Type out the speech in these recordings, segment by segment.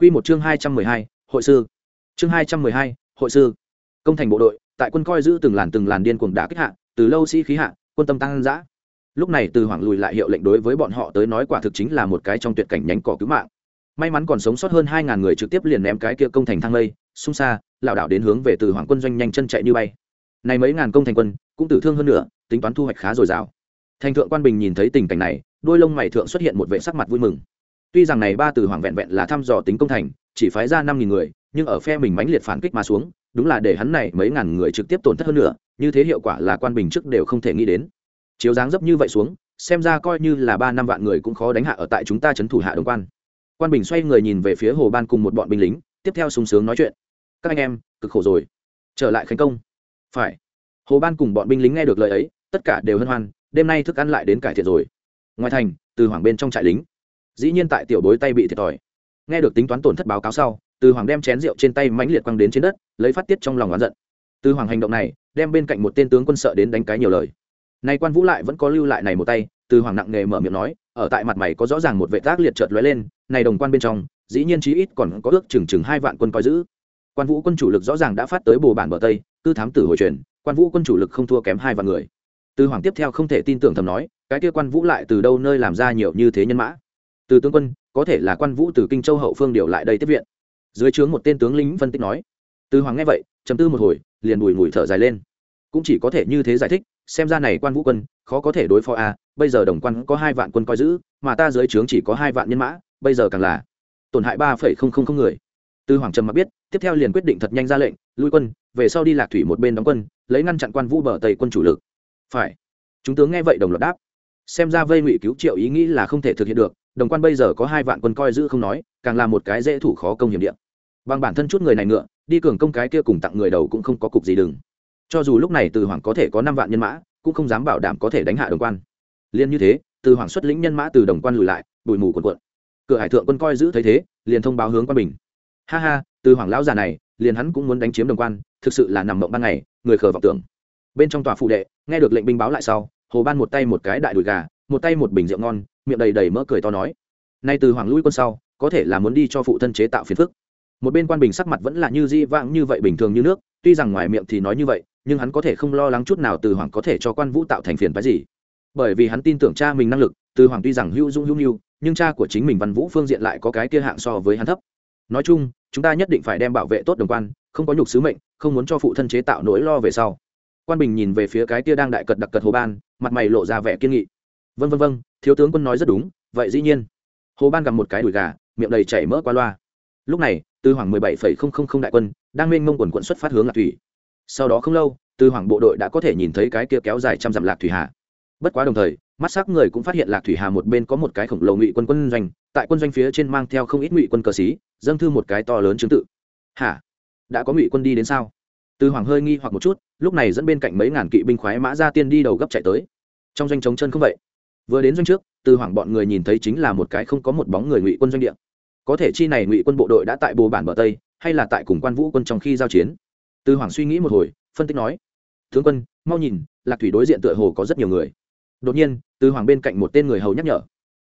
Quy một chương hai trăm mười hai, hội sư. Chương hai trăm mười hai, hội sư. Công thành bộ đội, tại quân coi giữ từng làn từng làn điên cuồng đả kích hạ, từ lâu sĩ khí hạ, quân tâm tăng dã. Lúc này từ hoảng lùi lại hiệu lệnh đối với bọn họ tới nói quả thực chính là một cái trong tuyệt cảnh nhánh cỏ cứu mạng. May mắn còn sống sót hơn hai ngàn người trực tiếp liền ném cái kia công thành thang lây, xung xa, lão đảo đến hướng về từ hoàng quân doanh nhanh chân chạy như bay. Này mấy ngàn công thành quân, cũng tử thương hơn nữa, tính toán thu hoạch khá dồi dào. Thành thượng quan bình nhìn thấy tình cảnh này, đôi lông mày thượng xuất hiện một vẻ sắc mặt vui mừng tuy rằng này ba từ hoàng vẹn vẹn là thăm dò tính công thành, chỉ phái ra năm nghìn người, nhưng ở phe mình mãnh liệt phản kích mà xuống, đúng là để hắn này mấy ngàn người trực tiếp tổn thất hơn nữa, như thế hiệu quả là quan bình trước đều không thể nghĩ đến. Chiếu dáng dấp như vậy xuống, xem ra coi như là ba năm vạn người cũng khó đánh hạ ở tại chúng ta trấn thủ hạ đồng quan. Quan bình xoay người nhìn về phía hồ ban cùng một bọn binh lính, tiếp theo sung sướng nói chuyện. Các anh em, cực khổ rồi. Trở lại khánh công. Phải. Hồ ban cùng bọn binh lính nghe được lời ấy, tất cả đều hân hoan, đêm nay thức ăn lại đến cải thiện rồi. Ngoài thành, từ hoàng bên trong trại lính dĩ nhiên tại tiểu bối tay bị thiệt thòi. Nghe được tính toán tổn thất báo cáo sau, từ hoàng đem chén rượu trên tay mãnh liệt quăng đến trên đất, lấy phát tiết trong lòng oán giận. Từ hoàng hành động này, đem bên cạnh một tên tướng quân sợ đến đánh cái nhiều lời. Nay quan vũ lại vẫn có lưu lại này một tay, từ hoàng nặng nghề mở miệng nói, ở tại mặt mày có rõ ràng một vệ tác liệt chợt lóe lên, này đồng quan bên trong, dĩ nhiên chí ít còn có ước chừng chừng hai vạn quân coi giữ. Quan vũ quân chủ lực rõ ràng đã phát tới bồ bản bờ tây cư thám tử hồi truyền, quan vũ quân chủ lực không thua kém hai vạn người. Từ hoàng tiếp theo không thể tin tưởng thầm nói, cái kia quan vũ lại từ đâu nơi làm ra nhiều như thế nhân mã? Từ tướng quân có thể là quan vũ từ kinh châu hậu phương điều lại đây tiếp viện. Dưới trướng một tên tướng lính phân tích nói. Từ hoàng nghe vậy chấm tư một hồi liền bùi ngùi thở dài lên. Cũng chỉ có thể như thế giải thích xem ra này quan vũ quân khó có thể đối phó a à, bây giờ đồng quan có hai vạn quân coi giữ mà ta dưới trướng chỉ có hai vạn nhân mã bây giờ càng là tổn hại ba phẩy không không không người. Từ hoàng trầm mà biết tiếp theo liền quyết định thật nhanh ra lệnh lui quân về sau đi lạc thủy một bên đóng quân lấy ngăn chặn quan vũ bờ tây quân chủ lực. Phải. Chúng tướng nghe vậy đồng loạt đáp. Xem ra vây ngụy cứu triệu ý nghĩ là không thể thực hiện được đồng quan bây giờ có hai vạn quân coi giữ không nói, càng là một cái dễ thủ khó công hiểm điện bằng bản thân chút người này ngựa, đi cường công cái kia cùng tặng người đầu cũng không có cục gì đừng. Cho dù lúc này từ hoàng có thể có năm vạn nhân mã, cũng không dám bảo đảm có thể đánh hạ đồng quan. Liên như thế, từ hoàng xuất lĩnh nhân mã từ đồng quan lùi lại, bụi mù quần quận cửa hải thượng quân coi giữ thấy thế, liền thông báo hướng quan bình. Ha ha, từ hoàng lão già này, liền hắn cũng muốn đánh chiếm đồng quan, thực sự là nằm mộng ban ngày, người khờ vọng tưởng. Bên trong tòa phụ đệ, nghe được lệnh binh báo lại sau, hồ ban một tay một cái đại đùi gà, một tay một bình rượu ngon miệng đầy đầy mỡ cười to nói. Nay từ hoàng lui quân sau, có thể là muốn đi cho phụ thân chế tạo phiền phức. Một bên quan bình sắc mặt vẫn là như di vãng như vậy bình thường như nước, tuy rằng ngoài miệng thì nói như vậy, nhưng hắn có thể không lo lắng chút nào từ hoàng có thể cho quan vũ tạo thành phiền phái gì. Bởi vì hắn tin tưởng cha mình năng lực, từ hoàng tuy rằng hữu dung hữu nhu, nhưng cha của chính mình văn vũ phương diện lại có cái kia hạng so với hắn thấp. Nói chung, chúng ta nhất định phải đem bảo vệ tốt đồng quan, không có nhục sứ mệnh, không muốn cho phụ thân chế tạo nỗi lo về sau. Quan bình nhìn về phía cái kia đang đại cật đặc cật hồ ban, mặt mày lộ ra vẻ kiên nghị. Vân vân vân thiếu tướng quân nói rất đúng, vậy dĩ nhiên. Hồ ban gặp một cái đùi gà, miệng đầy chảy mỡ qua loa. Lúc này, từ hoàng mười bảy phẩy không không không đại quân, đang mênh mông quần quận xuất phát hướng lạc thủy. Sau đó không lâu, từ hoàng bộ đội đã có thể nhìn thấy cái kia kéo dài trăm dặm lạc thủy hà. Bất quá đồng thời, mắt s ắ c người cũng phát hiện lạc thủy hà một bên có một cái khổng lồ ngụy quân quân doanh, tại quân doanh phía trên mang theo không ít ngụy quân cờ xí dâng thư một cái to lớn chứng tự. Hả đã có ngụy quân đi đến sao? Từ hoàng hơi nghi hoặc một chút, lúc này dẫn bên cạnh mấy ngàn kỵ binh khoái mã ra tiên đi đầu gấp chạy tới. Trong doanh chống chân không vậy? Vừa đến doanh trước, từ hoàng bọn người nhìn thấy chính là một cái không có một bóng người ngụy quân doanh địa. Có thể chi này ngụy quân bộ đội đã tại bồ bản bờ tây, hay là tại cùng quan vũ quân trong khi giao chiến? Từ hoàng suy nghĩ một hồi, phân tích nói. Tướng quân, mau nhìn, lạc thủy đối diện tựa hồ có rất nhiều người. Đột nhiên, từ hoàng bên cạnh một tên người hầu nhắc nhở.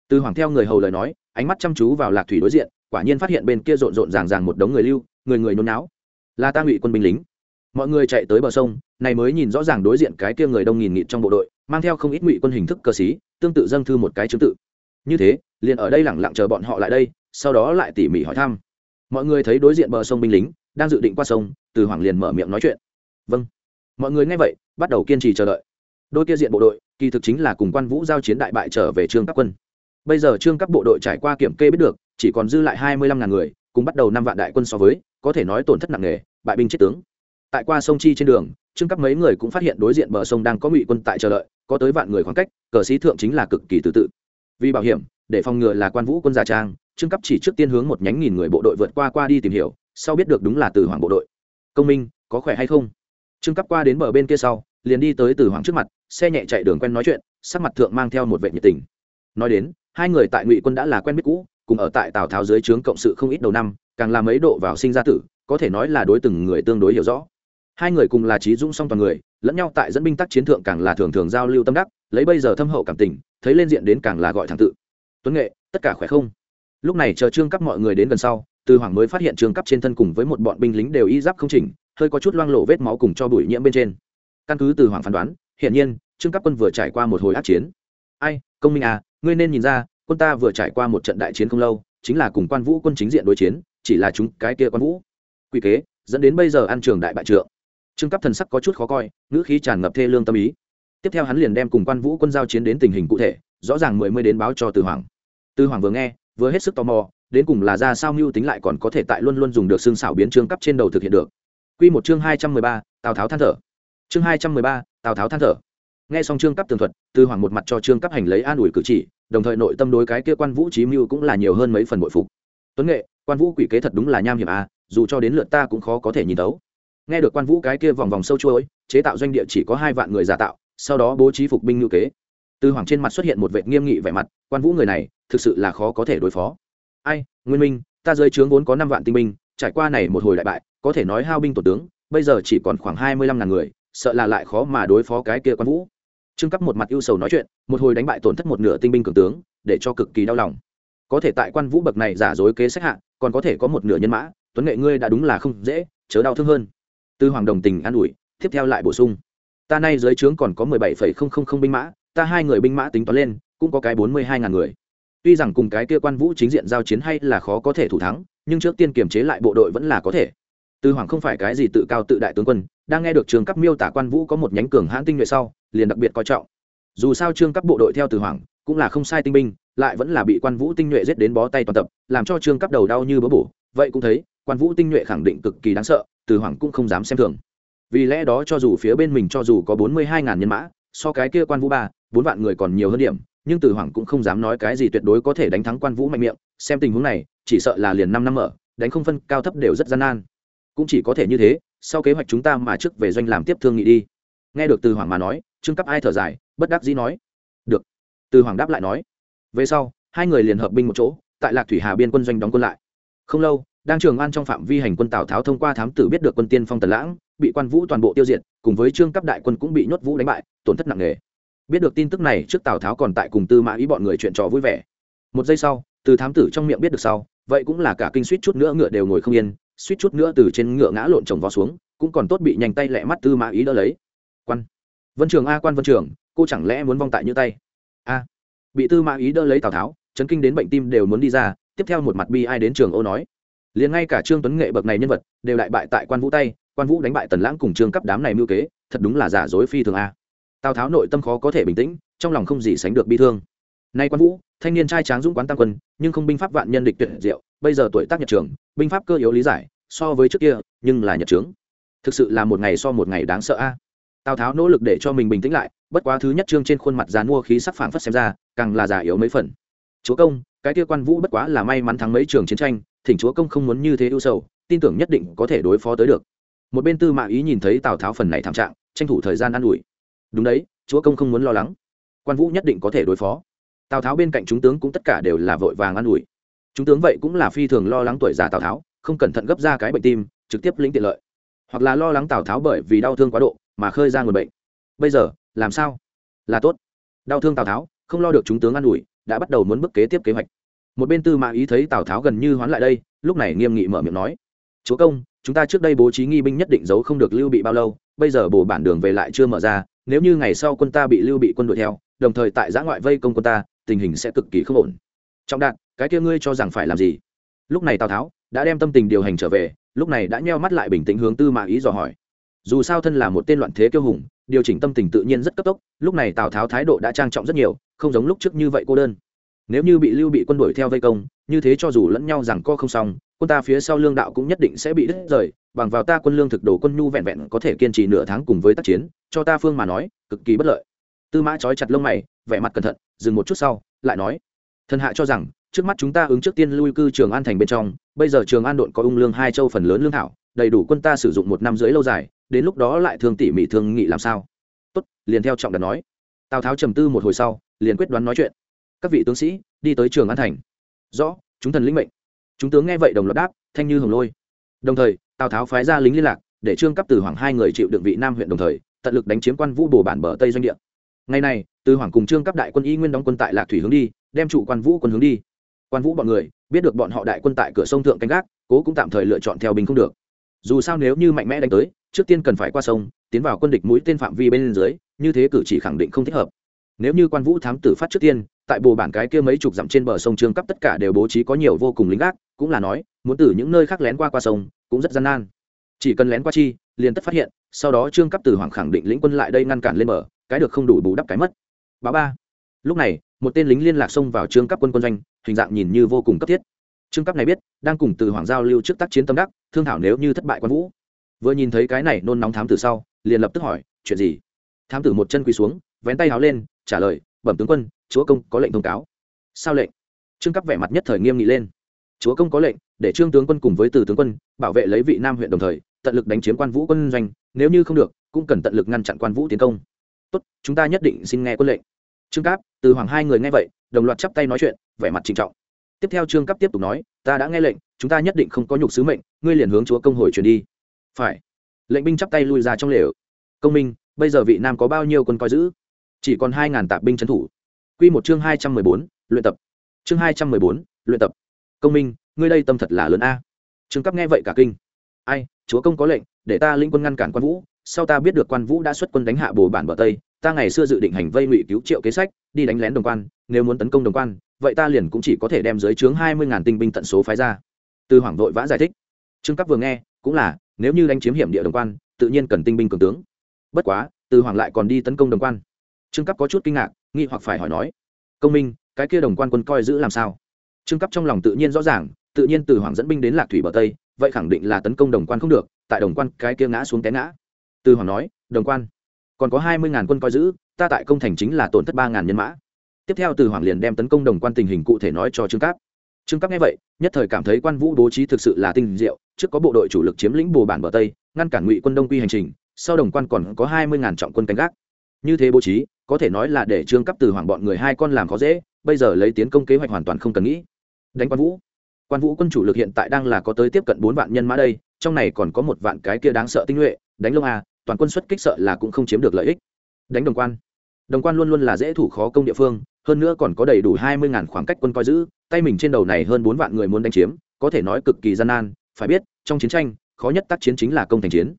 Từ hoàng theo người hầu lời nói, ánh mắt chăm chú vào lạc thủy đối diện, quả nhiên phát hiện bên kia rộn rộn ràng ràng một đống người lưu, người người nôn náo. Là ta ngụy quân binh lính mọi người chạy tới bờ sông, này mới nhìn rõ ràng đối diện cái kia người đông nghìn nghịt trong bộ đội, mang theo không ít ngụy quân hình thức cơ sĩ, tương tự dâng thư một cái chứng tự. Như thế, liền ở đây lẳng lặng chờ bọn họ lại đây, sau đó lại tỉ mỉ hỏi thăm. Mọi người thấy đối diện bờ sông binh lính, đang dự định qua sông, từ hoàng liền mở miệng nói chuyện. Vâng. Mọi người nghe vậy, bắt đầu kiên trì chờ đợi. Đôi kia diện bộ đội, kỳ thực chính là cùng quan vũ giao chiến đại bại trở về trương các quân. Bây giờ trương các bộ đội trải qua kiểm kê biết được, chỉ còn dư lại hai mươi lăm ngàn người, cùng bắt đầu năm vạn đại quân so với, có thể nói tổn thất nặng nề, bại binh chết tướng tại qua sông chi trên đường, trương cấp mấy người cũng phát hiện đối diện bờ sông đang có ngụy quân tại chờ đợi, có tới vạn người khoảng cách, cờ sĩ thượng chính là cực kỳ tự tự. Vì bảo hiểm, để phòng ngừa là quan vũ quân giả trang, trương cấp chỉ trước tiên hướng một nhánh nghìn người bộ đội vượt qua qua đi tìm hiểu, sau biết được đúng là từ hoàng bộ đội. Công minh, có khỏe hay không? Trương cấp qua đến bờ bên kia sau, liền đi tới từ hoàng trước mặt, xe nhẹ chạy đường quen nói chuyện, sắc mặt thượng mang theo một vệ nhiệt tình. Nói đến, hai người tại ngụy quân đã là quen biết cũ, cùng ở tại tào tháo dưới trướng cộng sự không ít đầu năm, càng làm mấy độ vào sinh ra tử, có thể nói là đối từng người tương đối hiểu rõ hai người cùng là trí dũng song toàn người, lẫn nhau tại dẫn binh tác chiến thượng càng là thường thường giao lưu tâm đắc, lấy bây giờ thâm hậu cảm tình, thấy lên diện đến càng là gọi thẳng tự. Tuấn nghệ, tất cả khỏe không? Lúc này chờ trương cấp mọi người đến gần sau, từ hoàng mới phát hiện trương cấp trên thân cùng với một bọn binh lính đều y giáp không chỉnh, hơi có chút loang lộ vết máu cùng cho bụi nhiễm bên trên. Căn cứ từ hoàng phán đoán hiện nhiên, trương cấp quân vừa trải qua một hồi át chiến. Ai, công minh à ngươi nên nhìn ra, quân ta vừa trải qua một trận đại chiến không lâu, chính là cùng quan vũ quân chính diện đối chiến, chỉ là chúng cái kia quan vũ. Quy kế, dẫn đến bây giờ ăn trường đại bại trượng trương cấp thần sắc có chút khó coi, ngữ khí tràn ngập thê lương tâm ý. Tiếp theo hắn liền đem cùng quan vũ quân giao chiến đến tình hình cụ thể, rõ ràng mười mươi đến báo cho từ hoàng. Từ hoàng vừa nghe, vừa hết sức tò mò, đến cùng là ra sao mưu tính lại còn có thể tại luôn luôn dùng được xương xảo biến trương cấp trên đầu thực hiện được. Quy một chương hai trăm mười ba, tào tháo than thở. Chương hai trăm mười ba, tào tháo than thở. Nghe xong trương cấp tường thuật, từ hoàng một mặt cho trương cấp hành lấy an ủi cử chỉ, đồng thời nội tâm đối cái kia quan vũ trí mưu cũng là nhiều hơn mấy phần bội phục. Tuấn nghệ, quan vũ quỷ kế thật đúng là nham hiểm à dù cho đến lượt ta cũng khó có thể nhìn tấu nghe được quan vũ cái kia vòng vòng sâu chuối chế tạo doanh địa chỉ có hai vạn người giả tạo, sau đó bố trí phục binh ngữ kế. Từ hoàng trên mặt xuất hiện một vệ nghiêm nghị vẻ mặt, quan vũ người này, thực sự là khó có thể đối phó. Ai, nguyên minh, ta dưới trướng vốn có năm vạn tinh binh, trải qua này một hồi đại bại, có thể nói hao binh tổ tướng, bây giờ chỉ còn khoảng hai mươi lăm ngàn người, sợ là lại khó mà đối phó cái kia quan vũ. Trương cấp một mặt ưu sầu nói chuyện, một hồi đánh bại tổn thất một nửa tinh binh cường tướng, để cho cực kỳ đau lòng. Có thể tại quan vũ bậc này giả dối kế sách hạ, còn có thể có một nửa nhân mã, tuấn nghệ ngươi đã đúng là không dễ, chớ đau thương hơn tư hoàng đồng tình an ủi, tiếp theo lại bổ sung. Ta nay dưới trướng còn có mười bảy phẩy không không không binh mã, ta hai người binh mã tính toán lên, cũng có cái bốn mươi hai ngàn người. Tuy rằng cùng cái kia quan vũ chính diện giao chiến hay là khó có thể thủ thắng, nhưng trước tiên kiềm chế lại bộ đội vẫn là có thể. Tư hoàng không phải cái gì tự cao tự đại tướng quân, đang nghe được Trương cấp miêu tả quan vũ có một nhánh cường hãn tinh nhuệ sau, liền đặc biệt coi trọng. Dù sao trương cấp bộ đội theo từ hoàng, cũng là không sai tinh binh, lại vẫn là bị quan vũ tinh nhuệ giết đến bó tay toàn tập, làm cho trương cấp đầu đau như bớ bổ. Vậy cũng thấy quan vũ tinh nhuệ khẳng định cực kỳ đáng sợ, từ hoàng cũng không dám xem thường. Vì lẽ đó cho dù phía bên mình cho dù có bốn mươi hai ngàn nhân mã, so cái kia quan vũ ba, bốn vạn người còn nhiều hơn điểm, nhưng từ hoàng cũng không dám nói cái gì tuyệt đối có thể đánh thắng quan vũ mạnh miệng, xem tình huống này, chỉ sợ là liền năm năm ở đánh không phân, cao thấp đều rất gian nan. Cũng chỉ có thể như thế, sau kế hoạch chúng ta mà trước về doanh làm tiếp thương nghị đi. Nghe được từ hoàng mà nói, trương cấp ai thở dài, bất đắc dĩ nói, được. Từ hoàng đáp lại nói, về sau, hai người liền hợp binh một chỗ, tại lạc thủy hà biên quân doanh đóng quân lại. Không lâu đang trường an trong phạm vi hành quân tào tháo thông qua thám tử biết được quân tiên phong tần lãng, bị quan vũ toàn bộ tiêu diệt, cùng với trương cấp đại quân cũng bị nhốt vũ đánh bại, tổn thất nặng nề. Biết được tin tức này, trước tào tháo còn tại cùng tư mã ý bọn người chuyện trò vui vẻ. Một giây sau, từ thám tử trong miệng biết được sau, vậy cũng là cả kinh suýt chút nữa ngựa đều ngồi không yên, suýt chút nữa từ trên ngựa ngã lộn chồng vó xuống, cũng còn tốt bị nhanh tay lẹ mắt tư mã ý đỡ lấy. Quan. Vân trường a, quan vân trường, cô chẳng lẽ muốn vong tại như tay? A. Bị tư mã ý đỡ lấy tào tháo, chấn kinh đến bệnh tim đều muốn đi ra, tiếp theo một mặt bi ai đến trường ô nói liền ngay cả trương tuấn nghệ bậc này nhân vật đều đại bại tại quan vũ tay quan vũ đánh bại tần lãng cùng trương cấp đám này mưu kế thật đúng là giả dối phi thường a tào tháo nội tâm khó có thể bình tĩnh trong lòng không gì sánh được bi thương nay quan vũ thanh niên trai tráng dũng quán tăng quân nhưng không binh pháp vạn nhân địch tuyệt diệu bây giờ tuổi tác nhật trường binh pháp cơ yếu lý giải so với trước kia nhưng là nhật trướng thực sự là một ngày so một ngày đáng sợ a tào tháo nỗ lực để cho mình bình tĩnh lại bất quá thứ nhất trương trên khuôn mặt dàn mua khí sắc phảng phất xem ra càng là giả yếu mấy phần chúa công cái kia quan vũ bất quá là may mắn thắng mấy trường chiến tranh thỉnh chúa công không muốn như thế ưu sầu, tin tưởng nhất định có thể đối phó tới được. Một bên tư mã ý nhìn thấy tào tháo phần này thảm trạng, tranh thủ thời gian an ủi. Đúng đấy, chúa công không muốn lo lắng. Quan vũ nhất định có thể đối phó. Tào tháo bên cạnh chúng tướng cũng tất cả đều là vội vàng an ủi. Chúng tướng vậy cũng là phi thường lo lắng tuổi già tào tháo, không cẩn thận gấp ra cái bệnh tim, trực tiếp lĩnh tiện lợi. Hoặc là lo lắng tào tháo bởi vì đau thương quá độ mà khơi ra nguồn bệnh. Bây giờ, làm sao? Là tốt. Đau thương tào tháo, không lo được chúng tướng an ủi, đã bắt đầu muốn bước kế tiếp kế hoạch một bên tư mã ý thấy tào tháo gần như hoán lại đây, lúc này nghiêm nghị mở miệng nói, chúa công, chúng ta trước đây bố trí nghi binh nhất định giấu không được lưu bị bao lâu, bây giờ bổ bản đường về lại chưa mở ra, nếu như ngày sau quân ta bị lưu bị quân đuổi theo, đồng thời tại giã ngoại vây công quân ta, tình hình sẽ cực kỳ không ổn. Trọng đạn cái kia ngươi cho rằng phải làm gì? Lúc này tào tháo đã đem tâm tình điều hành trở về, lúc này đã nheo mắt lại bình tĩnh hướng tư mã ý dò hỏi. Dù sao thân là một tên loạn thế kiêu hùng, điều chỉnh tâm tình tự nhiên rất cấp tốc, lúc này tào tháo thái độ đã trang trọng rất nhiều, không giống lúc trước như vậy cô đơn nếu như bị lưu bị quân đuổi theo vây công, như thế cho dù lẫn nhau rằng co không xong, quân ta phía sau lương đạo cũng nhất định sẽ bị đứt rời, bằng vào ta quân lương thực đồ quân nhu vẹn vẹn có thể kiên trì nửa tháng cùng với tác chiến, cho ta phương mà nói, cực kỳ bất lợi. Tư mã trói chặt lông mày, vẻ mặt cẩn thận, dừng một chút sau, lại nói, thần hạ cho rằng, trước mắt chúng ta ứng trước tiên lui cư trường an thành bên trong, bây giờ trường an độn có ung lương hai châu phần lớn lương thảo, đầy đủ quân ta sử dụng một năm dưới lâu dài, đến lúc đó lại thương tỉ mỉ thương nghị làm sao? Tốt, liền theo trọng đặt nói. Tào tháo trầm tư một hồi sau, liền quyết đoán nói chuyện các vị tướng sĩ, đi tới trường an thành. Rõ, chúng thần lĩnh mệnh. Chúng tướng nghe vậy đồng loạt đáp, thanh như hồng lôi. Đồng thời, tào tháo phái ra lính liên lạc, để trương cấp từ hoàng hai người chịu đựng vị nam huyện đồng thời, tận lực đánh chiếm quan vũ bồ bản bờ tây doanh địa. Ngày này, từ hoàng cùng trương cấp đại quân y nguyên đóng quân tại lạc thủy hướng đi, đem trụ quan vũ quân hướng đi. Quan vũ bọn người, biết được bọn họ đại quân tại cửa sông thượng canh gác, cố cũng tạm thời lựa chọn theo binh không được. Dù sao nếu như mạnh mẽ đánh tới, trước tiên cần phải qua sông, tiến vào quân địch mũi tên phạm vi bên dưới, như thế cử chỉ khẳng định không thích hợp nếu như quan vũ thám tử phát trước tiên, tại bồ bản cái kia mấy chục dặm trên bờ sông trương cấp tất cả đều bố trí có nhiều vô cùng lính gác, cũng là nói, muốn từ những nơi khác lén qua qua sông, cũng rất gian nan. Chỉ cần lén qua chi, liền tất phát hiện, sau đó trương cấp từ hoàng khẳng định lĩnh quân lại đây ngăn cản lên bờ, cái được không đủ bù đắp cái mất. Bá ba. Lúc này, một tên lính liên lạc xông vào trương cấp quân quân doanh, hình dạng nhìn như vô cùng cấp thiết. Trương cấp này biết, đang cùng từ hoàng giao lưu trước tác chiến tâm đắc, thương thảo nếu như thất bại quan vũ. Vừa nhìn thấy cái này nôn nóng thám tử sau, liền lập tức hỏi, chuyện gì? Thám tử một chân quỳ xuống vén tay háo lên, trả lời, bẩm tướng quân, chúa công có lệnh thông cáo. Sao lệnh? Trương cấp vẻ mặt nhất thời nghiêm nghị lên. Chúa công có lệnh, để trương tướng quân cùng với từ tướng quân bảo vệ lấy vị nam huyện đồng thời, tận lực đánh chiếm quan vũ quân doanh, nếu như không được, cũng cần tận lực ngăn chặn quan vũ tiến công. Tốt, chúng ta nhất định xin nghe quân lệnh. Trương cáp, từ hoàng hai người nghe vậy, đồng loạt chắp tay nói chuyện, vẻ mặt trịnh trọng. Tiếp theo trương cấp tiếp tục nói, ta đã nghe lệnh, chúng ta nhất định không có nhục sứ mệnh, ngươi liền hướng chúa công hồi truyền đi. Phải. Lệnh binh chắp tay lui ra trong lều. Công minh, bây giờ vị nam có bao nhiêu quân coi giữ? Chỉ còn hai ngàn tạp binh trấn thủ. Quy một chương hai trăm mười bốn, luyện tập. Chương hai trăm mười bốn, luyện tập. Công minh, ngươi đây tâm thật là lớn a. Trương cấp nghe vậy cả kinh. Ai, chúa công có lệnh, để ta linh quân ngăn cản quan vũ. Sau ta biết được quan vũ đã xuất quân đánh hạ bồ bản bờ tây, ta ngày xưa dự định hành vây ngụy cứu triệu kế sách, đi đánh lén đồng quan. Nếu muốn tấn công đồng quan, vậy ta liền cũng chỉ có thể đem dưới trướng hai mươi ngàn tinh binh tận số phái ra. Từ hoàng vội vã giải thích. Trương cấp vừa nghe, cũng là, nếu như đánh chiếm hiểm địa đồng quan, tự nhiên cần tinh binh cường tướng. Bất quá, từ hoàng lại còn đi tấn công đồng quan trương cấp có chút kinh ngạc, nghi hoặc phải hỏi nói, công minh, cái kia đồng quan quân coi giữ làm sao? Trương cấp trong lòng tự nhiên rõ ràng, tự nhiên từ hoàng dẫn binh đến lạc thủy bờ tây, vậy khẳng định là tấn công đồng quan không được, tại đồng quan cái kia ngã xuống té ngã. Từ hoàng nói, đồng quan, còn có hai mươi ngàn quân coi giữ, ta tại công thành chính là tổn thất ba ngàn nhân mã. Tiếp theo từ hoàng liền đem tấn công đồng quan tình hình cụ thể nói cho trương cáp. Trương cáp nghe vậy, nhất thời cảm thấy quan vũ bố trí thực sự là tinh diệu, trước có bộ đội chủ lực chiếm lĩnh bồ bản bờ tây, ngăn cản ngụy quân đông quy hành trình, sau đồng quan còn có hai mươi ngàn trọng quân canh gác như thế bố trí, có thể nói là để trương cấp từ hoàng bọn người hai con làm khó dễ, bây giờ lấy tiến công kế hoạch hoàn toàn không cần nghĩ. Đánh quan vũ. Quan vũ quân chủ lực hiện tại đang là có tới tiếp cận bốn vạn nhân mã đây, trong này còn có một vạn cái kia đáng sợ tinh nhuệ, đánh lông a, toàn quân xuất kích sợ là cũng không chiếm được lợi ích. Đánh đồng quan. Đồng quan luôn luôn là dễ thủ khó công địa phương, hơn nữa còn có đầy đủ hai mươi ngàn khoảng cách quân coi giữ, tay mình trên đầu này hơn bốn vạn người muốn đánh chiếm, có thể nói cực kỳ gian nan, phải biết, trong chiến tranh, khó nhất tác chiến chính là công thành chiến.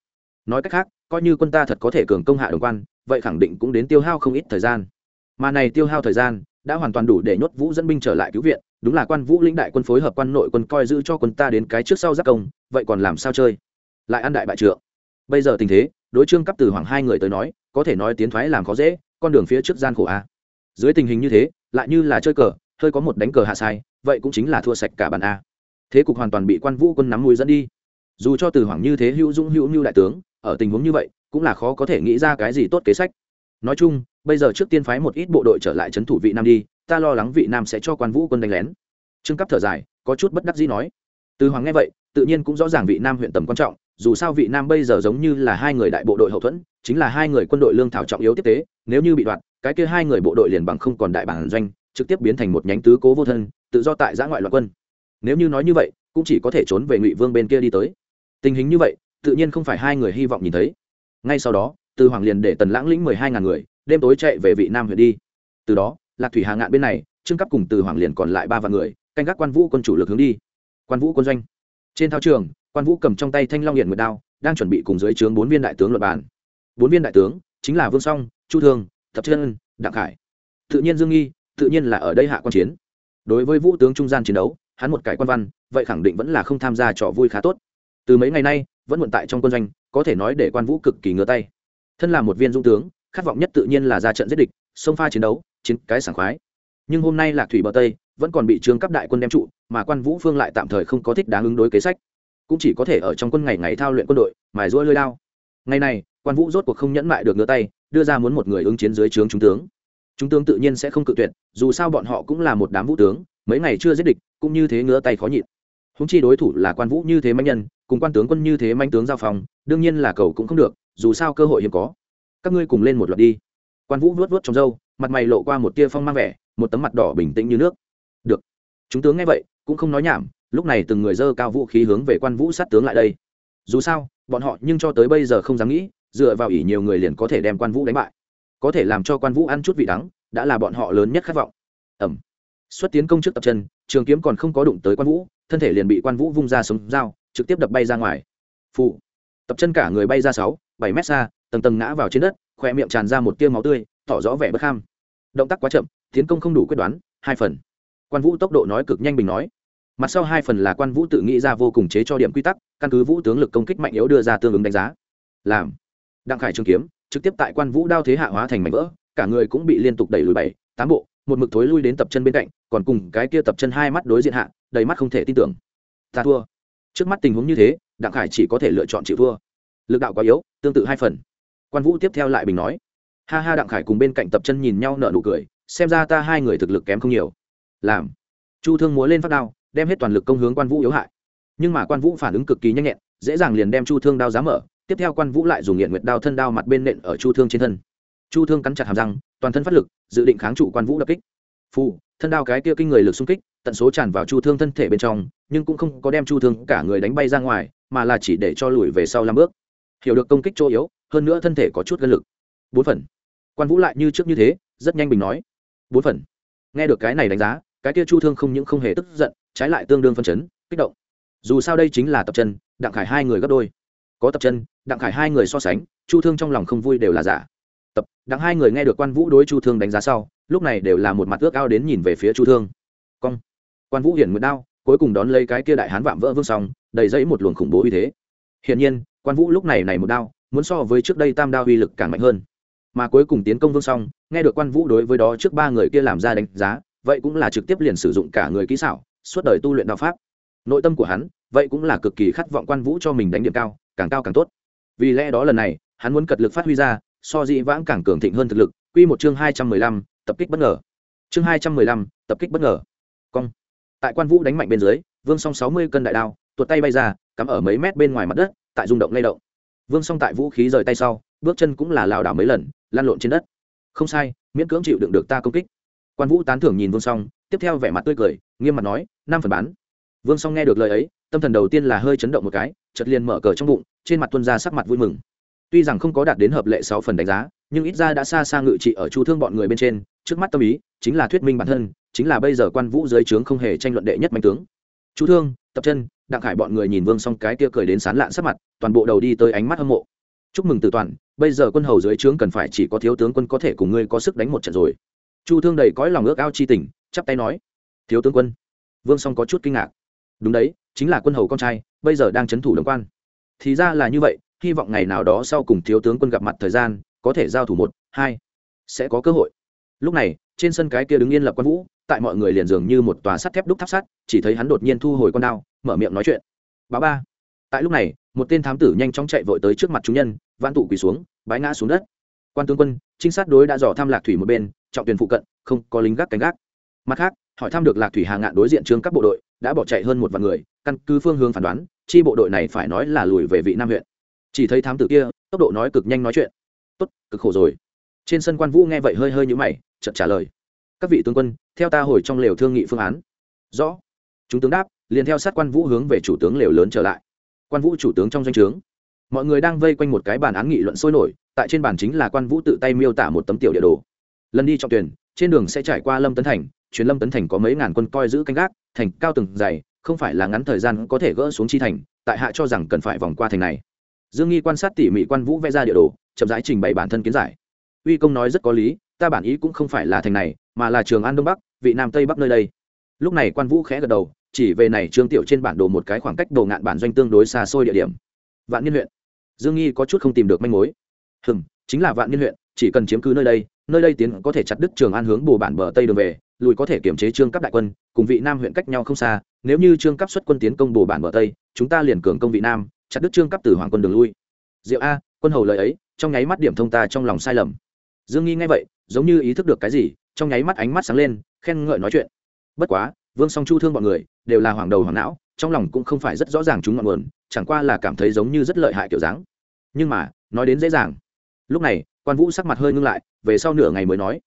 Nói cách khác coi như quân ta thật có thể cường công hạ đồng quan, vậy khẳng định cũng đến tiêu hao không ít thời gian. Mà này tiêu hao thời gian đã hoàn toàn đủ để nhốt vũ dẫn binh trở lại cứu viện, đúng là quan vũ lĩnh đại quân phối hợp quan nội quân coi giữ cho quân ta đến cái trước sau giác công, vậy còn làm sao chơi? Lại ăn đại bại trượng. Bây giờ tình thế, đối trương cấp từ hoàng hai người tới nói, có thể nói tiến thoái làm khó dễ, con đường phía trước gian khổ a. Dưới tình hình như thế, lại như là chơi cờ, hơi có một đánh cờ hạ sai, vậy cũng chính là thua sạch cả bàn a. Thế cục hoàn toàn bị quan vũ quân nắm mũi dẫn đi dù cho từ hoàng như thế hữu dũng hữu như đại tướng, ở tình huống như vậy, cũng là khó có thể nghĩ ra cái gì tốt kế sách. Nói chung, bây giờ trước tiên phái một ít bộ đội trở lại trấn thủ vị nam đi, ta lo lắng vị nam sẽ cho quan vũ quân đánh lén. Trương cấp thở dài, có chút bất đắc dĩ nói. Từ hoàng nghe vậy, tự nhiên cũng rõ ràng vị nam huyện tầm quan trọng, dù sao vị nam bây giờ giống như là hai người đại bộ đội hậu thuẫn, chính là hai người quân đội lương thảo trọng yếu tiếp tế, nếu như bị đoạn cái kia hai người bộ đội liền bằng không còn đại bản doanh, trực tiếp biến thành một nhánh tứ cố vô thân, tự do tại giã ngoại loạn quân. Nếu như nói như vậy, cũng chỉ có thể trốn về ngụy vương bên kia đi tới tình hình như vậy, tự nhiên không phải hai người hy vọng nhìn thấy. Ngay sau đó, từ hoàng liền để tần lãng lĩnh mười hai ngàn người, đêm tối chạy về vị nam huyện đi. Từ đó, lạc thủy hà ngạn bên này, trương cấp cùng từ hoàng liền còn lại ba vạn người, canh gác quan vũ quân chủ lực hướng đi. Quan vũ quân doanh. Trên thao trường, quan vũ cầm trong tay thanh long hiện nguyệt đao, đang chuẩn bị cùng dưới trướng bốn viên đại tướng luật bàn. Bốn viên đại tướng, chính là vương song, chu thương thập chân đặng khải. Tự nhiên dương nghi, tự nhiên là ở đây hạ quan chiến. Đối với vũ tướng trung gian chiến đấu, hắn một cải quan văn, vậy khẳng định vẫn là không tham gia trò vui khá tốt từ mấy ngày nay, vẫn muộn tại trong quân doanh, có thể nói để quan vũ cực kỳ ngứa tay. Thân là một viên dung tướng, khát vọng nhất tự nhiên là ra trận giết địch, xông pha chiến đấu, chiến cái sảng khoái. Nhưng hôm nay lạc thủy bờ tây, vẫn còn bị trương cấp đại quân đem trụ, mà quan vũ phương lại tạm thời không có thích đáng ứng đối kế sách. Cũng chỉ có thể ở trong quân ngày ngày thao luyện quân đội, mài rũa lơi lao. Ngày này, quan vũ rốt cuộc không nhẫn mại được ngửa tay, đưa ra muốn một người ứng chiến dưới trướng trung tướng. Trung tướng tự nhiên sẽ không cự tuyệt, dù sao bọn họ cũng là một đám vũ tướng, mấy ngày chưa giết địch, cũng như thế ngứa tay khó nhịn húng chi đối thủ là quan vũ như thế manh nhân, cùng quan tướng quân như thế manh tướng giao phòng đương nhiên là cầu cũng không được, dù sao cơ hội hiếm có. Các ngươi cùng lên một loạt đi. Quan vũ vuốt vuốt trong râu, mặt mày lộ qua một tia phong mang vẻ, một tấm mặt đỏ bình tĩnh như nước. Được. Chúng tướng nghe vậy, cũng không nói nhảm, lúc này từng người dơ cao vũ khí hướng về quan vũ sát tướng lại đây. Dù sao, bọn họ nhưng cho tới bây giờ không dám nghĩ, dựa vào ỷ nhiều người liền có thể đem quan vũ đánh bại. Có thể làm cho quan vũ ăn chút vị đắng, đã là bọn họ lớn nhất khát vọng. Ẩm. Xuất tiến công trước tập chân, trường kiếm còn không có đụng tới quan vũ thân thể liền bị quan vũ vung ra sống dao, trực tiếp đập bay ra ngoài. Phụ tập chân cả người bay ra sáu, bảy mét xa, tầng tầng ngã vào trên đất khoe miệng tràn ra một tia máu tươi, tỏ rõ vẻ bất kham động tác quá chậm, tiến công không đủ quyết đoán, hai phần. Quan vũ tốc độ nói cực nhanh bình nói. Mặt sau hai phần là quan vũ tự nghĩ ra vô cùng chế cho điểm quy tắc, căn cứ vũ tướng lực công kích mạnh yếu đưa ra tương ứng đánh giá. Làm. Đặng khải trường kiếm, trực tiếp tại quan vũ đao thế hạ hóa thành mảnh vỡ, cả người cũng bị liên tục đẩy lùi bảy, tám bộ một mực thối lui đến tập chân bên cạnh, còn cùng cái kia tập chân hai mắt đối diện hạ, đầy mắt không thể tin tưởng. Ta thua. Trước mắt tình huống như thế, đặng khải chỉ có thể lựa chọn chịu thua. Lực đạo quá yếu, tương tự hai phần. Quan vũ tiếp theo lại bình nói. Ha ha, đặng khải cùng bên cạnh tập chân nhìn nhau nợ nụ cười, xem ra ta hai người thực lực kém không nhiều. Làm. Chu thương múa lên phát đao, đem hết toàn lực công hướng quan vũ yếu hại. Nhưng mà quan vũ phản ứng cực kỳ nhanh nhẹn, dễ dàng liền đem chu thương đao giá mở. Tiếp theo quan vũ lại dùng nghiện nguyệt đao thân đao mặt bên nện ở chu thương trên thân. Chu thương cắn chặt hàm răng toàn thân phát lực, dự định kháng trụ quan vũ đập kích. Phù, thân đao cái kia kinh người lực xung kích, tận số tràn vào chu thương thân thể bên trong, nhưng cũng không có đem chu thương cả người đánh bay ra ngoài, mà là chỉ để cho lùi về sau năm bước. Hiểu được công kích chỗ yếu, hơn nữa thân thể có chút gân lực. Bốn phần. Quan vũ lại như trước như thế, rất nhanh bình nói. Bốn phần. Nghe được cái này đánh giá, cái kia chu thương không những không hề tức giận, trái lại tương đương phân chấn, kích động. Dù sao đây chính là tập chân, đặng khải hai người gấp đôi. Có tập chân, đặng khải hai người so sánh, chu thương trong lòng không vui đều là giả tập, đặng hai người nghe được quan vũ đối chu thương đánh giá sau, lúc này đều là một mặt ước ao đến nhìn về phía chu thương. Cong. Quan vũ hiển nguyệt đao, cuối cùng đón lấy cái kia đại hán vạm vỡ vương xong đầy dẫy một luồng khủng bố uy thế. Hiển nhiên, quan vũ lúc này này một đao, muốn so với trước đây tam đao uy lực càng mạnh hơn. Mà cuối cùng tiến công vương xong nghe được quan vũ đối với đó trước ba người kia làm ra đánh giá, vậy cũng là trực tiếp liền sử dụng cả người kỹ xảo, suốt đời tu luyện đạo pháp. Nội tâm của hắn, vậy cũng là cực kỳ khát vọng quan vũ cho mình đánh điểm cao, càng cao càng tốt. Vì lẽ đó lần này, hắn muốn cật lực phát huy ra so dĩ vãng càng cường thịnh hơn thực lực, quy một chương hai trăm mười lăm, tập kích bất ngờ. Chương hai trăm mười lăm, tập kích bất ngờ. Cong. Tại quan vũ đánh mạnh bên dưới, vương song sáu mươi cân đại đao, tuột tay bay ra, cắm ở mấy mét bên ngoài mặt đất, tại rung động lay động. Vương song tại vũ khí rời tay sau, bước chân cũng là lảo đảo mấy lần, lăn lộn trên đất. Không sai, miễn cưỡng chịu đựng được ta công kích. Quan vũ tán thưởng nhìn vương song, tiếp theo vẻ mặt tươi cười, nghiêm mặt nói, năm phần bán. Vương song nghe được lời ấy, tâm thần đầu tiên là hơi chấn động một cái chật liền mở cờ trong bụng, trên mặt tuân ra sắc mặt vui mừng tuy rằng không có đạt đến hợp lệ sáu phần đánh giá, nhưng ít ra đã xa xa ngự trị ở chu thương bọn người bên trên, trước mắt tâm ý chính là thuyết minh bản thân, chính là bây giờ quan vũ dưới trướng không hề tranh luận đệ nhất mạnh tướng. Chu thương, tập chân, đặng khải bọn người nhìn vương xong cái kia cười đến sán lạn sắc mặt, toàn bộ đầu đi tới ánh mắt hâm mộ. Chúc mừng từ toàn, bây giờ quân hầu dưới trướng cần phải chỉ có thiếu tướng quân có thể cùng ngươi có sức đánh một trận rồi. Chu thương đầy cõi lòng ước ao chi tình, chắp tay nói, thiếu tướng quân. Vương song có chút kinh ngạc. Đúng đấy, chính là quân hầu con trai, bây giờ đang c h ấ n thủ đồng quan. Thì ra là như vậy hy vọng ngày nào đó sau cùng thiếu tướng quân gặp mặt thời gian, có thể giao thủ một, hai, sẽ có cơ hội. Lúc này, trên sân cái kia đứng yên lập quan vũ, tại mọi người liền dường như một tòa sắt thép đúc tháp sắt, chỉ thấy hắn đột nhiên thu hồi con đao, mở miệng nói chuyện. Bá ba. Tại lúc này, một tên thám tử nhanh chóng chạy vội tới trước mặt chúng nhân, vãn tụ quỳ xuống, bái ngã xuống đất. Quan tướng quân, trinh sát đối đã dò tham lạc thủy một bên, trọng tuyển phụ cận, không có lính gác cánh gác. Mặt khác, hỏi thăm được lạc thủy hà ngạn đối diện trương các bộ đội, đã bỏ chạy hơn một vạn người, căn cứ phương hướng phán đoán, chi bộ đội này phải nói là lùi về vị nam huyện chỉ thấy thám tử kia, tốc độ nói cực nhanh nói chuyện. Tốt, cực khổ rồi. Trên sân quan vũ nghe vậy hơi hơi nhũ mày chậm trả lời. Các vị tướng quân, theo ta hồi trong lều thương nghị phương án. Rõ. Chúng tướng đáp, liền theo sát quan vũ hướng về chủ tướng lều lớn trở lại. Quan vũ chủ tướng trong danh trướng. Mọi người đang vây quanh một cái bàn án nghị luận sôi nổi, tại trên bàn chính là quan vũ tự tay miêu tả một tấm tiểu địa đồ. Lần đi trọng tuyển, trên đường sẽ trải qua lâm tấn thành chuyến lâm tấn thành có mấy ngàn quân coi giữ canh gác, thành cao từng dày, không phải là ngắn thời gian có thể gỡ xuống chi thành, tại hạ cho rằng cần phải vòng qua thành này dương nghi quan sát tỉ mỉ quan vũ vẽ ra địa đồ, chậm rãi trình bày bản thân kiến giải. Uy công nói rất có lý, ta bản ý cũng không phải là thành này, mà là trường an đông bắc, vị nam tây bắc nơi đây. Lúc này quan vũ khẽ gật đầu, chỉ về này trương tiểu trên bản đồ một cái khoảng cách đồ ngạn bản doanh tương đối xa xôi địa điểm. Vạn niên huyện. Dương nghi có chút không tìm được manh mối. Hừm, chính là vạn niên huyện, chỉ cần chiếm cứ nơi đây nơi đây tiến có thể chặt đứt trường an hướng bồ bản bờ tây đường về, lùi có thể kiểm chế trương cấp đại quân, cùng vị nam huyện cách nhau không xa, nếu như trương cấp xuất quân tiến công bồ bản bờ tây, chúng ta liền cường công vị nam chặt đứt trương cấp từ hoàng quân đường lui. Diệu a, quân hầu lời ấy, trong nháy mắt điểm thông ta trong lòng sai lầm. Dương nghi nghe vậy, giống như ý thức được cái gì, trong nháy mắt ánh mắt sáng lên, khen ngợi nói chuyện. Bất quá, vương song chu thương bọn người, đều là hoàng đầu hoàng não, trong lòng cũng không phải rất rõ ràng chúng ngọn nguồn, chẳng qua là cảm thấy giống như rất lợi hại kiểu dáng. Nhưng mà, nói đến dễ dàng. Lúc này, quan vũ sắc mặt hơi ngưng lại, về sau nửa ngày mới nói.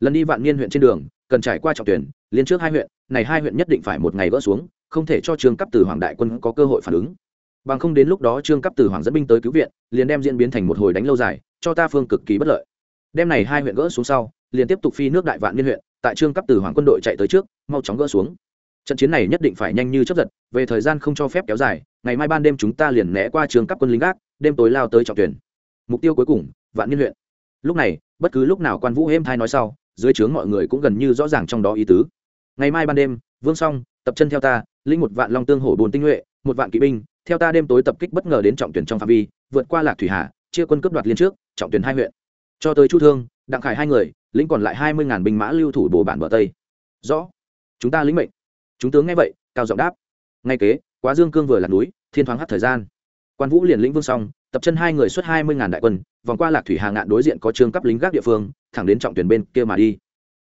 Lần đi vạn niên huyện trên đường, cần trải qua trọng tuyển, liên trước hai huyện, này hai huyện nhất định phải một ngày gỡ xuống, không thể cho trương cấp từ hoàng đại quân có cơ hội phản ứng bằng không đến lúc đó trương cấp từ hoàng dẫn binh tới cứu viện, liền đem diễn biến thành một hồi đánh lâu dài, cho ta phương cực kỳ bất lợi. Đem này hai huyện gỡ xuống sau, liền tiếp tục phi nước đại vạn niên huyện, tại trương cấp từ hoàng quân đội chạy tới trước, mau chóng gỡ xuống. Trận chiến này nhất định phải nhanh như chấp giật, về thời gian không cho phép kéo dài, ngày mai ban đêm chúng ta liền né qua trường cấp quân lính gác, đêm tối lao tới trọng tuyển. Mục tiêu cuối cùng, vạn niên huyện. Lúc này, bất cứ lúc nào quan vũ êm thai nói sau, dưới trướng mọi người cũng gần như rõ ràng trong đó ý tứ. Ngày mai ban đêm, vương song tập chân theo ta linh một vạn long tương hổ bồn tinh nhuệ một vạn kỵ binh theo ta đêm tối tập kích bất ngờ đến trọng tuyển trong phạm vi, vượt qua lạc thủy hà, chia quân cướp đoạt liên trước, trọng tuyển hai huyện. Cho tới chu thương, đặng khải hai người, lĩnh còn lại hai mươi ngàn binh mã lưu thủ bồ bản bờ tây. Rõ. Chúng ta lĩnh mệnh. Chúng tướng nghe vậy, cao giọng đáp. Ngay kế, quá dương cương vừa lạc núi, thiên thoáng hắt thời gian. Quan vũ liền lĩnh vương xong, tập chân hai người xuất hai mươi ngàn đại quân, vòng qua lạc thủy hà ngạn đối diện có trương cấp lính gác địa phương, thẳng đến trọng tuyển bên kia mà đi.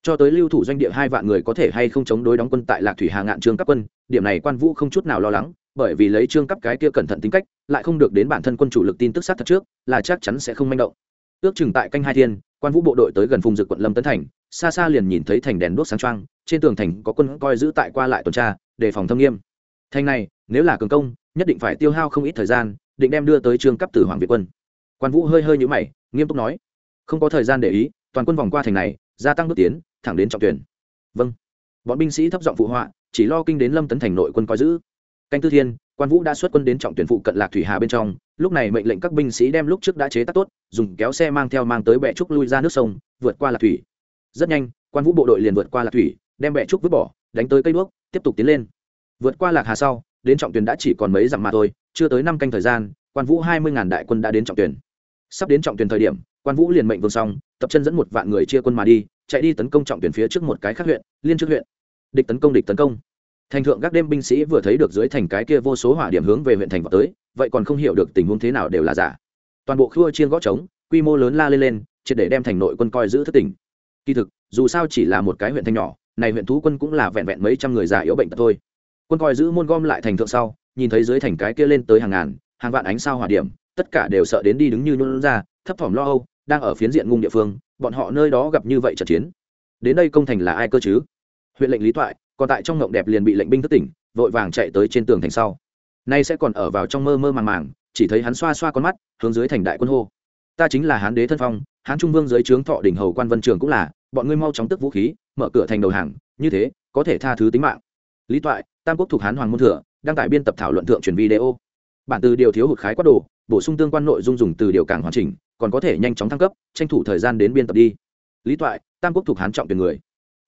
Cho tới lưu thủ doanh địa hai vạn người có thể hay không chống đối đóng quân tại lạc thủy hà ngạn trương cấp quân, điểm này quan vũ không chút nào lo lắng bởi vì lấy trương cấp cái kia cẩn thận tính cách, lại không được đến bản thân quân chủ lực tin tức sát thật trước, là chắc chắn sẽ không manh động. Ước chừng tại canh hai thiên, quan vũ bộ đội tới gần vùng dực quận lâm tấn thành, xa xa liền nhìn thấy thành đèn đuốc sáng trăng trên tường thành có quân coi giữ tại qua lại tuần tra, đề phòng thâm nghiêm. Thành này, nếu là cường công, nhất định phải tiêu hao không ít thời gian, định đem đưa tới trương cấp tử hoàng việt quân. Quan vũ hơi hơi nhũ mày, nghiêm túc nói, không có thời gian để ý, toàn quân vòng qua thành này, gia tăng bước tiến, thẳng đến trọng tuyển. Vâng. Bọn binh sĩ thấp giọng phụ họa, chỉ lo kinh đến lâm tấn thành nội quân coi giữ canh tư thiên, quan vũ đã xuất quân đến trọng tuyển phụ cận lạc thủy hà bên trong. Lúc này mệnh lệnh các binh sĩ đem lúc trước đã chế tác tốt, dùng kéo xe mang theo mang tới bệ trúc lui ra nước sông, vượt qua lạc thủy. Rất nhanh, quan vũ bộ đội liền vượt qua lạc thủy, đem bệ trúc vứt bỏ, đánh tới cây đuốc, tiếp tục tiến lên. Vượt qua lạc hà sau, đến trọng tuyển đã chỉ còn mấy dặm mà thôi, chưa tới năm canh thời gian, quan vũ hai mươi ngàn đại quân đã đến trọng tuyển. Sắp đến trọng tuyển thời điểm, quan vũ liền mệnh vương xong, tập chân dẫn một vạn người chia quân mà đi, chạy đi tấn công trọng tuyển phía trước một cái khác huyện, liên trước huyện. Địch tấn công, địch tấn công thành thượng các đêm binh sĩ vừa thấy được dưới thành cái kia vô số hỏa điểm hướng về huyện thành vào tới, vậy còn không hiểu được tình huống thế nào đều là giả. Toàn bộ khua chiên gõ trống, quy mô lớn la lên lên, triệt để đem thành nội quân coi giữ thất tỉnh. Kỳ thực, dù sao chỉ là một cái huyện thành nhỏ, này huyện thú quân cũng là vẹn vẹn mấy trăm người già yếu bệnh tật thôi. Quân coi giữ môn gom lại thành thượng sau, nhìn thấy dưới thành cái kia lên tới hàng ngàn, hàng vạn ánh sao hỏa điểm, tất cả đều sợ đến đi đứng như nhún ra, thấp thỏm lo âu, đang ở phiến diện ngung địa phương, bọn họ nơi đó gặp như vậy trận chiến. Đến đây công thành là ai cơ chứ? Huyện lệnh lý toại còn tại trong ngộng đẹp liền bị lệnh binh thất tỉnh, vội vàng chạy tới trên tường thành sau. Nay sẽ còn ở vào trong mơ mơ màng màng, chỉ thấy hắn xoa xoa con mắt, hướng dưới thành đại quân hô. Ta chính là hán đế thân phong, hán trung vương dưới trướng thọ đỉnh hầu quan vân trường cũng là, bọn ngươi mau chóng tức vũ khí, mở cửa thành đầu hàng, như thế, có thể tha thứ tính mạng. Lý toại, tam quốc thuộc hán hoàng môn thừa, đăng tải biên tập thảo luận thượng truyền video. Bản từ điều thiếu hụt khái quá đồ, bổ sung tương quan nội dung dùng từ điều càng hoàn chỉnh, còn có thể nhanh chóng thăng cấp, tranh thủ thời gian đến biên tập đi. Lý toại, tam quốc thuộc hán trọng tuyển người.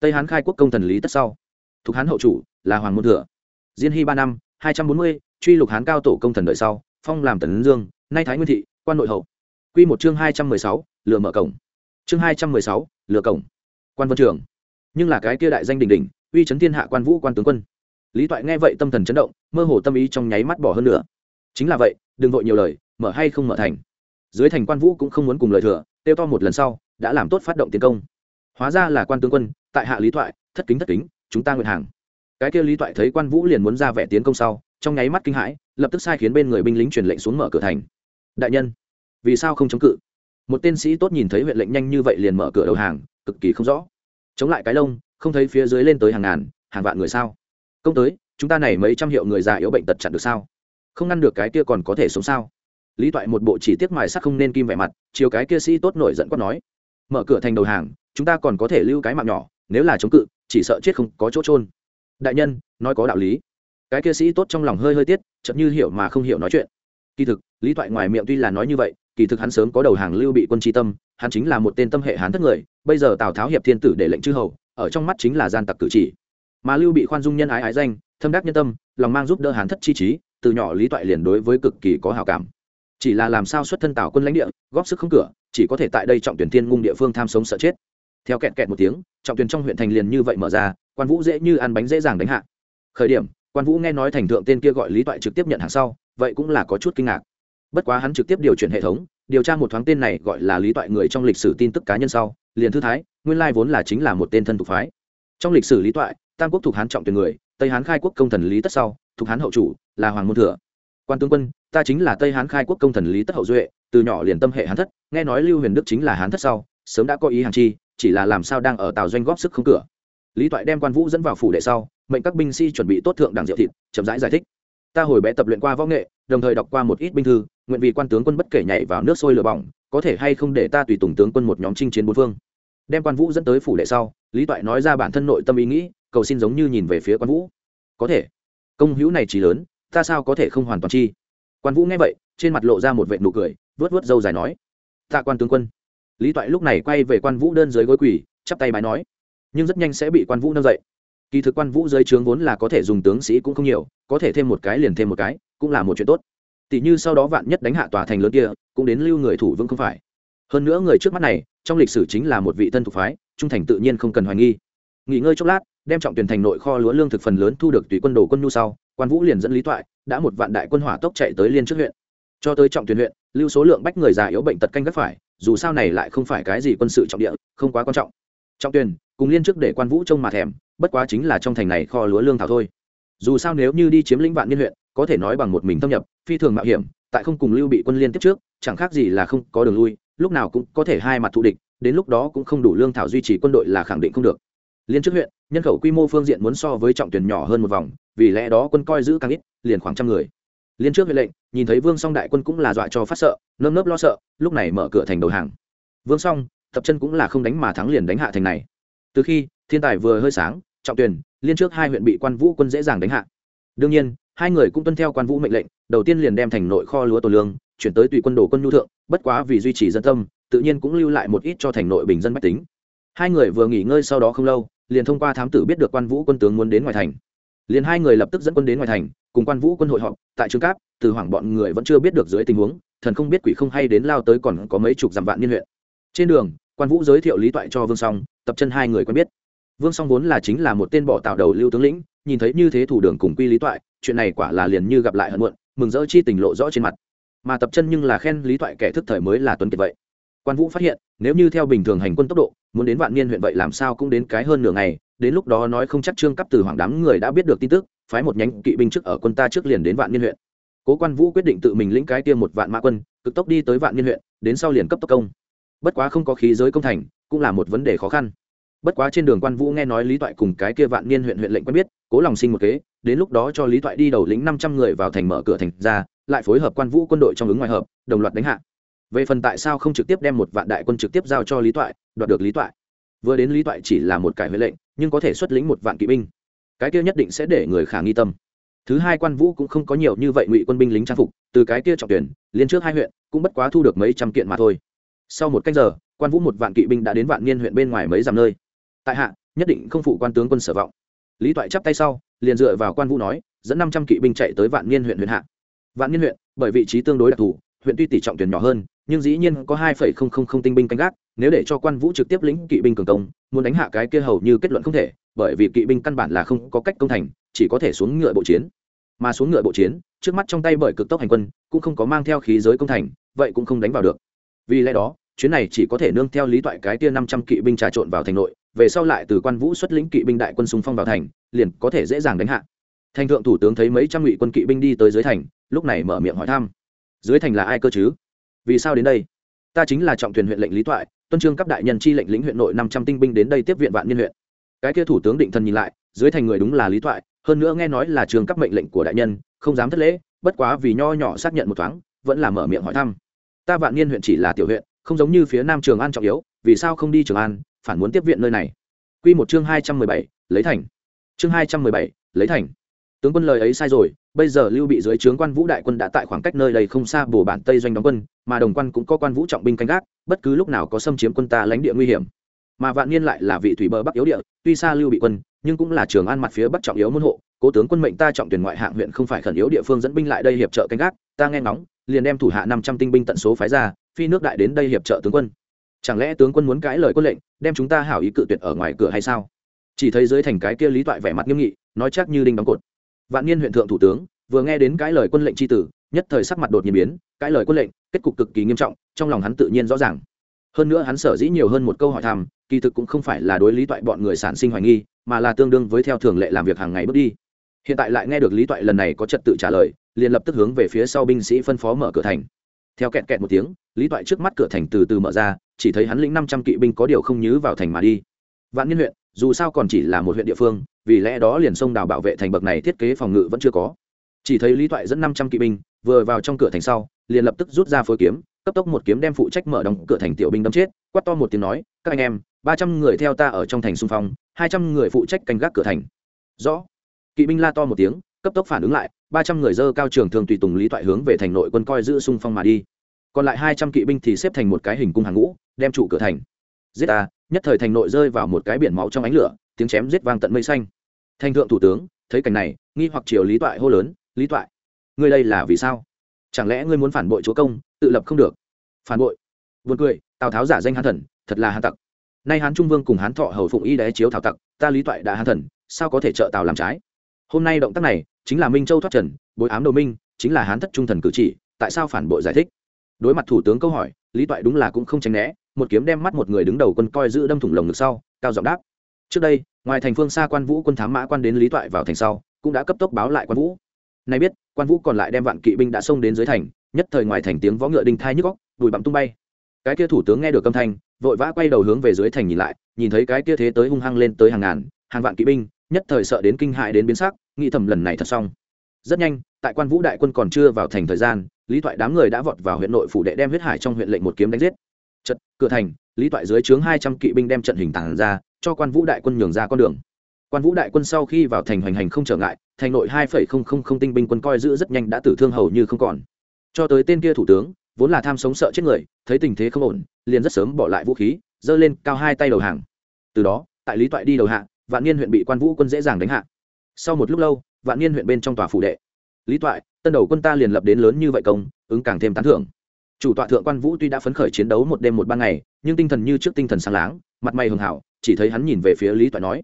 Tây hán khai quốc công thần lý tất sau thuộc hán hậu chủ là hoàng môn thừa. Diên hy ba năm, hai trăm bốn mươi, truy lục hán cao tổ công thần đợi sau, phong làm tần dương, nay thái nguyên thị, quan nội hậu. Q một chương hai trăm mười sáu lừa mở cổng. Chương hai trăm mười sáu lừa cổng. Quan vân trường. Nhưng là cái kia đại danh đình đình uy chấn thiên hạ quan vũ quan tướng quân. Lý toại nghe vậy tâm thần chấn động, mơ hồ tâm ý trong nháy mắt bỏ hơn nữa. Chính là vậy, đừng vội nhiều lời, mở hay không mở thành. Dưới thành quan vũ cũng không muốn cùng lời thừa, tiêu to một lần sau, đã làm tốt phát động tiến công. Hóa ra là quan tướng quân, tại hạ lý thoại thất kính thất kính chúng ta nguyện hàng. Cái kia lý Toại thấy quan vũ liền muốn ra vẻ tiến công sau, trong nháy mắt kinh hãi, lập tức sai khiến bên người binh lính truyền lệnh xuống mở cửa thành. Đại nhân, vì sao không chống cự? Một tên sĩ tốt nhìn thấy huyện lệnh nhanh như vậy liền mở cửa đầu hàng, cực kỳ không rõ. Chống lại cái lông, không thấy phía dưới lên tới hàng ngàn, hàng vạn người sao? Công tới, chúng ta này mấy trăm hiệu người già yếu bệnh tật chặn được sao? Không ngăn được cái kia còn có thể sống sao? Lý toại một bộ chỉ tiết mài sắc không nên kim vẻ mặt, chiều cái kia sĩ tốt nổi giận quát nói, mở cửa thành đầu hàng, chúng ta còn có thể lưu cái mạng nhỏ nếu là chống cự, chỉ sợ chết không có chỗ trôn đại nhân, nói có đạo lý. Cái kia sĩ tốt trong lòng hơi hơi tiết chậm như hiểu mà không hiểu nói chuyện. Kỳ thực, lý thoại ngoài miệng tuy là nói như vậy, kỳ thực hắn sớm có đầu hàng lưu bị quân tri tâm, hắn chính là một tên tâm hệ hán thất người, bây giờ tào tháo hiệp thiên tử để lệnh chư hầu, ở trong mắt chính là gian tặc cử chỉ. Mà lưu bị khoan dung nhân ái ái danh, thâm đắc nhân tâm, lòng mang giúp đỡ hán thất chi trí, từ nhỏ lý toại liền đối với cực kỳ có hào cảm. Chỉ là làm sao xuất thân tào quân lãnh địa, góp sức không cửa, chỉ có thể tại đây trọng tuyển thiên ngung địa phương tham sống sợ chết theo kẹt kẹt một tiếng, trọng tuyển trong huyện thành liền như vậy mở ra, quan vũ dễ như ăn bánh dễ dàng đánh hạ. Khởi điểm, quan vũ nghe nói thành thượng tên kia gọi lý toại trực tiếp nhận hàng sau, vậy cũng là có chút kinh ngạc. Bất quá hắn trực tiếp điều chuyển hệ thống, điều tra một thoáng tên này gọi là lý toại người trong lịch sử tin tức cá nhân sau, liền thư thái, nguyên lai vốn là chính là một tên thân thuộc phái. Trong lịch sử lý toại, tam quốc thuộc hán trọng tuyển người, tây hán khai quốc công thần lý tất sau, thuộc hán hậu chủ là hoàng môn thừa. Quan tướng quân, ta chính là tây hán khai quốc công thần lý tất hậu duệ, từ nhỏ liền tâm hệ hán thất, nghe nói lưu huyền đức chính là hán thất sau, sớm đã có ý hàng chi chỉ là làm sao đang ở tàu doanh góp sức không cửa. Lý toại đem quan vũ dẫn vào phủ đệ sau, mệnh các binh sĩ chuẩn bị tốt thượng đảng diệu thịt, chậm rãi giải thích. Ta hồi bé tập luyện qua võ nghệ, đồng thời đọc qua một ít binh thư, nguyện vì quan tướng quân bất kể nhảy vào nước sôi lửa bỏng, có thể hay không để ta tùy tùng tướng quân một nhóm chinh chiến bốn phương. Đem quan vũ dẫn tới phủ đệ sau, lý toại nói ra bản thân nội tâm ý nghĩ, cầu xin giống như nhìn về phía quan vũ. Có thể. Công hữu này chỉ lớn, ta sao có thể không hoàn toàn chi? Quan vũ nghe vậy, trên mặt lộ ra một vệ nụ cười vớt vớt dâu dài nói. Tạ quan tướng quân lý toại lúc này quay về quan vũ đơn dưới gối quỳ, chắp tay bái nói. Nhưng rất nhanh sẽ bị quan vũ nâng dậy. Kỳ thực quan vũ dưới trướng vốn là có thể dùng tướng sĩ cũng không nhiều, có thể thêm một cái liền thêm một cái, cũng là một chuyện tốt. Tỷ như sau đó vạn nhất đánh hạ tòa thành lớn kia, cũng đến lưu người thủ vững không phải. Hơn nữa người trước mắt này, trong lịch sử chính là một vị thân thuộc phái, trung thành tự nhiên không cần hoài nghi. Nghỉ ngơi chốc lát, đem trọng tuyển thành nội kho lúa lương thực phần lớn thu được tùy quân đồ quân nhu sau, quan vũ liền dẫn lý toại, đã một vạn đại quân hỏa tốc chạy tới liên trước huyện. Cho tới trọng tuyển huyện, lưu số lượng bách người già yếu bệnh tật canh gác phải dù sao này lại không phải cái gì quân sự trọng địa không quá quan trọng. Trọng Tuyền, cùng liên trước để quan vũ trông mà thèm bất quá chính là trong thành này kho lúa lương thảo thôi. Dù sao nếu như đi chiếm lĩnh vạn niên huyện có thể nói bằng một mình thâm nhập phi thường mạo hiểm tại không cùng lưu bị quân liên tiếp trước chẳng khác gì là không có đường lui lúc nào cũng có thể hai mặt thù địch đến lúc đó cũng không đủ lương thảo duy trì quân đội là khẳng định không được. Liên trước huyện nhân khẩu quy mô phương diện muốn so với trọng tuyển nhỏ hơn một vòng vì lẽ đó quân coi giữ càng ít liền khoảng trăm người. Liên trước huyện lệnh nhìn thấy vương song đại quân cũng là dọa cho phát sợ, nơm nớp lo sợ, lúc này mở cửa thành đầu hàng. Vương song, tập chân cũng là không đánh mà thắng liền đánh hạ thành này. Từ khi thiên tài vừa hơi sáng, trọng tuyển, liên trước hai huyện bị quan vũ quân dễ dàng đánh hạ. Đương nhiên, hai người cũng tuân theo quan vũ mệnh lệnh, đầu tiên liền đem thành nội kho lúa tổ lương, chuyển tới tùy quân đồ quân nhu thượng, bất quá vì duy trì dân tâm, tự nhiên cũng lưu lại một ít cho thành nội bình dân bách tính. Hai người vừa nghỉ ngơi sau đó không lâu, liền thông qua thám tử biết được quan vũ quân tướng muốn đến ngoài thành. Liền hai người lập tức dẫn quân đến ngoài thành cùng quan vũ quân hội họp, tại trường cáp, từ hoảng bọn người vẫn chưa biết được dưới tình huống, thần không biết quỷ không hay đến lao tới còn có mấy chục dặm vạn niên huyện. Trên đường, quan vũ giới thiệu lý toại cho vương song, tập chân hai người quen biết. Vương song vốn là chính là một tên bỏ tạo đầu lưu tướng lĩnh, nhìn thấy như thế thủ đường cùng quy lý toại, chuyện này quả là liền như gặp lại hận muộn, mừng rỡ chi tình lộ rõ trên mặt. Mà tập chân nhưng là khen lý toại kẻ thức thời mới là tuấn kiệt vậy. Quan vũ phát hiện, nếu như theo bình thường hành quân tốc độ, muốn đến vạn niên huyện vậy làm sao cũng đến cái hơn nửa ngày, đến lúc đó nói không chắc trương cấp từ hoàng đám người đã biết được tin tức phái một nhánh kỵ binh trước ở quân ta trước liền đến vạn niên huyện. Cố quan vũ quyết định tự mình lĩnh cái tiêm một vạn mã quân, cực tốc đi tới vạn niên huyện, đến sau liền cấp tốc công. Bất quá không có khí giới công thành, cũng là một vấn đề khó khăn. Bất quá trên đường quan vũ nghe nói lý toại cùng cái kia vạn niên huyện huyện lệnh quen biết, cố lòng sinh một kế, đến lúc đó cho lý toại đi đầu lĩnh năm trăm người vào thành mở cửa thành ra, lại phối hợp quan vũ quân đội trong ứng ngoài hợp, đồng loạt đánh hạ. Về phần tại sao không trực tiếp đem một vạn đại quân trực tiếp giao cho lý toại, đoạt được lý toại. Vừa đến lý toại chỉ là một cải huệ lệnh, nhưng có thể xuất lĩnh một vạn kỵ binh cái kia nhất định sẽ để người khả nghi tâm. Thứ hai, quan vũ cũng không có nhiều như vậy ngụy quân binh lính trang phục, từ cái kia trọng tuyển, liên trước hai huyện, cũng bất quá thu được mấy trăm kiện mà thôi. Sau một cách giờ, quan vũ một vạn kỵ binh đã đến vạn niên huyện bên ngoài mấy dặm nơi. Tại hạ, nhất định không phụ quan tướng quân sở vọng. Lý toại chắp tay sau, liền dựa vào quan vũ nói, dẫn năm trăm kỵ binh chạy tới vạn niên huyện huyện hạ. Vạn niên huyện, bởi vị trí tương đối đặc thù, huyện tuy tỷ trọng tuyển nhỏ hơn, nhưng dĩ nhiên có hai phẩy không không không tinh binh canh gác, nếu để cho quan vũ trực tiếp lĩnh kỵ binh cường công, muốn đánh hạ cái kia hầu như kết luận không thể bởi vì kỵ binh căn bản là không có cách công thành, chỉ có thể xuống ngựa bộ chiến. Mà xuống ngựa bộ chiến, trước mắt trong tay bởi cực tốc hành quân, cũng không có mang theo khí giới công thành, vậy cũng không đánh vào được. Vì lẽ đó, chuyến này chỉ có thể nương theo lý toại cái tia năm trăm kỵ binh trà trộn vào thành nội, về sau lại từ quan vũ xuất lĩnh kỵ binh đại quân xung phong vào thành, liền có thể dễ dàng đánh hạ. Thành thượng thủ tướng thấy mấy trăm ngụy quân kỵ binh đi tới dưới thành, lúc này mở miệng hỏi thăm. Dưới thành là ai cơ chứ? Vì sao đến đây? Ta chính là trọng thuyền huyện lệnh lý toại, tuân trương cấp đại nhân chi lệnh lĩnh huyện nội năm trăm tinh binh đến đây tiếp viện vạn niên huyện cái kia thủ tướng định thần nhìn lại dưới thành người đúng là lý thoại, hơn nữa nghe nói là trường cấp mệnh lệnh của đại nhân không dám thất lễ bất quá vì nho nhỏ xác nhận một thoáng vẫn là mở miệng hỏi thăm. Ta vạn niên huyện chỉ là tiểu huyện không giống như phía nam trường an trọng yếu vì sao không đi trường an phản muốn tiếp viện nơi này? Q một chương hai trăm mười bảy lấy thành. Chương hai trăm mười bảy lấy thành. Tướng quân lời ấy sai rồi bây giờ lưu bị dưới trướng quan vũ đại quân đã tại khoảng cách nơi đây không xa bồ bản tây doanh đóng quân mà đồng quan cũng có quan vũ trọng binh canh gác bất cứ lúc nào có xâm chiếm quân ta lãnh địa nguy hiểm mà vạn niên lại là vị thủy bờ bắc yếu địa, tuy xa lưu bị quân, nhưng cũng là trường an mặt phía bắc trọng yếu môn hộ. Cố tướng quân mệnh ta trọng tuyển ngoại hạng huyện không phải khẩn yếu địa phương dẫn binh lại đây hiệp trợ canh gác, ta nghe ngóng, liền đem thủ hạ năm trăm tinh binh tận số phái ra, phi nước đại đến đây hiệp trợ tướng quân. Chẳng lẽ tướng quân muốn cãi lời quân lệnh, đem chúng ta hảo ý cự tuyệt ở ngoài cửa hay sao? Chỉ thấy dưới thành cái kia lý toại vẻ mặt nghiêm nghị, nói chắc như đinh đóng cột. Vạn niên huyện thượng thủ tướng, vừa nghe đến cãi lời quân lệnh tri tử, nhất thời sắc mặt đột nhiên biến, cãi lời quân lệnh, kết cục cực kỳ nghiêm trọng, trong lòng hắn tự nhiên rõ ràng hơn nữa hắn sở dĩ nhiều hơn một câu hỏi thăm, kỳ thực cũng không phải là đối lý toại bọn người sản sinh hoài nghi, mà là tương đương với theo thường lệ làm việc hàng ngày bước đi. Hiện tại lại nghe được lý toại lần này có trật tự trả lời, liền lập tức hướng về phía sau binh sĩ phân phó mở cửa thành. Theo kẹt kẹt một tiếng, lý toại trước mắt cửa thành từ từ mở ra, chỉ thấy hắn lĩnh năm trăm kỵ binh có điều không nhứ vào thành mà đi. Vạn niên huyện, dù sao còn chỉ là một huyện địa phương, vì lẽ đó liền sông đào bảo vệ thành bậc này thiết kế phòng ngự vẫn chưa có. Chỉ thấy lý toại dẫn năm trăm kỵ binh, vừa vào trong cửa thành sau, liền lập tức rút ra phối kiếm cấp tốc một kiếm đem phụ trách mở đóng cửa thành tiểu binh đâm chết, quát to một tiếng nói, các anh em, ba trăm người theo ta ở trong thành xung phong, hai trăm người phụ trách canh gác cửa thành. Rõ. Kỵ binh la to một tiếng, cấp tốc phản ứng lại, ba trăm người dơ cao trường thường tùy tùng lý toại hướng về thành nội quân coi giữ xung phong mà đi. Còn lại hai trăm kỵ binh thì xếp thành một cái hình cung hàng ngũ, đem trụ cửa thành. Giết ta! Nhất thời thành nội rơi vào một cái biển máu trong ánh lửa, tiếng chém giết vang tận mây xanh. Thành thượng thủ tướng, thấy cảnh này, nghi hoặc triều lý toại hô lớn, lý toại ngươi đây là vì sao? Chẳng lẽ ngươi muốn phản bội chúa công tự lập không được. Phản bội. Buồn cười, tào tháo giả danh hán thần, thật là hán tặc. Nay hán trung vương cùng hán thọ hầu phụng y đế chiếu thảo tặc, ta lý toại đã hán thần, sao có thể trợ tào làm trái? Hôm nay động tác này, chính là minh châu thoát trần, bối ám đồ minh, chính là hán thất trung thần cử chỉ, tại sao phản bội giải thích? Đối mặt thủ tướng câu hỏi, lý toại đúng là cũng không tránh né, một kiếm đem mắt một người đứng đầu quân coi giữ đâm thủng lồng ngực sau, cao giọng đáp. Trước đây, ngoài thành phương xa quan vũ quân thám mã quan đến lý toại vào thành sau, cũng đã cấp tốc báo lại quan vũ nay biết, quan vũ còn lại đem vạn kỵ binh đã xông đến dưới thành, nhất thời ngoài thành tiếng võ ngựa đinh thai nhức góc đùi bặm tung bay. Cái kia thủ tướng nghe được âm thanh, vội vã quay đầu hướng về dưới thành nhìn lại, nhìn thấy cái kia thế tới hung hăng lên tới hàng ngàn, hàng vạn kỵ binh, nhất thời sợ đến kinh hại đến biến sắc, nghĩ thầm lần này thật xong. Rất nhanh, tại quan vũ đại quân còn chưa vào thành thời gian, lý thoại đám người đã vọt vào huyện nội phủ đệ đem huyết hải trong huyện lệnh một kiếm đánh giết. Trận cửa thành, lý thoại dưới trướng hai trăm kỵ binh đem trận hình tàn ra, cho quan vũ đại quân nhường ra con đường quan vũ đại quân sau khi vào thành hoành hành không trở ngại, thành nội hai phẩy không không không tinh binh quân coi giữ rất nhanh đã tử thương hầu như không còn. Cho tới tên kia thủ tướng, vốn là tham sống sợ chết người, thấy tình thế không ổn, liền rất sớm bỏ lại vũ khí, giơ lên cao hai tay đầu hàng. Từ đó, tại lý toại đi đầu hạ, vạn niên huyện bị quan vũ quân dễ dàng đánh hạ. Sau một lúc lâu, vạn niên huyện bên trong tòa phủ đệ. Lý toại, tân đầu quân ta liền lập đến lớn như vậy công, ứng càng thêm tán thưởng. Chủ tọa thượng quan vũ tuy đã phấn khởi chiến đấu một đêm một ban ngày, nhưng tinh thần như trước tinh thần sáng láng, mặt mày hường hảo, chỉ thấy hắn nhìn về phía lý toại nói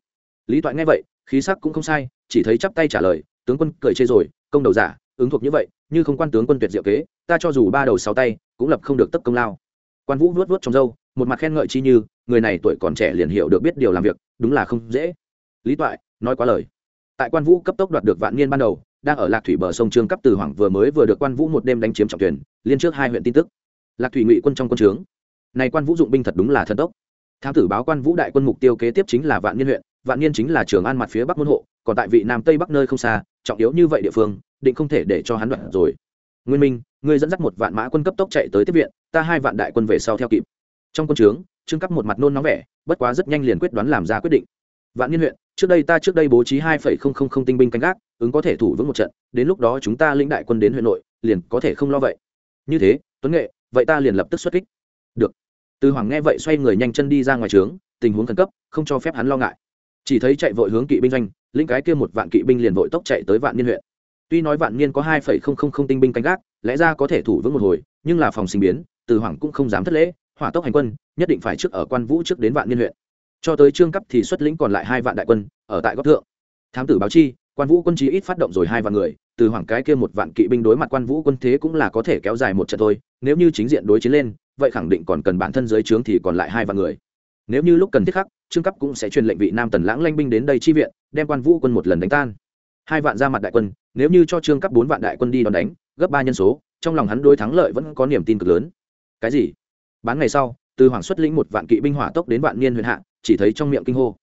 lý toại nghe vậy, khí sắc cũng không sai, chỉ thấy chắp tay trả lời, tướng quân cười chê rồi, công đầu giả, ứng thuộc như vậy, như không quan tướng quân tuyệt diệu kế, ta cho dù ba đầu sáu tay, cũng lập không được tấp công lao. Quan vũ vuốt vuốt trong râu, một mặt khen ngợi chi như, người này tuổi còn trẻ liền hiểu được biết điều làm việc, đúng là không dễ. Lý toại, nói quá lời. Tại quan vũ cấp tốc đoạt được vạn niên ban đầu, đang ở lạc thủy bờ sông trương cấp từ hoàng vừa mới vừa được quan vũ một đêm đánh chiếm trọng thuyền, liên trước hai huyện tin tức. Lạc thủy ngụy quân trong quân trướng. Này quan vũ dụng binh thật đúng là thần tốc. Thám tử báo quan vũ đại quân mục tiêu kế tiếp chính là vạn niên huyện vạn niên chính là trường an mặt phía bắc môn hộ, còn tại vị nam tây bắc nơi không xa, trọng yếu như vậy địa phương, định không thể để cho hắn đoạn rồi. Nguyên minh, ngươi dẫn dắt một vạn mã quân cấp tốc chạy tới tiếp viện, ta hai vạn đại quân về sau theo kịp. Trong quân trướng, trương cấp một mặt nôn nóng vẻ, bất quá rất nhanh liền quyết đoán làm ra quyết định. Vạn niên huyện, trước đây ta trước đây bố trí hai phẩy không không không tinh binh canh gác, ứng có thể thủ vững một trận, đến lúc đó chúng ta lĩnh đại quân đến huyện nội, liền có thể không lo vậy. Như thế, tuấn nghệ, vậy ta liền lập tức xuất kích. Được. Từ hoàng nghe vậy xoay người nhanh chân đi ra ngoài trướng, tình huống khẩn cấp, không cho phép hắn lo ngại chỉ thấy chạy vội hướng kỵ binh doanh, lĩnh cái kia một vạn kỵ binh liền vội tốc chạy tới vạn niên huyện. Tuy nói vạn niên có hai phẩy không không không tinh binh canh gác, lẽ ra có thể thủ vững một hồi, nhưng là phòng sinh biến, từ hoàng cũng không dám thất lễ, hỏa tốc hành quân, nhất định phải trước ở quan vũ trước đến vạn niên huyện. Cho tới trương cấp thì xuất lĩnh còn lại hai vạn đại quân, ở tại góc thượng. Thám tử báo chi, quan vũ quân chí ít phát động rồi hai vạn người, từ hoàng cái kia một vạn kỵ binh đối mặt quan vũ quân thế cũng là có thể kéo dài một trận thôi, nếu như chính diện đối chiến lên, vậy khẳng định còn cần bản thân dưới trướng thì còn lại hai vạn người nếu như lúc cần thiết khắc, trương cấp cũng sẽ truyền lệnh vị nam tần lãng lanh binh đến đây chi viện, đem quan vũ quân một lần đánh tan. Hai vạn ra mặt đại quân, nếu như cho trương cấp bốn vạn đại quân đi đón đánh, gấp ba nhân số, trong lòng hắn đối thắng lợi vẫn có niềm tin cực lớn. Cái gì? Bán ngày sau, từ hoàng xuất lĩnh một vạn kỵ binh hỏa tốc đến vạn niên huyền hạ, chỉ thấy trong miệng kinh hô.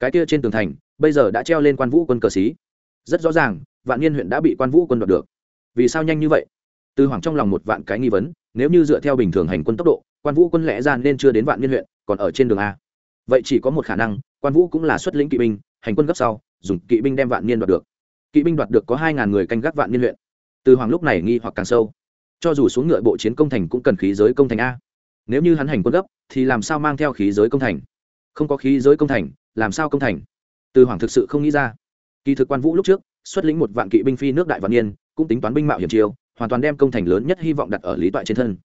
Cái kia trên tường thành, bây giờ đã treo lên quan vũ quân cờ xí. Rất rõ ràng, vạn niên huyện đã bị quan vũ quân đoạt được. Vì sao nhanh như vậy? Từ hoàng trong lòng một vạn cái nghi vấn, nếu như dựa theo bình thường hành quân tốc độ, quan vũ quân lẽ ra nên chưa đến vạn niên huyện còn ở trên đường a. Vậy chỉ có một khả năng, quan vũ cũng là xuất lĩnh kỵ binh, hành quân gấp sau, dùng kỵ binh đem vạn niên đoạt được. Kỵ binh đoạt được có hai ngàn người canh gác vạn niên huyện từ hoàng lúc này nghi hoặc càng sâu. Cho dù xuống ngựa bộ chiến công thành cũng cần khí giới công thành a. Nếu như hắn hành quân gấp, thì làm sao mang theo khí giới công thành? Không có khí giới công thành, làm sao công thành? Từ hoàng thực sự không nghĩ ra. Kỳ thực quan vũ lúc trước, xuất lĩnh một vạn kỵ binh phi nước đại vạn niên, cũng tính toán binh mạo hiểm chiêu, hoàn toàn đem công thành lớn nhất hy vọng đặt ở lý toại trên thân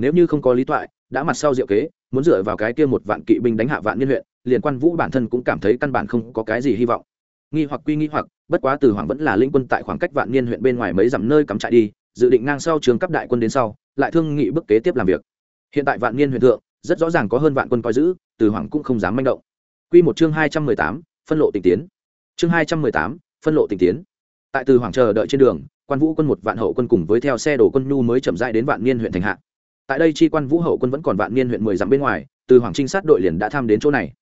nếu như không có lý toại, đã mặt sau diệu kế, muốn dựa vào cái kia một vạn kỵ binh đánh hạ vạn niên huyện, liền quan vũ bản thân cũng cảm thấy căn bản không có cái gì hy vọng. Nghi hoặc quy nghi hoặc, bất quá từ hoàng vẫn là linh quân tại khoảng cách vạn niên huyện bên ngoài mấy dặm nơi cắm trại đi, dự định ngang sau trường cấp đại quân đến sau, lại thương nghị bước kế tiếp làm việc. Hiện tại vạn niên huyện thượng, rất rõ ràng có hơn vạn quân coi giữ, từ hoàng cũng không dám manh động. Quy một chương hai trăm mười tám, phân lộ tình tiến. Chương hai trăm mười tám, phân lộ tình tiến. Tại từ hoàng chờ đợi trên đường, quan vũ quân một vạn hậu quân cùng với theo xe đổ quân nhu mới chậm rãi đến vạn niên huyện thành hạ tại đây chi quan vũ hậu quân vẫn còn vạn niên huyện mười dặm bên ngoài, từ hoàng trinh sát đội liền đã tham đến chỗ này.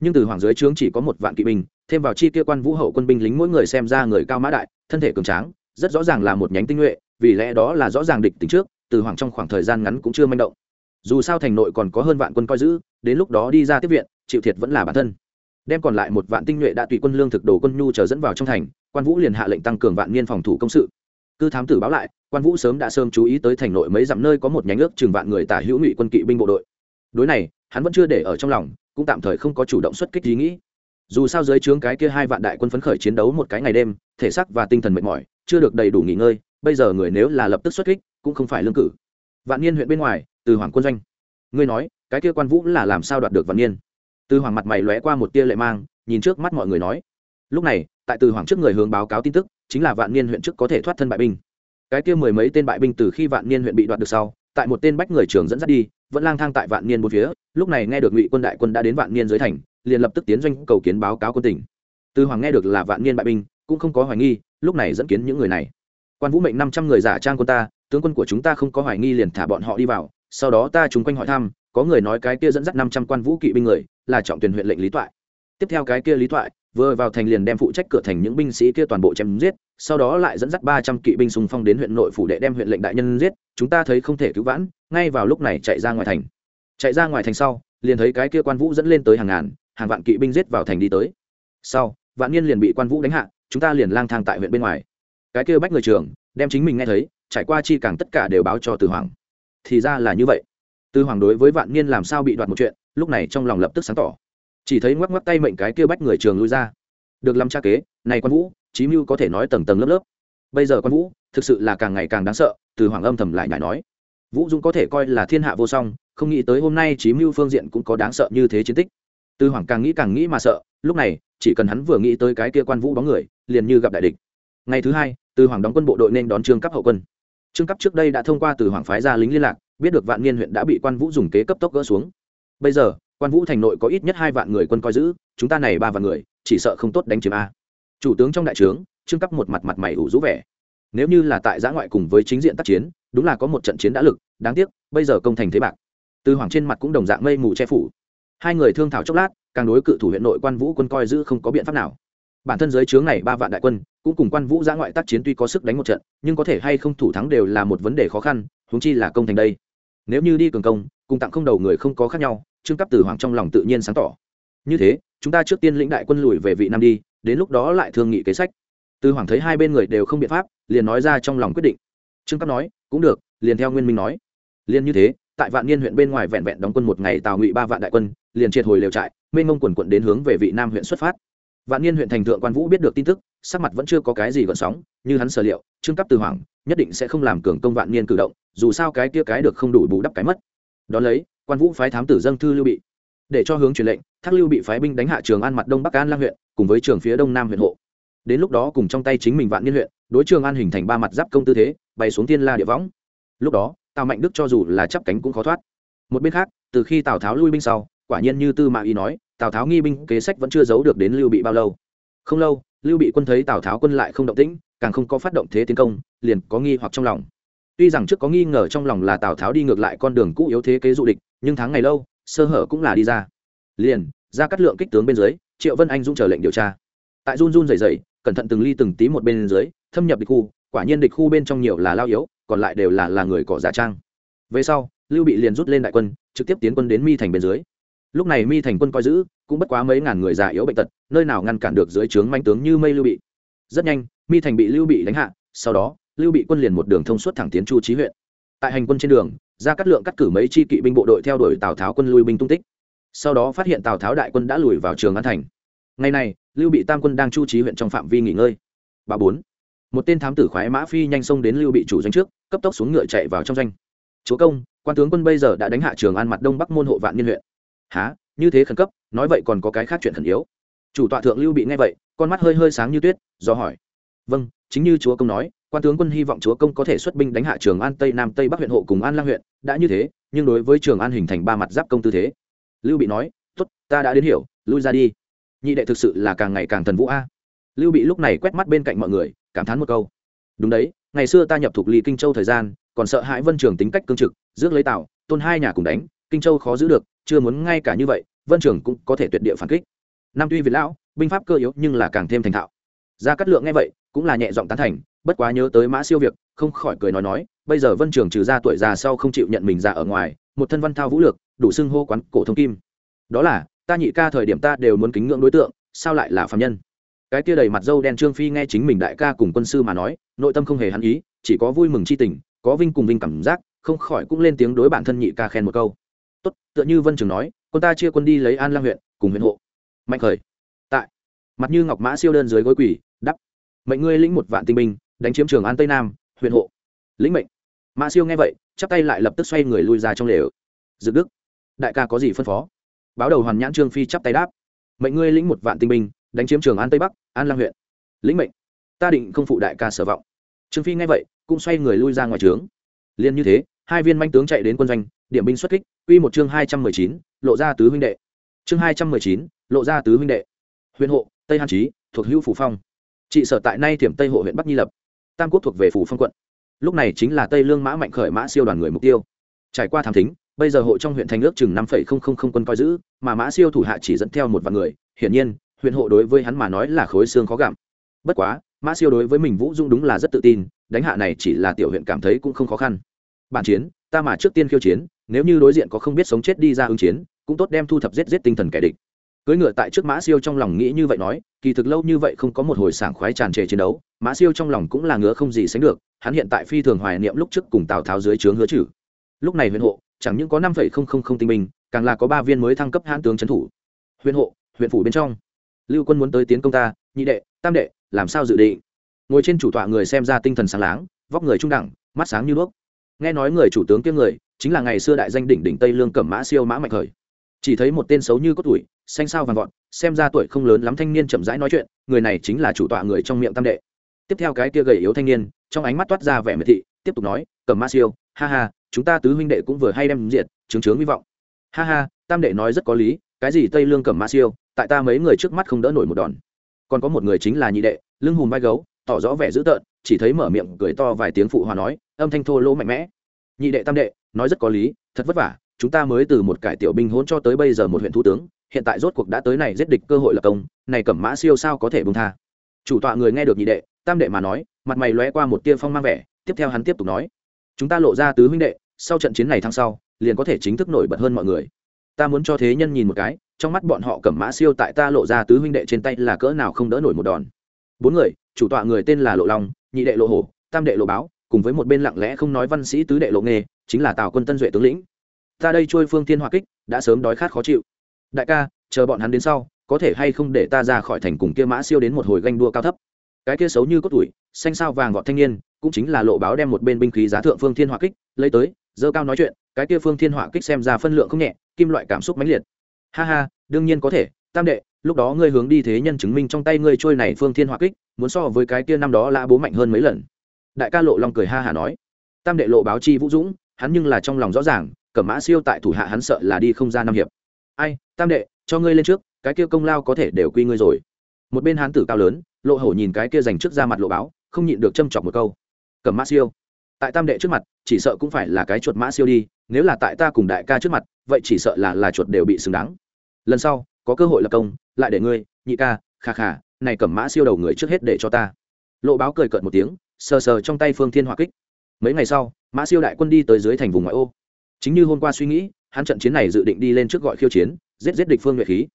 Nhưng từ hoàng dưới trướng chỉ có một vạn kỵ binh, thêm vào chi kia quan vũ hậu quân binh lính mỗi người xem ra người cao mã đại, thân thể cường tráng, rất rõ ràng là một nhánh tinh nhuệ, vì lẽ đó là rõ ràng địch tính trước, từ hoàng trong khoảng thời gian ngắn cũng chưa manh động. Dù sao thành nội còn có hơn vạn quân coi giữ, đến lúc đó đi ra tiếp viện, chịu thiệt vẫn là bản thân. Đem còn lại một vạn tinh nhuệ đã tùy quân lương thực đồ quân nhu chờ dẫn vào trong thành, quan vũ liền hạ lệnh tăng cường vạn niên phòng thủ công sự cư thám tử báo lại, quan vũ sớm đã sớm chú ý tới thành nội mấy dặm nơi có một nhánh ước chừng vạn người tả hữu ngụy quân kỵ binh bộ đội. Đối này, hắn vẫn chưa để ở trong lòng, cũng tạm thời không có chủ động xuất kích ý nghĩ. Dù sao dưới trướng cái kia hai vạn đại quân phấn khởi chiến đấu một cái ngày đêm, thể xác và tinh thần mệt mỏi, chưa được đầy đủ nghỉ ngơi, bây giờ người nếu là lập tức xuất kích, cũng không phải lương cử. Vạn niên huyện bên ngoài, từ hoàng quân doanh. Ngươi nói, cái kia quan vũ là làm sao đoạt được vạn niên? Từ hoàng mặt mày lóe qua một tia lệ mang, nhìn trước mắt mọi người nói. Lúc này, tại từ hoàng trước người hướng báo cáo tin tức chính là vạn niên huyện trước có thể thoát thân bại binh. Cái kia mười mấy tên bại binh từ khi vạn niên huyện bị đoạt được sau, tại một tên bách người trưởng dẫn dắt đi, vẫn lang thang tại vạn niên một phía, lúc này nghe được ngụy quân đại quân đã đến vạn niên dưới thành, liền lập tức tiến doanh cầu kiến báo cáo quân tỉnh. Tư hoàng nghe được là vạn niên bại binh, cũng không có hoài nghi, lúc này dẫn kiến những người này. Quan vũ mệnh năm trăm người giả trang quân ta, tướng quân của chúng ta không có hoài nghi liền thả bọn họ đi vào, sau đó ta chúng quanh hỏi thăm, có người nói cái kia dẫn dắt năm trăm quan vũ kỵ binh người, là trọng tuyển huyện lệnh lý toại. Tiếp theo cái kia lý toại vừa vào thành liền đem phụ trách cửa thành những binh sĩ kia toàn bộ chém giết, sau đó lại dẫn dắt ba trăm kỵ binh xung phong đến huyện nội phủ đệ đem huyện lệnh đại nhân giết, chúng ta thấy không thể cứu vãn, ngay vào lúc này chạy ra ngoài thành. Chạy ra ngoài thành sau, liền thấy cái kia quan vũ dẫn lên tới hàng ngàn, hàng vạn kỵ binh giết vào thành đi tới. Sau, vạn niên liền bị quan vũ đánh hạ, chúng ta liền lang thang tại huyện bên ngoài. Cái kia bách người trường đem chính mình nghe thấy, trải qua chi càng tất cả đều báo cho từ hoàng. Thì ra là như vậy. Từ hoàng đối với vạn niên làm sao bị đoạt một chuyện, lúc này trong lòng lập tức sáng tỏ chỉ thấy ngoắc ngoắc tay mệnh cái kia bách người trường lui ra. Được làm tra kế, này quan vũ, chí mưu có thể nói tầng tầng lớp lớp. Bây giờ quan vũ, thực sự là càng ngày càng đáng sợ, từ hoàng âm thầm lại nhảy nói. Vũ dũng có thể coi là thiên hạ vô song, không nghĩ tới hôm nay chí mưu phương diện cũng có đáng sợ như thế chiến tích. Từ hoàng càng nghĩ càng nghĩ mà sợ, lúc này, chỉ cần hắn vừa nghĩ tới cái kia quan vũ bóng người, liền như gặp đại địch. Ngày thứ hai, từ hoàng đóng quân bộ đội nên đón trương cấp hậu quân. Trương cấp trước đây đã thông qua từ hoàng phái ra lính liên lạc, biết được vạn niên huyện đã bị quan vũ dùng kế cấp tốc gỡ xuống. Bây giờ quan vũ thành nội có ít nhất hai vạn người quân coi giữ chúng ta này ba vạn người chỉ sợ không tốt đánh chiếm a chủ tướng trong đại trướng trương cấp một mặt mặt mày ủ rũ vẻ nếu như là tại giã ngoại cùng với chính diện tác chiến đúng là có một trận chiến đã lực đáng tiếc bây giờ công thành thế bạc từ hoàng trên mặt cũng đồng dạng mây mù che phủ hai người thương thảo chốc lát càng đối cự thủ huyện nội quan vũ quân coi giữ không có biện pháp nào bản thân giới trướng này ba vạn đại quân cũng cùng quan vũ giã ngoại tác chiến tuy có sức đánh một trận nhưng có thể hay không thủ thắng đều là một vấn đề khó khăn huống chi là công thành đây nếu như đi cường công cùng tặng không đầu người không có khác nhau trương cấp từ hoàng trong lòng tự nhiên sáng tỏ. Như thế, chúng ta trước tiên lĩnh đại quân lùi về vị nam đi, đến lúc đó lại thương nghị kế sách. Từ hoàng thấy hai bên người đều không biện pháp, liền nói ra trong lòng quyết định. Trương cấp nói, cũng được, liền theo nguyên minh nói. Liền như thế, tại vạn niên huyện bên ngoài vẹn vẹn đóng quân một ngày tào ngụy ba vạn đại quân, liền triệt hồi lều trại, mênh mông quần quận đến hướng về vị nam huyện xuất phát. Vạn niên huyện thành thượng quan vũ biết được tin tức, sắc mặt vẫn chưa có cái gì gợn sóng, như hắn sở liệu, trương cấp từ hoàng nhất định sẽ không làm cường công vạn niên cử động, dù sao cái kia cái được không đủ bù đắp cái mất. Đón lấy quan vũ phái thám tử dâng thư lưu bị. Để cho hướng truyền lệnh, thác lưu bị phái binh đánh hạ trường an mặt đông bắc an lang huyện, cùng với trường phía đông nam huyện hộ. Đến lúc đó cùng trong tay chính mình vạn niên huyện, đối trường an hình thành ba mặt giáp công tư thế bày xuống tiên la địa võng. Lúc đó, tào mạnh đức cho dù là chắp cánh cũng khó thoát. Một bên khác, từ khi tào tháo lui binh sau, quả nhiên như tư mã Y nói, tào tháo nghi binh kế sách vẫn chưa giấu được đến lưu bị bao lâu. Không lâu, lưu bị quân thấy tào tháo quân lại không động tĩnh, càng không có phát động thế tiến công, liền có nghi hoặc trong lòng. Tuy rằng trước có nghi ngờ trong lòng là tào tháo đi ngược lại con đường cũ yếu thế kế dụ địch nhưng tháng ngày lâu, sơ hở cũng là đi ra. Liền, ra cắt lượng kích tướng bên dưới, triệu vân anh dũng chờ lệnh điều tra. Tại run run dày dày cẩn thận từng ly từng tí một bên dưới, thâm nhập địch khu, quả nhiên địch khu bên trong nhiều là lao yếu, còn lại đều là là người cỏ giả trang. Về sau, lưu bị liền rút lên đại quân, trực tiếp tiến quân đến mi thành bên dưới. Lúc này mi thành quân coi giữ, cũng bất quá mấy ngàn người già yếu bệnh tật, nơi nào ngăn cản được dưới trướng manh tướng như mây lưu bị. Rất nhanh, mi thành bị lưu bị đánh hạ, sau đó, lưu bị quân liền một đường thông suốt thẳng tiến chu trí huyện. Tại hành quân trên đường ra cắt lượng cắt cử mấy chi kỵ binh bộ đội theo đuổi tào tháo quân lui binh tung tích. Sau đó phát hiện tào tháo đại quân đã lùi vào trường an thành. Ngày này, lưu bị tam quân đang chu trí huyện trong phạm vi nghỉ ngơi. Ba bốn. Một tên thám tử khoái mã phi nhanh xông đến lưu bị chủ doanh trước, cấp tốc xuống ngựa chạy vào trong doanh. Chúa công, quan tướng quân bây giờ đã đánh hạ trường an mặt đông bắc môn hộ vạn niên huyện. Há như thế khẩn cấp, nói vậy còn có cái khác chuyện khẩn yếu. Chủ tọa thượng lưu bị nghe vậy, con mắt hơi hơi sáng như tuyết, do hỏi. Vâng chính như chúa công nói quan tướng quân hy vọng chúa công có thể xuất binh đánh hạ trường an tây nam tây bắc huyện hộ cùng an lang huyện, đã như thế, nhưng đối với trường an hình thành ba mặt giáp công tư thế. Lưu bị nói t ố t ta đã đến hiểu, lui ra đi. Nhị đệ thực sự là càng ngày càng thần vũ a. Lưu bị lúc này quét mắt bên cạnh mọi người, cảm thán một câu. Đúng đấy, ngày xưa ta nhập thuộc ly kinh châu thời gian, còn sợ hãi vân trường tính cách cương trực, rước lấy tạo tôn hai nhà cùng đánh, kinh châu khó giữ được, chưa muốn ngay cả như vậy, vân trường cũng có thể tuyệt địa phản kích. Nam tuy việt lão, binh pháp cơ yếu nhưng là càng thêm thành thạo. Gia cát lượng nghe vậy, cũng là nhẹ giọng tán thành bất quá nhớ tới mã siêu việc, không khỏi cười nói nói, bây giờ vân trường trừ ra tuổi già sau không chịu nhận mình ra ở ngoài, một thân văn thao vũ lược, đủ xưng hô quán cổ thông kim. Đó là, ta nhị ca thời điểm ta đều muốn kính ngưỡng đối tượng, sao lại là phạm nhân? Cái kia đầy mặt dâu đen trương phi nghe chính mình đại ca cùng quân sư mà nói, nội tâm không hề hắn ý, chỉ có vui mừng c h i tình, có vinh cùng vinh cảm giác, không khỏi cũng lên tiếng đối bản thân nhị ca khen một câu. Tốt, tựa như vân trường nói, quân ta chia quân đi lấy an lang huyện, cùng huyện hộ. Mạnh khởi. Tại. Mặt như ngọc mã siêu đơn dưới gối quỷ đắp mệnh ngươi lĩnh một vạn tinh binh đánh chiếm trường an tây nam, huyện hộ. Lĩnh mệnh. Mã siêu nghe vậy, chắp tay lại lập tức xoay người lui ra trong lều. Dự đức, đại ca có gì phân phó? Báo đầu hoàn nhãn trương phi chắp tay đáp. Mệnh ngươi lĩnh một vạn tinh binh, đánh chiếm trường an tây bắc, an lang huyện. Lĩnh mệnh. Ta định không phụ đại ca sở vọng. Trương phi nghe vậy, cũng xoay người lui ra ngoài trướng. Liền như thế, hai viên manh tướng chạy đến quân doanh, điểm binh xuất kích uy một chương hai trăm mười chín, lộ ra tứ huynh đệ. Chương hai trăm mười chín, lộ ra tứ huynh đệ. Huyện hộ, tây hàn trí thuộc hữu phủ phong. Trị sở tại nay thiểm tây hộ huyện bắc nhi lập tam quốc thuộc về phủ phong quận. Lúc này chính là tây lương mã mạnh khởi mã siêu đoàn người mục tiêu. Trải qua thám thính, bây giờ hộ trong huyện thành ước chừng năm quân coi giữ, mà mã siêu thủ hạ chỉ dẫn theo một vạn người. Hiển nhiên, huyện hộ đối với hắn mà nói là khối xương khó gặm. Bất quá, mã siêu đối với mình vũ dung đúng là rất tự tin, đánh hạ này chỉ là tiểu huyện cảm thấy cũng không khó khăn. Bản chiến, ta mà trước tiên khiêu chiến, nếu như đối diện có không biết sống chết đi ra ứng chiến, cũng tốt đem thu thập giết giết tinh thần kẻ địch. Cưỡi ngựa tại trước mã siêu trong lòng nghĩ như vậy nói, kỳ thực lâu như vậy không có một hồi sảng khoái tràn trề chiến đấu mã siêu trong lòng cũng là ngứa không gì sánh được, hắn hiện tại phi thường hoài niệm lúc trước cùng tào tháo dưới trướng hứa trừ. Lúc này huyện hộ, chẳng những có năm không không không tinh binh, càng là có ba viên mới thăng cấp hãn tướng trấn thủ. Huyện hộ, huyện phủ bên trong. Lưu quân muốn tới tiến công ta, nhị đệ, tam đệ, làm sao dự định? Ngồi trên chủ tọa người xem ra tinh thần sáng láng, vóc người trung đẳng, mắt sáng như đuốc. Nghe nói người chủ tướng kiếm người, chính là ngày xưa đại danh đỉnh đỉnh tây lương cẩm mã siêu mã mạnh khởi. Chỉ thấy một tên xấu như có tuổi xanh sao vàng vọt, xem ra tuổi không lớn lắm thanh niên chậm rãi nói chuyện, người này chính là chủ tọa người trong miệng tam đệ tiếp theo cái kia gầy yếu thanh niên, trong ánh mắt toát ra vẻ miệt thị, tiếp tục nói cẩm mã siêu, ha ha, chúng ta tứ huynh đệ cũng vừa hay đem diệt chứng chướng hy vọng. Ha ha, tam đệ nói rất có lý, cái gì tây lương cẩm mã siêu, tại ta mấy người trước mắt không đỡ nổi một đòn. Còn có một người chính là nhị đệ, lưng hùm vai gấu, tỏ rõ vẻ dữ tợn, chỉ thấy mở miệng cười to vài tiếng phụ hòa nói, âm thanh thô lỗ mạnh mẽ. Nhị đệ tam đệ, nói rất có lý, thật vất vả, chúng ta mới từ một cải tiểu binh hỗn cho tới bây giờ một huyện thủ tướng, hiện tại rốt cuộc đã tới này giết địch cơ hội lập công, này cẩm mã siêu sao có thể bông tha? Chủ tọa người nghe được nhị đệ tam đệ mà nói, mặt mày lóe qua một tia phong mang vẻ, tiếp theo hắn tiếp tục nói. Chúng ta lộ ra tứ huynh đệ, sau trận chiến này tháng sau, liền có thể chính thức nổi bật hơn mọi người. Ta muốn cho thế nhân nhìn một cái, trong mắt bọn họ cẩm mã siêu tại ta lộ ra tứ huynh đệ trên tay là cỡ nào không đỡ nổi một đòn. Bốn người, chủ tọa người tên là lộ long, nhị đệ lộ hổ, tam đệ lộ báo, cùng với một bên lặng lẽ không nói văn sĩ tứ đệ lộ nghề, chính là tào quân tân duệ tướng lĩnh. Ta đây trôi phương thiên hoa kích, đã sớm đói khát khó chịu. Đại ca, chờ bọn hắn đến sau, có thể hay không để ta ra khỏi thành cùng kia mã siêu đến một hồi ganh đua cao thấp cái kia xấu như cốt tuổi xanh sao vàng vọt thanh niên, cũng chính là lộ báo đem một bên binh khí giá thượng phương thiên hỏa kích lấy tới, dơ cao nói chuyện, cái kia phương thiên hỏa kích xem ra phân lượng không nhẹ, kim loại cảm xúc mãnh liệt. Ha ha, đương nhiên có thể, tam đệ, lúc đó ngươi hướng đi thế nhân chứng minh trong tay ngươi trôi này phương thiên hỏa kích, muốn so với cái kia năm đó lã bố mạnh hơn mấy lần. Đại ca lộ long cười ha ha nói. Tam đệ lộ báo chi vũ dũng, hắn nhưng là trong lòng rõ ràng, cẩm mã siêu tại thủ hạ hắn sợ là đi không ra năm hiệp. Ai, tam đệ, cho ngươi lên trước, cái kia công lao có thể đều quy ngươi rồi. Một bên hán tử cao lớn lộ hổ nhìn cái kia dành trước ra mặt lộ báo, không nhịn được châm chọc một câu. Cầm mã siêu, tại tam đệ trước mặt, chỉ sợ cũng phải là cái chuột mã siêu đi, nếu là tại ta cùng đại ca trước mặt, vậy chỉ sợ là là chuột đều bị xứng đáng. Lần sau, có cơ hội lập công, lại để ngươi, nhị ca khà khà này cầm mã siêu đầu người trước hết để cho ta. Lộ báo cười cợt một tiếng, sờ sờ trong tay phương thiên hỏa kích. Mấy ngày sau, mã siêu đại quân đi tới dưới thành vùng ngoại ô. Chính như hôm qua suy nghĩ, hắn trận chiến này dự định đi lên trước gọi khiêu chiến, giết giết địch phương nhuệ khí.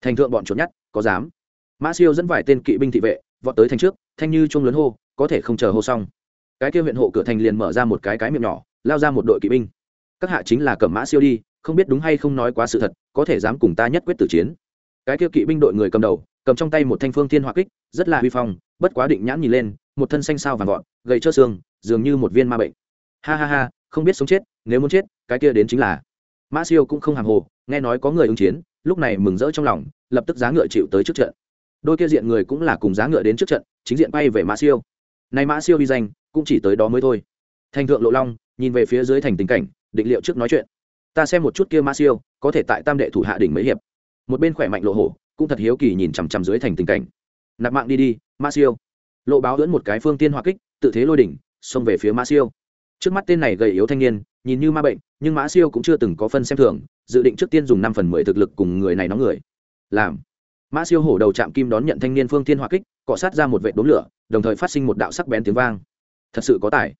Thành thượng bọn trốn nhất có dám mã siêu dẫn vài tên kỵ binh thị vệ vọt tới thành trước, thanh như chung lớn hô, có thể không chờ hô xong. Cái kia huyện hộ cửa thành liền mở ra một cái cái miệng nhỏ, lao ra một đội kỵ binh. Các hạ chính là cầm mã siêu đi, không biết đúng hay không nói quá sự thật, có thể dám cùng ta nhất quyết tử chiến. Cái kia kỵ binh đội người cầm đầu, cầm trong tay một thanh phương thiên hỏa kích, rất là huy phong, bất quá định nhãn nhìn lên, một thân xanh sao vàng vọt gầy trơ xương, dường như một viên ma bệnh. Ha ha ha, không biết sống chết, nếu muốn chết, cái kia đến chính là. Mã siêu cũng không hàng hồ, nghe nói có người ứng chiến, lúc này mừng rỡ trong lòng, lập tức giá ngựa chịu tới trước trận đôi kia diện người cũng là cùng giá ngựa đến trước trận, chính diện bay về mã siêu. Nay mã siêu vi danh, cũng chỉ tới đó mới thôi. Thành thượng lộ long, nhìn về phía dưới thành tình cảnh, định liệu trước nói chuyện. Ta xem một chút kia mã siêu, có thể tại tam đệ thủ hạ đỉnh mấy hiệp. Một bên khỏe mạnh lộ hổ, cũng thật hiếu kỳ nhìn chằm chằm dưới thành tình cảnh. Nạp mạng đi đi, mã siêu. Lộ báo dẫn một cái phương tiên hoa kích, tự thế lôi đỉnh, xông về phía mã siêu. Trước mắt tên này gầy yếu thanh niên, nhìn như ma bệnh, nhưng mã siêu cũng chưa từng có phân xem thường, dự định trước tiên dùng năm phần mười thực lực cùng người này nóng người. Làm mã siêu hổ đầu chạm kim đón nhận thanh niên phương tiên hoa kích, cọ sát ra một vệ đốm lửa, đồng thời phát sinh một đạo sắc bén tiếng vang. Thật sự có tài.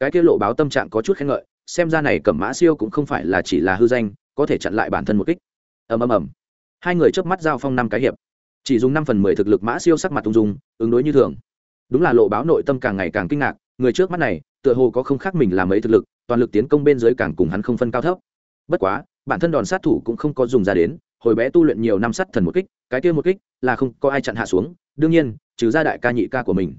Cái kia lộ báo tâm trạng có chút khen ngợi, xem ra này cầm mã siêu cũng không phải là chỉ là hư danh, có thể chặn lại bản thân một kích. Ầm ầm ầm. Hai người chớp mắt giao phong năm cái hiệp. Chỉ dùng năm phần mười thực lực mã siêu sắc mặt tung dung, ứng đối như thường. Đúng là lộ báo nội tâm càng ngày càng kinh ngạc, người trước mắt này, tựa hồ có không khác mình làm ấy thực lực, toàn lực tiến công bên dưới càng cùng hắn không phân cao thấp. Bất quá, bản thân đòn sát thủ cũng không có dùng ra đến, hồi bé tu luyện nhiều năm sát thần một kích cái kia một kích là không có ai chặn hạ xuống, đương nhiên, trừ ra đại ca nhị ca của mình.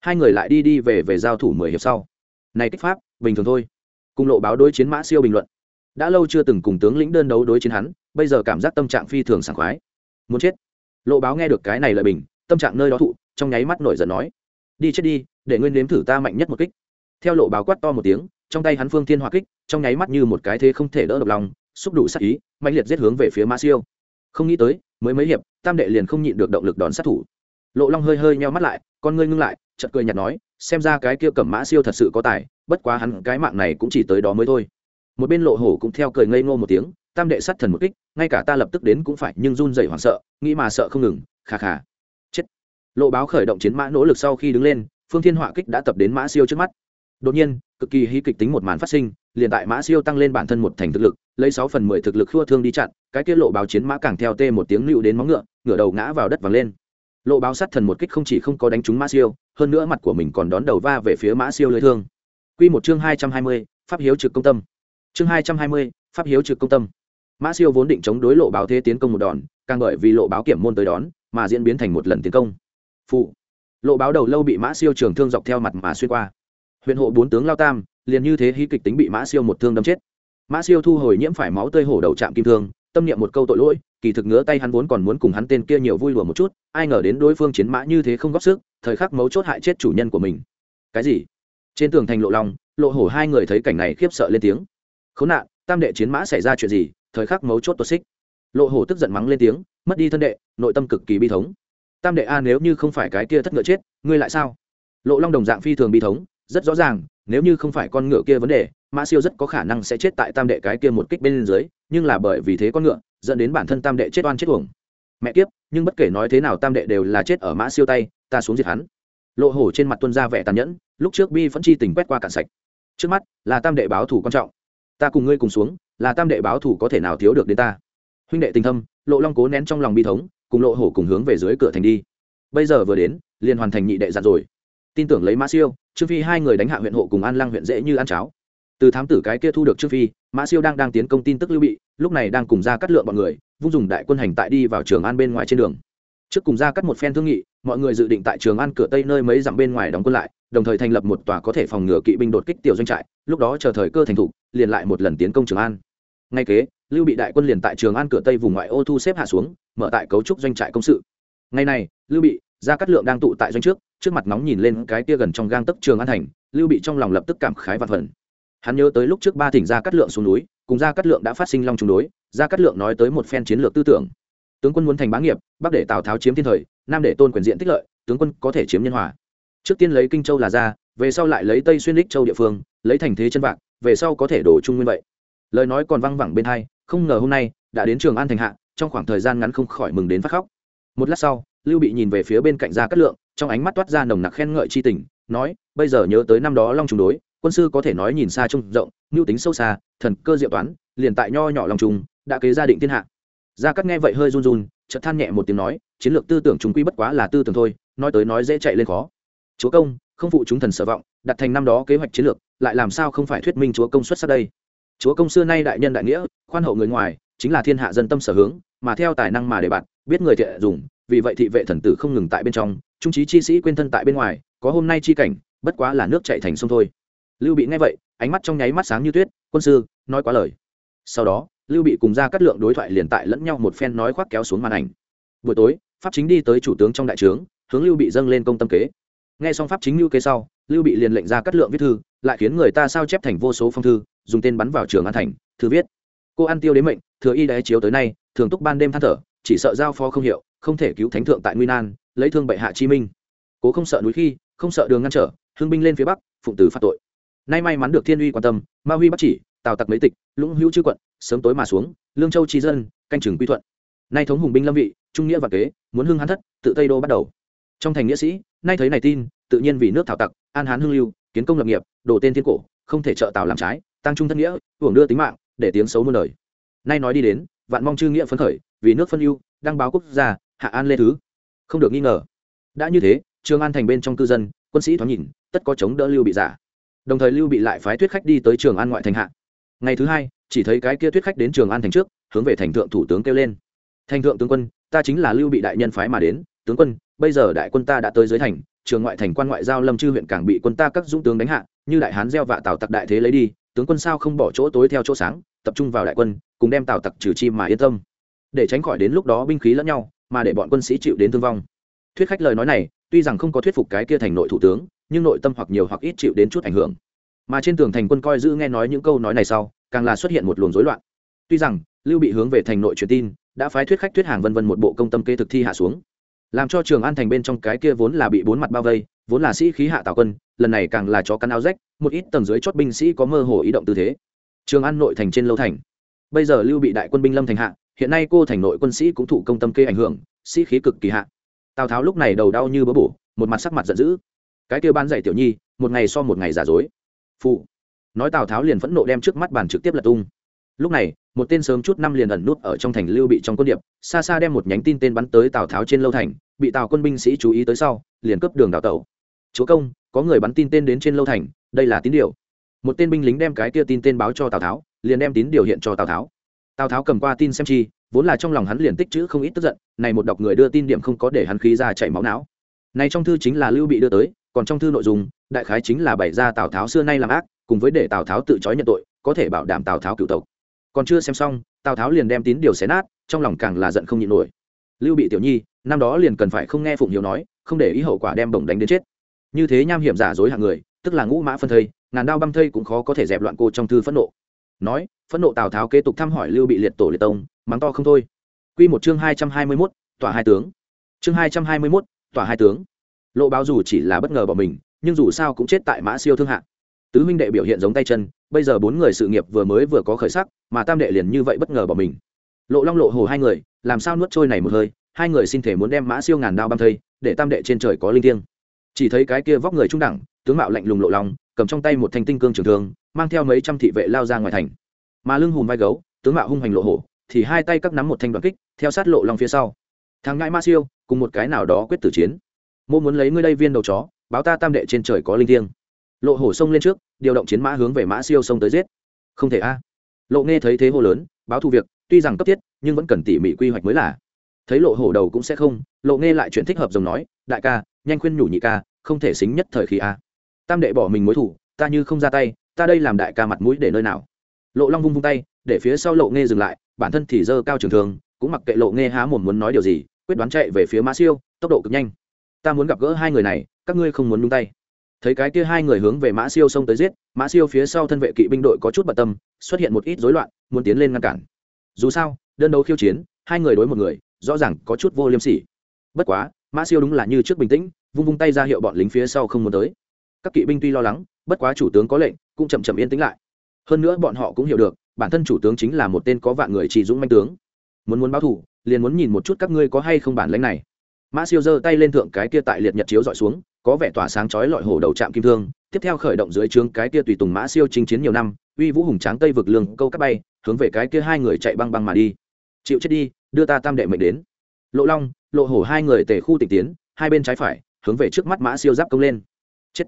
Hai người lại đi đi về về giao thủ mười hiệp sau. Này kích pháp, bình thường thôi. Cùng lộ báo đối chiến mã siêu bình luận. Đã lâu chưa từng cùng tướng lĩnh đơn đấu đối chiến hắn, bây giờ cảm giác tâm trạng phi thường sảng khoái. Muốn chết. Lộ báo nghe được cái này lợi bình, tâm trạng nơi đó thụ, trong nháy mắt nổi giận nói. Đi chết đi, để nguyên nếm thử ta mạnh nhất một kích. Theo lộ báo quát to một tiếng, trong tay hắn phương thiên hỏa kích, trong nháy mắt như một cái thế không thể đỡ độc lòng, xúc đủ sát ý mạnh liệt giết hướng về phía mã siêu. Không nghĩ tới mới mấy hiệp, tam đệ liền không nhịn được động lực đón sát thủ. Lộ long hơi hơi nheo mắt lại, con ngươi ngưng lại, chợt cười nhạt nói, xem ra cái kia cẩm mã siêu thật sự có tài, bất quá hắn cái mạng này cũng chỉ tới đó mới thôi. Một bên lộ hổ cũng theo cười ngây ngô một tiếng, tam đệ sát thần một kích, ngay cả ta lập tức đến cũng phải nhưng run rẩy hoảng sợ, nghĩ mà sợ không ngừng khà khà chết. Lộ báo khởi động chiến mã nỗ lực sau khi đứng lên, phương thiên họa kích đã tập đến mã siêu trước mắt. Đột nhiên cực kỳ hí kịch tính một màn phát sinh, liền tại mã siêu tăng lên bản thân một thành thực lực, lấy sáu phần mười thực lực khua thương đi chặn, cái tiết lộ báo chiến mã càng theo tê một tiếng nịu đến móng ngựa ngựa đầu ngã vào đất vàng lên. Lộ báo sát thần một kích không chỉ không có đánh trúng mã siêu, hơn nữa mặt của mình còn đón đầu va về phía mã siêu lưới thương. Q một chương hai trăm hai mươi, pháp hiếu trực công tâm. Chương hai trăm hai mươi, pháp hiếu trực công tâm. Mã siêu vốn định chống đối lộ báo thế tiến công một đòn, càng bởi vì lộ báo kiểm môn tới đón, mà diễn biến thành một lần tiến công. Phụ. Lộ báo đầu lâu bị mã siêu trường thương dọc theo mặt mà xuyên qua huyện hộ bốn tướng lao tam, liền như thế hí kịch tính bị mã siêu một thương đâm chết. Mã siêu thu hồi nhiễm phải máu tơi hổ đầu chạm kim thương, tâm niệm một câu tội lỗi, kỳ thực ngứa tay hắn vốn còn muốn cùng hắn tên kia nhiều vui lùa một chút, ai ngờ đến đối phương chiến mã như thế không góp sức, thời khắc mấu chốt hại chết chủ nhân của mình. Cái gì? Trên tường thành lộ long, lộ hổ hai người thấy cảnh này khiếp sợ lên tiếng. Khốn nạn, tam đệ chiến mã xảy ra chuyện gì, thời khắc mấu chốt tuột xích. Lộ hổ tức giận mắng lên tiếng, mất đi thân đệ, nội tâm cực kỳ bi thống. Tam đệ a, nếu như không phải cái kia thất ngựa chết, ngươi lại sao? Lộ long đồng dạng phi thường bi thống rất rõ ràng, nếu như không phải con ngựa kia vấn đề mã siêu rất có khả năng sẽ chết tại tam đệ cái kia một kích bên dưới, nhưng là bởi vì thế con ngựa, dẫn đến bản thân tam đệ chết oan chết uổng. Mẹ kiếp, nhưng bất kể nói thế nào tam đệ đều là chết ở mã siêu tay, ta xuống diệt hắn. Lộ hổ trên mặt tuân ra vẻ tàn nhẫn, lúc trước bi vẫn chi tình quét qua cạn sạch. Trước mắt, là tam đệ báo thủ quan trọng. Ta cùng ngươi cùng xuống, là tam đệ báo thủ có thể nào thiếu được đến ta? Huynh đệ tình thâm, lộ long cố nén trong lòng bi thống, cùng lộ hổ cùng hướng về dưới cửa thành đi. Bây giờ vừa đến, liền hoàn thành nhị đệ dặn rồi. Tin tưởng lấy mã siêu trương phi hai người đánh hạ huyện hộ cùng an lăng huyện dễ như ăn cháo từ thám tử cái kia thu được trương phi mã siêu đang đang tiến công tin tức lưu bị lúc này đang cùng ra cắt lượng bọn người vung dùng đại quân hành tại đi vào trường an bên ngoài trên đường trước cùng ra cắt một phen thương nghị mọi người dự định tại trường an cửa tây nơi mấy dặm bên ngoài đóng quân lại đồng thời thành lập một tòa có thể phòng ngừa kỵ binh đột kích tiểu doanh trại lúc đó chờ thời cơ thành thủ liền lại một lần tiến công trường an ngay kế lưu bị đại quân liền tại trường an cửa tây vùng ngoại ô thu xếp hạ xuống mở tại cấu trúc doanh trại công sự ngày này lưu bị gia cát lượng đang tụ tại doanh trước trước mặt nóng nhìn lên cái kia gần trong gang tấc trường an thành, lưu bị trong lòng lập tức cảm khái và phần. Hắn nhớ tới lúc trước ba thỉnh gia cát lượng xuống núi, cùng gia cát lượng đã phát sinh long chống đối, gia cát lượng nói tới một phen chiến lược tư tưởng. Tướng quân muốn thành bá nghiệp, bắc để tào tháo chiếm thiên thời, nam để tôn quyền diện tích lợi, tướng quân có thể chiếm nhân hòa. Trước tiên lấy kinh châu là ra, về sau lại lấy tây xuyên đích châu địa phương, lấy thành thế chân vạc, về sau có thể đổ trung nguyên vậy. Lời nói còn văng vẳng bên hai, không ngờ hôm nay, đã đến trường an thành hạ, trong khoảng thời gian ngắn không khỏi mừng đến phát khóc. Một lát sau lưu bị nhìn về phía bên cạnh gia cát lượng, trong ánh mắt toát ra nồng nặc khen ngợi c h i tình, nói, bây giờ nhớ tới năm đó long trùng đối, quân sư có thể nói nhìn xa trông rộng, mưu tính sâu xa, thần cơ diệu toán, liền tại nho nhỏ lòng trùng đã kế gia định thiên hạ. Gia cát nghe vậy hơi run run, chợt than nhẹ một tiếng nói, chiến lược tư tưởng chúng quy bất quá là tư tưởng thôi, nói tới nói dễ chạy lên khó. Chúa công, không phụ chúng thần sở vọng, đặt thành năm đó kế hoạch chiến lược, lại làm sao không phải thuyết minh chúa công xuất sắc đây? Chúa công xưa nay đại nhân đại nghĩa, khoan hậu người ngoài, chính là thiên hạ dân tâm sở hướng, mà theo tài năng mà để bạn, biết người thiện dùng vì vậy thị vệ thần tử không ngừng tại bên trong, trung trí chi sĩ quên thân tại bên ngoài, có hôm nay chi cảnh, bất quá là nước chạy thành sông thôi. Lưu bị nghe vậy, ánh mắt trong nháy mắt sáng như tuyết, quân sư, nói quá lời. Sau đó, lưu bị cùng ra cắt lượng đối thoại liền tại lẫn nhau một phen nói khoác kéo xuống màn ảnh. Buổi tối, pháp chính đi tới chủ tướng trong đại trướng, hướng lưu bị dâng lên công tâm kế. Nghe xong pháp chính lưu kế sau, lưu bị liền lệnh ra cắt lượng viết thư, lại khiến người ta sao chép thành vô số phong thư, dùng tên bắn vào trường an thành, thư viết. Cô ăn tiêu đến mệnh, thừa y đế chiếu tới nay, thường túc ban đêm than thở, chỉ sợ giao phó không hiệu không thể cứu thánh thượng tại nguy nan, lấy thương bệ hạ chi minh. Cố không sợ núi khi, không sợ đường ngăn trở hương binh lên phía bắc, phụng tử phạt tội. Nay may mắn được thiên uy quan tâm, ma huy bắt chỉ, tào tặc mấy tịch, lũng hữu chư quận, sớm tối mà xuống, lương châu trí dân, canh chừng quy thuận. Nay thống hùng binh lâm vị, trung nghĩa và kế, muốn hưng hán thất, tự tây đô bắt đầu. Trong thành nghĩa sĩ, nay thấy này tin, tự nhiên vì nước thảo tặc, an hán hưng lưu, kiến công lập nghiệp, đổ tên thiên cổ, không thể trợ tào làm trái, tăng trung thân nghĩa, hưởng đưa tính mạng, để tiếng xấu muôn đời. Nay nói đi đến, vạn mong chư nghĩa phấn khởi, vì nước phân ưu, đăng báo quốc gia hạ an lê thứ. Không được nghi ngờ. Đã như thế, trường an thành bên trong cư dân, quân sĩ thoáng nhìn, tất có chống đỡ lưu bị giả. Đồng thời lưu bị lại phái thuyết khách đi tới trường an ngoại thành hạ. Ngày thứ hai, chỉ thấy cái kia thuyết khách đến trường an thành trước, hướng về thành thượng thủ tướng kêu lên. Thành thượng tướng quân, ta chính là lưu bị đại nhân phái mà đến. Tướng quân, bây giờ đại quân ta đã tới dưới thành, trường ngoại thành quan ngoại giao lâm chư huyện càng bị quân ta các dũng tướng đánh hạ, như đại hán gieo vạ tào tặc đại thế lấy đi, tướng quân sao không bỏ chỗ tối theo chỗ sáng, tập trung vào đại quân, cùng đem tào tặc trừ chi mà yên tâm. Để tránh khỏi đến lúc đó binh khí lẫn nhau mà để bọn quân sĩ chịu đến thương vong. Thuyết khách lời nói này, tuy rằng không có thuyết phục cái kia thành nội thủ tướng, nhưng nội tâm hoặc nhiều hoặc ít chịu đến chút ảnh hưởng. Mà trên tường thành quân coi giữ nghe nói những câu nói này sau, càng là xuất hiện một luồng rối loạn. Tuy rằng, lưu bị hướng về thành nội truyền tin, đã phái thuyết khách thuyết hàng vân vân một bộ công tâm kê thực thi hạ xuống. Làm cho trường an thành bên trong cái kia vốn là bị bốn mặt bao vây, vốn là sĩ khí hạ tào quân, lần này càng là chó cắn áo rách, một ít tầng dưới chót binh sĩ có mơ hồ ý động tư thế. Trường an nội thành trên lâu thành. Bây giờ lưu bị đại quân binh lâm thành hạ hiện nay cô thành nội quân sĩ cũng thụ công tâm kê ảnh hưởng, sĩ khí cực kỳ hạ. Tào tháo lúc này đầu đau như bỡ bổ, một mặt sắc mặt giận dữ. Cái kia ban dạy tiểu nhi, một ngày so một ngày giả dối. Phụ. Nói tào tháo liền phẫn nộ đem trước mắt bàn trực tiếp lật tung. Lúc này, một tên sớm chút năm liền ẩn nút ở trong thành lưu bị trong quân điệp, xa xa đem một nhánh tin tên bắn tới tào tháo trên lâu thành, bị tào quân binh sĩ chú ý tới sau, liền cướp đường đào tẩu. Chúa công, có người bắn tin tên đến trên lâu thành, đây là tín điều. Một tên binh lính đem cái kia tin tên báo cho tào tháo, liền đem tín điều hiện cho tào tháo tào tháo cầm qua tin xem chi, vốn là trong lòng hắn liền tích chữ không ít tức giận, này một đọc người đưa tin điểm không có để hắn khí ra chảy máu não. Này trong thư chính là lưu bị đưa tới, còn trong thư nội dung, đại khái chính là bày ra tào tháo xưa nay làm ác, cùng với để tào tháo tự chói nhận tội, có thể bảo đảm tào tháo cựu tộc. Còn chưa xem xong, tào tháo liền đem tín điều xé nát, trong lòng càng là giận không nhịn nổi. Lưu bị tiểu nhi, năm đó liền cần phải không nghe phụng hiếu nói, không để ý hậu quả đem bổng đánh đến chết. Như thế nham hiểm giả dối hạng người, tức là ngũ mã phân thây, ngàn đao băm thây cũng khó có thể dẹp loạn cô trong thư phẫn nộ nói, phẫn nộ tào tháo kế tục thăm hỏi lưu bị liệt tổ liệt tông, mắng to không thôi. Q một chương hai trăm hai mươi mốt tỏa hai tướng. Chương hai trăm hai mươi mốt tỏa hai tướng. Lộ báo dù chỉ là bất ngờ bỏ mình, nhưng dù sao cũng chết tại mã siêu thương hạ. Tứ huynh đệ biểu hiện giống tay chân, bây giờ bốn người sự nghiệp vừa mới vừa có khởi sắc, mà tam đệ liền như vậy bất ngờ bỏ mình. Lộ long lộ hồ hai người, làm sao nuốt trôi này một hơi, hai người xin thể muốn đem mã siêu ngàn đao băm thây, để tam đệ trên trời có linh thiêng chỉ thấy cái kia vóc người trung đẳng, tướng mạo lạnh lùng lộ long cầm trong tay một thanh tinh cương trường thương, mang theo mấy trăm thị vệ lao ra ngoài thành. Mà lưng hùm vai gấu, tướng mạo hung hành lộ hổ, thì hai tay các nắm một thanh đoạn kích, theo sát lộ long phía sau. Thằng ngãi ma siêu, cùng một cái nào đó quyết tử chiến. Mô muốn lấy ngươi đây viên đầu chó, báo ta tam đệ trên trời có linh thiêng. Lộ hổ xông lên trước, điều động chiến mã hướng về mã siêu xông tới giết. Không thể a. Lộ nghe thấy thế hô lớn, báo thù việc, tuy rằng cấp thiết, nhưng vẫn cần tỉ mỉ quy hoạch mới là. Thấy lộ hổ đầu cũng sẽ không, lộ nghe lại chuyện thích hợp giống nói, đại ca nhanh khuyên nhủ nhị ca, không thể xính nhất thời khi a. Tam đệ bỏ mình mối thủ ta như không ra tay, ta đây làm đại ca mặt mũi để nơi nào? Lộ long vung vung tay, để phía sau lộ nghe dừng lại, bản thân thì dơ cao trường thường cũng mặc kệ lộ nghe há mồm muốn nói điều gì, quyết đoán chạy về phía mã siêu, tốc độ cực nhanh. Ta muốn gặp gỡ hai người này, các ngươi không muốn nhung tay. Thấy cái kia hai người hướng về mã siêu xông tới giết, mã siêu phía sau thân vệ kỵ binh đội có chút bận tâm, xuất hiện một ít rối loạn, muốn tiến lên ngăn cản. Dù sao, đơn đấu khiêu chiến, hai người đối một người, rõ ràng có chút vô liêm sỉ. Bất quá mã siêu đúng là như trước bình tĩnh, vung vung tay ra hiệu bọn lính phía sau không muốn tới. Các kỵ binh tuy lo lắng, bất quá chủ tướng có lệnh, cũng chậm chậm yên tĩnh lại. Hơn nữa bọn họ cũng hiểu được, bản thân chủ tướng chính là một tên có vạn người chỉ dũng manh tướng. Muốn muốn báo thủ liền muốn nhìn một chút các ngươi có hay không bản lãnh này. Mã siêu giơ tay lên thượng cái kia tại liệt nhật chiếu dọi xuống, có vẻ tỏa sáng chói lọi hổ đầu trạm kim thương, tiếp theo khởi động dưới trướng cái kia tùy tùng mã siêu chinh chiến nhiều năm, uy vũ hùng tráng tây vực lương câu cắt bay, hướng về cái kia hai người chạy băng băng mà đi. Chịu chết đi, đưa ta tam đệ mệnh đến. Lộ long lộ hổ hai người tề khu tịch tiến, hai bên trái phải, hướng về trước mắt mã siêu giáp công lên. Chết.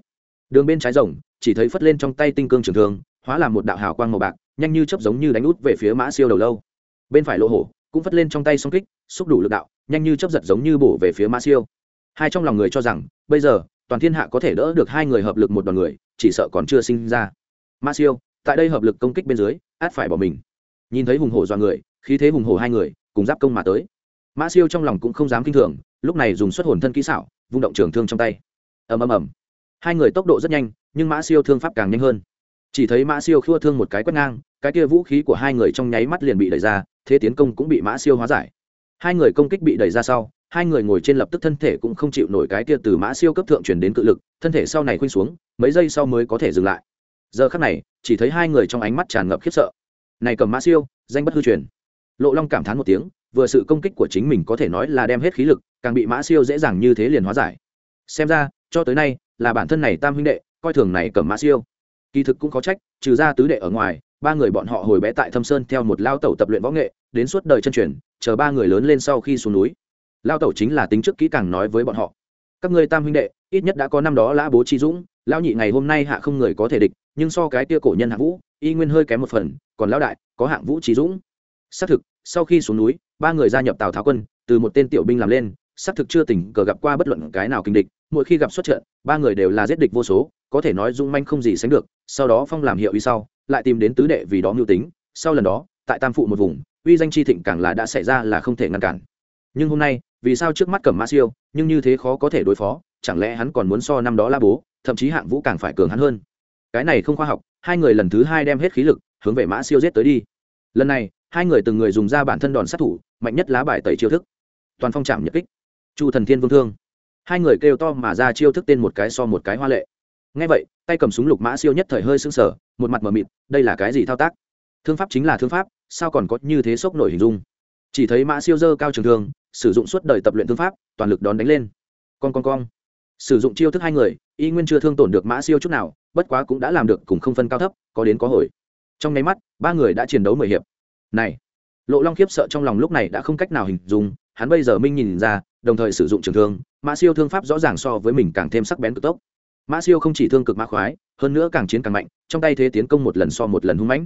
Đường bên trái rồng, chỉ thấy phất lên trong tay tinh cương trường thường hóa làm một đạo hào quang màu bạc, nhanh như chấp giống như đánh út về phía mã siêu đầu lâu. Bên phải lộ hổ, cũng phất lên trong tay song kích, xúc đủ lực đạo, nhanh như chấp giật giống như bổ về phía mã siêu. Hai trong lòng người cho rằng, bây giờ, toàn thiên hạ có thể đỡ được hai người hợp lực một đoàn người, chỉ sợ còn chưa sinh ra. Mã siêu, tại đây hợp lực công kích bên dưới, át phải bỏ mình. Nhìn thấy hùng hổ do người, khí thế hùng hổ hai người, cùng giáp công mà tới mã siêu trong lòng cũng không dám kinh thường, lúc này dùng xuất hồn thân kỹ xảo, vung động trường thương trong tay. Ầm ầm ầm. Hai người tốc độ rất nhanh, nhưng mã siêu thương pháp càng nhanh hơn. Chỉ thấy mã siêu khua thương một cái quét ngang, cái kia vũ khí của hai người trong nháy mắt liền bị đẩy ra, thế tiến công cũng bị mã siêu hóa giải. Hai người công kích bị đẩy ra sau, hai người ngồi trên lập tức thân thể cũng không chịu nổi cái kia từ mã siêu cấp thượng chuyển đến cự lực, thân thể sau này khuynh xuống, mấy giây sau mới có thể dừng lại. Giờ khắc này, chỉ thấy hai người trong ánh mắt tràn ngập khiếp sợ. Này cầm mã siêu, danh bất hư truyền. Lộ long cảm thán một tiếng vừa sự công kích của chính mình có thể nói là đem hết khí lực, càng bị mã siêu dễ dàng như thế liền hóa giải. Xem ra, cho tới nay, là bản thân này tam huynh đệ, coi thường này cầm mã siêu. Kỳ thực cũng có trách, trừ ra tứ đệ ở ngoài, ba người bọn họ hồi bé tại thâm sơn theo một lao tẩu tập luyện võ nghệ, đến suốt đời chân truyền, chờ ba người lớn lên sau khi xuống núi. Lao tẩu chính là tính trước kỹ càng nói với bọn họ. Các ngươi tam huynh đệ, ít nhất đã có năm đó lã bố chi dũng, lão nhị ngày hôm nay hạ không người có thể địch, nhưng so cái tia cổ nhân hạng vũ, y nguyên hơi kém một phần, còn lão đại có hạng vũ trí dũng. Xác thực, sau khi xuống núi ba người gia nhập tào tháo quân, từ một tên tiểu binh làm lên, xác thực chưa tỉnh cờ gặp qua bất luận cái nào kinh địch, mỗi khi gặp xuất trận, ba người đều là giết địch vô số, có thể nói dung manh không gì sánh được, sau đó phong làm hiệu uy sau, lại tìm đến tứ đệ vì đó mưu tính, sau lần đó, tại tam phụ một vùng, uy danh chi thịnh càng là đã xảy ra là không thể ngăn cản. Nhưng hôm nay, vì sao trước mắt cẩm mã siêu, nhưng như thế khó có thể đối phó, chẳng lẽ hắn còn muốn so năm đó la bố, thậm chí hạng vũ càng phải cường hắn hơn? Cái này không khoa học, hai người lần thứ hai đem hết khí lực, hướng về mã siêu giết tới đi. Lần này hai người từng người dùng ra bản thân đòn sát thủ, mạnh nhất lá bài tẩy chiêu thức. Toàn phong trạm nhật kích. Chu thần thiên vương thương. Hai người kêu to mà ra chiêu thức tên một cái so một cái hoa lệ. Ngay vậy, tay cầm súng lục mã siêu nhất thời hơi sưng sở một mặt mờ mịt, đây là cái gì thao tác? Thương pháp chính là thương pháp, sao còn có như thế sốc nổi hình dung? Chỉ thấy mã siêu dơ cao trường thương, sử dụng suốt đời tập luyện thương pháp, toàn lực đón đánh lên. Con con con sử dụng chiêu thức hai người, y nguyên chưa thương tổn được mã siêu chút nào, bất quá cũng đã làm được cùng không phân cao thấp, có đến có hồi. Trong nháy mắt, ba người đã chiến đấu mười hiệp này, lộ long khiếp sợ trong lòng lúc này đã không cách nào hình dung, hắn bây giờ minh nhìn ra, đồng thời sử dụng trường thương, mã siêu thương pháp rõ ràng so với mình càng thêm sắc bén cực tốc. Mã siêu không chỉ thương cực mã khoái, hơn nữa càng chiến càng mạnh, trong tay thế tiến công một lần so một lần hung mãnh.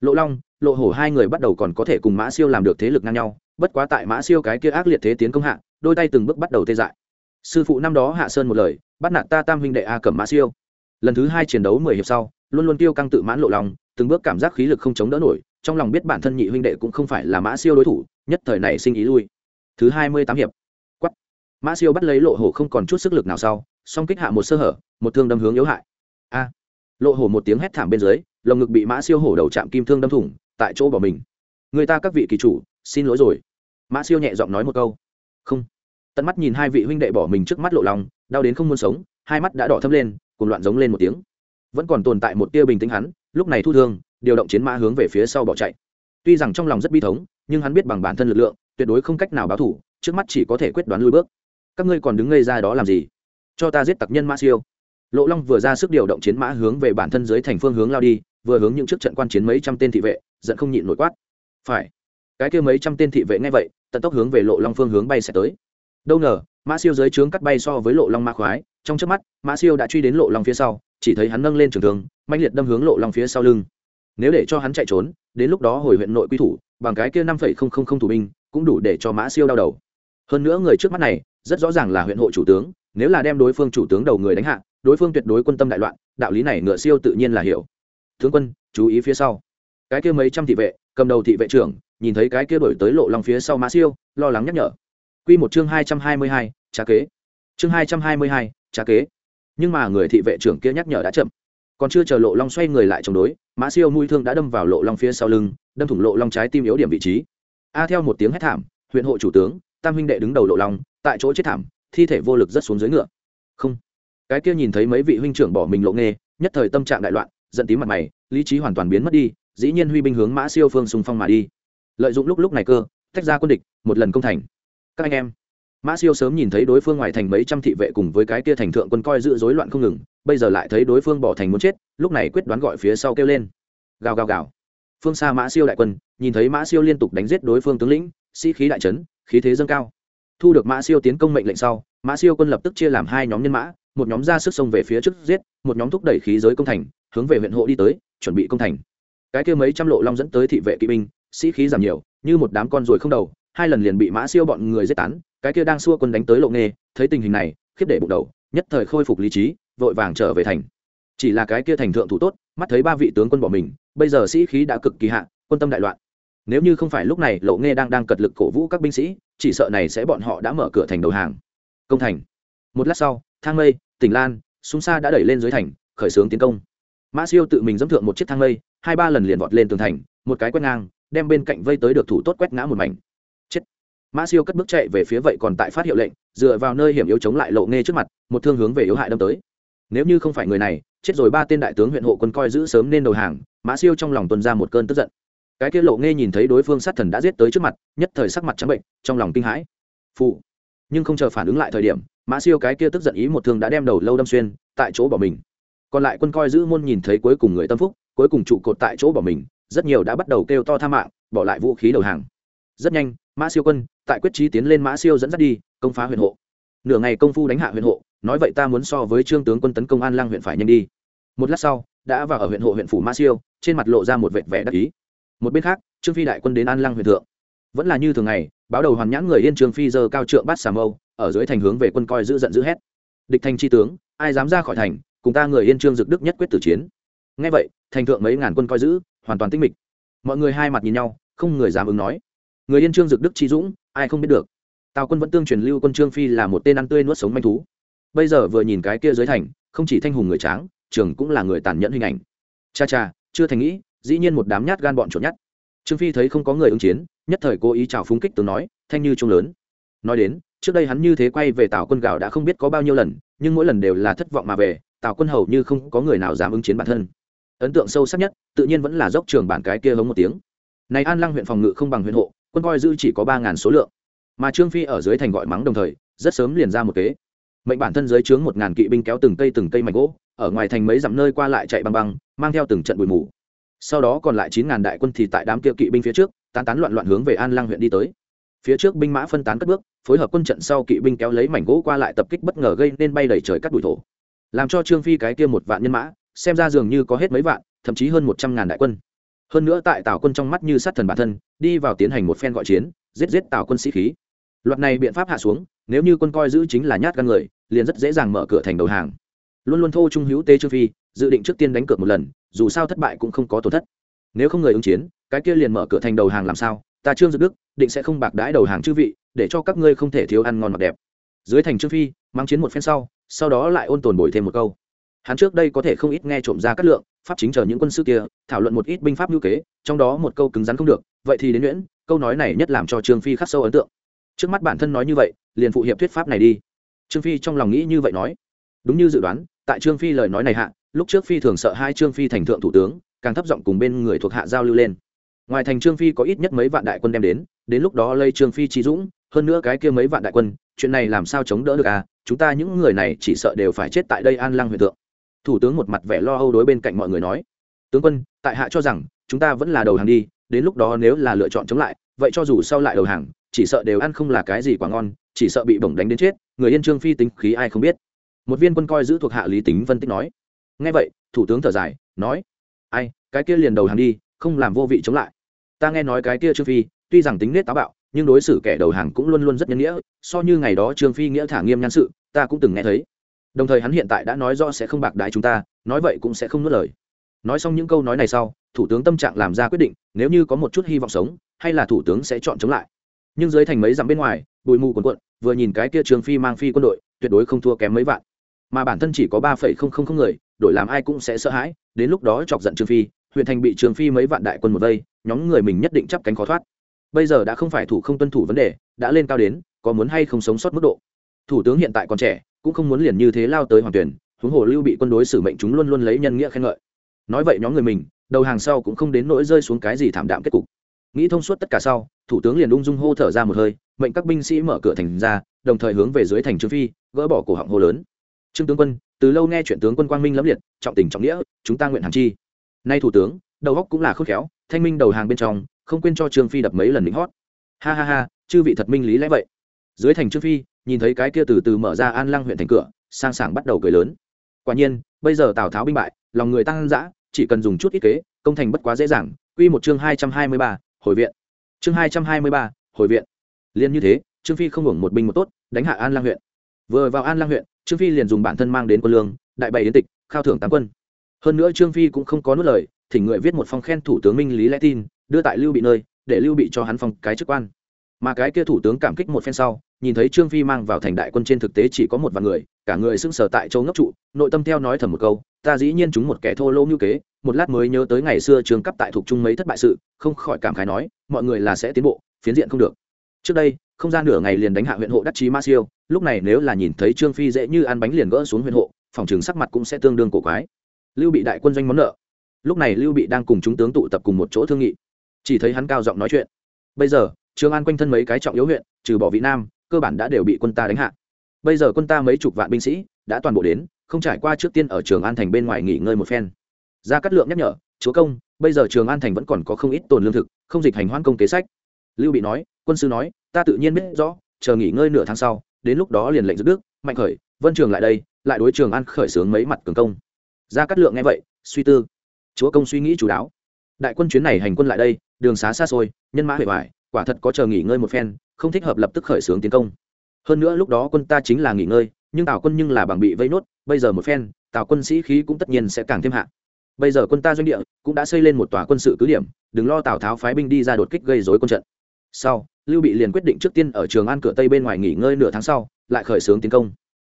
Lộ long, lộ hổ hai người bắt đầu còn có thể cùng mã siêu làm được thế lực ngang nhau, bất quá tại mã siêu cái kia ác liệt thế tiến công hạ, đôi tay từng bước bắt đầu tê dại. Sư phụ năm đó hạ sơn một lời, bắt nạt ta tam huynh đệ a cẩm mã siêu. Lần thứ hai chiến đấu mười hiệp sau, luôn luôn tiêu căng tự mãn lộ lòng từng bước cảm giác khí lực không chống đỡ nổi trong lòng biết bản thân nhị huynh đệ cũng không phải là mã siêu đối thủ, nhất thời này sinh ý lui. Thứ hai mươi tám hiệp. Quắt mã siêu bắt lấy lộ hổ không còn chút sức lực nào sau, song kích hạ một sơ hở, một thương đâm hướng yếu hại. A. Lộ hổ một tiếng hét thảm bên dưới, lồng ngực bị mã siêu hổ đầu chạm kim thương đâm thủng, tại chỗ bỏ mình. Người ta các vị kỳ chủ, xin lỗi rồi. Mã siêu nhẹ giọng nói một câu. Không. Tận mắt nhìn hai vị huynh đệ bỏ mình trước mắt lộ lòng, đau đến không muốn sống, hai mắt đã đỏ thâm lên cùng loạn giống lên một tiếng. Vẫn còn tồn tại một tia bình tĩnh hắn, lúc này thu thương điều động chiến mã hướng về phía sau bỏ chạy. Tuy rằng trong lòng rất bi thống, nhưng hắn biết bằng bản thân lực lượng, tuyệt đối không cách nào báo thủ, trước mắt chỉ có thể quyết đoán lui bước. Các ngươi còn đứng ngây ra đó làm gì? Cho ta giết tặc nhân mã siêu. Lộ long vừa ra sức điều động chiến mã hướng về bản thân dưới thành phương hướng lao đi, vừa hướng những trước trận quan chiến mấy trăm tên thị vệ, giận không nhịn nổi quát. Phải. Cái kia mấy trăm tên thị vệ ngay vậy, tận tốc hướng về lộ long phương hướng bay sẽ tới. Đâu ngờ, mã siêu dưới trướng cắt bay so với lộ long mã khoái, trong trước mắt, mã siêu đã truy đến lộ long phía sau, chỉ thấy hắn nâng lên trường thường mạnh liệt đâm hướng lộ long phía sau lưng nếu để cho hắn chạy trốn đến lúc đó hồi huyện nội quy thủ bằng cái kia năm phẩy không không không thủ binh cũng đủ để cho mã siêu đau đầu hơn nữa người trước mắt này rất rõ ràng là huyện hộ chủ tướng nếu là đem đối phương chủ tướng đầu người đánh hạ đối phương tuyệt đối quân tâm đại loạn đạo lý này ngựa siêu tự nhiên là hiểu tướng quân chú ý phía sau cái kia mấy trăm thị vệ cầm đầu thị vệ trưởng nhìn thấy cái kia đổi tới lộ lòng phía sau mã siêu lo lắng nhắc nhở Quy một chương 222, trá kế. Chương 222, trá kế. Nhưng mà người thị vệ trưởng kia nhắc nhở đã chậm. Còn chưa chờ Lộ Long xoay người lại chống đối, Mã Siêu mũi thương đã đâm vào Lộ Long phía sau lưng, đâm thủng Lộ Long trái tim yếu điểm vị trí. A theo một tiếng hét thảm, huyện hộ chủ tướng, Tam huynh đệ đứng đầu Lộ Long, tại chỗ chết thảm, thi thể vô lực rất xuống dưới ngựa. Không. Cái kia nhìn thấy mấy vị huynh trưởng bỏ mình lộ nghề, nhất thời tâm trạng đại loạn, giận tím mặt mày, lý trí hoàn toàn biến mất đi, dĩ nhiên huy binh hướng Mã Siêu phương xung phong mà đi. Lợi dụng lúc lúc này cơ, tách ra quân địch, một lần công thành các anh em mã siêu sớm nhìn thấy đối phương ngoài thành mấy trăm thị vệ cùng với cái kia thành thượng quân coi giữ rối loạn không ngừng, bây giờ lại thấy đối phương bỏ thành muốn chết, lúc này quyết đoán gọi phía sau kêu lên. Gào gào gào. Phương xa mã siêu đại quân, nhìn thấy mã siêu liên tục đánh giết đối phương tướng lĩnh, sĩ khí đại trấn khí thế dâng cao. Thu được mã siêu tiến công mệnh lệnh sau, mã siêu quân lập tức chia làm hai nhóm nhân mã, một nhóm ra sức sông về phía trước giết, một nhóm thúc đẩy khí giới công thành, hướng về huyện hộ đi tới, chuẩn bị công thành. Cái kia mấy trăm lộ long dẫn tới thị vệ kỵ binh, sĩ khí giảm nhiều, như một đám con ruồi không đầu, hai lần liền bị mã siêu bọn người giết tán cái kia đang xua quân đánh tới lộ nghê thấy tình hình này, khiếp để bụng đầu, nhất thời khôi phục lý trí, vội vàng trở về thành. Chỉ là cái kia thành thượng thủ tốt, mắt thấy ba vị tướng quân bỏ mình, bây giờ sĩ khí đã cực kỳ hạ, quân tâm đại loạn. Nếu như không phải lúc này lộ nghê đang đang cật lực cổ vũ các binh sĩ, chỉ sợ này sẽ bọn họ đã mở cửa thành đầu hàng. Công thành. Một lát sau, thang mây, tỉnh lan súng xa đã đẩy lên dưới thành, khởi xướng tiến công. Mã siêu tự mình dẫm thượng một chiếc thang mây, hai ba lần liền vọt lên tường thành, một cái quét ngang, đem bên cạnh vây tới được thủ tốt quét ngã một mảnh mã siêu cất bước chạy về phía vậy còn tại phát hiệu lệnh, dựa vào nơi hiểm yếu chống lại lộ nghe trước mặt, một thương hướng về yếu hại đâm tới. Nếu như không phải người này, chết rồi ba tên đại tướng huyện hộ quân coi giữ sớm nên đầu hàng, mã siêu trong lòng tuân ra một cơn tức giận. Cái kia lộ nghe nhìn thấy đối phương sát thần đã giết tới trước mặt, nhất thời sắc mặt trắng bệnh, trong lòng kinh hãi. Phụ. Nhưng không chờ phản ứng lại thời điểm, mã siêu cái kia tức giận ý một thương đã đem đầu lâu đâm xuyên, tại chỗ bỏ mình. Còn lại quân coi giữ môn nhìn thấy cuối cùng người tâm phúc, cuối cùng trụ cột tại chỗ bỏ mình, rất nhiều đã bắt đầu kêu to tha mạng, bỏ lại vũ khí đầu hàng rất nhanh, mã siêu quân tại quyết trí tiến lên mã siêu dẫn dắt đi, công phá huyện hộ. Nửa ngày công phu đánh hạ huyện hộ, nói vậy ta muốn so với trương tướng quân tấn công an lang huyện phải nhanh đi. Một lát sau, đã vào ở huyện hộ huyện phủ mã siêu, trên mặt lộ ra một vệt vẻ đắc ý. Một bên khác, trương phi đại quân đến an lang huyện thượng. Vẫn là như thường ngày, báo đầu hoàn nhãn người yên trương phi giờ cao trượng bát xà mâu, ở dưới thành hướng về quân coi giữ giận dữ hét. Địch thành tri tướng, ai dám ra khỏi thành, cùng ta người yên trương dực đức nhất quyết tử chiến. Ngay vậy, thành thượng mấy ngàn quân coi giữ, hoàn toàn tinh mịch. Mọi người hai mặt nhìn nhau, không người dám ứng nói người yên trương dực đức chi dũng, ai không biết được. Tào quân vẫn tương truyền lưu quân trương phi là một tên ăn tươi nuốt sống manh thú. Bây giờ vừa nhìn cái kia dưới thành, không chỉ thanh hùng người tráng, trường cũng là người tàn nhẫn hình ảnh. Cha cha, chưa thành nghĩ, dĩ nhiên một đám nhát gan bọn trộn nhát. Trương phi thấy không có người ứng chiến, nhất thời cố ý chào phúng kích tướng nói, thanh như trung lớn. Nói đến, trước đây hắn như thế quay về tào quân gạo đã không biết có bao nhiêu lần, nhưng mỗi lần đều là thất vọng mà về, tào quân hầu như không có người nào dám ứng chiến bản thân. Ấn tượng sâu sắc nhất, tự nhiên vẫn là dốc trường bản cái kia hống một tiếng. Này an lăng huyện phòng ngự không bằng huyện hộ quân coi giữ chỉ có ba ngàn số lượng. Mà trương phi ở dưới thành gọi mắng đồng thời, rất sớm liền ra một kế. Mệnh bản thân dưới trướng một ngàn kỵ binh kéo từng cây từng cây mảnh gỗ, ở ngoài thành mấy dặm nơi qua lại chạy băng băng, mang theo từng trận bụi mù. Sau đó còn lại chín ngàn đại quân thì tại đám kia kỵ binh phía trước, tán tán loạn loạn hướng về an lăng huyện đi tới. Phía trước binh mã phân tán cất bước, phối hợp quân trận sau kỵ binh kéo lấy mảnh gỗ qua lại tập kích bất ngờ gây nên bay đầy trời cắt đùi thổ. Làm cho trương phi cái kia một vạn nhân mã, xem ra dường như có hết mấy vạn, thậm chí hơn một trăm ngàn đại quân hơn nữa tại tào quân trong mắt như sát thần bản thân, đi vào tiến hành một phen gọi chiến, giết giết tào quân sĩ khí. Luật này biện pháp hạ xuống, nếu như quân coi giữ chính là nhát gan người, liền rất dễ dàng mở cửa thành đầu hàng. Luôn luôn thô trung hữu tê trương phi, dự định trước tiên đánh cược một lần, dù sao thất bại cũng không có tổn thất. Nếu không người ứng chiến, cái kia liền mở cửa thành đầu hàng làm sao? Ta trương dự đức, định sẽ không bạc đãi đầu hàng chư vị, để cho các ngươi không thể thiếu ăn ngon mặc đẹp. Dưới thành trương phi, mang chiến một phen sau sau đó lại ôn tồn bồi thêm một câu hắn trước đây có thể không ít nghe trộm ra các lượng, pháp chính chờ những quân sư kia, thảo luận một ít binh pháp ngữ kế, trong đó một câu cứng rắn không được, vậy thì đến nhuyễn, câu nói này nhất làm cho trương phi khắc sâu ấn tượng. Trước mắt bản thân nói như vậy, liền phụ hiệp thuyết pháp này đi. Trương phi trong lòng nghĩ như vậy nói. Đúng như dự đoán, tại trương phi lời nói này hạ, lúc trước phi thường sợ hai trương phi thành thượng thủ tướng, càng thấp giọng cùng bên người thuộc hạ giao lưu lên. Ngoài thành trương phi có ít nhất mấy vạn đại quân đem đến đến lúc đó lây trương phi trí dũng, hơn nữa cái kia mấy vạn đại quân, chuyện này làm sao chống đỡ được à? Chúng ta những người này chỉ sợ đều phải chết tại đây an lăng huyện tượng thủ tướng một mặt vẻ lo âu đối bên cạnh mọi người nói, tướng quân, tại hạ cho rằng, chúng ta vẫn là đầu hàng đi, đến lúc đó nếu là lựa chọn chống lại, vậy cho dù sau lại đầu hàng, chỉ sợ đều ăn không là cái gì quá ngon, chỉ sợ bị bổng đánh đến chết, người yên trương phi tính khí ai không biết. Một viên quân coi giữ thuộc hạ lý tính phân tích nói. Ngay vậy, thủ tướng thở dài, nói, ai, cái kia liền đầu hàng đi, không làm vô vị chống lại. Ta nghe nói cái kia trương phi, tuy rằng tính nết táo bạo, nhưng đối xử kẻ đầu hàng cũng luôn luôn rất nhân nghĩa, so như ngày đó trương phi nghĩa thả nghiêm nhan sự, ta cũng từng nghe thấy đồng thời hắn hiện tại đã nói rõ sẽ không bạc đại chúng ta, nói vậy cũng sẽ không nuốt lời. Nói xong những câu nói này sau, thủ tướng tâm trạng làm ra quyết định, nếu như có một chút hy vọng sống, hay là thủ tướng sẽ chọn chống lại. Nhưng dưới thành mấy dặm bên ngoài, bụi mù quần quận vừa nhìn cái kia trường phi mang phi quân đội, tuyệt đối không thua kém mấy vạn. Mà bản thân chỉ có ba phẩy không không không người, đổi làm ai cũng sẽ sợ hãi, đến lúc đó chọc giận trường phi, huyện thành bị trường phi mấy vạn đại quân một vây, nhóm người mình nhất định chắp cánh khó thoát. Bây giờ đã không phải thủ không tuân thủ vấn đề, đã lên cao đến, có muốn hay không sống sót mức độ. Thủ tướng hiện tại còn trẻ cũng không muốn liền như thế lao tới hoàng tuyển, huống hồ lưu bị quân đối xử mệnh chúng luôn luôn lấy nhân nghĩa khen ngợi. Nói vậy nhóm người mình, đầu hàng sau cũng không đến nỗi rơi xuống cái gì thảm đạm kết cục. Nghĩ thông suốt tất cả sau, thủ tướng liền ung dung hô thở ra một hơi, mệnh các binh sĩ mở cửa thành ra, đồng thời hướng về dưới thành trương phi, gỡ bỏ cổ họng hô lớn. Trương tướng quân, từ lâu nghe chuyện tướng quân quang minh lẫm liệt, trọng tình trọng nghĩa, chúng ta nguyện hàng chi. Nay thủ tướng, đầu góc cũng là khôn khéo, thanh minh đầu hàng bên trong, không quên cho trương phi đập mấy lần lính hót. Ha ha ha, chư vị thật minh lý lẽ vậy dưới thành trương phi, nhìn thấy cái kia từ từ mở ra an lăng huyện thành cửa, sang sảng bắt đầu cười lớn. Quả nhiên, bây giờ tào tháo binh bại, lòng người tăng dã, chỉ cần dùng chút ít kế, công thành bất quá dễ dàng. Quy một chương hai trăm hai mươi ba, hồi viện. Chương hai trăm hai mươi ba, hồi viện. Liên như thế, trương phi không hưởng một binh một tốt, đánh hạ an lang huyện. Vừa vào an lang huyện, trương phi liền dùng bản thân mang đến quân lương, đại bày yến tịch, khao thưởng tám quân. Hơn nữa trương phi cũng không có nuốt lời, thỉnh người viết một phong khen thủ tướng minh lý lẽ tin, đưa tại lưu bị nơi, để lưu bị cho hắn phong cái chức quan mà cái kia thủ tướng cảm kích một phen sau, nhìn thấy trương phi mang vào thành đại quân trên thực tế chỉ có một vài người, cả người sững sờ tại châu ngốc trụ, nội tâm theo nói thầm một câu, ta dĩ nhiên chúng một kẻ thô lỗ như kế, một lát mới nhớ tới ngày xưa trường cấp tại thuộc trung mấy thất bại sự, không khỏi cảm khái nói, mọi người là sẽ tiến bộ, phiến diện không được. Trước đây, không gian nửa ngày liền đánh hạ huyện hộ đắc chí ma siêu, lúc này nếu là nhìn thấy trương phi dễ như ăn bánh liền gỡ xuống huyện hộ, phòng trường sắc mặt cũng sẽ tương đương cổ quái. Lưu bị đại quân doanh món nợ. Lúc này lưu bị đang cùng chúng tướng tụ tập cùng một chỗ thương nghị. Chỉ thấy hắn cao giọng nói chuyện. Bây giờ trường an quanh thân mấy cái trọng yếu huyện, trừ bỏ vị nam, cơ bản đã đều bị quân ta đánh hạ. Bây giờ quân ta mấy chục vạn binh sĩ đã toàn bộ đến, không trải qua trước tiên ở trường an thành bên ngoài nghỉ ngơi một phen. Ra cắt lượng nhắc nhở, chúa công, bây giờ trường an thành vẫn còn có không ít tồn lương thực, không dịch hành hoan công kế sách. Lưu bị nói, quân sư nói, ta tự nhiên biết rõ, chờ nghỉ ngơi nửa tháng sau, đến lúc đó liền lệnh giữ đức, mạnh khởi, vân trường lại đây, lại đối trường an khởi xướng mấy mặt cường công. Ra cắt lượng nghe vậy, suy tư. Chúa công suy nghĩ chủ đáo đại quân chuyến này hành quân lại đây, đường xá xa xôi, nhân mã hề hoài quả thật có chờ nghỉ ngơi một phen, không thích hợp lập tức khởi xướng tiến công. Hơn nữa lúc đó quân ta chính là nghỉ ngơi, nhưng tào quân nhưng là bằng bị vây nốt, bây giờ một phen, tào quân sĩ khí cũng tất nhiên sẽ càng thêm hạ. Bây giờ quân ta doanh địa cũng đã xây lên một tòa quân sự cứ điểm, đừng lo tào tháo phái binh đi ra đột kích gây dối quân trận. Sau, lưu bị liền quyết định trước tiên ở trường an cửa tây bên ngoài nghỉ ngơi nửa tháng sau, lại khởi xướng tiến công.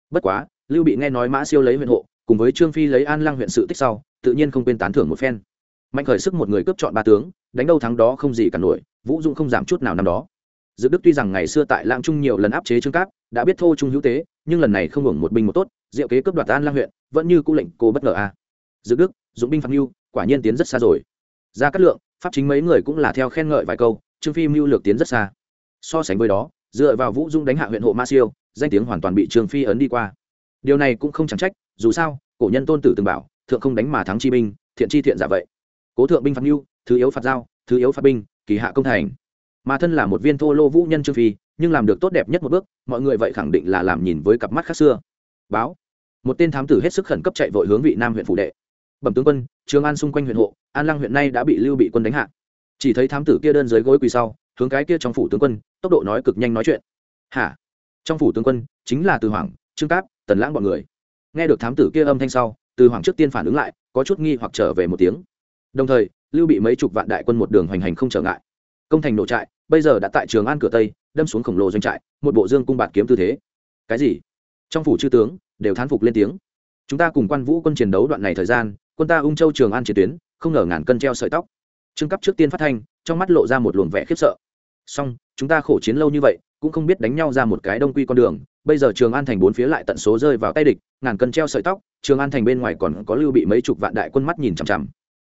Bất quá, lưu bị nghe nói mã siêu lấy huyện hộ, cùng với trương phi lấy an lăng huyện sự tích sau, tự nhiên không quên tán thưởng một phen mạnh khởi sức một người cướp chọn ba tướng, đánh đâu thắng đó không gì cả nổi, vũ dung không giảm chút nào năm đó. Dự đức tuy rằng ngày xưa tại lãng trung nhiều lần áp chế trương cáp, đã biết thô trung hữu tế, nhưng lần này không hưởng một binh một tốt, diệu kế cướp đoạt an lang huyện, vẫn như cũ lệnh cô bất ngờ a. À. dự đức, dũng binh phạt mưu, quả nhiên tiến rất xa rồi. Ra cát lượng, pháp chính mấy người cũng là theo khen ngợi vài câu, trương phi mưu lược tiến rất xa. So sánh với đó, dựa vào vũ dung đánh hạ huyện hộ ma siêu, danh tiếng hoàn toàn bị trương phi ấn đi qua. Điều này cũng không chẳng trách, dù sao, cổ nhân tôn tử từng bảo, thượng không đánh mà thắng chi binh, thiện chi thiện giả vậy cố thượng binh phạt mưu thứ yếu phạt giao, thứ yếu phạt binh, kỳ hạ công thành. Mà thân là một viên thô lô vũ nhân trương phi, nhưng làm được tốt đẹp nhất một bước, mọi người vậy khẳng định là làm nhìn với cặp mắt khác xưa. Báo. Một tên thám tử hết sức khẩn cấp chạy vội hướng vị nam huyện phủ đệ. Bẩm tướng quân, trường an xung quanh huyện hộ, an lăng huyện nay đã bị lưu bị quân đánh hạ. Chỉ thấy thám tử kia đơn dưới gối quỳ sau, hướng cái kia trong phủ tướng quân, tốc độ nói cực nhanh nói chuyện. Hả? Trong phủ tướng quân, chính là từ hoàng trương cáp, tần lãng bọn người. Nghe được thám tử kia âm thanh sau, từ hoàng trước tiên phản ứng lại, có chút nghi hoặc trở về một tiếng đồng thời, lưu bị mấy chục vạn đại quân một đường hoành hành không trở ngại. Công thành nổ trại, bây giờ đã tại trường an cửa tây, đâm xuống khổng lồ doanh trại, một bộ dương cung bạt kiếm tư thế. Cái gì? Trong phủ chư tướng đều thán phục lên tiếng. Chúng ta cùng quan vũ quân chiến đấu đoạn này thời gian, quân ta ung châu trường an chiến tuyến, không ngờ ngàn cân treo sợi tóc. Trương cấp trước tiên phát thanh, trong mắt lộ ra một luồng vẻ khiếp sợ. Song, chúng ta khổ chiến lâu như vậy, cũng không biết đánh nhau ra một cái đông quy con đường. Bây giờ trường an thành bốn phía lại tận số rơi vào tay địch, ngàn cân treo sợi tóc, trường an thành bên ngoài còn có lưu bị mấy chục vạn đại quân mắt nhìn chằm chằm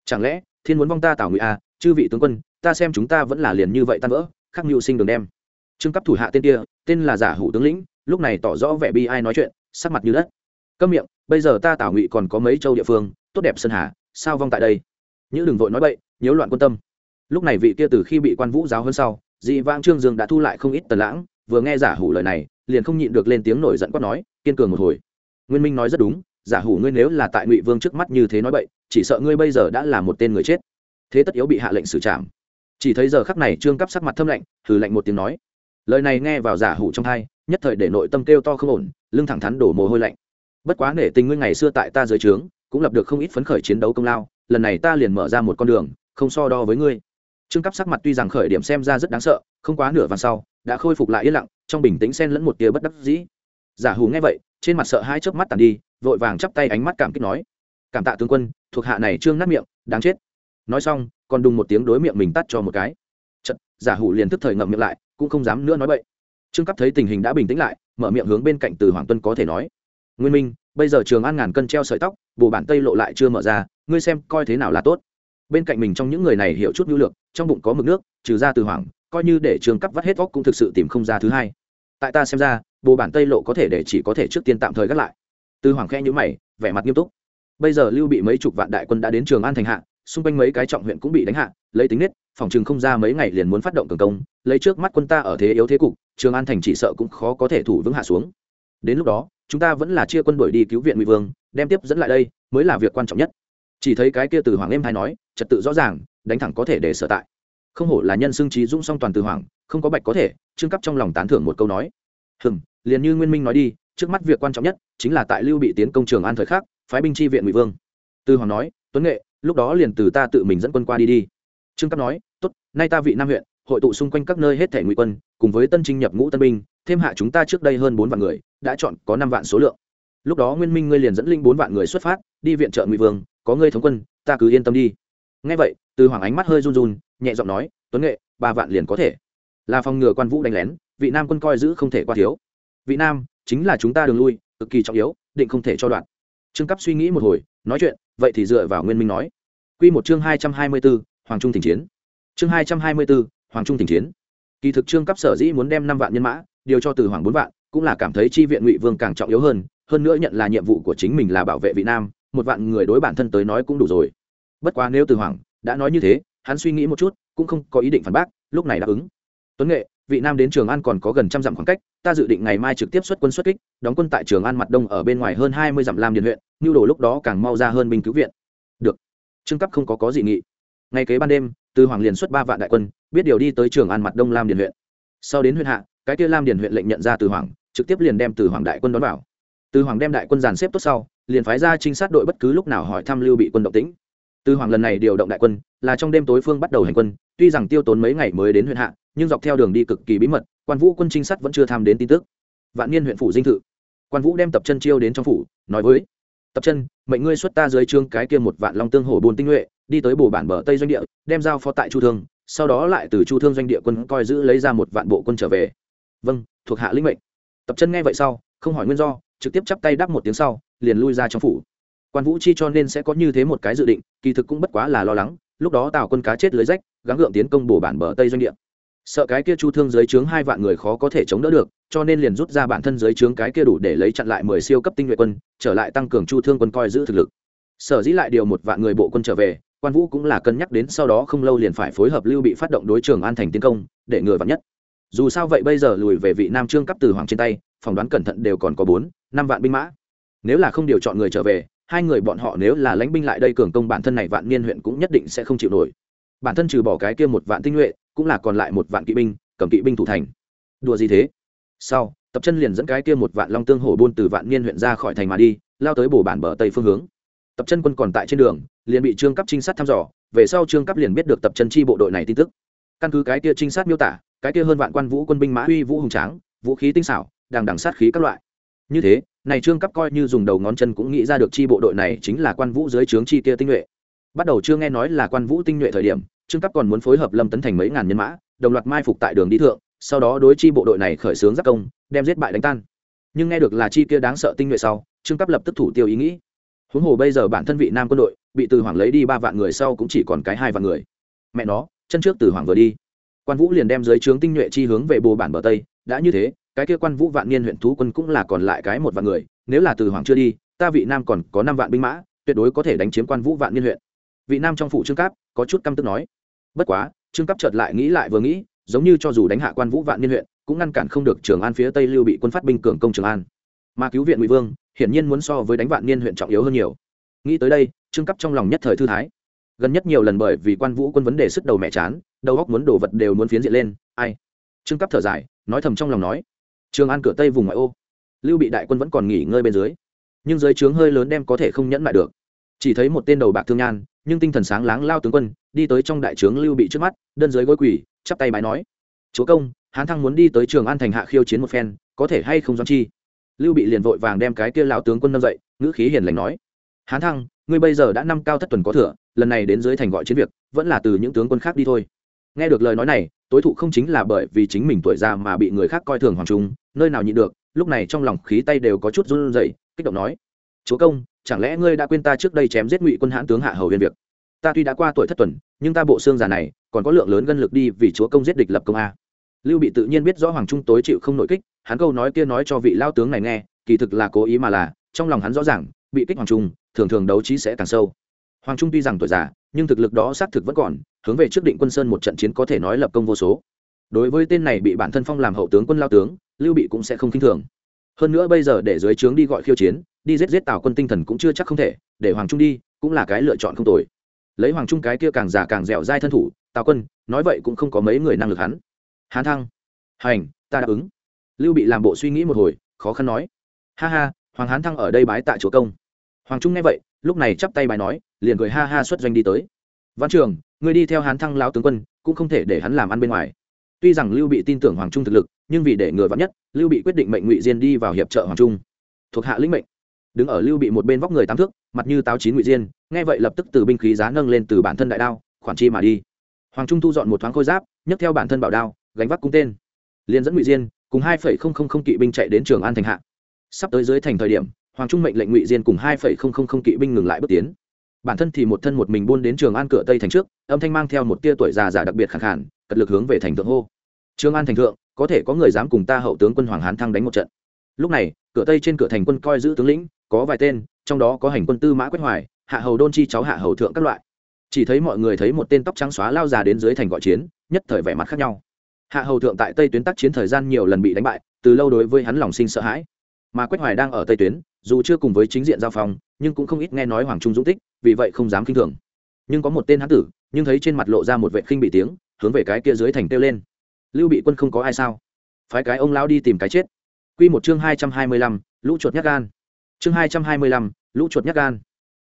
chẳng lẽ thiên muốn vong ta tảo ngụy a à, chư vị tướng quân ta xem chúng ta vẫn là liền như vậy tan vỡ khắc mưu sinh đường đem. Trương cấp thủ hạ tên kia tên là giả hủ tướng lĩnh lúc này tỏ rõ vẻ bi ai nói chuyện sắc mặt như đất. Câm miệng bây giờ ta tảo ngụy còn có mấy châu địa phương tốt đẹp sơn hà sao vong tại đây? Những đừng vội nói bậy nhiễu loạn quân tâm. Lúc này vị kia từ khi bị quan vũ giáo hơn sau dị vãng trương dương đã thu lại không ít tần lãng vừa nghe giả hủ lời này liền không nhịn được lên tiếng nổi giận quát nói kiên cường một hồi. Nguyên minh nói rất đúng giả hủ ngươi nếu là tại ngụy vương trước mắt như thế nói bậy, chỉ sợ ngươi bây giờ đã là một tên người chết. Thế tất yếu bị hạ lệnh xử trảm. Chỉ thấy giờ khắc này trương cắp sắc mặt thâm lạnh thử lạnh một tiếng nói. Lời này nghe vào giả hủ trong thai, nhất thời để nội tâm kêu to không ổn, lưng thẳng thắn đổ mồ hôi lạnh. Bất quá nể tình ngươi ngày xưa tại ta dưới trướng, cũng lập được không ít phấn khởi chiến đấu công lao, lần này ta liền mở ra một con đường, không so đo với ngươi. Trương cắp sắc mặt tuy rằng khởi điểm xem ra rất đáng sợ, không quá nửa vàng sau, đã khôi phục lại yên lặng, trong bình tĩnh xen lẫn một tia bất đắc dĩ. Giả hủ nghe vậy, trên mặt sợ hai chớp mắt tàn đi vội vàng chắp tay ánh mắt cảm kích nói cảm tạ tướng quân thuộc hạ này trương nát miệng đáng chết. Nói xong còn đùng một tiếng đối miệng mình tắt cho một cái. Chật, giả hủ liền tức thời ngậm miệng lại cũng không dám nữa nói bậy. Trương cấp thấy tình hình đã bình tĩnh lại mở miệng hướng bên cạnh từ hoàng tuân có thể nói nguyên minh bây giờ trường an ngàn cân treo sợi tóc bồ bản tây lộ lại chưa mở ra ngươi xem coi thế nào là tốt. Bên cạnh mình trong những người này hiểu chút nhu lược trong bụng có mực nước trừ ra từ hoàng coi như để trường cấp vắt hết óc cũng thực sự tìm không ra thứ hai. Tại ta xem ra bồ bản tây lộ có thể để chỉ có thể trước tiên tạm thời gác lại từ hoàng khe nhữ mày, vẻ mặt nghiêm túc. Bây giờ lưu bị mấy chục vạn đại quân đã đến trường an thành hạ, xung quanh mấy cái trọng huyện cũng bị đánh hạ, lấy tính nết, phòng trường không ra mấy ngày liền muốn phát động cường công, lấy trước mắt quân ta ở thế yếu thế cục, trường an thành chỉ sợ cũng khó có thể thủ vững hạ xuống. Đến lúc đó, chúng ta vẫn là chia quân đội đi cứu viện ngụy vương, đem tiếp dẫn lại đây, mới là việc quan trọng nhất. Chỉ thấy cái kia từ hoàng em hay nói, trật tự rõ ràng, đánh thẳng có thể để sở tại. Không hổ là nhân xương trí dũng song toàn từ hoàng, không có bạch có thể, trương cấp trong lòng tán thưởng một câu nói. Hừm, liền như nguyên minh nói đi, trước mắt việc quan trọng nhất chính là tại lưu bị tiến công trường an thời khắc, phái binh chi viện ngụy vương. Từ hoàng nói, tuấn nghệ, lúc đó liền từ ta tự mình dẫn quân qua đi đi. Trương cấp nói, tốt, nay ta vị nam huyện, hội tụ xung quanh các nơi hết thể ngụy quân, cùng với tân trinh nhập ngũ tân binh, thêm hạ chúng ta trước đây hơn bốn vạn người, đã chọn có năm vạn số lượng. Lúc đó nguyên minh ngươi liền dẫn linh bốn vạn người xuất phát, đi viện trợ ngụy vương, có ngươi thống quân, ta cứ yên tâm đi. Ngay vậy từ hoàng ánh mắt hơi run run, nhẹ giọng nói, tuấn nghệ, ba vạn liền có thể. Là phòng ngừa quan vũ đánh lén, vị nam quân coi giữ không thể qua thiếu. Vị nam, chính là chúng ta đường lui cực kỳ trọng yếu định không thể cho đoạn. Trương cấp suy nghĩ một hồi nói chuyện vậy thì dựa vào nguyên minh nói. Quy một chương hai trăm hai mươi 224, hoàng trung thỉnh chiến. Chương hai trăm hai mươi 224, hoàng trung thỉnh chiến. Kỳ thực trương cấp sở dĩ muốn đem năm vạn nhân mã điều cho từ hoàng bốn vạn cũng là cảm thấy chi viện ngụy vương càng trọng yếu hơn hơn nữa nhận là nhiệm vụ của chính mình là bảo vệ vị nam một vạn người đối bản thân tới nói cũng đủ rồi. Bất quá nếu từ hoàng đã nói như thế hắn suy nghĩ một chút cũng không có ý định phản bác lúc này đáp ứng. Tuấn nghệ vị nam đến trường an còn có gần trăm dặm khoảng cách, ta dự định ngày mai trực tiếp xuất quân xuất kích, đóng quân tại trường an mặt đông ở bên ngoài hơn hai mươi dặm lam điền huyện, nhu đồ lúc đó càng mau ra hơn binh cứu viện. Được. Trương cấp không có có dị nghị. Ngay kế ban đêm, từ hoàng liền xuất ba vạn đại quân, biết điều đi tới trường an mặt đông lam điền huyện. Sau đến huyện hạ, cái kia lam điền huyện lệnh nhận ra từ hoàng, trực tiếp liền đem từ hoàng đại quân đón vào. Từ hoàng đem đại quân dàn xếp tốt sau, liền phái ra trinh sát đội bất cứ lúc nào hỏi thăm lưu bị quân động tĩnh. Từ hoàng lần này điều động đại quân, là trong đêm tối phương bắt đầu hành quân, tuy rằng tiêu tốn mấy ngày mới đến huyện hạ nhưng dọc theo đường đi cực kỳ bí mật, quan vũ quân trinh sát vẫn chưa tham đến tin tức. Vạn niên huyện phủ dinh thự. Quan vũ đem tập chân chiêu đến trong phủ, nói với, tập chân, mệnh ngươi xuất ta dưới trương cái kia một vạn long tương hổ bồn tinh nhuệ, đi tới bồ bản bờ tây doanh địa, đem giao phó tại chu thương, sau đó lại từ chu thương doanh địa quân coi giữ lấy ra một vạn bộ quân trở về. Vâng thuộc hạ lĩnh mệnh. Tập chân nghe vậy sau, không hỏi nguyên do, trực tiếp chắp tay đáp một tiếng sau, liền lui ra trong phủ. Quan vũ chi cho nên sẽ có như thế một cái dự định, kỳ thực cũng bất quá là lo lắng, lúc đó tào quân cá chết lưới rách, gắng gượng tiến công bổ bản bờ tây doanh địa sợ cái kia chu thương dưới trướng hai vạn người khó có thể chống đỡ được, cho nên liền rút ra bản thân dưới trướng cái kia đủ để lấy chặn lại mười siêu cấp tinh nhuệ quân, trở lại tăng cường chu thương quân coi giữ thực lực. Sở dĩ lại điều một vạn người bộ quân trở về, quan vũ cũng là cân nhắc đến sau đó không lâu liền phải phối hợp lưu bị phát động đối trường an thành tiến công, để ngừa vạn nhất. Dù sao vậy bây giờ lùi về vị nam trương cấp từ hoàng trên tay, phỏng đoán cẩn thận đều còn có bốn, năm vạn binh mã. Nếu là không điều chọn người trở về, hai người bọn họ nếu là lãnh binh lại đây cường công bản thân này vạn niên huyện cũng nhất định sẽ không chịu nổi. Bản thân trừ bỏ cái kia một vạn tinh nhuệ cũng là còn lại một vạn kỵ binh, cầm kỵ binh thủ thành. Đùa gì thế? Sau, tập chân liền dẫn cái kia một vạn long tương hổ buôn từ vạn niên huyện ra khỏi thành mà đi, lao tới bổ bản bờ tây phương hướng. Tập chân quân còn tại trên đường, liền bị trương cấp trinh sát thăm dò, về sau trương cấp liền biết được tập chân chi bộ đội này tin tức. Căn cứ cái kia trinh sát miêu tả, cái kia hơn vạn quan vũ quân binh mã uy vũ hùng tráng, vũ khí tinh xảo, đằng đằng sát khí các loại. Như thế, này trương cấp coi như dùng đầu ngón chân cũng nghĩ ra được chi bộ đội này chính là quan vũ dưới trướng chi kia tinh nhuệ. Bắt đầu chưa nghe nói là quan vũ tinh nhuệ thời điểm trương cấp còn muốn phối hợp lâm tấn thành mấy ngàn nhân mã, đồng loạt mai phục tại đường đi thượng, sau đó đối chi bộ đội này khởi xướng giác công, đem giết bại đánh tan. Nhưng nghe được là chi kia đáng sợ tinh nhuệ sau, trương cấp lập tức thủ tiêu ý nghĩ. Huống hồ bây giờ bản thân vị nam quân đội, bị từ hoàng lấy đi ba vạn người sau cũng chỉ còn cái hai vạn người. Mẹ nó, chân trước từ hoàng vừa đi. Quan vũ liền đem dưới trướng tinh nhuệ chi hướng về bồ bản bờ tây, đã như thế, cái kia quan vũ vạn niên huyện thú quân cũng là còn lại cái một vạn người, nếu là từ hoàng chưa đi, ta vị nam còn có năm vạn binh mã, tuyệt đối có thể đánh chiếm quan vũ vạn niên huyện. Vị nam trong phủ trương cáp có chút căm tức nói bất quá, trương cấp chợt lại nghĩ lại vừa nghĩ, giống như cho dù đánh hạ quan vũ vạn niên huyện, cũng ngăn cản không được trường an phía tây lưu bị quân phát binh cường công trường an. Mà cứu viện ngụy vương, hiển nhiên muốn so với đánh vạn niên huyện trọng yếu hơn nhiều. Nghĩ tới đây, trương cấp trong lòng nhất thời thư thái. Gần nhất nhiều lần bởi vì quan vũ quân vấn đề sức đầu mẹ chán, đầu góc muốn đổ vật đều muốn phiến diện lên, ai? Trương cấp thở dài, nói thầm trong lòng nói, trường an cửa tây vùng ngoại ô, lưu bị đại quân vẫn còn nghỉ ngơi bên dưới, nhưng dưới trướng hơi lớn đem có thể không nhẫn lại được. Chỉ thấy một tên đầu bạc thương nhan, nhưng tinh thần sáng láng lao tướng quân đi tới trong đại trướng lưu bị trước mắt, đơn giới gối quỳ, chắp tay bái nói, chúa công, hán thăng muốn đi tới trường an thành hạ khiêu chiến một phen, có thể hay không doan chi? Lưu bị liền vội vàng đem cái kia lão tướng quân nâng dậy, ngữ khí hiền lành nói, hán thăng, ngươi bây giờ đã năm cao thất tuần có thừa, lần này đến dưới thành gọi chiến việc, vẫn là từ những tướng quân khác đi thôi. Nghe được lời nói này, tối thụ không chính là bởi vì chính mình tuổi già mà bị người khác coi thường hoàng trung, nơi nào nhịn được, lúc này trong lòng khí tay đều có chút run rẩy, kích động nói, chúa công, chẳng lẽ ngươi đã quên ta trước đây chém giết ngụy quân hãn tướng hạ hầu huyền việc? Ta tuy đã qua tuổi thất tuần, nhưng ta bộ xương già này còn có lượng lớn gân lực đi vì chúa công giết địch lập công a. Lưu bị tự nhiên biết rõ hoàng trung tối chịu không nội kích, hắn câu nói kia nói cho vị lao tướng này nghe, kỳ thực là cố ý mà là, trong lòng hắn rõ ràng, bị kích hoàng trung, thường thường đấu trí sẽ càng sâu. Hoàng trung tuy rằng tuổi già, nhưng thực lực đó xác thực vẫn còn, hướng về trước định quân sơn một trận chiến có thể nói lập công vô số. Đối với tên này bị bản thân phong làm hậu tướng quân lao tướng, lưu bị cũng sẽ không khinh thường. Hơn nữa bây giờ để dưới trướng đi gọi khiêu chiến, đi giết giết tào quân tinh thần cũng chưa chắc không thể, để hoàng trung đi, cũng là cái lựa chọn không tồi lấy hoàng trung cái kia càng già càng dẻo dai thân thủ, tào quân, nói vậy cũng không có mấy người năng lực hắn. Hán thăng, hành, ta đáp ứng. Lưu bị làm bộ suy nghĩ một hồi, khó khăn nói. Ha ha, hoàng hán thăng ở đây bái tạ chúa công. Hoàng trung nghe vậy, lúc này chắp tay bài nói, liền cười ha ha xuất doanh đi tới. Văn trường người đi theo hán thăng lão tướng quân, cũng không thể để hắn làm ăn bên ngoài. Tuy rằng lưu bị tin tưởng hoàng trung thực lực, nhưng vì để người vắn nhất, lưu bị quyết định mệnh ngụy diên đi vào hiệp trợ hoàng trung. Thuộc hạ lĩnh mệnh đứng ở lưu bị một bên vóc người tám thước, mặt như táo chín ngụy diên, nghe vậy lập tức từ binh khí giá nâng lên từ bản thân đại đao, khoản chi mà đi. Hoàng trung thu dọn một thoáng khôi giáp, nhấc theo bản thân bảo đao, gánh vác cung tên. Liền dẫn ngụy diên, cùng hai phẩy không không không kỵ binh chạy đến trường an thành hạ. Sắp tới dưới thành thời điểm, hoàng trung mệnh lệnh ngụy diên cùng hai phẩy không không không kỵ binh ngừng lại bước tiến. Bản thân thì một thân một mình buôn đến trường an cửa tây thành trước, âm thanh mang theo một tia tuổi già già đặc biệt khẳng khản cật lực hướng về thành thượng hô. Trường an thành thượng, có thể có người dám cùng ta hậu tướng quân hoàng hán thăng đánh một trận. Lúc này, cửa tây trên cửa thành quân coi giữ tướng lĩnh có vài tên, trong đó có hành quân tư mã quách hoài, hạ hầu đôn chi cháu, hạ hầu thượng các loại. Chỉ thấy mọi người thấy một tên tóc trắng xóa lao già đến dưới thành gọi chiến, nhất thời vẻ mặt khác nhau. Hạ hầu thượng tại tây tuyến tác chiến thời gian nhiều lần bị đánh bại, từ lâu đối với hắn lòng sinh sợ hãi. Mà quách hoài đang ở tây tuyến, dù chưa cùng với chính diện giao phong, nhưng cũng không ít nghe nói hoàng trung dũng tích, vì vậy không dám k i n h thường. Nhưng có một tên hán tử, nhưng thấy trên mặt lộ ra một vệ khinh bị tiếng, hướng về cái kia dưới thành kêu lên. Lưu bị quân không có ai sao? Phái cái ông lão đi tìm cái chết. Q một chương hai trăm hai mươi lăm, lũ chuột nhát gan chương hai trăm hai mươi lăm, lũ chuột nhắc gan.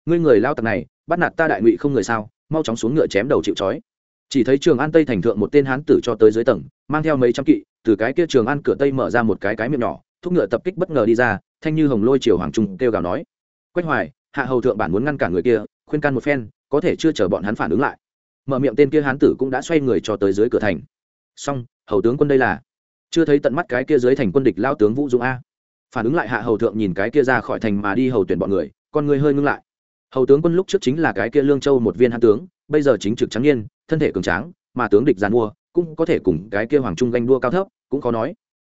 Ngươi người lao tặc này, bắt nạt ta đại ngụy không người sao, mau chóng xuống ngựa chém đầu chịu trói. Chỉ thấy trường an tây thành thượng một tên hán tử cho tới dưới tầng, mang theo mấy trăm kỵ, từ cái kia trường an cửa tây mở ra một cái cái miệng nhỏ, thúc ngựa tập kích bất ngờ đi ra, thanh như hồng lôi chiều hoàng trung kêu gào nói. Quách hoài, hạ hầu thượng bản muốn ngăn cản người kia, khuyên can một phen, có thể chưa chờ bọn hắn phản ứng lại. Mở miệng tên kia hán tử cũng đã xoay người cho tới dưới cửa thành. Xong, hầu tướng quân đây là. Chưa thấy tận mắt cái kia dưới thành quân địch lao tướng vũ dũng a phản ứng lại hạ hầu thượng nhìn cái kia ra khỏi thành mà đi hầu tuyển bọn người con người hơi ngưng lại. Hầu tướng quân lúc trước chính là cái kia lương châu một viên hạ tướng bây giờ chính trực trắng nhiên, thân thể cường tráng mà tướng địch giàn mua cũng có thể cùng cái kia hoàng trung ganh đua cao thấp cũng khó nói.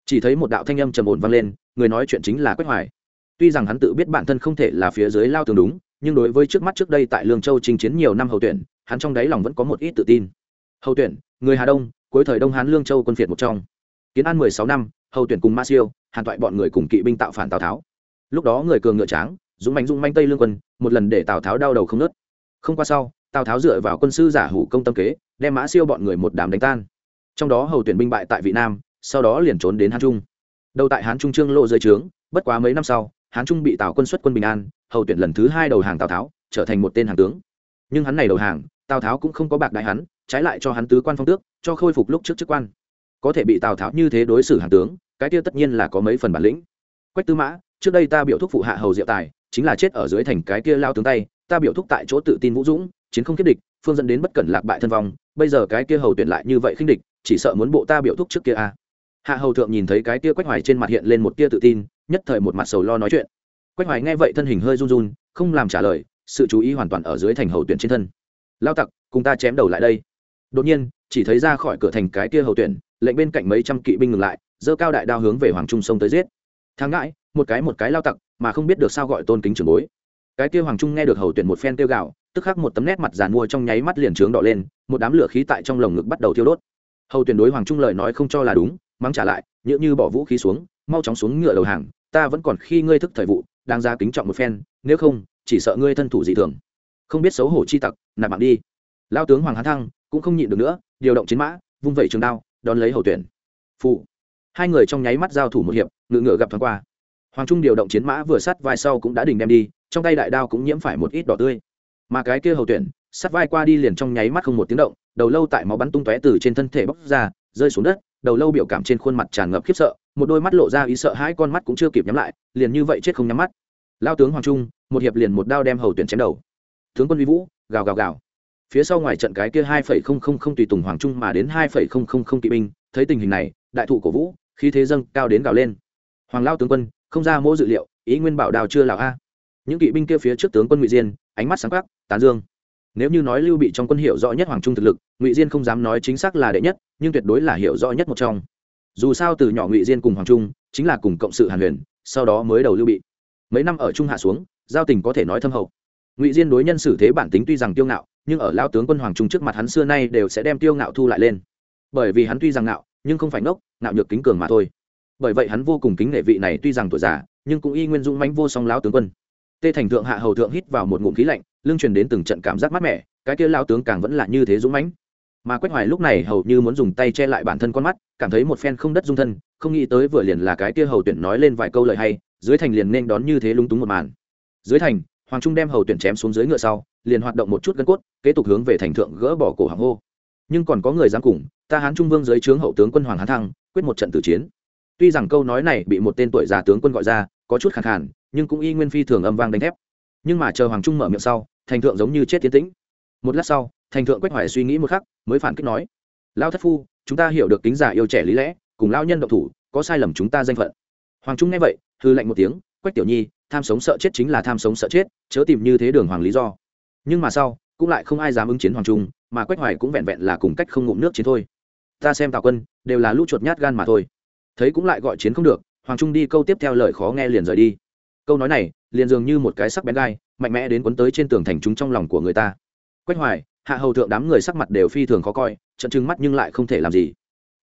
Chỉ thấy một đạo thanh âm trầm ổn vang lên người nói chuyện chính là quách hoài. Tuy rằng hắn tự biết bản thân không thể là phía dưới lao tường đúng nhưng đối với trước mắt trước đây tại lương châu chinh chiến nhiều năm hầu tuyển hắn trong đáy lòng vẫn có một ít tự tin. Hầu tuyển người hà đông cuối thời đông hán lương châu quân phiệt một trong. Kiến an mười sáu năm hầu tuyển cùng ma siêu hàn toại bọn người cùng kỵ binh tạo phản tào tháo. Lúc đó người cường ngựa tráng, dũng mạnh dũng manh tây lương quân, một lần để tào tháo đau đầu không nớt. Không qua sau, tào tháo dựa vào quân sư giả hủ công tâm kế, đem mã siêu bọn người một đám đánh tan. Trong đó hầu tuyển binh bại tại vị nam, sau đó liền trốn đến hán trung. Đầu tại hán trung trương lộ dưới trướng, bất quá mấy năm sau, hán trung bị tào quân xuất quân bình an, hầu tuyển lần thứ hai đầu hàng tào tháo, trở thành một tên hàng tướng. Nhưng hắn này đầu hàng, tào tháo cũng không có bạc đại hắn, trái lại cho hắn tứ quan phong tước, cho khôi phục lúc trước chức quan. Có thể bị tào tháo như thế đối xử hàng tướng cái kia tất nhiên là có mấy phần bản lĩnh. Quách tư mã, trước đây ta biểu thúc phụ hạ hầu diệu tài, chính là chết ở dưới thành cái kia lao tướng tay, ta biểu thúc tại chỗ tự tin vũ dũng, chiến không kiếp địch, phương dẫn đến bất cẩn lạc bại thân vong, bây giờ cái kia hầu tuyển lại như vậy khinh địch, chỉ sợ muốn bộ ta biểu thúc trước kia a à. hạ hầu thượng nhìn thấy cái kia quách hoài trên mặt hiện lên một tia tự tin, nhất thời một mặt sầu lo nói chuyện. Quách hoài nghe vậy thân hình hơi run run, không làm trả lời, sự chú ý hoàn toàn ở dưới thành hầu tuyển trên thân. Lao tặc, cùng ta chém đầu lại đây. Đột nhiên, chỉ thấy ra khỏi cửa thành cái kia hầu tuyển, lệnh bên cạnh mấy trăm kỵ binh ngừng lại dơ cao đại đao hướng về hoàng trung sông tới giết. Thang ngãi, một cái một cái lao tặc, mà không biết được sao gọi tôn kính trường bối. Cái kia hoàng trung nghe được hầu tuyển một phen tiêu gạo tức khắc một tấm nét mặt giàn mua trong nháy mắt liền trướng đỏ lên, một đám lửa khí tại trong lồng ngực bắt đầu thiêu đốt. Hầu tuyển đối hoàng trung lời nói không cho là đúng, mắng trả lại nhỡ như bỏ vũ khí xuống, mau chóng xuống ngựa đầu hàng, ta vẫn còn khi ngươi thức thời vụ, đang ra kính trọng một phen, nếu không, chỉ sợ ngươi thân thủ dị thường. Không biết xấu hổ chi tặc, nạp mạng đi. Lao tướng hoàng hán thăng cũng không nhịn được nữa, điều động chiến mã, vung vẩy trường đao, đón lấy hầu tuyển. Phụ hai người trong nháy mắt giao thủ một hiệp ngự ngựa gặp thoáng qua. Hoàng trung điều động chiến mã vừa sát vai sau cũng đã đình đem đi, trong tay đại đao cũng nhiễm phải một ít đỏ tươi. Mà cái kia hầu tuyển, sát vai qua đi liền trong nháy mắt không một tiếng động, đầu lâu tại máu bắn tung tóe từ trên thân thể bóc ra, rơi xuống đất, đầu lâu biểu cảm trên khuôn mặt tràn ngập khiếp sợ, một đôi mắt lộ ra ý sợ hai con mắt cũng chưa kịp nhắm lại, liền như vậy chết không nhắm mắt. Lao tướng hoàng trung, một hiệp liền một đao đem hầu tuyển chém đầu. Tướng quân vi vũ, gào gào gào. Phía sau ngoài trận cái kia hai phẩy không không không tùy tùng hoàng trung mà đến hai phẩy không không không kỵ binh, thấy tình hình này, đại thụ cổ vũ khi thế dâng cao đến gào lên. Hoàng lao tướng quân, không ra mỗi dự liệu, ý nguyên bảo đào chưa lào a. Những kỵ binh kia phía trước tướng quân ngụy diên, ánh mắt sáng khắc tán dương. Nếu như nói lưu bị trong quân hiệu rõ nhất hoàng trung thực lực, ngụy diên không dám nói chính xác là đệ nhất, nhưng tuyệt đối là hiệu rõ nhất một trong. Dù sao từ nhỏ ngụy diên cùng hoàng trung, chính là cùng cộng sự hàn huyền, sau đó mới đầu lưu bị. Mấy năm ở trung hạ xuống, giao tình có thể nói thâm hậu. Ngụy diên đối nhân xử thế bản tính tuy rằng tiêu ngạo, nhưng ở lao tướng quân hoàng trung trước mặt hắn xưa nay đều sẽ đem tiêu ngạo thu lại lên. Bởi vì hắn tuy rằng ngạo nhưng không phải ngốc nạo nhược kính cường mà thôi. Bởi vậy hắn vô cùng kính nể vị này tuy rằng tuổi già, nhưng cũng y nguyên dũng mãnh vô song lão tướng quân. Tê thành thượng hạ hầu thượng hít vào một ngụm khí lạnh lương truyền đến từng trận cảm giác mát mẻ, cái kia lao tướng càng vẫn là như thế dũng mãnh. Mà quách hoài lúc này hầu như muốn dùng tay che lại bản thân con mắt, cảm thấy một phen không đất dung thân, không nghĩ tới vừa liền là cái kia hầu tuyển nói lên vài câu lời hay, dưới thành liền nên đón như thế lúng túng một màn. Dưới thành, hoàng trung đem hầu tuyển chém xuống dưới ngựa sau, liền hoạt động một chút gân cốt, kế tục hướng về thành thượng gỡ bỏ cổ hàng hô nhưng còn có người dám cùng, ta hán trung vương dưới trướng hậu tướng quân hoàng hán thăng, quyết một trận tử chiến. Tuy rằng câu nói này bị một tên tuổi già tướng quân gọi ra, có chút khẳng khàn, nhưng cũng y nguyên phi thường âm vang đánh thép. Nhưng mà chờ hoàng trung mở miệng sau, thành thượng giống như chết tiến tĩnh. Một lát sau, thành thượng quách hoài suy nghĩ một khắc, mới phản kích nói lao thất phu, chúng ta hiểu được tính giả yêu trẻ lý lẽ, cùng lao nhân độc thủ, có sai lầm chúng ta danh phận. Hoàng trung nghe vậy hư lạnh một tiếng, quách tiểu nhi, tham sống sợ chết chính là tham sống sợ chết, chớ tìm như thế đường hoàng lý do. Nhưng mà sau cũng lại không ai dám ứng chiến hoàng trung, mà quách hoài cũng vẹn vẹn là cùng cách không ngụm nước chiến thôi. Ta xem tào quân, đều là lũ chuột nhát gan mà thôi. Thấy cũng lại gọi chiến không được, hoàng trung đi câu tiếp theo lời khó nghe liền rời đi. Câu nói này, liền dường như một cái sắc bén gai, mạnh mẽ đến quấn tới trên tường thành chúng trong lòng của người ta. Quách hoài, hạ hầu thượng đám người sắc mặt đều phi thường khó coi trận trừng mắt nhưng lại không thể làm gì.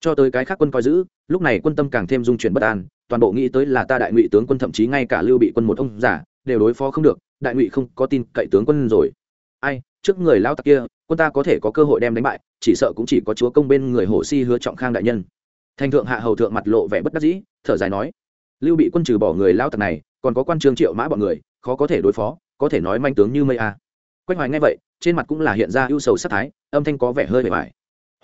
Cho tới cái khác quân coi giữ, lúc này quân tâm càng thêm dung chuyển bất an, toàn bộ nghĩ tới là ta đại ngụy tướng quân thậm chí ngay cả lưu bị quân một ông giả đều đối phó không được, đại ngụy không có tin cậy tướng quân rồi. Ai trước người lao tặc kia, quân ta có thể có cơ hội đem đánh bại, chỉ sợ cũng chỉ có chúa công bên người hồ si hứa trọng khang đại nhân. Thành thượng hạ hầu thượng mặt lộ vẻ bất đắc dĩ, thở dài nói, lưu bị quân trừ bỏ người lao tặc này, còn có quan trương triệu mã bọn người, khó có thể đối phó, có thể nói manh tướng như mây a. Quách hoài nghe vậy, trên mặt cũng là hiện ra ưu sầu sắc thái, âm thanh có vẻ hơi bề bài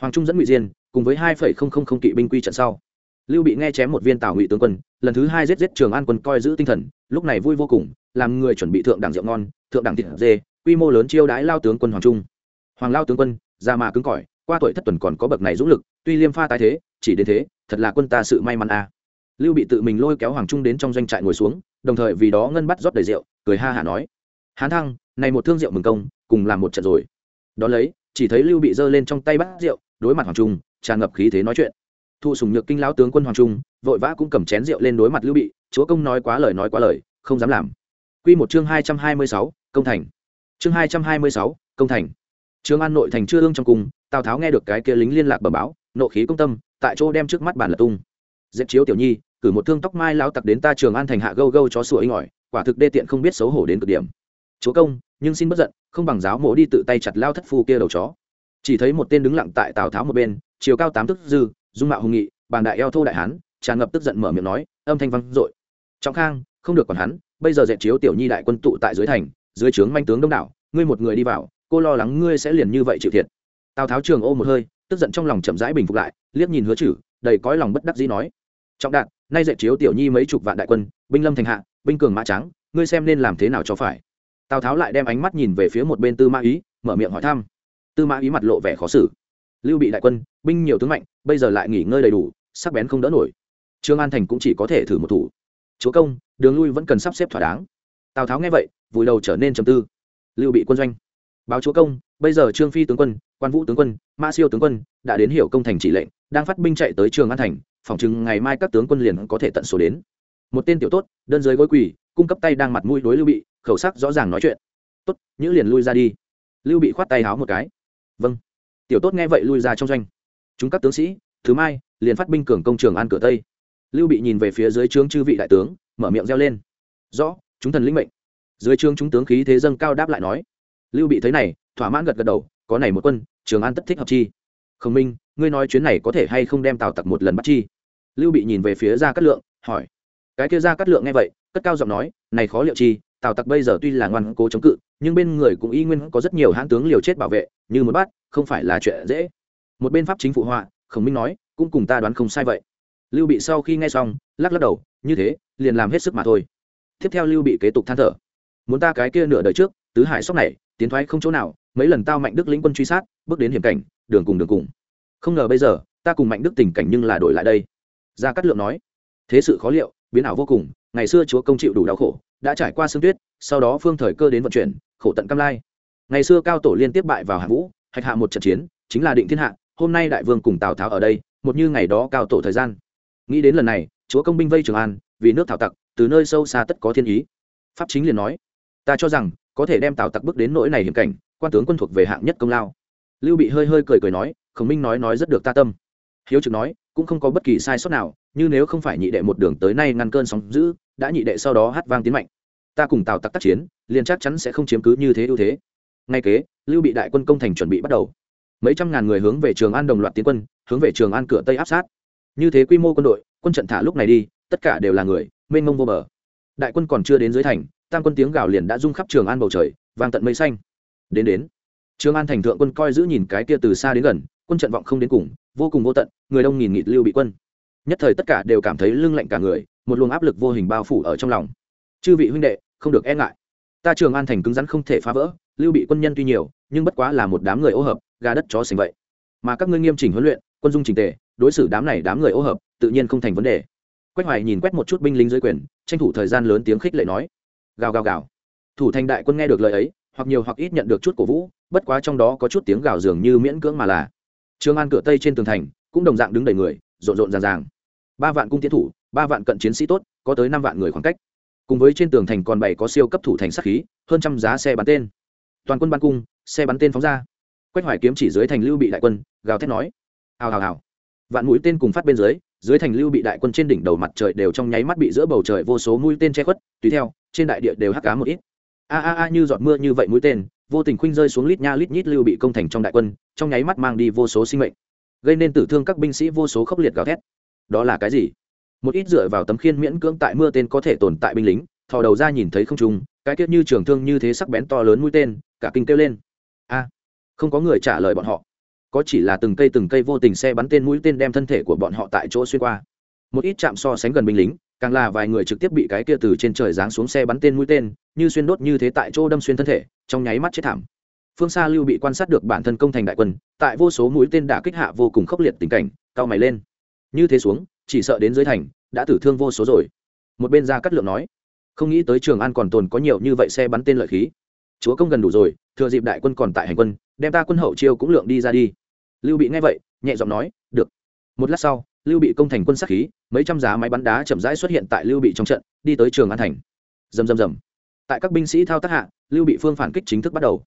hoàng trung dẫn ngụy diên, cùng với hai phẩy không không không kỵ binh quy trận sau. Lưu bị nghe chém một viên tào ngụy tướng quân, lần thứ hai giết giết trường an quân coi giữ tinh thần, lúc này vui vô cùng, làm người chuẩn bị thượng đẳng rượu ngon, thượng đẳng thịt dê quy mô lớn chiêu đãi lao tướng quân hoàng trung. Hoàng lao tướng quân ra mà cứng cỏi, qua tuổi thất tuần còn có bậc này dũng lực, tuy liêm pha tái thế, chỉ đến thế, thật là quân ta sự may mắn a. À. lưu bị tự mình lôi kéo hoàng trung đến trong doanh trại ngồi xuống, đồng thời vì đó ngân bắt rót đầy rượu, cười ha hả nói. Hán thăng, này một thương rượu mừng công, cùng làm một trận rồi. Đón lấy, chỉ thấy lưu bị giơ lên trong tay bát rượu, đối mặt hoàng trung, tràn ngập khí thế nói chuyện. Thụ sùng nhược kinh lão tướng quân hoàng trung, vội vã cũng cầm chén rượu lên đối mặt lưu bị, chúa công nói quá lời nói quá lời, không dám làm. Quy một chương hai trăm hai mươi sáu, công thành chương hai trăm hai mươi sáu, công thành. Trương an nội thành chưa ương trong cung tào tháo nghe được cái kia lính liên lạc bẩm báo, nộ khí công tâm, tại chỗ đem trước mắt bàn lật tung. Dẹp chiếu tiểu nhi, cử một thương tóc mai lao tặc đến ta trường an thành hạ gâu gâu chó sủa inh ỏi, quả thực đê tiện không biết xấu hổ đến cực điểm. Chúa công, nhưng xin bất giận, không bằng giáo mổ đi tự tay chặt lao thất phu kia đầu chó. Chỉ thấy một tên đứng lặng tại tào tháo một bên, chiều cao tám tức dư, dung mạo hùng nghị, bàn đại eo thô đại hán, tràn ngập tức giận mở miệng nói, âm thanh vang dội. Trọng khang, không được còn hắn, bây giờ dẹp chiếu tiểu nhi đại quân tụ tại dưới thành dưới trướng manh tướng đông đảo, ngươi một người đi vào, cô lo lắng ngươi sẽ liền như vậy chịu thiệt. Tào tháo trường ô một hơi, tức giận trong lòng chậm rãi bình phục lại, liếc nhìn hứa chử, đầy cõi lòng bất đắc dĩ nói. Trọng đạn nay dạy chiếu tiểu nhi mấy chục vạn đại quân, binh lâm thành hạ, binh cường mã trắng, ngươi xem nên làm thế nào cho phải. Tào tháo lại đem ánh mắt nhìn về phía một bên tư mã ý, mở miệng hỏi thăm. Tư mã ý mặt lộ vẻ khó xử. Lưu bị đại quân, binh nhiều tướng mạnh, bây giờ lại nghỉ ngơi đầy đủ, sắc bén không đỡ nổi. Trương an thành cũng chỉ có thể thử một thủ. Chúa công, đường lui vẫn cần sắp xếp thỏa đáng. Tào tháo nghe vậy vùi đầu trở nên trầm tư. Lưu bị quân doanh. Báo chúa công, bây giờ trương phi tướng quân, quan vũ tướng quân, ma siêu tướng quân, đã đến hiểu công thành chỉ lệnh, đang phát binh chạy tới trường an thành phòng chừng ngày mai các tướng quân liền có thể tận số đến. Một tên tiểu tốt, đơn giới gối quỳ, cung cấp tay đang mặt mũi đối lưu bị, khẩu sắc rõ ràng nói chuyện. Tốt, nhữ liền lui ra đi. Lưu bị khoát tay háo một cái. Vâng. Tiểu tốt nghe vậy lui ra trong doanh. Chúng các tướng sĩ, thứ mai, liền phát binh cường công trường an cửa tây. Lưu bị nhìn về phía dưới trướng chư vị đại tướng, mở miệng reo lên. Rõ, chúng thần lĩnh mệnh dưới trương chúng tướng khí thế dâng cao đáp lại nói, lưu bị thấy này, thỏa mãn gật gật đầu, có này một quân, trường an tất thích hợp chi. Khổng minh, ngươi nói chuyến này có thể hay không đem tào tặc một lần bắt chi? Lưu bị nhìn về phía ra cát lượng, hỏi. Cái kia ra cát lượng nghe vậy, cất cao giọng nói, này khó liệu chi, tào tặc bây giờ tuy là ngoan cố chống cự, nhưng bên người cũng y nguyên có rất nhiều hãn tướng liều chết bảo vệ, như một bắt không phải là chuyện dễ. Một bên pháp chính phụ họa, khổng minh nói, cũng cùng ta đoán không sai vậy. Lưu bị sau khi nghe xong, lắc lắc đầu, như thế, liền làm hết sức mà thôi. Tiếp theo lưu bị kế tục than thở muốn ta cái kia nửa đời trước, tứ hải sóc này, tiến thoái không chỗ nào, mấy lần tao mạnh đức lĩnh quân truy sát, bước đến hiểm cảnh, đường cùng đường cùng. Không ngờ bây giờ, ta cùng mạnh đức tình cảnh nhưng là đổi lại đây. Gia cát lượng nói. Thế sự khó liệu, biến ảo vô cùng, ngày xưa chúa công chịu đủ đau khổ, đã trải qua sương tuyết, sau đó phương thời cơ đến vận chuyển, khổ tận cam lai. Ngày xưa cao tổ liên tiếp bại vào hạ vũ, hạch hạ một trận chiến, chính là định thiên hạ, hôm nay đại vương cùng tào tháo ở đây, một như ngày đó cao tổ thời gian. Nghĩ đến lần này, chúa công binh vây trường an, vì nước thảo tặc, từ nơi sâu xa tất có thiên ý. Pháp chính liền nói ta cho rằng, có thể đem tào tặc bước đến nỗi này hiểm cảnh, quan tướng quân thuộc về hạng nhất công lao. Lưu bị hơi hơi cười cười nói, khổng minh nói nói rất được ta tâm. Hiếu trực nói, cũng không có bất kỳ sai sót nào, như nếu không phải nhị đệ một đường tới nay ngăn cơn sóng giữ đã nhị đệ sau đó hát vang tiến mạnh. Ta cùng tào tặc tác chiến, liền chắc chắn sẽ không chiếm cứ như thế ưu thế. Ngay kế, lưu bị đại quân công thành chuẩn bị bắt đầu. Mấy trăm ngàn người hướng về trường an đồng loạt tiến quân, hướng về trường an cửa tây áp sát. Như thế quy mô quân đội, quân trận thả lúc này đi, tất cả đều là người, mênh mông vô bờ. Đại quân còn chưa đến dưới thành tam quân tiếng gào liền đã rung khắp trường an bầu trời, vang tận mây xanh. Đến đến, trường an thành thượng quân coi giữ nhìn cái kia từ xa đến gần, quân trận vọng không đến cùng, vô cùng vô tận, người đông nghìn nghịt lưu bị quân. Nhất thời tất cả đều cảm thấy lưng lạnh cả người, một luồng áp lực vô hình bao phủ ở trong lòng. Chư vị huynh đệ, không được e ngại. Ta trường an thành cứng rắn không thể phá vỡ, lưu bị quân nhân tuy nhiều, nhưng bất quá là một đám người ô hợp, gà đất chó sành vậy. Mà các ngươi nghiêm chỉnh huấn luyện, quân dung trình tề, đối xử đám này đám người ô hợp, tự nhiên không thành vấn đề. Quách hoài nhìn quét một chút binh lính dưới quyền, tranh thủ thời gian lớn tiếng khích lệ nói gào gào gào. Thủ thành đại quân nghe được lời ấy, hoặc nhiều hoặc ít nhận được chút cổ vũ, bất quá trong đó có chút tiếng gào dường như miễn cưỡng mà là. Trường an cửa tây trên tường thành, cũng đồng dạng đứng đầy người, rộn rộn ràng ràng. Ba vạn cung tiến thủ, ba vạn cận chiến sĩ tốt, có tới năm vạn người khoảng cách. Cùng với trên tường thành còn bảy có siêu cấp thủ thành sát khí, hơn trăm giá xe bắn tên. Toàn quân ban cung, xe bắn tên phóng ra. Quách hoài kiếm chỉ dưới thành lưu bị đại quân, gào thét nói. Hào hào hào. Vạn mũi tên cùng phát bên dưới dưới thành lưu bị đại quân trên đỉnh đầu mặt trời đều trong nháy mắt bị giữa bầu trời vô số mũi tên che khuất. Tùy theo trên đại địa đều hắc cá một ít. A a a, như giọt mưa như vậy mũi tên, vô tình khuynh rơi xuống lít nha lít nhít lưu bị công thành trong đại quân, trong nháy mắt mang đi vô số sinh mệnh. Gây nên tử thương các binh sĩ vô số khốc liệt gào thét. Đó là cái gì? Một ít dựa vào tấm khiên miễn cưỡng tại mưa tên có thể tồn tại binh lính, thò đầu ra nhìn thấy không trung, cái tiết như trường thương như thế sắc bén to lớn mũi tên, cả kinh kêu lên. A, không có người trả lời bọn họ. Có chỉ là từng cây từng cây vô tình xe bắn tên mũi tên đem thân thể của bọn họ tại chỗ xuyên qua. Một ít chạm so sánh gần binh lính càng là vài người trực tiếp bị cái kia từ trên trời giáng xuống xe bắn tên mũi tên, như xuyên đốt như thế tại chỗ đâm xuyên thân thể, trong nháy mắt chết thảm. Phương xa lưu bị quan sát được bản thân công thành đại quân, tại vô số mũi tên đã kích hạ vô cùng khốc liệt tình cảnh cao mày lên. Như thế xuống, chỉ sợ đến dưới thành, đã tử thương vô số rồi. Một bên ra cắt lượng nói, không nghĩ tới trường an còn tồn có nhiều như vậy xe bắn tên lợi khí. Chúa công gần đủ rồi, thừa dịp đại quân còn tại hành quân, đem ta quân hậu chiêu cũng lượng đi ra đi. Lưu bị nghe vậy, nhẹ giọng nói, được. Một lát sau, lưu bị công thành quân sát khí mấy trăm giá máy bắn đá chậm rãi xuất hiện tại lưu bị trong trận, đi tới trường an thành. Rầm rầm rầm. Tại các binh sĩ thao tác hạ, lưu bị phương phản kích chính thức bắt đầu.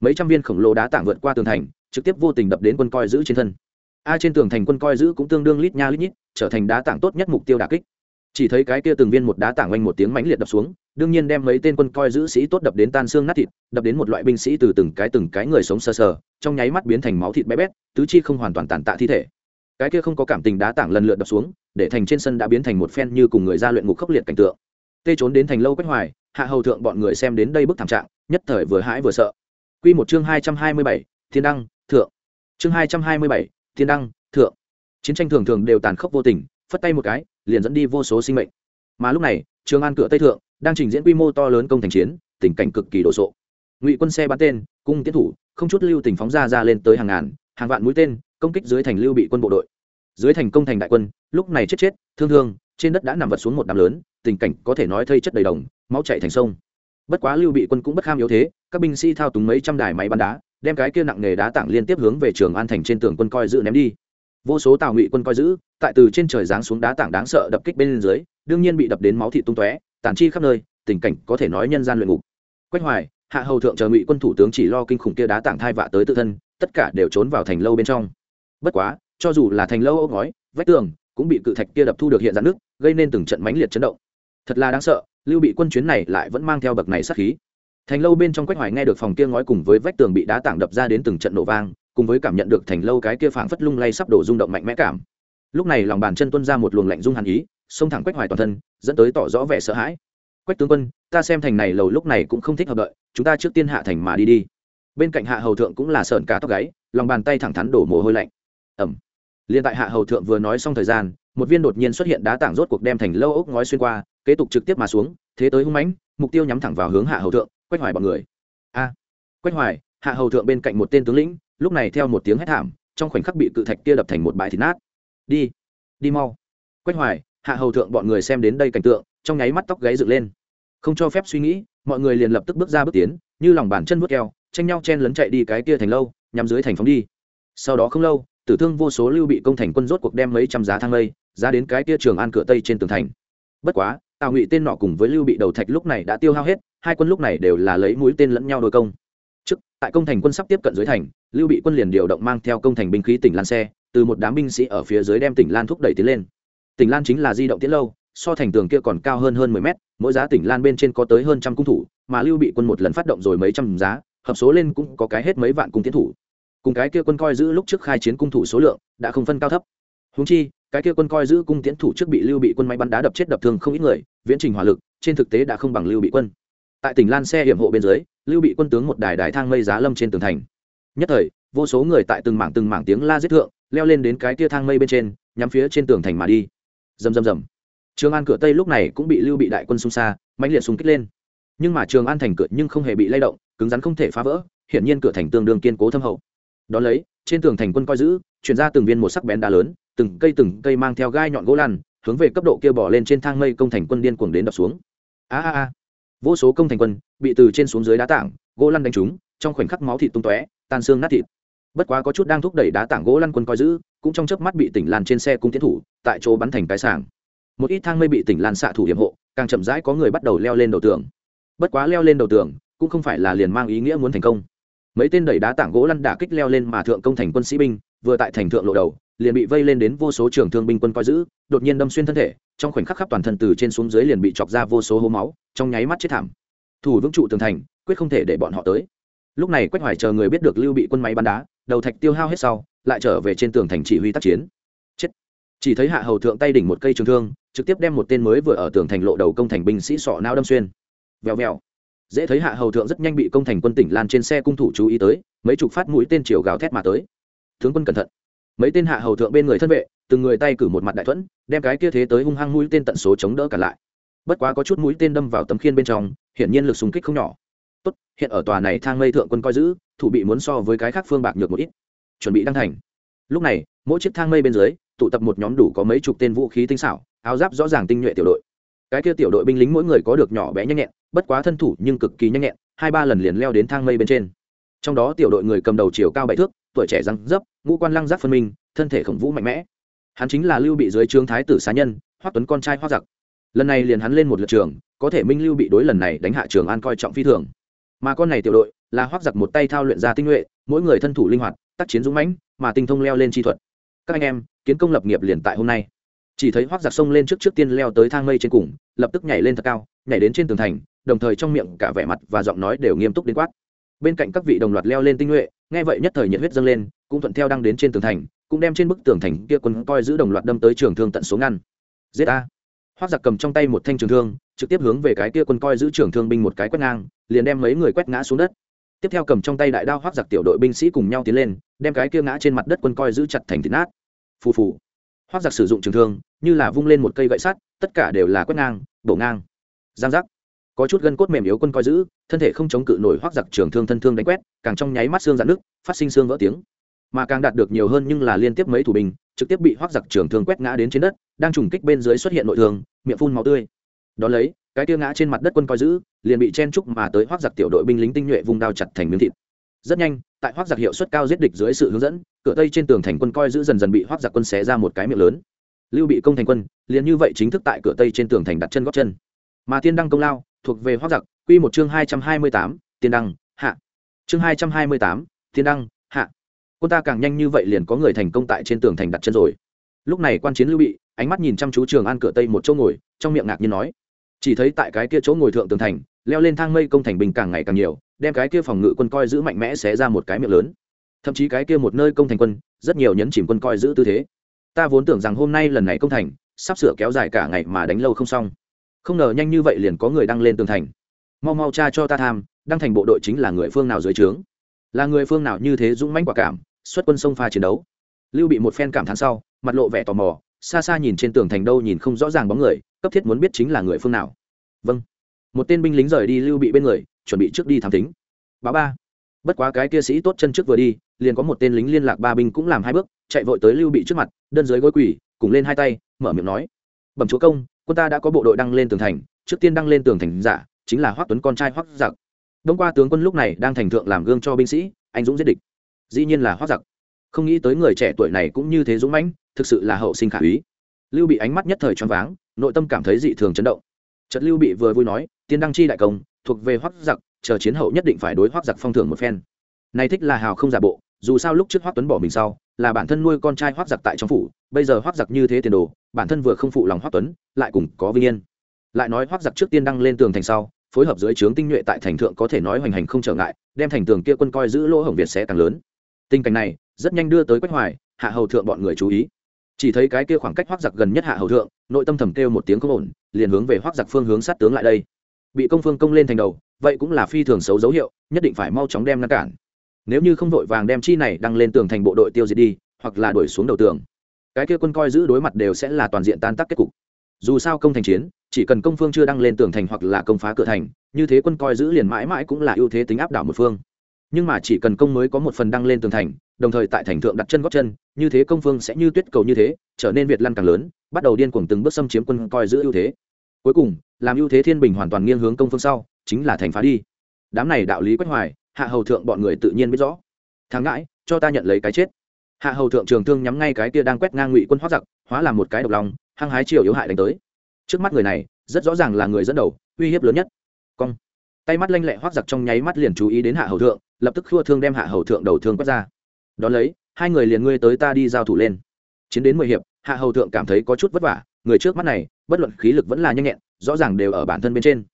Mấy trăm viên khổng lồ đá tảng vượt qua tường thành, trực tiếp vô tình đập đến quân coi giữ trên thân. A trên tường thành quân coi giữ cũng tương đương lít nha lít nhít, trở thành đá tảng tốt nhất mục tiêu đà kích. Chỉ thấy cái kia từng viên một đá tảng oanh một tiếng mãnh liệt đập xuống, đương nhiên đem mấy tên quân coi giữ sĩ tốt đập đến tan xương nát thịt, đập đến một loại binh sĩ từ từng cái từng cái người sống sờ sờ, trong nháy mắt biến thành máu thịt bé bét, tứ chi không hoàn toàn tàn tạ thi thể cái kia không có cảm tình đá tảng lần lượt đập xuống, để thành trên sân đã biến thành một phen như cùng người ra luyện ngục khốc liệt cảnh tượng. Tê trốn đến thành lâu quách hoài, hạ hầu thượng bọn người xem đến đây bức thảm trạng, nhất thời vừa hãi vừa sợ. Quy một chương hai trăm hai mươi bảy, thiên đăng, thượng. Chương hai trăm hai mươi bảy, thiên đăng, thượng. Chiến tranh thường thường đều tàn khốc vô tình, phất tay một cái, liền dẫn đi vô số sinh mệnh. Mà lúc này, trường an cửa tây thượng, đang trình diễn quy mô to lớn công thành chiến, tình cảnh cực kỳ đồ sộ. Ngụy quân xe bắn tên, cung tiến thủ, không chút lưu tình phóng ra ra lên tới hàng ngàn, hàng vạn mũi tên công kích dưới thành lưu bị quân bộ đội. Dưới thành công thành đại quân, lúc này chết chết, thương thương, trên đất đã nằm vật xuống một đám lớn, tình cảnh có thể nói thây chất đầy đồng, máu chảy thành sông. Bất quá lưu bị quân cũng bất kham yếu thế, các binh sĩ thao túng mấy trăm đài máy bắn đá, đem cái kia nặng nghề đá tảng liên tiếp hướng về trường an thành trên tường quân coi giữ ném đi. Vô số tàu ngụy quân coi giữ, tại từ trên trời giáng xuống đá tảng đáng sợ đập kích bên dưới, đương nhiên bị đập đến máu thịt tung tóe, tàn chi khắp nơi, tình cảnh có thể nói nhân gian luyện ngục. Quách hoài, hạ hầu thượng chờ ngụy quân thủ tướng chỉ lo kinh khủng kia đá tảng thai vạ tới tự thân, tất cả đều trốn vào thành lâu bên trong bất quá, cho dù là thành lâu ốc ngói, vách tường, cũng bị cự thạch kia đập thu được hiện ra nước, gây nên từng trận mãnh liệt chấn động. Thật là đáng sợ, lưu bị quân chuyến này lại vẫn mang theo bậc này sát khí. Thành lâu bên trong quách hoài nghe được phòng kia ngói cùng với vách tường bị đá tảng đập ra đến từng trận nổ vang, cùng với cảm nhận được thành lâu cái kia phảng phất lung lay sắp đổ rung động mạnh mẽ cảm. Lúc này lòng bàn chân tuân ra một luồng lạnh rung hàn ý, xông thẳng quách hoài toàn thân, dẫn tới tỏ rõ vẻ sợ hãi. Quách tướng quân, ta xem thành này lầu lúc này cũng không thích hợp đợi, chúng ta trước tiên hạ thành mà đi đi. Bên cạnh hạ hầu thượng cũng là sợn cả tóc gáy, lòng bàn tay thẳng thắn đổ mồ hôi lạnh ẩm. Liền tại hạ hầu thượng vừa nói xong thời gian, một viên đột nhiên xuất hiện đá tảng rốt cuộc đem thành lâu ốc ngói xuyên qua, kế tục trực tiếp mà xuống, thế tới hung mãnh, mục tiêu nhắm thẳng vào hướng hạ hầu thượng quách hoài bọn người. A! Quách hoài, hạ hầu thượng bên cạnh một tên tướng lĩnh, lúc này theo một tiếng hét thảm, trong khoảnh khắc bị cự thạch kia đập thành một bãi thịt nát. Đi đi mau. Quách hoài, hạ hầu thượng bọn người xem đến đây cảnh tượng, trong nháy mắt tóc gáy dựng lên. Không cho phép suy nghĩ, mọi người liền lập tức bước ra bước tiến, như lòng bàn chân vớt keo tranh nhau chen lấn chạy đi cái kia thành lâu nhằm dưới thành phóng đi. Sau đó không lâu tử thương vô số lưu bị công thành quân rốt cuộc đem mấy trăm giá thang lây ra đến cái kia trường an cửa tây trên tường thành. Bất quá, tào ngụy tên nọ cùng với lưu bị đầu thạch lúc này đã tiêu hao hết, hai quân lúc này đều là lấy mũi tên lẫn nhau đôi công. Trước, tại công thành quân sắp tiếp cận dưới thành, lưu bị quân liền điều động mang theo công thành binh khí tỉnh lan xe, từ một đám binh sĩ ở phía dưới đem tỉnh lan thúc đẩy tiến lên. Tỉnh lan chính là di động tiến lâu, so thành tường kia còn cao hơn hơn mười mét, mỗi giá tỉnh lan bên trên có tới hơn trăm cung thủ, mà lưu bị quân một lần phát động rồi mấy trăm giá, hợp số lên cũng có cái hết mấy vạn cung tiến thủ cùng cái kia quân coi giữ lúc trước khai chiến cung thủ số lượng đã không phân cao thấp. Húng chi, cái kia quân coi giữ cung tiến thủ trước bị lưu bị quân máy bắn đá đập chết đập thương không ít người, viễn trình hỏa lực, trên thực tế đã không bằng lưu bị quân. Tại tỉnh lan xe hiểm hộ bên dưới, lưu bị quân tướng một đài đài thang mây giá lâm trên tường thành. Nhất thời, vô số người tại từng mảng từng mảng tiếng la giết thượng, leo lên đến cái kia thang mây bên trên, nhắm phía trên tường thành mà đi. Rầm rầm rầm. Trường an cửa tây lúc này cũng bị lưu bị đại quân xung xa, mãnh liệt xung kích lên. Nhưng mà trường an thành cửa nhưng không hề bị lay động, cứng rắn không thể phá vỡ, hiển nhiên cửa thành tương đương kiên cố thâm hậu đón lấy, trên tường thành quân coi giữ, chuyển ra từng viên một sắc bén đá lớn, từng cây từng cây mang theo gai nhọn gỗ lăn, hướng về cấp độ kia bỏ lên trên thang mây công thành quân điên cuồng đến đập xuống. A a a. Vô số công thành quân bị từ trên xuống dưới đá tảng, gỗ lăn đánh trúng, trong khoảnh khắc máu thịt tung tóe, tan xương nát thịt. Bất quá có chút đang thúc đẩy đá tảng gỗ lăn quân coi giữ, cũng trong chớp mắt bị tỉnh lan trên xe cung tiến thủ, tại chỗ bắn thành cái sàng một ít thang mây bị tỉnh lan xạ thủ hiểm hộ, càng chậm rãi có người bắt đầu leo lên đầu tường. Bất quá leo lên đầu tường, cũng không phải là liền mang ý nghĩa muốn thành công mấy tên đẩy đá tảng gỗ lăn đả kích leo lên mà thượng công thành quân sĩ binh, vừa tại thành thượng lộ đầu, liền bị vây lên đến vô số trường thương binh quân coi giữ, đột nhiên đâm xuyên thân thể, trong khoảnh khắc khắp toàn thân từ trên xuống dưới liền bị chọc ra vô số hố máu, trong nháy mắt chết thảm. Thủ vững trụ tường thành, quyết không thể để bọn họ tới. Lúc này quách hoài chờ người biết được lưu bị quân máy bắn đá, đầu thạch tiêu hao hết sau, lại trở về trên tường thành chỉ huy tác chiến. Chết. Chỉ thấy hạ hầu thượng tay đỉnh một cây trường thương, trực tiếp đem một tên mới vừa ở tường thành lộ đầu công thành binh sĩ sọ nao đâm xuyên. Vèo vèo dễ thấy hạ hầu thượng rất nhanh bị công thành quân tỉnh lan trên xe cung thủ chú ý tới, mấy chục phát mũi tên chiều gào thét mà tới. Tướng quân cẩn thận. Mấy tên hạ hầu thượng bên người thân vệ, từng người tay cử một mặt đại thuẫn, đem cái kia thế tới hung hăng mũi tên tận số chống đỡ cả lại. Bất quá có chút mũi tên đâm vào tấm khiên bên trong, hiển nhiên lực súng kích không nhỏ. Tốt, hiện ở tòa này thang mây thượng quân coi giữ, thủ bị muốn so với cái khác phương bạc nhược một ít. Chuẩn bị đăng thành. Lúc này, mỗi chiếc thang mây bên dưới, tụ tập một nhóm đủ có mấy chục tên vũ khí tinh xảo, áo giáp rõ ràng tinh nhuệ tiểu đội cái kia tiểu đội binh lính mỗi người có được nhỏ bé nhanh nhẹn, bất quá thân thủ nhưng cực kỳ nhanh nhẹn, hai ba lần liền leo đến thang mây bên trên. Trong đó tiểu đội người cầm đầu chiều cao bảy thước, tuổi trẻ răng dấp, ngũ quan lăng giáp phân minh, thân thể khổng vũ mạnh mẽ. Hắn chính là lưu bị dưới trướng thái tử xá nhân, hoắc tuấn con trai hoắc giặc. Lần này liền hắn lên một lượt trường, có thể minh lưu bị đối lần này đánh hạ trường an coi trọng phi thường. Mà con này tiểu đội là hoắc giặc một tay thao luyện ra tinh nhuệ, mỗi người thân thủ linh hoạt, tác chiến dũng mãnh, mà tinh thông leo lên chi thuật. Các anh em, kiến công lập nghiệp liền tại hôm nay chỉ thấy hoắc giặc sông lên trước trước tiên leo tới thang mây trên cùng, lập tức nhảy lên thật cao, nhảy đến trên tường thành, đồng thời trong miệng cả vẻ mặt và giọng nói đều nghiêm túc đến quát. Bên cạnh các vị đồng loạt leo lên tinh nhuệ, nghe vậy nhất thời nhiệt huyết dâng lên, cũng thuận theo đăng đến trên tường thành, cũng đem trên bức tường thành kia quân coi giữ đồng loạt đâm tới trường thương tận số ngăn. Giết a! Hoác giặc cầm trong tay một thanh trường thương, trực tiếp hướng về cái kia quân coi giữ trường thương binh một cái quét ngang, liền đem mấy người quét ngã xuống đất. Tiếp theo cầm trong tay đại đao hoác giặc tiểu đội binh sĩ cùng nhau tiến lên, đem cái kia ngã trên mặt đất quân coi giữ chặt thành thịt nát. Phù phù hoác giặc sử dụng trường thương, như là vung lên một cây gậy sắt, tất cả đều là quét ngang, bổ ngang. Giang giác. Có chút gân cốt mềm yếu quân coi giữ, thân thể không chống cự nổi hoác giặc trường thương thân thương đánh quét, càng trong nháy mắt xương dạn nước phát sinh xương vỡ tiếng. Mà càng đạt được nhiều hơn nhưng là liên tiếp mấy thủ binh trực tiếp bị hoác giặc trường thương quét ngã đến trên đất, đang trùng kích bên dưới xuất hiện nội thương, miệng phun máu tươi. Đón lấy, cái tia ngã trên mặt đất quân coi giữ, liền bị chen trúc mà tới hoác giặc tiểu đội binh lính tinh nhuệ vùng đao chặt thành miếng thịt rất nhanh, tại hoác giặc hiệu suất cao giết địch dưới sự hướng dẫn, cửa tây trên tường thành quân coi giữ dần dần bị hoác giặc quân xé ra một cái miệng lớn. Lưu bị công thành quân, liền như vậy chính thức tại cửa tây trên tường thành đặt chân góp chân. Mà tiên đăng công lao, thuộc về hoác giặc, quy một chương hai trăm hai mươi tám, tiên đăng, hạ. Chương hai trăm hai mươi tám, tiên đăng, hạ. Quân ta càng nhanh như vậy liền có người thành công tại trên tường thành đặt chân rồi. Lúc này quan chiến lưu bị, ánh mắt nhìn chăm chú trường an cửa tây một chỗ ngồi, trong miệng ngạc nhiên nói, chỉ thấy tại cái kia chỗ ngồi thượng tường thành, leo lên thang mây công thành bình càng ngày càng nhiều đem cái kia phòng ngự quân coi giữ mạnh mẽ xé ra một cái miệng lớn. Thậm chí cái kia một nơi công thành quân, rất nhiều nhấn chìm quân coi giữ tư thế. Ta vốn tưởng rằng hôm nay lần này công thành, sắp sửa kéo dài cả ngày mà đánh lâu không xong. Không ngờ nhanh như vậy liền có người đăng lên tường thành. Mau mau cha cho ta tham, đăng thành bộ đội chính là người phương nào dưới trướng. Là người phương nào như thế dũng mãnh quả cảm, xuất quân sông pha chiến đấu. Lưu bị một phen cảm thán sau, mặt lộ vẻ tò mò, xa xa nhìn trên tường thành đâu nhìn không rõ ràng bóng người, cấp thiết muốn biết chính là người phương nào. Vâng. Một tên binh lính rời đi lưu bị bên người chuẩn bị trước đi thám tính. Báo ba. Bất quá cái kia sĩ tốt chân trước vừa đi, liền có một tên lính liên lạc ba binh cũng làm hai bước, chạy vội tới lưu bị trước mặt, đơn dưới gối quỳ, cùng lên hai tay, mở miệng nói. Bẩm chúa công, quân ta đã có bộ đội đăng lên tường thành, trước tiên đăng lên tường thành giả, chính là hoắc tuấn con trai hoắc giặc. Đông qua tướng quân lúc này đang thành thượng làm gương cho binh sĩ, anh dũng giết địch. Dĩ nhiên là hoắc giặc. Không nghĩ tới người trẻ tuổi này cũng như thế dũng mãnh, thực sự là hậu sinh khả úy. Lưu bị ánh mắt nhất thời choáng váng, nội tâm cảm thấy dị thường chấn động. Trận lưu bị vừa vui nói tiên đăng chi đại công, thuộc về hoắc giặc, chờ chiến hậu nhất định phải đối hoắc giặc phong thưởng một phen. Này thích là hào không giả bộ, dù sao lúc trước hoắc tuấn bỏ mình sau, là bản thân nuôi con trai hoắc giặc tại trong phủ, bây giờ hoắc giặc như thế tiền đồ, bản thân vừa không phụ lòng hoắc tuấn, lại cùng có vinh yên. Lại nói hoắc giặc trước tiên đăng lên tường thành sau, phối hợp dưới trướng tinh nhuệ tại thành thượng có thể nói hoành hành không trở ngại, đem thành tường kia quân coi giữ lỗ hổng việt sẽ càng lớn. Tình cảnh này, rất nhanh đưa tới quách hoài, hạ hầu thượng bọn người chú ý. Chỉ thấy cái kia khoảng cách hoắc giặc gần nhất hạ hầu thượng, nội tâm thầm kêu một tiếng không ổn, liền hướng về hoắc giặc phương hướng sát tướng lại đây bị công phương công lên thành đầu, vậy cũng là phi thường xấu dấu hiệu, nhất định phải mau chóng đem ngăn cản. Nếu như không vội vàng đem chi này đăng lên tường thành bộ đội tiêu diệt đi, hoặc là đuổi xuống đầu tường, cái kia quân coi giữ đối mặt đều sẽ là toàn diện tan tác kết cục. Dù sao công thành chiến, chỉ cần công phương chưa đăng lên tường thành hoặc là công phá cửa thành, như thế quân coi giữ liền mãi mãi cũng là ưu thế tính áp đảo một phương. Nhưng mà chỉ cần công mới có một phần đăng lên tường thành, đồng thời tại thành thượng đặt chân góp chân, như thế công phương sẽ như tuyết cầu như thế, trở nên việt lăn càng lớn, bắt đầu điên cuồng từng bước xâm chiếm quân coi giữ ưu thế cuối cùng, làm ưu thế thiên bình hoàn toàn nghiêng hướng công phương sau, chính là thành phá đi. Đám này đạo lý quách hoài, hạ hầu thượng bọn người tự nhiên biết rõ. Thắng ngãi, cho ta nhận lấy cái chết. Hạ hầu thượng trường thương nhắm ngay cái kia đang quét ngang ngụy quân hoác giặc, hóa làm một cái độc lòng, hăng hái chiều yếu hại đánh tới. Trước mắt người này, rất rõ ràng là người dẫn đầu, uy hiếp lớn nhất. Cong. Tay mắt lanh lẹ hoác giặc trong nháy mắt liền chú ý đến hạ hầu thượng, lập tức khua thương đem hạ hầu thượng đầu thương quét ra. Đón lấy, hai người liền ngươi tới ta đi giao thủ lên. Chiến đến mười hiệp, hạ hầu thượng cảm thấy có chút vất vả người trước mắt này, bất luận khí lực vẫn là nhanh nhẹn, rõ ràng đều ở bản thân bên trên.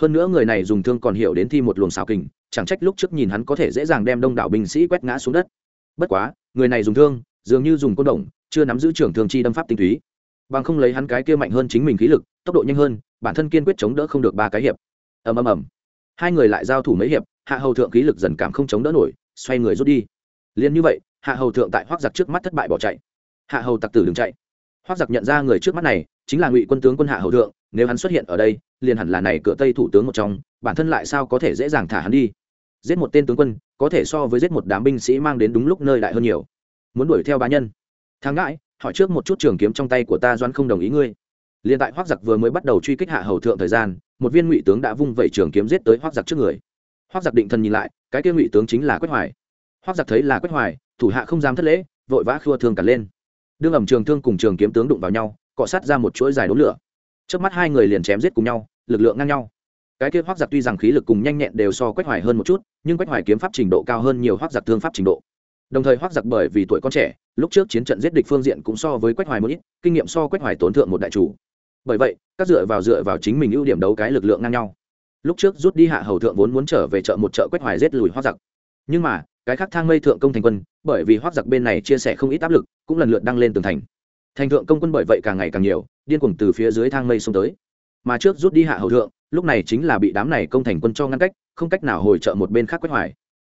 Hơn nữa người này dùng thương còn hiểu đến thi một luồng xào kình, chẳng trách lúc trước nhìn hắn có thể dễ dàng đem đông đảo binh sĩ quét ngã xuống đất. Bất quá, người này dùng thương, dường như dùng côn đồng, chưa nắm giữ trưởng thương chi đâm pháp tinh túy. Bằng không lấy hắn cái kia mạnh hơn chính mình khí lực, tốc độ nhanh hơn, bản thân kiên quyết chống đỡ không được ba cái hiệp. Ầm ầm ầm. Hai người lại giao thủ mấy hiệp, hạ hầu thượng khí lực dần cảm không chống đỡ nổi, xoay người rút đi. Liền như vậy, hạ hầu thượng tại hoác giặc trước mắt thất bại bỏ chạy. Hạ hầu tặc tử đừng chạy hoác giặc nhận ra người trước mắt này, chính là ngụy quân tướng quân hạ hầu thượng, nếu hắn xuất hiện ở đây, liền hẳn là này cửa tây thủ tướng một trong, bản thân lại sao có thể dễ dàng thả hắn đi? Giết một tên tướng quân, có thể so với giết một đám binh sĩ mang đến đúng lúc nơi đại hơn nhiều. Muốn đuổi theo bá nhân. Thang ngãi, hỏi trước một chút trường kiếm trong tay của ta doan không đồng ý ngươi. Liền tại hoác giặc vừa mới bắt đầu truy kích hạ hầu thượng thời gian, một viên ngụy tướng đã vung vẩy trường kiếm giết tới hoác giặc trước người. Hoác giặc định thần nhìn lại, cái kia ngụy tướng chính là quách hoài. Hoác giặc thấy là quách hoài, thủ hạ không dám thất lễ, vội vã khua thường cả lên đương ẩm trường thương cùng trường kiếm tướng đụng vào nhau, cọ sát ra một chuỗi dài đốn lửa. Trước mắt hai người liền chém giết cùng nhau, lực lượng ngang nhau. Cái kia hoác giặc tuy rằng khí lực cùng nhanh nhẹn đều so quách hoài hơn một chút, nhưng quách hoài kiếm pháp trình độ cao hơn nhiều hoác giặc thương pháp trình độ. Đồng thời hoác giặc bởi vì tuổi con trẻ, lúc trước chiến trận giết địch phương diện cũng so với quách hoài một ít, kinh nghiệm so quách hoài tốn thượng một đại chủ. Bởi vậy, các dựa vào dựa vào chính mình ưu điểm đấu cái lực lượng ngang nhau. Lúc trước rút đi hạ hầu thượng vốn muốn trở về chợ một chợ quách hoài giết lùi hoác giặc. Nhưng mà cái khác thang mây thượng công thành quân, bởi vì hoác giặc bên này chia sẻ không ít áp lực, cũng lần lượt đăng lên tường thành. Thành thượng công quân bởi vậy càng ngày càng nhiều, điên cuồng từ phía dưới thang mây xông tới. Mà trước rút đi hạ hầu thượng, lúc này chính là bị đám này công thành quân cho ngăn cách, không cách nào hồi trợ một bên khác quách hoài.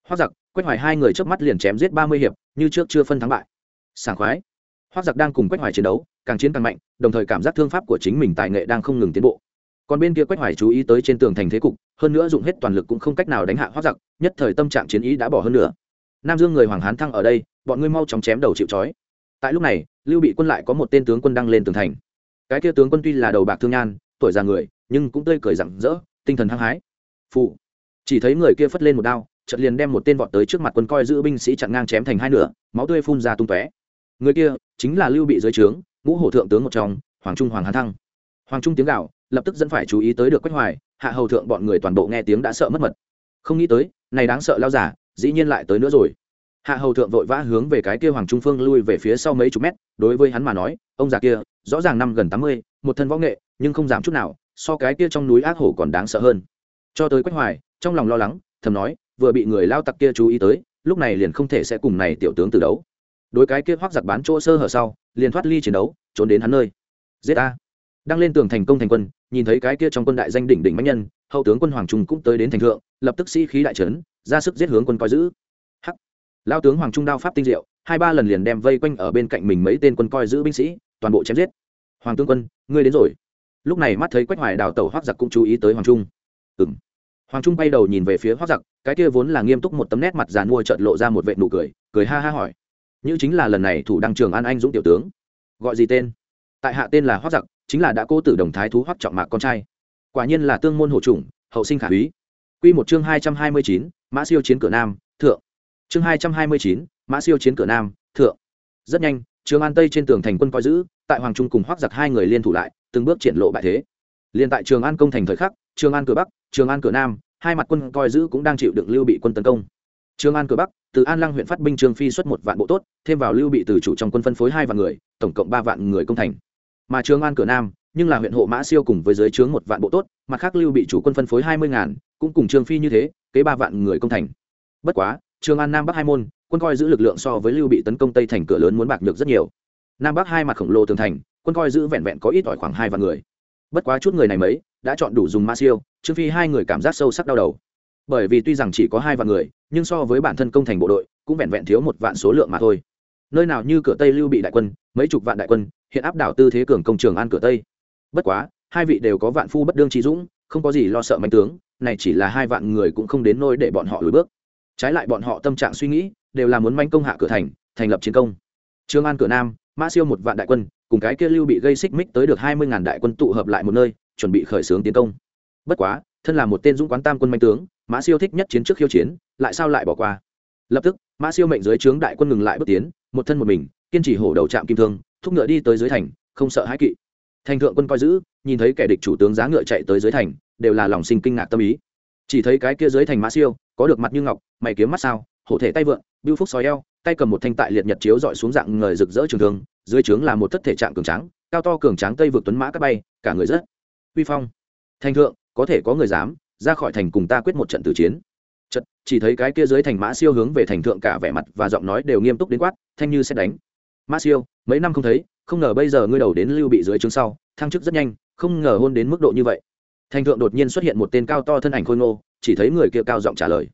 Hoác giặc, quách hoài hai người trước mắt liền chém giết ba mươi hiệp, như trước chưa phân thắng bại. Sảng khoái. Hoác giặc đang cùng quách hoài chiến đấu, càng chiến càng mạnh, đồng thời cảm giác thương pháp của chính mình tài nghệ đang không ngừng tiến bộ còn bên kia quách hoài chú ý tới trên tường thành thế cục, hơn nữa dùng hết toàn lực cũng không cách nào đánh hạ hoác giặc, nhất thời tâm trạng chiến ý đã bỏ hơn nữa nam dương người hoàng hán thăng ở đây, bọn ngươi mau chóng chém đầu chịu trói. Tại lúc này, lưu bị quân lại có một tên tướng quân đăng lên tường thành. Cái kia tướng quân tuy là đầu bạc thương nhan, tuổi già người, nhưng cũng tươi cười rặng rỡ, tinh thần hăng hái. Phụ chỉ thấy người kia phất lên một đao, chợt liền đem một tên vọt tới trước mặt quân coi giữ binh sĩ chặn ngang chém thành hai nửa, máu tươi phun ra tung tóe. Người kia chính là lưu bị dưới trướng, ngũ hổ thượng tướng một trong, hoàng trung hoàng hán thăng. Hoàng trung tiếng gạo lập tức dẫn phải chú ý tới được quách hoài, hạ hầu thượng bọn người toàn bộ nghe tiếng đã sợ mất mật. Không nghĩ tới, này đáng sợ lao giả, dĩ nhiên lại tới nữa rồi. Hạ hầu thượng vội vã hướng về cái kia hoàng trung phương lui về phía sau mấy chục mét, đối với hắn mà nói, ông già kia, rõ ràng năm gần tám mươi, một thân võ nghệ, nhưng không giảm chút nào, so cái kia trong núi ác hổ còn đáng sợ hơn. Cho tới quách hoài, trong lòng lo lắng, thầm nói, vừa bị người lao tặc kia chú ý tới, lúc này liền không thể sẽ cùng này tiểu tướng từ đấu. Đối cái kia hoác giặc bán chỗ sơ hở sau, liền thoát ly chiến đấu, trốn đến hắn nơi. Giết ta đang lên tường thành công thành quân, nhìn thấy cái kia trong quân đại danh đỉnh đỉnh mạnh nhân, hậu tướng quân hoàng trung cũng tới đến thành thượng, lập tức sĩ khí đại trấn, ra sức giết hướng quân coi giữ. Hắc. Lao tướng hoàng trung đao pháp tinh diệu, hai ba lần liền đem vây quanh ở bên cạnh mình mấy tên quân coi giữ binh sĩ, toàn bộ chém giết. Hoàng tướng quân, ngươi đến rồi. Lúc này mắt thấy quách hoài đào tẩu hoác giặc cũng chú ý tới hoàng trung. Ừng hoàng trung bay đầu nhìn về phía hoác giặc, cái kia vốn là nghiêm túc một tấm nét mặt giàn mua trợn lộ ra một vệ nụ cười cười ha ha hỏi. Như chính là lần này thủ đăng trường an anh dũng tiểu tướng. Gọi gì tên? Tại hạ tên là hoác giặc chính là đã cô tử đồng thái thú hoắc trọng mạc con trai. Quả nhiên là tương môn hổ trùng hậu sinh khả úy quy một chương hai trăm hai mươi chín, mã siêu chiến cửa nam, thượng. Chương hai trăm hai mươi chín, mã siêu chiến cửa nam, thượng. Rất nhanh, trường an tây trên tường thành quân coi giữ, tại hoàng trung cùng hoắc giặc hai người liên thủ lại, từng bước triển lộ bại thế. Liền tại trường an công thành thời khắc, trường an cửa bắc, trường an cửa nam, hai mặt quân coi giữ cũng đang chịu đựng lưu bị quân tấn công. Trường an cửa bắc, từ an lăng huyện phát binh trương phi xuất một vạn bộ tốt, thêm vào lưu bị từ chủ trong quân phân phối hai vạn người, tổng cộng ba vạn người công thành mà trường an cửa nam, nhưng là huyện hộ mã siêu cùng với dưới trướng một vạn bộ tốt, mặt khác lưu bị chủ quân phân phối hai mươi ngàn, cũng cùng trương phi như thế, kế ba vạn người công thành. Bất quá trường an nam bắc hai môn, quân coi giữ lực lượng so với lưu bị tấn công tây thành cửa lớn muốn bạc được rất nhiều. Nam bắc hai mặt khổng lồ tường thành, quân coi giữ vẹn vẹn có ít ỏi khoảng hai vạn người. Bất quá chút người này mấy, đã chọn đủ dùng ma siêu, trương phi hai người cảm giác sâu sắc đau đầu. Bởi vì tuy rằng chỉ có hai vạn người, nhưng so với bản thân công thành bộ đội, cũng vẹn vẹn thiếu một vạn số lượng mà thôi. Nơi nào như cửa tây lưu bị đại quân, mấy chục vạn đại quân hiện áp đảo tư thế cường công trường an cửa tây. Bất quá, hai vị đều có vạn phu bất đương trí dũng, không có gì lo sợ mạnh tướng, này chỉ là hai vạn người cũng không đến nôi để bọn họ lùi bước. Trái lại bọn họ tâm trạng suy nghĩ, đều là muốn manh công hạ cửa thành thành lập chiến công. Trường an cửa nam, mã siêu một vạn đại quân, cùng cái kia lưu bị gây xích mích tới được hai mươi ngàn đại quân tụ hợp lại một nơi, chuẩn bị khởi xướng tiến công. Bất quá, thân là một tên dũng quán tam quân manh tướng, mã siêu thích nhất chiến trước khiêu chiến, lại sao lại bỏ qua? Lập tức, mã siêu mệnh dưới trướng đại quân ngừng lại bước tiến, một thân một mình, kiên trì hổ đầu trạm kim thương thúc ngựa đi tới dưới thành, không sợ hãi kỵ. Thành thượng quân coi giữ, nhìn thấy kẻ địch chủ tướng giá ngựa chạy tới dưới thành, đều là lòng sinh kinh ngạc tâm ý. Chỉ thấy cái kia dưới thành mã siêu, có được mặt như ngọc, mày kiếm mắt sao, hổ thể tay vượn bưu phúc sói eo, tay cầm một thanh tại liệt nhật chiếu dọi xuống dạng người rực rỡ trường thương, dưới trướng là một thất thể trạng cường tráng, cao to cường tráng tây vượt tuấn mã các bay, cả người rất uy phong. Thành thượng, có thể có người dám, ra khỏi thành cùng ta quyết một trận tử chiến. Trận chỉ thấy cái kia dưới thành mã siêu hướng về thành thượng cả vẻ mặt và giọng nói đều nghiêm túc đến quát, thanh như sẽ đánh ma siêu, mấy năm không thấy, không ngờ bây giờ ngươi đầu đến lưu bị dưới trướng sau, thăng chức rất nhanh, không ngờ hôn đến mức độ như vậy. Thành thượng đột nhiên xuất hiện một tên cao to thân ảnh khôi ngô, chỉ thấy người kia cao giọng trả lời.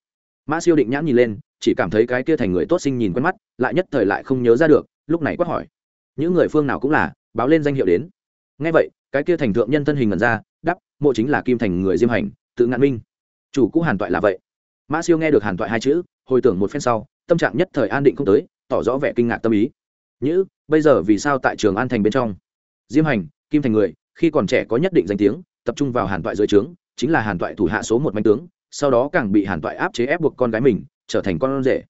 Mã siêu định nhãn nhìn lên, chỉ cảm thấy cái kia thành người tốt sinh nhìn quen mắt, lại nhất thời lại không nhớ ra được, lúc này quát hỏi. Những người phương nào cũng là, báo lên danh hiệu đến. Ngay vậy, cái kia thành thượng nhân thân hình ngẩn ra đắp mộ chính là kim thành người diêm hành, tự ngạn minh. Chủ cũ hàn toại là vậy. Mã siêu nghe được hàn toại hai chữ, hồi tưởng một phen sau, tâm trạng nhất thời an định không tới, tỏ rõ vẻ kinh ngạc tâm ý nhữ, bây giờ vì sao tại trường an thành bên trong? Diêm hành, kim thành người, khi còn trẻ có nhất định danh tiếng, tập trung vào hàn toại dưới trướng, chính là hàn toại thủ hạ số một manh tướng, sau đó càng bị hàn toại áp chế ép buộc con gái mình, trở thành con rể.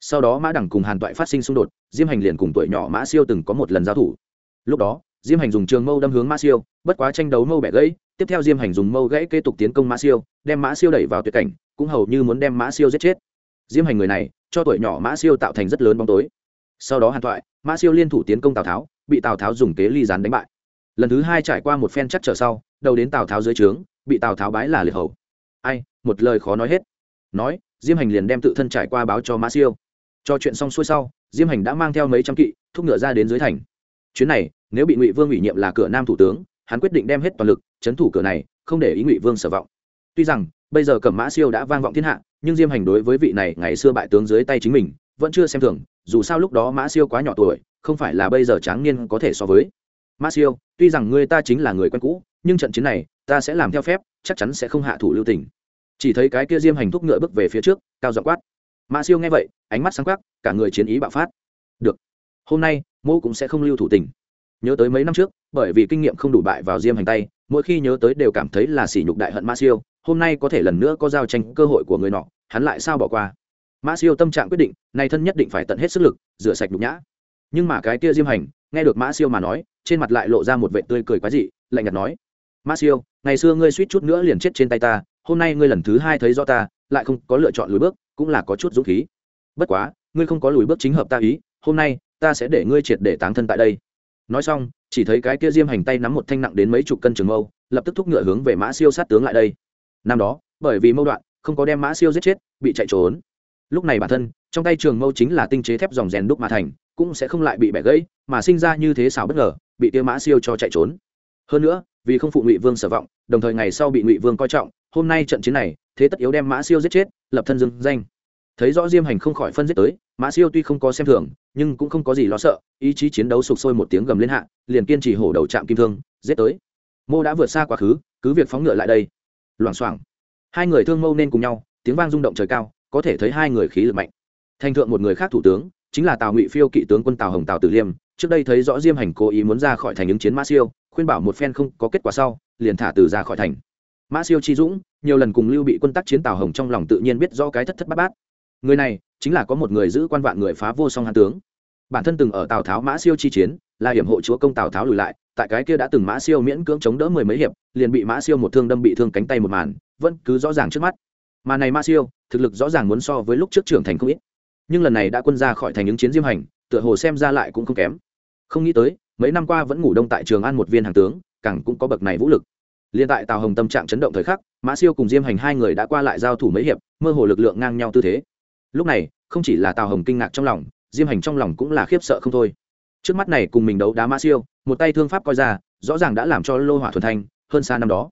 Sau đó mã đẳng cùng hàn toại phát sinh xung đột, diêm hành liền cùng tuổi nhỏ mã siêu từng có một lần giao thủ. Lúc đó, diêm hành dùng trường mâu đâm hướng mã siêu, bất quá tranh đấu mâu bẻ gãy, tiếp theo diêm hành dùng mâu gãy kế tục tiến công mã siêu, đem mã siêu đẩy vào tuyệt cảnh, cũng hầu như muốn đem mã siêu giết chết. Diêm hành người này, cho tuổi nhỏ mã siêu tạo thành rất lớn bóng tối sau đó hàn thoại, mã siêu liên thủ tiến công tào tháo bị tào tháo dùng kế ly gián đánh bại. Lần thứ hai trải qua một phen chắc trở sau đầu đến tào tháo dưới trướng bị tào tháo bái là liệt hầu. Ai một lời khó nói hết. Nói diêm hành liền đem tự thân trải qua báo cho mã siêu. Cho chuyện xong xuôi sau diêm hành đã mang theo mấy trăm kỵ thúc ngựa ra đến dưới thành. Chuyến này nếu bị ngụy vương ủy nhiệm là cửa nam thủ tướng hắn quyết định đem hết toàn lực chấn thủ cửa này không để ý ngụy vương sở vọng. Tuy rằng bây giờ cẩm mã siêu đã vang vọng thiên hạ nhưng diêm hành đối với vị này ngày xưa bại tướng dưới tay chính mình vẫn chưa xem thường, dù sao lúc đó mã siêu quá nhỏ tuổi, không phải là bây giờ tráng niên có thể so với. Mã siêu, tuy rằng người ta chính là người quen cũ, nhưng trận chiến này, ta sẽ làm theo phép, chắc chắn sẽ không hạ thủ lưu tình. Chỉ thấy cái kia diêm hành thúc ngựa bước về phía trước, cao dọ quát. Mã siêu nghe vậy, ánh mắt sáng quắc, cả người chiến ý bạo phát. Được, hôm nay, mô cũng sẽ không lưu thủ tình. Nhớ tới mấy năm trước, bởi vì kinh nghiệm không đủ bại vào diêm hành tay, mỗi khi nhớ tới đều cảm thấy là sỉ nhục đại hận mã siêu, hôm nay có thể lần nữa có giao tranh cơ hội của người nọ, hắn lại sao bỏ qua? Mã siêu tâm trạng quyết định, nay thân nhất định phải tận hết sức lực, rửa sạch nhục nhã. Nhưng mà cái kia diêm hành, nghe được mã siêu mà nói, trên mặt lại lộ ra một vệ tươi cười quái dị, lạnh nhạt nói, mã siêu, ngày xưa ngươi suýt chút nữa liền chết trên tay ta, hôm nay ngươi lần thứ hai thấy do ta, lại không có lựa chọn lùi bước, cũng là có chút dũng khí. Bất quá, ngươi không có lùi bước chính hợp ta ý, hôm nay, ta sẽ để ngươi triệt để táng thân tại đây. Nói xong, chỉ thấy cái kia diêm hành tay nắm một thanh nặng đến mấy chục cân trường mâu, lập tức thúc ngựa hướng về mã siêu sát tướng lại đây. Năm đó, bởi vì mâu đoạn, không có đem mã siêu giết chết, bị chạy trốn lúc này bản thân, trong tay trường mâu chính là tinh chế thép dòng rèn đúc mà thành, cũng sẽ không lại bị bẻ gãy, mà sinh ra như thế xảo bất ngờ, bị tiêu mã siêu cho chạy trốn. Hơn nữa, vì không phụ ngụy vương sở vọng, đồng thời ngày sau bị ngụy vương coi trọng, hôm nay trận chiến này, thế tất yếu đem mã siêu giết chết, lập thân dưng danh. Thấy rõ diêm hành không khỏi phân giết tới, mã siêu tuy không có xem thường, nhưng cũng không có gì lo sợ, ý chí chiến đấu sục sôi một tiếng gầm lên hạ, liền kiên trì hổ đầu chạm kim thương, giết tới. Mô đã vượt xa quá khứ, cứ việc phóng ngựa lại đây. Loảng xoảng. Hai người thương mâu nên cùng nhau, tiếng vang rung động trời cao có thể thấy hai người khí lực mạnh. Thành thượng một người khác thủ tướng, chính là tào ngụy phiêu kỵ tướng quân tào hồng tào tử liêm. Trước đây thấy rõ diêm hành cố ý muốn ra khỏi thành ứng chiến mã siêu, khuyên bảo một phen không có kết quả sau, liền thả từ ra khỏi thành. Mã siêu chi dũng, nhiều lần cùng lưu bị quân tác chiến tào hồng trong lòng tự nhiên biết do cái thất thất bát bát. Người này, chính là có một người giữ quan vạn người phá vô song hàn tướng. Bản thân từng ở tào tháo mã siêu chi chiến, là hiểm hộ chúa công tào tháo lùi lại, tại cái kia đã từng mã siêu miễn cưỡng chống đỡ mười mấy hiệp, liền bị mã siêu một thương đâm bị thương cánh tay một màn, vẫn cứ rõ ràng trước mắt mà này ma siêu, thực lực rõ ràng muốn so với lúc trước trưởng thành không ít. Nhưng lần này đã quân ra khỏi thành những chiến diêm hành, tựa hồ xem ra lại cũng không kém. Không nghĩ tới, mấy năm qua vẫn ngủ đông tại trường an một viên hàng tướng, càng cũng có bậc này vũ lực. Liên tại tào hồng tâm trạng chấn động thời khắc mã siêu cùng diêm hành hai người đã qua lại giao thủ mấy hiệp, mơ hồ lực lượng ngang nhau tư thế. Lúc này, không chỉ là tào hồng kinh ngạc trong lòng, diêm hành trong lòng cũng là khiếp sợ không thôi. Trước mắt này cùng mình đấu đá mã siêu, một tay thương pháp coi ra, rõ ràng đã làm cho lô hỏa thuần thanh, hơn xa năm đó.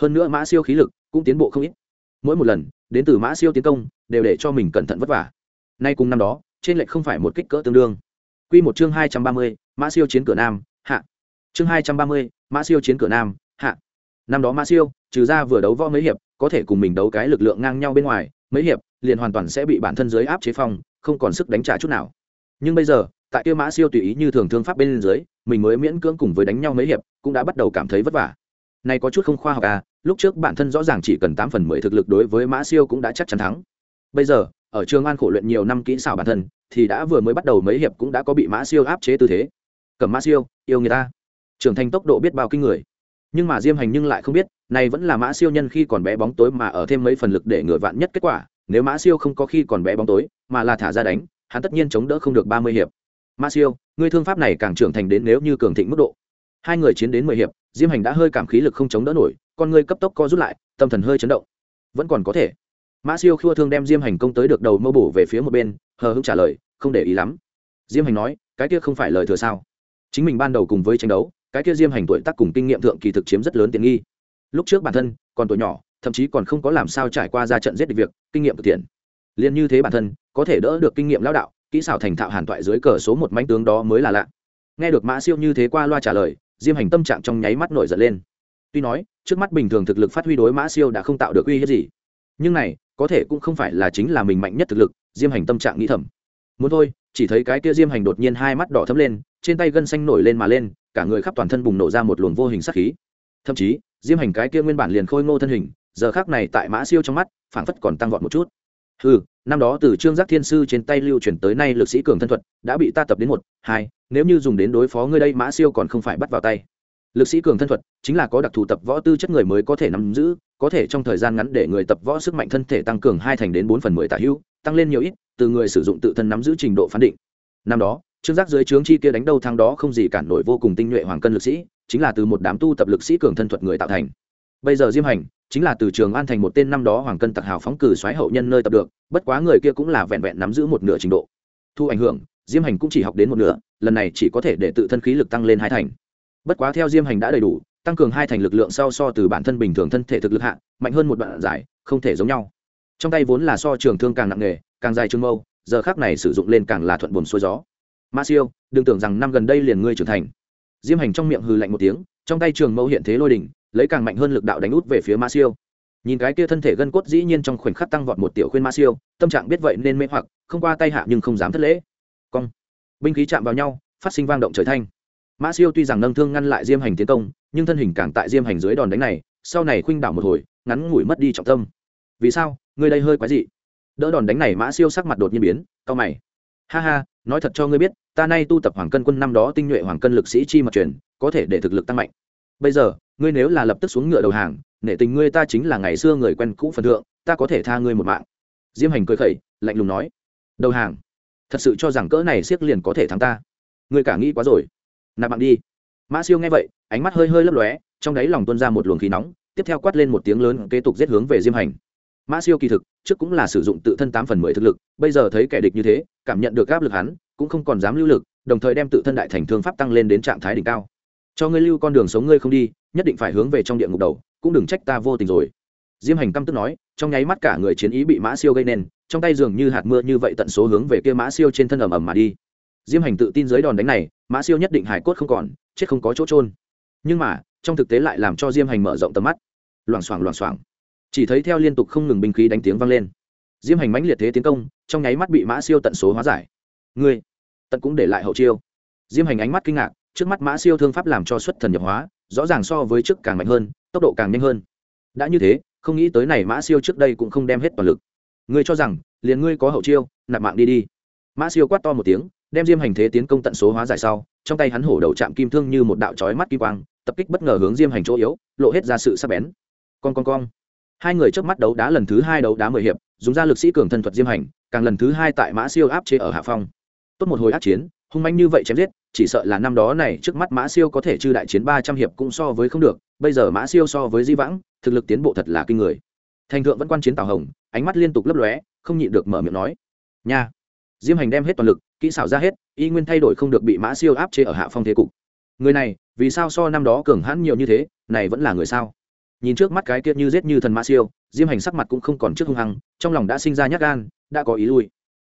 Hơn nữa mã siêu khí lực cũng tiến bộ không ít mỗi một lần đến từ mã siêu tiến công đều để cho mình cẩn thận vất vả nay cùng năm đó trên lệch không phải một kích cỡ tương đương Quy một chương hai trăm ba mươi, Mã Siêu chiến cửa Nam, hạ. Chương hai trăm ba mươi, Mã Siêu chiến cửa Nam, hạ. Năm đó Mã Siêu, trừ ra vừa đấu võ mấy hiệp, có thể cùng mình đấu cái lực lượng ngang nhau bên ngoài, mấy hiệp, liền hoàn toàn sẽ bị bản thân giới áp chế phong, không còn sức đánh trả chút nào. Nhưng bây giờ, tại kia Mã Siêu tùy ý như thường thương pháp bên dưới, mình mới miễn cưỡng cùng với đánh nhau mấy hiệp, cũng đã bắt đầu cảm thấy vất vả. Nay có chút không khoa học à, lúc trước bản thân rõ ràng chỉ cần tám phần mười thực lực đối với Mã Siêu cũng đã chắc chắn thắng. Bây giờ, ở trường an khổ luyện nhiều năm kỹ xảo bản thân thì đã vừa mới bắt đầu mấy hiệp cũng đã có bị mã siêu áp chế tư thế. Cầm mã siêu yêu người ta. Trưởng thành tốc độ biết bao kinh người. Nhưng mà diêm hành nhưng lại không biết này vẫn là mã siêu nhân khi còn bé bóng tối mà ở thêm mấy phần lực để người vạn nhất kết quả nếu mã siêu không có khi còn bé bóng tối mà là thả ra đánh hắn tất nhiên chống đỡ không được ba mươi hiệp. Mã siêu ngươi thương pháp này càng trưởng thành đến nếu như cường thịnh mức độ hai người chiến đến mười hiệp, diêm hành đã hơi cảm khí lực không chống đỡ nổi, con ngươi cấp tốc co rút lại, tâm thần hơi chấn động. Vẫn còn có thể. Mã siêu khua thương đem diêm hành công tới được đầu mâu bổ về phía một bên, hờ hững trả lời, không để ý lắm. Diêm hành nói, cái kia không phải lời thừa sao? Chính mình ban đầu cùng với tranh đấu, cái kia diêm hành tuổi tác cùng kinh nghiệm thượng kỳ thực chiếm rất lớn tiện nghi. Lúc trước bản thân còn tuổi nhỏ, thậm chí còn không có làm sao trải qua ra trận giết địch việc, kinh nghiệm thực tiễn. Liền như thế bản thân, có thể đỡ được kinh nghiệm lão đạo, kỹ xảo thành thạo hàn toại dưới cờ số một mánh tướng đó mới là lạ. Nghe được mã siêu như thế qua loa trả lời diêm hành tâm trạng trong nháy mắt nổi giận lên. Tuy nói, trước mắt bình thường thực lực phát huy đối mã siêu đã không tạo được uy hiếp gì. Nhưng này, có thể cũng không phải là chính là mình mạnh nhất thực lực, diêm hành tâm trạng nghĩ thầm. Muốn thôi, chỉ thấy cái kia diêm hành đột nhiên hai mắt đỏ thấm lên, trên tay gân xanh nổi lên mà lên, cả người khắp toàn thân bùng nổ ra một luồng vô hình sắc khí. Thậm chí, diêm hành cái kia nguyên bản liền khôi ngô thân hình, giờ khác này tại mã siêu trong mắt, phảng phất còn tăng vọt một chút ừ năm đó từ trương giác thiên sư trên tay lưu truyền tới nay lực sĩ cường thân thuật, đã bị ta tập đến một, hai, nếu như dùng đến đối phó ngươi đây, mã siêu còn không phải bắt vào tay. Lực sĩ cường thân thuật, chính là có đặc thù tập võ tư chất người mới có thể nắm giữ, có thể trong thời gian ngắn để người tập võ sức mạnh thân thể tăng cường hai thành đến bốn phần mười tả hữu, tăng lên nhiều ít, từ người sử dụng tự thân nắm giữ trình độ phán định. Năm đó, trương giác dưới trướng chi kia đánh đâu thang đó không gì cản nổi vô cùng tinh nhuệ hoàng cân lực sĩ, chính là từ một đám tu tập lực sĩ cường thân thuật người tạo thành. Bây giờ diêm hành chính là từ trường an thành một tên năm đó hoàng cân tặc hào phóng cử xoáy hậu nhân nơi tập được, bất quá người kia cũng là vẹn vẹn nắm giữ một nửa trình độ. Thu ảnh hưởng, diêm hành cũng chỉ học đến một nửa, lần này chỉ có thể để tự thân khí lực tăng lên hai thành. Bất quá theo diêm hành đã đầy đủ, tăng cường hai thành lực lượng sau so từ bản thân bình thường thân thể thực lực hạ, mạnh hơn một đoạn giải không thể giống nhau. Trong tay vốn là so trường thương càng nặng nghề càng dài trương mâu, giờ khác này sử dụng lên càng là thuận buồm xuôi gió. Ma siêu, đừng tưởng rằng năm gần đây liền ngươi trưởng thành. Diêm hành trong miệng hừ lạnh một tiếng, trong tay trường mâu hiện thế lôi đỉnh lấy càng mạnh hơn lực đạo đánh út về phía ma siêu. Nhìn cái kia thân thể gân cốt dĩ nhiên trong khoảnh khắc tăng vọt một tiểu khuyên ma siêu, tâm trạng biết vậy nên mê hoặc, không qua tay hạ nhưng không dám thất lễ. Cong. Binh khí chạm vào nhau, phát sinh vang động trời thanh. Ma siêu tuy rằng nâng thương ngăn lại diêm hành tiến công, nhưng thân hình càng tại diêm hành dưới đòn đánh này, sau này khuynh đảo một hồi, ngắn ngủi mất đi trọng tâm. Vì sao? Ngươi đây hơi quái dị. Đỡ đòn đánh này mã siêu sắc mặt đột nhiên biến cao mày. Ha ha, nói thật cho ngươi biết, ta nay tu tập hoàng cân quân năm đó tinh nhuệ hoàng cân lực sĩ chi mật truyền, có thể để thực lực tăng mạnh bây giờ, ngươi nếu là lập tức xuống ngựa đầu hàng, nể tình ngươi ta chính là ngày xưa người quen cũ phần thượng, ta có thể tha ngươi một mạng. Diêm hành cười khẩy, lạnh lùng nói. Đầu hàng? Thật sự cho rằng cỡ này siếc liền có thể thắng ta? Ngươi cả nghĩ quá rồi. Nạp mạng đi. Mã siêu nghe vậy, ánh mắt hơi hơi lấp lóe, trong đáy lòng tuôn ra một luồng khí nóng, tiếp theo quát lên một tiếng lớn, kế tục giết hướng về diêm hành. Mã siêu kỳ thực, trước cũng là sử dụng tự thân tám phần mười thực lực, bây giờ thấy kẻ địch như thế, cảm nhận được áp lực hắn, cũng không còn dám lưu lực, đồng thời đem tự thân đại thành thương pháp tăng lên đến trạng thái đỉnh cao cho ngươi lưu con đường sống ngươi không đi, nhất định phải hướng về trong địa ngục đầu, cũng đừng trách ta vô tình rồi. Diêm hành căm tức nói, trong nháy mắt cả người chiến ý bị mã siêu gây nên, trong tay dường như hạt mưa như vậy tận số hướng về kia mã siêu trên thân ầm ầm mà đi. Diêm hành tự tin dưới đòn đánh này, mã siêu nhất định hải cốt không còn, chết không có chỗ trôn nhưng mà, trong thực tế lại làm cho diêm hành mở rộng tầm mắt. Loảng xoảng loảng xoảng. Chỉ thấy theo liên tục không ngừng binh khí đánh tiếng vang lên. Diêm hành mãnh liệt thế tiến công, trong nháy mắt bị mã siêu tận số hóa giải. Ngươi, tận cũng để lại hậu chiêu. Diêm hành ánh mắt kinh ngạc trước mắt mã siêu thương pháp làm cho xuất thần nhập hóa, rõ ràng so với trước càng mạnh hơn, tốc độ càng nhanh hơn. Đã như thế, không nghĩ tới này mã siêu trước đây cũng không đem hết toàn lực. Ngươi cho rằng, liền ngươi có hậu chiêu, nạp mạng đi đi. Mã siêu quát to một tiếng, đem diêm hành thế tiến công tận số hóa giải sau, trong tay hắn hổ đầu chạm kim thương như một đạo chói mắt kim quang, tập kích bất ngờ hướng diêm hành chỗ yếu, lộ hết ra sự sắc bén. Con con con hai người trước mắt đấu đá lần thứ hai đấu đá mười hiệp, dùng ra lực sĩ cường thân thuật diêm hành, càng lần thứ hai tại mã siêu áp chế ở hạ phong. Tốt một hồi át chiến hung manh như vậy chém giết, chỉ sợ là năm đó này trước mắt mã siêu có thể chư đại chiến ba trăm hiệp cũng so với không được, bây giờ mã siêu so với di vãng, thực lực tiến bộ thật là kinh người. Thành thượng vẫn quan chiến tào hồng, ánh mắt liên tục lấp lóe, không nhịn được mở miệng nói, nha. Diêm hành đem hết toàn lực, kỹ xảo ra hết, y nguyên thay đổi không được bị mã siêu áp chế ở hạ phong thế cục. Người này, vì sao so năm đó cường hãn nhiều như thế, này vẫn là người sao? Nhìn trước mắt cái kia như giết như thần mã siêu, diêm hành sắc mặt cũng không còn trước hung hăng, trong lòng đã sinh ra nhát gan, đã có ý lui.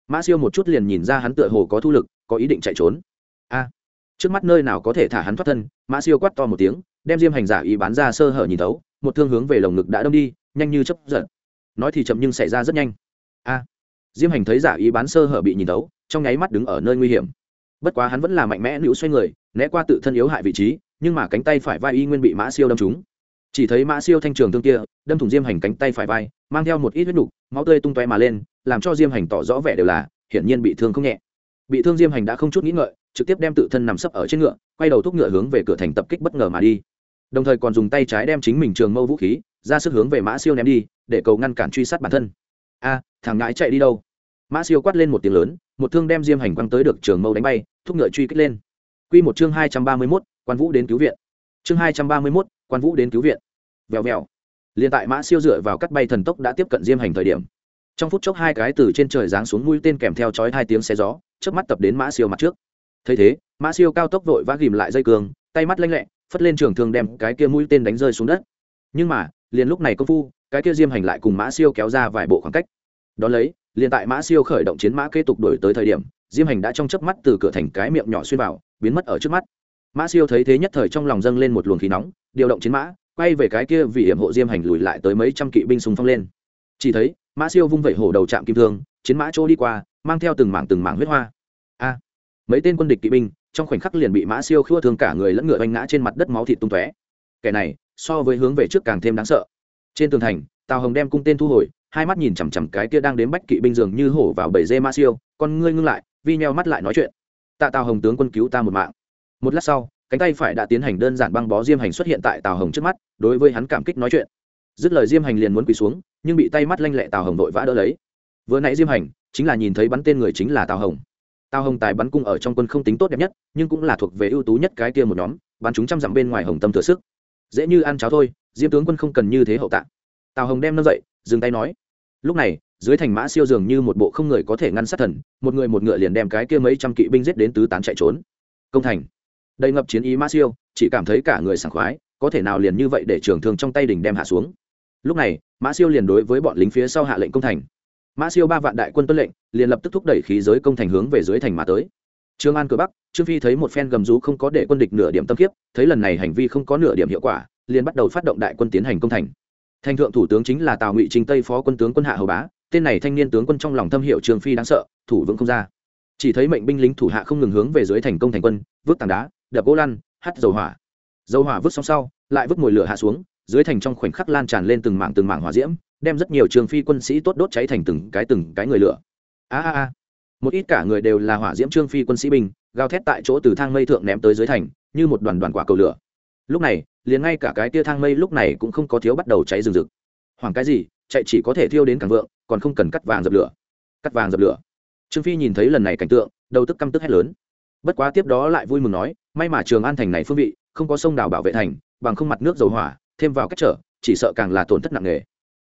Mã siêu một chút liền nhìn ra hắn tựa hồ có thu lực có ý định chạy trốn. A. Trước mắt nơi nào có thể thả hắn thoát thân, mã siêu quát to một tiếng, đem diêm hành giả ý bán ra sơ hở nhìn thấu, một thương hướng về lồng ngực đã đâm đi, nhanh như chấp giật. nói thì chậm nhưng xảy ra rất nhanh. A. Diêm hành thấy giả ý bán sơ hở bị nhìn thấu, trong nháy mắt đứng ở nơi nguy hiểm. Bất quá hắn vẫn là mạnh mẽ nữ xoay người, né qua tự thân yếu hại vị trí, nhưng mà cánh tay phải vai y nguyên bị mã siêu đâm trúng. Chỉ thấy mã siêu thanh trường thương kia, đâm thủng diêm hành cánh tay phải vai, mang theo một ít huyết nục, máu tươi tung toe mà lên, làm cho diêm hành tỏ rõ vẻ đều là, hiển nhiên bị thương không nhẹ bị thương diêm hành đã không chút nghĩ ngợi, trực tiếp đem tự thân nằm sấp ở trên ngựa, quay đầu thúc ngựa hướng về cửa thành tập kích bất ngờ mà đi. Đồng thời còn dùng tay trái đem chính mình trường mâu vũ khí, ra sức hướng về mã siêu ném đi, để cầu ngăn cản truy sát bản thân. A, thằng ngãi chạy đi đâu? Mã siêu quát lên một tiếng lớn, một thương đem diêm hành quăng tới được trường mâu đánh bay, thúc ngựa truy kích lên. Q một chương hai trăm ba mươi mốt, quan vũ đến cứu viện. Chương hai trăm ba mươi mốt, quan vũ đến cứu viện. Vèo vèo. Liền tại mã siêu dựa vào cắt bay thần tốc đã tiếp cận diêm hành thời điểm. Trong phút chốc hai cái từ trên trời giáng xuống mũi tên kèm theo chói hai tiếng xe gió trước mắt tập đến mã siêu mặt trước. Thấy thế, mã siêu cao tốc vội vã ghìm lại dây cường, tay mắt lanh lẹ, phất lên trường thương đem cái kia mũi tên đánh rơi xuống đất. Nhưng mà, liền lúc này công phu, cái kia diêm hành lại cùng mã siêu kéo ra vài bộ khoảng cách. Đón lấy, liền tại mã siêu khởi động chiến mã kế tục đổi tới thời điểm, diêm hành đã trong chớp mắt từ cửa thành cái miệng nhỏ xuyên vào, biến mất ở trước mắt. Mã siêu thấy thế nhất thời trong lòng dâng lên một luồng khí nóng, điều động chiến mã, quay về cái kia vì hiểm hộ diêm hành lùi lại tới mấy trăm kỵ binh súng phong lên. Chỉ thấy, mã siêu vung vẩy hổ đầu trạm kim thương, chiến mã chỗ đi qua mang theo từng mảng từng mảng huyết hoa. A, mấy tên quân địch kỵ binh, trong khoảnh khắc liền bị mã siêu khua thương cả người lẫn ngựa oanh ngã trên mặt đất máu thịt tung tóe. Kẻ này, so với hướng về trước càng thêm đáng sợ. Trên tường thành, tào hồng đem cung tên thu hồi, hai mắt nhìn chằm chằm cái kia đang đến bách kỵ binh dường như hổ vào bầy dê mã siêu, con ngươi ngưng lại, vi nheo mắt lại nói chuyện. Tạ tào hồng tướng quân cứu ta một mạng. Một lát sau, cánh tay phải đã tiến hành đơn giản băng bó diêm hành xuất hiện tại tào hồng trước mắt, đối với hắn cảm kích nói chuyện. Dứt lời diêm hành liền muốn quỳ xuống, nhưng bị tay mắt lanh lẹ tào hồng vội vã đỡ lấy. Vừa nãy diêm hành chính là nhìn thấy bắn tên người chính là tào hồng. Tào hồng tài bắn cung ở trong quân không tính tốt đẹp nhất, nhưng cũng là thuộc về ưu tú nhất cái kia một nhóm, bắn chúng trăm dặm bên ngoài hồng tâm thừa sức. Dễ như ăn cháo thôi, diêm tướng quân không cần như thế hậu tạ. Tào hồng đem nâng dậy, dừng tay nói. Lúc này, dưới thành mã siêu dường như một bộ không người có thể ngăn sát thần, một người một ngựa liền đem cái kia mấy trăm kỵ binh giết đến tứ tán chạy trốn. Công thành. Đầy ngập chiến ý mã siêu, chỉ cảm thấy cả người sảng khoái, có thể nào liền như vậy để trường thương trong tay đình đem hạ xuống. Lúc này, mã siêu liền đối với bọn lính phía sau hạ lệnh công thành mã siêu ba vạn đại quân tuân lệnh, liền lập tức thúc đẩy khí giới công thành hướng về dưới thành mà tới. Trương an cửa bắc, trương phi thấy một phen gầm rú không có để quân địch nửa điểm tâm kiếp thấy lần này hành vi không có nửa điểm hiệu quả, liền bắt đầu phát động đại quân tiến hành công thành. Thành thượng thủ tướng chính là tào ngụy Trình tây, phó quân tướng quân hạ hầu bá, tên này thanh niên tướng quân trong lòng thâm hiệu trương phi đáng sợ, thủ vững không ra. Chỉ thấy mệnh binh lính thủ hạ không ngừng hướng về dưới thành công thành quân, vứt tảng đá, đập gỗ lăn, hắt dầu hỏa. Dầu hỏa vứt xong sau, lại vứt mồi lửa hạ xuống, dưới thành trong khoảnh khắc lan tràn lên từng mảng từng mảng hỏa diễm đem rất nhiều trường phi quân sĩ tốt đốt cháy thành từng cái từng cái người lửa. A a a. Một ít cả người đều là hỏa diễm trương phi quân sĩ binh, gào thét tại chỗ từ thang mây thượng ném tới dưới thành, như một đoàn đoàn quả cầu lửa. Lúc này, liền ngay cả cái tia thang mây lúc này cũng không có thiếu bắt đầu cháy rừng rực. Hoàng cái gì, chạy chỉ có thể thiêu đến càng vượng, còn không cần cắt vàng dập lửa. Cắt vàng dập lửa. Trương phi nhìn thấy lần này cảnh tượng, đầu tức căm tức hét lớn. Bất quá tiếp đó lại vui mừng nói, may mà trường an thành này phương vị, không có sông đào bảo vệ thành, bằng không mặt nước dầu hỏa, thêm vào cách trở, chỉ sợ càng là tổn thất nặng nề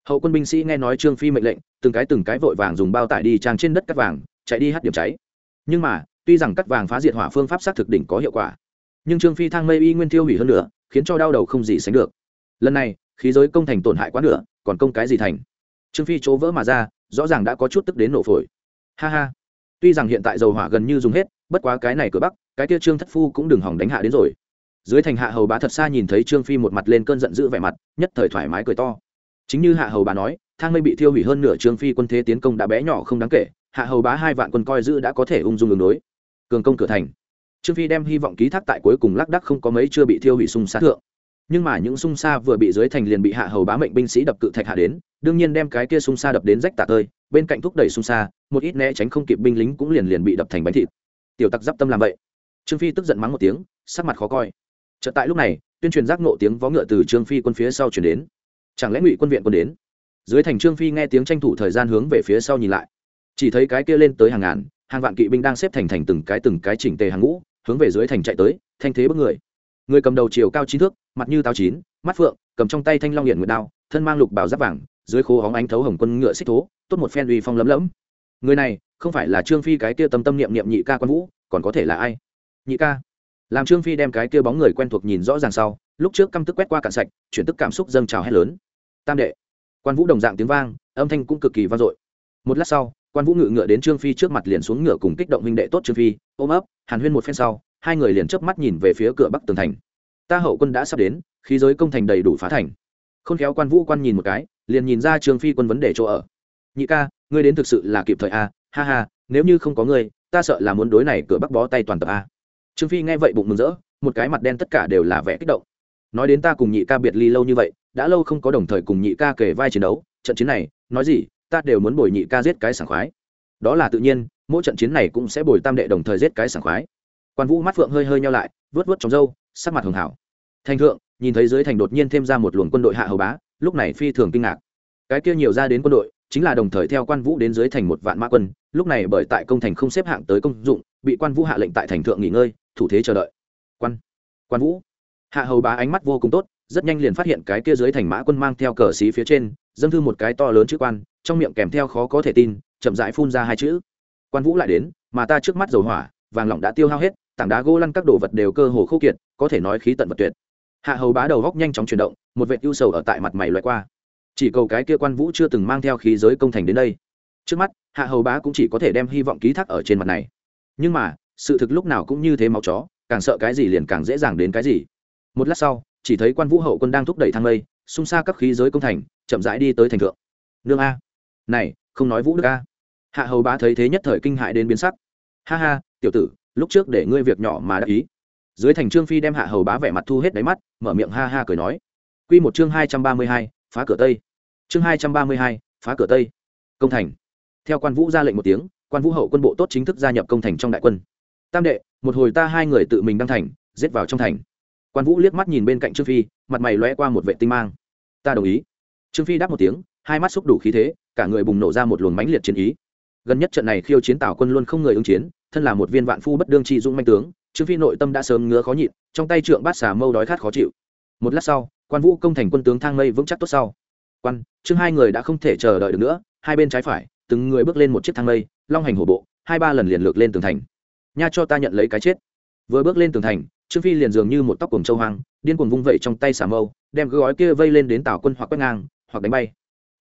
hậu quân binh sĩ nghe nói trương phi mệnh lệnh, từng cái từng cái vội vàng dùng bao tải đi trang trên đất cắt vàng, chạy đi hắt điểm cháy. Nhưng mà, tuy rằng cắt vàng phá diệt hỏa phương pháp xác thực đỉnh có hiệu quả, nhưng trương phi thang mây y nguyên tiêu hủy hơn nữa, khiến cho đau đầu không gì sánh được. Lần này, khí giới công thành tổn hại quá nữa còn công cái gì thành? Trương phi chỗ vỡ mà ra, rõ ràng đã có chút tức đến nổ phổi. Ha ha. Tuy rằng hiện tại dầu hỏa gần như dùng hết, bất quá cái này cửa bắc, cái kia trương thất phu cũng đừng hỏng đánh hạ đến rồi. Dưới thành hạ hầu bá thật xa nhìn thấy trương phi một mặt lên cơn giận dữ vẻ mặt, nhất thời thoải mái cười to chính như hạ hầu bá nói, thang mây bị thiêu hủy hơn nửa trương phi quân thế tiến công đã bé nhỏ không đáng kể, hạ hầu bá hai vạn quân coi giữ đã có thể ung dung đường đối. Cường công cửa thành. Trương phi đem hy vọng ký thác tại cuối cùng lác đắc không có mấy chưa bị thiêu hủy sung sát thượng. Nhưng mà những sung xa vừa bị dưới thành liền bị hạ hầu bá mệnh binh sĩ đập cự thạch hạ đến, đương nhiên đem cái kia sung xa đập đến rách tả tơi, bên cạnh thúc đẩy sung xa một ít né tránh không kịp binh lính cũng liền liền bị đập thành bánh thịt. Tiểu tặc d tâm làm vậy. Trương phi tức giận mắng một tiếng, sắc mặt khó coi. Chợt tại lúc này, tuyên truyền giác nộ tiếng vó ngựa từ trương phi quân phía sau chuyển đến chẳng lẽ ngụy quân viện quân đến? Dưới thành trương phi nghe tiếng tranh thủ thời gian hướng về phía sau nhìn lại. Chỉ thấy cái kia lên tới hàng ngàn, hàng vạn kỵ binh đang xếp thành thành từng cái từng cái chỉnh tề hàng ngũ, hướng về dưới thành chạy tới, thanh thế bức người. Người cầm đầu chiều cao chín thước, mặt như táo chín, mắt phượng, cầm trong tay thanh long hiện nguyệt đao, thân mang lục bào giáp vàng, dưới khô hóng ánh thấu hồng quân ngựa xích thố, tốt một phen uy phong lấm lẫm. Người này, không phải là trương phi cái kia tâm tâm niệm niệm nhị ca quan vũ, còn có thể là ai? Nhị ca. Làm trương phi đem cái kia bóng người quen thuộc nhìn rõ ràng sau lúc trước căm tức quét qua cạn sạch chuyển tức cảm xúc dâng trào hét lớn. Tam đệ. Quan vũ đồng dạng tiếng vang âm thanh cũng cực kỳ vang dội. Một lát sau quan vũ ngự ngựa đến trương phi trước mặt liền xuống ngựa cùng kích động huynh đệ tốt trương phi ôm ấp hàn huyên một phen sau hai người liền chớp mắt nhìn về phía cửa bắc tường thành. Ta hậu quân đã sắp đến khí giới công thành đầy đủ phá thành. Khôn khéo quan vũ quan nhìn một cái liền nhìn ra trương phi quân vấn đề chỗ ở. Nhị ca ngươi đến thực sự là kịp thời a à, ha ha nếu như không có ngươi ta sợ là muốn đối này cửa bắc bó tay toàn tập a. Trương phi nghe vậy bụng mừng rỡ một cái mặt đen tất cả đều là vẻ kích động nói đến ta cùng nhị ca biệt ly lâu như vậy, đã lâu không có đồng thời cùng nhị ca kể vai chiến đấu, trận chiến này, nói gì, ta đều muốn bồi nhị ca giết cái sảng khoái. Đó là tự nhiên, mỗi trận chiến này cũng sẽ bồi tam đệ đồng thời giết cái sảng khoái. Quan vũ mắt phượng hơi hơi nhau lại vớt vớt trong râu, sắc mặt hường hảo thành thượng, nhìn thấy dưới thành đột nhiên thêm ra một luồng quân đội hạ hầu bá, lúc này phi thường kinh ngạc. Cái kia nhiều ra đến quân đội, chính là đồng thời theo quan vũ đến dưới thành một vạn mã quân, lúc này bởi tại công thành không xếp hạng tới công dụng, bị quan vũ hạ lệnh tại thành thượng nghỉ ngơi, thủ thế chờ đợi. Quan quan vũ hạ hầu bá ánh mắt vô cùng tốt, rất nhanh liền phát hiện cái kia dưới thành mã quân mang theo cờ xí phía trên, dâng thư một cái to lớn chữ quan, trong miệng kèm theo khó có thể tin, chậm rãi phun ra hai chữ. Quan vũ lại đến, mà ta trước mắt dầu hỏa, vàng lỏng đã tiêu hao hết, tảng đá gỗ lăn các đồ vật đều cơ hồ khô kiệt, có thể nói khí tận vật tuyệt. Hạ hầu bá đầu góc nhanh chóng chuyển động, một vệ ưu sầu ở tại mặt mày loại qua. Chỉ cầu cái kia quan vũ chưa từng mang theo khí giới công thành đến đây. Trước mắt, hạ hầu bá cũng chỉ có thể đem hy vọng ký thác ở trên mặt này. Nhưng mà, sự thực lúc nào cũng như thế máu chó, càng sợ cái gì liền càng dễ dàng đến cái gì một lát sau, chỉ thấy quan vũ hậu quân đang thúc đẩy thang lây xung xa các khí giới công thành, chậm rãi đi tới thành thượng. Nương a. Này, không nói vũ đức a. Hạ hầu bá thấy thế nhất thời kinh hại đến biến sắc. Ha ha, tiểu tử, lúc trước để ngươi việc nhỏ mà đã ý. Dưới thành trương phi đem hạ hầu bá vẻ mặt thu hết đáy mắt, mở miệng ha ha cười nói. Q một chương hai trăm ba mươi hai, phá cửa tây. Chương hai trăm ba mươi hai, phá cửa tây. Công thành. Theo quan vũ ra lệnh một tiếng, quan vũ hậu quân bộ tốt chính thức gia nhập công thành trong đại quân. Tam đệ, một hồi ta hai người tự mình đăng thành, giết vào trong thành quan vũ liếc mắt nhìn bên cạnh trương phi mặt mày loe qua một vệ tinh mang ta đồng ý trương phi đáp một tiếng hai mắt xúc đủ khí thế cả người bùng nổ ra một luồng mãnh liệt chiến ý gần nhất trận này khiêu chiến tào quân luôn không người ứng chiến thân là một viên vạn phu bất đương trị dũng manh tướng trương phi nội tâm đã sớm ngứa khó nhịn trong tay trượng bát xà mâu đói khát khó chịu một lát sau quan vũ công thành quân tướng thang mây vững chắc tốt sau quan trương hai người đã không thể chờ đợi được nữa hai bên trái phải từng người bước lên một chiếc thang mây long hành hổ bộ hai ba lần liền lược lên tường thành nha cho ta nhận lấy cái chết vừa bước lên tường thành trương phi liền dường như một tóc cùng châu hoang, điên cuồng vung vẩy trong tay xà mâu, đem gói kia vây lên đến tào quân hoặc quét ngang, hoặc đánh bay.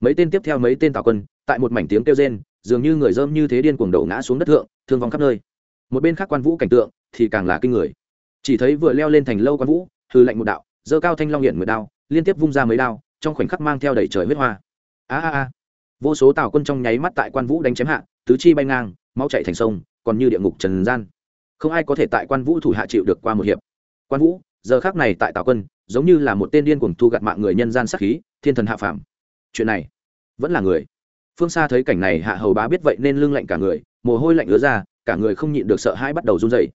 Mấy tên tiếp theo mấy tên tào quân, tại một mảnh tiếng kêu rên, dường như người dơm như thế điên cuồng đổ ngã xuống đất thượng, thương vong khắp nơi. Một bên khác quan vũ cảnh tượng thì càng là kinh người. Chỉ thấy vừa leo lên thành lâu quan vũ, hư lạnh một đạo dơ cao thanh long hiển mười đao, liên tiếp vung ra mấy đao, trong khoảnh khắc mang theo đầy trời huyết hoa. A a a. Vô số tào quân trong nháy mắt tại quan vũ đánh chém hạ, tứ chi bay ngang, máu chạy thành sông, còn như địa ngục trần gian không ai có thể tại quan vũ thủ hạ chịu được qua một hiệp. Quan vũ, giờ khác này tại tào quân, giống như là một tên điên cuồng thu gặt mạng người nhân gian sắc khí, thiên thần hạ phàm. Chuyện này, vẫn là người. Phương xa thấy cảnh này hạ hầu bá biết vậy nên lưng lạnh cả người, mồ hôi lạnh ứa ra, cả người không nhịn được sợ hãi bắt đầu run rẩy.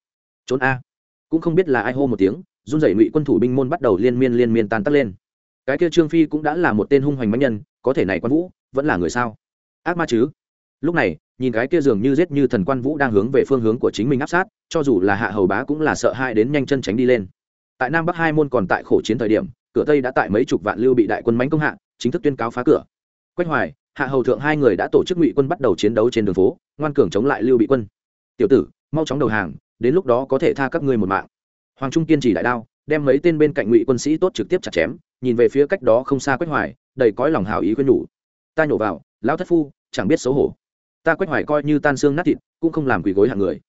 Trốn a. Cũng không biết là ai hô một tiếng, run rẩy ngụy quân thủ binh môn bắt đầu liên miên liên miên tan tắt lên. Cái kia trương phi cũng đã là một tên hung hoành mãnh nhân, có thể này quan vũ, vẫn là người sao? Ác ma chứ? Lúc này, nhìn cái kia dường như giết như thần quan vũ đang hướng về phương hướng của chính mình áp sát, cho dù là hạ hầu bá cũng là sợ hãi đến nhanh chân tránh đi lên. Tại nam bắc hai môn còn tại khổ chiến thời điểm, cửa tây đã tại mấy chục vạn lưu bị đại quân mãnh công hạ, chính thức tuyên cáo phá cửa. Quách hoài, hạ hầu thượng hai người đã tổ chức ngụy quân bắt đầu chiến đấu trên đường phố, ngoan cường chống lại lưu bị quân. Tiểu tử, mau chóng đầu hàng, đến lúc đó có thể tha các ngươi một mạng. Hoàng trung kiên trì đại đao, đem mấy tên bên cạnh ngụy quân sĩ tốt trực tiếp chặt chém, nhìn về phía cách đó không xa quách hoài, đầy cõi lòng hào ý khuyên nhủ. Ta nhổ vào, lão thất phu, chẳng biết xấu hổ ta quách hoài coi như tan xương nát thịt, cũng không làm quỳ gối hạng người.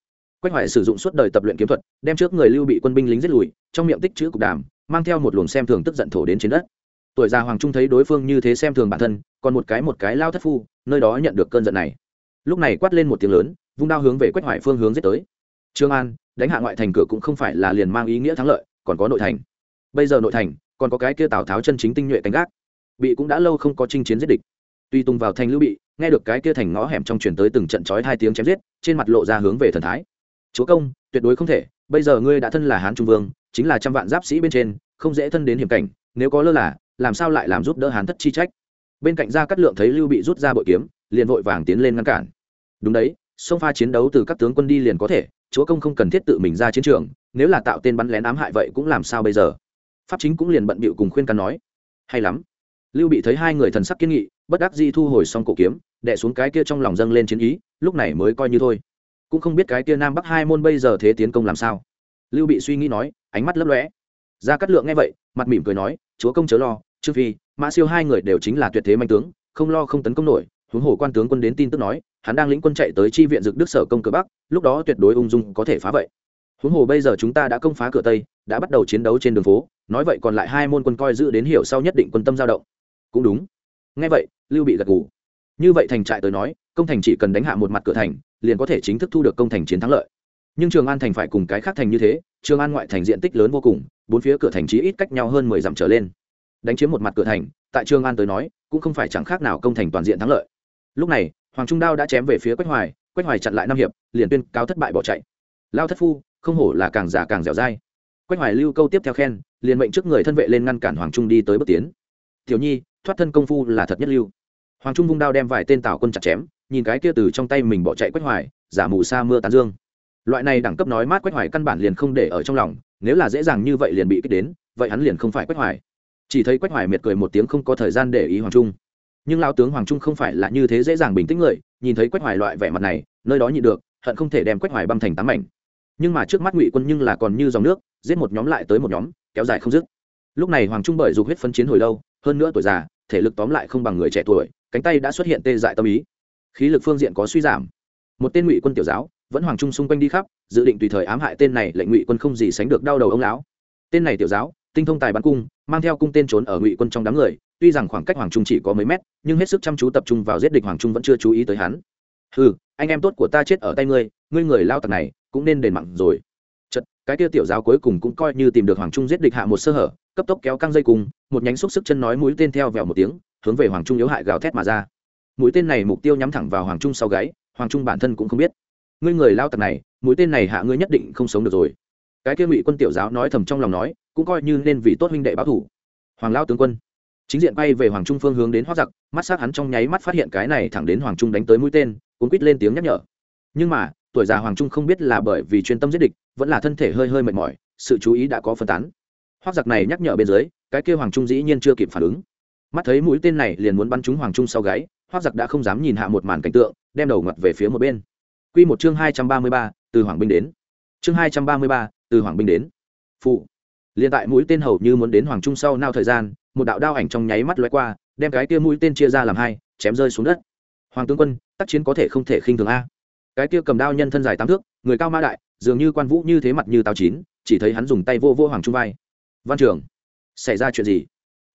Quách hoài sử dụng suốt đời tập luyện kiếm thuật, đem trước người lưu bị quân binh lính giết lùi, trong miệng tích chữ cục đàm, mang theo một luồng xem thường tức giận thổ đến trên đất. Tuổi già hoàng trung thấy đối phương như thế xem thường bản thân, còn một cái một cái lao thất phu, nơi đó nhận được cơn giận này. Lúc này quát lên một tiếng lớn, vung đao hướng về quách hoài phương hướng giết tới. Trương an, đánh hạ ngoại thành cửa cũng không phải là liền mang ý nghĩa thắng lợi, còn có nội thành. Bây giờ nội thành, còn có cái kia tào tháo chân chính tinh nhuệ canh gác. Bị cũng đã lâu không có chinh chiến giết địch. Tuy tung vào thành lưu bị nghe được cái kia thành ngõ hẻm trong truyền tới từng trận chói hai tiếng chém giết, trên mặt lộ ra hướng về thần thái. Chúa công, tuyệt đối không thể, bây giờ ngươi đã thân là hán trung vương, chính là trăm vạn giáp sĩ bên trên, không dễ thân đến hiểm cảnh, nếu có lơ là, làm sao lại làm giúp đỡ hán thất chi trách? Bên cạnh gia cát lượng thấy lưu bị rút ra bội kiếm, liền vội vàng tiến lên ngăn cản. Đúng đấy sông pha chiến đấu từ các tướng quân đi liền có thể, chúa công không cần thiết tự mình ra chiến trường, nếu là tạo tên bắn lén ám hại vậy cũng làm sao bây giờ? Pháp chính cũng liền bận bịu cùng khuyên can nói. Hay lắm lưu bị thấy hai người thần sắc kiên nghị, bất đắc di thu hồi xong cổ kiếm đẻ xuống cái kia trong lòng dâng lên chiến ý, lúc này mới coi như thôi. Cũng không biết cái kia nam bắc hai môn bây giờ thế tiến công làm sao. Lưu bị suy nghĩ nói, ánh mắt lấp lóe. Ra cắt lượng nghe vậy, mặt mỉm cười nói, chúa công chớ lo, trương phi, mã siêu hai người đều chính là tuyệt thế manh tướng, không lo không tấn công nổi. Huống hồ quan tướng quân đến tin tức nói, hắn đang lĩnh quân chạy tới chi viện dực đức sở công cửa bắc, lúc đó tuyệt đối ung dung có thể phá vậy. Huống hồ bây giờ chúng ta đã công phá cửa tây, đã bắt đầu chiến đấu trên đường phố, nói vậy còn lại hai môn quân coi giữ đến hiểu sau nhất định quân tâm giao động cũng đúng. Ngay vậy, lưu bị gật ngủ như vậy thành trại tới nói, công thành chỉ cần đánh hạ một mặt cửa thành, liền có thể chính thức thu được công thành chiến thắng lợi. Nhưng trường an thành phải cùng cái khác thành như thế, trường an ngoại thành diện tích lớn vô cùng, bốn phía cửa thành chỉ ít cách nhau hơn mười dặm trở lên. Đánh chiếm một mặt cửa thành, tại trường an tới nói, cũng không phải chẳng khác nào công thành toàn diện thắng lợi. Lúc này, hoàng trung đao đã chém về phía quách hoài quách hoài chặn lại năm hiệp, liền tuyên cáo thất bại bỏ chạy. Lao thất phu, không hổ là càng già càng dẻo dai. Quách hoài lưu câu tiếp theo khen, liền mệnh trước người thân vệ lên ngăn cản hoàng trung đi tới bước tiến tiểu nhi, thoát thân công phu là thật nhất lưu. Hoàng trung vung đao đem vài tên tào quân chặt chém, nhìn cái kia từ trong tay mình bỏ chạy quách hoài, giả mù sa mưa tàn dương. Loại này đẳng cấp nói mát quách hoài căn bản liền không để ở trong lòng, nếu là dễ dàng như vậy liền bị kích đến, vậy hắn liền không phải quách hoài. Chỉ thấy quách hoài miệt cười một tiếng không có thời gian để ý hoàng trung. Nhưng lao tướng hoàng trung không phải là như thế dễ dàng bình tĩnh người, nhìn thấy quách hoài loại vẻ mặt này, nơi đó nhị được, hận không thể đem quách hoài băm thành tám mảnh. Nhưng mà trước mắt ngụy quân nhưng là còn như dòng nước, giết một nhóm lại tới một nhóm, kéo dài không dứt. Lúc này hoàng trung bởi dục huyết phân chiến hồi lâu hơn nữa tuổi già, thể lực tóm lại không bằng người trẻ tuổi, cánh tay đã xuất hiện tê dại tâm ý. Khí lực phương diện có suy giảm. Một tên ngụy quân tiểu giáo, vẫn hoàng trung xung quanh đi khắp, dự định tùy thời ám hại tên này, lệnh ngụy quân không gì sánh được đau đầu ông lão. Tên này tiểu giáo, tinh thông tài bắn cung, mang theo cung tên trốn ở ngụy quân trong đám người, tuy rằng khoảng cách hoàng trung chỉ có mấy mét, nhưng hết sức chăm chú tập trung vào giết địch hoàng trung vẫn chưa chú ý tới hắn. Ừ anh em tốt của ta chết ở tay ngươi ngươi người lao tặc này, cũng nên đền mặn rồi cái kia tiểu giáo cuối cùng cũng coi như tìm được hoàng trung giết địch hạ một sơ hở, cấp tốc kéo căng dây cùng, một nhánh xúc sức chân nói mũi tên theo vèo một tiếng, hướng về hoàng trung yếu hại gào thét mà ra. Mũi tên này mục tiêu nhắm thẳng vào hoàng trung sau gáy, hoàng trung bản thân cũng không biết. Ngươi người lao tặc này, mũi tên này hạ ngươi nhất định không sống được rồi. Cái kia ngụy quân tiểu giáo nói thầm trong lòng nói, cũng coi như nên vì tốt huynh đệ báo thủ. Hoàng lao tướng quân, chính diện bay về hoàng trung phương hướng đến hoác giặc, mắt s á hắn trong nháy mắt phát hiện cái này thẳng đến hoàng trung đánh tới mũi tên, cuốn quít lên tiếng nhắc nhở. Nhưng mà tuổi già hoàng trung không biết là bởi vì chuyên tâm giết địch, vẫn là thân thể hơi hơi mệt mỏi, sự chú ý đã có phân tán. Hoác giặc này nhắc nhở bên dưới, cái kêu hoàng trung dĩ nhiên chưa kịp phản ứng. Mắt thấy mũi tên này liền muốn bắn trúng hoàng trung sau gáy hoác giặc đã không dám nhìn hạ một màn cảnh tượng, đem đầu ngặt về phía một bên. Q một chương hai trăm ba mươi ba, từ hoàng binh đến. Chương hai trăm ba mươi ba, từ hoàng binh đến. Phụ. Liền tại mũi tên hầu như muốn đến hoàng trung sau nao thời gian, một đạo đao ảnh trong nháy mắt lóe qua, đem cái kia mũi tên chia ra làm hai, chém rơi xuống đất. Hoàng tướng quân, tác chiến có thể không thể khinh thường a cái kia cầm đao nhân thân dài tám thước người cao ma đại dường như quan vũ như thế mặt như tào chín chỉ thấy hắn dùng tay vô vô hoàng trung vai. Văn trường, xảy ra chuyện gì?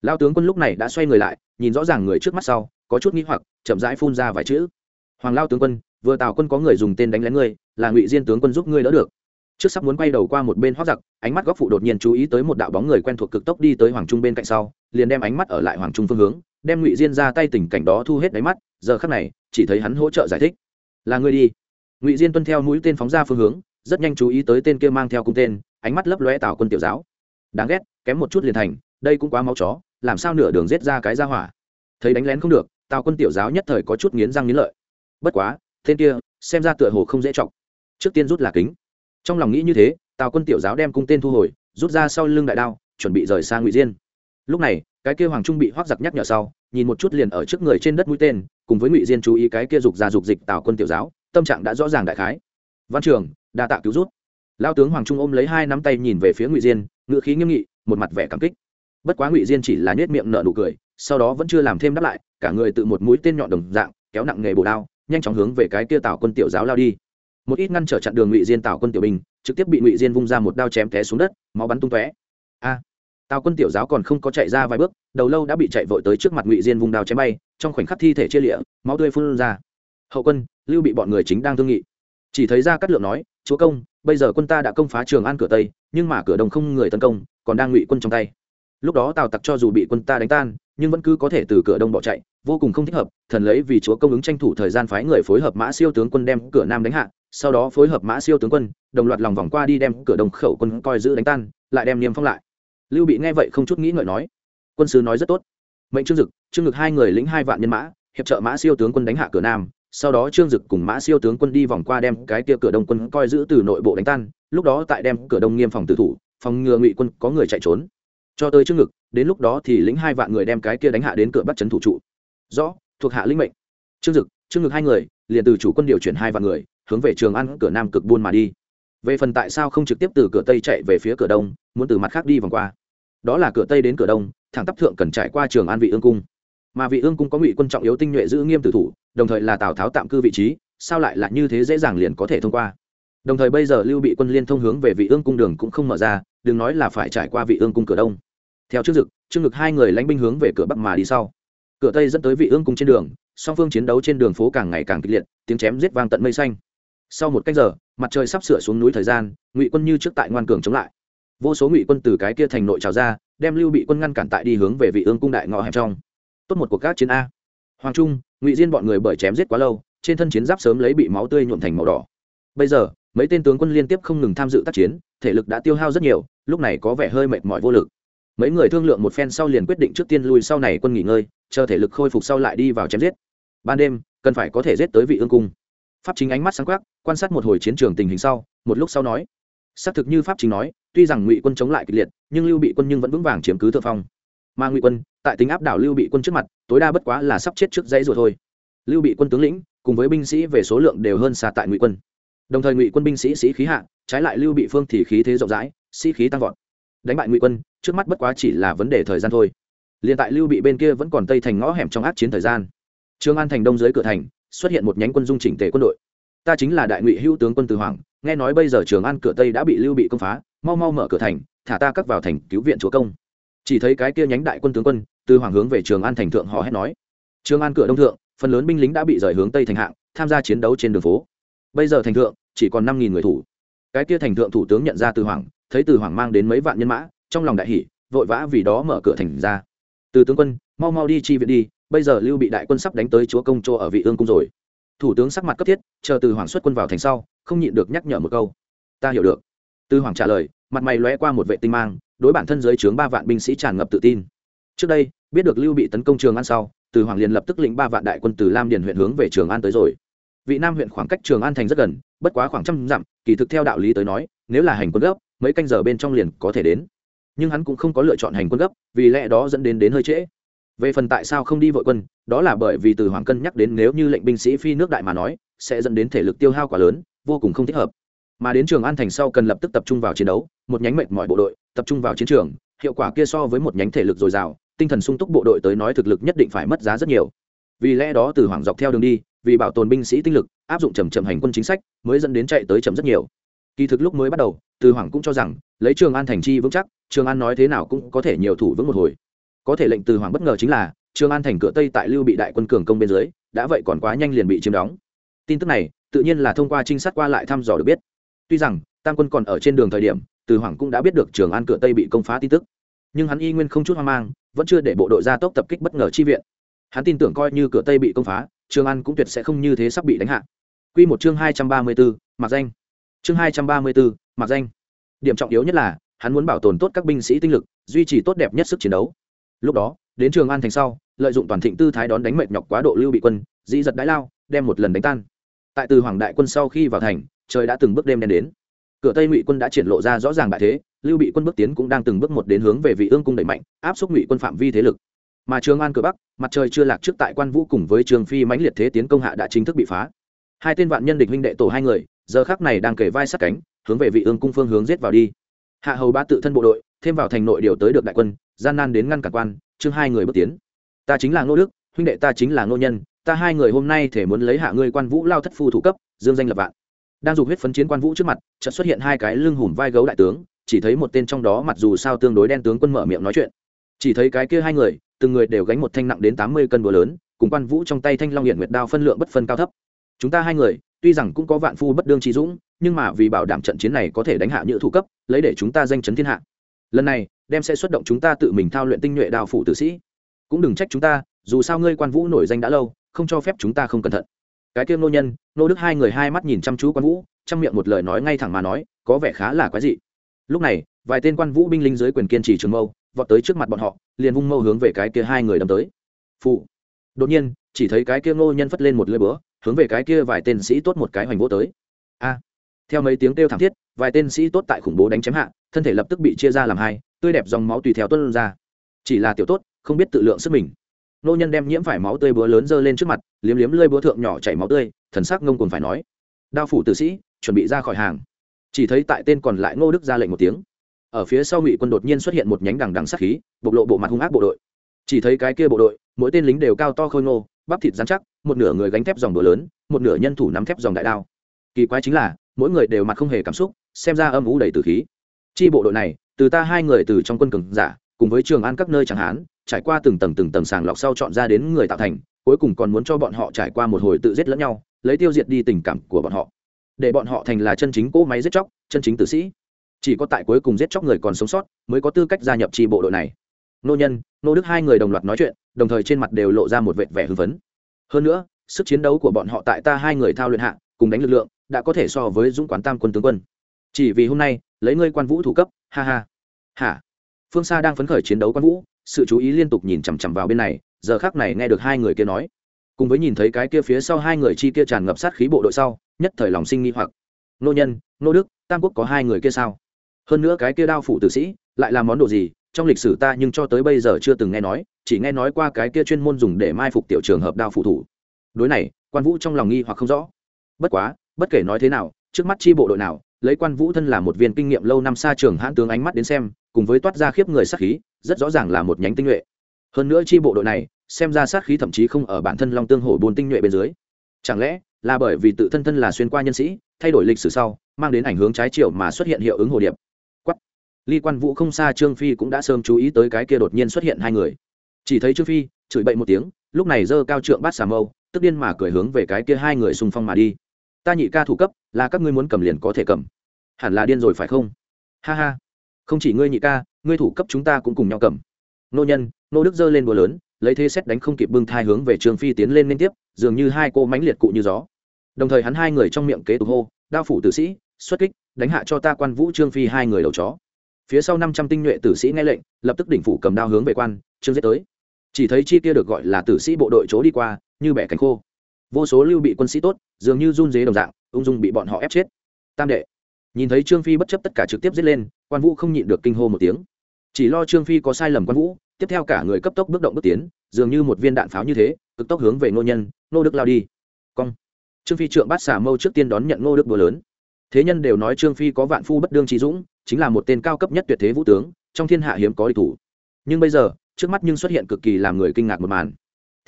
Lao tướng quân lúc này đã xoay người lại nhìn rõ ràng người trước mắt sau có chút nghĩ hoặc chậm rãi phun ra vài chữ. Hoàng lao tướng quân vừa tào quân có người dùng tên đánh lén ngươi là ngụy diên tướng quân giúp ngươi đỡ được. Trước sắp muốn quay đầu qua một bên hoác giặc ánh mắt góc phụ đột nhiên chú ý tới một đạo bóng người quen thuộc cực tốc đi tới hoàng trung bên cạnh sau liền đem ánh mắt ở lại hoàng trung phương hướng đem ngụy diên ra tay tình cảnh đó thu hết đáy mắt giờ khắc này chỉ thấy hắn hỗ trợ giải thích. Là ngươi đi ngụy diên tuân theo mũi tên phóng ra phương hướng rất nhanh chú ý tới tên kia mang theo cung tên ánh mắt lấp lóe tào quân tiểu giáo đáng ghét kém một chút liền thành đây cũng quá máu chó làm sao nửa đường giết ra cái ra hỏa thấy đánh lén không được tào quân tiểu giáo nhất thời có chút nghiến răng nghiến lợi bất quá tên kia xem ra tựa hồ không dễ chọc trước tiên rút là kính trong lòng nghĩ như thế tào quân tiểu giáo đem cung tên thu hồi rút ra sau lưng đại đao chuẩn bị rời xa ngụy diên lúc này cái kia hoàng trung bị hoác giặc nhắc nhở sau nhìn một chút liền ở trước người trên đất mũi tên cùng với ngụy diên chú ý cái kia dục ra dục dịch tào quân tiểu giáo tâm trạng đã rõ ràng đại khái. Văn trường, đa tạ cứu rút. Lao tướng hoàng trung ôm lấy hai nắm tay nhìn về phía ngụy diên ngự khí nghiêm nghị, một mặt vẻ cảm kích. Bất quá ngụy diên chỉ là nhét miệng nợ nụ cười, sau đó vẫn chưa làm thêm đáp lại, cả người tự một mũi tên nhọn đồng dạng, kéo nặng nghề bổ đao, nhanh chóng hướng về cái kia tào quân tiểu giáo lao đi. Một ít ngăn trở chặn đường ngụy diên tào quân tiểu binh, trực tiếp bị ngụy diên vung ra một đao chém té xuống đất, máu bắn tung tóe. A! Tào quân tiểu giáo còn không có chạy ra vài bước, đầu lâu đã bị chạy vội tới trước mặt ngụy diên vung đao chém bay, trong khoảnh khắc thi thể chia lịa, máu tươi phun ra hậu quân, lưu bị bọn người chính đang thương nghị. Chỉ thấy ra cát lượng nói, chúa công, bây giờ quân ta đã công phá trường an cửa tây, nhưng mà cửa đông không người tấn công, còn đang ngụy quân trong tay. Lúc đó tào tặc cho dù bị quân ta đánh tan, nhưng vẫn cứ có thể từ cửa đông bỏ chạy, vô cùng không thích hợp, thần lấy vì chúa công ứng tranh thủ thời gian phái người phối hợp mã siêu tướng quân đem cửa nam đánh hạ, sau đó phối hợp mã siêu tướng quân, đồng loạt lòng vòng qua đi đem cửa đông khẩu quân coi giữ đánh tan, lại đem niêm phong lại. Lưu bị nghe vậy không chút nghĩ ngợi nói, quân sứ nói rất tốt. Mệnh trương dực, trương ngực hai người lĩnh hai vạn nhân mã, hiệp trợ mã siêu tướng quân đánh hạ cửa nam sau đó trương dực cùng mã siêu tướng quân đi vòng qua đem cái kia cửa đông quân coi giữ từ nội bộ đánh tan, lúc đó tại đem cửa đông nghiêm phòng tử thủ, phòng ngừa ngụy quân có người chạy trốn. Cho tới trương ngực, đến lúc đó thì lĩnh hai vạn người đem cái kia đánh hạ đến cửa bắt trấn thủ trụ. Rõ, thuộc hạ lĩnh mệnh. Trương dực, trương ngực hai người, liền từ chủ quân điều chuyển hai vạn người, hướng về trường ăn cửa nam cực buôn mà đi. Về phần tại sao không trực tiếp từ cửa tây chạy về phía cửa đông, muốn từ mặt khác đi vòng qua. Đó là cửa tây đến cửa đông, thẳng tắp thượng cần trải qua trường an vị ương cung mà vị ương cung có ngụy quân trọng yếu tinh nhuệ giữ nghiêm tử thủ, đồng thời là tào tháo tạm cư vị trí, sao lại là như thế dễ dàng liền có thể thông qua? Đồng thời bây giờ lưu bị quân liên thông hướng về vị ương cung đường cũng không mở ra, đừng nói là phải trải qua vị ương cung cửa đông. Theo trước dực, trương ngực hai người lãnh binh hướng về cửa bắc mà đi sau. Cửa tây dẫn tới vị ương cung trên đường, song phương chiến đấu trên đường phố càng ngày càng kịch liệt, tiếng chém giết vang tận mây xanh. Sau một cách giờ, mặt trời sắp sửa xuống núi thời gian, ngụy quân như trước tại ngoan cường chống lại. Vô số ngụy quân từ cái kia thành nội trào ra, đem lưu bị quân ngăn cản tại đi hướng về vị ương cung đại ngõ hẹp trong tốt một cuộc các chiến a. Hoàng trung, ngụy diên bọn người bởi chém giết quá lâu, trên thân chiến giáp sớm lấy bị máu tươi nhuộm thành màu đỏ. Bây giờ, mấy tên tướng quân liên tiếp không ngừng tham dự tác chiến, thể lực đã tiêu hao rất nhiều, lúc này có vẻ hơi mệt mỏi vô lực. Mấy người thương lượng một phen sau liền quyết định trước tiên lui sau này quân nghỉ ngơi, chờ thể lực khôi phục sau lại đi vào chém giết. Ban đêm, cần phải có thể giết tới vị ương cung. Pháp chính ánh mắt sáng quắc, quan sát một hồi chiến trường tình hình sau, một lúc sau nói. Xác thực như pháp chính nói, tuy rằng ngụy quân chống lại kịch liệt, nhưng lưu bị quân nhưng vẫn vững vàng chiếm cứ thượng phong. Mà ngụy quân tại tính áp đảo lưu bị quân trước mặt, tối đa bất quá là sắp chết trước dãy rồi thôi. Lưu bị quân tướng lĩnh, cùng với binh sĩ về số lượng đều hơn xa tại ngụy quân. Đồng thời ngụy quân binh sĩ sĩ khí hạ, trái lại lưu bị phương thì khí thế rộng rãi, sĩ khí tăng vọt. Đánh bại ngụy quân, trước mắt bất quá chỉ là vấn đề thời gian thôi. Liền tại lưu bị bên kia vẫn còn tây thành ngõ hẻm trong át chiến thời gian. Trương an thành đông dưới cửa thành, xuất hiện một nhánh quân dung chỉnh tề quân đội. Ta chính là đại ngụy hữu tướng quân từ hoàng, nghe nói bây giờ trường an cửa tây đã bị lưu bị công phá, mau mau mở cửa thành, thả ta cắt vào thành cứu viện chúa công. Chỉ thấy cái kia nhánh đại quân tướng quân từ hoàng hướng về trường an thành thượng họ hét nói. Trường an cửa đông thượng, phần lớn binh lính đã bị rời hướng tây thành hạng, tham gia chiến đấu trên đường phố. Bây giờ thành thượng, chỉ còn năm nghìn người thủ. Cái kia thành thượng thủ tướng nhận ra từ hoàng, thấy từ hoàng mang đến mấy vạn nhân mã, trong lòng đại hỷ vội vã vì đó mở cửa thành ra. Từ tướng quân, mau mau đi chi viện đi, bây giờ lưu bị đại quân sắp đánh tới chúa công chỗ ở vị ương cung rồi. Thủ tướng sắc mặt cấp thiết, chờ từ hoàng xuất quân vào thành sau, không nhịn được nhắc nhở một câu. Ta hiểu được. Từ hoàng trả lời, mặt mày lóe qua một vệ tinh mang, đối bản thân giới chướng ba vạn binh sĩ tràn ngập tự tin trước đây, biết được lưu bị tấn công trường an sau, từ hoàng liền lập tức lĩnh ba vạn đại quân từ lam điền huyện hướng về trường an tới rồi. Vị nam huyện khoảng cách trường an thành rất gần, bất quá khoảng trăm dặm, kỳ thực theo đạo lý tới nói, nếu là hành quân gấp, mấy canh giờ bên trong liền có thể đến. Nhưng hắn cũng không có lựa chọn hành quân gấp, vì lẽ đó dẫn đến đến hơi trễ. Về phần tại sao không đi vội quân, đó là bởi vì từ hoàng cân nhắc đến nếu như lệnh binh sĩ phi nước đại mà nói, sẽ dẫn đến thể lực tiêu hao quá lớn, vô cùng không thích hợp. Mà đến trường an thành sau cần lập tức tập trung vào chiến đấu, một nhánh mệnh mọi bộ đội, tập trung vào chiến trường hiệu quả kia so với một nhánh thể lực dồi dào, tinh thần sung túc bộ đội tới nói thực lực nhất định phải mất giá rất nhiều. Vì lẽ đó từ hoàng dọc theo đường đi, vì bảo tồn binh sĩ tinh lực, áp dụng chậm chậm hành quân chính sách, mới dẫn đến chạy tới chậm rất nhiều. Kỳ thực lúc mới bắt đầu, từ hoàng cũng cho rằng, lấy trường an thành chi vững chắc, trường an nói thế nào cũng có thể nhiều thủ vững một hồi. Có thể lệnh từ hoàng bất ngờ chính là, trường an thành cửa tây tại lưu bị đại quân cường công bên dưới, đã vậy còn quá nhanh liền bị chiếm đóng. Tin tức này, tự nhiên là thông qua trinh sát qua lại thăm dò được biết. Tuy rằng, tam quân còn ở trên đường thời điểm từ hoàng cũng đã biết được trường an cửa tây bị công phá tin tức. Nhưng hắn y nguyên không chút hoang mang, vẫn chưa để bộ đội ra tốc tập kích bất ngờ chi viện. Hắn tin tưởng coi như cửa tây bị công phá, trường an cũng tuyệt sẽ không như thế sắp bị đánh hạ. Q một chương hai trăm ba mươi bốn, mặc danh. Chương hai trăm ba mươi bốn, mặc danh. Điểm trọng yếu nhất là, hắn muốn bảo tồn tốt các binh sĩ tinh lực, duy trì tốt đẹp nhất sức chiến đấu. Lúc đó, đến trường an thành sau, lợi dụng toàn thịnh tư thái đón đánh mệt nhọc quá độ lưu bị quân, dĩ giật đái lao, đem một lần đánh tan. Tại từ hoàng đại quân sau khi vào thành, trời đã từng bước đêm đen đến cửa tây ngụy quân đã triển lộ ra rõ ràng bại thế lưu bị quân bước tiến cũng đang từng bước một đến hướng về vị ương cung đẩy mạnh áp xúc ngụy quân phạm vi thế lực mà trường an cửa bắc mặt trời chưa lạc trước tại quan vũ cùng với trường phi mãnh liệt thế tiến công hạ đã chính thức bị phá hai tên vạn nhân địch huynh đệ tổ hai người giờ khác này đang kể vai sát cánh hướng về vị ương cung phương hướng giết vào đi hạ hầu ba tự thân bộ đội thêm vào thành nội điều tới được đại quân gian nan đến ngăn cản quan chương hai người bước tiến ta chính là ngô đức huynh đệ ta chính là ngô nhân ta hai người hôm nay thể muốn lấy hạ ngươi quan vũ lao thất phu thủ cấp dương danh lập vạn đang dùng huyết phấn chiến quan vũ trước mặt, chợt xuất hiện hai cái lưng hùm vai gấu đại tướng, chỉ thấy một tên trong đó mặc dù sao tương đối đen tướng quân mở miệng nói chuyện. Chỉ thấy cái kia hai người, từng người đều gánh một thanh nặng đến tám mươi cân búa lớn, cùng quan vũ trong tay thanh long hiện nguyệt đao phân lượng bất phân cao thấp. Chúng ta hai người, tuy rằng cũng có vạn phu bất đương trí dũng, nhưng mà vì bảo đảm trận chiến này có thể đánh hạ nhữ thủ cấp, lấy để chúng ta danh chấn thiên hạ. Lần này, đem sẽ xuất động chúng ta tự mình thao luyện tinh nhuệ Đào phủ tử sĩ. Cũng đừng trách chúng ta, dù sao ngươi quan vũ nổi danh đã lâu, không cho phép chúng ta không cẩn thận cái kia nô nhân, nô đức hai người hai mắt nhìn chăm chú quan vũ chăm miệng một lời nói ngay thẳng mà nói, có vẻ khá là quái dị. Lúc này, vài tên quan vũ binh lính dưới quyền kiên trì trường mâu, vọt tới trước mặt bọn họ, liền vung mâu hướng về cái kia hai người đâm tới. Phụ đột nhiên, chỉ thấy cái kia ngô nhân phất lên một lưỡi búa, hướng về cái kia vài tên sĩ tốt một cái hoành vỗ tới. A. Theo mấy tiếng kêu thảm thiết, vài tên sĩ tốt tại khủng bố đánh chém hạ, thân thể lập tức bị chia ra làm hai, tươi đẹp dòng máu tùy theo tuân ra. Chỉ là tiểu tốt, không biết tự lượng sức mình nô nhân đem nhiễm phải máu tươi búa lớn giơ lên trước mặt, liếm liếm lơi búa thượng nhỏ chảy máu tươi, thần sắc ngông còn phải nói. Đao phủ tử sĩ, chuẩn bị ra khỏi hàng. Chỉ thấy tại tên còn lại ngô đức ra lệnh một tiếng. Ở phía sau ngụy quân đột nhiên xuất hiện một nhánh đằng đằng sát khí, bộc lộ bộ mặt hung ác bộ đội. Chỉ thấy cái kia bộ đội, mỗi tên lính đều cao to khôi ngô, bắp thịt dán chắc, một nửa người gánh thép dòng búa lớn, một nửa nhân thủ nắm thép dòng đại đao. Kỳ quái chính là, mỗi người đều mặt không hề cảm xúc, xem ra âm ủ đầy từ khí. Chi bộ đội này, từ ta hai người từ trong quân cường giả, cùng với trường an các nơi chẳng hán trải qua từng tầng từng tầng sàng lọc sau chọn ra đến người tạo thành, cuối cùng còn muốn cho bọn họ trải qua một hồi tự giết lẫn nhau, lấy tiêu diệt đi tình cảm của bọn họ. Để bọn họ thành là chân chính cỗ máy giết chóc, chân chính tử sĩ. Chỉ có tại cuối cùng giết chóc người còn sống sót, mới có tư cách gia nhập tri bộ đội này. Nô nhân, nô đức hai người đồng loạt nói chuyện, đồng thời trên mặt đều lộ ra một vệt vẻ hưng phấn. Hơn nữa, sức chiến đấu của bọn họ tại ta hai người thao luyện hạ, cùng đánh lực lượng, đã có thể so với dũng quán tam quân tướng quân. Chỉ vì hôm nay, lấy ngươi quan vũ thủ cấp, ha ha. Hả? Phương xa đang phấn khởi chiến đấu quan vũ sự chú ý liên tục nhìn chằm chằm vào bên này, giờ khác này nghe được hai người kia nói. Cùng với nhìn thấy cái kia phía sau hai người chi kia tràn ngập sát khí bộ đội sau, nhất thời lòng sinh nghi hoặc. Nô nhân, nô đức, tam quốc có hai người kia sao? Hơn nữa cái kia đao phủ tử sĩ, lại là món đồ gì? Trong lịch sử ta nhưng cho tới bây giờ chưa từng nghe nói, chỉ nghe nói qua cái kia chuyên môn dùng để mai phục tiểu trường hợp đao phủ thủ. Đối này, quan vũ trong lòng nghi hoặc không rõ. Bất quá, bất kể nói thế nào, trước mắt chi bộ đội nào lấy quan vũ thân là một viên kinh nghiệm lâu năm xa trường hãn tướng ánh mắt đến xem, cùng với toát ra khiếp người sát khí, rất rõ ràng là một nhánh tinh nhuệ. Hơn nữa chi bộ đội này, xem ra sát khí thậm chí không ở bản thân long tương hổ bồn tinh nhuệ bên dưới. Chẳng lẽ là bởi vì tự thân thân là xuyên qua nhân sĩ, thay đổi lịch sử sau, mang đến ảnh hướng trái chiều mà xuất hiện hiệu ứng hồ điệp? Quắt ly quan vũ không xa trương phi cũng đã sớm chú ý tới cái kia đột nhiên xuất hiện hai người. Chỉ thấy trương phi chửi bậy một tiếng, lúc này giơ cao trượng bát xà mâu, tức điên mà cười hướng về cái kia hai người xung phong mà đi ta nhị ca thủ cấp, là các ngươi muốn cầm liền có thể cầm. Hẳn là điên rồi phải không? Ha ha. Không chỉ ngươi nhị ca, ngươi thủ cấp chúng ta cũng cùng nhau cầm. Nô nhân, nô đức giơ lên búa lớn, lấy thế xét đánh không kịp bưng thai hướng về trương phi tiến lên liên tiếp, dường như hai cô mánh liệt cụ như gió. Đồng thời hắn hai người trong miệng kế tục hô, đao phủ tử sĩ, xuất kích, đánh hạ cho ta quan vũ trương phi hai người đầu chó. Phía sau năm trăm tinh nhuệ tử sĩ nghe lệnh, lập tức đỉnh phủ cầm đao hướng về quan, trương giết tới. Chỉ thấy chi kia được gọi là tử sĩ bộ đội chỗ đi qua, như bẻ cánh khô. Vô số lưu bị quân sĩ tốt dường như run dế đồng dạng, ung dung bị bọn họ ép chết. Tam đệ. Nhìn thấy trương phi bất chấp tất cả trực tiếp giết lên, quan vũ không nhịn được kinh hô một tiếng. Chỉ lo trương phi có sai lầm quan vũ, tiếp theo cả người cấp tốc bước động bước tiến, dường như một viên đạn pháo như thế, cực tốc hướng về ngô nhân nô đức lao đi. Cong. Trương phi trượng bát xả mâu trước tiên đón nhận ngô đức búa lớn. Thế nhân đều nói trương phi có vạn phu bất đương trí dũng, chính là một tên cao cấp nhất tuyệt thế vũ tướng, trong thiên hạ hiếm có địch thủ. Nhưng bây giờ, trước mắt nhưng xuất hiện cực kỳ làm người kinh ngạc một màn.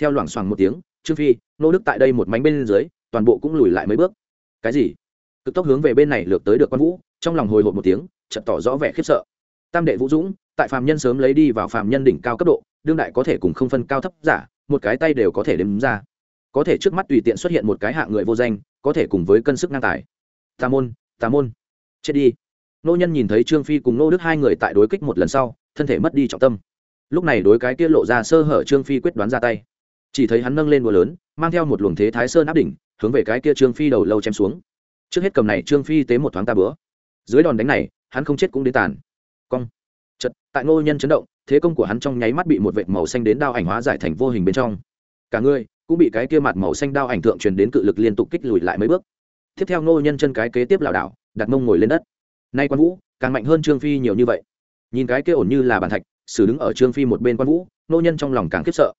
Theo loảng xoảng một tiếng, trương phi nô đức tại đây một mánh bên dưới toàn bộ cũng lùi lại mấy bước. Cái gì? Cực tốc hướng về bên này lược tới được quan vũ, trong lòng hồi hộp một tiếng, chợt tỏ rõ vẻ khiếp sợ. Tam đệ vũ dũng, tại phàm nhân sớm lấy đi vào phàm nhân đỉnh cao cấp độ, đương đại có thể cùng không phân cao thấp giả, một cái tay đều có thể đếm ra. Có thể trước mắt tùy tiện xuất hiện một cái hạng người vô danh, có thể cùng với cân sức ngang tài. Tà môn tà môn. Chết đi. Nô nhân nhìn thấy trương phi cùng nô đức hai người tại đối kích một lần sau, thân thể mất đi trọng tâm. Lúc này đối cái kia lộ ra sơ hở trương phi quyết đoán ra tay. Chỉ thấy hắn nâng lên búa lớn, mang theo một luồng thế thái sơn áp đỉnh hướng về cái kia trương phi đầu lâu chém xuống. Trước hết cầm này trương phi tế một thoáng ta bữa. Dưới đòn đánh này, hắn không chết cũng đến tàn. Cong. Chật tại ngô nhân chấn động, thế công của hắn trong nháy mắt bị một vệt màu xanh đến đao ảnh hóa giải thành vô hình bên trong. Cả người cũng bị cái kia mặt màu xanh đao ảnh thượng truyền đến cự lực liên tục kích lùi lại mấy bước. Tiếp theo ngô nhân chân cái kế tiếp lảo đảo, đặt mông ngồi lên đất. Nay quan vũ, càng mạnh hơn trương phi nhiều như vậy. Nhìn cái kia ổn như là bàn thạch xử đứng ở trương phi một bên quan vũ, ngô nhân trong lòng càng khiếp sợ.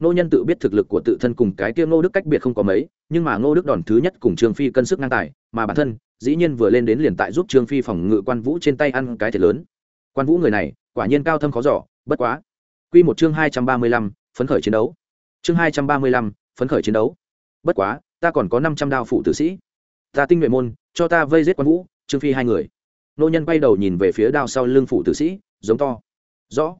Nô nhân tự biết thực lực của tự thân cùng cái kia ngô đức cách biệt không có mấy, nhưng mà ngô đức đòn thứ nhất cùng trương phi cân sức ngang tài, mà bản thân, dĩ nhiên vừa lên đến liền tại giúp trương phi phòng ngự quan vũ trên tay ăn cái thiệt lớn. Quan vũ người này, quả nhiên cao thâm khó giỏ bất quá. Q một chương hai trăm ba mươi lăm, phấn khởi chiến đấu. Chương hai trăm ba mươi lăm, phấn khởi chiến đấu. Bất quá, ta còn có năm trăm đao phụ tử sĩ. Ta tinh nguyện môn, cho ta vây giết quan vũ, trương phi hai người. Nô nhân quay đầu nhìn về phía đao sau lưng phụ tử sĩ, giống to. Rõ.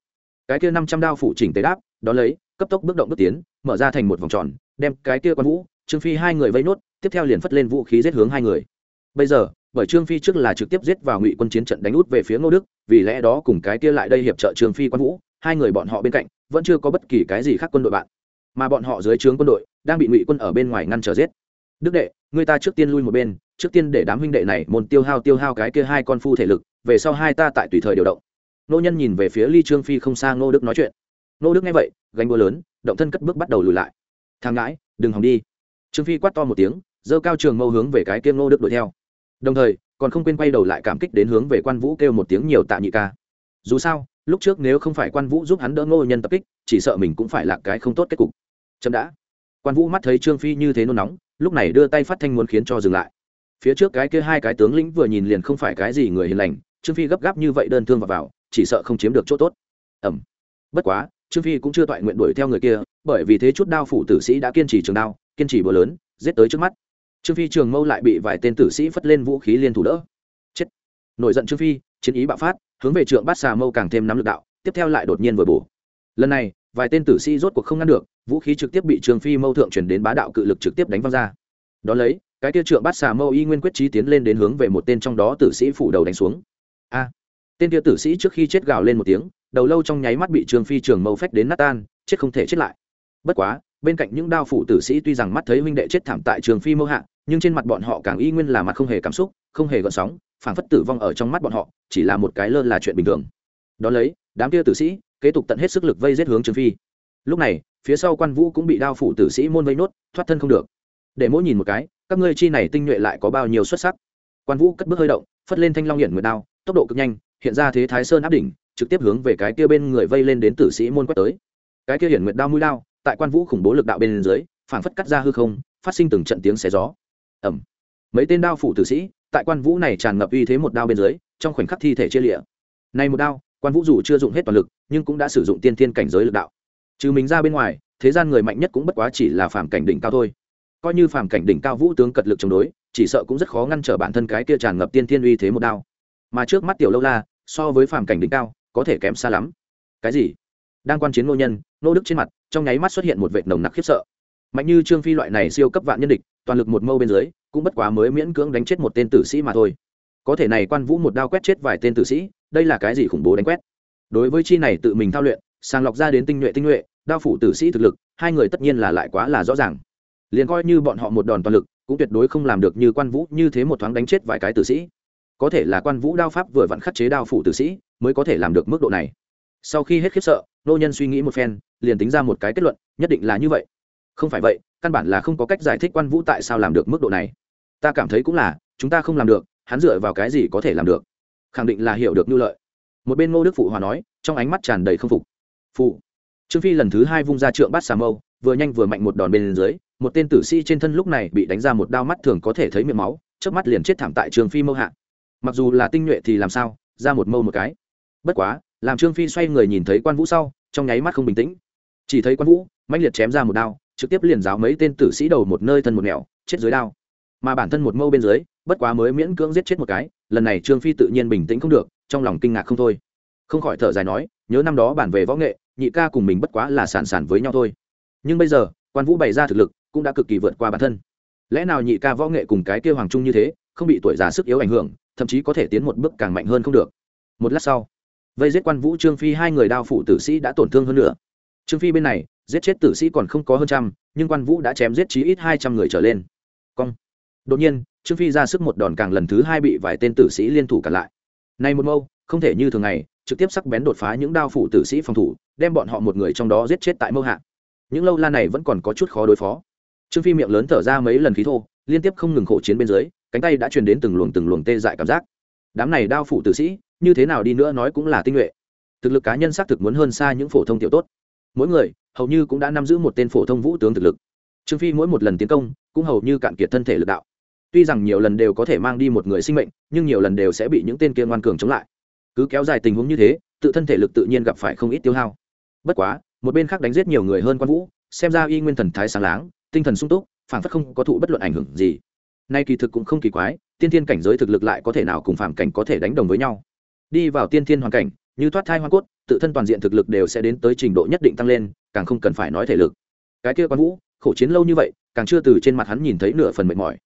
Cái kia năm trăm đao phụ chỉnh tế đáp, đón lấy cấp tốc bước động bước tiến, mở ra thành một vòng tròn, đem cái kia quan vũ, trương phi hai người vây nốt, tiếp theo liền phất lên vũ khí giết hướng hai người. Bây giờ, bởi trương phi trước là trực tiếp giết vào ngụy quân chiến trận đánh út về phía ngô đức, vì lẽ đó cùng cái kia lại đây hiệp trợ trương phi quan vũ, hai người bọn họ bên cạnh vẫn chưa có bất kỳ cái gì khác quân đội bạn. Mà bọn họ dưới trướng quân đội đang bị ngụy quân ở bên ngoài ngăn trở giết. Đức đệ, người ta trước tiên lui một bên, trước tiên để đám huynh đệ này môn tiêu hao tiêu hao cái kia hai con phu thể lực, về sau hai ta tại tùy thời điều động. Nô nhân nhìn về phía ly trương phi không xa ngô đức nói chuyện. Ngô đức nghe vậy gánh búa lớn động thân cất bước bắt đầu lùi lại. Thang ngãi đừng hòng đi. Trương phi quát to một tiếng giơ cao trường mâu hướng về cái kiêm ngô đức đuổi theo. Đồng thời còn không quên quay đầu lại cảm kích đến hướng về quan vũ kêu một tiếng nhiều tạ nhị ca. Dù sao lúc trước nếu không phải quan vũ giúp hắn đỡ ngô nhân tập kích chỉ sợ mình cũng phải là cái không tốt kết cục. Chậm đã. Quan vũ mắt thấy trương phi như thế nôn nóng lúc này đưa tay phát thanh muốn khiến cho dừng lại. Phía trước cái kia hai cái tướng lĩnh vừa nhìn liền không phải cái gì người hiền lành trương phi gấp gáp như vậy đơn thương vào, vào chỉ sợ không chiếm được chỗ tốt. Ẩm bất quá trương phi cũng chưa toại nguyện đuổi theo người kia, bởi vì thế chút đao phủ tử sĩ đã kiên trì trường đao, kiên trì bữa lớn, giết tới trước mắt. Trương phi trường mâu lại bị vài tên tử sĩ phất lên vũ khí liên thủ đỡ. Chết. Nổi giận trương phi, chiến ý bạo phát, hướng về trượng bát xà mâu càng thêm nắm lực đạo, tiếp theo lại đột nhiên vừa bổ. Lần này, vài tên tử sĩ rốt cuộc không ngăn được, vũ khí trực tiếp bị trương phi mâu thượng chuyển đến bá đạo cự lực trực tiếp đánh văng ra. Đón lấy, cái tiêu trượng bát xà mâu y nguyên quyết trí tiến lên đến hướng về một tên trong đó tử sĩ phủ đầu đánh xuống. A. Tên tiêu tử sĩ trước khi chết gào lên một tiếng đầu lâu trong nháy mắt bị trương phi trường mâu phách đến nát tan, chết không thể chết lại. Bất quá, bên cạnh những đao phủ tử sĩ tuy rằng mắt thấy huynh đệ chết thảm tại trường phi mâu hạ, nhưng trên mặt bọn họ càng y nguyên là mặt không hề cảm xúc, không hề gợn sóng, phảng phất tử vong ở trong mắt bọn họ, chỉ là một cái lơ là chuyện bình thường. Đón lấy, đám kia tử sĩ, kế tục tận hết sức lực vây giết hướng Trường phi. Lúc này, phía sau quan vũ cũng bị đao phủ tử sĩ môn vây nốt, thoát thân không được. Để mỗi nhìn một cái, các ngươi chi này tinh nhuệ lại có bao nhiêu xuất sắc. Quan vũ cất bước hơi động, phất lên thanh long hiển nguyệt đao, tốc độ cực nhanh, hiện ra thế thái sơn áp đỉnh trực tiếp hướng về cái kia bên người vây lên đến tử sĩ môn quét tới. Cái kia hiển nguyệt đao mũi đao tại quan vũ khủng bố lực đạo bên dưới, phảng phất cắt ra hư không, phát sinh từng trận tiếng xé gió. Ẩm mấy tên đao phủ tử sĩ, tại quan vũ này tràn ngập uy thế một đao bên dưới, trong khoảnh khắc thi thể chia lịa. Này một đao, quan vũ dù chưa dụng hết toàn lực, nhưng cũng đã sử dụng tiên thiên cảnh giới lực đạo. Trừ mình ra bên ngoài, thế gian người mạnh nhất cũng bất quá chỉ là phàm cảnh đỉnh cao thôi. Coi như phàm cảnh đỉnh cao vũ tướng cật lực chống đối, chỉ sợ cũng rất khó ngăn trở bản thân cái kia tràn ngập tiên thiên uy thế một đao. Mà trước mắt tiểu lâu la, so với phàm cảnh đỉnh cao có thể kém xa lắm. Cái gì? Đang quan chiến nô nhân nô đức trên mặt, trong nháy mắt xuất hiện một vệt nồng nặc khiếp sợ. Mạnh như trương phi loại này siêu cấp vạn nhân địch, toàn lực một mâu bên dưới, cũng bất quá mới miễn cưỡng đánh chết một tên tử sĩ mà thôi. Có thể này quan vũ một đao quét chết vài tên tử sĩ, đây là cái gì khủng bố đánh quét? Đối với chi này tự mình thao luyện, sàng lọc ra đến tinh nhuệ tinh nhuệ, đao phủ tử sĩ thực lực, hai người tất nhiên là lại quá là rõ ràng. Liền coi như bọn họ một đòn toàn lực, cũng tuyệt đối không làm được như quan vũ như thế một thoáng đánh chết vài cái tử sĩ. Có thể là quan vũ đao pháp vừa vặn khắc chế đao phủ tử sĩ mới có thể làm được mức độ này. Sau khi hết khiếp sợ, nô nhân suy nghĩ một phen, liền tính ra một cái kết luận, nhất định là như vậy. Không phải vậy, căn bản là không có cách giải thích quan vũ tại sao làm được mức độ này. Ta cảm thấy cũng là, chúng ta không làm được, hắn dựa vào cái gì có thể làm được? Khẳng định là hiểu được nhu lợi. Một bên ngô đức phụ hòa nói, trong ánh mắt tràn đầy không phục. Phụ. Trương phi lần thứ hai vung ra trượng bát xà mâu, vừa nhanh vừa mạnh một đòn bên dưới, một tên tử sĩ trên thân lúc này bị đánh ra một đao mắt thường có thể thấy miệng máu trước mắt liền chết thảm tại Trường phi mâu hạ. Mặc dù là tinh nhuệ thì làm sao, ra một mâu một cái bất quá, làm trương phi xoay người nhìn thấy quan vũ sau, trong nháy mắt không bình tĩnh. Chỉ thấy quan vũ mạnh liệt chém ra một đao, trực tiếp liền giáo mấy tên tử sĩ đầu một nơi thân một nẻo chết dưới đao. Mà bản thân một mâu bên dưới, bất quá mới miễn cưỡng giết chết một cái, lần này trương phi tự nhiên bình tĩnh không được, trong lòng kinh ngạc không thôi. Không khỏi thở dài nói, nhớ năm đó bản về võ nghệ, nhị ca cùng mình bất quá là sản sản với nhau thôi. Nhưng bây giờ, quan vũ bày ra thực lực, cũng đã cực kỳ vượt qua bản thân. Lẽ nào nhị ca võ nghệ cùng cái kêu hoàng trung như thế, không bị tuổi già sức yếu ảnh hưởng, thậm chí có thể tiến một bước càng mạnh hơn không được? Một lát sau vây giết quan vũ trương phi hai người đao phụ tử sĩ đã tổn thương hơn nữa. Trương phi bên này, giết chết tử sĩ còn không có hơn trăm, nhưng quan vũ đã chém giết chí ít hai trăm người trở lên. Cong. Đột nhiên, trương phi ra sức một đòn càng lần thứ hai bị vài tên tử sĩ liên thủ cản lại. Này một mâu, không thể như thường ngày, trực tiếp sắc bén đột phá những đao phủ tử sĩ phòng thủ, đem bọn họ một người trong đó giết chết tại mâu hạ. Những lâu la này vẫn còn có chút khó đối phó. Trương phi miệng lớn thở ra mấy lần khí thô, liên tiếp không ngừng khổ chiến bên dưới, cánh tay đã truyền đến từng luồng từng luồng tê dại cảm giác. Đám này đao phủ tử sĩ như thế nào đi nữa nói cũng là tinh nhuệ. Thực lực cá nhân xác thực muốn hơn xa những phổ thông tiểu tốt. Mỗi người, hầu như cũng đã nắm giữ một tên phổ thông vũ tướng thực lực. Trương phi mỗi một lần tiến công, cũng hầu như cạn kiệt thân thể lực đạo. Tuy rằng nhiều lần đều có thể mang đi một người sinh mệnh, nhưng nhiều lần đều sẽ bị những tên kia ngoan cường chống lại. Cứ kéo dài tình huống như thế, tự thân thể lực tự nhiên gặp phải không ít tiêu hao. Bất quá, một bên khác đánh giết nhiều người hơn quan vũ, xem ra y nguyên thần thái sáng láng, tinh thần sung túc phản phất không có thụ bất luận ảnh hưởng gì. Nay kỳ thực cũng không kỳ quái, tiên thiên cảnh giới thực lực lại có thể nào cùng phàm cảnh có thể đánh đồng với nhau đi vào tiên thiên hoàn cảnh, như thoát thai hoa cốt, tự thân toàn diện thực lực đều sẽ đến tới trình độ nhất định tăng lên, càng không cần phải nói thể lực. Cái kia quan vũ, khổ chiến lâu như vậy, càng chưa từ trên mặt hắn nhìn thấy nửa phần mệt mỏi.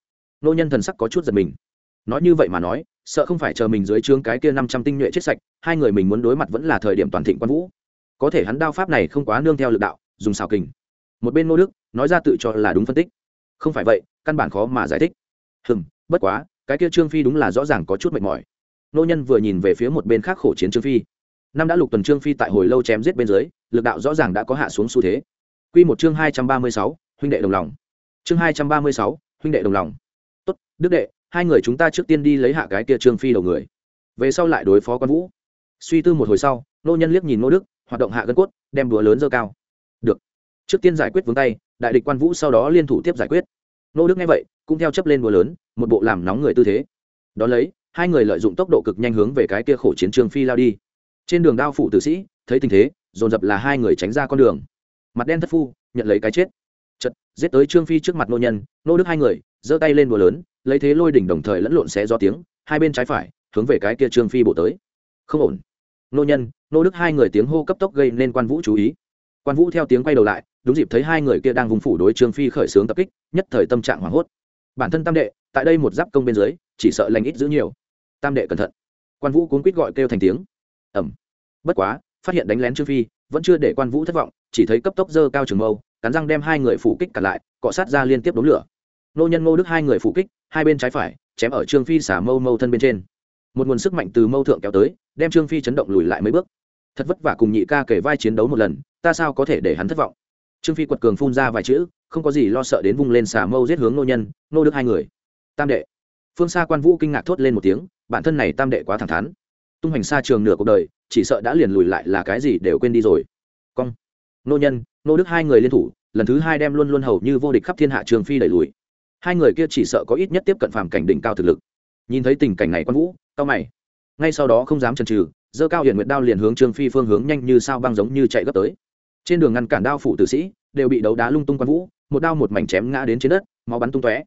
Nô nhân thần sắc có chút giật mình. Nói như vậy mà nói, sợ không phải chờ mình dưới trướng cái kia năm trăm tinh nhuệ chết sạch, hai người mình muốn đối mặt vẫn là thời điểm toàn thịnh quan vũ. Có thể hắn đao pháp này không quá nương theo lực đạo, dùng xào kình. Một bên nô đức, nói ra tự cho là đúng phân tích. Không phải vậy, căn bản khó mà giải thích. Hừm, bất quá, cái kia trương phi đúng là rõ ràng có chút mệt mỏi nô nhân vừa nhìn về phía một bên khác khổ chiến trương phi. Năm đã lục tuần trương phi tại hồi lâu chém giết bên dưới, lực đạo rõ ràng đã có hạ xuống xu thế. Q một chương hai trăm ba mươi sáu, huynh đệ đồng lòng. Chương hai trăm ba mươi sáu, huynh đệ đồng lòng. Tốt, đức đệ, hai người chúng ta trước tiên đi lấy hạ cái kia trương phi đầu người. Về sau lại đối phó quan vũ. Suy tư một hồi sau, nô nhân liếc nhìn nô đức, hoạt động hạ gân cốt, đem đũa lớn dơ cao. Được. Trước tiên giải quyết vướng tay, đại địch quan vũ sau đó liên thủ tiếp giải quyết. Nô đức nghe vậy, cũng theo chấp lên đũa lớn, một bộ làm nóng người tư thế. Đón lấy hai người lợi dụng tốc độ cực nhanh hướng về cái kia khổ chiến trường phi lao đi. Trên đường đao phủ tử sĩ, thấy tình thế, dồn dập là hai người tránh ra con đường. Mặt đen thất phu, nhận lấy cái chết. Chật giết tới trương phi trước mặt nô nhân, nô đức hai người, giơ tay lên đùa lớn, lấy thế lôi đỉnh đồng thời lẫn lộn xé do tiếng, hai bên trái phải, hướng về cái kia trương phi bộ tới. Không ổn. Nô nhân, nô đức hai người tiếng hô cấp tốc gây nên quan vũ chú ý. Quan vũ theo tiếng quay đầu lại, đúng dịp thấy hai người kia đang vùng phủ đối trương phi khởi xướng tập kích, nhất thời tâm trạng hoảng hốt. Bản thân tam đệ, tại đây một giáp công bên dưới, chỉ sợ lành ít giữ nhiều tam đệ cẩn thận. Quan vũ cuốn quýt gọi kêu thành tiếng. Ẩm bất quá, phát hiện đánh lén trương phi, vẫn chưa để quan vũ thất vọng, chỉ thấy cấp tốc dơ cao trường mâu, cắn răng đem hai người phủ kích cả lại, cọ sát ra liên tiếp đốn lửa. Nô nhân ngô đức hai người phủ kích, hai bên trái phải, chém ở trương phi xả mâu mâu thân bên trên. Một nguồn sức mạnh từ mâu thượng kéo tới, đem trương phi chấn động lùi lại mấy bước. Thật vất vả cùng nhị ca kể vai chiến đấu một lần, ta sao có thể để hắn thất vọng? Trương phi quật cường phun ra vài chữ, không có gì lo sợ đến vung lên xả mâu giết hướng nô nhân, nô đức hai người. Tam đệ phương xa quan vũ kinh ngạc thốt lên một tiếng, bản thân này tam đệ quá thẳng thắn. Tung hoành xa trường nửa cuộc đời, chỉ sợ đã liền lùi lại là cái gì đều quên đi rồi. Cong. Nô nhân, nô đức hai người liên thủ, lần thứ hai đem luôn luôn hầu như vô địch khắp thiên hạ trường phi đẩy lùi. Hai người kia chỉ sợ có ít nhất tiếp cận phàm cảnh đỉnh cao thực lực. Nhìn thấy tình cảnh này quan vũ cao mày. Ngay sau đó không dám chần chừ dơ cao hiển nguyện đao liền hướng trương phi phương hướng nhanh như sao băng giống như chạy gấp tới. Trên đường ngăn cản đao phủ tử sĩ, đều bị đấu đá lung tung quan vũ, một đao một mảnh chém ngã đến trên đất, máu bắn tung tóe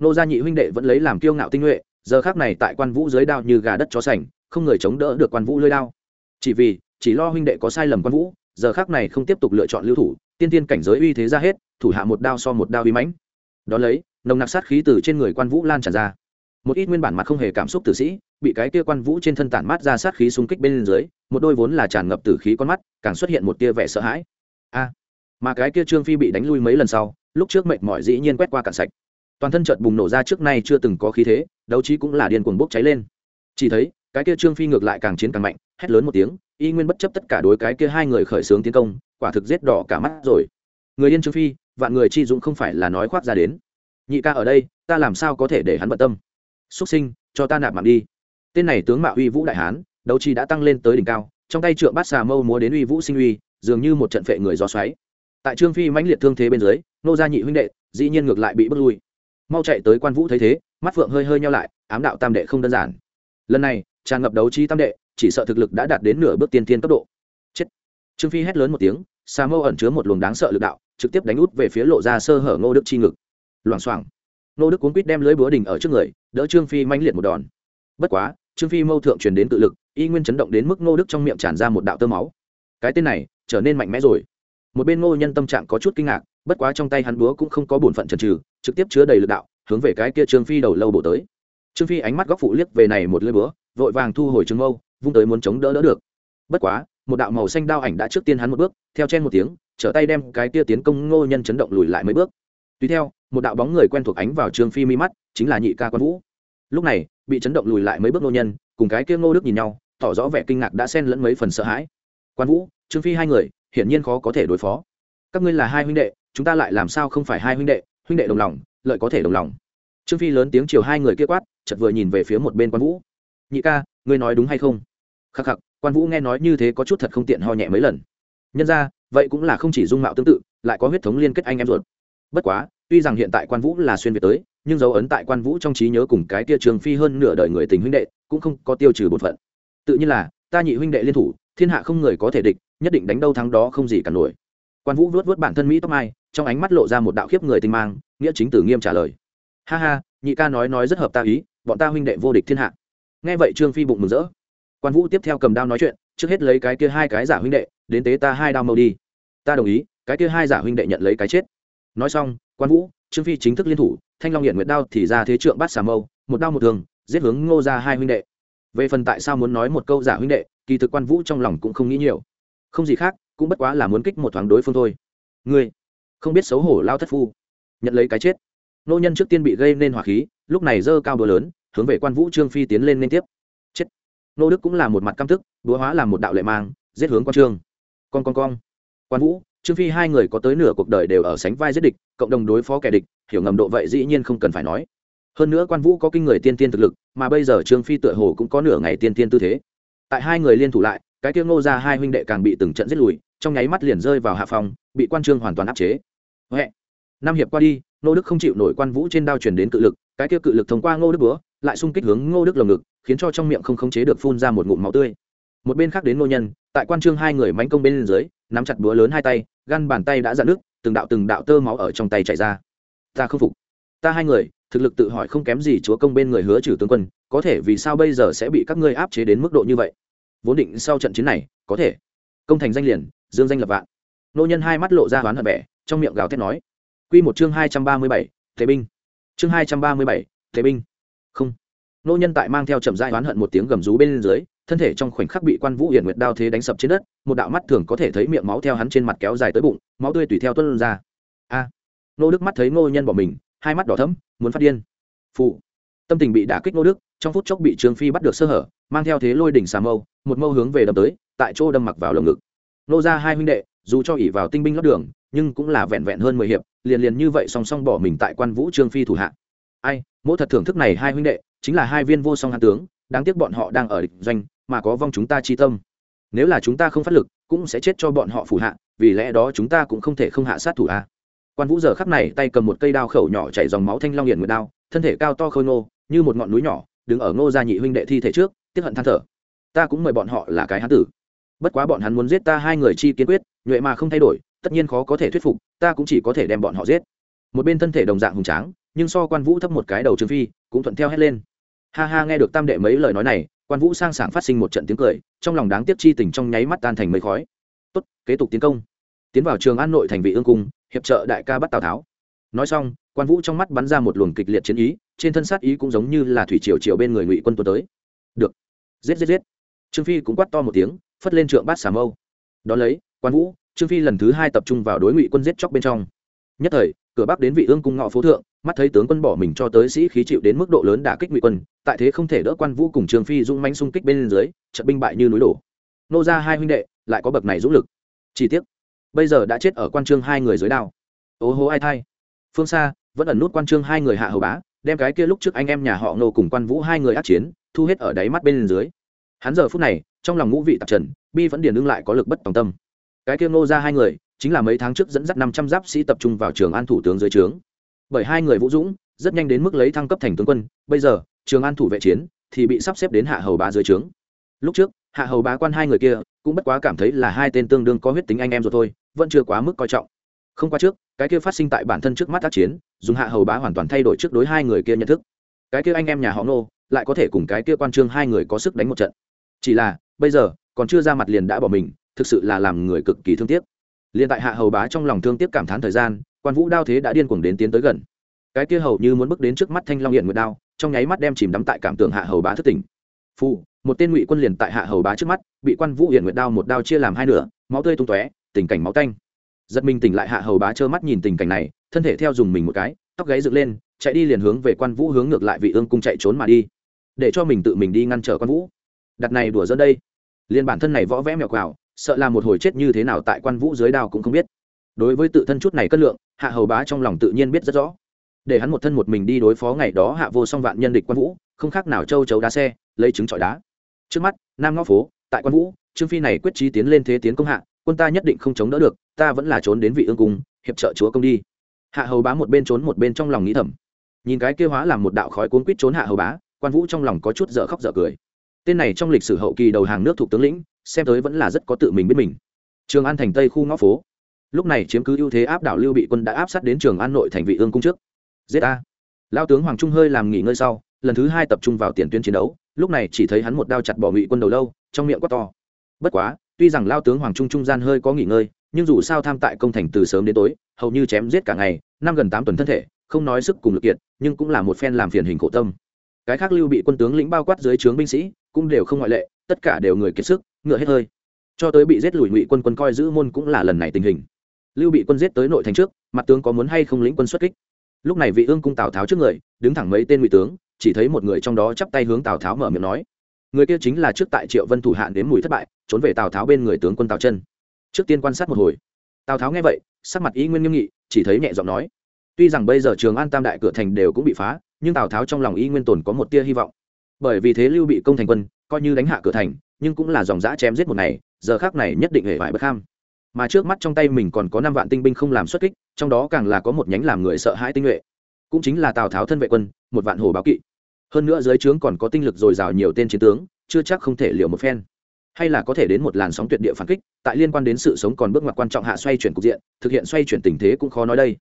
nô gia nhị huynh đệ vẫn lấy làm kiêu ngạo tinh nhuệ, giờ khác này tại quan vũ dưới đao như gà đất chó sành, không người chống đỡ được quan vũ lưới đao. Chỉ vì, chỉ lo huynh đệ có sai lầm quan vũ, giờ khác này không tiếp tục lựa chọn lưu thủ, tiên tiên cảnh giới uy thế ra hết, thủ hạ một đao so một đao uy mãnh. Đón lấy, nồng nặc sát khí từ trên người quan vũ lan tràn ra. Một ít nguyên bản mặt không hề cảm xúc tử sĩ, bị cái kia quan vũ trên thân tản mát ra sát khí xung kích bên dưới, một đôi vốn là tràn ngập tử khí con mắt, càng xuất hiện một tia vẻ sợ hãi. A, mà cái kia trương phi bị đánh lui mấy lần sau, lúc trước mệt mỏi dĩ nhiên quét qua cạn sạch toàn thân chợt bùng nổ ra trước nay chưa từng có khí thế, đấu trí cũng là điên cuồng bốc cháy lên. Chỉ thấy, cái kia trương phi ngược lại càng chiến càng mạnh, hét lớn một tiếng, y nguyên bất chấp tất cả đối cái kia hai người khởi xướng tiến công, quả thực giết đỏ cả mắt rồi. Người yên trương phi, vạn người chi dũng không phải là nói khoác ra đến. Nhị ca ở đây, ta làm sao có thể để hắn bận tâm? Xuất sinh, cho ta nạp mạng đi. Tên này tướng mạo uy vũ đại hán, đấu chi đã tăng lên tới đỉnh cao, trong tay trượng bát xà mâu múa đến uy vũ sinh uy, dường như một trận phệ người gió xoáy. Tại trương phi mãnh liệt thương thế bên dưới, nô gia nhị huynh đệ, dĩ nhiên ngược lại bị bước lui mau chạy tới quan vũ thấy thế, mắt phượng hơi hơi nhau lại, ám đạo tam đệ không đơn giản. Lần này, tràn ngập đấu trí tam đệ, chỉ sợ thực lực đã đạt đến nửa bước tiên tiên cấp độ. Chết. Trương phi hét lớn một tiếng xà mâu ẩn chứa một luồng đáng sợ lực đạo, trực tiếp đánh út về phía lộ ra sơ hở ngô đức chi ngực. Loảng xoảng. Ngô đức cuốn quýt đem lưới búa đình ở trước người, đỡ trương phi manh liệt một đòn. Bất quá, trương phi mâu thượng truyền đến tự lực, y nguyên chấn động đến mức ngô đức trong miệng tràn ra một đạo tơ máu. Cái tên này, trở nên mạnh mẽ rồi. Một bên ngô nhân tâm trạng có chút kinh ngạc, bất quá trong tay hắn búa cũng không có bổn phận trần trừ trực tiếp chứa đầy lực đạo, hướng về cái kia trương phi đầu lâu bổ tới. Trương phi ánh mắt góc phụ liếc về này một lưỡi búa, vội vàng thu hồi trường mâu, vung tới muốn chống đỡ đỡ được. Bất quá, một đạo màu xanh đao ảnh đã trước tiên hắn một bước, theo chen một tiếng, trở tay đem cái kia tiến công ngô nhân chấn động lùi lại mấy bước. Tùy theo, một đạo bóng người quen thuộc ánh vào trương phi mi mắt, chính là nhị ca quan vũ. Lúc này, bị chấn động lùi lại mấy bước ngô nhân, cùng cái kia ngô đức nhìn nhau, tỏ rõ vẻ kinh ngạc đã xen lẫn mấy phần sợ hãi. Quan vũ, trương phi hai người, hiển nhiên khó có thể đối phó. Các ngươi là hai huynh đệ, chúng ta lại làm sao không phải hai huynh đệ? Huynh đệ đồng lòng, lợi có thể đồng lòng. Trương phi lớn tiếng chiều hai người kia quát, chợt vừa nhìn về phía một bên quan vũ. Nhị ca, ngươi nói đúng hay không? Khắc khắc, quan vũ nghe nói như thế có chút thật không tiện ho nhẹ mấy lần. Nhân ra, vậy cũng là không chỉ dung mạo tương tự, lại có huyết thống liên kết anh em ruột. Bất quá, tuy rằng hiện tại quan vũ là xuyên việt tới, nhưng dấu ấn tại quan vũ trong trí nhớ cùng cái tia trường phi hơn nửa đời người tình huynh đệ, cũng không có tiêu trừ bột phận. Tự nhiên là, ta nhị huynh đệ liên thủ, thiên hạ không người có thể địch, nhất định đánh đâu thắng đó không gì cả nổi. Quan vũ vuốt vuốt bản thân mỹ tóc mai trong ánh mắt lộ ra một đạo khiếp người tinh mang, nghĩa chính tử nghiêm trả lời. Ha ha, nhị ca nói nói rất hợp ta ý, bọn ta huynh đệ vô địch thiên hạ. Nghe vậy trương phi bụng mừng rỡ. Quan vũ tiếp theo cầm đao nói chuyện, trước hết lấy cái kia hai cái giả huynh đệ, đến tế ta hai đao mâu đi. Ta đồng ý, cái kia hai giả huynh đệ nhận lấy cái chết. Nói xong, quan vũ, trương phi chính thức liên thủ, thanh long hiện nguyệt đao thì ra thế trượng bắt xà mâu, một đao một thường, giết hướng ngô ra hai huynh đệ. Về phần tại sao muốn nói một câu giả huynh đệ, kỳ thực quan vũ trong lòng cũng không nghĩ nhiều. Không gì khác, cũng bất quá là muốn kích một thoáng đối phương thôi. Ngươi không biết xấu hổ lao thất phu. Nhận lấy cái chết. Nô nhân trước tiên bị gây nên hỏa khí, lúc này dơ cao búa lớn, hướng về quan vũ trương phi tiến lên liên tiếp. Chết. Nô đức cũng là một mặt căm tức đúa hóa làm một đạo lệ mang, giết hướng quan trương. Con con con quan vũ, trương phi hai người có tới nửa cuộc đời đều ở sánh vai giết địch, cộng đồng đối phó kẻ địch, hiểu ngầm độ vậy dĩ nhiên không cần phải nói. Hơn nữa quan vũ có kinh người tiên tiên thực lực, mà bây giờ trương phi tựa hồ cũng có nửa ngày tiên tiên tư thế. Tại hai người liên thủ lại, cái tiêu ngô ra hai huynh đệ càng bị từng trận giết lùi, trong nháy mắt liền rơi vào hạ phòng, bị quan trương hoàn toàn áp chế. Huệ. năm hiệp qua đi, ngô đức không chịu nổi quan vũ trên đao chuyển đến cự lực, cái kia cự lực thông qua ngô đức búa, lại xung kích hướng ngô đức lồng ngực, khiến cho trong miệng không khống chế được phun ra một ngụm máu tươi. Một bên khác đến ngô nhân, tại quan trương hai người mánh công bên dưới, nắm chặt búa lớn hai tay, gan bàn tay đã dạn nước từng đạo từng đạo tơ máu ở trong tay chảy ra. Ta không phục. Ta hai người, thực lực tự hỏi không kém gì chúa công bên người hứa trừ tướng quân, có thể vì sao bây giờ sẽ bị các ngươi áp chế đến mức độ như vậy? Vốn định sau trận chiến này, có thể. Công thành danh liền, dương danh lập vạn. Nô nhân hai mắt lộ ra hoán hận vẻ trong miệng gào thét nói. Q một chương hai trăm ba mươi bảy, thế binh. Chương hai trăm ba mươi bảy, thế binh. Không. Nô nhân tại mang theo chậm dai oán hận một tiếng gầm rú bên dưới, thân thể trong khoảnh khắc bị quan vũ hiển nguyệt đao thế đánh sập trên đất, một đạo mắt thường có thể thấy miệng máu theo hắn trên mặt kéo dài tới bụng, máu tươi tùy theo tuân ra. A. Nô đức mắt thấy ngô nhân bỏ mình, hai mắt đỏ thấm muốn phát điên. Phụ tâm tình bị đả kích nô đức, trong phút chốc bị trương phi bắt được sơ hở, mang theo thế lôi đỉnh xà mâu, một mâu hướng về đâm tới, tại chỗ đâm mặc vào lồng ngực. Nô ra hai huynh đệ, dù cho ỉ vào tinh binh lót đường nhưng cũng là vẹn vẹn hơn mười hiệp, liền liền như vậy song song bỏ mình tại quan vũ trương phi thủ hạ. Ai, mỗi thật thưởng thức này hai huynh đệ, chính là hai viên vô song hạ tướng, đáng tiếc bọn họ đang ở địch doanh, mà có vong chúng ta chi tâm. Nếu là chúng ta không phát lực, cũng sẽ chết cho bọn họ phủ hạ, vì lẽ đó chúng ta cũng không thể không hạ sát thủ a. Quan vũ giờ khắc này tay cầm một cây đao khẩu nhỏ chảy dòng máu thanh long hiển nguyệt đao, thân thể cao to khôi ngô, như một ngọn núi nhỏ, đứng ở ngô gia nhị huynh đệ thi thể trước, tiếp hận than thở. Ta cũng mời bọn họ là cái hán tử. Bất quá bọn hắn muốn giết ta hai người chi kiên quyết, nhuệ mà không thay đổi tất nhiên khó có thể thuyết phục, ta cũng chỉ có thể đem bọn họ giết. Một bên thân thể đồng dạng hùng tráng, nhưng so quan vũ thấp một cái đầu trương phi, cũng thuận theo hết lên. Ha ha, nghe được tam đệ mấy lời nói này, quan vũ sang sảng phát sinh một trận tiếng cười, trong lòng đáng tiếc chi tình trong nháy mắt tan thành mây khói. Tốt, kế tục tiến công. Tiến vào trường an nội thành vị ương cung, hiệp trợ đại ca bắt tào tháo. Nói xong, quan vũ trong mắt bắn ra một luồng kịch liệt chiến ý, trên thân sát ý cũng giống như là thủy triều triều bên người ngụy quân tuần tới. Được. Giết giết giết. Trương phi cũng quát to một tiếng, phất lên trượng bát xà mâu. Đón lấy, quan vũ trương phi lần thứ hai tập trung vào đối ngụy quân giết chóc bên trong. Nhất thời, cửa bắc đến vị ương cung ngọ phố thượng, mắt thấy tướng quân bỏ mình cho tới sĩ khí chịu đến mức độ lớn đả kích ngụy quân, tại thế không thể đỡ quan vũ cùng trương phi dũng manh xung kích bên dưới, trận binh bại như núi đổ. Nô ra hai huynh đệ, lại có bậc này dũng lực. Chi tiết bây giờ đã chết ở quan trương hai người dưới đao. Ô hô ai thay phương xa, vẫn ẩn nút quan trương hai người hạ hầu bá, đem cái kia lúc trước anh em nhà họ nô cùng quan vũ hai người át chiến, thu hết ở đáy mắt bên dưới. Hắn giờ phút này, trong lòng ngũ vị tạp trần, bi vẫn điền ưng lại có lực bất tòng tâm cái kia Ngô ra hai người, chính là mấy tháng trước dẫn dắt năm trăm giáp sĩ tập trung vào trường an thủ tướng dưới trướng. Bởi hai người vũ dũng, rất nhanh đến mức lấy thăng cấp thành tướng quân, bây giờ, trường an thủ vệ chiến, thì bị sắp xếp đến hạ hầu bá dưới trướng. Lúc trước, hạ hầu bá quan hai người kia, cũng bất quá cảm thấy là hai tên tương đương có huyết tính anh em rồi thôi, vẫn chưa quá mức coi trọng. Không qua trước, cái kia phát sinh tại bản thân trước mắt tác chiến, dùng hạ hầu bá hoàn toàn thay đổi trước đối hai người kia nhận thức. Cái kia anh em nhà họ Ngô, lại có thể cùng cái kia quan trương hai người có sức đánh một trận. Chỉ là, bây giờ, còn chưa ra mặt liền đã bỏ mình thực sự là làm người cực kỳ thương tiếc. Liền tại hạ hầu bá trong lòng thương tiếc cảm thán thời gian, quan vũ đao thế đã điên cuồng đến tiến tới gần. Cái kia hầu như muốn bước đến trước mắt thanh long hiện nguyệt đao, trong nháy mắt đem chìm đắm tại cảm tưởng hạ hầu bá thất tỉnh. Phu một tên ngụy quân liền tại hạ hầu bá trước mắt, bị quan vũ hiện nguyệt đao một đao chia làm hai nửa, máu tươi tung tóe, tình cảnh máu tanh. Giật mình tỉnh lại hạ hầu bá trơ mắt nhìn tình cảnh này, thân thể theo dùng mình một cái, tóc gáy dựng lên, chạy đi liền hướng về quan vũ hướng ngược lại vị ương cung chạy trốn mà đi. Để cho mình tự mình đi ngăn trở quan vũ. Đặt này đùa dẫn đây. Liền bản thân này võ vẽ mèo quào sợ là một hồi chết như thế nào tại quan vũ dưới đao cũng không biết. Đối với tự thân chút này cất lượng, hạ hầu bá trong lòng tự nhiên biết rất rõ. Để hắn một thân một mình đi đối phó ngày đó hạ vô song vạn nhân địch quan vũ, không khác nào châu chấu đá xe, lấy trứng trọi đá. Trước mắt, nam ngõ phố, tại quan vũ, trương phi này quyết trí tiến lên thế tiến công hạ, quân ta nhất định không chống đỡ được, ta vẫn là trốn đến vị ương cung, hiệp trợ chúa công đi. Hạ hầu bá một bên trốn một bên trong lòng nghĩ thầm. Nhìn cái kêu hóa làm một đạo khói cuốn quýt trốn hạ hầu bá, quan vũ trong lòng có chút dở khóc dở cười. Tên này trong lịch sử hậu kỳ đầu hàng nước thuộc tướng lĩnh xem tới vẫn là rất có tự mình biết mình. Trường an thành tây khu ngõ phố. Lúc này chiếm cứ ưu thế áp đảo lưu bị quân đã áp sát đến trường an nội thành vị ương cung trước. Giết a. Lao tướng hoàng trung hơi làm nghỉ ngơi sau, lần thứ hai tập trung vào tiền tuyến chiến đấu, lúc này chỉ thấy hắn một đao chặt bỏ ngụy quân đầu lâu, trong miệng quát to. Bất quá, tuy rằng lao tướng hoàng trung trung gian hơi có nghỉ ngơi, nhưng dù sao tham tại công thành từ sớm đến tối, hầu như chém giết cả ngày, năm gần tám tuần thân thể, không nói sức cùng lực kiệt, nhưng cũng là một phen làm phiền hình khổ tâm. Cái khác lưu bị quân tướng lĩnh bao quát dưới trướng binh sĩ, cũng đều không ngoại lệ tất cả đều người kiệt sức, ngựa hết hơi. Cho tới bị giết lùi ngụy quân quân coi giữ môn cũng là lần này tình hình. Lưu bị quân giết tới nội thành trước, mặt tướng có muốn hay không lĩnh quân xuất kích. Lúc này vị ương cung tào tháo trước người, đứng thẳng mấy tên ngụy tướng, chỉ thấy một người trong đó chắp tay hướng tào tháo mở miệng nói. Người kia chính là trước tại triệu vân thủ hạn đến mùi thất bại, trốn về tào tháo bên người tướng quân tào chân. Trước tiên quan sát một hồi. Tào tháo nghe vậy, sắc mặt ý nguyên nghiêm nghị, chỉ thấy nhẹ giọng nói. Tuy rằng bây giờ trường an tam đại cửa thành đều cũng bị phá, nhưng tào tháo trong lòng ý nguyên tồn có một tia hy vọng. Bởi vì thế lưu bị công thành quân coi như đánh hạ cửa thành, nhưng cũng là dòng giã chém giết một ngày, giờ khác này nhất định hề vải bất kham. Mà trước mắt trong tay mình còn có năm vạn tinh binh không làm xuất kích, trong đó càng là có một nhánh làm người sợ hãi tinh nhuệ. Cũng chính là tào tháo thân vệ quân, một vạn hồ báo kỵ. Hơn nữa dưới trướng còn có tinh lực dồi dào nhiều tên chiến tướng, chưa chắc không thể liều một phen. Hay là có thể đến một làn sóng tuyệt địa phản kích, tại liên quan đến sự sống còn bước ngoặt quan trọng hạ xoay chuyển cục diện, thực hiện xoay chuyển tình thế cũng khó nói đây.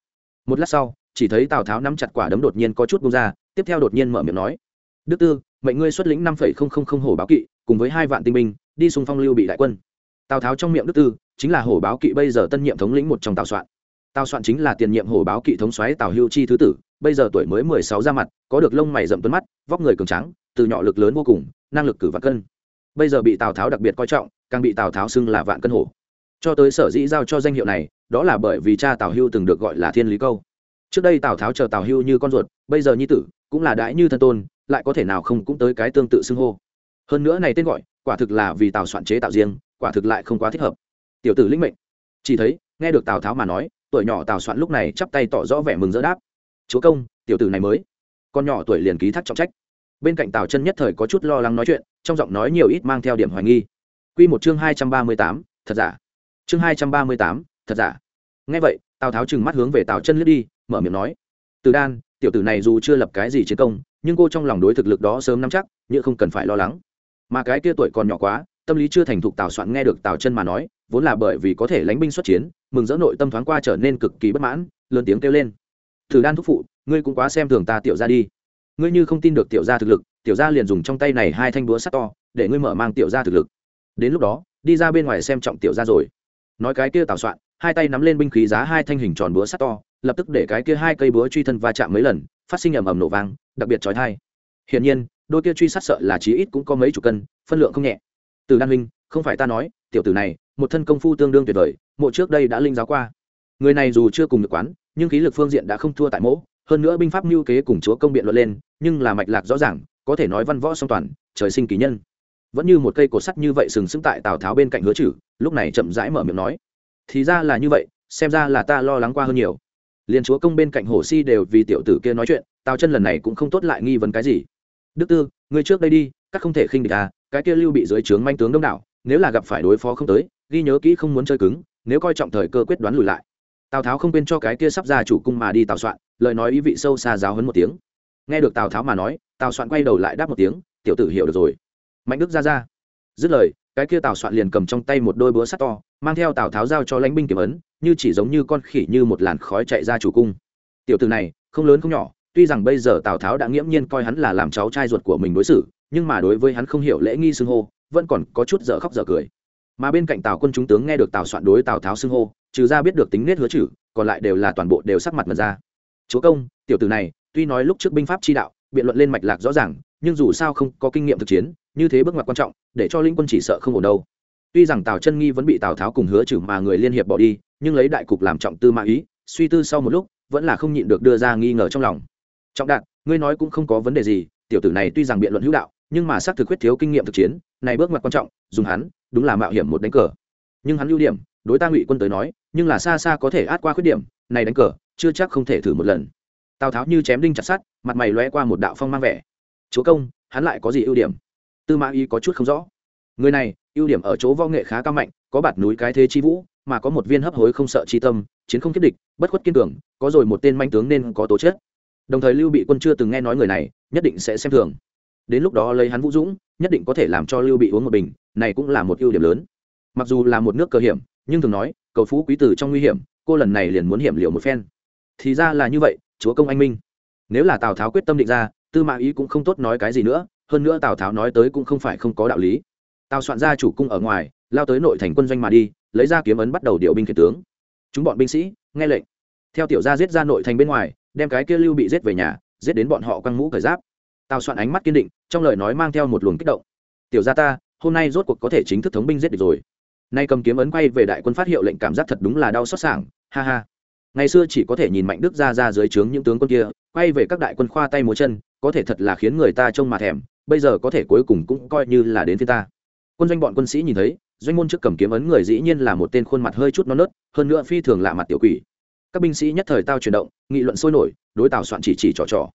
Một lát sau, chỉ thấy tào tháo nắm chặt quả đấm đột nhiên có chút bung ra, tiếp theo đột nhiên mở miệng nói, đức tư mệnh ngươi xuất lĩnh năm phẩy không không không hổ báo kỵ, cùng với hai vạn tinh binh, đi xung phong lưu bị đại quân. Tào tháo trong miệng đức tư, chính là hổ báo kỵ bây giờ tân nhiệm thống lĩnh một trong tào soạn. Tào soạn chính là tiền nhiệm hổ báo kỵ thống xoáy tào hưu chi thứ tử, bây giờ tuổi mới mười sáu ra mặt, có được lông mày rậm tuấn mắt, vóc người cường trắng từ nhỏ lực lớn vô cùng, năng lực cử vạn cân. Bây giờ bị tào tháo đặc biệt coi trọng, càng bị tào tháo xưng là vạn cân hổ. Cho tới sở dĩ giao cho danh hiệu này, đó là bởi vì cha tào hưu từng được gọi là thiên lý câu. Trước đây tào tháo chờ tào hưu như con ruột, bây giờ nhi tử, cũng là đãi như thân tôn lại có thể nào không cũng tới cái tương tự xưng hô. Hơn nữa này tên gọi, quả thực là vì tào soạn chế tạo riêng, quả thực lại không quá thích hợp. Tiểu tử linh mệnh. Chỉ thấy, nghe được tào tháo mà nói, tuổi nhỏ tào soạn lúc này chắp tay tỏ rõ vẻ mừng rỡ đáp. Chúa công, tiểu tử này mới. Con nhỏ tuổi liền ký thác trọng trách. Bên cạnh tào chân nhất thời có chút lo lắng nói chuyện, trong giọng nói nhiều ít mang theo điểm hoài nghi. Quy một chương hai trăm ba mươi tám, thật giả. Chương hai trăm ba mươi tám, thật giả. Nghe vậy, tào tháo trừng mắt hướng về tào chân lướt đi, mở miệng nói, từ đan, tiểu tử này dù chưa lập cái gì chiến công nhưng cô trong lòng đối thực lực đó sớm nắm chắc nhưng không cần phải lo lắng. Mà cái kia tuổi còn nhỏ quá, tâm lý chưa thành thục tào soạn nghe được tào chân mà nói, vốn là bởi vì có thể lánh binh xuất chiến, mừng dỡ nội tâm thoáng qua trở nên cực kỳ bất mãn, lớn tiếng kêu lên. Thử đan thúc phụ, ngươi cũng quá xem thường ta tiểu ra đi. Ngươi như không tin được tiểu ra thực lực, tiểu ra liền dùng trong tay này hai thanh búa sắt to, để ngươi mở mang tiểu ra thực lực. Đến lúc đó, đi ra bên ngoài xem trọng tiểu ra rồi. Nói cái kia tào soạn, hai tay nắm lên binh khí giá hai thanh hình tròn búa sắt to, lập tức để cái kia hai cây búa truy thân va chạm mấy lần, phát sinh ầm ầm nổ vang đặc biệt trói thai. Hiển nhiên, đôi kia truy sát sợ là chí ít cũng có mấy chục cân, phân lượng không nhẹ. Từ đan huynh, không phải ta nói, tiểu tử này, một thân công phu tương đương tuyệt vời, mộ trước đây đã linh giáo qua. Người này dù chưa cùng được quán, nhưng khí lực phương diện đã không thua tại mỗ hơn nữa binh pháp mưu kế cùng chúa công biện luận lên, nhưng là mạch lạc rõ ràng, có thể nói văn võ song toàn, trời sinh kỳ nhân. Vẫn như một cây cột sắt như vậy sừng sững tại tào tháo bên cạnh hứa chử, lúc này chậm rãi mở miệng nói, thì ra là như vậy, xem ra là ta lo lắng qua hơn nhiều. Liền chúa công bên cạnh hồ si đều vì tiểu tử kia nói chuyện tào chân lần này cũng không tốt lại nghi vấn cái gì. Đức tư người trước đây đi, các không thể khinh địch à cái kia lưu bị dưới trướng manh tướng đông đảo, nếu là gặp phải đối phó không tới, ghi nhớ kỹ không muốn chơi cứng, nếu coi trọng thời cơ quyết đoán lùi lại. Tào tháo không quên cho cái kia sắp ra chủ cung mà đi tào soạn, lời nói ý vị sâu xa giáo hấn một tiếng. Nghe được tào tháo mà nói, tào soạn quay đầu lại đáp một tiếng, tiểu tử hiểu được rồi. Mạnh đức ra ra. Dứt lời, cái kia tào soạn liền cầm trong tay một đôi búa sắt to, mang theo tào tháo giao cho lãnh binh kiểm ấn, như chỉ giống như con khỉ như một làn khói chạy ra chủ cung. Tiểu tử này, không lớn không nhỏ tuy rằng bây giờ tào tháo đã nghiễm nhiên coi hắn là làm cháu trai ruột của mình đối xử, nhưng mà đối với hắn không hiểu lễ nghi xưng hô, vẫn còn có chút dở khóc dở cười. Mà bên cạnh tào quân chúng tướng nghe được tào soạn đối tào tháo xưng hô, trừ ra biết được tính nết hứa chử còn lại đều là toàn bộ đều sắc mặt mật ra. Chúa công, tiểu tử này, tuy nói lúc trước binh pháp chi đạo, biện luận lên mạch lạc rõ ràng, nhưng dù sao không có kinh nghiệm thực chiến, như thế bước ngoặt quan trọng, để cho linh quân chỉ sợ không ổn đâu. Tuy rằng tào chân nghi vẫn bị tào tháo cùng hứa chử mà người liên hiệp bỏ đi, nhưng lấy đại cục làm trọng tư mã ý, suy tư sau một lúc, vẫn là không nhịn được đưa ra nghi ngờ trong lòng trọng đạt, ngươi nói cũng không có vấn đề gì, tiểu tử này tuy rằng biện luận hữu đạo, nhưng mà xác thực quyết thiếu kinh nghiệm thực chiến, này bước ngoặt quan trọng, dùng hắn, đúng là mạo hiểm một đánh cờ. Nhưng hắn ưu điểm, đối ta ngụy quân tới nói, nhưng là xa xa có thể át qua khuyết điểm, này đánh cờ, chưa chắc không thể thử một lần. Tào tháo như chém đinh chặt sắt, mặt mày lóe qua một đạo phong mang vẻ. Chúa công, hắn lại có gì ưu điểm? Tư mã y có chút không rõ. Người này, ưu điểm ở chỗ võ nghệ khá cao mạnh, có bạt núi cái thế chi vũ, mà có một viên hấp hối không sợ chi tâm, chiến không kiếp địch, bất khuất kiên cường, có rồi một tên manh tướng nên có tố chất đồng thời lưu bị quân chưa từng nghe nói người này, nhất định sẽ xem thường. Đến lúc đó lấy hắn vũ dũng, nhất định có thể làm cho lưu bị uống một bình, này cũng là một ưu điểm lớn. Mặc dù là một nước cơ hiểm, nhưng thường nói, cầu phú quý tử trong nguy hiểm, cô lần này liền muốn hiểm liệu một phen. Thì ra là như vậy, chúa công anh minh. Nếu là tào tháo quyết tâm định ra, tư mã ý cũng không tốt nói cái gì nữa, hơn nữa tào tháo nói tới cũng không phải không có đạo lý. Tào soạn ra chủ cung ở ngoài, lao tới nội thành quân doanh mà đi, lấy ra kiếm ấn bắt đầu điều binh khiển tướng. Chúng bọn binh sĩ, nghe lệnh. Theo tiểu gia giết ra nội thành bên ngoài đem cái kia lưu bị giết về nhà, giết đến bọn họ quăng mũ cởi giáp. Tào soạn ánh mắt kiên định, trong lời nói mang theo một luồng kích động. Tiểu gia ta, hôm nay rốt cuộc có thể chính thức thống binh giết được rồi. Nay cầm kiếm ấn quay về đại quân phát hiệu lệnh cảm giác thật đúng là đau xót sảng, ha ha. Ngày xưa chỉ có thể nhìn mạnh đức ra ra dưới trướng những tướng quân kia, quay về các đại quân khoa tay múa chân, có thể thật là khiến người ta trông mà thèm, bây giờ có thể cuối cùng cũng coi như là đến phía ta. Quân doanh bọn quân sĩ nhìn thấy, doanh môn trước cầm kiếm ấn người dĩ nhiên là một tên khuôn mặt hơi chút non nớt, hơn nữa phi thường lạ mặt tiểu quỷ các binh sĩ nhất thời tao chuyển động, nghị luận sôi nổi, đối tào soạn chỉ chỉ trò trò.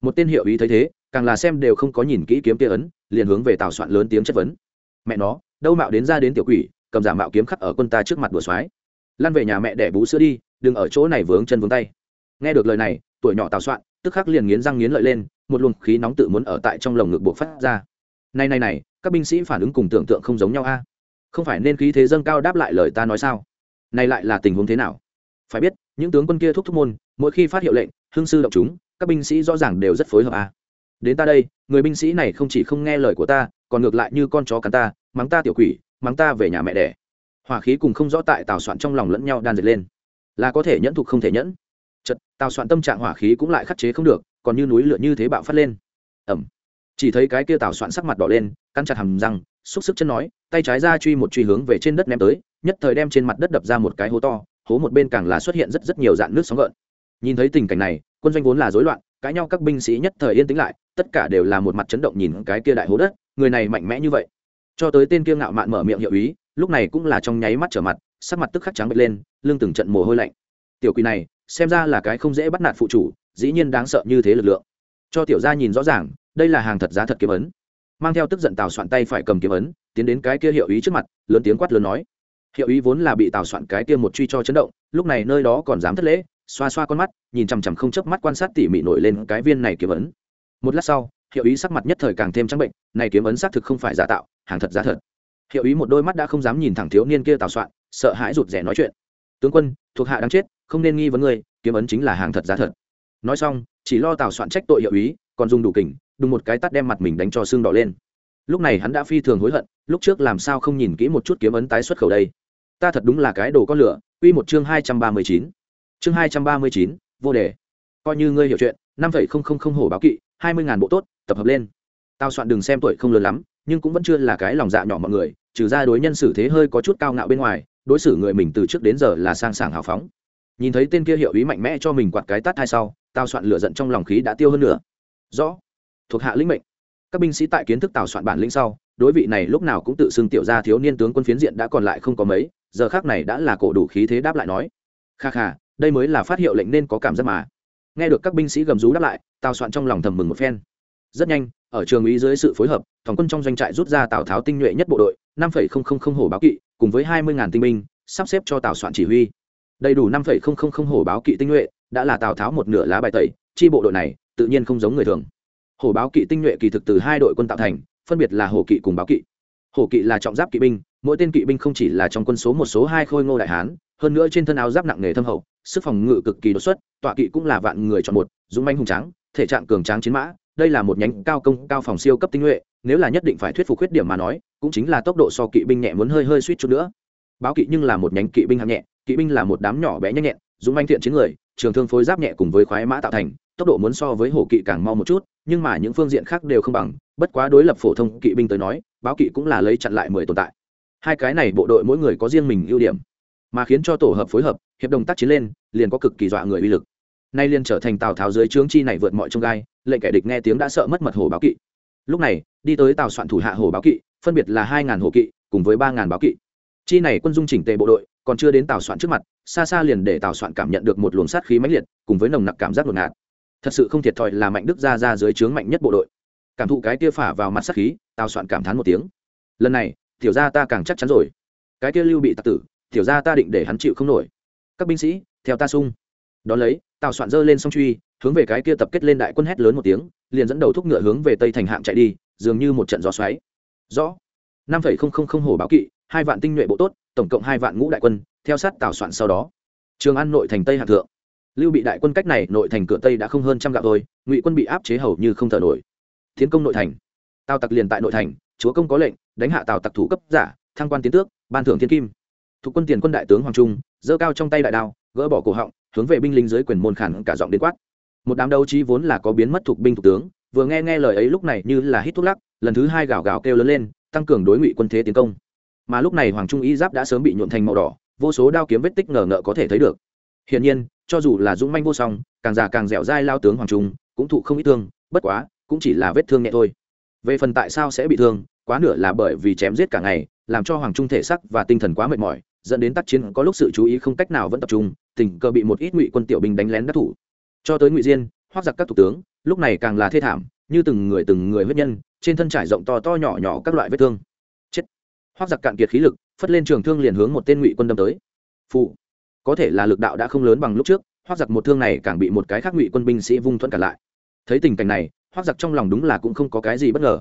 Một tên hiệu ý thấy thế, càng là xem đều không có nhìn kỹ kiếm kia ấn, liền hướng về tào soạn lớn tiếng chất vấn. Mẹ nó, đâu mạo đến ra đến tiểu quỷ, cầm giả mạo kiếm khắc ở quân ta trước mặt bừa xoái. Lăn về nhà mẹ để bú sữa đi, đừng ở chỗ này vướng chân vướng tay. Nghe được lời này, tuổi nhỏ tào soạn, tức khắc liền nghiến răng nghiến lợi lên, một luồng khí nóng tự muốn ở tại trong lồng ngực buộc phát ra. Này này này, các binh sĩ phản ứng cùng tưởng tượng không giống nhau a. Không phải nên khí thế dâng cao đáp lại lời ta nói sao? Này lại là tình huống thế nào? Phải biết, những tướng quân kia thúc thúc môn, mỗi khi phát hiệu lệnh, hương sư động chúng, các binh sĩ rõ ràng đều rất phối hợp a đến ta đây, người binh sĩ này không chỉ không nghe lời của ta, còn ngược lại như con chó cắn ta, mắng ta tiểu quỷ, mắng ta về nhà mẹ đẻ. Hỏa khí cùng không rõ tại tào soạn trong lòng lẫn nhau đan dệt lên. Là có thể nhẫn thục không thể nhẫn. Chật tào soạn tâm trạng hỏa khí cũng lại khắc chế không được, còn như núi lửa như thế bạo phát lên. Ẩm chỉ thấy cái kia tào soạn sắc mặt đỏ lên căn chặt hầm răng, xúc sức chân nói, tay trái ra truy một truy hướng về trên đất ném tới, nhất thời đem trên mặt đất đập ra một cái hố to hố một bên càng là xuất hiện rất rất nhiều dạng nước sóng gợn. Nhìn thấy tình cảnh này, quân doanh vốn là rối loạn, cãi nhau các binh sĩ nhất thời yên tĩnh lại, tất cả đều là một mặt chấn động nhìn cái kia đại hố đất, người này mạnh mẽ như vậy. Cho tới tên kia ngạo mạn mở miệng hiệu ý, lúc này cũng là trong nháy mắt trở mặt, sắc mặt tức khắc trắng bệch lên, lưng từng trận mồ hôi lạnh. Tiểu quỷ này, xem ra là cái không dễ bắt nạt phụ chủ, dĩ nhiên đáng sợ như thế lực lượng. Cho tiểu gia nhìn rõ ràng, đây là hàng thật giá thật kiếm ấn. Mang theo tức giận tào soạn tay phải cầm kiếm ấn, tiến đến cái kia hiệu ý trước mặt, lớn tiếng quát lớn nói hiệu ý vốn là bị tào soạn cái tiêm một truy cho chấn động lúc này nơi đó còn dám thất lễ xoa xoa con mắt nhìn chằm chằm không chớp mắt quan sát tỉ mỉ nổi lên cái viên này kiếm ấn. Một lát sau hiệu ý sắc mặt nhất thời càng thêm trắng bệnh này kiếm ấn xác thực không phải giả tạo hàng thật giá thật. Hiệu ý một đôi mắt đã không dám nhìn thẳng thiếu niên kia tào soạn sợ hãi rụt rẻ nói chuyện. Tướng quân thuộc hạ đang chết không nên nghi vấn người, kiếm ấn chính là hàng thật giá thật. Nói xong chỉ lo tào soạn trách tội hiệu ý còn dùng đủ kình đùng một cái tắt đem mặt mình đánh cho xương đỏ lên lúc này hắn đã phi thường hối hận, lúc trước làm sao không nhìn kỹ một chút kiếm ấn tái xuất khẩu đây? Ta thật đúng là cái đồ con lửa, quy một chương hai trăm ba mươi chín. Chương hai trăm ba mươi chín, vô đề. Coi như ngươi hiểu chuyện, năm phẩy không không không hổ báo kỵ, hai mươi ngàn bộ tốt, tập hợp lên. Tao soạn đừng xem tuổi không lớn lắm, nhưng cũng vẫn chưa là cái lòng dạ nhỏ mọi người, trừ ra đối nhân xử thế hơi có chút cao ngạo bên ngoài, đối xử người mình từ trước đến giờ là sang sảng hào phóng. Nhìn thấy tên kia hiệu ý mạnh mẽ cho mình quạt cái tát hai sau, tao soạn lửa giận trong lòng khí đã tiêu hơn nữa rõ. Thuộc hạ lĩnh mệnh các binh sĩ tại kiến thức tào soạn bản lĩnh sau, đối vị này lúc nào cũng tự xưng tiểu ra thiếu niên tướng quân phiến diện đã còn lại không có mấy, giờ khác này đã là cổ đủ khí thế đáp lại nói. Kha kha, đây mới là phát hiệu lệnh nên có cảm giác mà. Nghe được các binh sĩ gầm rú đáp lại, tào soạn trong lòng thầm mừng một phen. Rất nhanh, ở trường ý dưới sự phối hợp thòng quân trong doanh trại rút ra tào tháo tinh nhuệ nhất bộ đội, năm phẩy không không không hổ báo kỵ, cùng với hai mươi ngàn tinh binh, sắp xếp cho tào soạn chỉ huy. Đầy đủ năm phẩy không không không hổ báo kỵ tinh nhuệ, đã là tào tháo một nửa lá bài tẩy, chi bộ đội này, tự nhiên không giống người thường hổ báo kỵ tinh nhuệ kỳ thực từ hai đội quân tạo thành, phân biệt là hổ kỵ cùng báo kỵ. Hổ kỵ là trọng giáp kỵ binh, mỗi tên kỵ binh không chỉ là trong quân số một số hai khôi ngô đại hán, hơn nữa trên thân áo giáp nặng nề thâm hậu, sức phòng ngự cực kỳ đột xuất, tọa kỵ cũng là vạn người chọn một, dũng manh hùng tráng, thể trạng cường tráng chiến mã, đây là một nhánh cao công, cao phòng siêu cấp tinh nhuệ, nếu là nhất định phải thuyết phục khuyết điểm mà nói, cũng chính là tốc độ so kỵ binh nhẹ muốn hơi hơi suýt chút nữa. Báo kỵ nhưng là một nhánh kỵ binh hạng nhẹ, kỵ binh là một đám nhỏ bé nhanh nhẹn, dũng manh thiện chiến người, trường thương phối giáp nhẹ cùng với khoái mã tạo thành tốc độ muốn so với hổ kỵ càng mau một chút, nhưng mà những phương diện khác đều không bằng, bất quá đối lập phổ thông kỵ binh tới nói, báo kỵ cũng là lấy chặn lại mười tồn tại. Hai cái này bộ đội mỗi người có riêng mình ưu điểm, mà khiến cho tổ hợp phối hợp, hiệp đồng tác chiến lên, liền có cực kỳ dọa người uy lực. Nay liền trở thành tào tháo dưới trướng chi này vượt mọi trông gai, lệnh kẻ địch nghe tiếng đã sợ mất mật hồ báo kỵ. Lúc này, đi tới tào soạn thủ hạ hồ báo kỵ, phân biệt là hai ngàn hồ kỵ, cùng với ba ngàn báo kỵ. Chi này quân dung chỉnh tề bộ đội, còn chưa đến tào soạn trước mặt, xa xa liền để tào soạn cảm nhận được một luồng sát khí mãnh liệt, cùng với nồng nặc cảm giác ngột ngạt thật sự không thiệt thòi là mạnh đức ra ra dưới trướng mạnh nhất bộ đội. Cảm thụ cái kia phả vào mặt sắc khí tào soạn cảm thán một tiếng. Lần này, tiểu ra ta càng chắc chắn rồi. Cái kia lưu bị tặc tử, tiểu ra ta định để hắn chịu không nổi. Các binh sĩ, theo ta sung đón lấy tào soạn dơ lên song truy, hướng về cái kia tập kết lên đại quân hét lớn một tiếng, liền dẫn đầu thúc ngựa hướng về tây thành hạng chạy đi, dường như một trận gió xoáy. Rõ. năm phẩy không không không hổ báo kỵ, hai vạn tinh nhuệ bộ tốt, tổng cộng hai vạn ngũ đại quân, theo sát tào soạn sau đó. Trường an nội thành tây hạng thượng lưu bị đại quân cách này nội thành cửa tây đã không hơn trăm gạo thôi, ngụy quân bị áp chế hầu như không thở nổi. Tiến công nội thành. Tào tặc liền tại nội thành, chúa công có lệnh, đánh hạ tào tặc thủ cấp giả, thăng quan tiến tước, ban thưởng thiên kim. Thuộc quân tiền quân đại tướng hoàng trung, giơ cao trong tay đại đao, gỡ bỏ cổ họng, hướng về binh lính dưới quyền môn khản cả giọng đến quát. Một đám đấu trí vốn là có biến mất thuộc binh thuộc tướng, vừa nghe nghe lời ấy lúc này như là hít thuốc lắc, lần thứ hai gào gào kêu lớn lên, tăng cường đối ngụy quân thế tiến công. Mà lúc này hoàng trung y giáp đã sớm bị nhuộn thành màu đỏ, vô số đao kiếm vết tích ngờ ngợ có thể thấy được. Hiển nhiên cho dù là dũng manh vô song, càng già càng dẻo dai lao tướng hoàng trung, cũng thụ không ít thương, bất quá, cũng chỉ là vết thương nhẹ thôi. Về phần tại sao sẽ bị thương, quá nửa là bởi vì chém giết cả ngày, làm cho hoàng trung thể sắc và tinh thần quá mệt mỏi, dẫn đến tác chiến có lúc sự chú ý không cách nào vẫn tập trung, tình cờ bị một ít ngụy quân tiểu binh đánh lén đắc thủ. Cho tới ngụy diên, hoác giặc các thủ tướng, lúc này càng là thê thảm, như từng người từng người huyết nhân, trên thân trải rộng to to nhỏ nhỏ các loại vết thương. Chết. Hoác giặc cạn kiệt khí lực, phất lên trường thương liền hướng một tên ngụy quân đâm tới. Phụ có thể là lực đạo đã không lớn bằng lúc trước, hoác giặc một thương này càng bị một cái khác ngụy quân binh sĩ vung thuẫn cả lại. Thấy tình cảnh này, hoác giặc trong lòng đúng là cũng không có cái gì bất ngờ.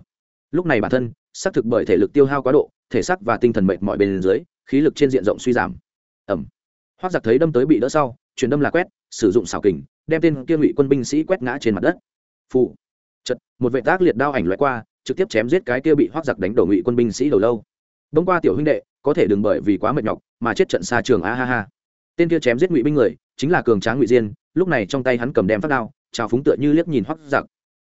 Lúc này bản thân, xác thực bởi thể lực tiêu hao quá độ, thể xác và tinh thần mệt mỏi bên dưới, khí lực trên diện rộng suy giảm. Ẩm hoác giặc thấy đâm tới bị đỡ sau chuyển đâm là quét, sử dụng xảo kình, đem tên kia ngụy quân binh sĩ quét ngã trên mặt đất. Phụ chật, một vệ tác liệt đao ảnh loại qua, trực tiếp chém giết cái kia bị hoác giặc đánh đổ ngụy quân binh sĩ đầu lâu. Bông qua tiểu huynh đệ, có thể đừng bởi vì quá mệt nhọc, mà chết trận xa trường, a ha ha tên kia chém giết ngụy binh người, chính là cường tráng ngụy diên, lúc này trong tay hắn cầm đem phát đao, trào phúng tựa như liếc nhìn hoác giặc.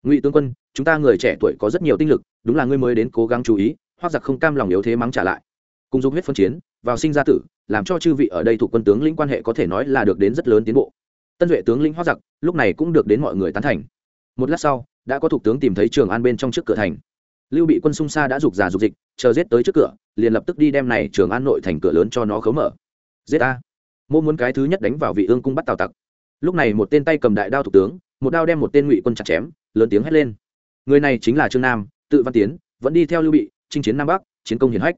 Ngụy tướng quân, chúng ta người trẻ tuổi có rất nhiều tinh lực, đúng là ngươi mới đến cố gắng chú ý, hoác giặc không cam lòng yếu thế mắng trả lại. Cùng dùng huyết phân chiến, vào sinh ra tử, làm cho chư vị ở đây thuộc quân tướng lĩnh quan hệ có thể nói là được đến rất lớn tiến bộ. Tân duệ tướng lĩnh hoác giặc, lúc này cũng được đến mọi người tán thành. Một lát sau, đã có thủ tướng tìm thấy trường an bên trong trước cửa thành. Lưu bị quân xung xa đã rục già rục dịch, chờ giết tới trước cửa, liền lập tức đi đem này trường an nội thành cửa lớn cho nó khấu mở. Giết a mô muốn cái thứ nhất đánh vào vị ương cung bắt tào tặc. Lúc này một tên tay cầm đại đao thủ tướng, một đao đem một tên ngụy quân chặt chém, lớn tiếng hét lên. Người này chính là trương nam, tự văn tiến, vẫn đi theo lưu bị, chinh chiến nam bắc, chiến công hiển hách.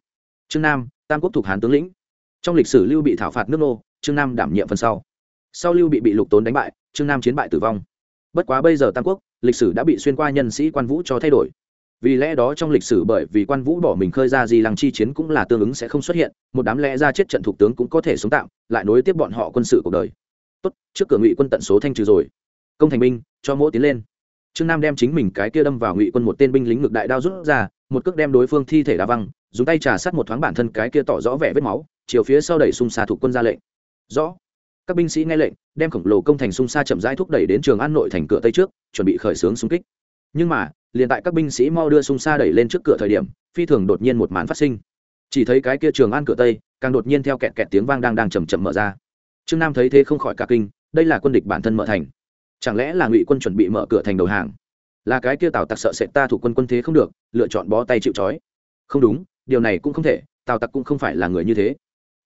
Trương nam, tam quốc thuộc hán tướng lĩnh. Trong lịch sử lưu bị thảo phạt nước nô, trương nam đảm nhiệm phần sau. Sau lưu bị bị lục tốn đánh bại, trương nam chiến bại tử vong. Bất quá bây giờ tam quốc, lịch sử đã bị xuyên qua nhân sĩ quan vũ cho thay đổi vì lẽ đó trong lịch sử bởi vì quan vũ bỏ mình khơi ra gì lăng chi chiến cũng là tương ứng sẽ không xuất hiện, một đám lẽ ra chết trận thuộc tướng cũng có thể sống tạm, lại nối tiếp bọn họ quân sự cuộc đời. Tốt, trước cửa ngụy quân tận số thanh trừ rồi. Công thành binh, cho mỗi tiến lên. Trương nam đem chính mình cái kia đâm vào ngụy quân một tên binh lính ngực đại đao rút ra, một cước đem đối phương thi thể đá văng, dùng tay trà sát một thoáng bản thân cái kia tỏ rõ vẻ vết máu, chiều phía sau đẩy xung xa thuộc quân ra lệnh. Rõ. Các binh sĩ nghe lệnh, đem khổng lồ công thành xung xa chậm rãi thúc đẩy đến trường an nội thành cửa tây trước, chuẩn bị khởi xướng xung kích. Nhưng mà liền tại các binh sĩ mau đưa xung xa đẩy lên trước cửa thời điểm, phi thường đột nhiên một màn phát sinh. Chỉ thấy cái kia trường an cửa tây, càng đột nhiên theo kẹt kẹt tiếng vang đang đang chầm chậm mở ra. Trương nam thấy thế không khỏi cả kinh, đây là quân địch bản thân mở thành. Chẳng lẽ là ngụy quân chuẩn bị mở cửa thành đầu hàng? Là cái kia tào tặc sợ sệt ta thủ quân quân thế không được, lựa chọn bó tay chịu trói. Không đúng, điều này cũng không thể, tào tặc cũng không phải là người như thế.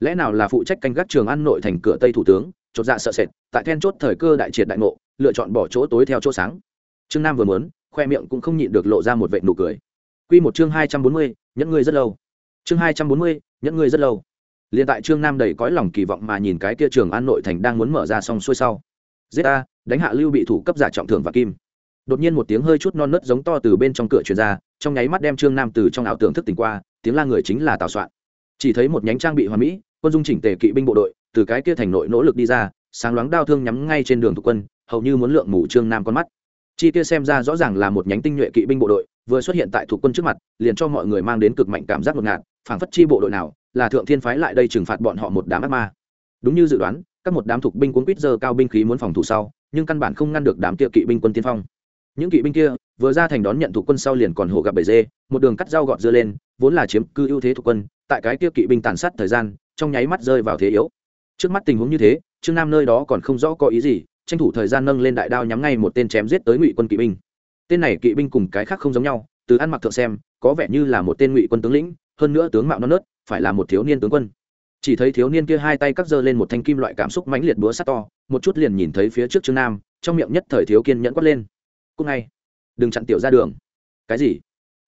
Lẽ nào là phụ trách canh gác trường an nội thành cửa tây thủ tướng, chột dạ sợ sệt, tại then chốt thời cơ đại triệt đại ngộ, lựa chọn bỏ chỗ tối theo chỗ sáng? Trương nam vừa muốn khoe miệng cũng không nhịn được lộ ra một vệ nụ cười Quy một chương hai trăm bốn mươi, nhẫn ngươi rất lâu. Chương hai trăm bốn mươi, nhẫn ngươi rất lâu. Liên tại Trương Nam đầy cõi lòng kỳ vọng mà nhìn cái kia trường An nội thành đang muốn mở ra xong xuôi sau. Giết a, đánh hạ Lưu bị thủ cấp giả trọng thưởng và kim. Đột nhiên một tiếng hơi chút non nớt giống to từ bên trong cửa truyền ra, trong nháy mắt đem Trương Nam từ trong ảo tưởng thức tỉnh qua, tiếng la người chính là Tào Soạn. Chỉ thấy một nhánh trang bị hoa mỹ, quân dung chỉnh tề kỵ binh bộ đội, từ cái kia thành nội nỗ lực đi ra, sáng loáng đao thương nhắm ngay trên đường thuộc quân, hầu như muốn lượng mù Trương Nam con mắt chi kia xem ra rõ ràng là một nhánh tinh nhuệ kỵ binh bộ đội, vừa xuất hiện tại thuộc quân trước mặt, liền cho mọi người mang đến cực mạnh cảm giác ngột ngạt, phảng phất chi bộ đội nào, là thượng thiên phái lại đây trừng phạt bọn họ một đám ác ma. Đúng như dự đoán, các một đám thuộc binh cuốn quýt giờ cao binh khí muốn phòng thủ sau, nhưng căn bản không ngăn được đám kia kỵ binh quân tiên phong. Những kỵ binh kia, vừa ra thành đón nhận thuộc quân sau liền còn hổ gặp bể dê, một đường cắt dao gọt dưa lên, vốn là chiếm cư ưu thế thuộc quân, tại cái kia kỵ binh tàn sát thời gian, trong nháy mắt rơi vào thế yếu. Trước mắt tình huống như thế, trương nam nơi đó còn không rõ có ý gì tranh thủ thời gian nâng lên đại đao nhắm ngay một tên chém giết tới ngụy quân kỵ binh. Tên này kỵ binh cùng cái khác không giống nhau, từ ăn mặc thượng xem, có vẻ như là một tên ngụy quân tướng lĩnh, hơn nữa tướng mạo non nớt, phải là một thiếu niên tướng quân. Chỉ thấy thiếu niên kia hai tay cắt giơ lên một thanh kim loại cảm xúc mãnh liệt búa sắt to, một chút liền nhìn thấy phía trước trương nam, trong miệng nhất thời thiếu kiên nhẫn quát lên. Cúc ngay, đừng chặn tiểu ra đường. Cái gì?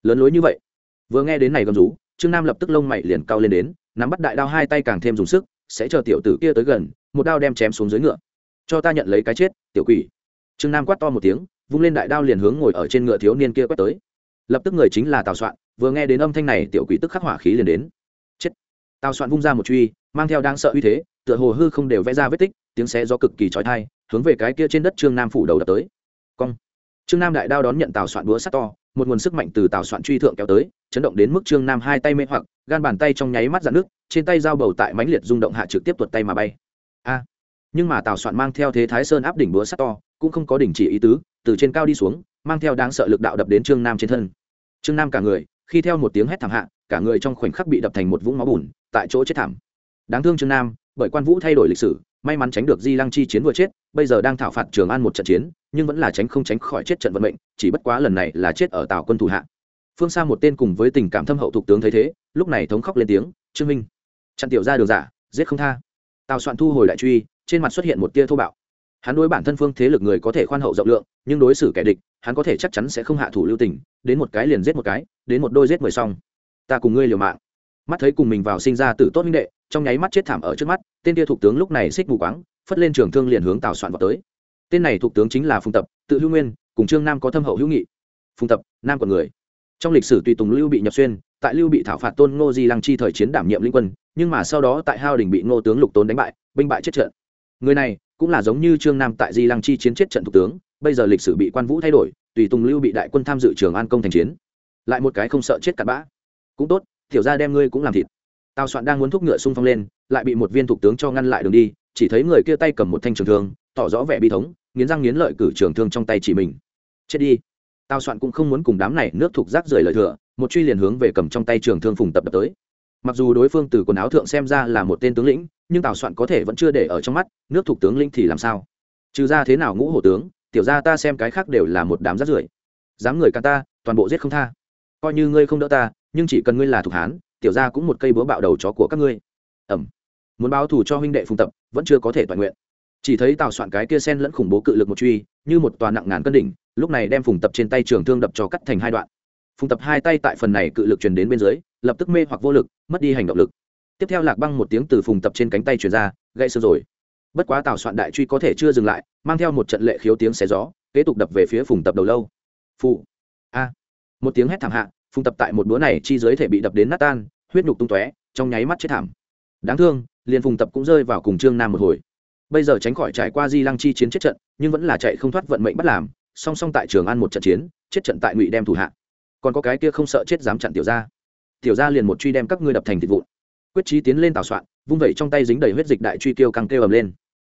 Lớn lối như vậy? Vừa nghe đến này gầm rú, trương nam lập tức lông mày liền cao lên đến, nắm bắt đại đao hai tay càng thêm dùng sức, sẽ chờ tiểu tử kia tới gần, một đao đem chém xuống dưới ngựa cho ta nhận lấy cái chết, tiểu quỷ. Trương nam quát to một tiếng, vung lên đại đao liền hướng ngồi ở trên ngựa thiếu niên kia quét tới. Lập tức người chính là tào soạn, vừa nghe đến âm thanh này, tiểu quỷ tức khắc hỏa khí liền đến. Chết. Tào soạn vung ra một truy, mang theo đang sợ uy thế, tựa hồ hư không đều vẽ ra vết tích, tiếng xé do cực kỳ trói thai hướng về cái kia trên đất trương nam phủ đầu đập tới. Cong. Trương nam đại đao đón nhận tào soạn búa sắt to, một nguồn sức mạnh từ tào soạn truy thượng kéo tới, chấn động đến mức trương nam hai tay mê hoặc, gan bàn tay trong nháy mắt dạn nước trên tay dao bầu tại mánh liệt rung động hạ trực tiếp tuột tay mà bay. A nhưng mà tào soạn mang theo thế thái sơn áp đỉnh búa sắt to, cũng không có đình chỉ ý tứ, từ trên cao đi xuống, mang theo đáng sợ lực đạo đập đến trương nam trên thân. Trương nam cả người, khi theo một tiếng hét thảm hạ, cả người trong khoảnh khắc bị đập thành một vũng máu bùn, tại chỗ chết thảm. Đáng thương trương nam, bởi quan vũ thay đổi lịch sử, may mắn tránh được di lăng chi chiến vừa chết, bây giờ đang thảo phạt trường an một trận chiến, nhưng vẫn là tránh không tránh khỏi chết trận vận mệnh, chỉ bất quá lần này là chết ở tào quân thủ hạ. Phương xa một tên cùng với tình cảm thâm hậu thuộc tướng thấy thế, lúc này thống khóc lên tiếng, trương minh, chặn tiểu ra đường giả, giết không tha. Tào soạn thu hồi đại truy trên mặt xuất hiện một tia thô bạo. Hắn đối bản thân phương thế lực người có thể khoan hậu rộng lượng, nhưng đối xử kẻ địch, hắn có thể chắc chắn sẽ không hạ thủ lưu tình, đến một cái liền giết một cái, đến một đôi giết mười xong. Ta cùng ngươi liều mạng. Mắt thấy cùng mình vào sinh ra tử tốt minh đệ, trong nháy mắt chết thảm ở trước mắt, tên kia thuộc tướng lúc này xích mù quáng, phất lên trường thương liền hướng tào soạn vào tới. Tên này thuộc tướng chính là phùng tập, tự hữu nguyên, cùng trương nam có thâm hậu hữu nghị. Phùng tập, nam còn người. Trong lịch sử tùy tùng lưu bị nhập xuyên, tại lưu bị thảo phạt tôn ngô di lăng chi thời chiến đảm nhiệm linh quân, nhưng mà sau đó tại hao đình bị ngô tướng lục tốn đánh bại, binh bại chết trận người này cũng là giống như trương nam tại di lăng chi chiến chết trận thủ tướng, bây giờ lịch sử bị quan vũ thay đổi, tùy tùng lưu bị đại quân tham dự trường an công thành chiến. Lại một cái không sợ chết cặn bã. Cũng tốt, tiểu ra đem ngươi cũng làm thịt. Tào soạn đang muốn thúc ngựa xung phong lên, lại bị một viên thủ tướng cho ngăn lại đường đi, chỉ thấy người kia tay cầm một thanh trường thương, tỏ rõ vẻ bi thống, nghiến răng nghiến lợi cử trường thương trong tay chỉ mình. Chết đi. Tào soạn cũng không muốn cùng đám này nước thuộc rác rời lời thừa, một truy liền hướng về cầm trong tay trường thương phùng tập đập tới mặc dù đối phương từ quần áo thượng xem ra là một tên tướng lĩnh, nhưng tào soạn có thể vẫn chưa để ở trong mắt, nước thuộc tướng lĩnh thì làm sao? Trừ ra thế nào ngũ hổ tướng, tiểu ra ta xem cái khác đều là một đám rát rưởi. Dám người ca ta, toàn bộ giết không tha. Coi như ngươi không đỡ ta, nhưng chỉ cần ngươi là thuộc hán, tiểu ra cũng một cây búa bạo đầu chó của các ngươi. Ẩm muốn báo thù cho huynh đệ phùng tập, vẫn chưa có thể toàn nguyện. Chỉ thấy tào soạn cái kia sen lẫn khủng bố cự lực một truy, như một tòa nặng ngàn cân đỉnh, lúc này đem phùng tập trên tay trường thương đập cho cắt thành hai đoạn. Phùng tập hai tay tại phần này cự lực truyền đến bên dưới lập tức mê hoặc vô lực, mất đi hành động lực. Tiếp theo lạc băng một tiếng từ phùng tập trên cánh tay truyền ra, gãy xương rồi. Bất quá tào soạn đại truy có thể chưa dừng lại, mang theo một trận lệ khiếu tiếng xé gió, kế tục đập về phía phùng tập đầu lâu. Phụ a. Một tiếng hét thảm hạ, phùng tập tại một búa này chi dưới thể bị đập đến nát tan, huyết nhục tung tóe, trong nháy mắt chết thảm. Đáng thương, liền phùng tập cũng rơi vào cùng trương nam một hồi. Bây giờ tránh khỏi trải qua di lăng chi chiến chết trận, nhưng vẫn là chạy không thoát vận mệnh bắt làm, song song tại trường ăn một trận chiến, chết trận tại ngụy đem thủ hạ. Còn có cái kia không sợ chết dám chặn tiểu ra tiểu ra liền một truy đem các ngươi đập thành thịt vụn. Quyết trí tiến lên tào soạn, vung vẩy trong tay dính đầy huyết dịch đại truy kêu căng kêu ầm lên.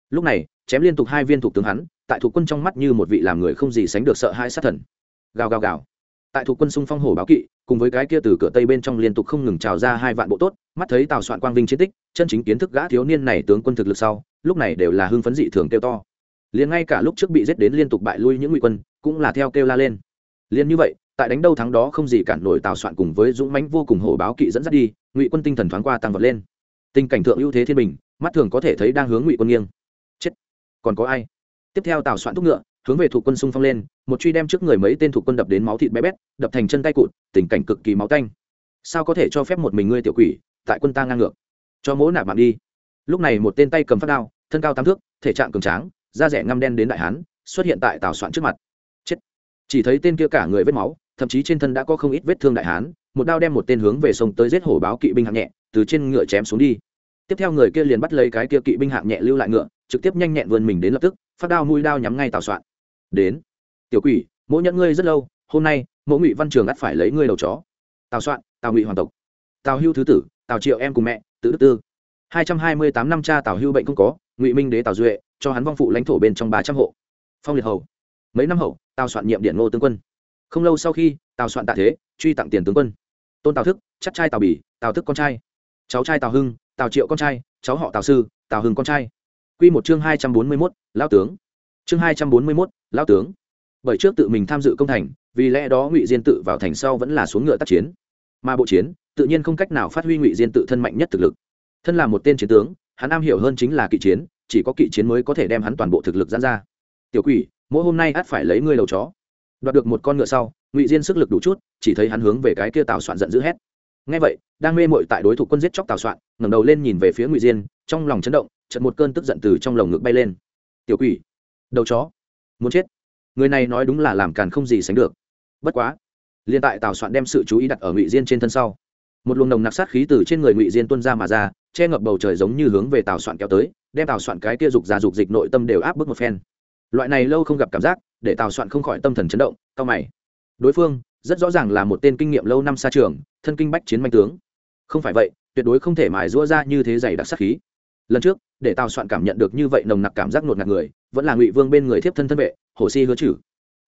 Lúc này, chém liên tục hai viên thuộc tướng hắn, tại thuộc quân trong mắt như một vị làm người không gì sánh được sợ hai sát thần. Gào gào gào. Tại thuộc quân xung phong hổ báo kỵ, cùng với cái kia từ cửa tây bên trong liên tục không ngừng trào ra hai vạn bộ tốt, mắt thấy tào soạn quang vinh chiến tích, chân chính kiến thức gã thiếu niên này tướng quân thực lực sau, lúc này đều là hưng phấn dị thường kêu to. Liền ngay cả lúc trước bị giết đến liên tục bại lui những ngụy quân, cũng là theo kêu la lên. Liền như vậy tại đánh đâu thắng đó không gì cản nổi tào soạn cùng với dũng mãnh vô cùng hổ báo kỵ dẫn dắt đi, ngụy quân tinh thần thoáng qua tăng vật lên. Tình cảnh thượng ưu thế thiên bình, mắt thường có thể thấy đang hướng ngụy quân nghiêng. Chết! Còn có ai? Tiếp theo tào soạn thúc ngựa, hướng về thủ quân xung phong lên, một truy đem trước người mấy tên thủ quân đập đến máu thịt bé bét, đập thành chân tay cụt, tình cảnh cực kỳ máu tanh. Sao có thể cho phép một mình ngươi tiểu quỷ, tại quân ta ngang ngược? Cho mỗ nạp mạng đi. Lúc này một tên tay cầm phát đao, thân cao tám thước, thể trạng cường tráng, da rẻ ngăm đen đến đại hán, xuất hiện tại tào soạn trước mặt. Chết! Chỉ thấy tên kia cả người vết máu thậm chí trên thân đã có không ít vết thương đại hán, một đao đem một tên hướng về sông tới giết hổ báo kỵ binh hạng nhẹ, từ trên ngựa chém xuống đi. Tiếp theo người kia liền bắt lấy cái kia kỵ binh hạng nhẹ lưu lại ngựa, trực tiếp nhanh nhẹn vươn mình đến lập tức, phát đao mũi đao nhắm ngay tào soạn. Đến, tiểu quỷ, mỗi nhận ngươi rất lâu, hôm nay mẫu ngụy văn trường ắt phải lấy ngươi đầu chó. Tào soạn, tào ngụy hoàng tộc. Tào hưu thứ tử, tào triệu em cùng mẹ, tự đức tư. Hai trăm hai mươi tám năm cha tào hưu bệnh không có, ngụy minh đế tào duệ, cho hắn vong phụ lãnh thổ bên trong ba trăm hộ. Phong liệt hầu. Mấy năm hậu, tào soạn nhiệm điện ngô tướng quân không lâu sau khi, tào soạn tạ thế, truy tặng tiền tướng quân. Tôn tào thức, chắc trai tào bỉ, tào thức con trai. Cháu trai tào hưng, tào triệu con trai. Cháu họ tào sư, tào hưng con trai. Q một chương hai trăm bốn mươi mốt lao tướng. Chương hai trăm bốn mươi mốt lao tướng. Bởi trước tự mình tham dự công thành, vì lẽ đó ngụy diên tự vào thành sau vẫn là xuống ngựa tác chiến. Mà bộ chiến, tự nhiên không cách nào phát huy ngụy diên tự thân mạnh nhất thực lực. Thân là một tên chiến tướng, hắn am hiểu hơn chính là kỵ chiến, chỉ có kỵ chiến mới có thể đem hắn toàn bộ thực lực giãn ra. Tiểu quỷ, mỗi hôm nay ắt phải lấy ngươi đầu chó đoạt được một con ngựa sau, ngụy diên sức lực đủ chút, chỉ thấy hắn hướng về cái kia tào soạn giận dữ hét. Ngay vậy, đang mê mội tại đối thủ quân giết chóc tào soạn, ngẩng đầu lên nhìn về phía ngụy diên, trong lòng chấn động chật một cơn tức giận từ trong lồng ngực bay lên. Tiểu quỷ, đầu chó, muốn chết. Người này nói đúng là làm càn không gì sánh được. Bất quá. Liên tại tào soạn đem sự chú ý đặt ở ngụy diên trên thân sau, một luồng nồng nặc sát khí từ trên người ngụy diên tuân ra mà ra, che ngập bầu trời giống như hướng về tào soạn kéo tới, đem tào soạn cái kia dục ra dục dịch nội tâm đều áp bức một phen loại này lâu không gặp cảm giác, để tào soạn không khỏi tâm thần chấn động cao mày. Đối phương, rất rõ ràng là một tên kinh nghiệm lâu năm xa trường, thân kinh bách chiến manh tướng. Không phải vậy, tuyệt đối không thể mài rũa ra như thế dày đặc sát khí. Lần trước, để tào soạn cảm nhận được như vậy nồng nặc cảm giác nột ngạt người, vẫn là ngụy vương bên người thiếp thân thân vệ, hồ si hứa chử.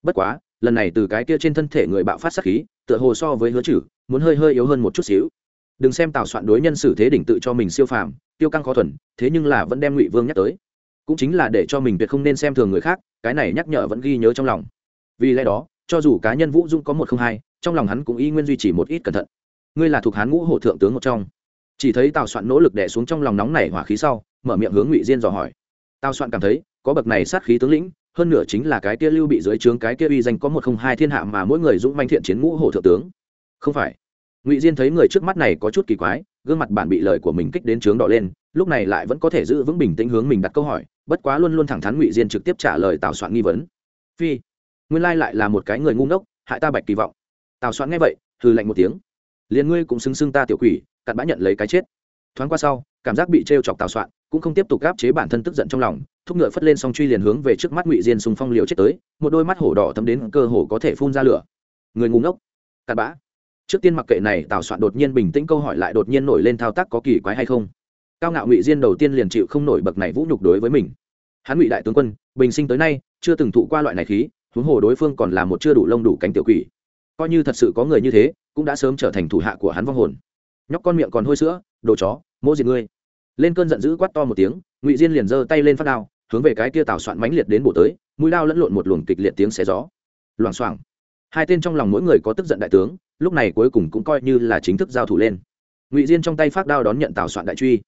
Bất quá, lần này từ cái kia trên thân thể người bạo phát sát khí, tựa hồ so với hứa chử, muốn hơi hơi yếu hơn một chút xíu. Đừng xem tào soạn đối nhân xử thế đỉnh tự cho mình siêu phàm, tiêu căng khó thuần, thế nhưng là vẫn đem ngụy vương nhắc tới cũng chính là để cho mình tuyệt không nên xem thường người khác, cái này nhắc nhở vẫn ghi nhớ trong lòng. Vì lẽ đó, cho dù cá nhân vũ dung có một không hai, trong lòng hắn cũng y nguyên duy trì một ít cẩn thận. Ngươi là thuộc hán ngũ hổ thượng tướng một trong. Chỉ thấy tào soạn nỗ lực đẻ xuống trong lòng nóng này hỏa khí sau, mở miệng hướng ngụy diên dò hỏi. Tào soạn cảm thấy, có bậc này sát khí tướng lĩnh, hơn nửa chính là cái kia lưu bị dưới trướng cái kia uy danh có một không hai thiên hạ mà mỗi người dũng manh thiện chiến ngũ hổ thượng tướng. Không phải. Ngụy diên thấy người trước mắt này có chút kỳ quái, gương mặt bản bị lời của mình kích đến trướng đỏ lên lúc này lại vẫn có thể giữ vững bình tĩnh hướng mình đặt câu hỏi, bất quá luôn luôn thẳng thắn ngụy diên trực tiếp trả lời tào soạn nghi vấn. Phi, nguyên lai lại là một cái người ngu ngốc, hại ta bạch kỳ vọng. Tào soạn nghe vậy, hừ lạnh một tiếng. Liền ngươi cũng xứng xưng ta tiểu quỷ, cặn bã nhận lấy cái chết. Thoáng qua sau, cảm giác bị t chọc tào soạn cũng không tiếp tục gáp chế bản thân tức giận trong lòng, thúc ngựa phất lên song truy liền hướng về trước mắt ngụy diên xung phong liều chết tới, một đôi mắt hổ đỏ thấm đến cơ hồ có thể phun ra lửa. Người ngu ngốc, cặn bã. Trước tiên mặc kệ này, tào soạn đột nhiên bình tĩnh câu hỏi lại đột nhiên nổi lên thao tác có kỳ quái hay không cao ngạo ngụy diên đầu tiên liền chịu không nổi bậc này vũ nhục đối với mình. Hắn ngụy đại tướng quân, bình sinh tới nay, chưa từng thụ qua loại này khí, huống hồ đối phương còn là một chưa đủ lông đủ cánh tiểu quỷ. Coi như thật sự có người như thế, cũng đã sớm trở thành thủ hạ của hắn vong hồn. Nhóc con miệng còn hôi sữa, đồ chó, mỗ diệt ngươi. Lên cơn giận dữ quát to một tiếng, ngụy diên liền giơ tay lên phát đao, hướng về cái kia tào soạn mãnh liệt đến bổ tới, mũi đao lẫn lộn một luồng kịch liệt tiếng xé gió. Loảng xoảng. Hai tên trong lòng mỗi người có tức giận đại tướng, lúc này cuối cùng cũng coi như là chính thức giao thủ lên. Ngụy diên trong tay phát đao đón nhận tào soạn đại truy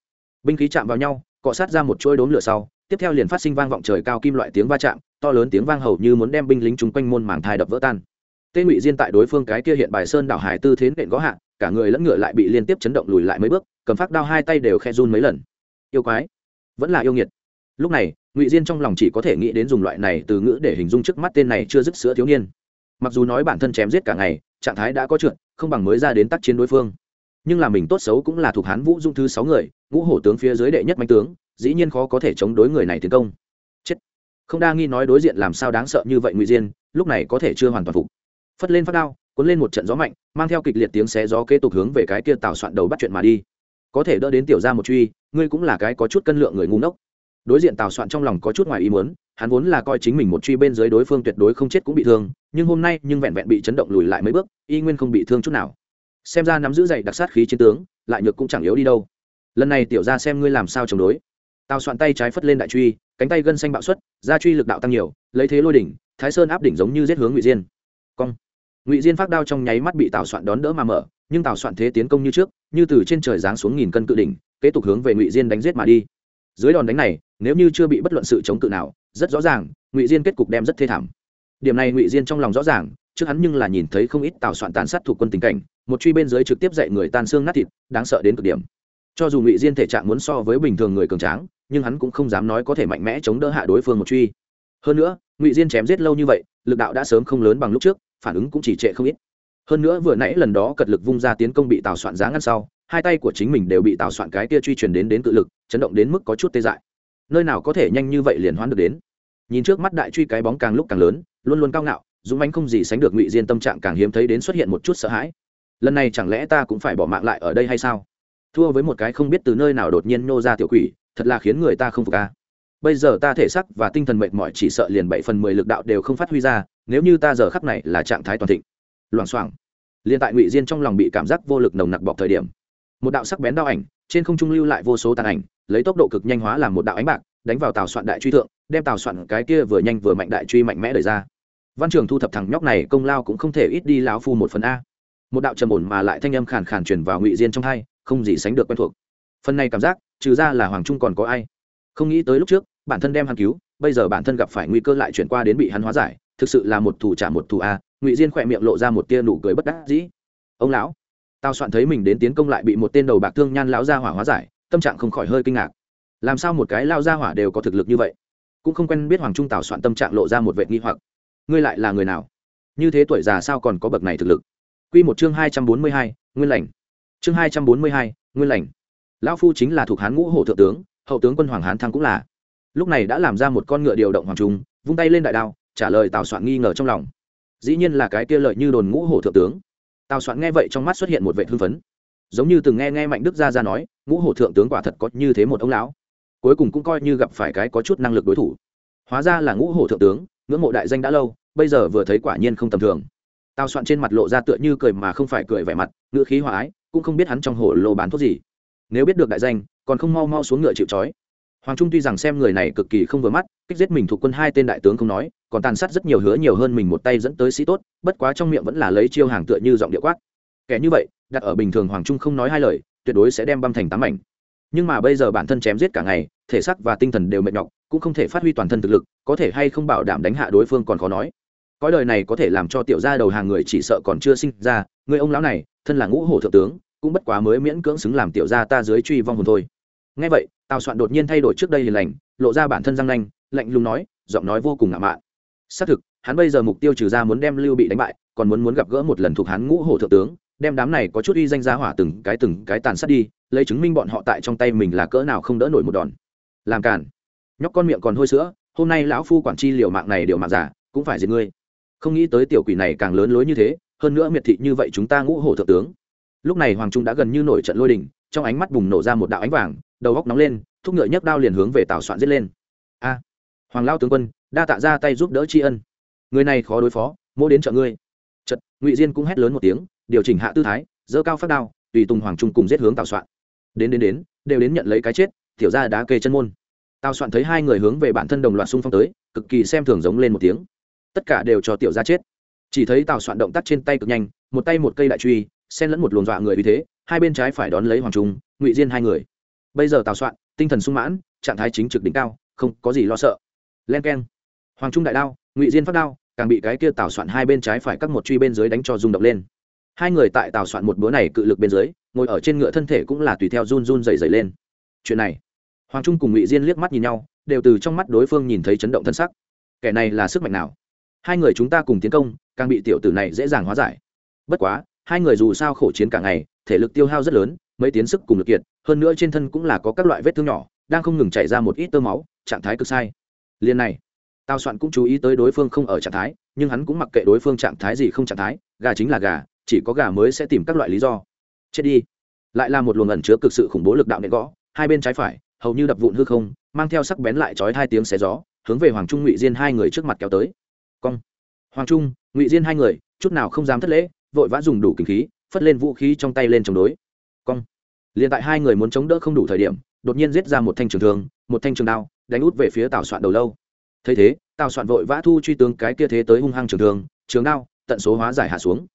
binh khí chạm vào nhau, cọ sát ra một chuỗi đốm lửa sau, tiếp theo liền phát sinh vang vọng trời cao kim loại tiếng va chạm, to lớn tiếng vang hầu như muốn đem binh lính chung quanh môn màng thai đập vỡ tan. Tê ngụy diên tại đối phương cái kia hiện bài sơn đảo hải tư thế nện có hạ, cả người lẫn ngựa lại bị liên tiếp chấn động lùi lại mấy bước, cầm phát đao hai tay đều khe run mấy lần. Yêu quái, vẫn là yêu nghiệt. Lúc này, ngụy diên trong lòng chỉ có thể nghĩ đến dùng loại này từ ngữ để hình dung trước mắt tên này chưa dứt sữa thiếu niên. Mặc dù nói bản thân chém giết cả ngày, trạng thái đã có trượt, không bằng mới ra đến tác chiến đối phương. Nhưng là mình tốt xấu cũng là thuộc hán vũ dung thứ sáu người ngũ hổ tướng phía dưới đệ nhất mạnh tướng, dĩ nhiên khó có thể chống đối người này tiến công. Chết. Không đa nghi nói đối diện làm sao đáng sợ như vậy ngụy diên, lúc này có thể chưa hoàn toàn phục. Phất lên phát đao, cuốn lên một trận gió mạnh, mang theo kịch liệt tiếng xé gió kế tục hướng về cái kia tào soạn đầu bắt chuyện mà đi. Có thể đỡ đến tiểu ra một truy, ngươi cũng là cái có chút cân lượng người ngu ngốc. Đối diện tào soạn trong lòng có chút ngoài ý muốn, hắn vốn là coi chính mình một truy bên dưới đối phương tuyệt đối không chết cũng bị thương, nhưng hôm nay nhưng vẹn vẹn bị chấn động lùi lại mấy bước, y nguyên không bị thương chút nào. Xem ra nắm giữ dậy đặc sát khí chiến tướng, lại nhược cũng chẳng yếu đi đâu lần này tiểu ra xem ngươi làm sao chống đối. Tào soạn tay trái phất lên đại truy, cánh tay gân xanh bạo xuất, gia truy lực đạo tăng nhiều, lấy thế lôi đỉnh, thái sơn áp đỉnh giống như giết hướng ngụy diên. Cong. Ngụy diên phát đao trong nháy mắt bị tào soạn đón đỡ mà mở, nhưng tào soạn thế tiến công như trước, như từ trên trời giáng xuống nghìn cân cự đỉnh, kế tục hướng về ngụy diên đánh giết mà đi. Dưới đòn đánh này, nếu như chưa bị bất luận sự chống cự nào, rất rõ ràng, ngụy diên kết cục đem rất thê thảm. Điểm này ngụy diên trong lòng rõ ràng, trước hắn nhưng là nhìn thấy không ít tào soạn tàn sát thuộc quân tình cảnh, một truy bên dưới trực tiếp dạy người tan xương nát thịt, đáng sợ đến cực điểm cho dù ngụy diên thể trạng muốn so với bình thường người cường tráng, nhưng hắn cũng không dám nói có thể mạnh mẽ chống đỡ hạ đối phương một truy. Hơn nữa, ngụy diên chém giết lâu như vậy, lực đạo đã sớm không lớn bằng lúc trước, phản ứng cũng chỉ trệ không ít. Hơn nữa vừa nãy lần đó cật lực vung ra tiến công bị tào soạn giá ngăn sau, hai tay của chính mình đều bị tào soạn cái kia truy truyền đến đến cự lực, chấn động đến mức có chút tê dại. Nơi nào có thể nhanh như vậy liền hoán được đến. Nhìn trước mắt đại truy cái bóng càng lúc càng lớn, luôn luôn cao ngạo, dũng mãnh không gì sánh được ngụy diên tâm trạng càng hiếm thấy đến xuất hiện một chút sợ hãi. Lần này chẳng lẽ ta cũng phải bỏ mạng lại ở đây hay sao? Thua với một cái không biết từ nơi nào đột nhiên nô ra tiểu quỷ, thật là khiến người ta không phục ca bây giờ ta thể sắc và tinh thần mệt mỏi chỉ sợ liền bảy phần mười lực đạo đều không phát huy ra, nếu như ta giờ khắc này là trạng thái toàn thịnh. Loảng xoảng. Liền tại ngụy diên trong lòng bị cảm giác vô lực nồng nặc bọc thời điểm, một đạo sắc bén đao ảnh, trên không trung lưu lại vô số tàn ảnh, lấy tốc độ cực nhanh hóa làm một đạo ánh bạc, đánh vào tàu soạn đại truy thượng, đem tàu soạn cái kia vừa nhanh vừa mạnh đại truy mạnh mẽ đẩy ra. Văn trường thu thập thằng nhóc này công lao cũng không thể ít đi lão phu một phần a. Một đạo trầm ổn mà lại thanh âm khàn khàn truyền vào ngụy diên trong hai không gì sánh được quen thuộc. Phần này cảm giác trừ ra là hoàng trung còn có ai? Không nghĩ tới lúc trước bản thân đem hắn cứu bây giờ bản thân gặp phải nguy cơ lại chuyển qua đến bị hắn hóa giải thực sự là một thủ trả một thủ a ngụy diên khỏe miệng lộ ra một tia nụ cười bất đắc dĩ. Ông lão tao soạn thấy mình đến tiến công lại bị một tên đầu bạc thương nhan lão gia hỏa hóa giải tâm trạng không khỏi hơi kinh ngạc. Làm sao một cái lao gia hỏa đều có thực lực như vậy? Cũng không quen biết hoàng trung tào soạn tâm trạng lộ ra một vệ nghi hoặc. Ngươi lại là người nào? Như thế tuổi già sao còn có bậc này thực lực? Quy một chương hai trăm bốn mươi hai, nguyên lành. Chương hai trăm bốn mươi hai, nguyên lành. Lão phu chính là thuộc Hán Ngũ Hổ thượng tướng, hậu tướng quân Hoàng Hán Thăng cũng là. Lúc này đã làm ra một con ngựa điều động hoàng trung, vung tay lên đại đao, trả lời Tào Soạn nghi ngờ trong lòng. Dĩ nhiên là cái kia lợi như đồn Ngũ Hổ thượng tướng. Tào Soạn nghe vậy trong mắt xuất hiện một vẻ thương phấn. Giống như từng nghe nghe Mạnh Đức gia ra nói, Ngũ Hổ thượng tướng quả thật có như thế một ông lão. Cuối cùng cũng coi như gặp phải cái có chút năng lực đối thủ. Hóa ra là Ngũ Hổ thượng tướng, ngưỡng mộ đại danh đã lâu, bây giờ vừa thấy quả nhiên không tầm thường tào soạn trên mặt lộ ra tựa như cười mà không phải cười vẻ mặt ngựa khí hòa ái cũng không biết hắn trong hồ lô bán thuốc gì. Nếu biết được đại danh, còn không mau mau xuống ngựa chịu trói. Hoàng trung tuy rằng xem người này cực kỳ không vừa mắt, kích giết mình thuộc quân hai tên đại tướng không nói, còn tàn sát rất nhiều hứa nhiều hơn mình một tay dẫn tới sĩ tốt, bất quá trong miệng vẫn là lấy chiêu hàng tựa như giọng địa quát. Kẻ như vậy, đặt ở bình thường hoàng trung không nói hai lời, tuyệt đối sẽ đem băm thành tám ảnh. nhưng mà bây giờ bản thân chém giết cả ngày, thể xác và tinh thần đều mệt nhọc, cũng không thể phát huy toàn thân thực lực, có thể hay không bảo đảm đánh hạ đối phương còn khó nói. Cõi đời này có thể làm cho tiểu gia đầu hàng người chỉ sợ còn chưa sinh ra, người ông lão này, thân là ngũ hổ thượng tướng cũng bất quá mới miễn cưỡng xứng làm tiểu gia ta dưới truy vong hồn thôi. Ngay vậy, tào soạn đột nhiên thay đổi trước đây hiền lành, lộ ra bản thân răng nanh, lạnh lùng nói, giọng nói vô cùng ngạo mạn. Xác thực, hắn bây giờ mục tiêu trừ ra muốn đem lưu bị đánh bại, còn muốn muốn gặp gỡ một lần thuộc hắn ngũ hổ thượng tướng, đem đám này có chút uy danh giá hỏa từng cái từng cái tàn sát đi, lấy chứng minh bọn họ tại trong tay mình là cỡ nào không đỡ nổi một đòn. Làm cản nhóc con miệng còn hôi sữa, hôm nay lão phu quản chi liều mạng này điều mạng giả, cũng phải giết ngươi. Không nghĩ tới tiểu quỷ này càng lớn lối như thế, hơn nữa miệt thị như vậy chúng ta ngũ hổ thượng tướng lúc này hoàng trung đã gần như nổi trận lôi đình, trong ánh mắt bùng nổ ra một đạo ánh vàng, đầu góc nóng lên, thúc ngựa nhấc đao liền hướng về tào soạn giết lên. A! Hoàng lao tướng quân, đa tạ ra tay giúp đỡ tri ân. Người này khó đối phó mô đến chợ ngươi. Chật ngụy diên cũng hét lớn một tiếng, điều chỉnh hạ tư thái dỡ cao phát đao, tùy tùng hoàng trung cùng giết hướng tào soạn. Đến đến đến, đều đến nhận lấy cái chết, tiểu ra đá kê chân môn. Tào soạn thấy hai người hướng về bản thân đồng loạt xung phong tới, cực kỳ xem thường giống lên một tiếng. Tất cả đều cho tiểu ra chết. Chỉ thấy tào soạn động tác trên tay cực nhanh, một tay một cây đại truy xen lẫn một luồng dọa người vì thế, hai bên trái phải đón lấy hoàng trung, ngụy diên hai người. Bây giờ tào soạn, tinh thần sung mãn, trạng thái chính trực đỉnh cao, không có gì lo sợ. Len k hoàng trung đại đao, ngụy diên phát đao, càng bị cái kia tào soạn hai bên trái phải cắt một truy bên dưới đánh cho rung động lên. Hai người tại tào soạn một bữa này cự lực bên dưới, ngồi ở trên ngựa thân thể cũng là tùy theo run run dày dày lên. Chuyện này, hoàng trung cùng ngụy diên liếc mắt nhìn nhau, đều từ trong mắt đối phương nhìn thấy chấn động thân sắc. Kẻ này là sức mạnh nào? Hai người chúng ta cùng tiến công, càng bị tiểu tử này dễ dàng hóa giải. Bất quá hai người dù sao khổ chiến cả ngày, thể lực tiêu hao rất lớn, mấy tiến sức cùng lực kiệt, hơn nữa trên thân cũng là có các loại vết thương nhỏ, đang không ngừng chảy ra một ít tơ máu, trạng thái cực sai. Liền này tao soạn cũng chú ý tới đối phương không ở trạng thái, nhưng hắn cũng mặc kệ đối phương trạng thái gì không trạng thái, gà chính là gà, chỉ có gà mới sẽ tìm các loại lý do. Chết đi. Lại là một luồng ẩn chứa cực sự khủng bố lực đạo nện gõ, hai bên trái phải, hầu như đập vụn hư không, mang theo sắc bén lại trói hai tiếng xé gió, hướng về hoàng trung ngụy diên hai người trước mặt kéo tới. Cong. Hoàng trung, ngụy diên hai người, chút nào không dám thất lễ vội vã dùng đủ kinh khí, phất lên vũ khí trong tay lên chống đối. Cong. Liền tại hai người muốn chống đỡ không đủ thời điểm, đột nhiên giết ra một thanh trường thương, một thanh trường đao, đánh út về phía tào soạn đầu lâu. Thấy thế, tào soạn vội vã thu truy tướng cái kia thế tới hung hăng trường thương, trường đao, tận số hóa giải hạ xuống.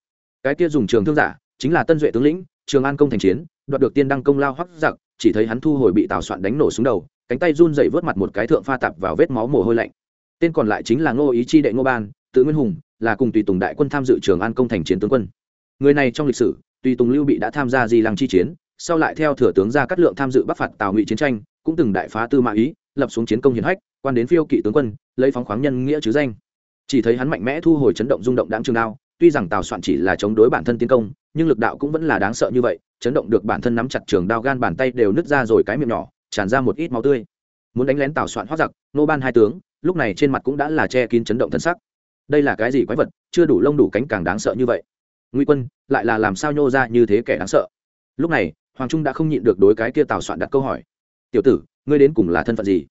Cái kia dùng trường thương giả, chính là tân duệ tướng lĩnh, trường an công thành chiến, đoạt được tiên đăng công lao hoắc giặc, chỉ thấy hắn thu hồi bị tào soạn đánh nổ xuống đầu, cánh tay run dậy vớt mặt một cái thượng pha tạp vào vết máu mồ hôi lạnh. Tên còn lại chính là ngô ý chi đệ ngô ban, tự nguyên hùng là cùng tùy tùng đại quân tham dự trường an công thành chiến tướng quân. Người này trong lịch sử, tùy tùng lưu bị đã tham gia di lăng chi chiến, sau lại theo thừa tướng ra cát lượng tham dự bắc phạt tào ngụy chiến tranh, cũng từng đại phá tư mã ý, lập xuống chiến công hiển hách, quan đến phiêu kỵ tướng quân, lấy phóng khoáng nhân nghĩa chứ danh. Chỉ thấy hắn mạnh mẽ thu hồi chấn động rung động đáng trường đao, tuy rằng tào soạn chỉ là chống đối bản thân tiến công, nhưng lực đạo cũng vẫn là đáng sợ như vậy, chấn động được bản thân nắm chặt trường đao gan bàn tay đều nứt ra rồi cái miệng nhỏ, tràn ra một ít máu tươi. Muốn đánh lén tào soạn hoác giặc, nô ban hai tướng, lúc này trên mặt cũng đã là che kín chấn động thân sắc đây là cái gì quái vật, chưa đủ lông đủ cánh càng đáng sợ như vậy? Nguy quân, lại là làm sao nhô ra như thế kẻ đáng sợ? Lúc này, hoàng trung đã không nhịn được đối cái kia tào soạn đặt câu hỏi. Tiểu tử, ngươi đến cùng là thân phận gì?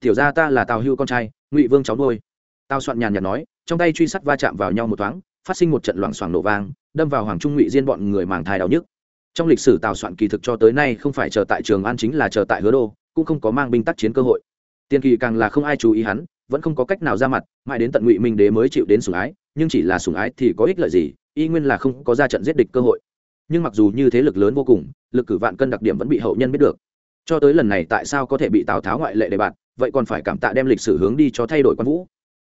Tiểu ra ta là tào hưu con trai, ngụy vương cháu nuôi. Tào soạn nhàn nhạt nói, trong tay truy sắt va chạm vào nhau một thoáng, phát sinh một trận loảng xoảng nổ vang, đâm vào hoàng trung ngụy diên bọn người màng thai đau nhức. Trong lịch sử tào soạn kỳ thực cho tới nay không phải chờ tại trường an chính là chờ tại hứa đô, cũng không có mang binh tác chiến cơ hội. Tiền kỳ càng là không ai chú ý hắn vẫn không có cách nào ra mặt, mãi đến tận ngụy minh đế mới chịu đến sủng ái, nhưng chỉ là sủng ái thì có ích lợi gì, y nguyên là không có ra trận giết địch cơ hội. Nhưng mặc dù như thế lực lớn vô cùng, lực cử vạn cân đặc điểm vẫn bị hậu nhân biết được. Cho tới lần này tại sao có thể bị tào tháo ngoại lệ đề bạt vậy còn phải cảm tạ đem lịch sử hướng đi cho thay đổi quan vũ.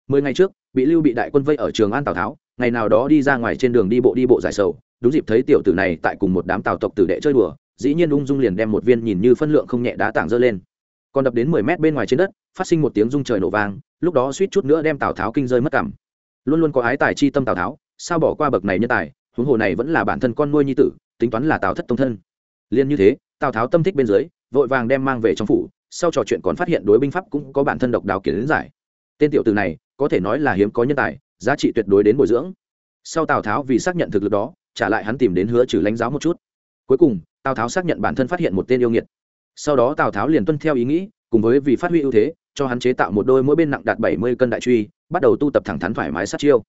Mười ngày trước, bị lưu bị đại quân vây ở trường an tào tháo, ngày nào đó đi ra ngoài trên đường đi bộ đi bộ giải sầu, đúng dịp thấy tiểu tử này tại cùng một đám tào tộc tử đệ chơi đùa, dĩ nhiên ung dung liền đem một viên nhìn như phân lượng không nhẹ đá tảng dơ lên còn đập đến mười mét bên ngoài trên đất, phát sinh một tiếng rung trời nổ vang, lúc đó suýt chút nữa đem tào tháo kinh rơi mất cảm. Luôn luôn có ái tài chi tâm tào tháo, sao bỏ qua bậc này nhân tài, huống hồ này vẫn là bản thân con nuôi nhi tử, tính toán là tào thất tông thân. Liên như thế, tào tháo tâm thích bên dưới, vội vàng đem mang về trong phủ, sau trò chuyện còn phát hiện đối binh pháp cũng có bản thân độc đáo kiến giải. Tên tiểu từ này, có thể nói là hiếm có nhân tài, giá trị tuyệt đối đến bồi dưỡng. Sau tào tháo vì xác nhận thực lực đó, trả lại hắn tìm đến hứa trừ lãnh giáo một chút. Cuối cùng, tào tháo xác nhận bản thân phát hiện một tên yêu nghiệt sau đó tào tháo liền tuân theo ý nghĩ, cùng với vì phát huy ưu thế, cho hắn chế tạo một đôi mỗi bên nặng đạt bảy mươi cân đại truy, bắt đầu tu tập thẳng thắn thoải mái sát chiêu.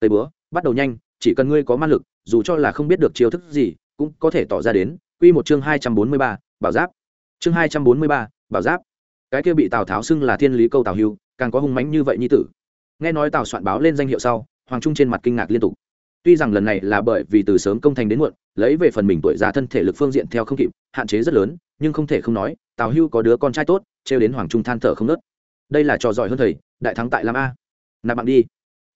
Tây bữa bắt đầu nhanh, chỉ cần ngươi có man lực, dù cho là không biết được chiêu thức gì, cũng có thể tỏ ra đến. Quy một chương hai trăm bốn mươi ba, bảo giáp. Chương hai trăm bốn mươi ba, bảo giáp. Cái kia bị tào tháo xưng là thiên lý câu tào hưu, càng có hung mãnh như vậy như tử. Nghe nói tào soạn báo lên danh hiệu sau, hoàng trung trên mặt kinh ngạc liên tục. Tuy rằng lần này là bởi vì từ sớm công thành đến muộn, lấy về phần mình tuổi già thân thể lực phương diện theo không kịp, hạn chế rất lớn nhưng không thể không nói, tào hưu có đứa con trai tốt, trêu đến hoàng trung than thở không nớt đây là trò giỏi hơn thầy, đại thắng tại lam a. Nạp bạn đi.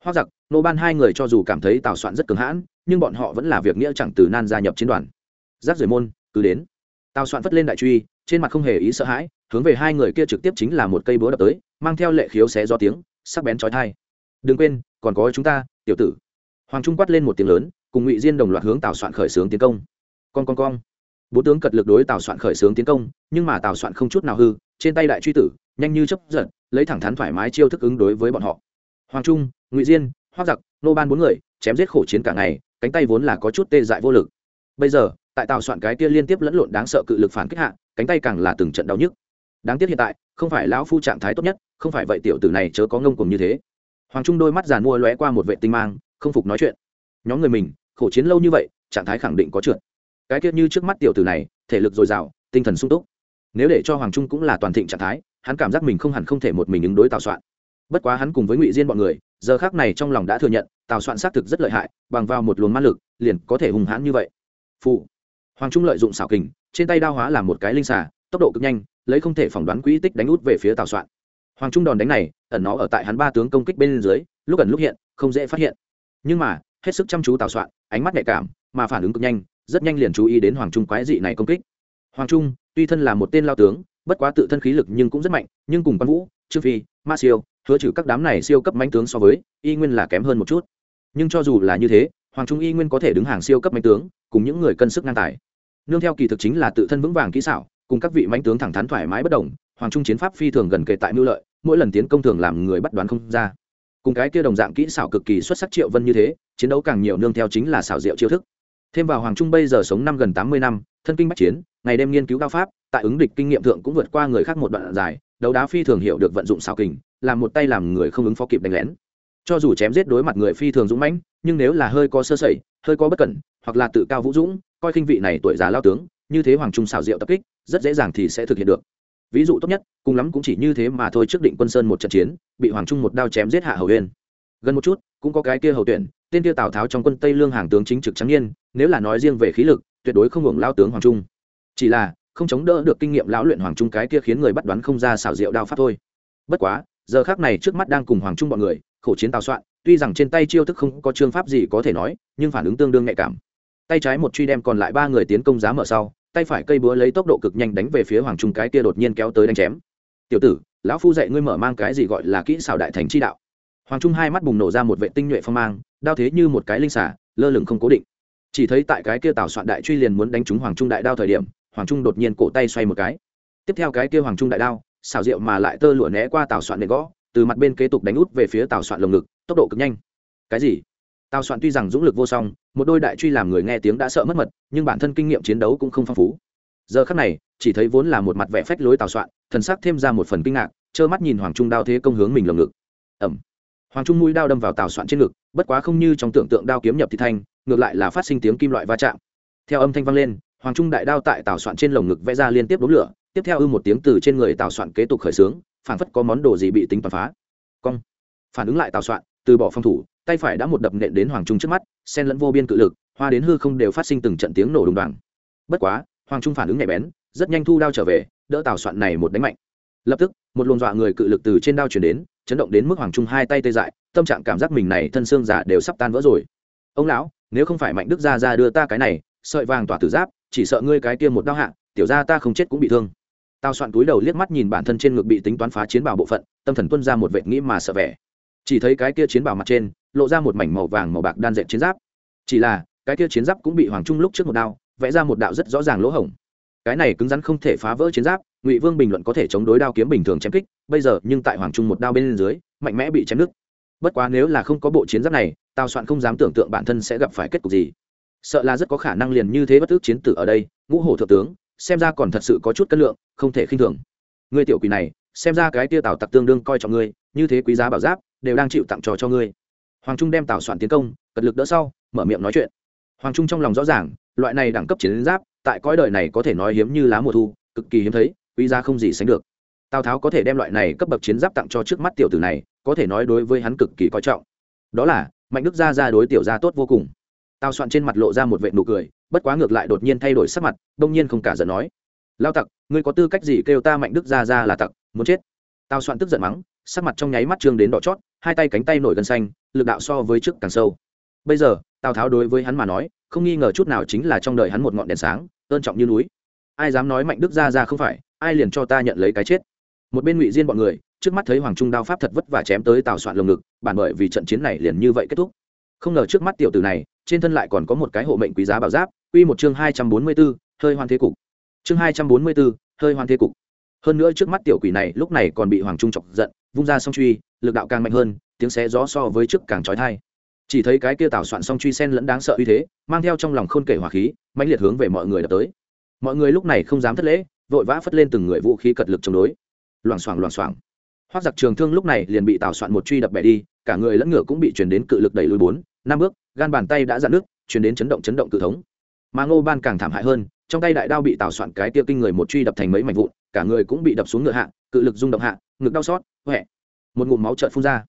Hoa giặc, nô ban hai người cho dù cảm thấy tào soạn rất cứng hãn, nhưng bọn họ vẫn là việc nghĩa chẳng từ nan gia nhập chiến đoàn. Giáp rời môn, cứ đến. Tào soạn vất lên đại truy, trên mặt không hề ý sợ hãi, hướng về hai người kia trực tiếp chính là một cây búa đập tới, mang theo lệ khiếu xé do tiếng, sắc bén trói thai đừng quên, còn có chúng ta, tiểu tử. Hoàng trung quát lên một tiếng lớn, cùng ngụy diên đồng loạt hướng tào soạn khởi xướng tiến công. Con con con bố tướng cật lực đối tào soạn khởi xướng tiến công, nhưng mà tào soạn không chút nào hư, trên tay đại truy tử, nhanh như chấp giật, lấy thẳng thắn thoải mái chiêu thức ứng đối với bọn họ. Hoàng trung, ngụy diên, hoác giặc, nô ban bốn người, chém giết khổ chiến cả ngày, cánh tay vốn là có chút tê dại vô lực. Bây giờ, tại tào soạn cái kia liên tiếp lẫn lộn đáng sợ cự lực phản kích hạ, cánh tay càng là từng trận đau nhức. Đáng tiếc hiện tại, không phải lão phu trạng thái tốt nhất, không phải vậy tiểu tử này chớ có ngông cùng như thế. Hoàng trung đôi mắt giàn mua lóe qua một vệ tinh mang, không phục nói chuyện. Nhóm người mình, khổ chiến lâu như vậy, trạng thái khẳng định có trượt cái tiết như trước mắt tiểu tử này, thể lực dồi dào, tinh thần sung túc. Nếu để cho hoàng trung cũng là toàn thịnh trạng thái, hắn cảm giác mình không hẳn không thể một mình ứng đối tào soạn. Bất quá hắn cùng với ngụy diên bọn người, giờ khác này trong lòng đã thừa nhận, tào soạn xác thực rất lợi hại, bằng vào một luồng man lực, liền có thể hùng hãn như vậy. Phụ. Hoàng trung lợi dụng xảo kình, trên tay đao hóa làm một cái linh xà, tốc độ cực nhanh, lấy không thể phỏng đoán quỹ tích đánh út về phía tào soạn. Hoàng trung đòn đánh này, ẩn nó ở tại hắn ba tướng công kích bên dưới, lúc ẩn lúc hiện, không dễ phát hiện. Nhưng mà, hết sức chăm chú tào soạn, ánh mắt nhạy cảm, mà phản ứng cực nhanh rất nhanh liền chú ý đến hoàng trung quái dị này công kích. Hoàng trung, tuy thân là một tên lao tướng, bất quá tự thân khí lực nhưng cũng rất mạnh, nhưng cùng quan vũ, trương phi, ma siêu, hứa trừ các đám này siêu cấp mánh tướng so với, y nguyên là kém hơn một chút. Nhưng cho dù là như thế, hoàng trung y nguyên có thể đứng hàng siêu cấp mánh tướng, cùng những người cân sức ngang tài. Nương theo kỳ thực chính là tự thân vững vàng kỹ xảo, cùng các vị mánh tướng thẳng thắn thoải mái bất đồng, hoàng trung chiến pháp phi thường gần kề tại mưu lợi, mỗi lần tiến công thường làm người bắt đoán không ra. Cùng cái kia đồng dạng kỹ xảo cực kỳ xuất sắc triệu vân như thế, chiến đấu càng nhiều nương theo chính là xảo diệu chiêu thức thêm vào hoàng trung bây giờ sống năm gần tám mươi năm, thân kinh bách chiến, ngày đêm nghiên cứu đao pháp, tại ứng địch kinh nghiệm thượng cũng vượt qua người khác một đoạn dài, đấu đá phi thường hiểu được vận dụng xảo kình, làm một tay làm người không ứng phó kịp đánh lén. Cho dù chém giết đối mặt người phi thường dũng mãnh, nhưng nếu là hơi có sơ sẩy, hơi có bất cẩn, hoặc là tự cao vũ dũng, coi khinh vị này tuổi già lao tướng, như thế hoàng trung xảo diệu tập kích, rất dễ dàng thì sẽ thực hiện được. Ví dụ tốt nhất, cùng lắm cũng chỉ như thế mà thôi trước định quân sơn một trận chiến, bị hoàng trung một đao chém giết hạ hầu huyên gần một chút, cũng có cái kia hầu tuyển tên tiêu tào tháo trong quân tây lương hàng tướng chính trực trắng niên, nếu là nói riêng về khí lực, tuyệt đối không hưởng lao tướng hoàng trung. Chỉ là, không chống đỡ được kinh nghiệm lão luyện hoàng trung cái kia khiến người bắt đoán không ra xảo diệu đao pháp thôi. Bất quá, giờ khác này trước mắt đang cùng hoàng trung bọn người, khổ chiến tào soạn, tuy rằng trên tay chiêu thức không có chương pháp gì có thể nói, nhưng phản ứng tương đương nhạy cảm. Tay trái một truy đem còn lại ba người tiến công giá mở sau, tay phải cây búa lấy tốc độ cực nhanh đánh về phía hoàng trung cái kia đột nhiên kéo tới đánh chém. Tiểu tử, lão phu dạy ngươi mở mang cái gì gọi là kỹ xảo đại thành chi đạo? Hoàng trung hai mắt bùng nổ ra một vệ tinh nhuệ phong mang, đao thế như một cái linh xả lơ lửng không cố định. Chỉ thấy tại cái kia tào soạn đại truy liền muốn đánh trúng hoàng trung đại đao thời điểm, hoàng trung đột nhiên cổ tay xoay một cái. Tiếp theo cái kia hoàng trung đại đao, xảo diệu mà lại tơ lụa né qua tào soạn để gõ, từ mặt bên kế tục đánh út về phía tào soạn lồng ngực, tốc độ cực nhanh. Cái gì? Tào soạn tuy rằng dũng lực vô song, một đôi đại truy làm người nghe tiếng đã sợ mất mật, nhưng bản thân kinh nghiệm chiến đấu cũng không phong phú. Giờ khắc này, chỉ thấy vốn là một mặt vẻ phách lối tào soạn, thần sắc thêm ra một phần kinh ngạc, trơ mắt nhìn hoàng trung đao thế công hướng mình lồng ngực. Ẩm hoàng trung mũi đao đâm vào tào soạn trên ngực, bất quá không như trong tưởng tượng đao kiếm nhập thị thanh ngược lại là phát sinh tiếng kim loại va chạm. Theo âm thanh vang lên, hoàng trung đại đao tại tào soạn trên lồng ngực vẽ ra liên tiếp đốm lửa, tiếp theo ư một tiếng từ trên người tào soạn kế tục khởi xướng phản phất có món đồ gì bị tính toàn phá. Cong. Phản ứng lại tào soạn, từ bỏ phòng thủ, tay phải đã một đập nện đến hoàng trung trước mắt sen lẫn vô biên cự lực, hoa đến hư không đều phát sinh từng trận tiếng nổ đùng đoàng. Bất quá, hoàng trung phản ứng nhạy bén, rất nhanh thu đao trở về, đỡ tào soạn này một đánh mạnh. Lập tức, một luồng dọa người cự lực từ trên đao chuyển đến chấn động đến mức hoàng trung hai tay tê dại, tâm trạng cảm giác mình này thân xương giả đều sắp tan vỡ rồi. Ông lão, nếu không phải mạnh đức gia ra đưa ta cái này, sợi vàng tỏa tử giáp, chỉ sợ ngươi cái kia một đau hạ, tiểu ra ta không chết cũng bị thương. Tao soạn túi đầu liếc mắt nhìn bản thân trên ngực bị tính toán phá chiến bảo bộ phận, tâm thần tuân ra một vệ nghĩ mà sợ vẻ. Chỉ thấy cái kia chiến bảo mặt trên, lộ ra một mảnh màu vàng màu bạc đan dệt chiến giáp. Chỉ là, cái kia chiến giáp cũng bị hoàng trung lúc trước một đao, vẽ ra một đạo rất rõ ràng lỗ hổng. Cái này cứng rắn không thể phá vỡ chiến giáp ngụy vương bình luận có thể chống đối đao kiếm bình thường chém kích bây giờ nhưng tại hoàng trung một đao bên dưới mạnh mẽ bị chém nứt bất quá nếu là không có bộ chiến giáp này tào soạn không dám tưởng tượng bản thân sẽ gặp phải kết cục gì sợ là rất có khả năng liền như thế bất ước chiến tử ở đây ngũ hổ thượng tướng xem ra còn thật sự có chút cân lượng không thể khinh thường ngươi tiểu quỷ này xem ra cái tia tào tặc tương đương coi trọng ngươi như thế quý giá bảo giáp đều đang chịu tặng trò cho ngươi hoàng trung đem tào soạn tiến công cật lực đỡ sau mở miệng nói chuyện hoàng trung trong lòng rõ ràng loại này đẳng cấp chiến giáp tại cõi đời này có thể nói hiếm như lá mùa thu cực kỳ hiếm thấy quý giá không gì sánh được. Tào tháo có thể đem loại này cấp bậc chiến giáp tặng cho trước mắt tiểu tử này, có thể nói đối với hắn cực kỳ coi trọng. Đó là, mạnh đức gia ra đối tiểu gia tốt vô cùng. Tào soạn trên mặt lộ ra một vệ nụ cười, bất quá ngược lại đột nhiên thay đổi sắc mặt, đông nhiên không cả giận nói. Lao tặc, ngươi có tư cách gì kêu ta mạnh đức gia ra là tặc, muốn chết? Tào soạn tức giận mắng, sắc mặt trong nháy mắt trương đến đỏ chót, hai tay cánh tay nổi gân xanh, lực đạo so với trước càng sâu. Bây giờ, tào tháo đối với hắn mà nói, không nghi ngờ chút nào chính là trong đời hắn một ngọn đèn sáng, ơn trọng như núi. Ai dám nói mạnh đức gia ra không phải ai liền cho ta nhận lấy cái chết? Một bên ngụy diên bọn người trước mắt thấy hoàng trung đao pháp thật vất vả chém tới tào soạn lồng ngực bản bởi vì trận chiến này liền như vậy kết thúc. Không ngờ trước mắt tiểu tử này trên thân lại còn có một cái hộ mệnh quý giá bảo giáp quy một chương hai trăm bốn mươi 244, hơi hoan thế cục. Chương hai trăm bốn mươi 244, hơi hoan thế cục. Hơn nữa trước mắt tiểu quỷ này lúc này còn bị hoàng trung chọc giận vung ra song truy lực đạo càng mạnh hơn tiếng xé gió so với trước càng trói thai chỉ thấy cái kia tảo soạn song truy sen lẫn đáng sợ uy thế mang theo trong lòng khôn kể hỏa khí mãnh liệt hướng về mọi người đập tới. Mọi người lúc này không dám thất lễ vội vã phất lên từng người vũ khí cật lực chống đối. Loảng xoảng loảng xoảng. Hoác giặc trường thương lúc này liền bị tào soạn một truy đập bẻ đi, cả người lẫn ngựa cũng bị chuyển đến cự lực đẩy lùi bốn, năm bước, gan bàn tay đã dạn nước chuyển đến chấn động chấn động cự thống. Mà ngô ban càng thảm hại hơn, trong tay đại đao bị tào soạn cái tiêu kinh người một truy đập thành mấy mảnh vụn, cả người cũng bị đập xuống ngựa hạ, cự lực rung động hạ, ngực đau xót huệ một ngụm máu trợn phun ra.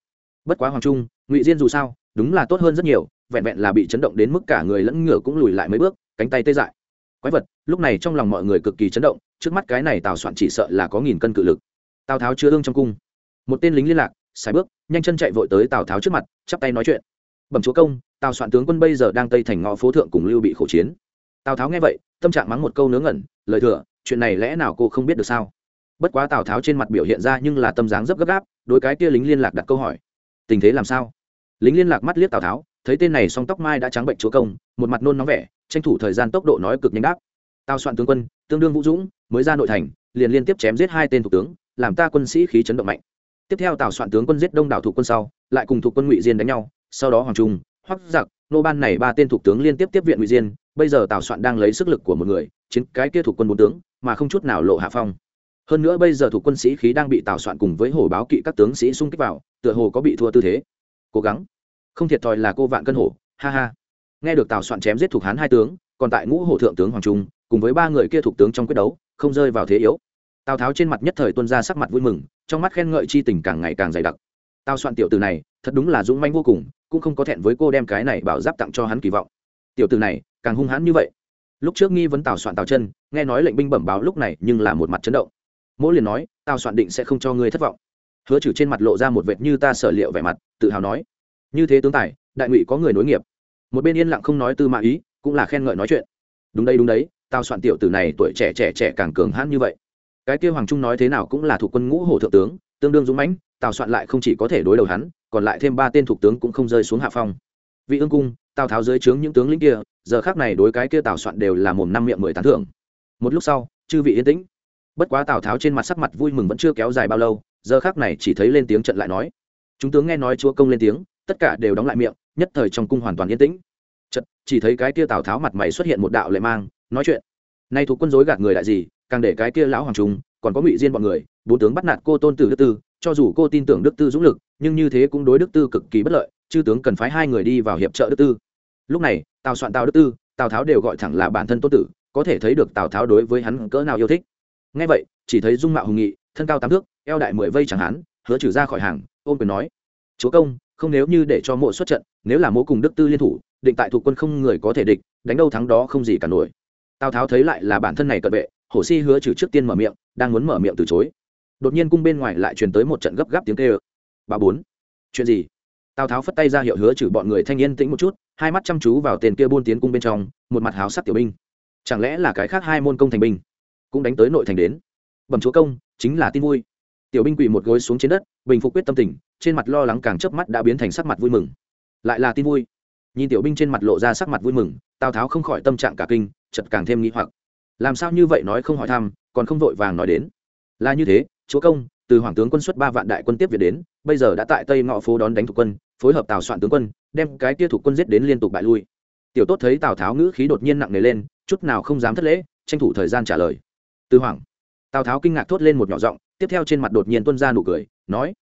Bất quá hoàng trung, ngụy diên dù sao, đúng là tốt hơn rất nhiều, vẹn vẹn là bị chấn động đến mức cả người lẫn ngựa cũng lùi lại mấy bước, cánh tay tê dại. Quái vật, lúc này trong lòng mọi người cực kỳ chấn động trước mắt cái này tào soạn chỉ sợ là có nghìn cân cự lực. Tào tháo chưa ương trong cung. Một tên lính liên lạc xài bước, nhanh chân chạy vội tới tào tháo trước mặt, chắp tay nói chuyện. Bẩm chúa công, tào soạn tướng quân bây giờ đang tây thành ngõ phố thượng cùng lưu bị khổ chiến. Tào tháo nghe vậy, tâm trạng mắng một câu nướng ngẩn, lời thừa, chuyện này lẽ nào cô không biết được sao? Bất quá tào tháo trên mặt biểu hiện ra nhưng là tâm dáng rất gấp gáp đôi cái kia lính liên lạc đặt câu hỏi. Tình thế làm sao? Lính liên lạc mắt liếc tào tháo, thấy tên này song tóc mai đã trắng bệnh chúa công, một mặt nôn nóng vẻ, tranh thủ thời gian tốc độ nói cực nhanh đáp. Tao soạn tướng quân, tương đương vũ dũng, mới ra nội thành, liền liên tiếp chém giết hai tên thủ tướng, làm ta quân sĩ khí chấn động mạnh. Tiếp theo tào soạn tướng quân giết đông đảo thủ quân sau, lại cùng thủ quân ngụy diên đánh nhau, sau đó hoàng trung, hoắc giặc, nô ban này ba tên thủ tướng liên tiếp tiếp viện ngụy diên, bây giờ tào soạn đang lấy sức lực của một người, chiến cái kia thủ quân bốn tướng, mà không chút nào lộ hạ phong. Hơn nữa bây giờ thủ quân sĩ khí đang bị tào soạn cùng với hổ báo kỵ các tướng sĩ xung kích vào, tựa hồ có bị thua tư thế. Cố gắng. Không thiệt thòi là cô vạn cân hổ, ha ha. Nghe được tào soạn chém giết thuộc hán hai tướng, còn tại ngũ hổ thượng tướng hoàng trung cùng với ba người kia thuộc tướng trong quyết đấu, không rơi vào thế yếu. Tào tháo trên mặt nhất thời tuân ra sắc mặt vui mừng, trong mắt khen ngợi chi tình càng ngày càng dày đặc. Tào soạn tiểu từ này, thật đúng là dũng manh vô cùng, cũng không có thẹn với cô đem cái này bảo giáp tặng cho hắn kỳ vọng. Tiểu từ này, càng hung hãn như vậy. Lúc trước nghi vấn tào soạn tào chân, nghe nói lệnh binh bẩm báo lúc này nhưng là một mặt chấn động. Mỗi liền nói, tào soạn định sẽ không cho ngươi thất vọng. Hứa trừ trên mặt lộ ra một vệt như ta sở liệu vẻ mặt, tự hào nói, như thế tướng tài, đại ngụy có người nối nghiệp. Một bên yên lặng không nói tư mã ý, cũng là khen ngợi nói chuyện. Đúng đây đúng đấy tào soạn tiểu tử này tuổi trẻ trẻ trẻ càng cường hãn như vậy. Cái kia hoàng trung nói thế nào cũng là thuộc quân ngũ hổ thượng tướng, tương đương dũng mãnh tào soạn lại không chỉ có thể đối đầu hắn, còn lại thêm ba tên thuộc tướng cũng không rơi xuống hạ phong. Vị ương cung tào tháo dưới trướng những tướng lĩnh kia, giờ khác này đối cái kia tào soạn đều là mồm năm miệng mười tán thưởng. Một lúc sau, chư vị yên tĩnh. Bất quá tào tháo trên mặt sắc mặt vui mừng vẫn chưa kéo dài bao lâu, giờ khác này chỉ thấy lên tiếng trận lại nói. Chúng tướng nghe nói chúa công lên tiếng, tất cả đều đóng lại miệng, nhất thời trong cung hoàn toàn yên tĩnh. Chật chỉ thấy cái kia tào tháo mặt mày xuất hiện một đạo lệ mang nói chuyện. Nay thuộc quân dối gạt người đại gì, càng để cái kia lão hoàng trung, còn có ngụy diên bọn người bố tướng bắt nạt cô tôn tử đức tư, cho dù cô tin tưởng đức tư dũng lực, nhưng như thế cũng đối đức tư cực kỳ bất lợi, chư tướng cần phái hai người đi vào hiệp trợ đức tư. Lúc này, tào soạn tào đức tư, tào tháo đều gọi thẳng là bản thân tôn tử, có thể thấy được tào tháo đối với hắn cỡ nào yêu thích. Ngay vậy, chỉ thấy dung mạo hùng nghị, thân cao tám thước, eo đại mười vây chẳng hắn hứa trừ ra khỏi hàng, ôm quyền nói, chúa công, không nếu như để cho mộ xuất trận, nếu là mộ cùng đức tư liên thủ, định tại thuộc quân không người có thể địch, đánh đâu thắng đó không gì cả nổi tào tháo thấy lại là bản thân này cận vệ, hổ si hứa trừ trước tiên mở miệng, đang muốn mở miệng từ chối. Đột nhiên cung bên ngoài lại truyền tới một trận gấp gáp tiếng kêu. Ba bốn. Chuyện gì? Tào tháo phất tay ra hiệu hứa trừ bọn người thanh niên tĩnh một chút, hai mắt chăm chú vào tên kia buôn tiến cung bên trong, một mặt háo sắc tiểu binh. Chẳng lẽ là cái khác hai môn công thành binh cũng đánh tới nội thành đến? Bẩm chúa công, chính là tin vui. Tiểu binh quỳ một gối xuống trên đất, bình phục quyết tâm tình, trên mặt lo lắng càng chớp mắt đã biến thành sắc mặt vui mừng. Lại là tin vui. Nhìn tiểu binh trên mặt lộ ra sắc mặt vui mừng, tào tháo không khỏi tâm trạng cả kinh chật càng thêm nghĩ hoặc. Làm sao như vậy nói không hỏi thăm, còn không vội vàng nói đến. Là như thế, chúa công, từ hoàng tướng quân xuất ba vạn đại quân tiếp viện đến, bây giờ đã tại tây ngõ phố đón đánh thuộc quân, phối hợp tào soạn tướng quân, đem cái kia thuộc quân giết đến liên tục bại lui. Tiểu tốt thấy tào tháo ngữ khí đột nhiên nặng nề lên, chút nào không dám thất lễ, tranh thủ thời gian trả lời. Từ hoàng, tào tháo kinh ngạc thốt lên một nhỏ giọng, tiếp theo trên mặt đột nhiên tuân ra nụ cười, nói,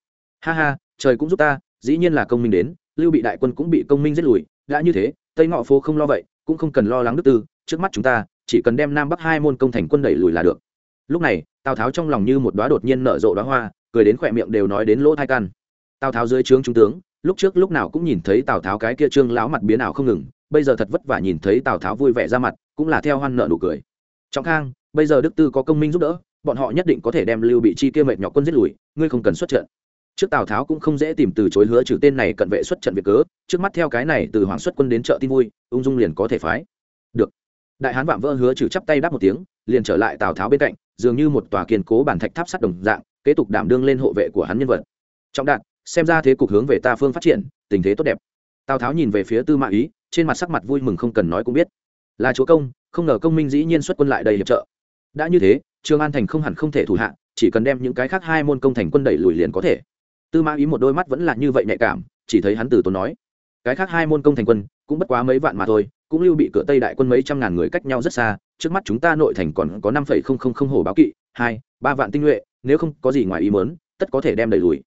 ha ha, trời cũng giúp ta, dĩ nhiên là công minh đến, lưu bị đại quân cũng bị công minh giết lùi, đã như thế, tây ngọ phố không lo vậy, cũng không cần lo lắng đức tư trước mắt chúng ta, chỉ cần đem nam bắc hai môn công thành quân đẩy lùi là được. Lúc này, tào tháo trong lòng như một đoá đột nhiên nở rộ đoá hoa, cười đến khỏe miệng đều nói đến lỗ thai căn tào tháo dưới trướng trung tướng, lúc trước lúc nào cũng nhìn thấy tào tháo cái kia trương lão mặt biến ảo không ngừng, bây giờ thật vất vả nhìn thấy tào tháo vui vẻ ra mặt, cũng là theo hoan nợ nụ cười. Trọng khang, bây giờ đức tư có công minh giúp đỡ, bọn họ nhất định có thể đem lưu bị chi kia mệt nhọc quân giết lùi, ngươi không cần xuất trận. Trước tào tháo cũng không dễ tìm từ chối hứa trừ tên này cận vệ xuất trận việc cớ, trước mắt theo cái này từ hoàng xuất quân đến chợ tin vui, ung dung liền có thể phái. Được đại hán vạm vỡ hứa trừ chắp tay đáp một tiếng, liền trở lại tào tháo bên cạnh, dường như một tòa kiên cố bản thạch tháp sắt đồng dạng, kế tục đảm đương lên hộ vệ của hắn nhân vật. Trọng đạt, xem ra thế cục hướng về ta phương phát triển, tình thế tốt đẹp. Tào tháo nhìn về phía tư mã ý, trên mặt sắc mặt vui mừng không cần nói cũng biết. Là chúa công, không ngờ công minh dĩ nhiên xuất quân lại đầy hiệp trợ. Đã như thế, trương an thành không hẳn không thể thủ hạ, chỉ cần đem những cái khác hai môn công thành quân đẩy lùi liền có thể. Tư mã ý một đôi mắt vẫn là như vậy nhạy cảm, chỉ thấy hắn từ tốn nói, cái khác hai môn công thành quân, cũng bất quá mấy vạn mà thôi cũng lưu bị cửa tây đại quân mấy trăm ngàn người cách nhau rất xa trước mắt chúng ta nội thành còn có năm phẩy không không không hồ báo kỵ hai ba vạn tinh nhuệ nếu không có gì ngoài ý mớn tất có thể đem đẩy lùi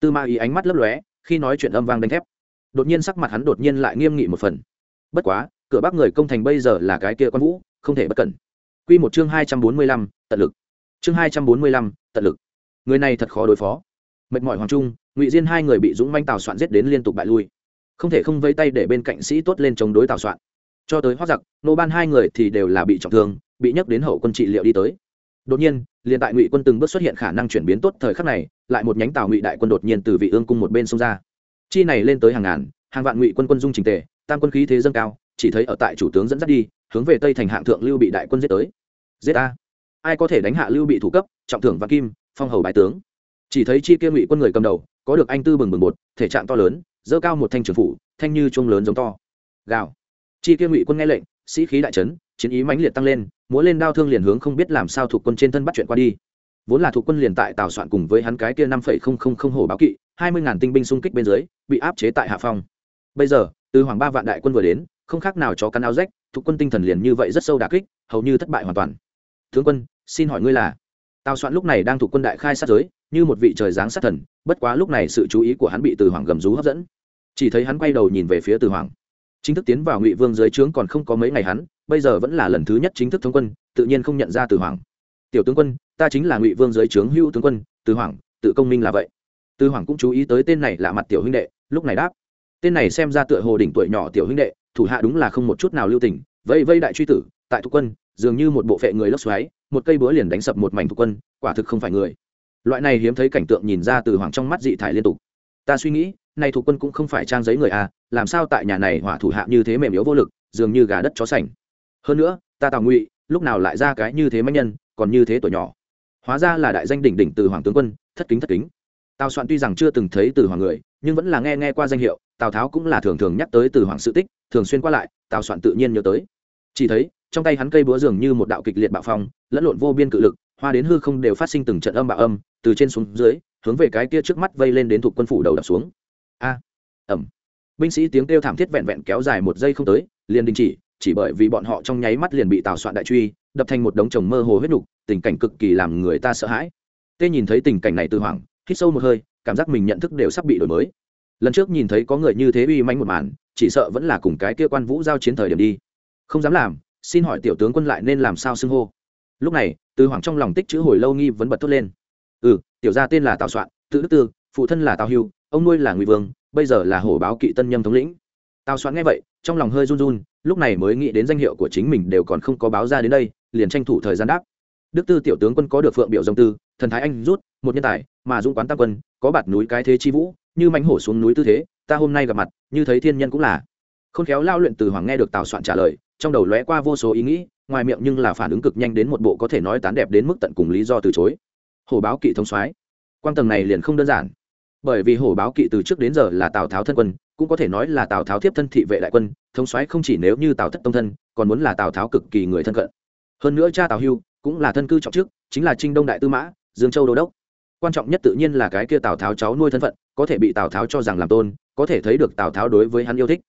tư ma ý ánh mắt lấp lóe khi nói chuyện âm vang đánh thép đột nhiên sắc mặt hắn đột nhiên lại nghiêm nghị một phần bất quá cửa bắc người công thành bây giờ là cái kia quan vũ không thể bất cẩn Quy một chương 245, tận lực. Chương 245, tận lực. Người này thật khó đối phó. Mệt mỏi hoàng trung, Ngụy Diên hai người bị Dũng manh Tào soạn giết đến liên tục bại lui. không thể không vây tay để bên cạnh sĩ tốt lên chống đối tào soạn cho tới hoác giặc, nô ban hai người thì đều là bị trọng thương, bị nhấc đến hậu quân trị liệu đi tới. Đột nhiên, liền tại ngụy quân từng bước xuất hiện khả năng chuyển biến tốt thời khắc này, lại một nhánh tào ngụy đại quân đột nhiên từ vị ương cung một bên xông ra. Chi này lên tới hàng ngàn, hàng vạn ngụy quân quân dung trình tề, tam quân khí thế dâng cao, chỉ thấy ở tại chủ tướng dẫn dắt đi, hướng về tây thành hạng thượng lưu bị đại quân giết tới. Giết a ai có thể đánh hạ lưu bị thủ cấp, trọng thưởng và kim, phong hầu bái tướng. Chỉ thấy chi kia ngụy quân người cầm đầu, có được anh tư bừng bừng bột, thể trạng to lớn, dơ cao một thanh trường phủ, thanh như chuông lớn giống to. Gào chi kia ngụy quân nghe lệnh, sĩ khí đại trấn chiến ý mãnh liệt tăng lên, múa lên đao thương liền hướng không biết làm sao thuộc quân trên thân bắt chuyện qua đi. Vốn là thuộc quân liền tại tào soạn cùng với hắn cái kia năm phẩy không không không hổ báo kỵ, hai mươi ngàn tinh binh xung kích bên dưới, bị áp chế tại hạ phong. Bây giờ, từ hoàng ba vạn đại quân vừa đến, không khác nào cho cắn áo rách, thuộc quân tinh thần liền như vậy rất sâu đà kích, hầu như thất bại hoàn toàn. Tướng quân, xin hỏi ngươi là? Tào soạn lúc này đang thuộc quân đại khai sát giới, như một vị trời giáng sát thần, bất quá lúc này sự chú ý của hắn bị từ hoàng gầm rú hấp dẫn. Chỉ thấy hắn quay đầu nhìn về phía từ hoàng chính thức tiến vào ngụy vương dưới trướng còn không có mấy ngày hắn, bây giờ vẫn là lần thứ nhất chính thức thống quân, tự nhiên không nhận ra từ hoàng. Tiểu tướng quân, ta chính là ngụy vương dưới trướng hữu tướng quân, từ hoàng, tự công minh là vậy. Từ hoàng cũng chú ý tới tên này là mặt tiểu huynh đệ, lúc này đáp. Tên này xem ra tựa hồ đỉnh tuổi nhỏ tiểu huynh đệ, thủ hạ đúng là không một chút nào lưu tình, vây vây đại truy tử, tại thuộc quân, dường như một bộ phệ người lốc xoáy, một cây búa liền đánh sập một mảnh thuộc quân, quả thực không phải người. Loại này hiếm thấy cảnh tượng nhìn ra từ hoàng trong mắt dị thải liên tục ta suy nghĩ này thủ quân cũng không phải trang giấy người à làm sao tại nhà này hỏa thủ hạ như thế mềm yếu vô lực, dường như gà đất chó sành. Hơn nữa, ta tào ngụy, lúc nào lại ra cái như thế manh nhân, còn như thế tuổi nhỏ. Hóa ra là đại danh đỉnh đỉnh từ hoàng tướng quân, thất kính thất kính. Tào soạn tuy rằng chưa từng thấy từ hoàng người, nhưng vẫn là nghe nghe qua danh hiệu, tào tháo cũng là thường thường nhắc tới từ hoàng sự tích, thường xuyên qua lại, tào soạn tự nhiên nhớ tới. Chỉ thấy, trong tay hắn cây búa dường như một đạo kịch liệt bạo phong, lẫn lộn vô biên cự lực, hoa đến hư không đều phát sinh từng trận âm bạo âm, từ trên xuống dưới hướng về cái kia trước mắt vây lên đến thuộc quân phủ đầu đập xuống. A ẩm binh sĩ tiếng kêu thảm thiết vẹn vẹn kéo dài một giây không tới, liền đình chỉ chỉ bởi vì bọn họ trong nháy mắt liền bị tào soạn đại truy, đập thành một đống chồng mơ hồ huyết nục, tình cảnh cực kỳ làm người ta sợ hãi. Tê nhìn thấy tình cảnh này từ hoảng, hít sâu một hơi, cảm giác mình nhận thức đều sắp bị đổi mới. Lần trước nhìn thấy có người như thế uy manh một màn, chỉ sợ vẫn là cùng cái kia quan vũ giao chiến thời điểm đi. Không dám làm, xin hỏi tiểu tướng quân lại nên làm sao xưng hô? Lúc này, từ hoàng trong lòng tích chữ hồi lâu nghi vẫn bật thốt lên. Ừ tiểu gia tên là tào soạn, tự đức tư, phụ thân là tào hưu, ông nuôi là ngụy vương, bây giờ là hổ báo kỵ tân nhâm thống lĩnh. Tào soạn nghe vậy, trong lòng hơi run run, lúc này mới nghĩ đến danh hiệu của chính mình đều còn không có báo ra đến đây, liền tranh thủ thời gian đáp. Đức tư tiểu tướng quân có được phượng biểu dòng tư, thần thái anh rút, một nhân tài, mà dũng quán tam quân, có bạt núi cái thế chi vũ, như mánh hổ xuống núi tư thế, ta hôm nay gặp mặt, như thấy thiên nhân cũng là. Khôn khéo lao luyện từ hoàng nghe được tào soạn trả lời, trong đầu lóe qua vô số ý nghĩ, ngoài miệng nhưng là phản ứng cực nhanh đến một bộ có thể nói tán đẹp đến mức tận cùng lý do từ chối hổ báo kỵ thông soái. Quan tầng này liền không đơn giản. Bởi vì hổ báo kỵ từ trước đến giờ là tào tháo thân quân cũng có thể nói là tào tháo tiếp thân thị vệ đại quân thống soái không chỉ nếu như tào thất tông thân còn muốn là tào tháo cực kỳ người thân cận. Hơn nữa cha tào hưu cũng là thân cư trọng trước, chính là trinh đông đại tư mã dương châu đô đốc. Quan trọng nhất tự nhiên là cái kia tào tháo cháu nuôi thân phận có thể bị tào tháo cho rằng làm tôn có thể thấy được tào tháo đối với hắn yêu thích.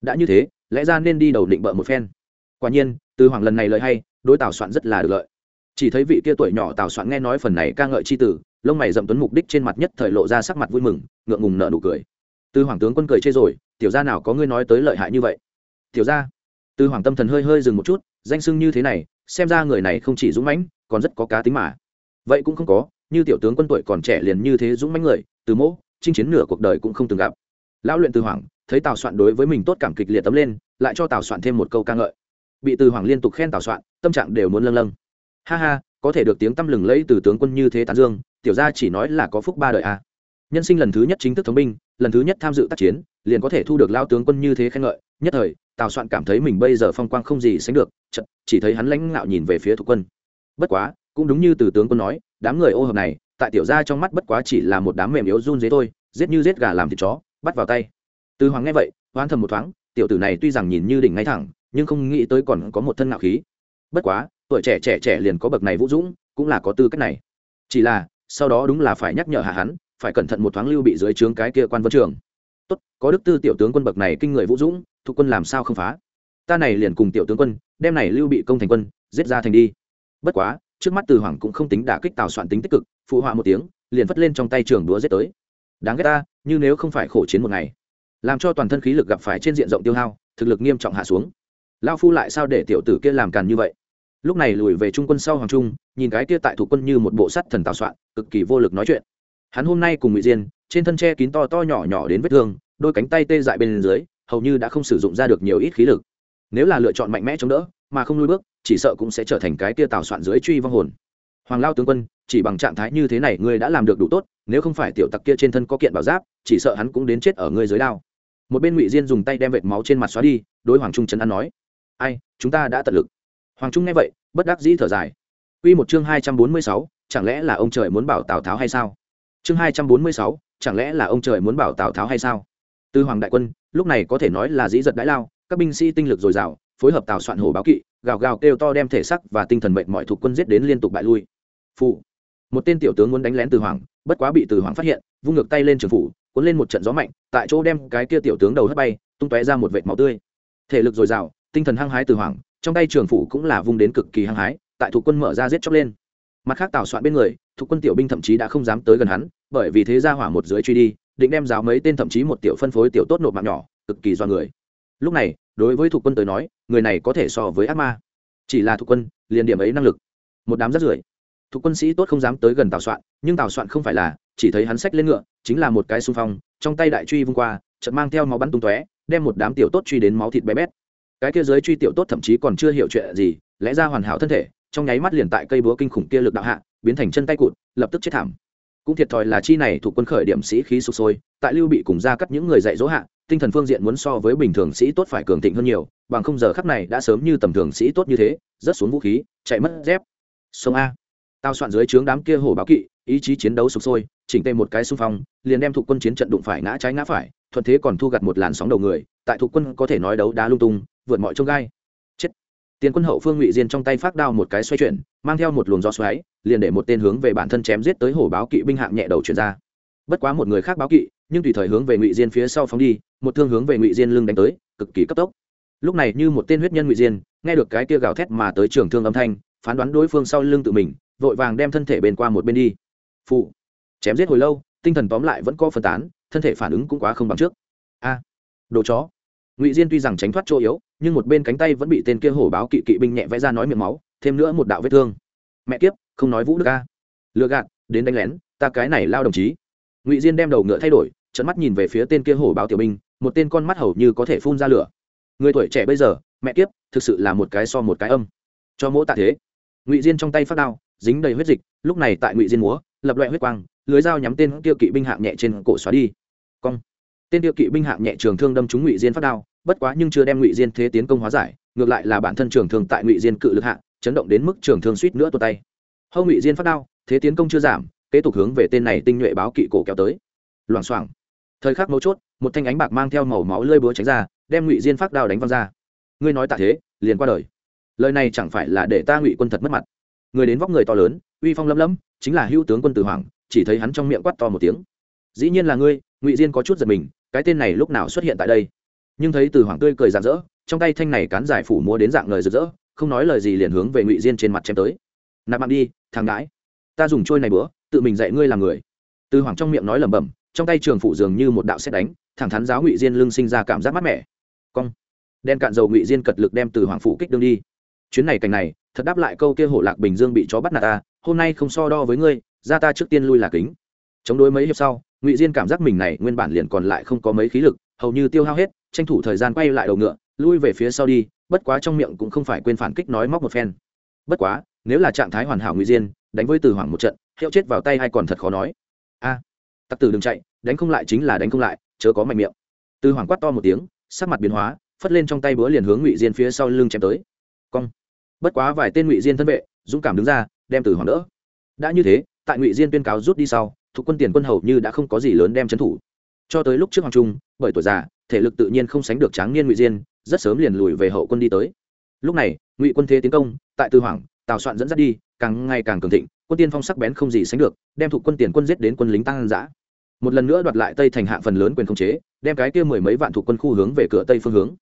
Đã như thế lẽ ra nên đi đầu định bợ một phen. Quả nhiên từ hoàng lần này lời hay đối tào soạn rất là được lợi chỉ thấy vị kia tuổi nhỏ tào soạn nghe nói phần này ca ngợi c h i tử, lông mày dậm tuấn mục đích trên mặt nhất thời lộ ra sắc mặt vui mừng, ngượng ngùng nợ nụ cười. Từ hoàng tướng quân cười chê rồi, tiểu gia nào có ngươi nói tới lợi hại như vậy? Tiểu gia? Từ hoàng tâm thần hơi hơi dừng một chút, danh sưng như thế này, xem ra người này không chỉ dũng mãnh, còn rất có cá tính mà. Vậy cũng không có, như tiểu tướng quân tuổi còn trẻ liền như thế dũng mãnh người, từ mỗ, chinh chiến nửa cuộc đời cũng không từng gặp. Lão luyện từ hoàng, thấy tào soạn đối với mình tốt cảm kịch liệt tấm lên, lại cho tào soạn thêm một câu ca ngợi. Bị từ hoàng liên tục khen tào soạn, tâm trạng đều muốn lâng lâng ha ha, có thể được tiếng tăm lừng lẫy từ tướng quân như thế tán dương, tiểu gia chỉ nói là có phúc ba đời a à. nhân sinh lần thứ nhất chính thức thống binh, lần thứ nhất tham dự tác chiến, liền có thể thu được lao tướng quân như thế khen ngợi. Nhất thời, tào soạn cảm thấy mình bây giờ phong quang không gì sánh được chật chỉ thấy hắn lãnh ngạo nhìn về phía thuộc quân. Bất quá, cũng đúng như từ tướng quân nói, đám người ô hợp này, tại tiểu gia trong mắt bất quá chỉ là một đám mềm yếu run dế thôi, giết như giết gà làm thịt chó, bắt vào tay. Từ hoàng nghe vậy, hoán thầm một thoáng, tiểu tử này tuy rằng nhìn như đỉnh ngay thẳng, nhưng không nghĩ tới còn có một thân ngạo khí. Bất quá tuổi trẻ trẻ trẻ liền có bậc này vũ dũng, cũng là có tư cách này. Chỉ là, sau đó đúng là phải nhắc nhở hạ hắn, phải cẩn thận một thoáng lưu bị dưới trướng cái kia quan vân trường. Tốt, có đức tư tiểu tướng quân bậc này kinh người vũ dũng thuộc quân làm sao không phá? Ta này liền cùng tiểu tướng quân, đem này lưu bị công thành quân, giết ra thành đi. Bất quá, trước mắt từ hoàng cũng không tính đả kích tào soạn tính tích cực, phụ họa một tiếng, liền vất lên trong tay trường đúa giết tới. Đáng ghét ta, như nếu không phải khổ chiến một ngày, làm cho toàn thân khí lực gặp phải trên diện rộng tiêu hao, thực lực nghiêm trọng hạ xuống. Lao phu lại sao để tiểu tử kia làm càn như vậy? Lúc này lùi về trung quân sau hoàng trung, nhìn cái kia tại thủ quân như một bộ sắt thần tào soạn, cực kỳ vô lực nói chuyện. Hắn hôm nay cùng ngụy diên, trên thân tre kín to to nhỏ nhỏ đến vết thương, đôi cánh tay tê dại bên dưới, hầu như đã không sử dụng ra được nhiều ít khí lực. Nếu là lựa chọn mạnh mẽ chống đỡ, mà không lùi bước, chỉ sợ cũng sẽ trở thành cái tia tào soạn dưới truy vong hồn. Hoàng lao tướng quân, chỉ bằng trạng thái như thế này ngươi đã làm được đủ tốt, nếu không phải tiểu tặc kia trên thân có kiện bảo giáp, chỉ sợ hắn cũng đến chết ở ngươi dưới đao. Một bên ngụy diên dùng tay đem vệt máu trên mặt xóa đi, đối hoàng trung trấn an nói, ai, chúng ta đã tận lực hoàng trung nghe vậy bất đắc dĩ thở dài Quy một chương hai trăm bốn mươi sáu, chẳng lẽ là ông trời muốn bảo Tào Tháo hay sao? Chương hai trăm bốn mươi sáu, chẳng lẽ là ông trời muốn bảo Tào Tháo hay sao? Từ Hoàng đại quân, lúc này có thể nói là dĩ giật đãi lao, các binh sĩ tinh lực dồi dào, phối hợp Tào soạn hổ báo kỵ, gào gào kêu to đem thể sắc và tinh thần mệt mỏi thuộc quân giết đến liên tục bại lui. Phụ, một tên tiểu tướng muốn đánh lén Từ Hoàng, bất quá bị Từ Hoàng phát hiện, vung ngược tay lên trường phủ, cuốn lên một trận gió mạnh, tại chỗ đem cái kia tiểu tướng đầu hất bay, tung tóe ra một vệt máu tươi. Thể lực dồi dào, tinh thần hăng hái Từ Hoàng, trong tay trường phủ cũng là vung đến cực kỳ hăng hái, tại thuộc quân mở ra giết chóc lên. Mặt khác tào soạn bên người thuộc quân tiểu binh thậm chí đã không dám tới gần hắn bởi vì thế ra hỏa một dưới truy đi định đem giáo mấy tên thậm chí một tiểu phân phối tiểu tốt nộp mạng nhỏ cực kỳ do người. Lúc này đối với thuộc quân tới nói người này có thể so với ác ma. Chỉ là thuộc quân liền điểm ấy năng lực. Một đám rất rưởi. Thuộc quân sĩ tốt không dám tới gần tào soạn nhưng tào soạn không phải là chỉ thấy hắn sách lên ngựa chính là một cái xung phong trong tay đại truy vung qua chợt mang theo máu bắn tung tóe đem một đám tiểu tốt truy đến máu thịt bé bét cái kia giới truy tiểu tốt thậm chí còn chưa hiểu chuyện gì, lẽ ra hoàn hảo thân thể, trong nháy mắt liền tại cây búa kinh khủng kia lực đạo hạ, biến thành chân tay cụt, lập tức chết thảm. Cũng thiệt thòi là chi này thuộc quân khởi điểm sĩ khí sụp sôi, tại lưu bị cùng ra cắt những người dạy dỗ hạ, tinh thần phương diện muốn so với bình thường sĩ tốt phải cường thịnh hơn nhiều, bằng không giờ khắc này đã sớm như tầm thường sĩ tốt như thế, rớt xuống vũ khí, chạy mất dép. Sông a. Tao soạn dưới trướng đám kia hổ báo kỵ, ý chí chiến đấu sụp sôi, chỉnh tay một cái xung phong, liền đem thuộc quân chiến trận đụng phải ngã trái ngã phải, thuận thế còn thu gặt một làn sóng đầu người, tại thuộc quân có thể nói đấu đá lung tung vượt mọi trông gai. Chết. Tiền quân hậu phương ngụy diên trong tay phát đao một cái xoay chuyển, mang theo một luồng gió xoáy, liền để một tên hướng về bản thân chém giết tới hổ báo kỵ binh hạng nhẹ đầu chuyển ra. Bất quá một người khác báo kỵ, nhưng tùy thời hướng về ngụy diên phía sau phóng đi, một thương hướng về ngụy diên lưng đánh tới, cực kỳ cấp tốc. Lúc này như một tên huyết nhân ngụy diên, nghe được cái kia gào thét mà tới trường thương âm thanh, phán đoán đối phương sau lưng tự mình, vội vàng đem thân thể bên qua một bên đi. Phụ chém giết hồi lâu, tinh thần tóm lại vẫn có phân tán, thân thể phản ứng cũng quá không bằng trước. A. Đồ chó ngụy diên tuy rằng tránh thoát chỗ yếu nhưng một bên cánh tay vẫn bị tên kia hổ báo kỵ kỵ binh nhẹ vẽ ra nói miệng máu thêm nữa một đạo vết thương mẹ kiếp không nói vũ đức ca lừa gạt đến đánh lén ta cái này lao đồng chí ngụy diên đem đầu ngựa thay đổi trận mắt nhìn về phía tên kia hổ báo tiểu binh một tên con mắt hầu như có thể phun ra lửa người tuổi trẻ bây giờ mẹ kiếp thực sự là một cái so một cái âm cho mỗ tạ thế ngụy diên trong tay phát đao dính đầy huyết dịch lúc này tại ngụy diên múa lập loại huyết quang lưới dao nhắm tên kia kỵ binh hạng nhẹ trên cổ xóa đi cong tên tiêu kỵ binh hạng nhẹ trường thương đâm trúng ngụy diên phát đao, bất quá nhưng chưa đem ngụy diên thế tiến công hóa giải, ngược lại là bản thân trường thương tại ngụy diên cự lực hạng chấn động đến mức trường thương suýt nữa tuột tay. Hâu ngụy diên phát đao, thế tiến công chưa giảm, kế tục hướng về tên này tinh nhuệ báo kỵ cổ kéo tới. Loảng xoảng. Thời khắc mấu chốt, một thanh ánh bạc mang theo màu máu lơi búa tránh ra, đem ngụy diên phát đao đánh văng ra. Ngươi nói tạ thế, liền qua đời. Lời này chẳng phải là để ta ngụy quân thật mất mặt. Người đến vóc người to lớn, uy phong lấm lấm chính là hữu tướng quân tử hoàng, chỉ thấy hắn trong miệng quát to một tiếng. Dĩ nhiên là ngươi, ngụy diên có chút giật mình cái tên này lúc nào xuất hiện tại đây? Nhưng thấy từ hoàng tươi cười rạng rỡ, trong tay thanh này cán giải phủ múa đến dạng lời rực rỡ, không nói lời gì liền hướng về ngụy diên trên mặt chém tới. Nạp mạng đi, thằng ngãi. Ta dùng trôi này bữa, tự mình dạy ngươi làm người. Từ hoàng trong miệng nói lẩm bẩm, trong tay trường phủ dường như một đạo xét đánh, thẳng thắn giáo ngụy diên lưng sinh ra cảm giác mát mẻ. Cong. Đen cạn dầu ngụy diên cật lực đem từ hoàng phủ kích đương đi. Chuyến này cảnh này, thật đáp lại câu kia hổ lạc bình dương bị chó bắt nạt ta, hôm nay không so đo với ngươi, ra ta trước tiên lui là kính. Chống đối mấy hiệp sau ngụy diên cảm giác mình này nguyên bản liền còn lại không có mấy khí lực hầu như tiêu hao hết tranh thủ thời gian quay lại đầu ngựa lui về phía sau đi bất quá trong miệng cũng không phải quên phản kích nói móc một phen. Bất quá nếu là trạng thái hoàn hảo ngụy diên đánh với từ hoàng một trận hiệu chết vào tay hay còn thật khó nói. A à, tặc tử đừng chạy đánh không lại chính là đánh không lại chớ có mạnh miệng. Từ hoàng quát to một tiếng sắc mặt biến hóa phất lên trong tay búa liền hướng ngụy diên phía sau lưng chém tới. Cong. Bất quá vài tên ngụy diên thân vệ dũng cảm đứng ra đem từ hoàng đỡ. Đã như thế tại ngụy diên tuyên cáo rút đi sau thuộc quân tiền quân hầu như đã không có gì lớn đem trấn thủ. Cho tới lúc trước hoàng trung, bởi tuổi già, thể lực tự nhiên không sánh được tráng niên ngụy diên, rất sớm liền lùi về hậu quân đi tới. Lúc này, ngụy quân thế tiến công, tại tư hoàng tào soạn dẫn dắt đi, càng ngày càng cường thịnh, quân tiên phong sắc bén không gì sánh được, đem thuộc quân tiền quân giết đến quân lính tăng giã một lần nữa đoạt lại tây thành hạ phần lớn quyền khống chế, đem cái kia mười mấy vạn thuộc quân khu hướng về cửa tây phương hướng.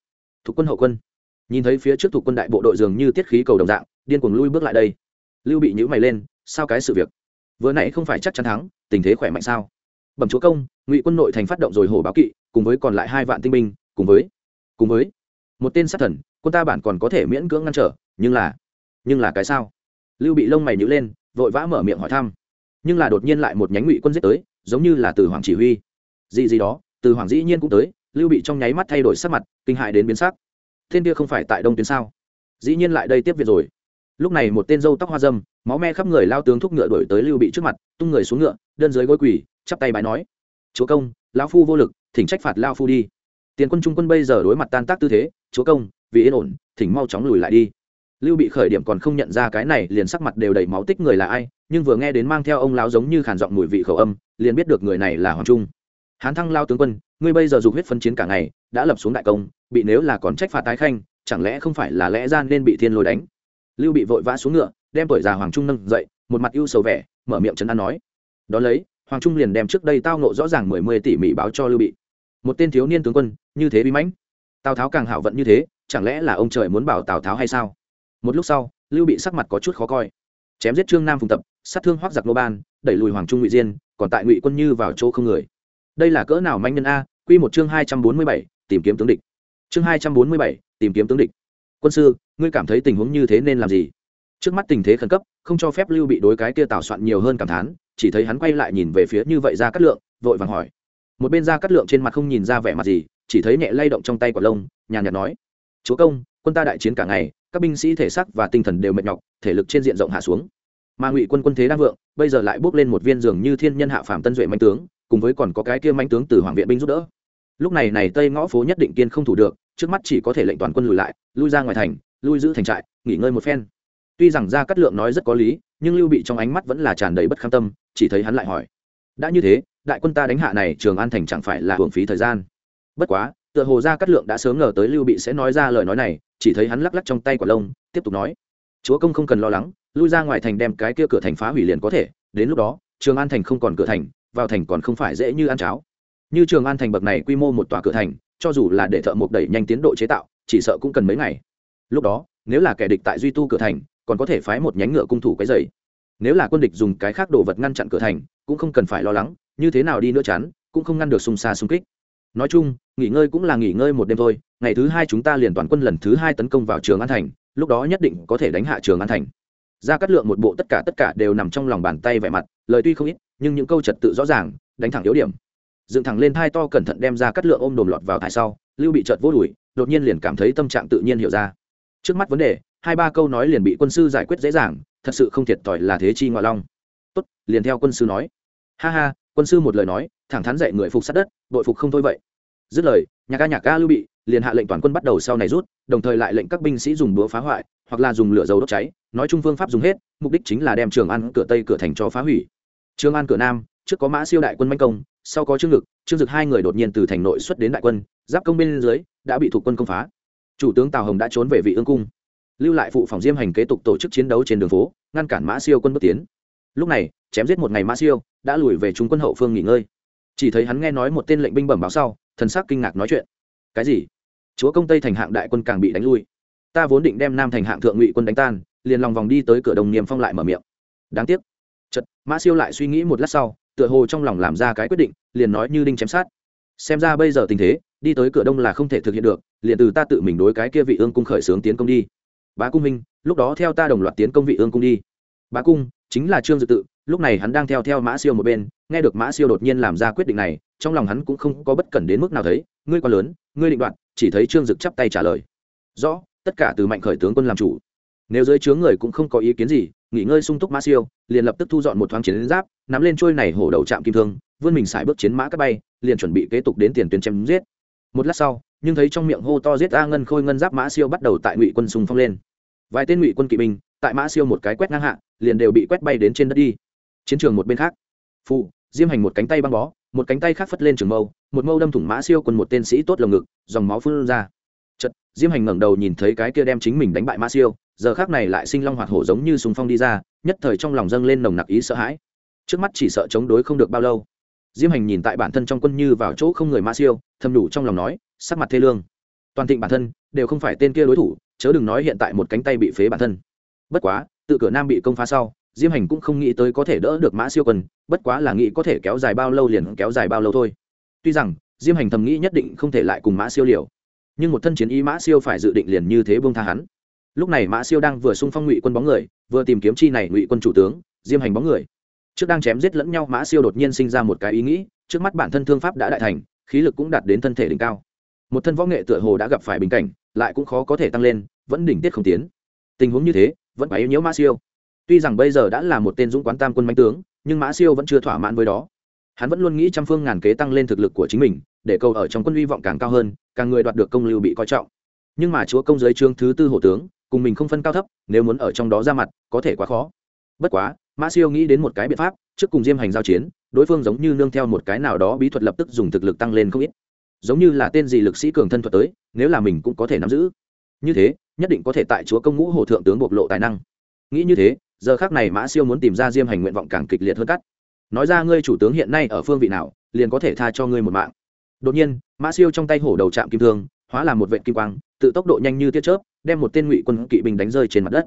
Thuộc quân hậu quân. Nhìn thấy phía trước thuộc quân đại bộ đội dường như tiết khí cầu đồng dạng, điên cuồng lui bước lại đây. Lưu bị nhữ mày lên, sao cái sự việc? Vừa nãy không phải chắc chắn thắng, tình thế khỏe mạnh sao? Bẩm chúa công, ngụy quân nội thành phát động rồi hổ báo kỵ, cùng với còn lại hai vạn tinh binh, cùng với cùng với. Một tên sát thần, quân ta bản còn có thể miễn cưỡng ngăn trở, nhưng là nhưng là cái sao? Lưu bị lông mày nhữ lên, vội vã mở miệng hỏi thăm. Nhưng là đột nhiên lại một nhánh ngụy quân giết tới, giống như là từ hoàng chỉ huy. Gì gì đó, từ hoàng dĩ nhiên cũng tới, lưu bị trong nháy mắt thay đổi sắc mặt, kinh hại đến biến sắc. Thiên kia không phải tại đông tuyến sao? Dĩ nhiên lại đây tiếp việc rồi lúc này một tên dâu tóc hoa dâm, máu me khắp người lao tướng thúc ngựa đổi tới lưu bị trước mặt, tung người xuống ngựa, đơn dưới gối quỳ, chắp tay bái nói, chúa công, lão phu vô lực, thỉnh trách phạt lao phu đi. Tiền quân trung quân bây giờ đối mặt tan tác tư thế, chúa công, vì yên ổn, thỉnh mau chóng lùi lại đi. Lưu bị khởi điểm còn không nhận ra cái này, liền sắc mặt đều đầy máu tích người là ai, nhưng vừa nghe đến mang theo ông lão giống như khản giọng mùi vị khẩu âm, liền biết được người này là hoàng trung. Hán thăng lao tướng quân, ngươi bây giờ dục huyết phân chiến cả ngày, đã lập xuống đại công, bị nếu là còn trách phạt tái khanh, chẳng lẽ không phải là lẽ ra nên bị thiên lôi đánh? Lưu bị vội vã xuống ngựa, đem tuổi già hoàng trung nâng dậy, một mặt ưu sầu vẻ, mở miệng trấn an nói. Đ ó lấy, hoàng trung liền đem trước đây tao nộ rõ ràng mười mươi tỷ mỹ báo cho lưu bị. Một tên thiếu niên tướng quân, như thế bí mãnh. Tào tháo càng hảo vận như thế, chẳng lẽ là ông trời muốn bảo tào tháo hay sao? Một lúc sau, lưu bị sắc mặt có chút khó coi. Chém giết trương nam phùng tập, sát thương hoác giặc nô ban, đẩy lùi hoàng trung ngụy diên, còn tại ngụy quân như vào chỗ không người. Đây là cỡ nào manh nhân a? Q một chương hai trăm bốn mươi bảy, tìm kiếm tướng địch. Chương hai trăm bốn mươi bảy, tìm kiếm tướng địch. Quân sư ngươi cảm thấy tình huống như thế nên làm gì? Trước mắt tình thế khẩn cấp, không cho phép lưu bị đối cái kia tào soạn nhiều hơn cảm thán, chỉ thấy hắn quay lại nhìn về phía như vậy ra cắt lượng, vội vàng hỏi. Một bên ra cắt lượng trên mặt không nhìn ra vẻ mặt gì, chỉ thấy nhẹ lay động trong tay quả lông, nhàn nhạt nói. Chúa công, quân ta đại chiến cả ngày, các binh sĩ thể sắc và tinh thần đều mệt nhọc, thể lực trên diện rộng hạ xuống. Mà ngụy quân quân thế đang vượng, bây giờ lại bước lên một viên giường như thiên nhân hạ phạm tân duệ mạnh tướng, cùng với còn có cái kia mạnh tướng từ hoàng viện binh giúp đỡ. Lúc này này tây ngõ phố nhất định kiên không thủ được, trước mắt chỉ có thể lệnh toàn quân lùi lại, lui ra ngoài thành lui giữ thành trại, nghỉ ngơi một phen. Tuy rằng gia cát lượng nói rất có lý, nhưng lưu bị trong ánh mắt vẫn là tràn đầy bất kham tâm, chỉ thấy hắn lại hỏi. Đã như thế, đại quân ta đánh hạ này trường an thành chẳng phải là hưởng phí thời gian? Bất quá, tựa hồ gia cát lượng đã sớm ngờ tới lưu bị sẽ nói ra lời nói này, chỉ thấy hắn lắc lắc trong tay quả lông, tiếp tục nói. Chúa công không cần lo lắng, lui ra ngoài thành đem cái kia cửa thành phá hủy liền có thể, đến lúc đó, trường an thành không còn cửa thành, vào thành còn không phải dễ như ăn cháo. Như trường an thành bậc này quy mô một tòa cửa thành, cho dù là để thợ mộc đẩy nhanh tiến độ chế tạo, chỉ sợ cũng cần mấy ngày lúc đó, nếu là kẻ địch tại duy tu cửa thành, còn có thể phái một nhánh ngựa cung thủ cái dày nếu là quân địch dùng cái khác đồ vật ngăn chặn cửa thành, cũng không cần phải lo lắng, như thế nào đi nữa chán, cũng không ngăn được xung xa xung kích. Nói chung, nghỉ ngơi cũng là nghỉ ngơi một đêm thôi, ngày thứ hai chúng ta liền toàn quân lần thứ hai tấn công vào trường an thành, lúc đó nhất định có thể đánh hạ trường an thành. Ra cắt lượng một bộ tất cả tất cả đều nằm trong lòng bàn tay vẻ mặt, lời tuy không ít, nhưng những câu trật tự rõ ràng, đánh thẳng yếu điểm. Dựng thẳng lên thai to cẩn thận đem ra cắt lượng ôm đồm lọt vào thai sau, lưu bị trợt vô đùi đột nhiên liền cảm thấy tâm trạng tự nhiên hiểu ra trước mắt vấn đề, hai ba câu nói liền bị quân sư giải quyết dễ dàng, thật sự không thiệt thòi là thế chi ngoại long. Tốt, liền theo quân sư nói. Ha ha, quân sư một lời nói, thẳng thắn dạy người phục sát đất, bội phục không thôi vậy. Dứt lời, nhà ca nhạc ca lưu bị, liền hạ lệnh toàn quân bắt đầu sau này rút, đồng thời lại lệnh các binh sĩ dùng búa phá hoại, hoặc là dùng lửa dầu đốt cháy, nói chung phương pháp dùng hết, mục đích chính là đem trường an cửa tây cửa thành cho phá hủy. Trường an cửa nam, trước có mã siêu đại quân manh công, sau có trương lực, trương dực hai người đột nhiên từ thành nội xuất đến đại quân, giáp công bên dưới, đã bị thuộc quân công phá chủ tướng tào hồng đã trốn về vị ương cung, lưu lại phụ phòng diêm hành kế tục tổ chức chiến đấu trên đường phố, ngăn cản mã siêu quân bước tiến. Lúc này, chém giết một ngày mã siêu, đã lùi về trung quân hậu phương nghỉ ngơi. Chỉ thấy hắn nghe nói một tên lệnh binh bẩm báo sau, thần sắc kinh ngạc nói chuyện. Cái gì? Chúa công tây thành hạng đại quân càng bị đánh lui. Ta vốn định đem nam thành hạng thượng ngụy quân đánh tan, liền lòng vòng đi tới cửa đồng niềm phong lại mở miệng. Đáng tiếc. Chật mã siêu lại suy nghĩ một lát sau, tựa hồ trong lòng làm ra cái quyết định, liền nói như đinh chém sát xem ra bây giờ tình thế, đi tới cửa đông là không thể thực hiện được, liền từ ta tự mình đối cái kia vị ương cung khởi xướng tiến công đi. Bá cung minh lúc đó theo ta đồng loạt tiến công vị ương cung đi. Bá cung, chính là trương dự tự, lúc này hắn đang theo theo mã siêu một bên, nghe được mã siêu đột nhiên làm ra quyết định này, trong lòng hắn cũng không có bất cẩn đến mức nào thấy, ngươi quá lớn, ngươi định đoạt, chỉ thấy trương dực chắp tay trả lời. Rõ, tất cả từ mạnh khởi tướng quân làm chủ. Nếu dưới chướng người cũng không có ý kiến gì, nghỉ ngơi sung túc mã siêu, liền lập tức thu dọn một thoáng chiến giáp, nắm lên trôi này hổ đầu chạm kim thương vươn mình xài bước chiến mã cắt bay, liền chuẩn bị kế tục đến tiền tuyến chém giết. Một lát sau, nhưng thấy trong miệng hô to giết a ngân khôi ngân giáp mã siêu bắt đầu tại ngụy quân sùng phong lên. Vài tên ngụy quân kỵ binh, tại mã siêu một cái quét ngang hạ, liền đều bị quét bay đến trên đất đi. Chiến trường một bên khác. Phụ diêm hành một cánh tay băng bó, một cánh tay khác phất lên trường mâu, một mâu đâm thủng mã siêu quân một tên sĩ tốt lồng ngực, dòng máu phun ra. Chật diêm hành ngẩng đầu nhìn thấy cái kia đem chính mình đánh bại mã siêu, giờ khác này lại sinh long hoạt hổ giống như sùng phong đi ra, nhất thời trong lòng dâng lên nồng nặc ý sợ hãi. Trước mắt chỉ sợ chống đối không được bao lâu diêm hành nhìn tại bản thân trong quân như vào chỗ không người mã siêu, thầm đủ trong lòng nói, sắc mặt thê lương. Toàn thịnh bản thân, đều không phải tên kia đối thủ, chớ đừng nói hiện tại một cánh tay bị phế bản thân. Bất quá, tự cửa nam bị công phá sau, diêm hành cũng không nghĩ tới có thể đỡ được mã siêu quân bất quá là nghĩ có thể kéo dài bao lâu liền kéo dài bao lâu thôi. Tuy rằng, diêm hành thầm nghĩ nhất định không thể lại cùng mã siêu liều. Nhưng một thân chiến ý mã siêu phải dự định liền như thế bông tha hắn. Lúc này mã siêu đang vừa xung phong ngụy quân bóng người, vừa tìm kiếm chi này ngụy quân chủ tướng, diêm hành bóng người trước đang chém giết lẫn nhau, mã siêu đột nhiên sinh ra một cái ý nghĩ, trước mắt bản thân thương pháp đã đại thành, khí lực cũng đạt đến thân thể đỉnh cao. Một thân võ nghệ tựa hồ đã gặp phải bình cảnh, lại cũng khó có thể tăng lên, vẫn đỉnh tiết không tiến. Tình huống như thế, vẫn phải yếu nhiễu mã siêu. Tuy rằng bây giờ đã là một tên dũng quán tam quân manh tướng, nhưng mã siêu vẫn chưa thỏa mãn với đó. Hắn vẫn luôn nghĩ trăm phương ngàn kế tăng lên thực lực của chính mình, để cầu ở trong quân hy vọng càng cao hơn, càng người đoạt được công lưu bị coi trọng. Nhưng mà chúa công giới trương thứ tư hổ tướng, cùng mình không phân cao thấp, nếu muốn ở trong đó ra mặt, có thể quá khó. Bất quá mã siêu nghĩ đến một cái biện pháp, trước cùng diêm hành giao chiến, đối phương giống như nương theo một cái nào đó bí thuật lập tức dùng thực lực tăng lên không ít. Giống như là tên gì lực sĩ cường thân thuật tới, nếu là mình cũng có thể nắm giữ. Như thế, nhất định có thể tại chúa công ngũ hổ thượng tướng bộc lộ tài năng. Nghĩ như thế, giờ khác này mã siêu muốn tìm ra diêm hành nguyện vọng càng kịch liệt hơn cắt. Nói ra ngươi chủ tướng hiện nay ở phương vị nào, liền có thể tha cho ngươi một mạng. Đột nhiên, mã siêu trong tay hổ đầu chạm kim thương, hóa làm một vệ kim quang, tự tốc độ nhanh như tia chớp, đem một tên ngụy quân kỵ binh đánh rơi trên mặt đất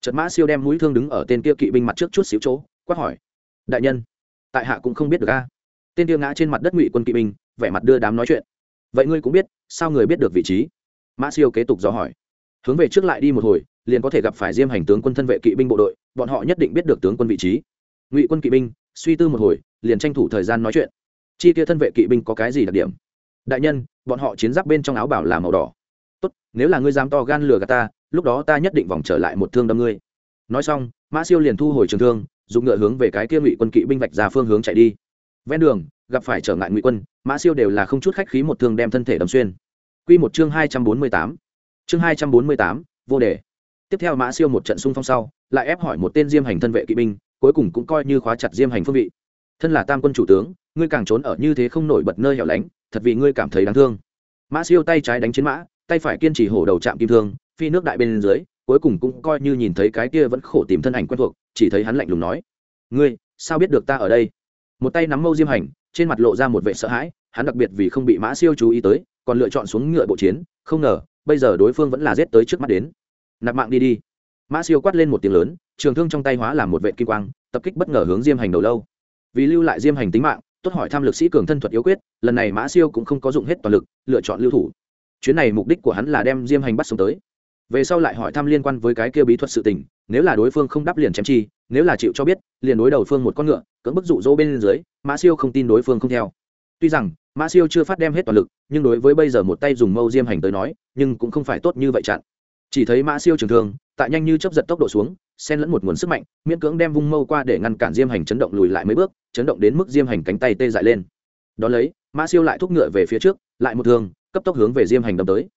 trật mã siêu đem mũi thương đứng ở tên kia kỵ binh mặt trước chút xíu chỗ, quát hỏi. Đại nhân, tại hạ cũng không biết được a. Tên kia ngã trên mặt đất ngụy quân kỵ binh, vẻ mặt đưa đám nói chuyện. Vậy ngươi cũng biết, sao người biết được vị trí? Mã siêu kế tục dò hỏi. Hướng về trước lại đi một hồi, liền có thể gặp phải diêm hành tướng quân thân vệ kỵ binh bộ đội, bọn họ nhất định biết được tướng quân vị trí. Ngụy quân kỵ binh, suy tư một hồi, liền tranh thủ thời gian nói chuyện. Chi kia thân vệ kỵ binh có cái gì đặc điểm? Đại nhân, bọn họ chiến giáp bên trong áo bảo là màu đỏ. Tốt, nếu là ngươi dám to gan lừa gạt ta lúc đó ta nhất định vòng trở lại một thương đâm ngươi. Nói xong, mã siêu liền thu hồi trường thương, dùng ngựa hướng về cái kia ngụy quân kỵ binh vạch ra phương hướng chạy đi. Ven đường, gặp phải trở ngại ngụy quân, mã siêu đều là không chút khách khí một thương đem thân thể đâm xuyên. Q một chương hai trăm bốn mươi tám. Chương hai trăm bốn mươi tám, vô đề. Tiếp theo mã siêu một trận xung phong sau, lại ép hỏi một tên diêm hành thân vệ kỵ binh, cuối cùng cũng coi như khóa chặt diêm hành phương vị. Thân là tam quân chủ tướng, ngươi càng trốn ở như thế không nổi bật nơi hẻo lánh, thật vì ngươi cảm thấy đáng thương. Mã siêu tay trái đánh chiến mã, tay phải kiên trì hổ đầu chạm kim thương phi nước đại bên dưới, cuối cùng cũng coi như nhìn thấy cái kia vẫn khổ tìm thân ảnh quen thuộc, chỉ thấy hắn lạnh lùng nói, ngươi, sao biết được ta ở đây? Một tay nắm mâu diêm hành, trên mặt lộ ra một vệ sợ hãi, hắn đặc biệt vì không bị mã siêu chú ý tới, còn lựa chọn xuống ngựa bộ chiến, không ngờ, bây giờ đối phương vẫn là giết tới trước mắt đến. Nạp mạng đi đi. Mã siêu quát lên một tiếng lớn, trường thương trong tay hóa làm một vệ kim quang, tập kích bất ngờ hướng diêm hành đầu lâu. Vì lưu lại diêm hành tính mạng, tốt hỏi tham lực sĩ cường thân thuật yếu quyết, lần này mã siêu cũng không có dụng hết toàn lực, lựa chọn lưu thủ. Chuyến này mục đích của hắn là đem diêm hành bắt sống tới về sau lại hỏi thăm liên quan với cái kia bí thuật sự tình, nếu là đối phương không đáp liền chém chi, nếu là chịu cho biết, liền đối đầu phương một con ngựa, cưỡng bức dụ dỗ bên dưới, mã siêu không tin đối phương không theo. Tuy rằng, mã siêu chưa phát đem hết toàn lực, nhưng đối với bây giờ một tay dùng mâu diêm hành tới nói, nhưng cũng không phải tốt như vậy chặn. Chỉ thấy mã siêu trường thương, tại nhanh như chấp giật tốc độ xuống, xen lẫn một nguồn sức mạnh, miễn cưỡng đem vung mâu qua để ngăn cản diêm hành chấn động lùi lại mấy bước, chấn động đến mức diêm hành cánh tay tê dại lên. Đón lấy, mã siêu lại thúc ngựa về phía trước, lại một thương, cấp tốc hướng về diêm hành đâm tới.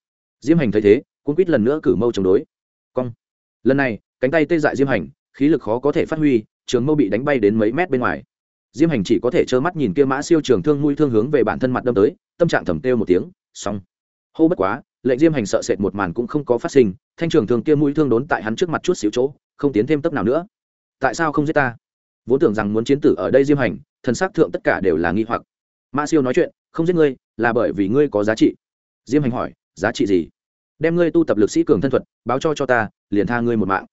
Diêm hành thấy thế Cuốn quýt lần nữa cử mâu chống đối. Cong. Lần này, cánh tay tê dại diêm hành, khí lực khó có thể phát huy, trường mâu bị đánh bay đến mấy mét bên ngoài. Diêm hành chỉ có thể trơ mắt nhìn kia mã siêu trường thương mũi thương hướng về bản thân mặt đâm tới, tâm trạng thầm têu một tiếng, xong. Hô bất quá, lệnh diêm hành sợ sệt một màn cũng không có phát sinh, thanh trường thương kia mũi thương đốn tại hắn trước mặt chút xíu chỗ, không tiến thêm tấp nào nữa. Tại sao không giết ta? Vốn tưởng rằng muốn chiến tử ở đây diêm hành, thần s thượng tất cả đều là nghi hoặc. Mã siêu nói chuyện, không giết ngươi, là bởi vì ngươi có giá trị. Diêm hành hỏi, giá trị gì? Đem ngươi tu tập lực sĩ cường thân thuật báo cho cho ta liền tha ngươi một mạng.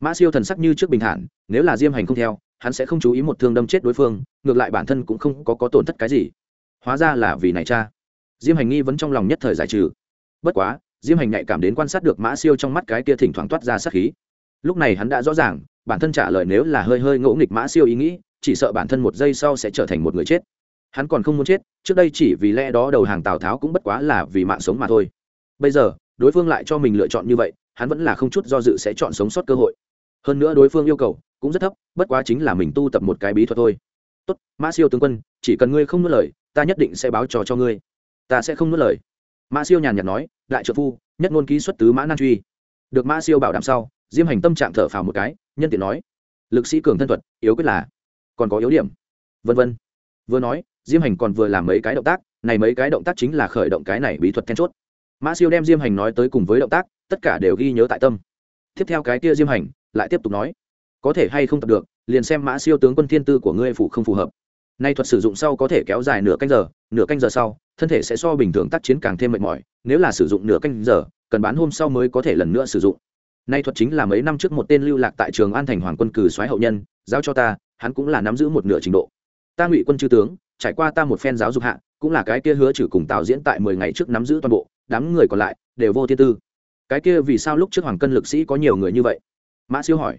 Mã siêu thần sắc như trước bình thản nếu là diêm hành không theo hắn sẽ không chú ý một thương đâm chết đối phương ngược lại bản thân cũng không có, có tổn thất cái gì. Hóa ra là vì này cha. Diêm hành nghi vẫn trong lòng nhất thời giải trừ. Bất quá diêm hành nhạy cảm đến quan sát được mã siêu trong mắt cái kia thỉnh thoảng toát ra sát khí. Lúc này hắn đã rõ ràng bản thân trả lời nếu là hơi hơi ngỗ nghịch mã siêu ý nghĩ chỉ sợ bản thân một giây sau sẽ trở thành một người chết. Hắn còn không muốn chết trước đây chỉ vì lẽ đó đầu hàng tào tháo cũng bất quá là vì mạng sống mà thôi. Bây giờ đối phương lại cho mình lựa chọn như vậy, hắn vẫn là không chút do dự sẽ chọn sống sót cơ hội. Hơn nữa đối phương yêu cầu cũng rất thấp, bất quá chính là mình tu tập một cái bí thuật thôi. Tốt, mã siêu tướng quân, chỉ cần ngươi không nuốt lời, ta nhất định sẽ báo trò cho ngươi. Ta sẽ không nuốt lời. Mã siêu nhàn nhạt nói, đại trợ phu, nhất ngôn ký xuất tứ mã nan truy. Được mã siêu bảo đảm sau, diêm hành tâm trạng thở phào một cái, nhân tiện nói, lực sĩ cường thân thuật, yếu quyết là, còn có yếu điểm. Vân vân. Vừa nói, diêm hành còn vừa làm mấy cái động tác, này mấy cái động tác chính là khởi động cái này bí thuật then chốt mã siêu đem diêm hành nói tới cùng với động tác, tất cả đều ghi nhớ tại tâm. Tiếp theo cái kia diêm hành lại tiếp tục nói, có thể hay không tập được, liền xem mã siêu tướng quân thiên tư của ngươi phụ không phù hợp. Nay thuật sử dụng sau có thể kéo dài nửa canh giờ, nửa canh giờ sau, thân thể sẽ so bình thường tác chiến càng thêm mệt mỏi, nếu là sử dụng nửa canh giờ, cần bán hôm sau mới có thể lần nữa sử dụng. Nay thuật chính là mấy năm trước một tên lưu lạc tại trường an thành hoàng quân cử soái hậu nhân, giao cho ta, hắn cũng là nắm giữ một nửa trình độ. Ta ngụy quân chư tướng, trải qua ta một phen giáo dục hạ, cũng là cái kia hứa trừ cùng tào diễn tại mười ngày trước nắm giữ toàn bộ đám người còn lại đều vô thiên tư. Cái kia vì sao lúc trước hoàng cân lực sĩ có nhiều người như vậy? Mã siêu hỏi.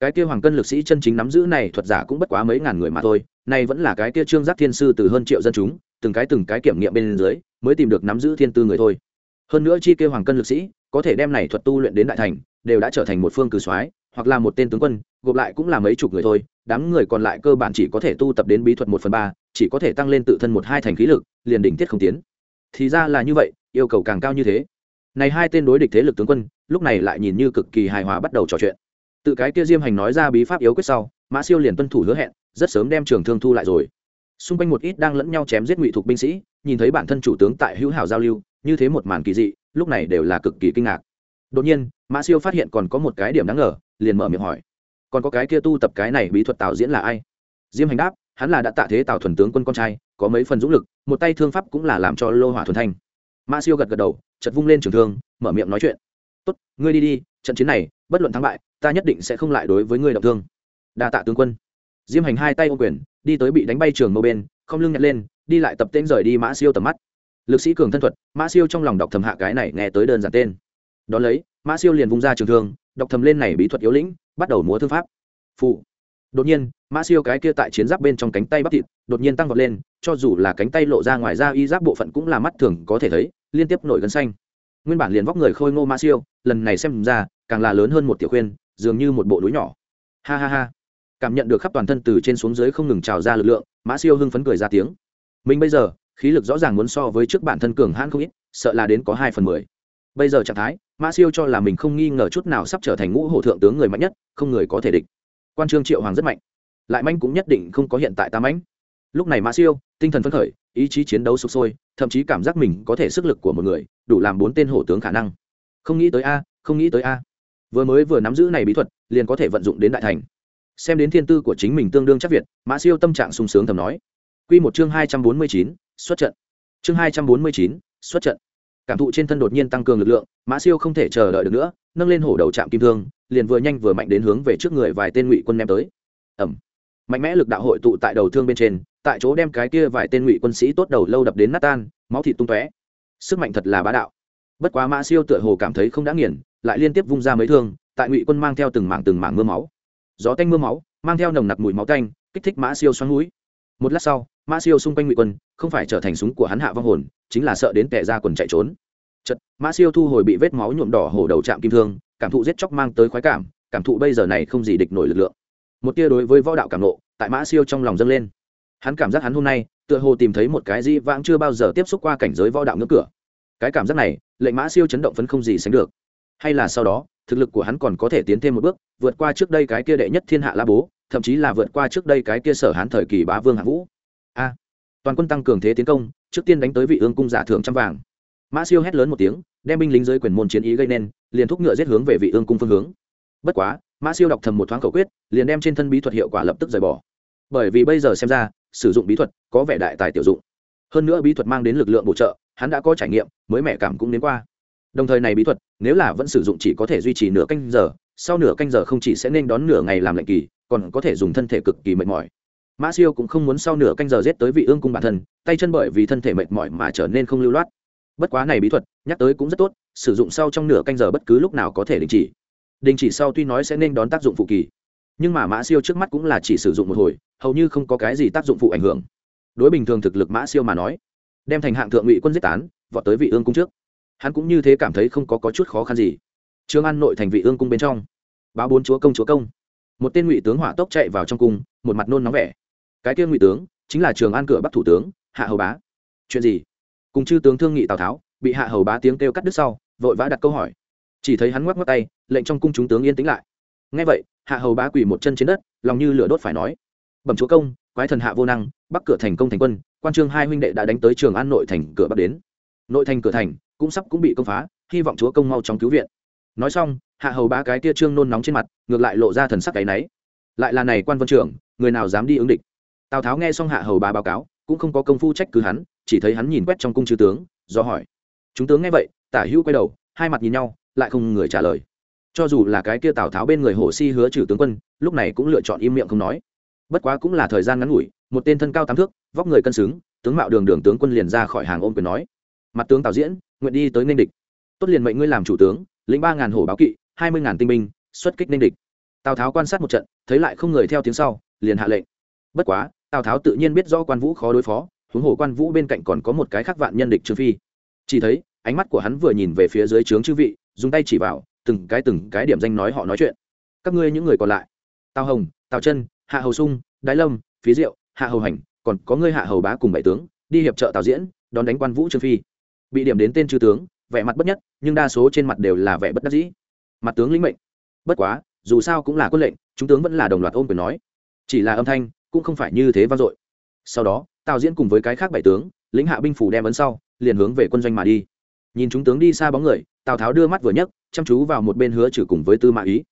Cái kia hoàng cân lực sĩ chân chính nắm giữ này thuật giả cũng bất quá mấy ngàn người mà thôi, nay vẫn là cái kia trương giác thiên sư từ hơn triệu dân chúng, từng cái từng cái kiểm nghiệm bên dưới, mới tìm được nắm giữ thiên tư người thôi. Hơn nữa chi kia hoàng cân lực sĩ, có thể đem này thuật tu luyện đến đại thành, đều đã trở thành một phương cử soái, hoặc là một tên tướng quân, gộp lại cũng là mấy chục người thôi, đám người còn lại cơ bản chỉ có thể tu tập đến bí thuật một phần ba, chỉ có thể tăng lên tự thân một hai thành khí lực, liền đỉnh tiết không tiến. Thì ra là như vậy yêu cầu càng cao như thế. Này hai tên đối địch thế lực tướng quân, lúc này lại nhìn như cực kỳ hài hòa bắt đầu trò chuyện. Tự cái kia diêm hành nói ra bí pháp yếu quyết sau, mã siêu liền tuân thủ hứa hẹn, rất sớm đem trường thương thu lại rồi. Xung quanh một ít đang lẫn nhau chém giết ngụy thuộc binh sĩ, nhìn thấy bản thân chủ tướng tại hữu hảo giao lưu, như thế một màn kỳ dị, lúc này đều là cực kỳ kinh ngạc. Đột nhiên, mã siêu phát hiện còn có một cái điểm đáng ngờ, liền mở miệng hỏi. Còn có cái kia tu tập cái này bí thuật tạo diễn là ai? Diêm hành đáp, hắn là đã tạ thế tào thuần tướng quân con trai, có mấy phần dũng lực, một tay thương pháp cũng là làm cho lô hỏa thuần thanh. Ma siêu gật gật đầu chật vung lên trường thương, mở miệng nói chuyện. Tốt, ngươi đi đi, trận chiến này, bất luận thắng bại, ta nhất định sẽ không lại đối với ngươi động thương. Đa tạ tướng quân. Diêm hành hai tay ô quyền, đi tới bị đánh bay trường mâu bên, không lưng nhặt lên, đi lại tập tên rời đi mã siêu tầm mắt. Lực sĩ cường thân thuật mã siêu trong lòng đọc thầm hạ cái này nghe tới đơn giản tên. Đón lấy mã siêu liền vung ra trường thương, đọc thầm lên này bí thuật yếu lĩnh, bắt đầu múa thương pháp. Phụ đột nhiên, mã siêu cái kia tại chiến giáp bên trong cánh tay bắp thịt, đột nhiên tăng vọt lên, cho dù là cánh tay lộ ra ngoài ra y giáp bộ phận cũng là mắt thường, có thể thấy, liên tiếp nổi gân xanh. Nguyên bản liền vóc người khôi ngô mã siêu, lần này xem ra, càng là lớn hơn một tiểu khuyên, dường như một bộ núi nhỏ. Ha ha ha. Cảm nhận được khắp toàn thân từ trên xuống dưới không ngừng trào ra lực lượng, mã siêu hưng phấn cười ra tiếng. Mình bây giờ, khí lực rõ ràng muốn so với trước bản thân cường hãn không ít, sợ là đến có hai phần mười. Bây giờ trạng thái, mã siêu cho là mình không nghi ngờ chút nào sắp trở thành ngũ hổ thượng tướng người mạnh nhất, không người có thể địch quan trương triệu hoàng rất mạnh. Lại manh cũng nhất định không có hiện tại tam mãnh. Lúc này mã siêu, tinh thần phấn khởi, ý chí chiến đấu sụp sôi, thậm chí cảm giác mình có thể sức lực của một người, đủ làm bốn tên hổ tướng khả năng. Không nghĩ tới a, không nghĩ tới a. Vừa mới vừa nắm giữ này bí thuật, liền có thể vận dụng đến đại thành. Xem đến thiên tư của chính mình tương đương chắc việt mã siêu tâm trạng sung sướng thầm nói. Q một chương hai trăm bốn mươi chín, xuất trận. Chương hai trăm bốn mươi chín, xuất trận. Cảm thụ trên thân đột nhiên tăng cường lực lượng mã siêu không thể chờ đợi được nữa, nâng lên hổ đầu trạm kim thương liền vừa nhanh vừa mạnh đến hướng về trước người vài tên ngụy quân ném tới. Ẩm mạnh mẽ lực đạo hội tụ tại đầu thương bên trên, tại chỗ đem cái kia vài tên ngụy quân sĩ tốt đầu lâu đập đến nát tan, máu thịt tung tóe. Sức mạnh thật là bá đạo. Bất quá mã siêu tựa hồ cảm thấy không đã nghiền, lại liên tiếp vung ra mấy thương, tại ngụy quân mang theo từng mảng từng mảng mưa máu. Gió tanh mưa máu, mang theo nồng nặc mùi máu tanh, kích thích mã siêu xoắn núi. Một lát sau, mã siêu xung quanh ngụy quân, không phải trở thành súng của hắn hạ vong hồn, chính là sợ đến kẻ ra quần chạy trốn. Chật mã siêu thu hồi bị vết máu nhuộm đỏ hổ đầu chạm kim thương cảm thụ giết chóc mang tới khoái cảm cảm thụ bây giờ này không gì địch nổi lực lượng. Một tia đối với võ đạo cảm nộ, tại mã siêu trong lòng dâng lên. Hắn cảm giác hắn hôm nay, tựa hồ tìm thấy một cái di vãng chưa bao giờ tiếp xúc qua cảnh giới võ đạo ngưỡng cửa. Cái cảm giác này, lệnh mã siêu chấn động phấn không gì sánh được. Hay là sau đó, thực lực của hắn còn có thể tiến thêm một bước, vượt qua trước đây cái kia đệ nhất thiên hạ la bố, thậm chí là vượt qua trước đây cái kia sở hán thời kỳ bá vương hạ vũ. A, toàn quân tăng cường thế tiến công, trước tiên đánh tới vị ương cung giả thượng trăm vàng mã siêu hét lớn một tiếng, đem binh lính dưới quyền môn chiến ý gây nên, liền thúc ngựa giết hướng về vị ương cung phương hướng. Bất quá, mã siêu đọc thầm một thoáng khẩu quyết, liền đem trên thân bí thuật hiệu quả lập tức rời bỏ. Bởi vì bây giờ xem ra, sử dụng bí thuật có vẻ đại tài tiểu dụng. Hơn nữa bí thuật mang đến lực lượng bổ trợ, hắn đã có trải nghiệm, mới mẹ cảm cũng đến qua. Đồng thời này bí thuật, nếu là vẫn sử dụng chỉ có thể duy trì nửa canh giờ, sau nửa canh giờ không chỉ sẽ nên đón nửa ngày làm lệnh kỳ, còn có thể dùng thân thể cực kỳ mệt mỏi. Mã siêu cũng không muốn sau nửa canh giờ giết tới vị ương cung bản thân, tay chân bởi vì thân thể mệt mỏi mà trở nên không lưu loát bất quá này bí thuật nhắc tới cũng rất tốt sử dụng sau trong nửa canh giờ bất cứ lúc nào có thể đình chỉ. Đình chỉ sau tuy nói sẽ nên đón tác dụng phụ kỳ nhưng mà mã siêu trước mắt cũng là chỉ sử dụng một hồi hầu như không có cái gì tác dụng phụ ảnh hưởng. Đối bình thường thực lực mã siêu mà nói đem thành hạng thượng ngụy quân giết tán vọt tới vị ương cung trước. Hắn cũng như thế cảm thấy không có, có chút khó khăn gì. Trương an nội thành vị ương cung bên trong báo bốn chúa công chúa công. Một tên ngụy tướng hỏa tốc chạy vào trong cung một mặt nôn nóng vẻ. Cái kia ngụy tướng chính là trường an cửa bắc thủ tướng hạ hầu bá. Chuyện gì? Cùng chư tướng thương nghị tào tháo, bị hạ hầu bá tiếng kêu cắt đứt sau, vội vã đặt câu hỏi. Chỉ thấy hắn ngoắc ngoắc tay, lệnh trong cung chúng tướng yên tĩnh lại. Ngay vậy, hạ hầu bá quỳ một chân trên đất, lòng như lửa đốt phải nói. Bẩm chúa công, quái thần hạ vô năng, bắc cửa thành công thành quân, quan trương hai huynh đệ đã đánh tới trường an nội thành cửa bắc đến. Nội thành cửa thành, cũng sắp cũng bị công phá, hy vọng chúa công mau chóng cứu viện. Nói xong, hạ hầu ba cái tia trương nôn nóng trên mặt, ngược lại lộ ra thần sắc cái náy. Lại là này quan vân trưởng, người nào dám đi ứng địch? Tào tháo nghe xong hạ hầu ba báo cáo cũng không có công phu trách cứ hắn, chỉ thấy hắn nhìn quét trong cung chư tướng, do hỏi. Chúng tướng nghe vậy, tả hữu quay đầu, hai mặt nhìn nhau, lại không người trả lời. Cho dù là cái kia tào tháo bên người hổ si hứa trừ tướng quân, lúc này cũng lựa chọn im miệng không nói. Bất quá cũng là thời gian ngắn ngủi, một tên thân cao tám thước, vóc người cân xứng, tướng mạo đường đường tướng quân liền ra khỏi hàng ôm quyền nói. Mặt tướng tào diễn, nguyện đi tới ninh địch. Tốt liền mệnh ngươi làm chủ tướng, lĩnh ba ngàn hổ báo kỵ, hai mươi ngàn tinh binh, xuất kích ninh địch. Tào tháo quan sát một trận, thấy lại không người theo tiếng sau, liền hạ lệnh. Bất quá tào tháo tự nhiên biết do quan vũ khó đối phó, huống hồ quan vũ bên cạnh còn có một cái khác vạn nhân địch trương phi. Chỉ thấy, ánh mắt của hắn vừa nhìn về phía dưới trướng chư vị, dùng tay chỉ vào, từng cái từng cái điểm danh nói họ nói chuyện. Các ngươi những người còn lại, tào hồng, tào chân, hạ hầu sung, đái lâm, phí diệu, hạ hầu hành, còn có ngươi hạ hầu bá cùng bảy tướng, đi hiệp trợ tào diễn, đón đánh quan vũ trương phi. Bị điểm đến tên chư tướng, vẻ mặt bất nhất, nhưng đa số trên mặt đều là vẻ bất đắc dĩ. Mặt tướng lĩnh mệnh. Bất quá, dù sao cũng là quân lệnh, chúng tướng vẫn là đồng loạt ôm quyền nói. Chỉ là âm thanh cũng không phải như thế vang dội. Sau đó, tào diễn cùng với cái khác bảy tướng, lĩnh hạ binh phủ đem ấn sau, liền hướng về quân doanh mà đi. Nhìn chúng tướng đi xa bóng người, tào tháo đưa mắt vừa nhấc, chăm chú vào một bên hứa trừ cùng với tư mã ý.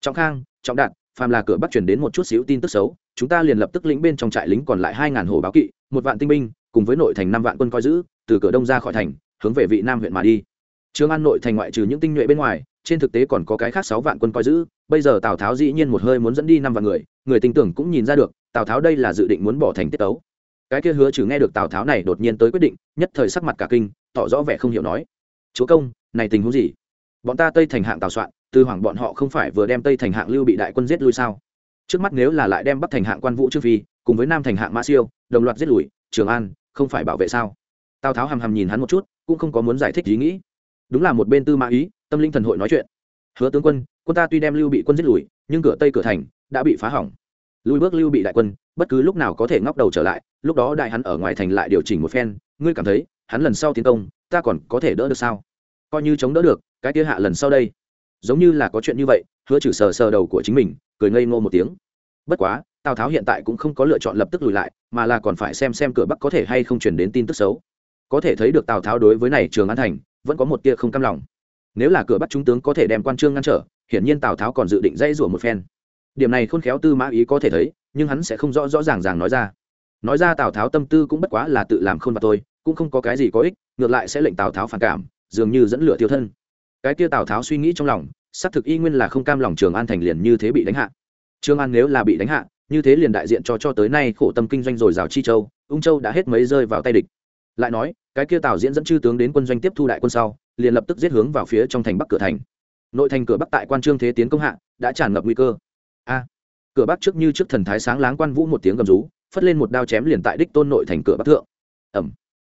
Trọng khang, trọng đạn phàm là cửa bắc chuyển đến một chút xíu tin tức xấu, chúng ta liền lập tức lĩnh bên trong trại lính còn lại hai ngàn hồ báo kỵ, một vạn tinh binh, cùng với nội thành năm vạn quân coi giữ, từ cửa đông ra khỏi thành, hướng về vị nam huyện mà đi. Trương an nội thành ngoại trừ những tinh nhuệ bên ngoài trên thực tế còn có cái khác sáu vạn quân coi giữ, bây giờ tào tháo dĩ nhiên một hơi muốn dẫn đi năm vạn người người tin tưởng cũng nhìn ra được, tào tháo đây là dự định muốn bỏ thành tiết tấu. Cái kia hứa trừ nghe được tào tháo này đột nhiên tới quyết định, nhất thời sắc mặt cả kinh, tỏ rõ vẻ không hiểu nói. Chúa công, này tình huống gì? Bọn ta tây thành hạng tào soạn, từ hoàng bọn họ không phải vừa đem tây thành hạng lưu bị đại quân giết lui sao? Trước mắt nếu là lại đem bắc thành hạng quan vũ trương phi, cùng với nam thành hạng mã siêu, đồng loạt giết lùi trường an không phải bảo vệ sao? Tào tháo hầm hầm nhìn hắn một chút, cũng không có muốn giải thích ý nghĩ. Đúng là một bên tư mã ý tâm linh thần hội nói chuyện. Hứa tướng quân quân ta tuy đem lưu bị quân giết lùi, nhưng cửa tây cửa thành đã bị phá hỏng. Lùi bước lưu bị đại quân, bất cứ lúc nào có thể ngóc đầu trở lại, lúc đó đại hắn ở ngoài thành lại điều chỉnh một phen, ngươi cảm thấy, hắn lần sau tiến công, ta còn có thể đỡ được sao? Coi như chống đỡ được, cái kia hạ lần sau đây. Giống như là có chuyện như vậy, hứa trừ sờ sờ đầu của chính mình, cười ngây ngô một tiếng. Bất quá, tào tháo hiện tại cũng không có lựa chọn lập tức lùi lại, mà là còn phải xem xem cửa bắc có thể hay không chuyển đến tin tức xấu. Có thể thấy được tào tháo đối với này trường an thành, vẫn có một tia không cam lòng nếu là cửa bắt trung tướng có thể đem quan trương ngăn trở, hiển nhiên tào tháo còn dự định dây rủa một phen. Điểm này khôn khéo tư mã ý có thể thấy, nhưng hắn sẽ không rõ rõ ràng ràng nói ra. Nói ra tào tháo tâm tư cũng bất quá là tự làm khôn và tôi cũng không có cái gì có ích, ngược lại sẽ lệnh tào tháo phản cảm, dường như dẫn lửa tiêu thân. Cái kia tào tháo suy nghĩ trong lòng, xác thực y nguyên là không cam lòng trường an thành liền như thế bị đánh hạ. Trương an nếu là bị đánh hạ, như thế liền đại diện cho cho tới nay khổ tâm kinh doanh rồi rào chi châu, ung châu đã hết mấy rơi vào tay địch. Lại nói, cái kia tào diễn dẫn chư tướng đến quân doanh tiếp thu đại quân sau liền lập tức giết hướng vào phía trong thành bắc cửa thành. Nội thành cửa bắc tại quan trương thế tiến công hạ, đã tràn ngập nguy cơ. A! Cửa bắc trước như trước thần thái sáng láng quan vũ một tiếng gầm rú, phất lên một đao chém liền tại đích tôn nội thành cửa bắc thượng. Ẩm!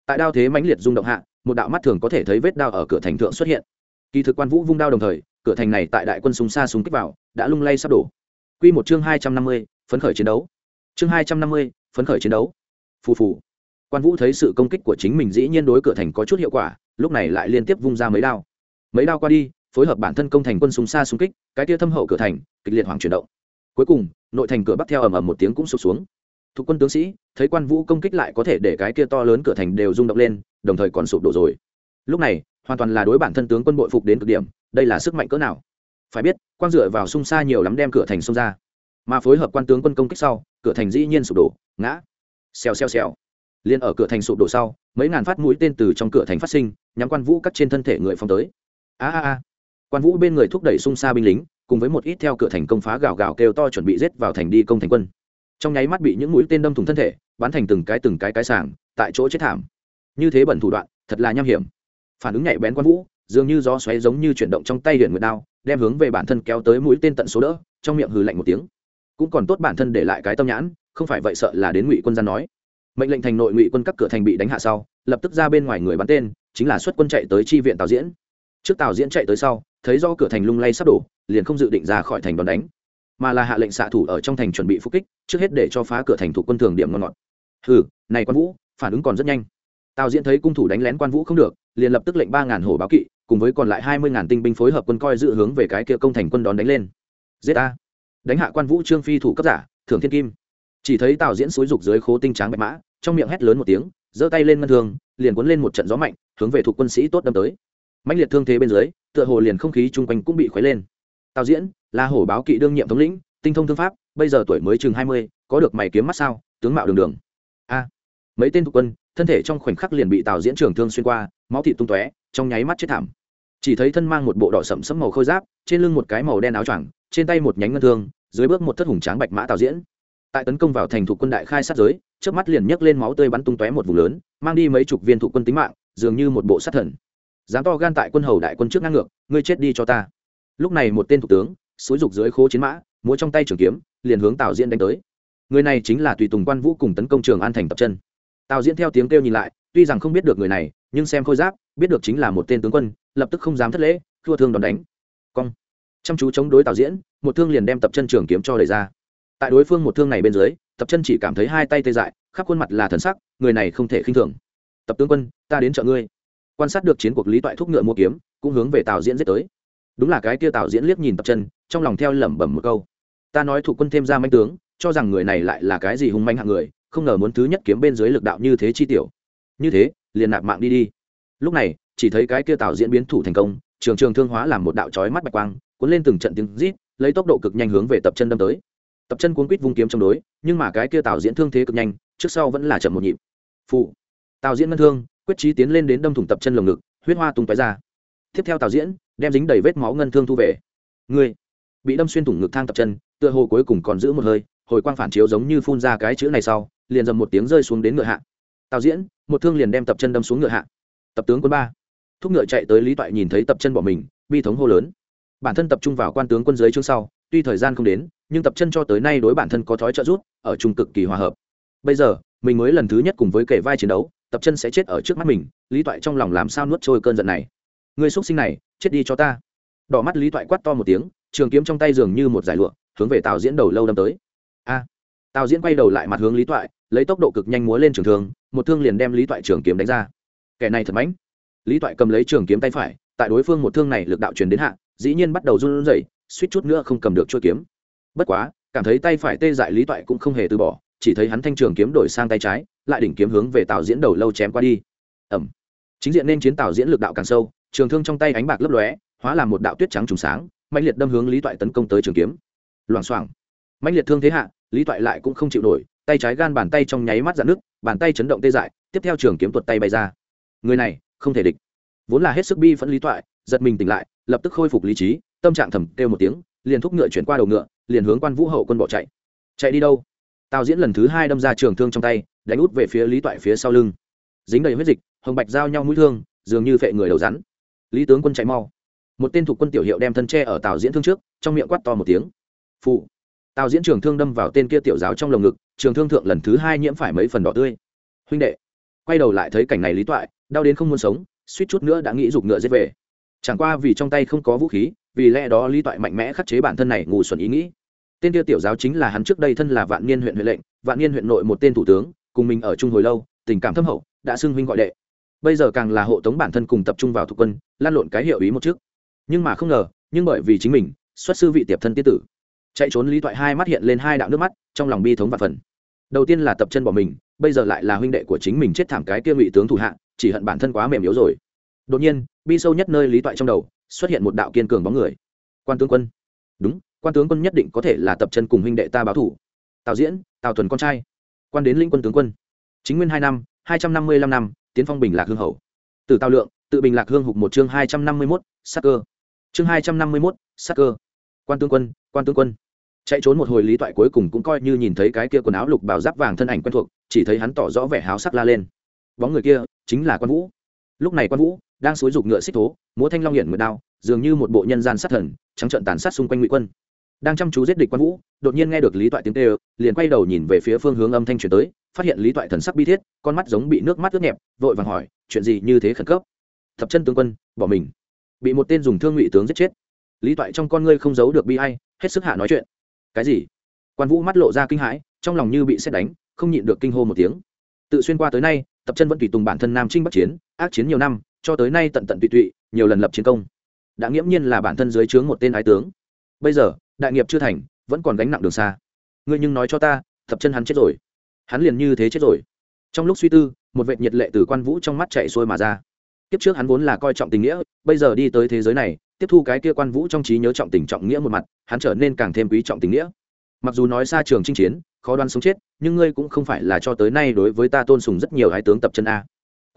Tại đao thế mãnh liệt rung động hạ, một đạo mắt thường có thể thấy vết đao ở cửa thành thượng xuất hiện. Kỳ thực quan vũ vung đao đồng thời, cửa thành này tại đại quân súng xa súng kích vào, đã lung lay sắp đổ. Quy một chương hai trăm năm mươi, phấn khởi chiến đấu. Chương hai trăm năm mươi, phấn khởi chiến đấu. Phù phù quan vũ thấy sự công kích của chính mình dĩ nhiên đối cửa thành có chút hiệu quả, lúc này lại liên tiếp vung ra mấy đao. Mấy đao qua đi, phối hợp bản thân công thành quân súng xa súng kích, cái tia thâm hậu cửa thành, kịch liệt hoàng chuyển động. Cuối cùng, nội thành cửa bắc theo ầm ầm một tiếng cũng sụp xuống. Thuộc quân tướng sĩ, thấy quan vũ công kích lại có thể để cái kia to lớn cửa thành đều rung động lên, đồng thời còn sụp đổ rồi. Lúc này, hoàn toàn là đối bản thân tướng quân bội phục đến cực điểm, đây là sức mạnh cỡ nào? Phải biết, quan dựa vào sung xa nhiều lắm đem cửa thành xông ra. Mà phối hợp quan tướng quân công kích sau, cửa thành dĩ nhiên sụp đổ, ngã. Xèo xèo xèo liền ở cửa thành sụp đổ sau, mấy ngàn phát mũi tên từ trong cửa thành phát sinh, nhắm quan vũ cắt trên thân thể người phong tới. A a a. Quan vũ bên người thúc đẩy sung xa binh lính, cùng với một ít theo cửa thành công phá gào gào kêu to chuẩn bị giết vào thành đi công thành quân. Trong nháy mắt bị những mũi tên đâm thủng thân thể, bắn thành từng cái từng cái cái sàng tại chỗ chết thảm. Như thế bẩn thủ đoạn, thật là nham hiểm. Phản ứng nhạy bén quan vũ, dường như gió xoáy giống như chuyển động trong tay huyện nguyệt đao, đem hướng về bản thân kéo tới mũi tên tận số đỡ, trong miệng hừ lạnh một tiếng. Cũng còn tốt bản thân để lại cái tâm nhãn, không phải vậy sợ là đến ngụy quân gian nói mệnh lệnh thành nội ngụy quân các cửa thành bị đánh hạ sau lập tức ra bên ngoài người bắn tên chính là xuất quân chạy tới chi viện tào diễn. Trước tào diễn chạy tới sau thấy do cửa thành lung lay sắp đổ liền không dự định ra khỏi thành đón đánh mà là hạ lệnh xạ thủ ở trong thành chuẩn bị phục kích trước hết để cho phá cửa thành thủ quân thường điểm ngon ngọt. Hừ, này quan vũ phản ứng còn rất nhanh. Tào diễn thấy cung thủ đánh lén quan vũ không được liền lập tức lệnh ba ngàn hổ báo kỵ cùng với còn lại hai mươi ngàn tinh binh phối hợp quân coi dự hướng về cái kia công thành quân đón đánh lên. Giết a đánh hạ quan vũ trương phi thủ cấp giả thưởng thiên kim. Chỉ thấy tào diễn xối rục dưới khố tinh tráng bạch mã trong miệng hét lớn một tiếng, giơ tay lên ngân thương, liền cuốn lên một trận gió mạnh, hướng về thuộc quân sĩ tốt đâm tới. Mãnh liệt thương thế bên dưới, tựa hồ liền không khí chung quanh cũng bị khuấy lên. Tào diễn là hổ báo kỵ đương nhiệm thống lĩnh, tinh thông thương pháp, bây giờ tuổi mới chừng hai mươi, có được mày kiếm mắt sao, tướng mạo đường đường. A, mấy tên thuộc quân, thân thể trong khoảnh khắc liền bị tào diễn trường thương xuyên qua, máu thịt tung tóe, trong nháy mắt chết thảm. Chỉ thấy thân mang một bộ đỏ sậm sẫm màu khôi giáp, trên lưng một cái màu đen áo choàng, trên tay một nhánh ngân thương, dưới bước một thất hùng tráng bạch mã tào diễn tại tấn công vào thành thủ quân đại khai sát giới trước mắt liền nhấc lên máu tươi bắn tung tóe một vùng lớn, mang đi mấy chục viên thủ quân tính mạng, dường như một bộ sát thần. Dám to gan tại quân hầu đại quân trước ngang ngược, ngươi chết đi cho ta. Lúc này một tên thủ tướng, xúi rục dưới khố chiến mã, múa trong tay trường kiếm, liền hướng tào diễn đánh tới. Người này chính là tùy tùng quan vũ cùng tấn công trường an thành tập chân. Tào diễn theo tiếng kêu nhìn lại, tuy rằng không biết được người này, nhưng xem khôi giáp, biết được chính là một tên tướng quân, lập tức không dám thất lễ, thua thương đòn đánh. Cong. Chăm chú chống đối tào diễn, một thương liền đem tập chân trường kiếm cho đẩy ra tại đối phương một thương này bên dưới, tập chân chỉ cảm thấy hai tay tê dại, khắp khuôn mặt là thần sắc, người này không thể khinh thường. Tập tướng quân, ta đến chợ ngươi. Quan sát được chiến cuộc lý toại thúc ngựa mua kiếm, cũng hướng về tào diễn giết tới. Đúng là cái kia tào diễn liếc nhìn tập chân, trong lòng theo lẩm bẩm một câu. Ta nói thủ quân thêm ra manh tướng, cho rằng người này lại là cái gì hung manh hạng người, không ngờ muốn thứ nhất kiếm bên dưới lực đạo như thế chi tiểu. Như thế, liền nạp mạng đi đi. Lúc này, chỉ thấy cái kia tào diễn biến thủ thành công, trường trường thương hóa làm một đạo chói mắt bạch quang, cuốn lên từng trận tiếng rít, lấy tốc độ cực nhanh hướng về tập chân đâm tới tập chân cuốn quýt vung kiếm chống đối, nhưng mà cái kia tào diễn thương thế cực nhanh, trước sau vẫn là chậm một nhịp. Phụ tào diễn ngân thương, quyết trí tiến lên đến đâm thủng tập chân lồng ngực, huyết hoa tung tói ra. Tiếp theo tào diễn, đem dính đầy vết máu ngân thương thu về. Người. Bị đâm xuyên thủng ngực thang tập chân, tựa hồ cuối cùng còn giữ một hơi, hồi quang phản chiếu giống như phun ra cái chữ này sau, liền dầm một tiếng rơi xuống đến ngựa hạ. Tào diễn, một thương liền đem tập chân đâm xuống ngựa hạ. Tập tướng quân ba. Thúc ngựa chạy tới lý toại nhìn thấy tập chân bỏ mình, bi thống hô lớn. Bản thân tập trung vào quan tướng quân dưới chương sau, tuy thời gian không đến nhưng tập chân cho tới nay đối bản thân có thói trợ giúp, ở chung cực kỳ hòa hợp. Bây giờ, mình mới lần thứ nhất cùng với kể vai chiến đấu, tập chân sẽ chết ở trước mắt mình, lý toại trong lòng làm sao nuốt trôi cơn giận này? Người x sinh này, chết đi cho ta. Đỏ mắt lý toại quát to một tiếng, trường kiếm trong tay dường như một giải lụa, hướng về tào diễn đầu lâu đâm tới. A! Tào diễn quay đầu lại mặt hướng lý toại, lấy tốc độ cực nhanh múa lên trường thương, một thương liền đem lý toại trường kiếm đánh ra. Kẻ này thật mãnh. Lý toại cầm lấy trường kiếm tay phải, tại đối phương một thương này lực đạo truyền đến hạ, dĩ nhiên bắt đầu run rẩy, suýt chút nữa không cầm được chuôi kiếm bất quá, cảm thấy tay phải tê dại lý toại cũng không hề từ bỏ, chỉ thấy hắn thanh trường kiếm đổi sang tay trái, lại đỉnh kiếm hướng về tào diễn đầu lâu chém qua đi. Ẩm chính diện nên chiến tào diễn lực đạo càng sâu, trường thương trong tay ánh bạc lấp lóe, hóa làm một đạo tuyết trắng trùng sáng mạnh liệt đâm hướng lý toại tấn công tới trường kiếm. Loảng xoảng. Mạnh liệt thương thế hạ, lý toại lại cũng không chịu nổi, tay trái gan bàn tay trong nháy mắt dạn nước bàn tay chấn động tê dại, tiếp theo trường kiếm tuột tay bay ra. Người này, không thể địch. Vốn là hết sức bi phẫn lý toại, giật mình tỉnh lại, lập tức khôi phục lý trí, tâm trạng thầm kêu một tiếng liền thúc ngựa chuyển qua đầu ngựa, liền hướng quan vũ hậu quân bỏ chạy. Chạy đi đâu? Tào diễn lần thứ hai đâm ra trường thương trong tay, đánh út về phía lý toại phía sau lưng. Dính đầy huyết dịch, hồng bạch giao nhau mũi thương, dường như phệ người đầu rắn. Lý tướng quân chạy mau. Một tên thuộc quân tiểu hiệu đem thân tre ở tào diễn thương trước, trong miệng quát to một tiếng. Phụ tào diễn trường thương đâm vào tên kia tiểu giáo trong lồng ngực, trường thương thượng lần thứ hai nhiễm phải mấy phần đỏ tươi. Huynh đệ. Quay đầu lại thấy cảnh này lý toại, đau đến không muốn sống, suýt chút nữa đã nghĩ giục ngựa giết về. Chẳng qua vì trong tay không có vũ khí vì lẽ đó lý toại mạnh mẽ khắc chế bản thân này ngủ xuẩn ý nghĩ. Tên tiêu tiểu giáo chính là hắn trước đây thân là vạn niên huyện huệ lệnh, vạn niên huyện nội một tên thủ tướng, cùng mình ở chung hồi lâu, tình cảm thâm hậu, đã xưng huynh gọi đệ. Bây giờ càng là hộ tống bản thân cùng tập trung vào thuộc quân, lan lộn cái hiệu ý một trước. Nhưng mà không ngờ, nhưng bởi vì chính mình, xuất sư vị tiệp thân tiết tử. Chạy trốn lý toại hai mắt hiện lên hai đạo nước mắt, trong lòng bi thống và phần. Đầu tiên là tập chân bỏ mình, bây giờ lại là huynh đệ của chính mình chết thảm cái kia ngụy tướng thủ hạ, chỉ hận bản thân quá mềm yếu rồi. Đột nhiên, bi sâu nhất nơi lý toại trong đầu xuất hiện một đạo kiên cường bóng người. Quan tướng quân. Đúng, quan tướng quân nhất định có thể là tập chân cùng huynh đệ ta báo thủ. Tào diễn, tào thuần con trai. Quan đến linh quân tướng quân. Chính nguyên hai năm, hai trăm năm mươi lăm năm, tiến phong bình lạc hương hậu từ tào lượng, tự bình lạc hương hục một chương hai trăm năm mươi mốt, sắc cơ. Chương hai trăm năm mươi mốt, sắc cơ. Quan tướng quân, quan tướng quân. Chạy trốn một hồi lý toại cuối cùng cũng coi như nhìn thấy cái kia quần áo lục bào giáp vàng thân ảnh quen thuộc, chỉ thấy hắn tỏ rõ vẻ háo sắc la lên. Bóng người kia chính là quan vũ. Lúc này quan vũ đang xúi rục ngựa xích thố múa thanh long hiển nguyệt đao dường như một bộ nhân gian sát thần trắng trợn tàn sát xung quanh ngụy quân. Đang chăm chú giết địch quan vũ đột nhiên nghe được lý toại tiếng tê liền quay đầu nhìn về phía phương hướng âm thanh truyền tới phát hiện lý toại thần sắc bi thiết con mắt giống bị nước mắt ướt nhẹp vội vàng hỏi chuyện gì như thế khẩn cấp? Thập chân tướng quân bỏ mình. Bị một tên dùng thương ngụy tướng giết chết. Lý toại trong con ngươi không giấu được bi ai, hết sức hạ nói chuyện. Cái gì? Quan vũ mắt lộ ra kinh hãi trong lòng như bị xét đánh không nhịn được kinh hô một tiếng. Tự xuyên qua tới nay tập chân vẫn tùy tùng bản thân nam trinh bắc chiến ác chiến nhiều năm cho tới nay tận tận tụy tụy, nhiều lần lập chiến công. Đã nghiễm nhiên là bản thân dưới trướng một tên ái tướng. Bây giờ, đại nghiệp chưa thành, vẫn còn gánh nặng đường xa. Ngươi nhưng nói cho ta, thập chân hắn chết rồi. Hắn liền như thế chết rồi. Trong lúc suy tư, một vệ nhiệt lệ từ quan vũ trong mắt chạy xuôi mà ra. Kiếp trước hắn vốn là coi trọng tình nghĩa, bây giờ đi tới thế giới này, tiếp thu cái kia quan vũ trong trí nhớ trọng tình trọng nghĩa một mặt, hắn trở nên càng thêm quý trọng tình nghĩa. Mặc dù nói xa trường chinh chiến, khó đoán sống chết, nhưng ngươi cũng không phải là cho tới nay đối với ta tôn sùng rất nhiều hai tướng tập chân a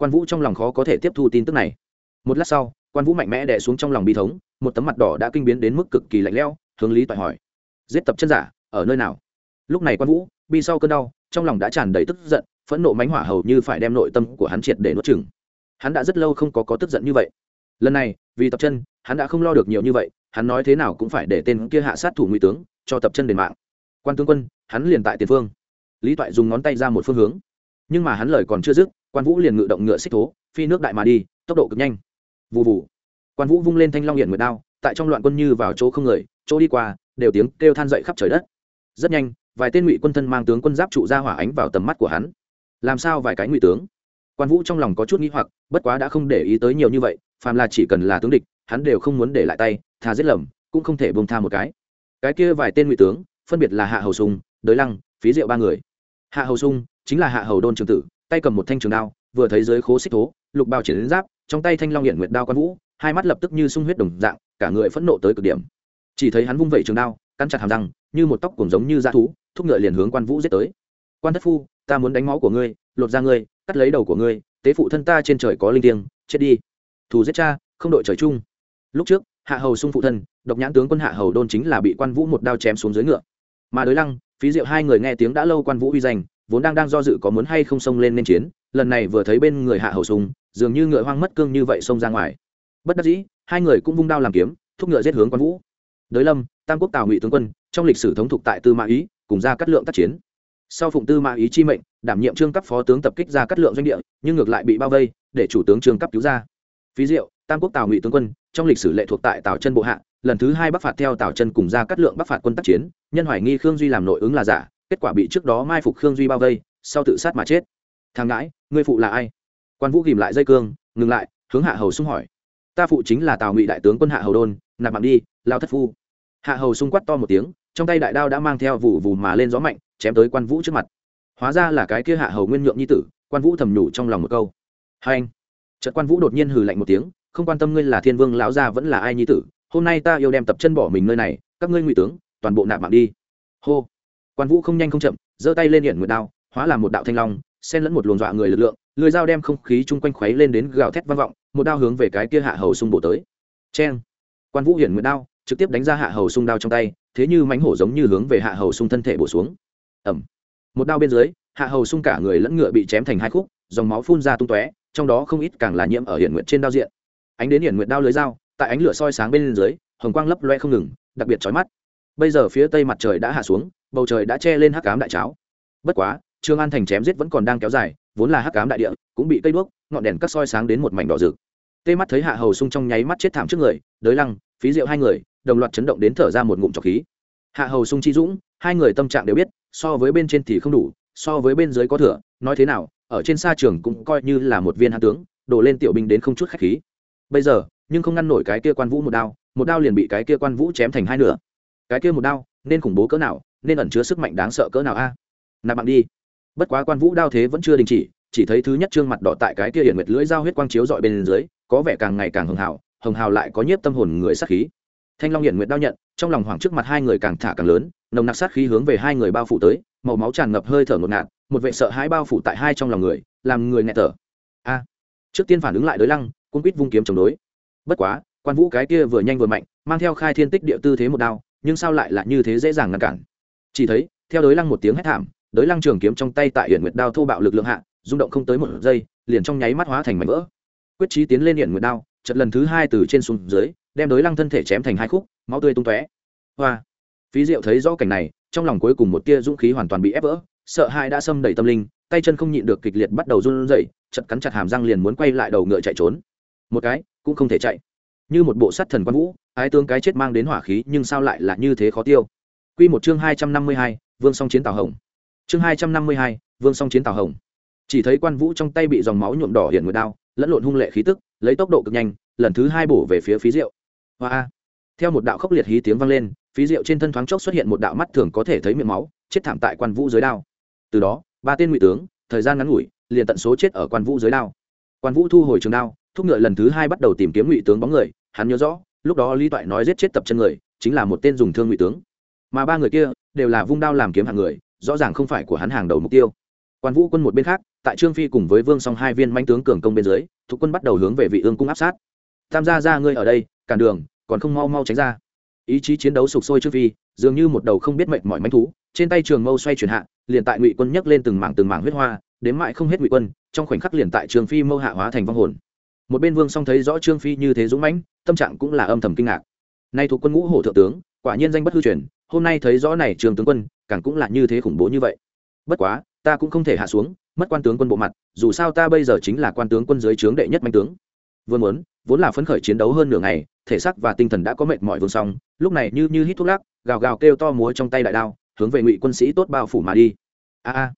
quan vũ trong lòng khó có thể tiếp thu tin tức này. Một lát sau, quan vũ mạnh mẽ đè xuống trong lòng bi thống, một tấm mặt đỏ đã kinh biến đến mức cực kỳ lạnh lẽo, hướng lý toại hỏi, giết tập chân giả, ở nơi nào? Lúc này quan vũ, bi sau cơn đau, trong lòng đã tràn đầy tức giận, phẫn nộ mánh hỏa hầu như phải đem nội tâm của hắn triệt để nuốt chừng hắn đã rất lâu không có có tức giận như vậy. Lần này, vì tập chân, hắn đã không lo được nhiều như vậy, hắn nói thế nào cũng phải để tên kia hạ sát thủ nguy tướng, cho tập chân đền mạng. Quan tướng quân, hắn liền tại tiền phương. Lý toại dùng ngón tay ra một phương hướng. Nhưng mà hắn lời còn chưa dứt quan vũ liền ngự động ngựa xích thố, phi nước đại mà đi, tốc độ cực nhanh. Vụ vụ quan vũ vung lên thanh long hiển nguyệt đao, tại trong loạn quân như vào chỗ không người, chỗ đi qua, đều tiếng kêu than dậy khắp trời đất. Rất nhanh, vài tên ngụy quân thân mang tướng quân giáp trụ ra hỏa ánh vào tầm mắt của hắn. Làm sao vài cái ngụy tướng? Quan vũ trong lòng có chút nghĩ hoặc, bất quá đã không để ý tới nhiều như vậy, phàm là chỉ cần là tướng địch, hắn đều không muốn để lại tay thà giết lầm, cũng không thể bông tha một cái. Cái kia vài tên ngụy tướng, phân biệt là hạ hầu sung, đới lăng, phí diệu ba người. Hạ hầu sung chính là hạ hầu đôn trường tử tay cầm một thanh trường đao, vừa thấy dưới khố xích thố, lục bao triển đến giáp, trong tay thanh long hiện nguyệt đao quan vũ, hai mắt lập tức như sung huyết đồng dạng, cả người phẫn nộ tới cực điểm. Chỉ thấy hắn vung vẩy trường đao, cắn chặt hàm răng, như một tóc cùng giống như dã thú, thúc ngựa liền hướng quan vũ giết tới. Quan thất phu, ta muốn đánh máu của ngươi, lột ra ngươi, cắt lấy đầu của ngươi, tế phụ thân ta trên trời có linh thiêng, chết đi. Thù giết cha, không đội trời chung. Lúc trước, hạ hầu sung phụ thân, độc nhãn tướng quân hạ hầu đôn chính là bị quan vũ một đao chém xuống dưới ngựa. Mà đối lăng, phí diệu hai người nghe tiếng đã lâu quan vũ uy danh vốn đang đang do dự có muốn hay không xông lên nên chiến, lần này vừa thấy bên người hạ hầu sùng, dường như ngựa hoang mất cương như vậy xông ra ngoài. Bất đắc dĩ, hai người cũng vung đao làm kiếm, thúc ngựa giết hướng quan vũ. Đới lâm, tam quốc tào ngụy tướng quân, trong lịch sử thống thuộc tại tư mã ý, cùng ra cắt lượng tác chiến. Sau phụng tư mã ý chi mệnh, đảm nhiệm trương cấp phó tướng tập kích ra cắt lượng doanh địa, nhưng ngược lại bị bao vây, để chủ tướng trương cấp cứu ra. Phí diệu, tam quốc tào ngụy tướng quân, trong lịch sử lệ thuộc tại tào chân bộ hạ, lần thứ hai bắc phạt theo tào chân cùng ra cắt lượng bắc phạt quân tác chiến, nhân hoài nghi khương duy làm nội ứng là giả kết quả bị trước đó mai phục khương duy bao vây, sau tự sát mà chết. Thằng ngãi, ngươi phụ là ai? Quan vũ ghìm lại dây cương, ngừng lại, hướng hạ hầu sung hỏi. Ta phụ chính là tào ngụy đại tướng quân hạ hầu đôn, nạp mạng đi, lao thất phu. Hạ hầu sung quát to một tiếng, trong tay đại đao đã mang theo vụ vù mà lên gió mạnh, chém tới quan vũ trước mặt. Hóa ra là cái kia hạ hầu nguyên nhượng nhi tử, quan vũ thầm nhủ trong lòng một câu. Hai anh trận quan vũ đột nhiên hừ lạnh một tiếng, không quan tâm ngươi là thiên vương, lão gia vẫn là ai nhi tử, hôm nay ta yêu đem tập chân bỏ mình nơi này, các ngươi ngụy tướng, toàn bộ nạp mạng đi. Hô quan vũ không nhanh không chậm, giơ tay lên hiện nguyệt đao, hóa làm một đạo thanh long, xen lẫn một luồng dọa người lực lượng, lưỡi dao đem không khí chung quanh khuấy lên đến gào thét vang vọng, một đao hướng về cái kia hạ hầu sung bổ tới. Cheng! Quan vũ hiển nguyệt đao, trực tiếp đánh ra hạ hầu sung đao trong tay, thế như mánh hổ giống như hướng về hạ hầu sung thân thể bổ xuống. Ẩm một đao bên dưới, hạ hầu sung cả người lẫn ngựa bị chém thành hai khúc, dòng máu phun ra tung tóe, trong đó không ít càng là nhiễm ở hiển nguyệt trên đao diện. Ánh đến hiển nguyệt đao lưới dao, tại ánh lửa soi sáng bên dưới, hồng quang lấp loe không ngừng, đặc biệt chói mắt bây giờ phía tây mặt trời đã hạ xuống, bầu trời đã che lên hắc cám đại cháo. Bất quá, trương an thành chém giết vẫn còn đang kéo dài, vốn là hắc cám đại địa, cũng bị cây đuốc, ngọn đèn cắt soi sáng đến một mảnh đỏ rực. Tê mắt thấy hạ hầu sung trong nháy mắt chết thảm trước người, đới lăng, phí rượu hai người, đồng loạt chấn động đến thở ra một ngụm trọc khí. Hạ hầu sung chi dũng, hai người tâm trạng đều biết, so với bên trên thì không đủ, so với bên dưới có thừa, nói thế nào, ở trên xa trường cũng coi như là một viên hạ tướng, đổ lên tiểu binh đến không chút khách khí. Bây giờ, nhưng không ngăn nổi cái kia quan vũ một đao một đao liền bị cái kia quan vũ chém thành hai nửa cái kia một đao, nên khủng bố cỡ nào, nên ẩn chứa sức mạnh đáng sợ cỡ nào a? À? nạp bạn đi. Bất quá quan vũ đao thế vẫn chưa đình chỉ chỉ thấy thứ nhất trương mặt đỏ tại cái kia hiện nguyệt lưỡi dao huyết quang chiếu dọi bên dưới, có vẻ càng ngày càng hưng hào hồng hào lại có nhiếp tâm hồn người sát khí. Thanh long hiện nguyệt đao nhận, trong lòng hoảng trước mặt hai người càng thả càng lớn, nồng nặc sát khí hướng về hai người bao phủ tới, màu máu tràn ngập hơi thở ngột ngạt, một vệ sợ hãi bao phủ tại hai trong lòng người, làm người nghẹt thở. A! Trước tiên phản ứng lại đối lăng cung quýt vung kiếm chống đối. Bất quá, quan vũ cái kia vừa nhanh vừa mạnh, mang theo khai thiên tích địa tư thế một đao nhưng sao lại là như thế dễ dàng ngăn cản? Chỉ thấy, theo đới lăng một tiếng hét thảm, đới lăng trường kiếm trong tay tại hiện nguyệt đao thô bạo lực lượng hạ, rung động không tới một giây, liền trong nháy mắt hóa thành mảnh vỡ. Quyết trí tiến lên hiện nguyệt đao chật lần thứ hai từ trên xuống dưới, đem đới lăng thân thể chém thành hai khúc, máu tươi tung tóe. Hoa! Phí diệu thấy rõ cảnh này, trong lòng cuối cùng một tia dũng khí hoàn toàn bị ép vỡ, sợ hãi đã xâm đầy tâm linh, tay chân không nhịn được kịch liệt bắt đầu run rẩy chật cắn chặt hàm răng liền muốn quay lại đầu ngựa chạy trốn. Một cái, cũng không thể chạy như một bộ sắt thần quan vũ ái tướng cái chết mang đến hỏa khí nhưng sao lại là như thế khó tiêu Quy một chương hai trăm năm mươi hai, Vương Song chiến Tào Hồng. Chương hai trăm năm mươi hai, Vương Song chiến Tào Hồng. Chỉ thấy Quan Vũ trong tay bị dòng máu nhuộm đỏ hiện nguyệt đao, lẫn lộn hung lệ khí tức, lấy tốc độ cực nhanh, lần thứ hai bổ về phía phí rượu. Hoa! Theo một đạo khốc liệt hí tiếng vang lên, phí rượu trên thân thoáng chốc xuất hiện một đạo mắt thường có thể thấy miệng máu, chết thảm tại Quan Vũ dưới đao. Từ đó, ba tên ngụy tướng, thời gian ngắn ngủi, liền tận số chết ở Quan Vũ dưới đao. Quan Vũ thu hồi trường đao, thúc ngựa lần thứ hai bắt đầu tìm kiếm ngụy tướng bóng người, hắn nhớ rõ, lúc đó lý toại nói giết chết tập chân người, chính là một tên dùng thương ngụy tướng. Mà ba người kia đều là vung đao làm kiếm hàng người, rõ ràng không phải của hắn hàng đầu mục tiêu. Quan vũ quân một bên khác, tại trương phi cùng với vương song hai viên manh tướng cường công bên dưới, thuộc quân bắt đầu hướng về vị ương cung áp sát. Tham gia ra ngươi ở đây, cản đường, còn không mau mau tránh ra. Ý chí chiến đấu sục sôi trương phi, dường như một đầu không biết mệnh mọi manh thú, trên tay trường mâu xoay chuyển hạ, liền tại ngụy quân nhấc lên từng mảng từng mảng huyết hoa, đến mãi không hết ngụy quân, trong khoảnh khắc liền tại trường phi mâu hạ hóa thành vong hồn. Một bên vương song thấy rõ trương phi như thế dũng mãnh tâm trạng cũng là âm thầm kinh ngạc. Nay thuộc quân ngũ hổ thượng tướng, quả nhiên danh bất hư truyền, hôm nay thấy rõ này trường tướng quân, càng cũng là như thế khủng bố như vậy. Bất quá, ta cũng không thể hạ xuống, mất quan tướng quân bộ mặt, dù sao ta bây giờ chính là quan tướng quân dưới trướng đệ nhất manh tướng. Vừa muốn, vốn là phấn khởi chiến đấu hơn nửa ngày, thể xác và tinh thần đã có mệt mỏi vương xong, lúc này như như hít thuốc lắc, gào gào kêu to múa trong tay đại đao, hướng về ngụy quân sĩ tốt bao phủ mà đi. A a,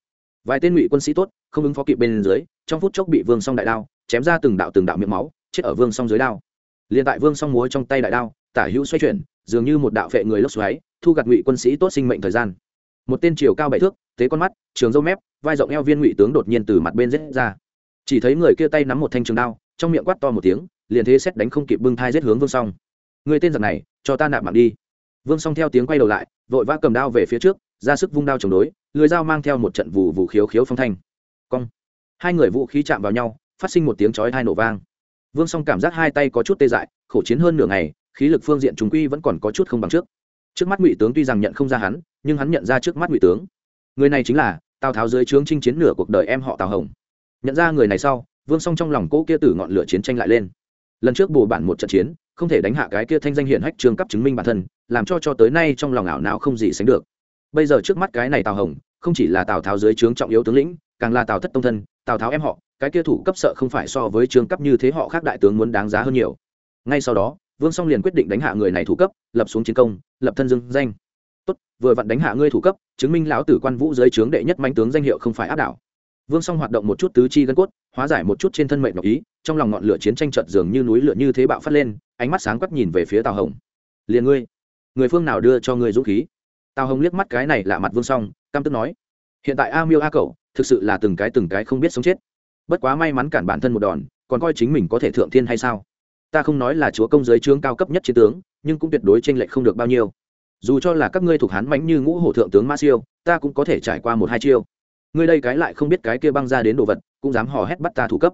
vài tên ngụy quân sĩ tốt, không ứng phó kịp bên dưới, trong phút chốc bị vương song đại đao, chém ra từng đạo từng đạo miệng máu, chết ở vương song dưới đao liền tại vương song múa trong tay đại đao, tả hữu xoay chuyển, dường như một đạo vệ người lốc xoáy, thu gặt ngụy quân sĩ tốt sinh mệnh thời gian. Một tên chiều cao bảy thước, tế con mắt, trường dâu mép, vai rộng eo viên ngụy tướng đột nhiên từ mặt bên rết ra. Chỉ thấy người kia tay nắm một thanh trường đao, trong miệng quát to một tiếng, liền thế xét đánh không kịp bưng thai giết hướng vương song. Người tên giặc này, cho ta nạp mạng đi. Vương song theo tiếng quay đầu lại, vội vã cầm đao về phía trước, ra sức vung đao chống đối, lưới dao mang theo một trận vụ vụ khiếu khiếu phong thanh. Cong. Hai người vũ khí chạm vào nhau, phát sinh một tiếng chói hai nổ vang vương song cảm giác hai tay có chút tê dại, khổ chiến hơn nửa ngày, khí lực phương diện chúng quy vẫn còn có chút không bằng trước. Trước mắt ngụy tướng tuy rằng nhận không ra hắn, nhưng hắn nhận ra trước mắt ngụy tướng. Người này chính là tào tháo dưới trướng chinh chiến nửa cuộc đời em họ tào hồng. Nhận ra người này sau, vương song trong lòng cỗ kia tử ngọn lửa chiến tranh lại lên. Lần trước bù bản một trận chiến, không thể đánh hạ cái kia thanh danh hiển hách trường cấp chứng minh bản thân, làm cho cho tới nay trong lòng ảo não không gì sánh được. Bây giờ trước mắt cái này tào hồng, không chỉ là tào tháo dưới trướng trọng yếu tướng lĩnh càng là tào thất tông thân, tào tháo em họ, cái kia thủ cấp sợ không phải so với trương cấp như thế họ khác đại tướng muốn đáng giá hơn nhiều. Ngay sau đó, vương song liền quyết định đánh hạ người này thủ cấp, lập xuống chiến công, lập thân dương danh. Tốt, vừa vặn đánh hạ ngươi thủ cấp, chứng minh lão tử quan vũ dưới trướng đệ nhất manh tướng danh hiệu không phải áp đảo. Vương song hoạt động một chút tứ chi gân cốt, hóa giải một chút trên thân mệnh ngọc ý, trong lòng ngọn lửa chiến tranh trợt dường như núi lửa như thế bạo phát lên, ánh mắt sáng quắc nhìn về phía tào hồng. Liền ngươi, người phương nào đưa cho ngươi dũng khí? Tào hồng liếc mắt cái này lạ mặt vương song, căm tức nói, hiện tại a miêu a cậu thực sự là từng cái từng cái không biết sống chết. Bất quá may mắn cản bản thân một đòn, còn coi chính mình có thể thượng thiên hay sao? Ta không nói là chúa công giới trướng cao cấp nhất chiến tướng, nhưng cũng tuyệt đối tranh lệch không được bao nhiêu. Dù cho là các ngươi thuộc hán mãnh như ngũ hổ thượng tướng ma siêu, ta cũng có thể trải qua một hai chiêu. Ngươi đây cái lại không biết cái kia băng ra đến đồ vật, cũng dám hò hét bắt ta thủ cấp.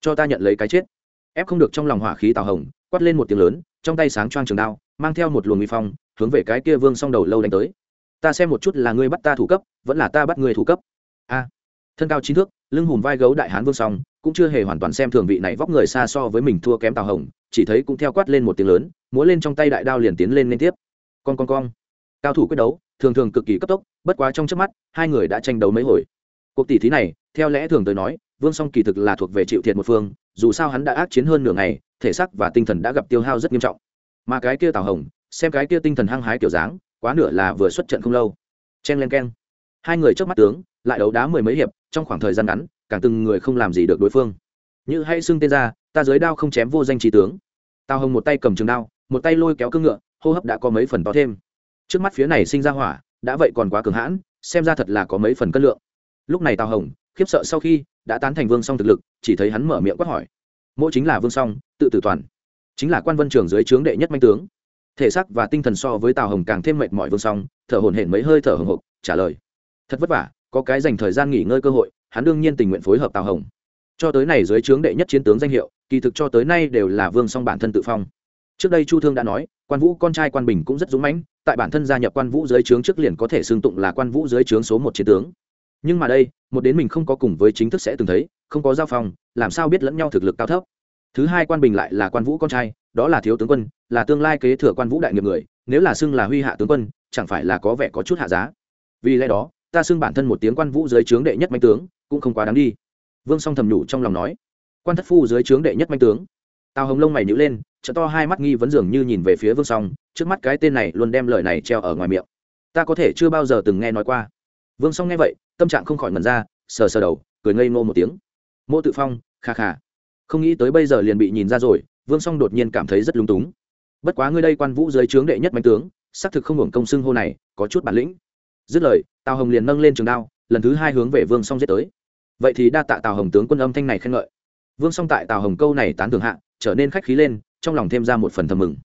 Cho ta nhận lấy cái chết. Ép không được trong lòng hỏa khí tào hồng, quát lên một tiếng lớn, trong tay sáng choang trường đao, mang theo một luồng nguy phong, hướng về cái kia vương song đầu lâu đánh tới. Ta xem một chút là ngươi bắt ta thủ cấp, vẫn là ta bắt ngươi thủ cấp. A thân cao chín thước, lưng hùm vai gấu đại hán vương song, cũng chưa hề hoàn toàn xem thường vị này vóc người xa so với mình thua kém tào hồng, chỉ thấy cũng theo quát lên một tiếng lớn, múa lên trong tay đại đao liền tiến lên liên tiếp. Con con con cao thủ quyết đấu, thường thường cực kỳ cấp tốc, bất quá trong trước mắt, hai người đã tranh đấu mấy hồi. Cuộc tỷ thí này, theo lẽ thường tới nói, vương song kỳ thực là thuộc về chịu thiệt một phương, dù sao hắn đã ác chiến hơn nửa ngày, thể xác và tinh thần đã gặp tiêu hao rất nghiêm trọng. Mà cái kia tào hồng, xem cái kia tinh thần hăng hái kiểu dáng, quá nửa là vừa xuất trận không lâu. Chen len keng. Hai người trước mắt tướng, lại đấu đá mười mấy hiệp trong khoảng thời gian ngắn, càng từng người không làm gì được đối phương. Như hay xưng tên ra, ta giới đao không chém vô danh trí tướng. Tào hồng một tay cầm trường đao, một tay lôi kéo cương ngựa, hô hấp đã có mấy phần to thêm. Trước mắt phía này sinh ra hỏa, đã vậy còn quá cường hãn, xem ra thật là có mấy phần cân lượng. Lúc này tào hồng, khiếp sợ sau khi đã tán thành vương song thực lực, chỉ thấy hắn mở miệng quát hỏi. Mỗi chính là vương song, tự tử toàn. Chính là quan vân trường dưới trướng đệ nhất manh tướng. Thể xác và tinh thần so với tào hồng càng thêm mệt mỏi vương song, thở hổn hển mấy hơi thở hồng hộc trả lời. Thật vất vả có cái dành thời gian nghỉ ngơi cơ hội, hắn đương nhiên tình nguyện phối hợp tào hồng. Cho tới này dưới trướng đệ nhất chiến tướng danh hiệu, kỳ thực cho tới nay đều là vương song bản thân tự phong. Trước đây chu thương đã nói, quan vũ con trai quan bình cũng rất dũng mãnh, tại bản thân gia nhập quan vũ dưới trướng trước liền có thể xưng tụng là quan vũ dưới trướng số một chiến tướng. Nhưng mà đây, một đến mình không có cùng với chính thức sẽ từng thấy, không có giao phong, làm sao biết lẫn nhau thực lực cao thấp. Thứ hai quan bình lại là quan vũ con trai, đó là thiếu tướng quân, là tương lai kế thừa quan vũ đại nghiệp người, nếu là xưng là huy hạ tướng quân, chẳng phải là có vẻ có chút hạ giá. Vì lẽ đó ta xưng bản thân một tiếng quan vũ dưới trướng đệ nhất mạnh tướng, cũng không quá đáng đi. Vương song thầm nhủ trong lòng nói. Quan thất phu dưới trướng đệ nhất mạnh tướng. Tào hồng lông mày nhữ lên chợ to hai mắt nghi vấn dường như nhìn về phía vương song, trước mắt cái tên này luôn đem lời này treo ở ngoài miệng. Ta có thể chưa bao giờ từng nghe nói qua. Vương song nghe vậy, tâm trạng không khỏi ngần ra, sờ sờ đầu, cười ngây ngô một tiếng. Mô tự phong, kha kha. Không nghĩ tới bây giờ liền bị nhìn ra rồi, vương song đột nhiên cảm thấy rất lung túng. Bất quá ngươi đây quan vũ dưới trướng đệ nhất mạnh tướng, xác thực không hưởng công xưng hô này, có chút bản lĩnh. Dứt lời tào hồng liền nâng lên trường đao, lần thứ hai hướng về vương song giết tới. Vậy thì đa tạ tào hồng tướng quân âm thanh này khen ngợi. Vương song tại tào hồng câu này tán thường hạ, trở nên khách khí lên, trong lòng thêm ra một phần thầm mừng.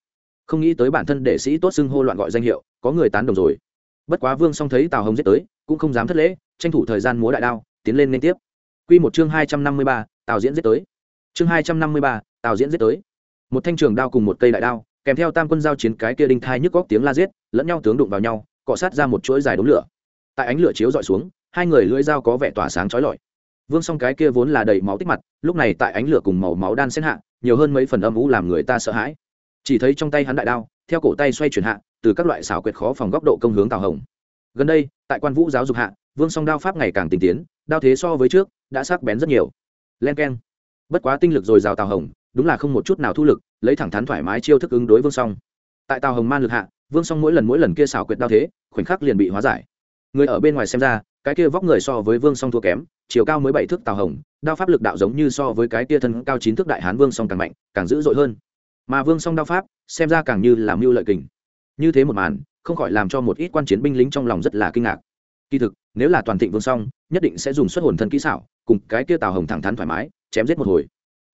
Không nghĩ tới bản thân đệ sĩ tốt xưng hô loạn gọi danh hiệu, có người tán đồng rồi. Bất quá vương song thấy tào hồng giết tới, cũng không dám thất lễ, tranh thủ thời gian múa đại đao, tiến lên liên tiếp. Q một chương hai trăm năm mươi ba, tào diễn giết tới. Chương hai trăm năm mươi ba, tào diễn giết tới. Một thanh trường đao cùng một cây đại đao, kèm theo tam quân giao chiến cái kia đinh thai nhức góc tiếng la giết, lẫn nhau tướng đụng vào nhau, cọ sát ra một chuỗi dài đống lửa tại ánh lửa chiếu dọi xuống, hai người lưỡi dao có vẻ tỏa sáng trói lọi. Vương song cái kia vốn là đầy máu tích mặt, lúc này tại ánh lửa cùng màu máu đan xen hạ, nhiều hơn mấy phần âm ú làm người ta sợ hãi. Chỉ thấy trong tay hắn đại đao, theo cổ tay xoay chuyển hạ, từ các loại xảo quyệt khó phòng góc độ công hướng tào hồng. Gần đây, tại quan vũ giáo dục hạ, vương song đao pháp ngày càng tinh tiến, đao thế so với trước, đã sắc bén rất nhiều. Len k e n bất quá tinh lực dồi dào tào hồng, đúng là không một chút nào thu lực, lấy thẳng thắn thoải mái chiêu thức ứng đối vương song. Tại tào hồng man lực hạ, vương song mỗi lần mỗi lần kia xảo quyệt đao thế, khoảnh khắc liền bị hóa giải người ở bên ngoài xem ra, cái kia vóc người so với vương song thua kém, chiều cao mới bảy thước tào hồng, đao pháp lực đạo giống như so với cái kia thân cao chín thước đại hán vương song càng mạnh, càng dữ dội hơn. Mà vương song đao pháp, xem ra càng như làm mưu lợi kình. Như thế một màn, không khỏi làm cho một ít quan chiến binh lính trong lòng rất là kinh ngạc. Kỳ thực, nếu là toàn thịnh vương song, nhất định sẽ dùng xuất hồn thân kỹ xảo, cùng cái kia tào hồng thẳng thắn thoải mái, chém giết một hồi.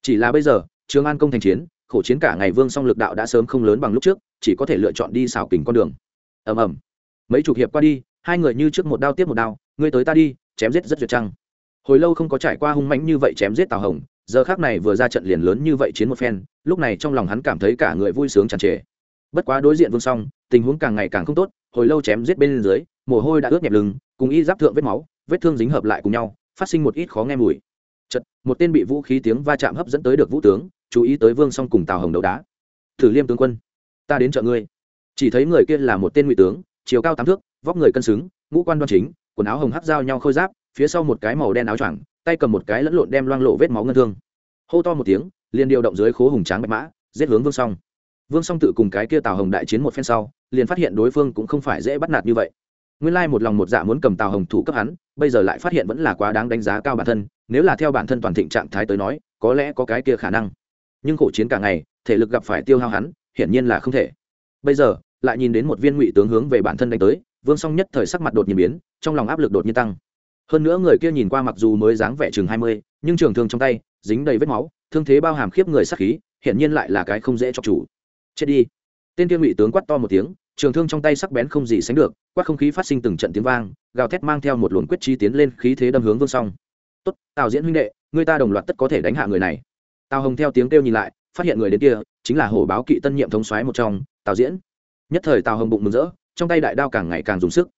Chỉ là bây giờ, trường an công thành chiến, khổ chiến cả ngày vương song lực đạo đã sớm không lớn bằng lúc trước, chỉ có thể lựa chọn đi xảo kình con đường. Ầm ầm. Mấy chục hiệp qua đi hai người như trước một đao tiếp một đao, ngươi tới ta đi, chém giết rất duyệt trăng. Hồi lâu không có trải qua hung mãnh như vậy chém giết tào hồng, giờ khác này vừa ra trận liền lớn như vậy chiến một phen, lúc này trong lòng hắn cảm thấy cả người vui sướng tràn trề. Bất quá đối diện vương song, tình huống càng ngày càng không tốt, hồi lâu chém giết bên dưới, mồ hôi đã ướt nhẹp lưng, cùng y giáp thượng vết máu, vết thương dính hợp lại cùng nhau, phát sinh một ít khó nghe mùi. Chật một tên bị vũ khí tiếng va chạm hấp dẫn tới được vũ tướng, chú ý tới vương song cùng tào hồng đấu đá. Thử liêm tướng quân, ta đến chợ ngươi. Chỉ thấy người kia là một tên ngụy tướng, chiều cao tám thước vóc người cân xứng, ngũ quan đoan chính, quần áo hồng hắc giao nhau khôi giáp, phía sau một cái màu đen áo choàng, tay cầm một cái lẫn lộn đem loang lộ vết máu ngân thương. Hô to một tiếng, liền điều động dưới khố hùng tráng bạch mã, giết hướng vương song. Vương song tự cùng cái kia tào hồng đại chiến một phen sau, liền phát hiện đối phương cũng không phải dễ bắt nạt như vậy. Nguyên lai một lòng một dạ muốn cầm tào hồng thủ cấp hắn, bây giờ lại phát hiện vẫn là quá đáng đánh giá cao bản thân, nếu là theo bản thân toàn thịnh trạng thái tới nói, có lẽ có cái kia khả năng. Nhưng khổ chiến cả ngày, thể lực gặp phải tiêu hao hắn, hiển nhiên là không thể. Bây giờ, lại nhìn đến một viên ngụy tướng hướng về bản thân đánh tới vương song nhất thời sắc mặt đột nhiên biến, trong lòng áp lực đột nhiên tăng. Hơn nữa người kia nhìn qua mặc dù mới dáng vẻ chừng hai mươi, nhưng trường thương trong tay, dính đầy vết máu, thương thế bao hàm khiếp người sắc khí, hiển nhiên lại là cái không dễ cho chủ. Chết đi. Tên kia ngụy tướng quát to một tiếng, trường thương trong tay sắc bén không gì sánh được, quát không khí phát sinh từng trận tiếng vang, gào thét mang theo một luồng quyết chi tiến lên khí thế đâm hướng vương song. Tốt, tào diễn huynh đệ, người ta đồng loạt tất có thể đánh hạ người này. Tào hồng theo tiếng kêu nhìn lại, phát hiện người đến kia, chính là hổ báo kỵ tân nhiệm thống soái một trong, tào diễn. Nhất thời tào hồng bụng mừng rỡ trong tay đại đao càng ngày càng dùng sức.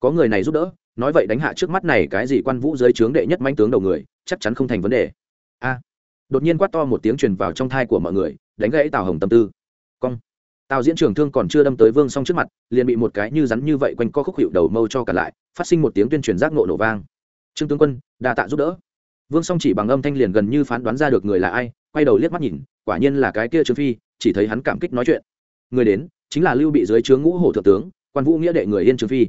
Có người này giúp đỡ, nói vậy đánh hạ trước mắt này cái gì quan vũ dưới trướng đệ nhất manh tướng đầu người, chắc chắn không thành vấn đề. A. Đột nhiên quát to một tiếng truyền vào trong thai của mọi người, đánh gãy tào hồng tâm tư. Cong. Tào diễn trường thương còn chưa đâm tới vương song trước mặt, liền bị một cái như rắn như vậy quanh co khúc hiệu đầu mâu cho cả lại, phát sinh một tiếng tuyên truyền giác nộ nổ vang. Trương tướng quân, đa tạ giúp đỡ. Vương song chỉ bằng âm thanh liền gần như phán đoán ra được người là ai, quay đầu liếc mắt nhìn, quả nhiên là cái kia trương phi, chỉ thấy hắn cảm kích nói chuyện. Người đến, chính là lưu bị dưới trướng ngũ hổ thượng tướng quan vũ nghĩa đệ người yên trương phi.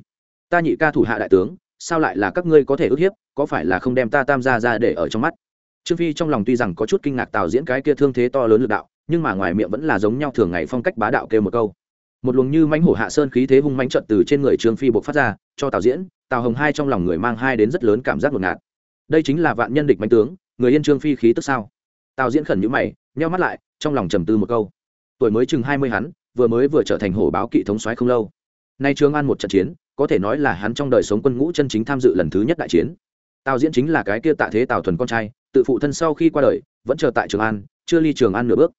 Ta nhị ca thủ hạ đại tướng, sao lại là các ngươi có thể ức hiếp, có phải là không đem ta tam gia ra để ở trong mắt? Trương phi trong lòng tuy rằng có chút kinh ngạc tào diễn cái kia thương thế to lớn lực đạo, nhưng mà ngoài miệng vẫn là giống nhau thường ngày phong cách bá đạo kêu một câu. Một luồng như mãnh hổ hạ sơn khí thế hung mãnh trận từ trên người trương phi buộc phát ra, cho tào diễn, tào hồng hai trong lòng người mang hai đến rất lớn cảm giác ngột ngạt. Đây chính là vạn nhân địch mạnh tướng, người yên trương phi khí tức sao? Tào diễn khẩn nhữ mày, nheo mắt lại, trong lòng trầm tư một câu. Tuổi mới chừng hai mươi hắn, vừa mới vừa trở thành hổ báo kỵ thống soái không lâu nay trương an một trận chiến, có thể nói là hắn trong đời sống quân ngũ chân chính tham dự lần thứ nhất đại chiến. Tào diễn chính là cái kia tạ thế tào thuần con trai, tự phụ thân sau khi qua đời, vẫn chờ tại trường an, chưa ly trường an nửa bước.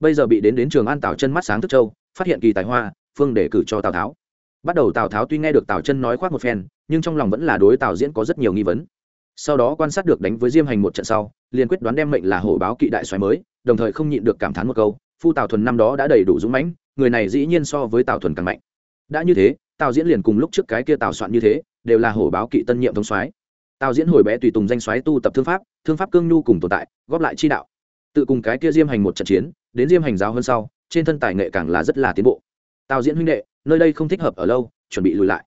Bây giờ bị đến đến trường an tào chân mắt sáng thức châu phát hiện kỳ tài hoa, phương để cử cho tào tháo. Bắt đầu tào tháo tuy nghe được tào chân nói khoác một phen, nhưng trong lòng vẫn là đối tào diễn có rất nhiều nghi vấn. Sau đó quan sát được đánh với diêm hành một trận sau, liền quyết đoán đem mệnh là hổ báo kỵ đại xoáy mới, đồng thời không nhịn được cảm thán một câu, phu tào thuần năm đó đã đầy đủ dũng mãnh, người này dĩ nhiên so với tào thuần càng mạnh đã như thế, tào diễn liền cùng lúc trước cái kia tào soạn như thế, đều là hổ báo kỵ tân nhiệm thống soái. Tào diễn hồi bé tùy tùng danh soái tu tập thương pháp thương pháp cương nhu cùng tồn tại, góp lại chi đạo. Tự cùng cái kia diêm hành một trận chiến, đến diêm hành giáo hơn sau, trên thân tài nghệ càng là rất là tiến bộ. Tào diễn huynh đệ, nơi đây không thích hợp ở lâu, chuẩn bị lùi lại.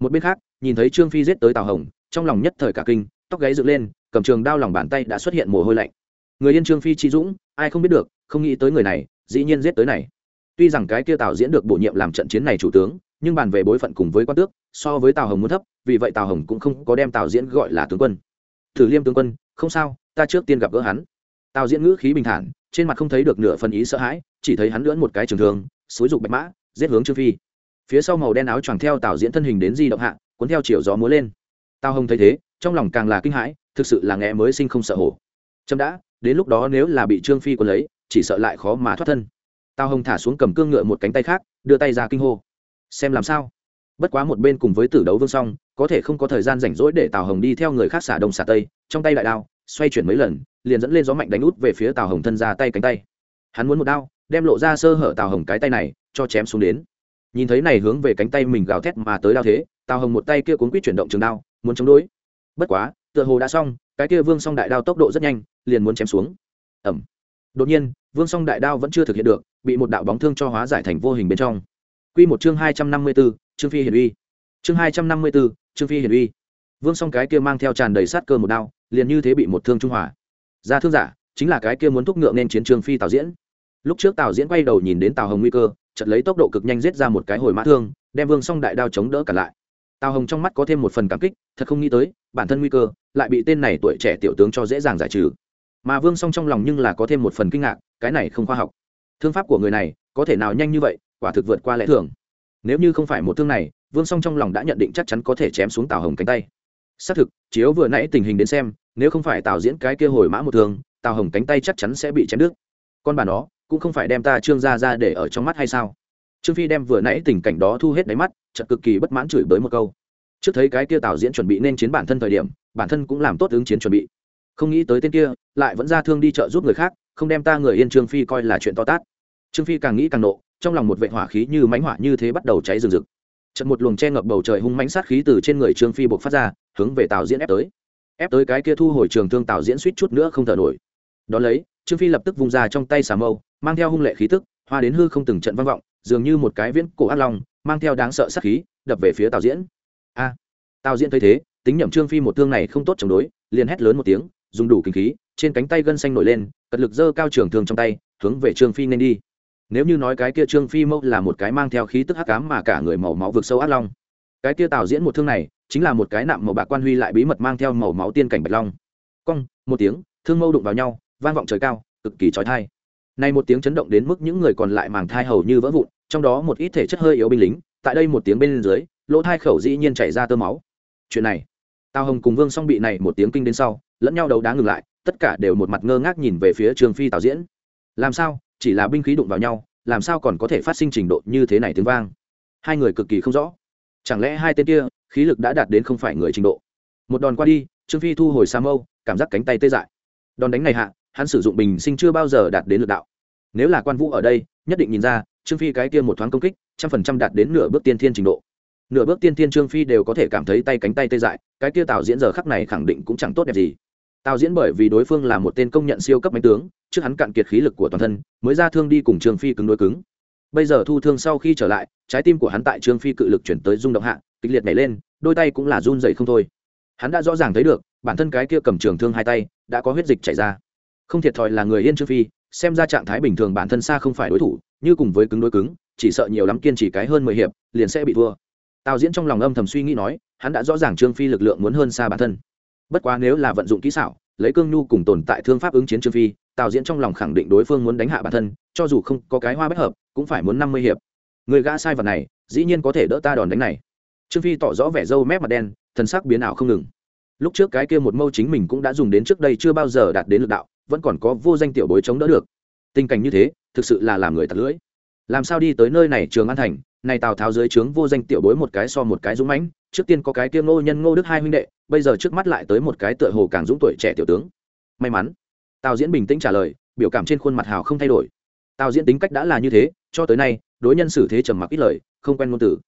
Một bên khác, nhìn thấy trương phi giết tới tào hồng, trong lòng nhất thời cả kinh, tóc gáy dựng lên, cầm trường đao lòng bàn tay đã xuất hiện mồ hôi lạnh. Người yên trương phi chi dũng, ai không biết được, không nghĩ tới người này, dĩ nhiên giết tới này tuy rằng cái kia tào diễn được bổ nhiệm làm trận chiến này chủ tướng, nhưng bàn về bối phận cùng với quan tước, so với tào hồng muốn thấp, vì vậy tào hồng cũng không có đem tào diễn gọi là tướng quân. Thử liêm tướng quân, không sao, ta trước tiên gặp gỡ hắn. Tào diễn ngữ khí bình thản, trên mặt không thấy được nửa phần ý sợ hãi, chỉ thấy hắn lưỡn một cái trường thường xúi dục bạch mã, giết hướng trương phi. Phía sau màu đen áo choàng theo tào diễn thân hình đến di động hạ, cuốn theo chiều gió múa lên. Tào hồng thấy thế, trong lòng càng là kinh hãi, thực sự là nghe mới sinh không sợ hổ. Trâm đã, đến lúc đó nếu là bị trương phi quân lấy, chỉ sợ lại khó mà thoát thân tào hồng thả xuống cầm cương ngựa một cánh tay khác đưa tay ra kinh hô xem làm sao bất quá một bên cùng với tử đấu vương song có thể không có thời gian rảnh rỗi để tào hồng đi theo người khác xả đông xả tây trong tay đại đao xoay chuyển mấy lần liền dẫn lên gió mạnh đánh út về phía tào hồng thân ra tay cánh tay hắn muốn một đao đem lộ ra sơ hở tào hồng cái tay này cho chém xuống đến nhìn thấy này hướng về cánh tay mình gào thét mà tới đao thế tào hồng một tay kia cuốn quýt chuyển động trường đao muốn chống đối bất quá tựa hồ đã xong cái kia vương song đại đao tốc độ rất nhanh liền muốn chém xuống ẩm đột nhiên vương song đại đao vẫn chưa thực hiện được, bị một đạo bóng thương cho hóa giải thành vô hình bên trong. Q một chương hai trăm năm mươi b ố trương phi hiển uy. Chương hai trăm năm mươi b ố trương phi hiển uy. Vương song cái kia mang theo tràn đầy sát cơ một đao, liền như thế bị một thương trung hòa. Ra thương giả, chính là cái kia muốn thúc ngựa nên chiến trường phi tào diễn. Lúc trước tào diễn quay đầu nhìn đến tào hồng nguy cơ chật lấy tốc độ cực nhanh giết ra một cái hồi mã thương, đem vương song đại đao chống đỡ cả lại. Tào hồng trong mắt có thêm một phần cảm kích, thật không nghĩ tới, bản thân nguy cơ, lại bị tên này tuổi trẻ tiểu tướng cho dễ dàng giải trừ mà vương song trong lòng nhưng là có thêm một phần kinh ngạc, cái này không khoa học. Thương pháp của người này, có thể nào nhanh như vậy, quả thực vượt qua lẽ thường. Nếu như không phải một thương này, vương song trong lòng đã nhận định chắc chắn có thể chém xuống tào hồng cánh tay. Xác thực, chiếu vừa nãy tình hình đến xem, nếu không phải tào diễn cái kia hồi mã một thương, tào hồng cánh tay chắc chắn sẽ bị chém đứt. Con bà nó, cũng không phải đem ta trương ra ra để ở trong mắt hay sao? Trương phi đem vừa nãy tình cảnh đó thu hết đáy mắt chật cực kỳ bất mãn chửi bới một câu. Trước thấy cái kia tào diễn chuẩn bị nên chiến bản thân thời điểm, bản thân cũng làm tốt ứng chiến chuẩn bị không nghĩ tới tên kia, lại vẫn ra thương đi chợ giúp người khác, không đem ta người yên trương phi coi là chuyện to tát. Trương phi càng nghĩ càng nộ, trong lòng một vệ hỏa khí như mánh hỏa như thế bắt đầu cháy rừng rực. Trận một luồng che ngập bầu trời hung mánh sát khí từ trên người trương phi buộc phát ra, hướng về tào diễn ép tới. Ép tới cái kia thu hồi trường thương tào diễn suýt chút nữa không thở nổi. Đón lấy, trương phi lập tức vung ra trong tay xà mâu, mang theo hung lệ khí tức, hoa đến hư không từng trận vang vọng, dường như một cái viễn cổ ác long, mang theo đáng sợ sát khí, đập về phía tào diễn. A! Tào diễn thấy thế, tính nhậm trương phi một thương này không tốt chống đối, liền hét lớn một tiếng dùng đủ kinh khí, trên cánh tay gân xanh nổi lên, cật lực dơ cao trường thương trong tay, hướng về trương phi nên đi. Nếu như nói cái kia trương phi mâu là một cái mang theo khí tức hắc cám mà cả người màu máu vực sâu ác long, cái kia tào diễn một thương này, chính là một cái nạm màu bạc quan huy lại bí mật mang theo màu máu tiên cảnh bạch long. Cong, một tiếng, thương mâu đụng vào nhau, vang vọng trời cao, cực kỳ trói thai này một tiếng chấn động đến mức những người còn lại màng thai hầu như vỡ vụn, trong đó một ít thể chất hơi yếu binh lính, tại đây một tiếng bên dưới, lỗ thai khẩu dĩ nhiên chảy ra tơ máu. Chuyện này, tào hồng cùng vương song bị này một tiếng kinh đến sau lẫn nhau đấu đá ngừng lại, tất cả đều một mặt ngơ ngác nhìn về phía trường phi tào diễn. Làm sao? Chỉ là binh khí đụng vào nhau, làm sao còn có thể phát sinh trình độ như thế này tiếng vang? Hai người cực kỳ không rõ. Chẳng lẽ hai tên kia, khí lực đã đạt đến không phải người trình độ? Một đòn qua đi, trương phi thu hồi sa mâu, cảm giác cánh tay tê dại. Đòn đánh này hạ, hắn sử dụng bình sinh chưa bao giờ đạt đến lực đạo. Nếu là quan vũ ở đây, nhất định nhìn ra, trương phi cái kia một thoáng công kích, trăm phần trăm đạt đến nửa bước tiên thiên trình độ. Nửa bước tiên thiên trương phi đều có thể cảm thấy tay cánh tay tê dại, cái kia tạo diễn giờ khắc này khẳng định cũng chẳng tốt đẹp gì tào diễn bởi vì đối phương là một tên công nhận siêu cấp mạnh tướng, trước hắn cạn kiệt khí lực của toàn thân, mới ra thương đi cùng trương phi cứng đối cứng. Bây giờ thu thương sau khi trở lại, trái tim của hắn tại trương phi cự lực chuyển tới rung động hạ, kịch liệt nhảy lên, đôi tay cũng là run dậy không thôi. Hắn đã rõ ràng thấy được, bản thân cái kia cầm trường thương hai tay, đã có huyết dịch chảy ra. Không thiệt thòi là người yên trương phi, xem ra trạng thái bình thường bản thân xa không phải đối thủ, như cùng với cứng đối cứng, chỉ sợ nhiều lắm kiên trì cái hơn mười hiệp, liền sẽ bị thua. Tào diễn trong lòng âm thầm suy nghĩ nói, hắn đã rõ ràng trương phi lực lượng muốn hơn xa bản thân bất quá nếu là vận dụng kỹ xảo, lấy cương nhu cùng tồn tại thương pháp ứng chiến trương phi, tào diễn trong lòng khẳng định đối phương muốn đánh hạ bản thân, cho dù không có cái hoa bất hợp, cũng phải muốn năm mươi hiệp. Người gã sai vật này, dĩ nhiên có thể đỡ ta đòn đánh này. Trương phi tỏ rõ vẻ râu mép mặt đen thân sắc biến ảo không ngừng. Lúc trước cái kia một mâu chính mình cũng đã dùng đến trước đây chưa bao giờ đạt đến lực đạo, vẫn còn có vô danh tiểu bối chống đỡ được. Tình cảnh như thế, thực sự là làm người tặc lưỡi. Làm sao đi tới nơi này, trường an thành, này tào tháo dưới trướng vô danh tiểu bối một cái so một cái dũng mãnh trước tiên có cái kia ngô nhân ngô đức hai huynh đệ, bây giờ trước mắt lại tới một cái tựa hồ càng dũng tuổi trẻ tiểu tướng. May mắn. Tào diễn bình tĩnh trả lời, biểu cảm trên khuôn mặt hào không thay đổi. Tào diễn tính cách đã là như thế, cho tới nay, đối nhân xử thế trầm mặc ít lời, không quen ngôn từ.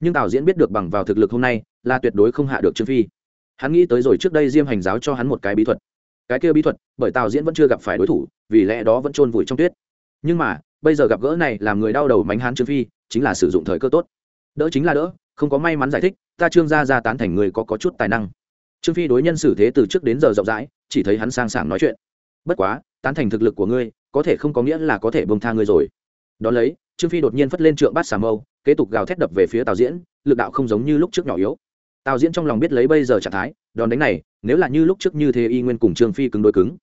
Nhưng tào diễn biết được bằng vào thực lực hôm nay, là tuyệt đối không hạ được trương phi. Hắn nghĩ tới rồi trước đây diêm hành giáo cho hắn một cái bí thuật. Cái kia bí thuật, bởi tào diễn vẫn chưa gặp phải đối thủ, vì lẽ đó vẫn chôn vùi trong tuyết. Nhưng mà, bây giờ gặp gỡ này làm người đau đầu mánh hán trương phi, chính là sử dụng thời cơ tốt. Đỡ chính là đỡ không có may mắn giải thích, ta trương gia gia tán thành người có có chút tài năng. Trương phi đối nhân xử thế từ trước đến giờ rộng rãi, chỉ thấy hắn sang sảng nói chuyện. Bất quá, tán thành thực lực của ngươi, có thể không có nghĩa là có thể bông tha ngươi rồi. Đ ó lấy, trương phi đột nhiên phất lên trượng bát xà mâu, kế tục gào thét đập về phía tào diễn, lực đạo không giống như lúc trước nhỏ yếu. Tào diễn trong lòng biết lấy bây giờ trạng thái, đòn đánh này, nếu là như lúc trước như thế y nguyên cùng trương phi cứng đôi cứng,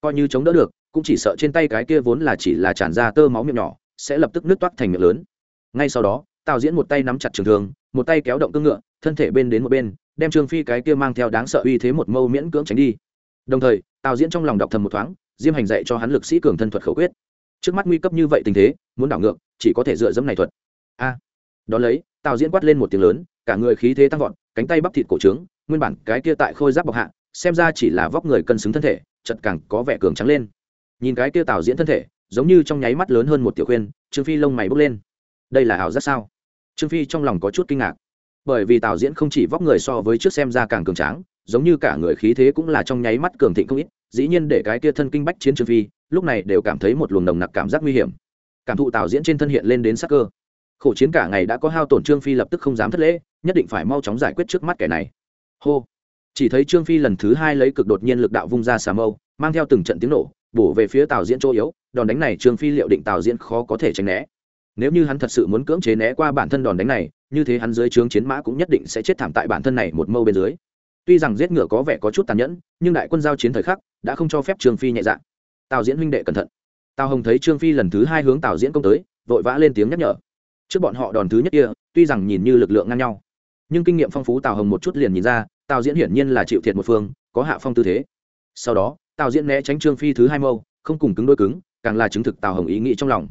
coi như chống đỡ được, cũng chỉ sợ trên tay cái kia vốn là chỉ là tràn ra tơ máu miệng nhỏ, sẽ lập tức nứt toát thành miệng lớn. Ngay sau đó, tào diễn một tay nắm chặt trường thương một tay kéo động cương ngựa thân thể bên đến một bên đem trương phi cái kia mang theo đáng sợ uy thế một mâu miễn cưỡng tránh đi. Đồng thời tào diễn trong lòng đọc thầm một thoáng diêm hành dạy cho hắn lực sĩ cường thân thuật khẩu quyết. Trước mắt nguy cấp như vậy tình thế muốn đảo ngược chỉ có thể dựa dẫm này thuật. A. À, đón lấy tào diễn quát lên một tiếng lớn cả người khí thế tăng vọt cánh tay bắp thịt cổ trướng nguyên bản cái kia tại khôi giáp bọc hạ xem ra chỉ là vóc người cân xứng thân thể chật càng có vẻ cường trắng lên. Nhìn cái kia tào diễn thân thể giống như trong nháy mắt lớn hơn một tiểu khuyên trương phi lông mày bốc lên. Đây là ảo giác sao? Trương phi trong lòng có chút kinh ngạc. Bởi vì tào diễn không chỉ vóc người so với trước xem ra càng cường tráng, giống như cả người khí thế cũng là trong nháy mắt cường thịnh không ít, dĩ nhiên để cái kia thân kinh bách chiến trương phi, lúc này đều cảm thấy một luồng nồng nặc cảm giác nguy hiểm. Cảm thụ tào diễn trên thân hiện lên đến sắc cơ. Khổ chiến cả ngày đã có hao tổn trương phi lập tức không dám thất lễ, nhất định phải mau chóng giải quyết trước mắt kẻ này. Hô. Chỉ thấy trương phi lần thứ hai lấy cực đột nhiên lực đạo vung ra xà mâu, mang theo từng trận tiếng nổ, bổ về phía tào diễn chỗ yếu, đòn đánh này trương phi liệu định tào diễn khó có thể tránh né nếu như hắn thật sự muốn cưỡng chế né qua bản thân đòn đánh này, như thế hắn dưới trướng chiến mã cũng nhất định sẽ chết thảm tại bản thân này một mâu bên dưới. Tuy rằng giết ngựa có vẻ có chút tàn nhẫn, nhưng đại quân giao chiến thời khắc đã không cho phép trương phi nhẹ dạ. Tào diễn huynh đệ cẩn thận. Tào hồng thấy trương phi lần thứ hai hướng tào diễn công tới, vội vã lên tiếng nhắc nhở. Trước bọn họ đòn thứ nhất kia, tuy rằng nhìn như lực lượng ngang nhau, nhưng kinh nghiệm phong phú tào hồng một chút liền nhìn ra, tào diễn hiển nhiên là chịu thiệt một phương, có hạ phong tư thế. Sau đó, tào diễn né tránh trương phi thứ hai mâu, không cùng cứng đôi cứng, càng là chứng thực tào hồng ý nghĩ trong lòng.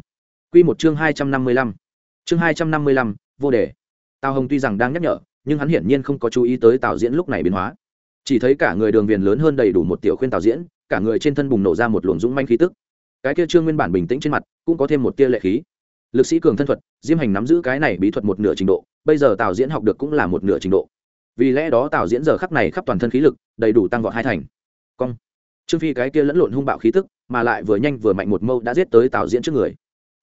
Quy một chương hai trăm năm mươi lăm. Chương hai trăm năm mươi lăm, vô đề. Tào hồng tuy rằng đang nhắc nhở, nhưng hắn hiển nhiên không có chú ý tới tào diễn lúc này biến hóa. Chỉ thấy cả người đường viền lớn hơn đầy đủ một tiểu khuyên tào diễn, cả người trên thân bùng nổ ra một luồng dũng manh khí tức. Cái kia trương nguyên bản bình tĩnh trên mặt, cũng có thêm một tia lệ khí. Lực sĩ cường thân thuật, diêm hành nắm giữ cái này bí thuật một nửa trình độ, bây giờ tào diễn học được cũng là một nửa trình độ. Vì lẽ đó tào diễn giờ khắc này khắp toàn thân khí lực, đầy đủ tăng vọt hai thành. Cong. Trương phi cái kia lẫn lộn hung bạo khí tức, mà lại vừa nhanh vừa mạnh một mâu đã giết tới tào diễn trước người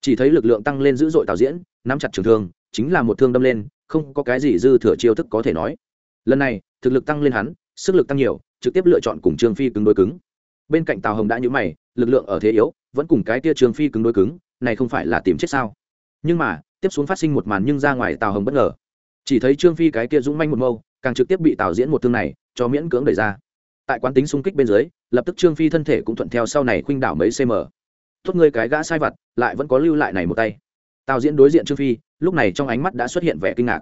chỉ thấy lực lượng tăng lên dữ dội tào diễn, nắm chặt trường thương, chính là một thương đâm lên, không có cái gì dư thừa chiêu thức có thể nói. Lần này, thực lực tăng lên hắn, sức lực tăng nhiều, trực tiếp lựa chọn cùng trương phi cứng đối cứng. Bên cạnh tào hồng đã nhũ mày, lực lượng ở thế yếu, vẫn cùng cái tia trương phi cứng đối cứng, này không phải là tìm chết sao? Nhưng mà, tiếp xuống phát sinh một màn nhưng ra ngoài tào hồng bất ngờ. Chỉ thấy trương phi cái kia dũng manh một mâu, càng trực tiếp bị tào diễn một thương này, cho miễn cưỡng đẩy ra. Tại quán tính xung kích bên dưới, lập tức trương phi thân thể cũng thuận theo sau này khuynh đảo mấy cm tốt ngươi cái gã sai vặt, lại vẫn có lưu lại này một tay. Tào diễn đối diện trương phi, lúc này trong ánh mắt đã xuất hiện vẻ kinh ngạc.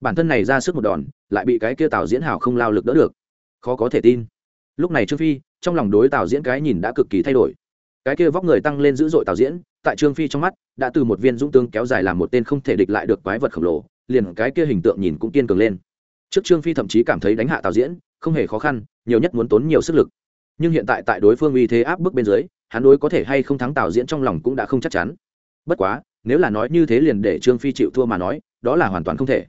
Bản thân này ra sức một đòn, lại bị cái kia tào diễn hào không lao lực đỡ được. Khó có thể tin. Lúc này trương phi, trong lòng đối tào diễn cái nhìn đã cực kỳ thay đổi. Cái kia vóc người tăng lên dữ dội tào diễn, tại trương phi trong mắt, đã từ một viên dũng tướng kéo dài làm một tên không thể địch lại được quái vật khổng lồ, liền cái kia hình tượng nhìn cũng kiên cường lên. Trước trương phi thậm chí cảm thấy đánh hạ tào diễn, không hề khó khăn, nhiều nhất muốn tốn nhiều sức lực. Nhưng hiện tại tại đối phương uy thế áp bức bên dưới hắn đối có thể hay không thắng tào diễn trong lòng cũng đã không chắc chắn. Bất quá, nếu là nói như thế liền để trương phi chịu thua mà nói, đó là hoàn toàn không thể.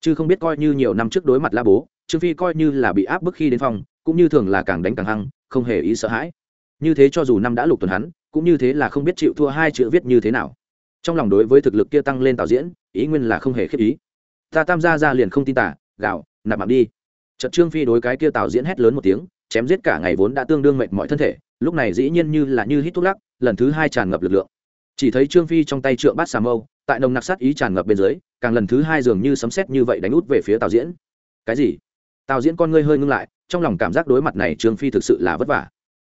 Chứ không biết coi như nhiều năm trước đối mặt la bố, trương phi coi như là bị áp bức khi đến phòng, cũng như thường là càng đánh càng hăng, không hề ý sợ hãi. Như thế cho dù năm đã lục tuần hắn, cũng như thế là không biết chịu thua hai chữ viết như thế nào. Trong lòng đối với thực lực kia tăng lên tạo diễn, ý nguyên là không hề khiếp ý. Ta tam gia ra liền không tin tả gạo, nạp mạng đi. Trận trương phi đối cái kia tạo diễn hét lớn một tiếng chém giết cả ngày vốn đã tương đương mệt mọi thân thể, lúc này dĩ nhiên như là như hít thuốc lắc, lần thứ hai tràn ngập lực lượng. Chỉ thấy trương phi trong tay trượng bát xà mâu, tại nồng nặc sát ý tràn ngập bên dưới, càng lần thứ hai dường như sấm sét như vậy đánh út về phía tào diễn. Cái gì? Tào diễn con ngươi hơi ngưng lại, trong lòng cảm giác đối mặt này trương phi thực sự là vất vả.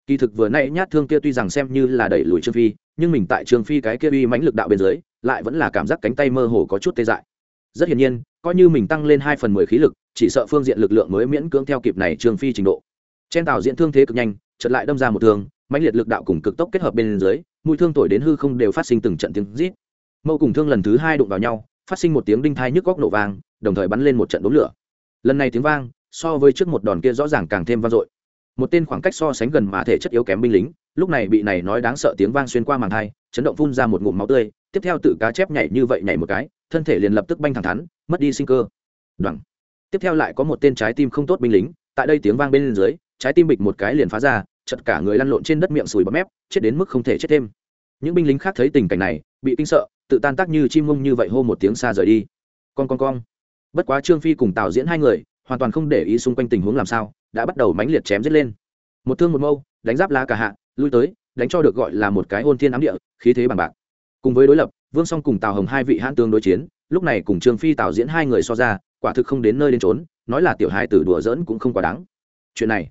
Kỳ thực vừa nay nhát thương kia tuy rằng xem như là đẩy lùi trương phi, nhưng mình tại trương phi cái kia uy mãnh lực đạo bên dưới, lại vẫn là cảm giác cánh tay mơ hồ có chút tê dại. Rất hiển nhiên, coi như mình tăng lên hai phần mười khí lực, chỉ sợ phương diện lực lượng mới miễn cưỡng theo kịp này trương phi trình độ. Chen Tào diễn thương thế cực nhanh, chợt lại đâm ra một thương, mãnh liệt lực đạo cùng cực tốc kết hợp bên dưới, mũi thương thổi đến hư không đều phát sinh từng trận tiếng rít. Mâu cùng thương lần thứ hai đụng vào nhau, phát sinh một tiếng đinh thai nhức góc nổ vang, đồng thời bắn lên một trận đốm lửa. Lần này tiếng vang, so với trước một đòn kia rõ ràng càng thêm vang dội. Một tên khoảng cách so sánh gần mà thể chất yếu kém binh lính, lúc này bị này nói đáng sợ tiếng vang xuyên qua màng thai, chấn động phun ra một ngụm máu tươi, tiếp theo tự cá chép nhảy như vậy nhảy một cái, thân thể liền lập tức banh thẳng thắn, mất đi sinh cơ. Đoằng tiếp theo lại có một tên trái tim không tốt binh lính, tại đây tiếng vang bên dưới trái tim bịch một cái liền phá ra, chật cả người lăn lộn trên đất miệng sùi bọt mép, chết đến mức không thể chết thêm. Những binh lính khác thấy tình cảnh này, bị kinh sợ, tự tan tác như chim mông như vậy hô một tiếng xa rời đi. Con con con bất quá trương phi cùng tào diễn hai người, hoàn toàn không để ý xung quanh tình huống làm sao, đã bắt đầu mãnh liệt chém giết lên. Một thương một mâu, đánh giáp lá cả hạ, lui tới, đánh cho được gọi là một cái hôn thiên ám địa, khí thế bằng bạc. Cùng với đối lập, vương song cùng tào hồng hai vị hãn tương đối chiến, lúc này cùng trương phi, tào diễn hai người so ra, quả thực không đến nơi đến trốn nói là tiểu hài tử đùa giỡn cũng không quá đáng. Chuyện này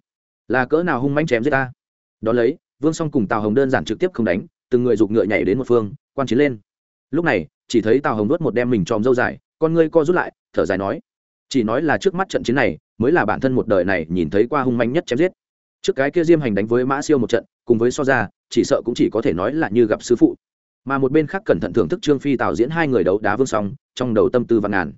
là cỡ nào hung manh chém giết ta? Đón lấy, vương song cùng tào hồng đơn giản trực tiếp không đánh, từng người giục ngựa nhảy đến một phương, quan chiến lên. Lúc này, chỉ thấy tào hồng đốt một đem mình tròm dâu dài, con ngươi co rút lại, thở dài nói, chỉ nói là trước mắt trận chiến này, mới là bản thân một đời này nhìn thấy qua hung manh nhất chém giết. Trước cái kia diêm hành đánh với mã siêu một trận, cùng với so ra, chỉ sợ cũng chỉ có thể nói là như gặp sư phụ. Mà một bên khác cẩn thận thưởng thức trương phi tào diễn hai người đấu đá vương song, trong đầu tâm tư văn ngàn.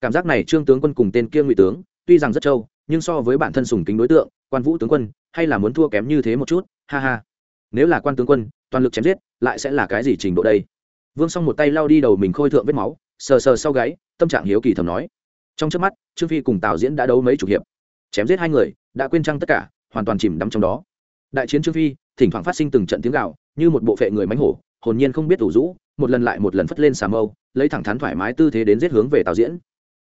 Cảm giác này trương tướng quân cùng tên kia ngụy tướng, tuy rằng rất trâu nhưng so với bản thân sùng kính đối tượng, quan vũ tướng quân, hay là muốn thua kém như thế một chút, ha ha. Nếu là quan tướng quân, toàn lực chém giết, lại sẽ là cái gì trình độ đây? Vương s o n g một tay lao đi đầu mình khôi thượng vết máu, sờ sờ sau gáy, tâm trạng hiếu kỳ thầm nói. Trong trước mắt, trương phi cùng tào diễn đã đấu mấy chục hiệp. Chém giết hai người, đã quên trăng tất cả, hoàn toàn chìm đắm trong đó. Đại chiến trương phi, thỉnh thoảng phát sinh từng trận tiếng gạo như một bộ phệ người mánh hổ, hồn nhiên không biết ủ rũ, một lần lại một lần phất lên xà mâu, lấy thẳng thắn thoải mái tư thế đến giết hướng về tào diễn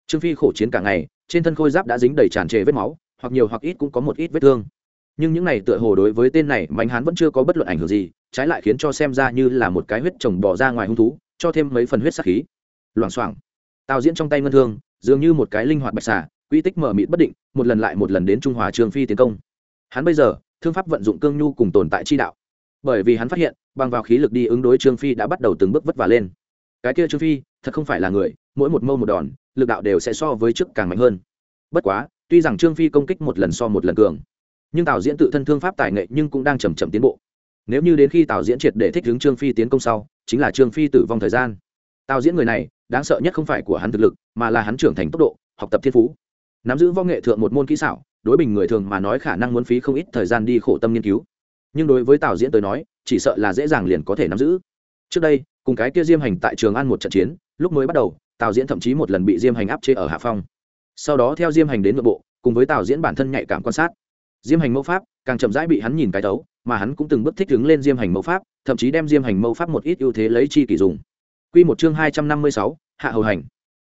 trương phi khổ chiến cả ngày, trên thân khôi giáp đã dính đầy tràn trề vết máu, hoặc nhiều hoặc ít cũng có một ít vết thương. Nhưng những này tựa hồ đối với tên này Mạnh hán vẫn chưa có bất luận ảnh hưởng gì, trái lại khiến cho xem ra như là một cái huyết trồng bỏ ra ngoài hung thú, cho thêm mấy phần huyết sắc khí. Loảng xoảng. Tào diễn trong tay ngân thương, dường như một cái linh hoạt bạch xà, quy tích mở mịt bất định, một lần lại một lần đến trung hòa trương phi tiến công. Hắn bây giờ, thương pháp vận dụng cương nhu cùng tồn tại chi đạo. Bởi vì hắn phát hiện, bằng vào khí lực đi ứng đối trương phi đã bắt đầu từng bước vất vả lên. Cái kia trương phi, thật không phải là người, mỗi một mâu một đòn lực đạo đều sẽ so với trước càng mạnh hơn. Bất quá, tuy rằng trương phi công kích một lần so một lần cường, nhưng tào diễn tự thân thương pháp tài nghệ nhưng cũng đang chầm chậm tiến bộ. Nếu như đến khi tào diễn triệt để thích hướng trương phi tiến công sau, chính là trương phi tử vong thời gian. Tào diễn người này, đáng sợ nhất không phải của hắn thực lực, mà là hắn trưởng thành tốc độ, học tập thiên phú. Nắm giữ võ nghệ thượng một môn kỹ xảo, đối bình người thường mà nói khả năng muốn phí không ít thời gian đi khổ tâm nghiên cứu. Nhưng đối với tào diễn tới nói, chỉ sợ là dễ dàng liền có thể nắm giữ. Trước đây, cùng cái kia diêm hành tại trường an một trận chiến, lúc mới bắt đầu tào diễn thậm chí một lần bị diêm hành áp chế ở hạ phong. Sau đó theo diêm hành đến nội bộ, cùng với tào diễn bản thân nhạy cảm quan sát. Diêm hành mẫu pháp, càng chậm rãi bị hắn nhìn cái tấu mà hắn cũng từng bước thích ứng lên diêm hành mẫu pháp, thậm chí đem diêm hành mẫu pháp một ít ưu thế lấy chi kỷ dùng. Quy một chương hai trăm năm mươi sáu, hạ hầu hành.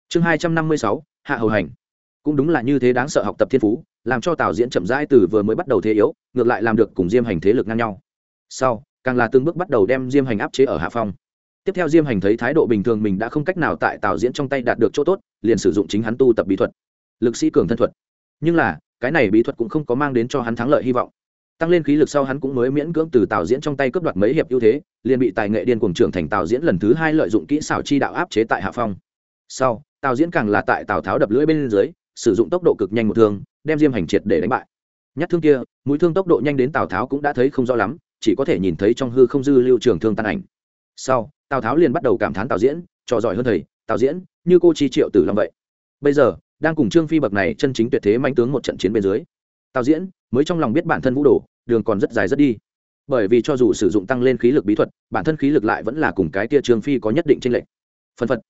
Chương hai trăm năm mươi sáu, hạ hầu hành. Cũng đúng là như thế đáng sợ học tập thiên phú, làm cho tào diễn chậm rãi từ vừa mới bắt đầu thế yếu, ngược lại làm được cùng diêm hành thế lực ngang nhau. Sau, càng là từng bước bắt đầu đem diêm hành áp chế ở hạ phong tiếp theo diêm hành thấy thái độ bình thường mình đã không cách nào tại tào diễn trong tay đạt được chỗ tốt, liền sử dụng chính hắn tu tập bí thuật. Lực sĩ cường thân thuật. Nhưng là, cái này bí thuật cũng không có mang đến cho hắn thắng lợi hy vọng. Tăng lên khí lực sau hắn cũng mới miễn cưỡng từ tào diễn trong tay cướp đoạt mấy hiệp ưu thế, liền bị tài nghệ điên cuồng trưởng thành tào diễn lần thứ hai lợi dụng kỹ xảo chi đạo áp chế tại hạ phong. Sau, tào diễn càng là tại tào tháo đập lưỡi bên dưới, sử dụng tốc độ cực nhanh một thương, đem diêm hành triệt để đánh bại. Nhát thương kia, mũi thương tốc độ nhanh đến tào tháo cũng đã thấy không rõ lắm, chỉ có thể nhìn thấy trong hư không dư lưu trường thương tan ảnh. Sau tào tháo liền bắt đầu cảm thán tào diễn, trò giỏi hơn thầy, tào diễn, như cô chi triệu tử long vậy. Bây giờ, đang cùng trương phi bậc này chân chính tuyệt thế manh tướng một trận chiến bên dưới, tào diễn mới trong lòng biết bản thân vũ đồ, đường còn rất dài rất đi. Bởi vì cho dù sử dụng tăng lên khí lực bí thuật, bản thân khí lực lại vẫn là cùng cái tia trương phi có nhất định tranh lệch. Phân phật.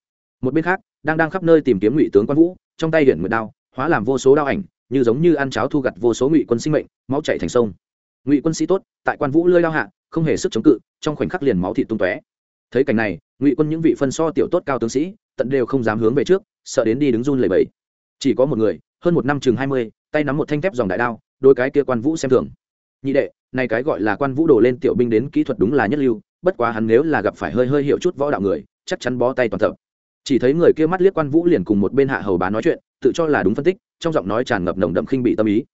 Một bên khác, đang đang khắp nơi tìm kiếm ngụy tướng quan vũ, trong tay hiển nguyệt đao, hóa làm vô số đao ảnh, như giống như ăn cháo thu gặt vô số ngụy quân sinh mệnh, máu chảy thành sông. Ngụy quân sĩ tốt, tại quan vũ lơi lao hạ, không hề sức chống cự, trong khoảnh khắc liền máu thịt tung tóe thấy cảnh này, ngụy quân những vị phân so tiểu tốt cao tướng sĩ, tận đều không dám hướng về trước, sợ đến đi đứng run lẩy bẩy. Chỉ có một người, hơn một năm chừng hai mươi, tay nắm một thanh thép dòng đại đao đôi cái kia quan vũ xem thường. Nhị đệ, này cái gọi là quan vũ đổ lên tiểu binh đến kỹ thuật đúng là nhất lưu, bất quá hắn nếu là gặp phải hơi hơi hiểu chút võ đạo người, chắc chắn bó tay toàn tập chỉ thấy người kia mắt liếc quan vũ liền cùng một bên hạ hầu bá nói chuyện, tự cho là đúng phân tích, trong giọng nói tràn ngập nồng đậm khinh bị tâm ý.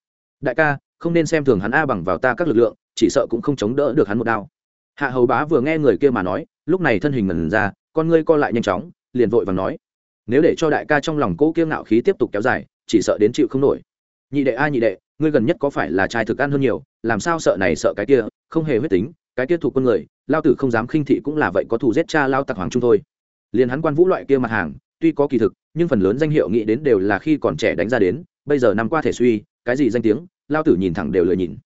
Đại ca, không nên xem thường hắn a bằng vào ta các lực lượng, chỉ sợ cũng không chống đỡ được hắn một đao. Hạ hầu bá vừa nghe người kia mà nói lúc này thân hình ngần ra, con ngươi co lại nhanh chóng, liền vội và nói, nếu để cho đại ca trong lòng cỗ kiêng ngạo khí tiếp tục kéo dài, chỉ sợ đến chịu không nổi. Nhị đệ a, nhị đệ, ngươi gần nhất có phải là trai thực ăn hơn nhiều, làm sao sợ này sợ cái kia, không hề huyết tính, cái kia thuộc quân người, lao tử không dám khinh thị cũng là vậy có thù giết cha lao tặc hoàng trung thôi. Liền hắn quan vũ loại kia mặt hàng, tuy có kỳ thực, nhưng phần lớn danh hiệu nghĩ đến đều là khi còn trẻ đánh ra đến, bây giờ năm qua thể suy, cái gì danh tiếng, lao tử nhìn thẳng đều lười nhìn.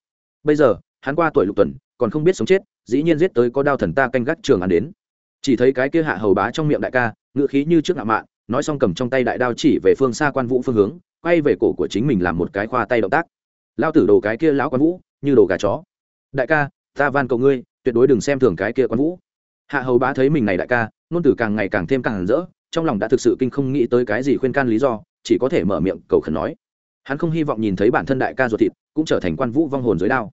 Bây giờ, hắn qua tuổi lục tuần, còn không biết sống chết dĩ nhiên giết tới có đao thần ta canh gác trường ăn đến. Chỉ thấy cái kia hạ hầu bá trong miệng đại ca ngự khí như trước ngạo mạn, nói xong cầm trong tay đại đao chỉ về phương xa quan vũ phương hướng, quay về cổ của chính mình làm một cái khoa tay động tác. Lao tử đồ cái kia lão quan vũ, như đồ gà chó. Đại ca, ta van cầu ngươi, tuyệt đối đừng xem thường cái kia quan vũ. Hạ hầu bá thấy mình này đại ca, ngôn từ càng ngày càng thêm càng rỡ, trong lòng đã thực sự kinh không nghĩ tới cái gì khuyên can lý do, chỉ có thể mở miệng cầu khẩn nói. Hắn không hy vọng nhìn thấy bản thân đại ca ruột thịt, cũng trở thành quan vũ vong hồn dưới đao.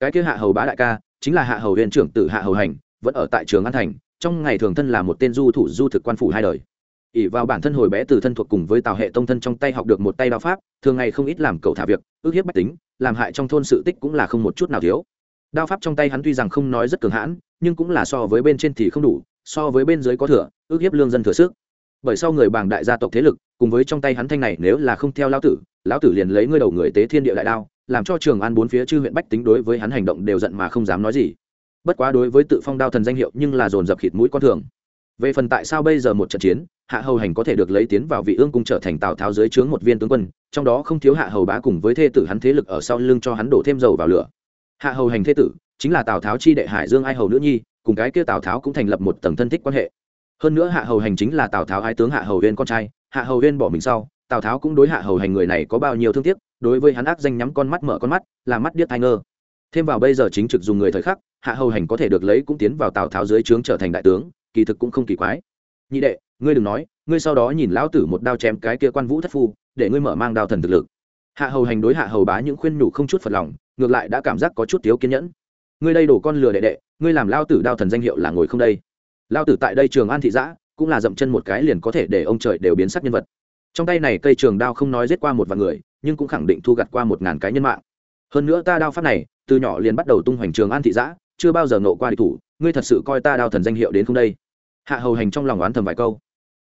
Cái kia hạ hầu bá đại ca chính là hạ hầu huyện trưởng tử hạ hầu hành, vẫn ở tại trường an thành, trong ngày thường thân là một tên du thủ du thực quan phủ hai đời. Ỉ vào bản thân hồi bé từ thân thuộc cùng với tào hệ tông thân trong tay học được một tay đao pháp, thường ngày không ít làm cầu thả việc, ước hiếp bách tính, làm hại trong thôn sự tích cũng là không một chút nào thiếu. Đao pháp trong tay hắn tuy rằng không nói rất cường hãn, nhưng cũng là so với bên trên thì không đủ, so với bên dưới có thừa, ước hiếp lương dân thừa sức. Bởi sau người bàng đại gia tộc thế lực, cùng với trong tay hắn thanh này nếu là không theo lão tử lão tử liền lấy ngươi đầu người tế thiên địa đại đao làm cho trường an bốn phía chư huyện bách tính đối với hắn hành động đều giận mà không dám nói gì. Bất quá đối với tự phong đao thần danh hiệu nhưng là dồn dập khịt mũi con thường. Về phần tại sao bây giờ một trận chiến, hạ hầu hành có thể được lấy tiến vào vị ương cung trở thành tào tháo dưới trướng một viên tướng quân, trong đó không thiếu hạ hầu bá cùng với thê tử hắn thế lực ở sau lưng cho hắn đổ thêm dầu vào lửa. Hạ hầu hành thê tử chính là tào tháo chi đệ hải dương ai hầu nữ nhi, cùng cái kia tào tháo cũng thành lập một tầng thân thích quan hệ. Hơn nữa hạ hầu hành chính là tào tháo hai tướng hạ hầu huyên con trai, hạ hầu huyên bỏ mình sau, tào tháo cũng đối hạ hầu hành người này có bao nhiêu thương tiếc đối với hắn ác danh nhắm con mắt mở con mắt làm mắt điếc thai ngơ. Thêm vào bây giờ chính trực dùng người thời khắc, hạ hầu hành có thể được lấy cũng tiến vào tào tháo dưới trướng trở thành đại tướng, kỳ thực cũng không kỳ quái. Nhị đệ, ngươi đừng nói, ngươi sau đó nhìn lão tử một đao chém cái kia quan vũ thất phu, để ngươi mở mang đao thần thực lực. Hạ hầu hành đối hạ hầu bá những khuyên nhủ không chút phật lòng, ngược lại đã cảm giác có chút thiếu kiên nhẫn. Ngươi đây đổ con lừa đệ đệ, ngươi làm lao tử đao thần danh hiệu là ngồi không đây. Lao tử tại đây trường an thị giã, cũng là dậm chân một cái liền có thể để ông trời đều biến sắc nhân vật. Trong tay này cây trường đao không nói giết qua một vạn người nhưng cũng khẳng định thu gặt qua một ngàn cái nhân mạng. Hơn nữa ta đao pháp này, từ nhỏ liền bắt đầu tung hoành trường an thị giã, chưa bao giờ nộ qua địch thủ, ngươi thật sự coi ta đao thần danh hiệu đến không đây. Hạ hầu hành trong lòng oán thầm vài câu.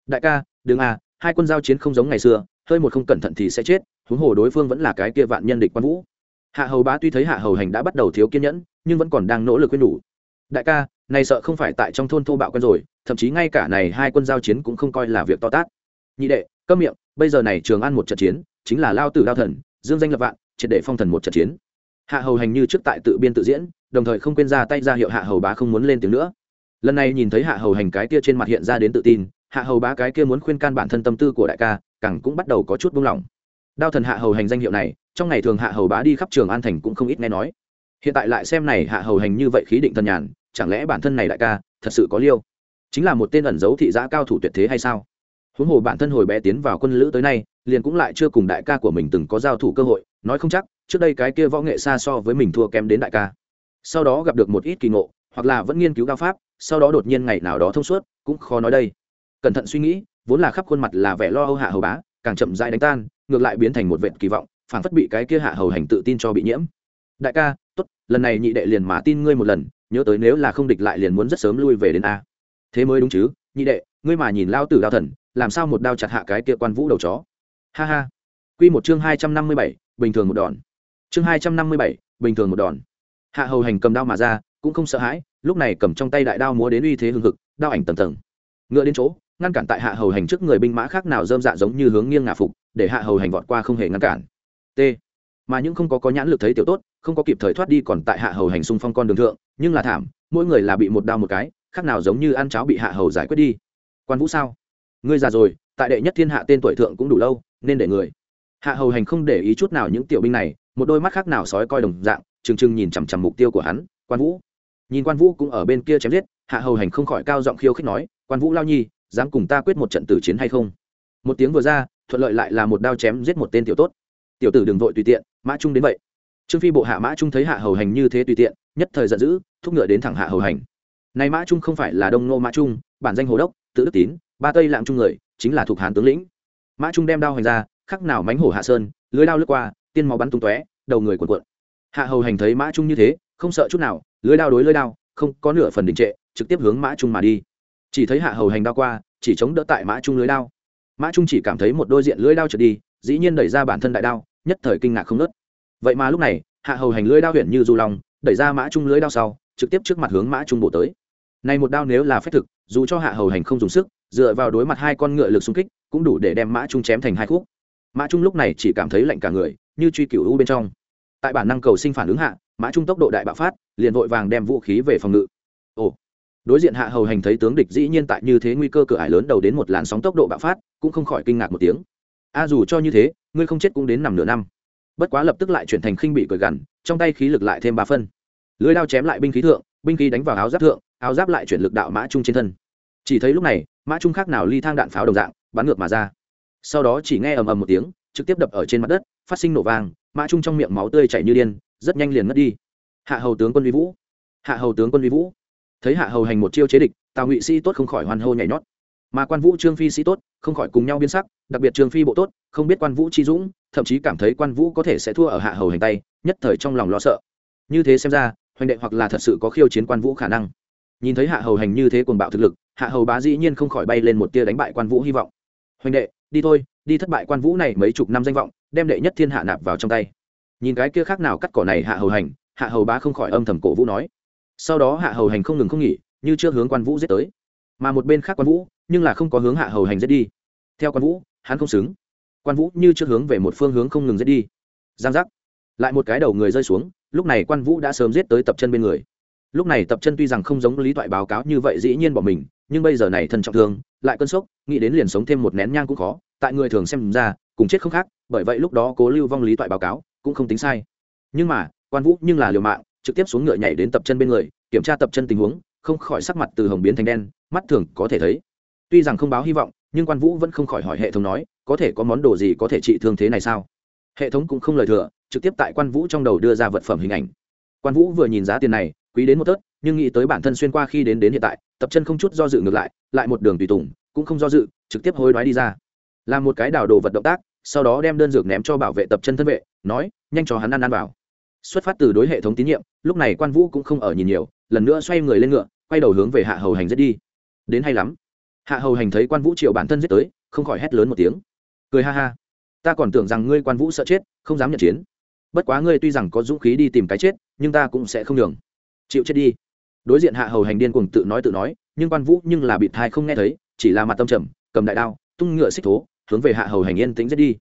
Đại ca, đừng à hai quân giao chiến không giống ngày xưa, hơi một không cẩn thận thì sẽ chết, huống hồ đối phương vẫn là cái kia vạn nhân địch quan vũ. Hạ hầu bá tuy thấy hạ hầu hành đã bắt đầu thiếu kiên nhẫn, nhưng vẫn còn đang nỗ lực quên đủ. Đại ca, này sợ không phải tại trong thôn thô bạo quen rồi, thậm chí ngay cả này hai quân giao chiến cũng không coi là việc to tát. Nhị đệ, câm miệng, bây giờ này trường ăn một trận chiến chính là lao tử đao thần, dương danh lập vạn, triệt để phong thần một trận chiến. Hạ hầu hành như trước tại tự biên tự diễn, đồng thời không quên ra tay ra hiệu hạ hầu bá không muốn lên tiếng nữa. Lần này nhìn thấy hạ hầu hành cái kia trên mặt hiện ra đến tự tin, hạ hầu bá cái kia muốn khuyên can bản thân tâm tư của đại ca, càng cũng bắt đầu có chút buông lỏng. Đao thần hạ hầu hành danh hiệu này, trong ngày thường hạ hầu bá đi khắp trường an thành cũng không ít nghe nói. Hiện tại lại xem này hạ hầu hành như vậy khí định thần nhàn, chẳng lẽ bản thân này đại ca, thật sự có liêu? Chính là một tên ẩn giấu thị giã cao thủ tuyệt thế hay sao? Huống hồ bản thân hồi bé tiến vào quân lữ tới nay liền cũng lại chưa cùng đại ca của mình từng có giao thủ cơ hội, nói không chắc, trước đây cái kia võ nghệ xa so với mình thua kém đến đại ca. Sau đó gặp được một ít kỳ ngộ, hoặc là vẫn nghiên cứu cao pháp, sau đó đột nhiên ngày nào đó thông suốt, cũng khó nói đây. Cẩn thận suy nghĩ, vốn là khắp khuôn mặt là vẻ lo âu hạ hầu bá, càng chậm dại đánh tan, ngược lại biến thành một vệ kỳ vọng phản phất bị cái kia hạ hầu hành tự tin cho bị nhiễm. Đại ca, tốt, lần này nhị đệ liền mà tin ngươi một lần, nhớ tới nếu là không địch lại liền muốn rất sớm lui về đến a. Thế mới đúng chứ, nhị đệ, ngươi mà nhìn lao tử đao thần, làm sao một đao chặt hạ cái kia quan vũ đầu chó? Ha ha. Q một chương hai trăm năm mươi bảy, bình thường một đòn. Chương hai trăm năm mươi bảy, bình thường một đòn. Hạ hầu hành cầm đao mà ra, cũng không sợ hãi, lúc này cầm trong tay đại đao múa đến uy thế hừng hực, đao ảnh tầng tầng. Ngựa đến chỗ, ngăn cản tại hạ hầu hành trước người binh mã khác nào dơm dạ giống như hướng nghiêng ngả phục, để hạ hầu hành vọt qua không hề ngăn cản. T. Mà những không có có nhãn lực thấy tiểu tốt, không có kịp thời thoát đi còn tại hạ hầu hành xung phong con đường thượng, nhưng là thảm, mỗi người là bị một đao một cái, khác nào giống như ăn cháo bị hạ hầu giải quyết đi. Quan vũ sao? Ngươi già rồi, tại đệ nhất thiên hạ tên tuổi thượng cũng đủ lâu nên để người. Hạ hầu hành không để ý chút nào những tiểu binh này, một đôi mắt khác nào sói coi đồng dạng, trừng trừng nhìn chằm chằm mục tiêu của hắn, quan vũ. Nhìn quan vũ cũng ở bên kia chém giết, hạ hầu hành không khỏi cao giọng khiêu khích nói, quan vũ lao nhi, dám cùng ta quyết một trận tử chiến hay không? Một tiếng vừa ra, thuận lợi lại là một đao chém giết một tên tiểu tốt. Tiểu tử đừng vội tùy tiện, mã trung đến vậy. Trương phi bộ hạ mã trung thấy hạ hầu hành như thế tùy tiện, nhất thời giận dữ, thúc ngựa đến thẳng hạ hầu hành. Này mã trung không phải là đông nô mã trung, bản danh hồ đốc, tự đức tín, ba tây lạng trung người, chính là thuộc hán tướng lĩnh mã trung đem đao hành ra, khắc nào mánh hổ hạ sơn, lưới đao lướt qua, tiên máu bắn tung tóe, đầu người cuộn cuộn. Hạ hầu hành thấy mã trung như thế, không sợ chút nào, lưới đao đối lưới đao, không có nửa phần đình trệ, trực tiếp hướng mã trung mà đi. Chỉ thấy hạ hầu hành đao qua, chỉ chống đỡ tại mã trung lưới đao. Mã trung chỉ cảm thấy một đôi diện lưới đao trượt đi, dĩ nhiên đẩy ra bản thân đại đao, nhất thời kinh ngạc không nớt vậy mà lúc này, hạ hầu hành lưới đao huyện như du long, đẩy ra mã trung lưới đao sau, trực tiếp trước mặt hướng mã trung bổ tới. Này một đao nếu là phép thực, dù cho hạ hầu hành không dùng sức, dựa vào đối mặt hai con ngựa lực xung kích cũng đủ để đem mã trung chém thành hai khúc. Mã trung lúc này chỉ cảm thấy lạnh cả người, như truy cựu u bên trong. Tại bản năng cầu sinh phản ứng hạ, mã trung tốc độ đại bạo phát, liền vội vàng đem vũ khí về phòng ngự. Ồ. Đối diện hạ hầu hành thấy tướng địch dĩ nhiên tại như thế nguy cơ cửa ải lớn đầu đến một làn sóng tốc độ bạo phát, cũng không khỏi kinh ngạc một tiếng. A dù cho như thế, ngươi không chết cũng đến nằm nửa năm. Bất quá lập tức lại chuyển thành khinh bị cười gằn, trong tay khí lực lại thêm ba phân. Lưới đao chém lại binh khí thượng, binh khí đánh vào áo giáp thượng, áo giáp lại chuyển lực đạo mã trung trên thân. Chỉ thấy lúc này, mã trung khác nào ly thang đạn pháo đồng dạng bắn ngược mà ra. Sau đó chỉ nghe ầm ầm một tiếng, trực tiếp đập ở trên mặt đất, phát sinh nổ vang, mã trung trong miệng máu tươi chảy như điên, rất nhanh liền mất đi. Hạ hầu tướng quân vi vũ. Hạ hầu tướng quân vi vũ. Thấy hạ hầu hành một chiêu chế địch, tào ngụy sĩ tốt không khỏi hoan hô nhảy nhót. Mà quan vũ trương phi sĩ tốt, không khỏi cùng nhau biến sắc, đặc biệt trương phi bộ tốt, không biết quan vũ chi dũng, thậm chí cảm thấy quan vũ có thể sẽ thua ở hạ hầu hành tay, nhất thời trong lòng lo sợ. Như thế xem ra hoành đệ hoặc là thật sự có khiêu chiến quan vũ khả năng. Nhìn thấy hạ hầu hành như thế cuồng bạo thực lực, hạ hầu bá dĩ nhiên không khỏi bay lên một tia đánh bại quan vũ hy vọng hoành đệ, đi thôi, đi thất bại quan vũ này mấy chục năm danh vọng, đem đệ nhất thiên hạ nạp vào trong tay. Nhìn cái kia khác nào cắt cỏ này hạ hầu hành, hạ hầu bá không khỏi âm thầm cổ vũ nói. Sau đó hạ hầu hành không ngừng không nghỉ, như chưa hướng quan vũ giết tới. Mà một bên khác quan vũ, nhưng là không có hướng hạ hầu hành giết đi. Theo quan vũ, hắn không xứng. Quan vũ như chưa hướng về một phương hướng không ngừng giết đi. Giang giác. Lại một cái đầu người rơi xuống, lúc này quan vũ đã sớm giết tới tập chân bên người. Lúc này tập chân tuy rằng không giống lý thoại báo cáo như vậy dĩ nhiên bỏ mình, nhưng bây giờ này thân trọng thương lại cơn sốc, nghĩ đến liền sống thêm một nén nhang cũng khó, tại người thường xem ra, cùng chết không khác, bởi vậy lúc đó cố lưu vong lý toại báo cáo, cũng không tính sai. Nhưng mà, quan vũ nhưng là liều mạng, trực tiếp xuống ngựa nhảy đến tập chân bên người, kiểm tra tập chân tình huống, không khỏi sắc mặt từ hồng biến thành đen, mắt thường có thể thấy. Tuy rằng không báo hy vọng, nhưng quan vũ vẫn không khỏi hỏi hệ thống nói, có thể có món đồ gì có thể trị thương thế này sao? Hệ thống cũng không lời thừa, trực tiếp tại quan vũ trong đầu đưa ra vật phẩm hình ảnh. Quan vũ vừa nhìn giá tiền này, quý đến một tớt, nhưng nghĩ tới bản thân xuyên qua khi đến đến hiện tại tập chân không chút do dự ngược lại lại một đường tùy tùng, cũng không do dự, trực tiếp hối đoái đi ra. Làm một cái đào đồ vật động tác, sau đó đem đơn dược ném cho bảo vệ tập chân thân vệ, nói, nhanh cho hắn ăn ăn vào. Xuất phát từ đối hệ thống tín nhiệm, lúc này quan vũ cũng không ở nhìn nhiều, lần nữa xoay người lên ngựa, quay đầu hướng về hạ hầu hành giết đi. Đến hay lắm. Hạ hầu hành thấy quan vũ triệu bản thân giết tới, không khỏi hét lớn một tiếng. Cười ha ha. Ta còn tưởng rằng ngươi quan vũ sợ chết, không dám nhận chiến. Bất quá ngươi tuy rằng có dũng khí đi tìm cái chết, nhưng ta cũng sẽ không nhường. Chịu chết đi đối diện hạ hầu hành điên cuồng tự nói tự nói, nhưng quan vũ nhưng là bị thai không nghe thấy, chỉ là mặt tâm trầm, cầm đại đao, tung ngựa xích thố, hướng về hạ hầu hành yên tĩnh giết đi.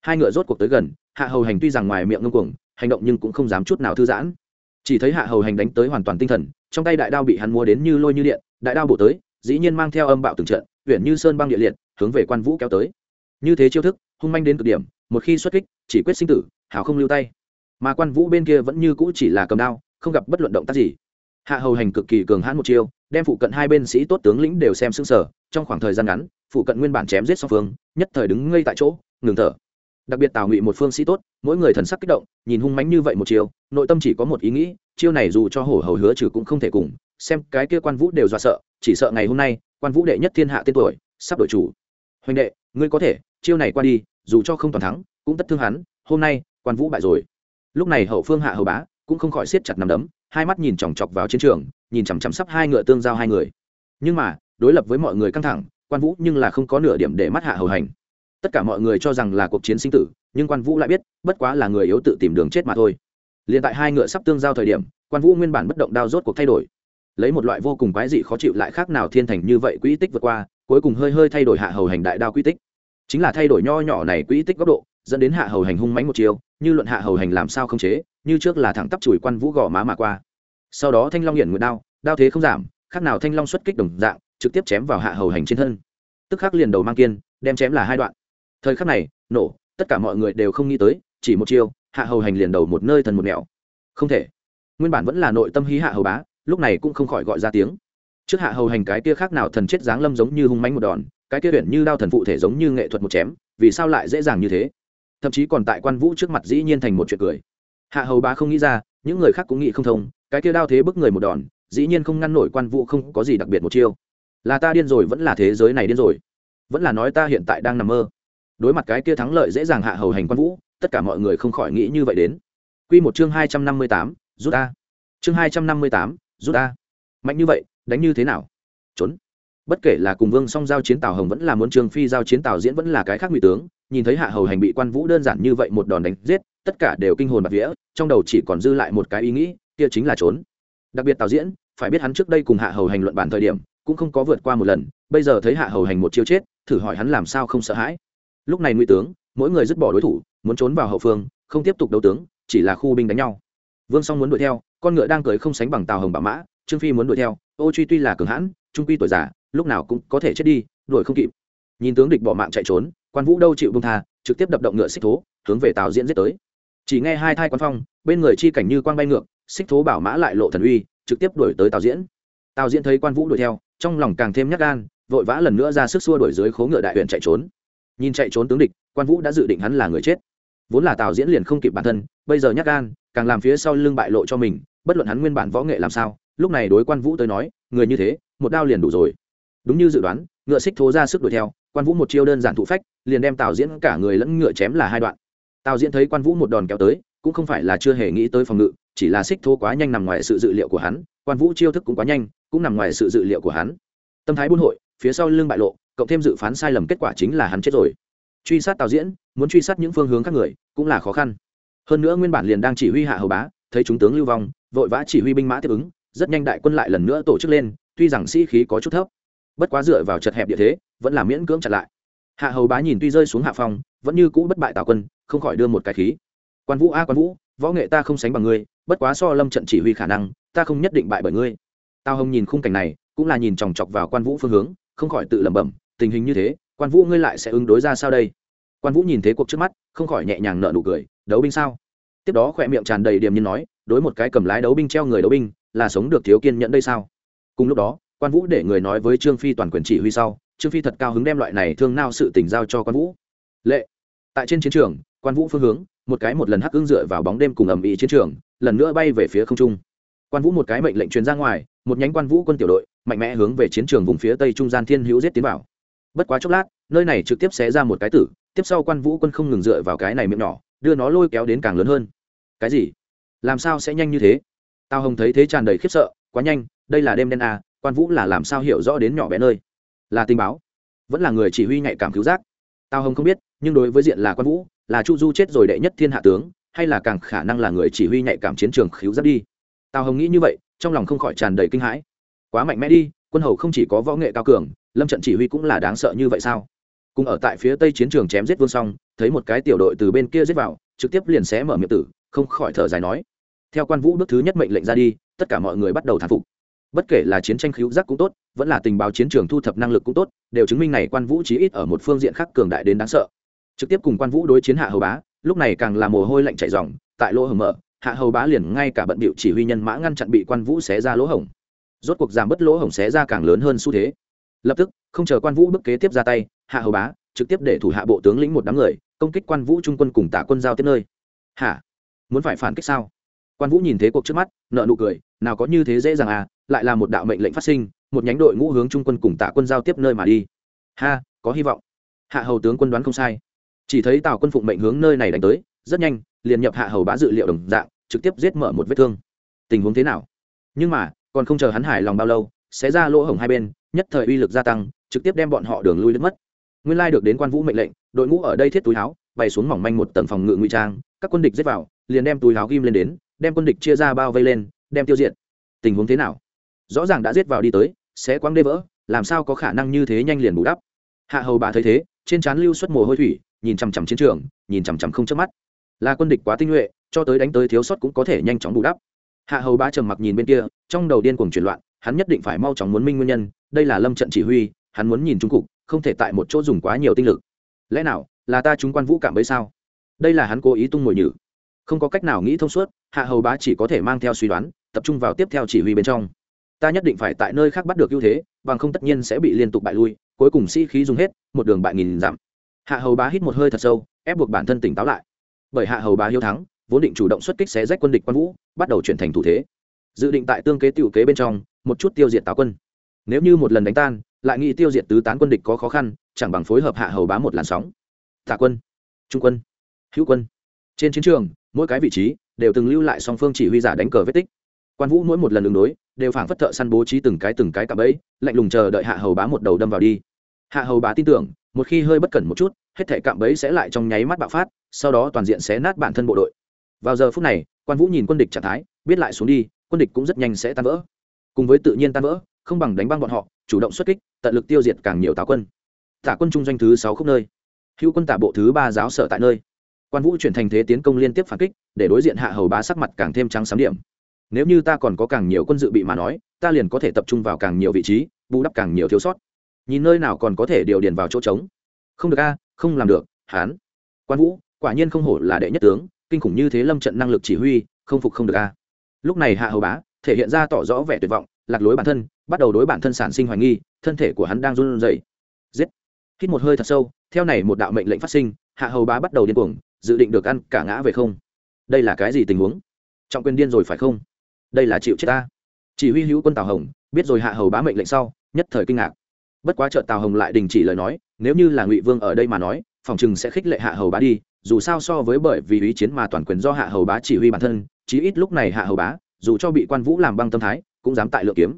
Hai ngựa rốt cuộc tới gần, hạ hầu hành tuy rằng ngoài miệng ngưng cuồng, hành động nhưng cũng không dám chút nào thư giãn. Chỉ thấy hạ hầu hành đánh tới hoàn toàn tinh thần, trong tay đại đao bị hắn mua đến như lôi như điện, đại đao bổ tới, dĩ nhiên mang theo âm bạo từng trận huyện như sơn băng địa liệt, hướng về quan vũ kéo tới. Như thế chiêu thức, hung manh đến cực điểm, một khi xuất kích, chỉ quyết sinh tử hảo không lưu tay. Mà quan vũ bên kia vẫn như cũ chỉ là cầm đao, không gặp bất luận động tác gì hạ hầu hành cực kỳ cường hãn một chiêu, đem phụ cận hai bên sĩ tốt tướng lĩnh đều xem xứng sở trong khoảng thời gian ngắn, phụ cận nguyên bản chém giết song phương, nhất thời đứng ngây tại chỗ, ngừng thở. Đặc biệt tào ngụy một phương sĩ tốt, mỗi người thần sắc kích động, nhìn hung mánh như vậy một chiêu, nội tâm chỉ có một ý nghĩ, chiêu này dù cho hổ hầu hứa trừ cũng không thể cùng, xem cái kia quan vũ đều dọa sợ, chỉ sợ ngày hôm nay, quan vũ đệ nhất thiên hạ tên tuổi, sắp đổi chủ. Huỳnh đệ, ngươi có thể, chiêu này qua đi, dù cho không toàn thắng, cũng tất thương hắn, hôm nay, quan vũ bại rồi. Lúc này hậu phương hạ hầu bá cũng không khỏi siết chặt nằm đấm hai mắt nhìn chòng chọc vào chiến trường, nhìn chằm chằm sắp hai ngựa tương giao hai người. Nhưng mà, đối lập với mọi người căng thẳng, quan vũ nhưng là không có nửa điểm để mắt hạ hầu hành. Tất cả mọi người cho rằng là cuộc chiến sinh tử, nhưng quan vũ lại biết, bất quá là người yếu tự tìm đường chết mà thôi. Liền tại hai ngựa sắp tương giao thời điểm, quan vũ nguyên bản bất động đao rốt cuộc thay đổi. Lấy một loại vô cùng quái dị khó chịu lại khác nào thiên thành như vậy quỹ tích vượt qua, cuối cùng hơi hơi thay đổi hạ hầu hành đại đao quỹ tích. Chính là thay đổi nho nhỏ này quỹ tích góc độ dẫn đến hạ hầu hành hung mãnh một chiều như luận hạ hầu hành làm sao không chế, như trước là thẳng tắp chùi quan vũ gò má mà qua. Sau đó thanh long hiện nguyệt đao đao thế không giảm, khác nào thanh long xuất kích đồng dạng, trực tiếp chém vào hạ hầu hành trên thân. Tức khắc liền đầu mang kiên, đem chém là hai đoạn. Thời khắc này, nổ, tất cả mọi người đều không nghĩ tới, chỉ một chiêu, hạ hầu hành liền đầu một nơi thần một nẻo. Không thể. Nguyên bản vẫn là nội tâm hí hạ hầu bá, lúc này cũng không khỏi gọi ra tiếng. Trước hạ hầu hành cái kia khác nào thần chết dáng lâm giống như hung mánh một đòn, cái kia tuyển như đao thần phụ thể giống như nghệ thuật một chém, vì sao lại dễ dàng như thế? Thậm chí còn tại quan vũ trước mặt dĩ nhiên thành một chuyện cười. Hạ hầu bá không nghĩ ra, những người khác cũng nghĩ không thông, cái kia đao thế bức người một đòn, dĩ nhiên không ngăn nổi quan vũ không có gì đặc biệt một chiêu. Là ta điên rồi vẫn là thế giới này điên rồi. Vẫn là nói ta hiện tại đang nằm mơ. Đối mặt cái kia thắng lợi dễ dàng hạ hầu hành quan vũ, tất cả mọi người không khỏi nghĩ như vậy đến. Quy một chương hai trăm năm mươi tám, rút a chương hai trăm năm mươi tám, rút a mạnh như vậy, đánh như thế nào? Trốn. Bất kể là cùng vương song giao chiến tào hồng vẫn là muốn trường phi giao chiến tào diễn vẫn là cái khác ngụy tướng nhìn thấy hạ hầu hành bị quan vũ đơn giản như vậy một đòn đánh giết, tất cả đều kinh hồn bạc vía, trong đầu chỉ còn dư lại một cái ý nghĩ, kia chính là trốn. Đặc biệt tào diễn, phải biết hắn trước đây cùng hạ hầu hành luận bản thời điểm, cũng không có vượt qua một lần, bây giờ thấy hạ hầu hành một chiêu chết, thử hỏi hắn làm sao không sợ hãi. Lúc này ngụy tướng, mỗi người dứt bỏ đối thủ, muốn trốn vào hậu phương, không tiếp tục đấu tướng, chỉ là khu binh đánh nhau. Vương song muốn đuổi theo, con ngựa đang cưới không sánh bằng tàu hồng bạo mã, trương phi muốn đuổi theo, ô truy tuy là cường hãn, trung quy tuổi già, lúc nào cũng có thể chết đi, đuổi không kịp. Nhìn tướng địch bỏ mạng chạy trốn quan vũ đâu chịu bông tha, trực tiếp đập động ngựa xích thố, hướng về Tào diễn giết tới. Chỉ nghe hai thai quan phong, bên người chi cảnh như quan bay ngược, xích thố bảo mã lại lộ thần uy, trực tiếp đuổi tới Tào diễn. Tào diễn thấy quan vũ đuổi theo, trong lòng càng thêm nhắc gan, vội vã lần nữa ra sức xua đuổi dưới khố ngựa đại huyện chạy trốn. Nhìn chạy trốn tướng địch, quan vũ đã dự định hắn là người chết. Vốn là tào diễn liền không kịp bản thân, bây giờ nhắc gan, càng làm phía sau lưng bại lộ cho mình, bất luận hắn nguyên bản võ nghệ làm sao, lúc này đối quan vũ tới nói, người như thế, một đao liền đủ rồi. Đúng như dự đoán, ngựa xích thố ra sức đuổi theo, quan vũ một chiêu đơn giản thụ phách liền đem tào diễn cả người lẫn ngựa chém là hai đoạn. Tào diễn thấy quan vũ một đòn kéo tới, cũng không phải là chưa hề nghĩ tới phòng ngự, chỉ là xích thô quá nhanh nằm ngoài sự dự liệu của hắn, quan vũ chiêu thức cũng quá nhanh, cũng nằm ngoài sự dự liệu của hắn. Tâm thái buôn hội, phía sau lưng bại lộ, cộng thêm dự phán sai lầm kết quả chính là hắn chết rồi. Truy sát tào diễn, muốn truy sát những phương hướng các người, cũng là khó khăn. Hơn nữa nguyên bản liền đang chỉ huy hạ hầu bá, thấy chúng tướng lưu vong, vội vã chỉ huy binh mã tiếp ứng, rất nhanh đại quân lại lần nữa tổ chức lên, tuy rằng sĩ khí có chút thấp, bất quá dựa vào chật hẹp địa thế, vẫn là miễn cưỡng chặn lại hạ hầu bá nhìn tuy rơi xuống hạ phòng, vẫn như cũ bất bại tào quân không khỏi đưa một cái khí. Quan vũ a quan vũ võ nghệ ta không sánh bằng ngươi bất quá so lâm trận chỉ huy khả năng ta không nhất định bại bởi ngươi. Tào hồng nhìn khung cảnh này cũng là nhìn chòng chọc vào quan vũ phương hướng không khỏi tự lẩm bẩm tình hình như thế quan vũ ngươi lại sẽ ứng đối ra sao đây? Quan vũ nhìn thế cuộc trước mắt không khỏi nhẹ nhàng nợ nụ cười đấu binh sao? Tiếp đó khỏe miệng tràn đầy điềm nhiên nói đối một cái cầm lái đấu binh treo người đấu binh là sống được thiếu kiên nhẫn đây sao? Cùng lúc đó quan vũ để người nói với trương phi toàn quyền chỉ huy sau trương phi thật cao hứng đem loại này thương nao sự tình giao cho quan vũ. Lệ. Tại trên chiến trường quan vũ phương hướng một cái một lần hắc ưng dựa vào bóng đêm cùng ầm ĩ chiến trường lần nữa bay về phía không trung. Quan vũ một cái mệnh lệnh truyền ra ngoài một nhánh quan vũ quân tiểu đội mạnh mẽ hướng về chiến trường vùng phía tây trung gian thiên hữu giết tiến vào. Bất quá chốc lát nơi này trực tiếp xé ra một cái tử tiếp sau quan vũ quân không ngừng dựa vào cái này miệng nhỏ đưa nó lôi kéo đến càng lớn hơn. Cái gì? Làm sao sẽ nhanh như thế? Tao hồng thấy thế tràn đầy khiếp sợ quá nhanh đây là đêm đen à, quan vũ là làm sao hiểu rõ đến nhỏ bé nơi? Là tình báo, vẫn là người chỉ huy nhạy cảm cứu giác. Tao hồng không biết, nhưng đối với diện là quan vũ, là chu du chết rồi đệ nhất thiên hạ tướng, hay là càng khả năng là người chỉ huy nhạy cảm chiến trường cứu giác đi. Tao hồng nghĩ như vậy, trong lòng không khỏi tràn đầy kinh hãi. Quá mạnh mẽ đi, quân hầu không chỉ có võ nghệ cao cường, lâm trận chỉ huy cũng là đáng sợ như vậy sao? Cùng ở tại phía tây chiến trường chém giết vương xong thấy một cái tiểu đội từ bên kia giết vào, trực tiếp liền xé mở miệng tử, không khỏi thở dài nói. Theo quan vũ bước thứ nhất mệnh lệnh ra đi, tất cả mọi người bắt đầu thán phục bất kể là chiến tranh khíu giác cũng tốt, vẫn là tình báo chiến trường thu thập năng lực cũng tốt, đều chứng minh này quan vũ chí ít ở một phương diện khác cường đại đến đáng sợ. Trực tiếp cùng quan vũ đối chiến hạ hầu bá, lúc này càng là mồ hôi lạnh chạy dòng tại lỗ hồng mở, hạ hầu bá liền ngay cả bận bịu chỉ huy nhân mã ngăn chặn bị quan vũ xé ra lỗ hổng. Rốt cuộc giảm bớt lỗ hổng xé ra càng lớn hơn xu thế. Lập tức, không chờ quan vũ bức kế tiếp ra tay, hạ hầu bá trực tiếp để thủ hạ bộ tướng lĩnh một đám người, công kích quan vũ trung quân cùng tả quân giao tiếp nơi. Hả? Muốn phải phản kích sao? Quan vũ nhìn thế cuộc trước mắt, nợ nụ cười, nào có như thế dễ dàng à lại là một đạo mệnh lệnh phát sinh, một nhánh đội ngũ hướng trung quân cùng tả quân giao tiếp nơi mà đi. Ha, có hy vọng. Hạ hầu tướng quân đoán không sai. Chỉ thấy tào quân phụng mệnh hướng nơi này đánh tới, rất nhanh, liền nhập hạ hầu bá dự liệu đồng dạng, trực tiếp giết mở một vết thương. Tình huống thế nào? Nhưng mà, còn không chờ hắn hải lòng bao lâu, sẽ ra lỗ hổng hai bên, nhất thời uy lực gia tăng, trực tiếp đem bọn họ đường lui đứt mất. Nguyên lai được đến quan vũ mệnh lệnh, đội ngũ ở đây thiết túi áo, bày xuống mỏng manh một tầng phòng ngự ngụy trang, các quân địch giết vào, liền đem túi áo ghim lên đến, đem quân địch chia ra bao vây lên, đem tiêu diệt. Tình huống thế nào? Rõ ràng đã giết vào đi tới, sẽ quăng đê vỡ, làm sao có khả năng như thế nhanh liền bù đắp. Hạ hầu bà thấy thế, trên trán lưu xuất mồ hôi thủy, nhìn chằm chằm chiến trường, nhìn chằm chằm không chớp mắt. Là quân địch quá tinh nhuệ, cho tới đánh tới thiếu sót cũng có thể nhanh chóng bù đắp. Hạ hầu bá trầm mặc nhìn bên kia, trong đầu điên cuồng chuyển loạn, hắn nhất định phải mau chóng muốn minh nguyên nhân, đây là lâm trận chỉ huy, hắn muốn nhìn trung cục, không thể tại một chỗ dùng quá nhiều tinh lực. Lẽ nào, là ta chúng quan vũ cảm bấy sao? Đây là hắn cố ý tung mồi nhử. Không có cách nào nghĩ thông suốt, hạ hầu bá chỉ có thể mang theo suy đoán, tập trung vào tiếp theo chỉ huy bên trong ta nhất định phải tại nơi khác bắt được ưu thế, bằng không tất nhiên sẽ bị liên tục bại lui, cuối cùng sĩ、si、khí dùng hết, một đường bại nghìn dặm. Hạ hầu bá hít một hơi thật sâu, ép buộc bản thân tỉnh táo lại. Bởi hạ hầu bá hiếu thắng, vốn định chủ động xuất kích xé rách quân địch quan vũ, bắt đầu chuyển thành thủ thế. Dự định tại tương kế tiểu kế bên trong, một chút tiêu diệt táo quân. Nếu như một lần đánh tan, lại nghĩ tiêu diệt tứ tán quân địch có khó khăn, chẳng bằng phối hợp hạ hầu bá một làn sóng. Tạ quân, trung quân, hữu quân. Trên chiến trường, mỗi cái vị trí đều từng lưu lại song phương chỉ huy giả đánh cờ vết tích quan vũ mỗi một lần đường đối đều phảng phất thợ săn bố trí từng cái từng cái cả bẫy, lạnh lùng chờ đợi hạ hầu bá một đầu đâm vào đi. Hạ hầu bá tin tưởng, một khi hơi bất cẩn một chút, hết thể cạm bẫy sẽ lại trong nháy mắt bạo phát, sau đó toàn diện sẽ nát bản thân bộ đội. Vào giờ phút này, quan vũ nhìn quân địch trạng thái, biết lại xuống đi, quân địch cũng rất nhanh sẽ tan vỡ. Cùng với tự nhiên tan vỡ, không bằng đánh băng bọn họ, chủ động xuất kích, tận lực tiêu diệt càng nhiều táo quân. Tả quân trung doanh thứ sáu khúc nơi. Hữu quân tả bộ thứ ba giáo sở tại nơi. Quan vũ chuyển thành thế tiến công liên tiếp phản kích, để đối diện hạ hầu bá sắc mặt càng thêm trắng sám điểm nếu như ta còn có càng nhiều quân dự bị mà nói, ta liền có thể tập trung vào càng nhiều vị trí, bù đắp càng nhiều thiếu sót. Nhìn nơi nào còn có thể điều điền vào chỗ trống. Không được a, không làm được, hán. Quan vũ, quả nhiên không hổ là đệ nhất tướng, kinh khủng như thế lâm trận năng lực chỉ huy, không phục không được a. Lúc này hạ hầu bá, thể hiện ra tỏ rõ vẻ tuyệt vọng, lạc lối bản thân, bắt đầu đối bản thân sản sinh hoài nghi, thân thể của hắn đang run rẩy. Giết. Hít một hơi thật sâu, theo này một đạo mệnh lệnh phát sinh, hạ hầu bá bắt đầu điên cuồng, dự định được ăn cả ngã về không. Đây là cái gì tình huống? Trọng quyền điên rồi phải không? Đây là chịu chết ta. Chỉ huy hữu quân tào hồng, biết rồi hạ hầu bá mệnh lệnh sau, nhất thời kinh ngạc. Bất quá trợ tào hồng lại đình chỉ lời nói, nếu như là ngụy vương ở đây mà nói, phòng chừng sẽ khích lệ hạ hầu bá đi, dù sao so với bởi vì ý chiến mà toàn quyền do hạ hầu bá chỉ huy bản thân, chí ít lúc này hạ hầu bá, dù cho bị quan vũ làm băng tâm thái, cũng dám tại lựa kiếm.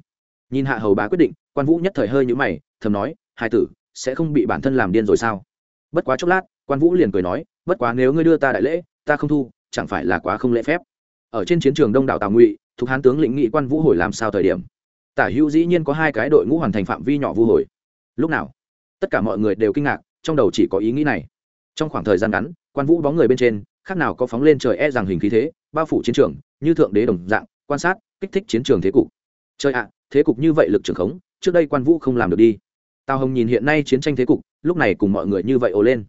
Nhìn hạ hầu bá quyết định, quan vũ nhất thời hơi nhũ mày, thầm nói, hai tử, sẽ không bị bản thân làm điên rồi sao? Bất quá chốc lát, quan vũ liền cười nói, bất quá nếu ngươi đưa ta đại lễ, ta không thu, chẳng phải là quá không lễ phép. Ở trên chiến trường đông đảo tào ngụy thuộc hán tướng lĩnh nghị quan vũ hồi làm sao thời điểm? Tả hữu dĩ nhiên có hai cái đội ngũ hoàn thành phạm vi nhỏ vũ hồi. Lúc nào? Tất cả mọi người đều kinh ngạc, trong đầu chỉ có ý nghĩ này. Trong khoảng thời gian ngắn, quan vũ bóng người bên trên, khác nào có phóng lên trời e rằng hình khí thế, bao phủ chiến trường, như thượng đế đồng dạng, quan sát, kích thích chiến trường thế cục. Chơi ạ, thế cục như vậy lực trưởng khống, trước đây quan vũ không làm được đi. Tào hồng nhìn hiện nay chiến tranh thế cục, lúc này cùng mọi người như vậy ồ lên.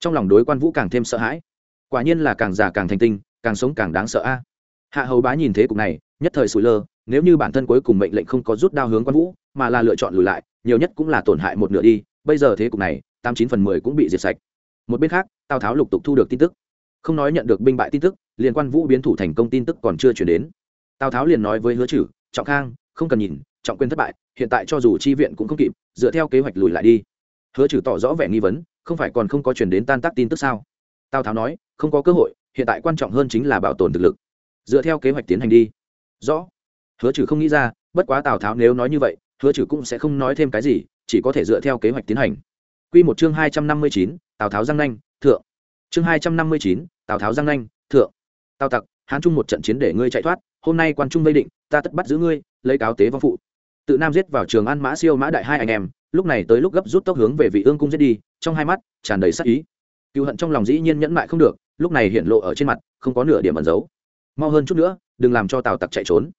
Trong lòng đối quan vũ càng thêm sợ hãi. Quả nhiên là càng già càng thành tinh, càng sống càng đáng sợ a. Hạ hầu bá nhìn thế cục này nhất thời sủi lơ, nếu như bản thân cuối cùng mệnh lệnh không có rút đao hướng quan vũ, mà là lựa chọn lùi lại, nhiều nhất cũng là tổn hại một nửa đi, bây giờ thế cục này, tám chín phần mười cũng bị diệt sạch. Một bên khác, tào tháo lục tục thu được tin tức. Không nói nhận được binh bại tin tức liên quan vũ biến thủ thành công tin tức còn chưa chuyển đến. Tào tháo liền nói với hứa chử, trọng khang, không cần nhìn, trọng quyền thất bại, hiện tại cho dù chi viện cũng không kịp, dựa theo kế hoạch lùi lại đi. Hứa chử tỏ rõ vẻ nghi vấn, không phải còn không có chuyển đến tan tác tin tức sao? Tào tháo nói, không có cơ hội, hiện tại quan trọng hơn chính là bảo tồn thực lực. Dựa theo kế hoạch tiến hành đi rõ. Hứa trừ không nghĩ ra, bất quá tào tháo nếu nói như vậy, hứa trừ cũng sẽ không nói thêm cái gì, chỉ có thể dựa theo kế hoạch tiến hành. Q một chương hai trăm năm mươi chín, tào tháo giang nanh, thượng. Chương hai trăm năm mươi chín, tào tháo giang nanh, thượng. Tào tặc, hán chung một trận chiến để ngươi chạy thoát, hôm nay quan trung vây định, ta tất bắt giữ ngươi, lấy cáo tế vong phụ. Tự nam giết vào trường an mã siêu mã đại hai anh em, lúc này tới lúc gấp rút tốc hướng về vị ương cung giết đi, trong hai mắt tràn đầy sắc ý. Cựu hận trong lòng dĩ nhiên nhẫn mại không được, lúc này hiện lộ ở trên mặt, không có nửa điểm ẩn giấu. Mau hơn chút nữa đừng làm cho tào tặc chạy trốn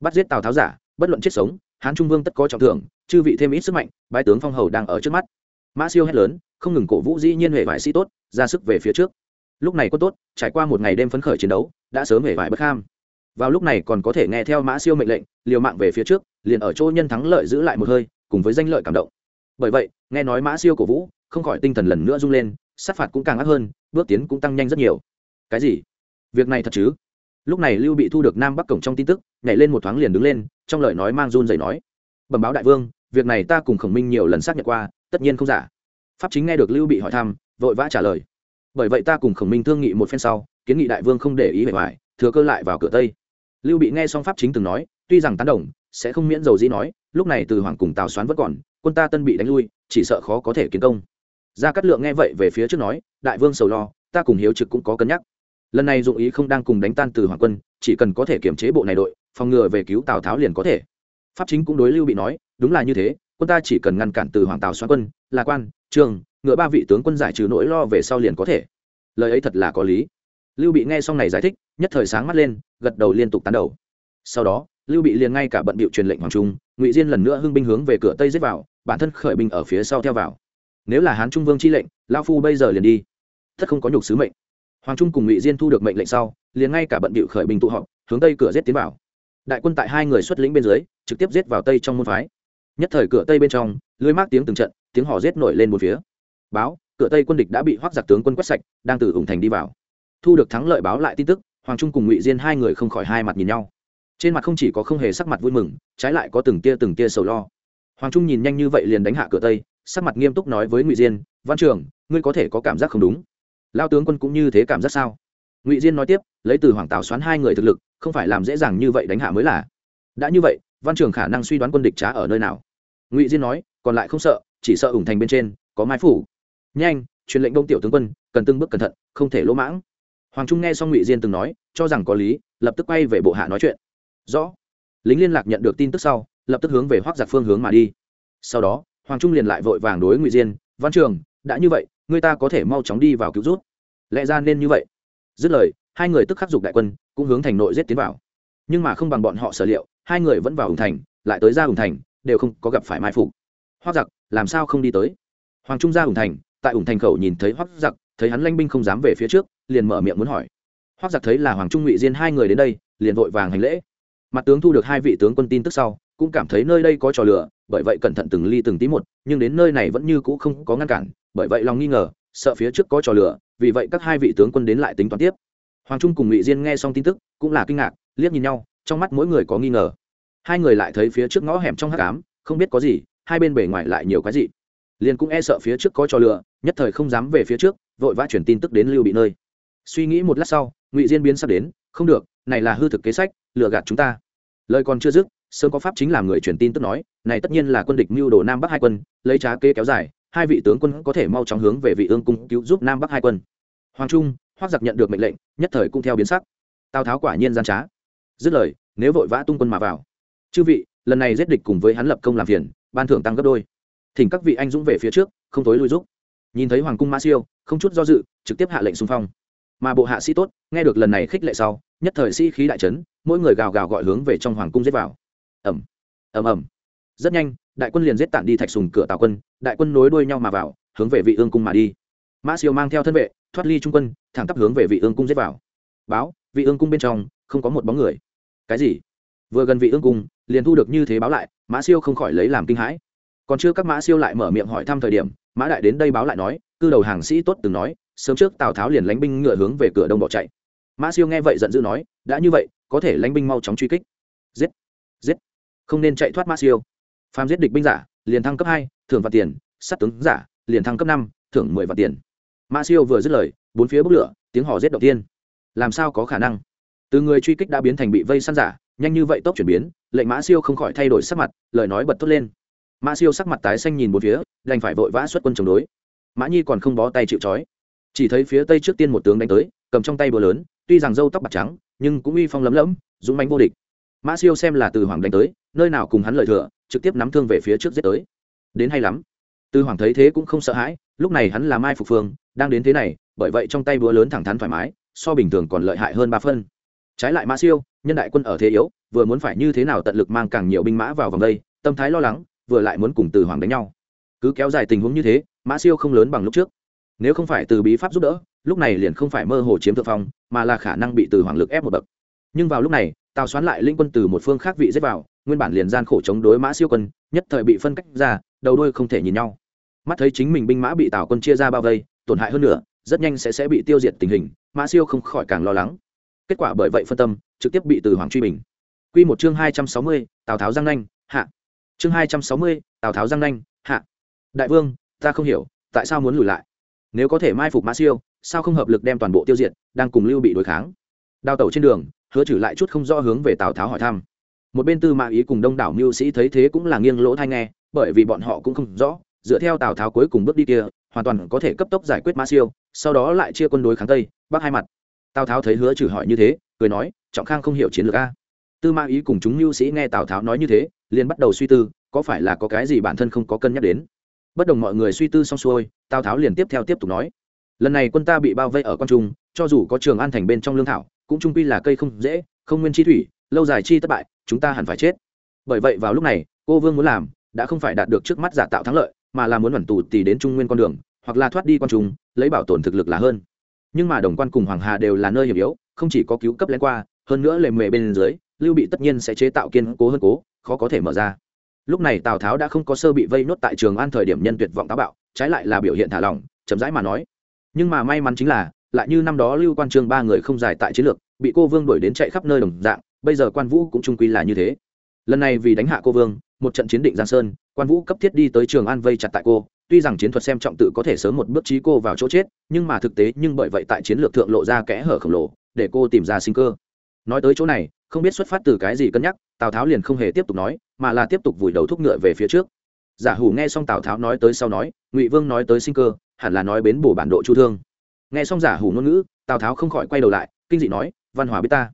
bắt giết tào tháo giả bất luận chết sống hán trung vương tất có trọng thưởng chư vị thêm ít sức mạnh bái tướng phong hầu đang ở trước mắt mã siêu hét lớn không ngừng cổ vũ dĩ nhiên hệ vải sĩ tốt ra sức về phía trước lúc này có tốt trải qua một ngày đêm phấn khởi chiến đấu đã sớm hệ vải bất kham vào lúc này còn có thể nghe theo mã siêu mệnh lệnh liều mạng về phía trước liền ở chỗ nhân thắng lợi giữ lại một hơi cùng với danh lợi cảm động bởi vậy nghe nói mã siêu cổ vũ không khỏi tinh thần lần nữa rung lên sát phạt cũng càng ác hơn bước tiến cũng tăng nhanh rất nhiều cái gì việc này thật chứ lúc này lưu bị thu được nam bắc cổng trong tin tức, nhảy lên một thoáng liền đứng lên, trong lời nói mang run dày nói, bẩm báo đại vương, việc này ta cùng khổng minh nhiều lần xác nhận qua, tất nhiên không giả. Pháp chính nghe được lưu bị hỏi thăm, vội vã trả lời, bởi vậy ta cùng khổng minh thương nghị một phen sau, kiến nghị đại vương không để ý bề ngoài, thừa cơ lại vào cửa tây. Lưu bị nghe xong pháp chính từng nói, tuy rằng tán đồng, sẽ không miễn dầu dĩ nói, lúc này từ hoàng cùng tào xoán vẫn còn, quân ta tân bị đánh lui, chỉ sợ khó có thể kiến công. Gia cát lượng nghe vậy về phía trước nói, đại vương sầu lo, ta cùng hiếu trực cũng có cân nhắc lần này dụng ý không đang cùng đánh tan từ hoàng quân, chỉ cần có thể kiểm chế bộ này đội, phòng ngừa về cứu tào tháo liền có thể. Pháp chính cũng đối lưu bị nói, đúng là như thế, quân ta chỉ cần ngăn cản từ hoàng tào xoa quân, là quan, trường, ngựa ba vị tướng quân giải trừ nỗi lo về sau liền có thể. Lời ấy thật là có lý. Lưu bị nghe xong này giải thích, nhất thời sáng mắt lên, gật đầu liên tục tán đầu. Sau đó, lưu bị liền ngay cả bận bịu truyền lệnh hoàng trung, ngụy diên lần nữa hưng binh hướng về cửa tây giết vào, bản thân khởi binh ở phía sau theo vào. Nếu là hán trung vương chi lệnh lao phu bây giờ liền đi. Thất không có nhục sứ mệnh hoàng trung cùng ngụy diên thu được mệnh lệnh sau, liền ngay cả bận bịu khởi binh tụ họp, hướng tây cửa giết tiến vào. Đại quân tại hai người xuất lĩnh bên dưới, trực tiếp giết vào tây trong môn phái. Nhất thời cửa tây bên trong, lưới mát tiếng từng trận, tiếng hò giết nổi lên một phía. Báo, cửa tây quân địch đã bị hoác giặc tướng quân quét sạch, đang từ ủng thành đi vào. Thu được thắng lợi báo lại tin tức, hoàng trung cùng ngụy diên hai người không khỏi hai mặt nhìn nhau. Trên mặt không chỉ có không hề sắc mặt vui mừng, trái lại có từng tia từng tia sầu lo. Hoàng trung nhìn nhanh như vậy liền đánh hạ cửa tây, sắc mặt nghiêm túc nói với ngụy diên, văn trường, ngươi có thể có cảm giác không đúng lao tướng quân cũng như thế cảm giác sao? Ngụy diên nói tiếp, lấy từ hoàng tào xoán hai người thực lực, không phải làm dễ dàng như vậy đánh hạ mới là. Đã như vậy, văn trường khả năng suy đoán quân địch trá ở nơi nào? Ngụy diên nói, còn lại không sợ, chỉ sợ ủng thành bên trên, có mai phủ. Nhanh, truyền lệnh đông tiểu tướng quân, cần từng bước cẩn thận, không thể lỗ mãng. Hoàng trung nghe xong ngụy diên từng nói, cho rằng có lý, lập tức quay về bộ hạ nói chuyện. Rõ. Lính liên lạc nhận được tin tức sau, lập tức hướng về hoác giặc phương hướng mà đi. Sau đó, hoàng trung liền lại vội vàng đối ngụy diên, văn trường, đã như vậy người ta có thể mau chóng đi vào cứu rút lẽ ra nên như vậy. Dứt lời, hai người tức khắc dục đại quân cũng hướng thành nội giết tiến vào. Nhưng mà không bằng bọn họ sở liệu, hai người vẫn vào hùng thành, lại tới ra hùng thành, đều không có gặp phải mai phục. Hoác giặc, làm sao không đi tới? Hoàng trung ra hùng thành, tại hùng thành khẩu nhìn thấy hoác giặc, thấy hắn lanh binh không dám về phía trước, liền mở miệng muốn hỏi. Hoác giặc thấy là hoàng trung ngụy diên hai người đến đây, liền vội vàng hành lễ. Mặt tướng thu được hai vị tướng quân tin tức sau, cũng cảm thấy nơi đây có trò lửa bởi vậy cẩn thận từng ly từng tí một, nhưng đến nơi này vẫn như cũ không có ngăn cản bởi vậy lòng nghi ngờ, sợ phía trước có trò lửa vì vậy các hai vị tướng quân đến lại tính toán tiếp. Hoàng trung cùng ngụy diên nghe xong tin tức, cũng là kinh ngạc, liếc nhìn nhau, trong mắt mỗi người có nghi ngờ. Hai người lại thấy phía trước ngõ hẻm trong hát cám không biết có gì, hai bên bề ngoài lại nhiều cái gì liền cũng e sợ phía trước có trò lửa nhất thời không dám về phía trước, vội vã chuyển tin tức đến lưu bị nơi. Suy nghĩ một lát sau, ngụy diên biến sắp đến, không được, này là hư thực kế sách, lừa gạt chúng ta. Lời còn chưa dứt, sớm có pháp chính làm người truyền tin tức nói, này tất nhiên là quân địch mưu đồ nam bắc hai quân, lấy trá kê kéo dài hai vị tướng quân có thể mau chóng hướng về vị ương cung cứu giúp nam bắc hai quân. Hoàng trung hoác giặc nhận được mệnh lệnh, nhất thời cũng theo biến sắc. Tào tháo quả nhiên gian trá. Dứt lời, nếu vội vã tung quân mà vào. Chư vị, lần này giết địch cùng với hắn lập công làm phiền, ban thưởng tăng gấp đôi. Thỉnh các vị anh dũng về phía trước, không tối lui giúp. Nhìn thấy hoàng cung mã siêu, không chút do dự, trực tiếp hạ lệnh xung phong. Mà bộ hạ sĩ tốt, nghe được lần này khích lệ sau, nhất thời sĩ khí đại trấn mỗi người gào gào gọi hướng về trong hoàng cung giết vào. Ẩm ẩm ẩm rất nhanh đại quân liền giết tản đi thạch sùng cửa tào quân, đại quân nối đuôi nhau mà vào, hướng về vị ương cung mà đi. Mã siêu mang theo thân vệ, thoát ly trung quân, thẳng tắp hướng về vị ương cung giết vào. Báo, vị ương cung bên trong, không có một bóng người. Cái gì? Vừa gần vị ương cung, liền thu được như thế báo lại, mã siêu không khỏi lấy làm kinh hãi. Còn chưa các mã siêu lại mở miệng hỏi thăm thời điểm, mã đại đến đây báo lại nói, cư đầu hàng sĩ tốt từng nói, sớm trước tào tháo liền lánh binh ngựa hướng về cửa đông bỏ chạy. Mã siêu nghe vậy giận dữ nói, đã như vậy, có thể lánh binh mau chóng truy kích. Giết! Giết! Không nên chạy thoát mã siêu phàm giết địch binh giả, liền thăng cấp hai, thưởng và tiền, sát tướng giả, liền thăng cấp năm, thưởng mười vạn tiền. Mã siêu vừa dứt lời, bốn phía bốc lửa, tiếng hò giết đầu tiên làm sao có khả năng? Từ người truy kích đã biến thành bị vây săn giả, nhanh như vậy tốc chuyển biến, lệnh mã siêu không khỏi thay đổi sắc mặt, lời nói bật thốt lên. Mã siêu sắc mặt tái xanh nhìn một phía, đành phải vội vã xuất quân chống đối. Mã nhi còn không bó tay chịu trói. Chỉ thấy phía tây trước tiên một tướng đánh tới, cầm trong tay búa lớn, tuy rằng râu tóc bạc trắng, nhưng cũng uy phong lấm lẫm, dũng mánh vô địch. Mã siêu xem là từ hoàng đánh tới, nơi nào cùng hắn lời thừa trực tiếp nắm thương về phía trước giết tới. Đến hay lắm. Từ hoàng thấy thế cũng không sợ hãi, lúc này hắn là mai phục phương, đang đến thế này, bởi vậy trong tay búa lớn thẳng thắn thoải mái, so bình thường còn lợi hại hơn ba phân. Trái lại mã siêu, nhân đại quân ở thế yếu, vừa muốn phải như thế nào tận lực mang càng nhiều binh mã vào vòng đây, tâm thái lo lắng, vừa lại muốn cùng từ hoàng đánh nhau. Cứ kéo dài tình huống như thế, mã siêu không lớn bằng lúc trước. Nếu không phải từ bí pháp giúp đỡ, lúc này liền không phải mơ hồ chiếm thượng phong, mà là khả năng bị từ hoàng lực ép một bậc. Nhưng vào lúc này, tào xoán lại linh quân từ một phương khác vị giết vào nguyên bản liền gian khổ chống đối mã siêu quân, nhất thời bị phân cách ra, đầu đuôi không thể nhìn nhau. Mắt thấy chính mình binh mã bị tào quân chia ra bao vây, tổn hại hơn nữa, rất nhanh sẽ sẽ bị tiêu diệt tình hình, mã siêu không khỏi càng lo lắng. Kết quả bởi vậy phân tâm, trực tiếp bị từ hoàng truy bình. Quy một chương hai trăm sáu mươi, tào tháo giang nanh, hạ. Chương hai trăm sáu mươi, tào tháo giang nanh, hạ. Đại vương, ta không hiểu, tại sao muốn lùi lại? Nếu có thể mai phục mã siêu, sao không hợp lực đem toàn bộ tiêu diệt, đang cùng lưu bị đối kháng? Đào tẩu trên đường, hứa trừ lại chút không rõ hướng về tào tháo hỏi thăm một bên tư mã ý cùng đông đảo mưu sĩ thấy thế cũng là nghiêng lỗ thai nghe, bởi vì bọn họ cũng không rõ, dựa theo tào tháo cuối cùng bước đi kia, hoàn toàn có thể cấp tốc giải quyết mã siêu, sau đó lại chia quân đối kháng tây, bắc hai mặt. Tào tháo thấy hứa trừ hỏi như thế, cười nói, trọng khang không hiểu chiến lược a. Tư mã ý cùng chúng mưu sĩ nghe tào tháo nói như thế, liền bắt đầu suy tư, có phải là có cái gì bản thân không có cân nhắc đến. Bất đồng mọi người suy tư xong xuôi, tào tháo liền tiếp theo tiếp tục nói, lần này quân ta bị bao vây ở con trung, cho dù có trường an thành bên trong lương thảo, cũng trung quy là cây không dễ, không nguyên chi thủy lâu dài chi thất bại, chúng ta hẳn phải chết. Bởi vậy vào lúc này, cô vương muốn làm đã không phải đạt được trước mắt giả tạo thắng lợi, mà là muốn đoàn tù tì đến trung nguyên con đường, hoặc là thoát đi quan trung, lấy bảo tồn thực lực là hơn. Nhưng mà đồng quan cùng hoàng hà đều là nơi hiểm yếu, không chỉ có cứu cấp lén qua, hơn nữa lề mề bên dưới, lưu bị tất nhiên sẽ chế tạo kiên cố hơn cố, khó có thể mở ra. Lúc này tào tháo đã không có sơ bị vây nốt tại trường an thời điểm nhân tuyệt vọng táo bạo, trái lại là biểu hiện thả lỏng, chậm rãi mà nói. Nhưng mà may mắn chính là, lại như năm đó lưu quan trương ba người không dài tại chiến lược, bị cô vương đuổi đến chạy khắp nơi đồng dạng bây giờ quan vũ cũng trung quy là như thế. Lần này vì đánh hạ cô vương, một trận chiến định giang sơn, quan vũ cấp thiết đi tới trường an vây chặt tại cô. Tuy rằng chiến thuật xem trọng tự có thể sớm một bước trí cô vào chỗ chết, nhưng mà thực tế, nhưng bởi vậy tại chiến lược thượng lộ ra kẽ hở khổng lồ, để cô tìm ra sinh cơ. Nói tới chỗ này, không biết xuất phát từ cái gì cân nhắc, tào tháo liền không hề tiếp tục nói, mà là tiếp tục vùi đầu thúc ngựa về phía trước. Giả hủ nghe xong tào tháo nói tới sau nói, ngụy vương nói tới sinh cơ, hẳn là nói bến bổ bản độ chu thương. Nghe xong giả hủ ngôn ngữ, tào tháo không khỏi quay đầu lại, kinh dị nói, văn hòa biết ta.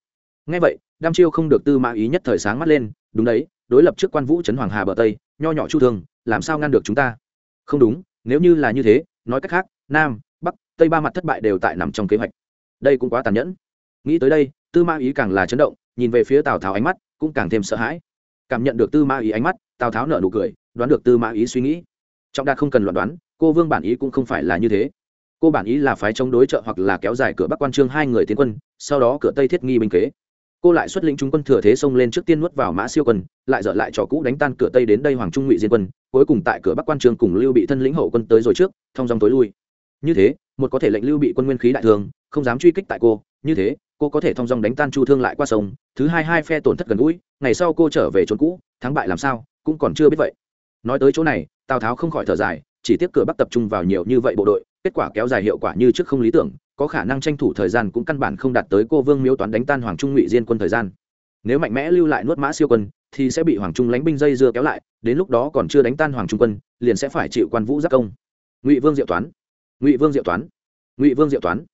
Nghe vậy đam chiêu không được tư mã ý nhất thời sáng mắt lên, đúng đấy, đối lập trước quan vũ trấn hoàng hà bờ tây, nho nhỏ chu thương, làm sao ngăn được chúng ta? Không đúng, nếu như là như thế, nói cách khác, nam, bắc, tây ba mặt thất bại đều tại nằm trong kế hoạch. Đây cũng quá tàn nhẫn. Nghĩ tới đây, tư mã ý càng là chấn động, nhìn về phía tào tháo ánh mắt cũng càng thêm sợ hãi. Cảm nhận được tư mã ý ánh mắt, tào tháo nở nụ cười, đoán được tư mã ý suy nghĩ. Trọng đạt không cần luận đoán, cô vương bản ý cũng không phải là như thế. Cô bản ý là phái chống đối trợ hoặc là kéo dài cửa bắc quan trương hai người tiến quân, sau đó cửa tây thiết nghi binh kế cô lại xuất lĩnh chúng quân thừa thế xông lên trước tiên nuốt vào mã siêu quân, lại dở lại trò cũ đánh tan cửa tây đến đây hoàng trung ngụy diên quân, cuối cùng tại cửa bắc quan trường cùng lưu bị thân lĩnh hậu quân tới rồi trước, thông dòng tối lui. Như thế, một có thể lệnh lưu bị quân nguyên khí đại thường, không dám truy kích tại cô, như thế, cô có thể thông dòng đánh tan chu thương lại qua sông, thứ hai hai phe tổn thất gần gũi, ngày sau cô trở về trốn cũ, thắng bại làm sao, cũng còn chưa biết vậy. Nói tới chỗ này, tào tháo không khỏi thở dài, chỉ tiếp cửa bắc tập trung vào nhiều như vậy bộ đội, kết quả kéo dài hiệu quả như trước không lý tưởng có khả năng tranh thủ thời gian cũng căn bản không đạt tới cô vương miếu toán đánh tan hoàng trung ngụy diên quân thời gian. Nếu mạnh mẽ lưu lại nuốt mã siêu quân, thì sẽ bị hoàng trung lánh binh dây dưa kéo lại, đến lúc đó còn chưa đánh tan hoàng trung quân, liền sẽ phải chịu quan vũ giác công. Ngụy vương diệu toán, ngụy vương diệu toán, ngụy vương diệu toán.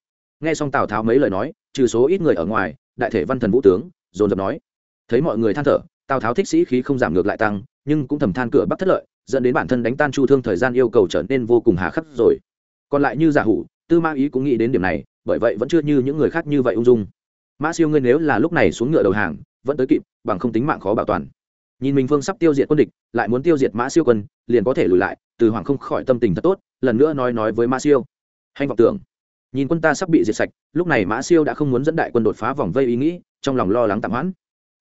Nghe xong tào tháo mấy lời nói, trừ số ít người ở ngoài, đại thể văn thần vũ tướng, dồn dập nói. Thấy mọi người than thở, tào tháo thích sĩ khí không giảm ngược lại tăng, nhưng cũng thầm than cửa bắc thất lợi, dẫn đến bản thân đánh tan chu thương thời gian yêu cầu trở nên vô cùng hà khắc rồi. Còn lại như giả hủ tư ma ý cũng nghĩ đến điểm này, bởi vậy vẫn chưa như những người khác như vậy ung dung. Mã siêu ngươi nếu là lúc này xuống ngựa đầu hàng, vẫn tới kịp, bằng không tính mạng khó bảo toàn. Nhìn mình phương sắp tiêu diệt quân địch, lại muốn tiêu diệt mã siêu quân, liền có thể lùi lại, từ hoàng không khỏi tâm tình thật tốt, lần nữa nói nói với mã siêu. Hành vọng tưởng. Nhìn quân ta sắp bị diệt sạch, lúc này mã siêu đã không muốn dẫn đại quân đột phá vòng vây ý nghĩ, trong lòng lo lắng tạm hoãn.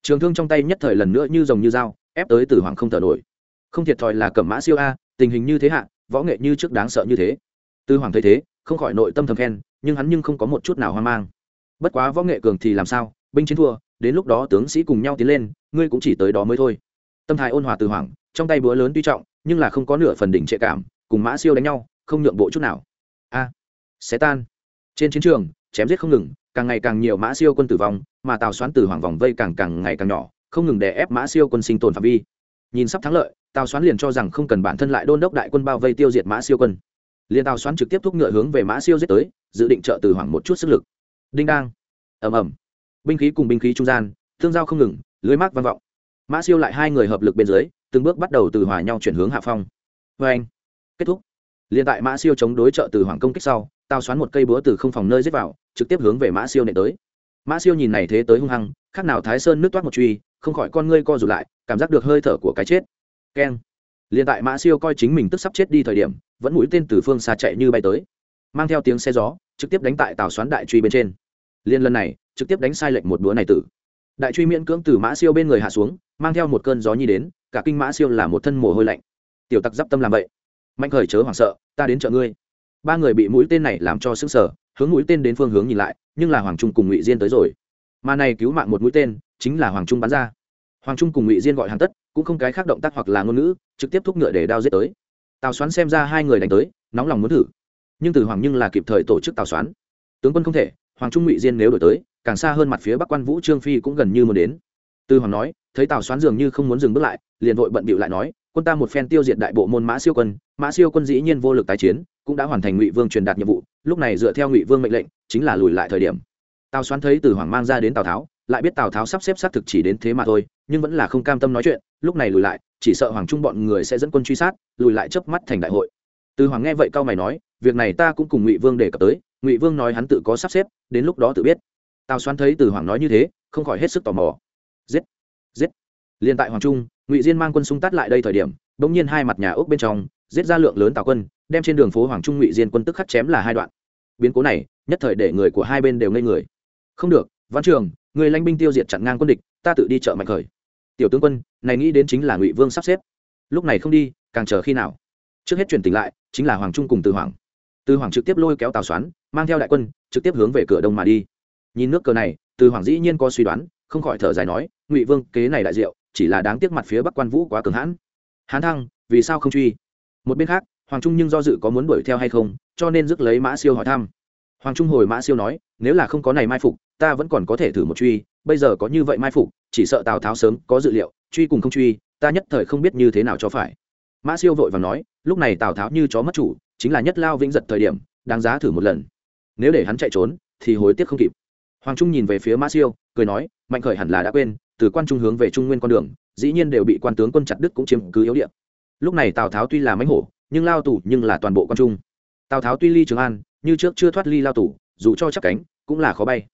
Trường thương trong tay nhất thời lần nữa như rồng như dao, ép tới từ hoàng không thở nổi. Không thiệt thòi là cầm mã siêu a, tình hình như thế hạ, võ nghệ như trước đáng sợ như thế. Tư hoàng thấy thế không khỏi nội tâm thầm khen nhưng hắn nhưng không có một chút nào hoang mang. Bất quá võ nghệ cường thì làm sao binh chiến thua đến lúc đó tướng sĩ cùng nhau tiến lên ngươi cũng chỉ tới đó mới thôi. Tâm thái ôn hòa từ hoàng trong tay búa lớn tuy trọng nhưng là không có nửa phần đỉnh trệ cảm cùng mã siêu đánh nhau không nhượng bộ chút nào. A à, xé tan. Trên chiến trường chém giết không ngừng càng ngày càng nhiều mã siêu quân tử vong mà tào xoán từ hoàng vòng vây càng càng ngày càng nhỏ không ngừng đè ép mã siêu quân sinh tồn phạm vi. Nhìn sắp thắng lợi tào xoán liền cho rằng không cần bản thân lại đôn đốc đại quân bao vây tiêu diệt mã siêu quân liền tào xoắn trực tiếp thúc ngựa hướng về mã siêu giết tới, dự định trợ từ hoàng một chút sức lực. Đinh đang. Ầm ầm. Binh khí cùng binh khí trung gian, thương giao không ngừng, lưới mát vang vọng. Mã siêu lại hai người hợp lực bên dưới, từng bước bắt đầu từ hòa nhau chuyển hướng hạ phong. Vê anh. Kết thúc. Liền tại mã siêu chống đối trợ từ hoàng công kích sau tào xoắn một cây búa từ không phòng nơi giết vào, trực tiếp hướng về mã siêu nệ tới. Mã siêu nhìn này thế tới hung hăng, khác nào thái sơn nước toát một truy, không khỏi con ngươi co rụt lại, cảm giác được hơi thở của cái chết. Keng liền tại mã siêu coi chính mình tức sắp chết đi thời điểm, vẫn mũi tên từ phương xa chạy như bay tới. Mang theo tiếng xe gió, trực tiếp đánh tại tàu xoán đại truy bên trên. Liên lần này, trực tiếp đánh sai lệnh một đũa này tử. Đại truy miễn cưỡng từ mã siêu bên người hạ xuống, mang theo một cơn gió nhi đến, cả kinh mã siêu là một thân mồ hôi lạnh. Tiểu tặc d tâm làm vậy. Mạnh khởi chớ hoảng sợ, ta đến chợ ngươi. Ba người bị mũi tên này làm cho sức sở hướng mũi tên đến phương hướng nhìn lại, nhưng là hoàng trung cùng ngụy diên tới rồi. Mà này cứu mạng một mũi tên, chính là hoàng trung bắn ra. Hoàng trung cùng ngụy diên gọi hàng tất, cũng không cái khác động tác hoặc là ngôn ngữ trực tiếp thúc ngựa để đao giết tới. Tào xoắn xem ra hai người đánh tới, nóng lòng muốn thử. Nhưng từ hoàng nhưng là kịp thời tổ chức tào xoắn tướng quân không thể, hoàng trung ngụy diên nếu đổi tới, càng xa hơn mặt phía bắc quan vũ trương phi cũng gần như muốn đến. Từ hoàng nói, thấy tào xoắn dường như không muốn dừng bước lại, liền vội bận bịu lại nói, quân ta một phen tiêu diệt đại bộ môn mã siêu quân, mã siêu quân dĩ nhiên vô lực tái chiến, cũng đã hoàn thành ngụy vương truyền đạt nhiệm vụ, lúc này dựa theo ngụy vương mệnh lệnh, chính là lùi lại thời điểm. Tào xoắn thấy từ hoàng mang ra đến tào tháo, lại biết tào tháo sắp xếp xác thực chỉ đến thế mà thôi, nhưng vẫn là không cam tâm nói chuyện, lúc này lùi lại chỉ sợ hoàng trung bọn người sẽ dẫn quân truy sát, lùi lại chớp mắt thành đại hội. Từ hoàng nghe vậy cao mày nói, việc này ta cũng cùng ngụy vương đề cập tới, ngụy vương nói hắn tự có sắp xếp, đến lúc đó tự biết. Tào xoan thấy từ hoàng nói như thế, không khỏi hết sức tò mò. Giết giết. Liền tại hoàng trung, ngụy diên mang quân xung tát lại đây thời điểm, bỗng nhiên hai mặt nhà ốc bên trong, giết ra lượng lớn tào quân, đem trên đường phố hoàng trung ngụy diên quân tức khắc chém là hai đoạn. Biến cố này, nhất thời để người của hai bên đều ngây người. Không được, văn trường, người lãnh binh tiêu diệt chặn ngang quân địch, ta tự đi chợ mạnh khởi tiểu tướng quân, này nghĩ đến chính là ngụy vương sắp xếp. Lúc này không đi, càng chờ khi nào? Trước hết chuyển tỉnh lại, chính là hoàng trung cùng từ hoàng từ hoàng trực tiếp lôi kéo tào xoán mang theo đại quân, trực tiếp hướng về cửa đông mà đi. Nhìn nước cờ này, từ hoàng dĩ nhiên có suy đoán, không khỏi thở dài nói, ngụy vương, kế này đại diệu, chỉ là đáng tiếc mặt phía bắc quan vũ quá cường hãn. Hán thăng, vì sao không truy? Một bên khác, hoàng trung nhưng do dự có muốn đuổi theo hay không, cho nên rước lấy mã siêu hỏi thăm. Hoàng trung hồi mã siêu nói, nếu là không có này mai phục, ta vẫn còn có thể thử một truy, bây giờ có như vậy mai phục chỉ sợ tào tháo sớm có dự liệu truy cùng không truy ta nhất thời không biết như thế nào cho phải mã siêu vội và nói lúc này tào tháo như chó mất chủ chính là nhất lao vĩnh giật thời điểm đáng giá thử một lần nếu để hắn chạy trốn thì hối tiếc không kịp hoàng trung nhìn về phía mã siêu cười nói mạnh khởi hẳn là đã quên từ quan trung hướng về trung nguyên con đường dĩ nhiên đều bị quan tướng quân chặt đức cũng chiếm cứ yếu điện lúc này tào tháo tuy là mánh hổ nhưng lao tù nhưng là toàn bộ quan trung tào tháo tuy ly trường an như trước chưa thoát ly lao tù dù cho chắc cánh cũng là khó bay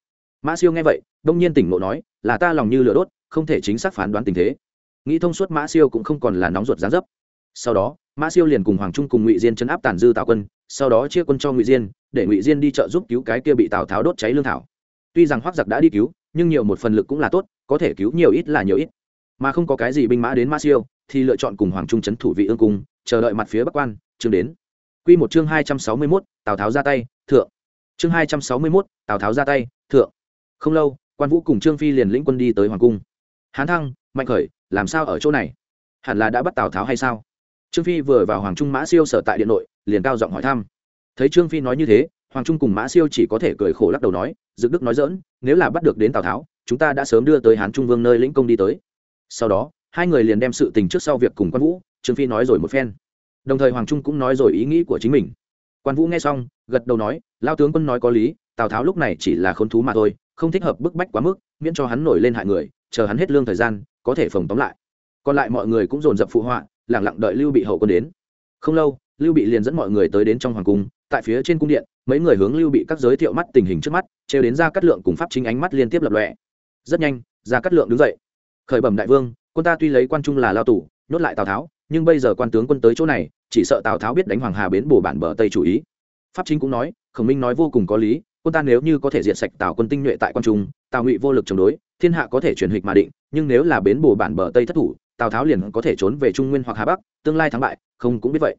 mã siêu nghe vậy, đông nhiên tỉnh ngộ nói, là ta lòng như lửa đốt, không thể chính xác phán đoán tình thế. Nghĩ thông suốt mã siêu cũng không còn là nóng ruột giá dấp. Sau đó, mã siêu liền cùng hoàng trung cùng ngụy diên chấn áp tàn dư tào quân, sau đó chia quân cho ngụy diên, để ngụy diên đi trợ giúp cứu cái kia bị tào tháo đốt cháy lương thảo. Tuy rằng hoác giặc đã đi cứu, nhưng nhiều một phần lực cũng là tốt, có thể cứu nhiều ít là nhiều ít. Mà không có cái gì binh mã đến mã siêu, thì lựa chọn cùng hoàng trung chấn thủ vị ương cung, chờ đợi mặt phía bắc quan chương đến. Q một chương hai trăm sáu mươi mốt, tào tháo ra tay, thượng. Chương hai trăm sáu mươi mốt, tào tháo ra tay, thượng không lâu, quan vũ cùng trương phi liền lĩnh quân đi tới hoàng cung. Hán thăng, mạnh khởi, làm sao ở chỗ này? Hẳn là đã bắt tào tháo hay sao? Trương phi vừa vào hoàng trung mã siêu sở tại điện nội, liền cao giọng hỏi thăm. Thấy trương phi nói như thế, hoàng trung cùng mã siêu chỉ có thể cười khổ lắc đầu nói dự đức nói dỡn nếu là bắt được đến tào tháo, chúng ta đã sớm đưa tới hán trung vương nơi lĩnh công đi tới. Sau đó, hai người liền đem sự tình trước sau việc cùng quan vũ, trương phi nói rồi một phen. Đồng thời hoàng trung cũng nói rồi ý nghĩ của chính mình. Quan vũ nghe xong, gật đầu nói lao tướng quân nói có lý, tào tháo lúc này chỉ là khốn thú mà thôi không thích hợp bức bách quá mức, miễn cho hắn nổi lên hại người, chờ hắn hết lương thời gian, có thể phòng tóm lại. Còn lại mọi người cũng dồn dập phụ họa, lẳng lặng đợi lưu bị hậu quân đến. Không lâu, lưu bị liền dẫn mọi người tới đến trong hoàng cung, tại phía trên cung điện, mấy người hướng lưu bị các giới thiệu mắt tình hình trước mắt, trêu đến ra cắt lượng cùng pháp chính ánh mắt liên tiếp lập lọe rất nhanh ra cắt lượng đứng dậy. Khởi bẩm đại vương, quân ta tuy lấy quan trung là lao tù, nhốt lại tào tháo, nhưng bây giờ quan tướng quân tới chỗ này, chỉ sợ tào tháo biết đánh hoàng hà bến bổ bản bờ tây chủ ý. Pháp chính cũng nói, khổng minh nói vô cùng có lý quân ta nếu như có thể diệt sạch tào quân tinh nhuệ tại quan trung, tào ngụy vô lực chống đối, thiên hạ có thể chuyển hịch mà định, nhưng nếu là bến bồ bản bờ tây thất thủ, tào tháo liền có thể trốn về trung nguyên hoặc hà bắc, tương lai thắng bại, không cũng biết vậy.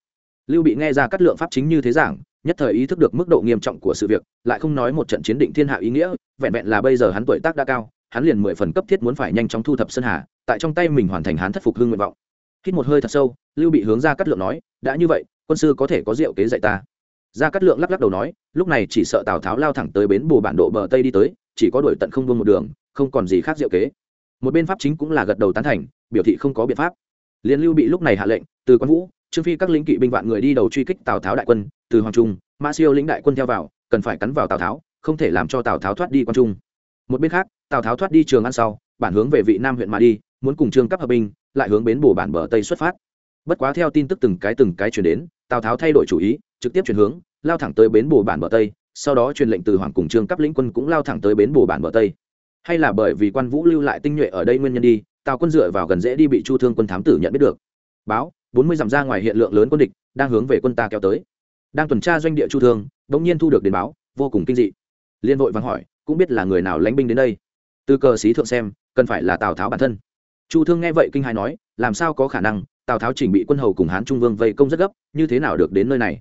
Lưu bị nghe ra cắt lượng pháp chính như thế giảng, nhất thời ý thức được mức độ nghiêm trọng của sự việc, lại không nói một trận chiến định thiên hạ ý nghĩa, vẹn vẹn là bây giờ hắn tuổi tác đã cao, hắn liền mười phần cấp thiết muốn phải nhanh chóng thu thập sơn hà, tại trong tay mình hoàn thành hắn thất phục hương nguyện vọng. Hít một hơi thật sâu, lưu bị hướng ra cắt lượng nói, đã như vậy, quân sư có thể có diệu kế dạy ta ra cát lượng lắc lắc đầu nói, lúc này chỉ sợ tào tháo lao thẳng tới bến bù bản độ bờ tây đi tới, chỉ có đuổi tận không vương một đường, không còn gì khác diệu kế. Một bên pháp chính cũng là gật đầu tán thành, biểu thị không có biện pháp. Liên lưu bị lúc này hạ lệnh, từ quan vũ, trương phi các lính kỵ binh vạn người đi đầu truy kích tào tháo đại quân, từ hoàng trung, mã siêu lĩnh đại quân theo vào, cần phải cắn vào tào tháo, không thể làm cho tào tháo thoát đi quan trung. Một bên khác, tào tháo thoát đi trường ăn sau, bản hướng về vị nam huyện mà đi, muốn cùng trương cấp hợp binh, lại hướng bến bù bản bờ tây xuất phát. Bất quá theo tin tức từng cái từng cái chuyển đến, tào tháo thay đổi chủ ý trực tiếp chuyển hướng, lao thẳng tới bến bồ bản bờ tây, sau đó truyền lệnh từ hoàng cùng trương cấp lĩnh quân cũng lao thẳng tới bến bồ bản bờ tây. Hay là bởi vì quan vũ lưu lại tinh nhuệ ở đây nguyên nhân đi, tào quân dựa vào gần dễ đi bị chu thương quân thám tử nhận biết được. Báo, bốn mươi dặm ra ngoài hiện lượng lớn quân địch, đang hướng về quân ta kéo tới. Đang tuần tra doanh địa chu thương đ ỗ n g nhiên thu được đến báo, vô cùng kinh dị. Liên vội vắng hỏi, cũng biết là người nào lánh binh đến đây? Từ cờ xí thượng xem, cần phải là tào tháo bản thân. Chu thương nghe vậy kinh hai nói, làm sao có khả năng, tào tháo chỉnh bị quân hầu cùng hán trung vương vây công rất gấp, như thế nào được đến nơi này?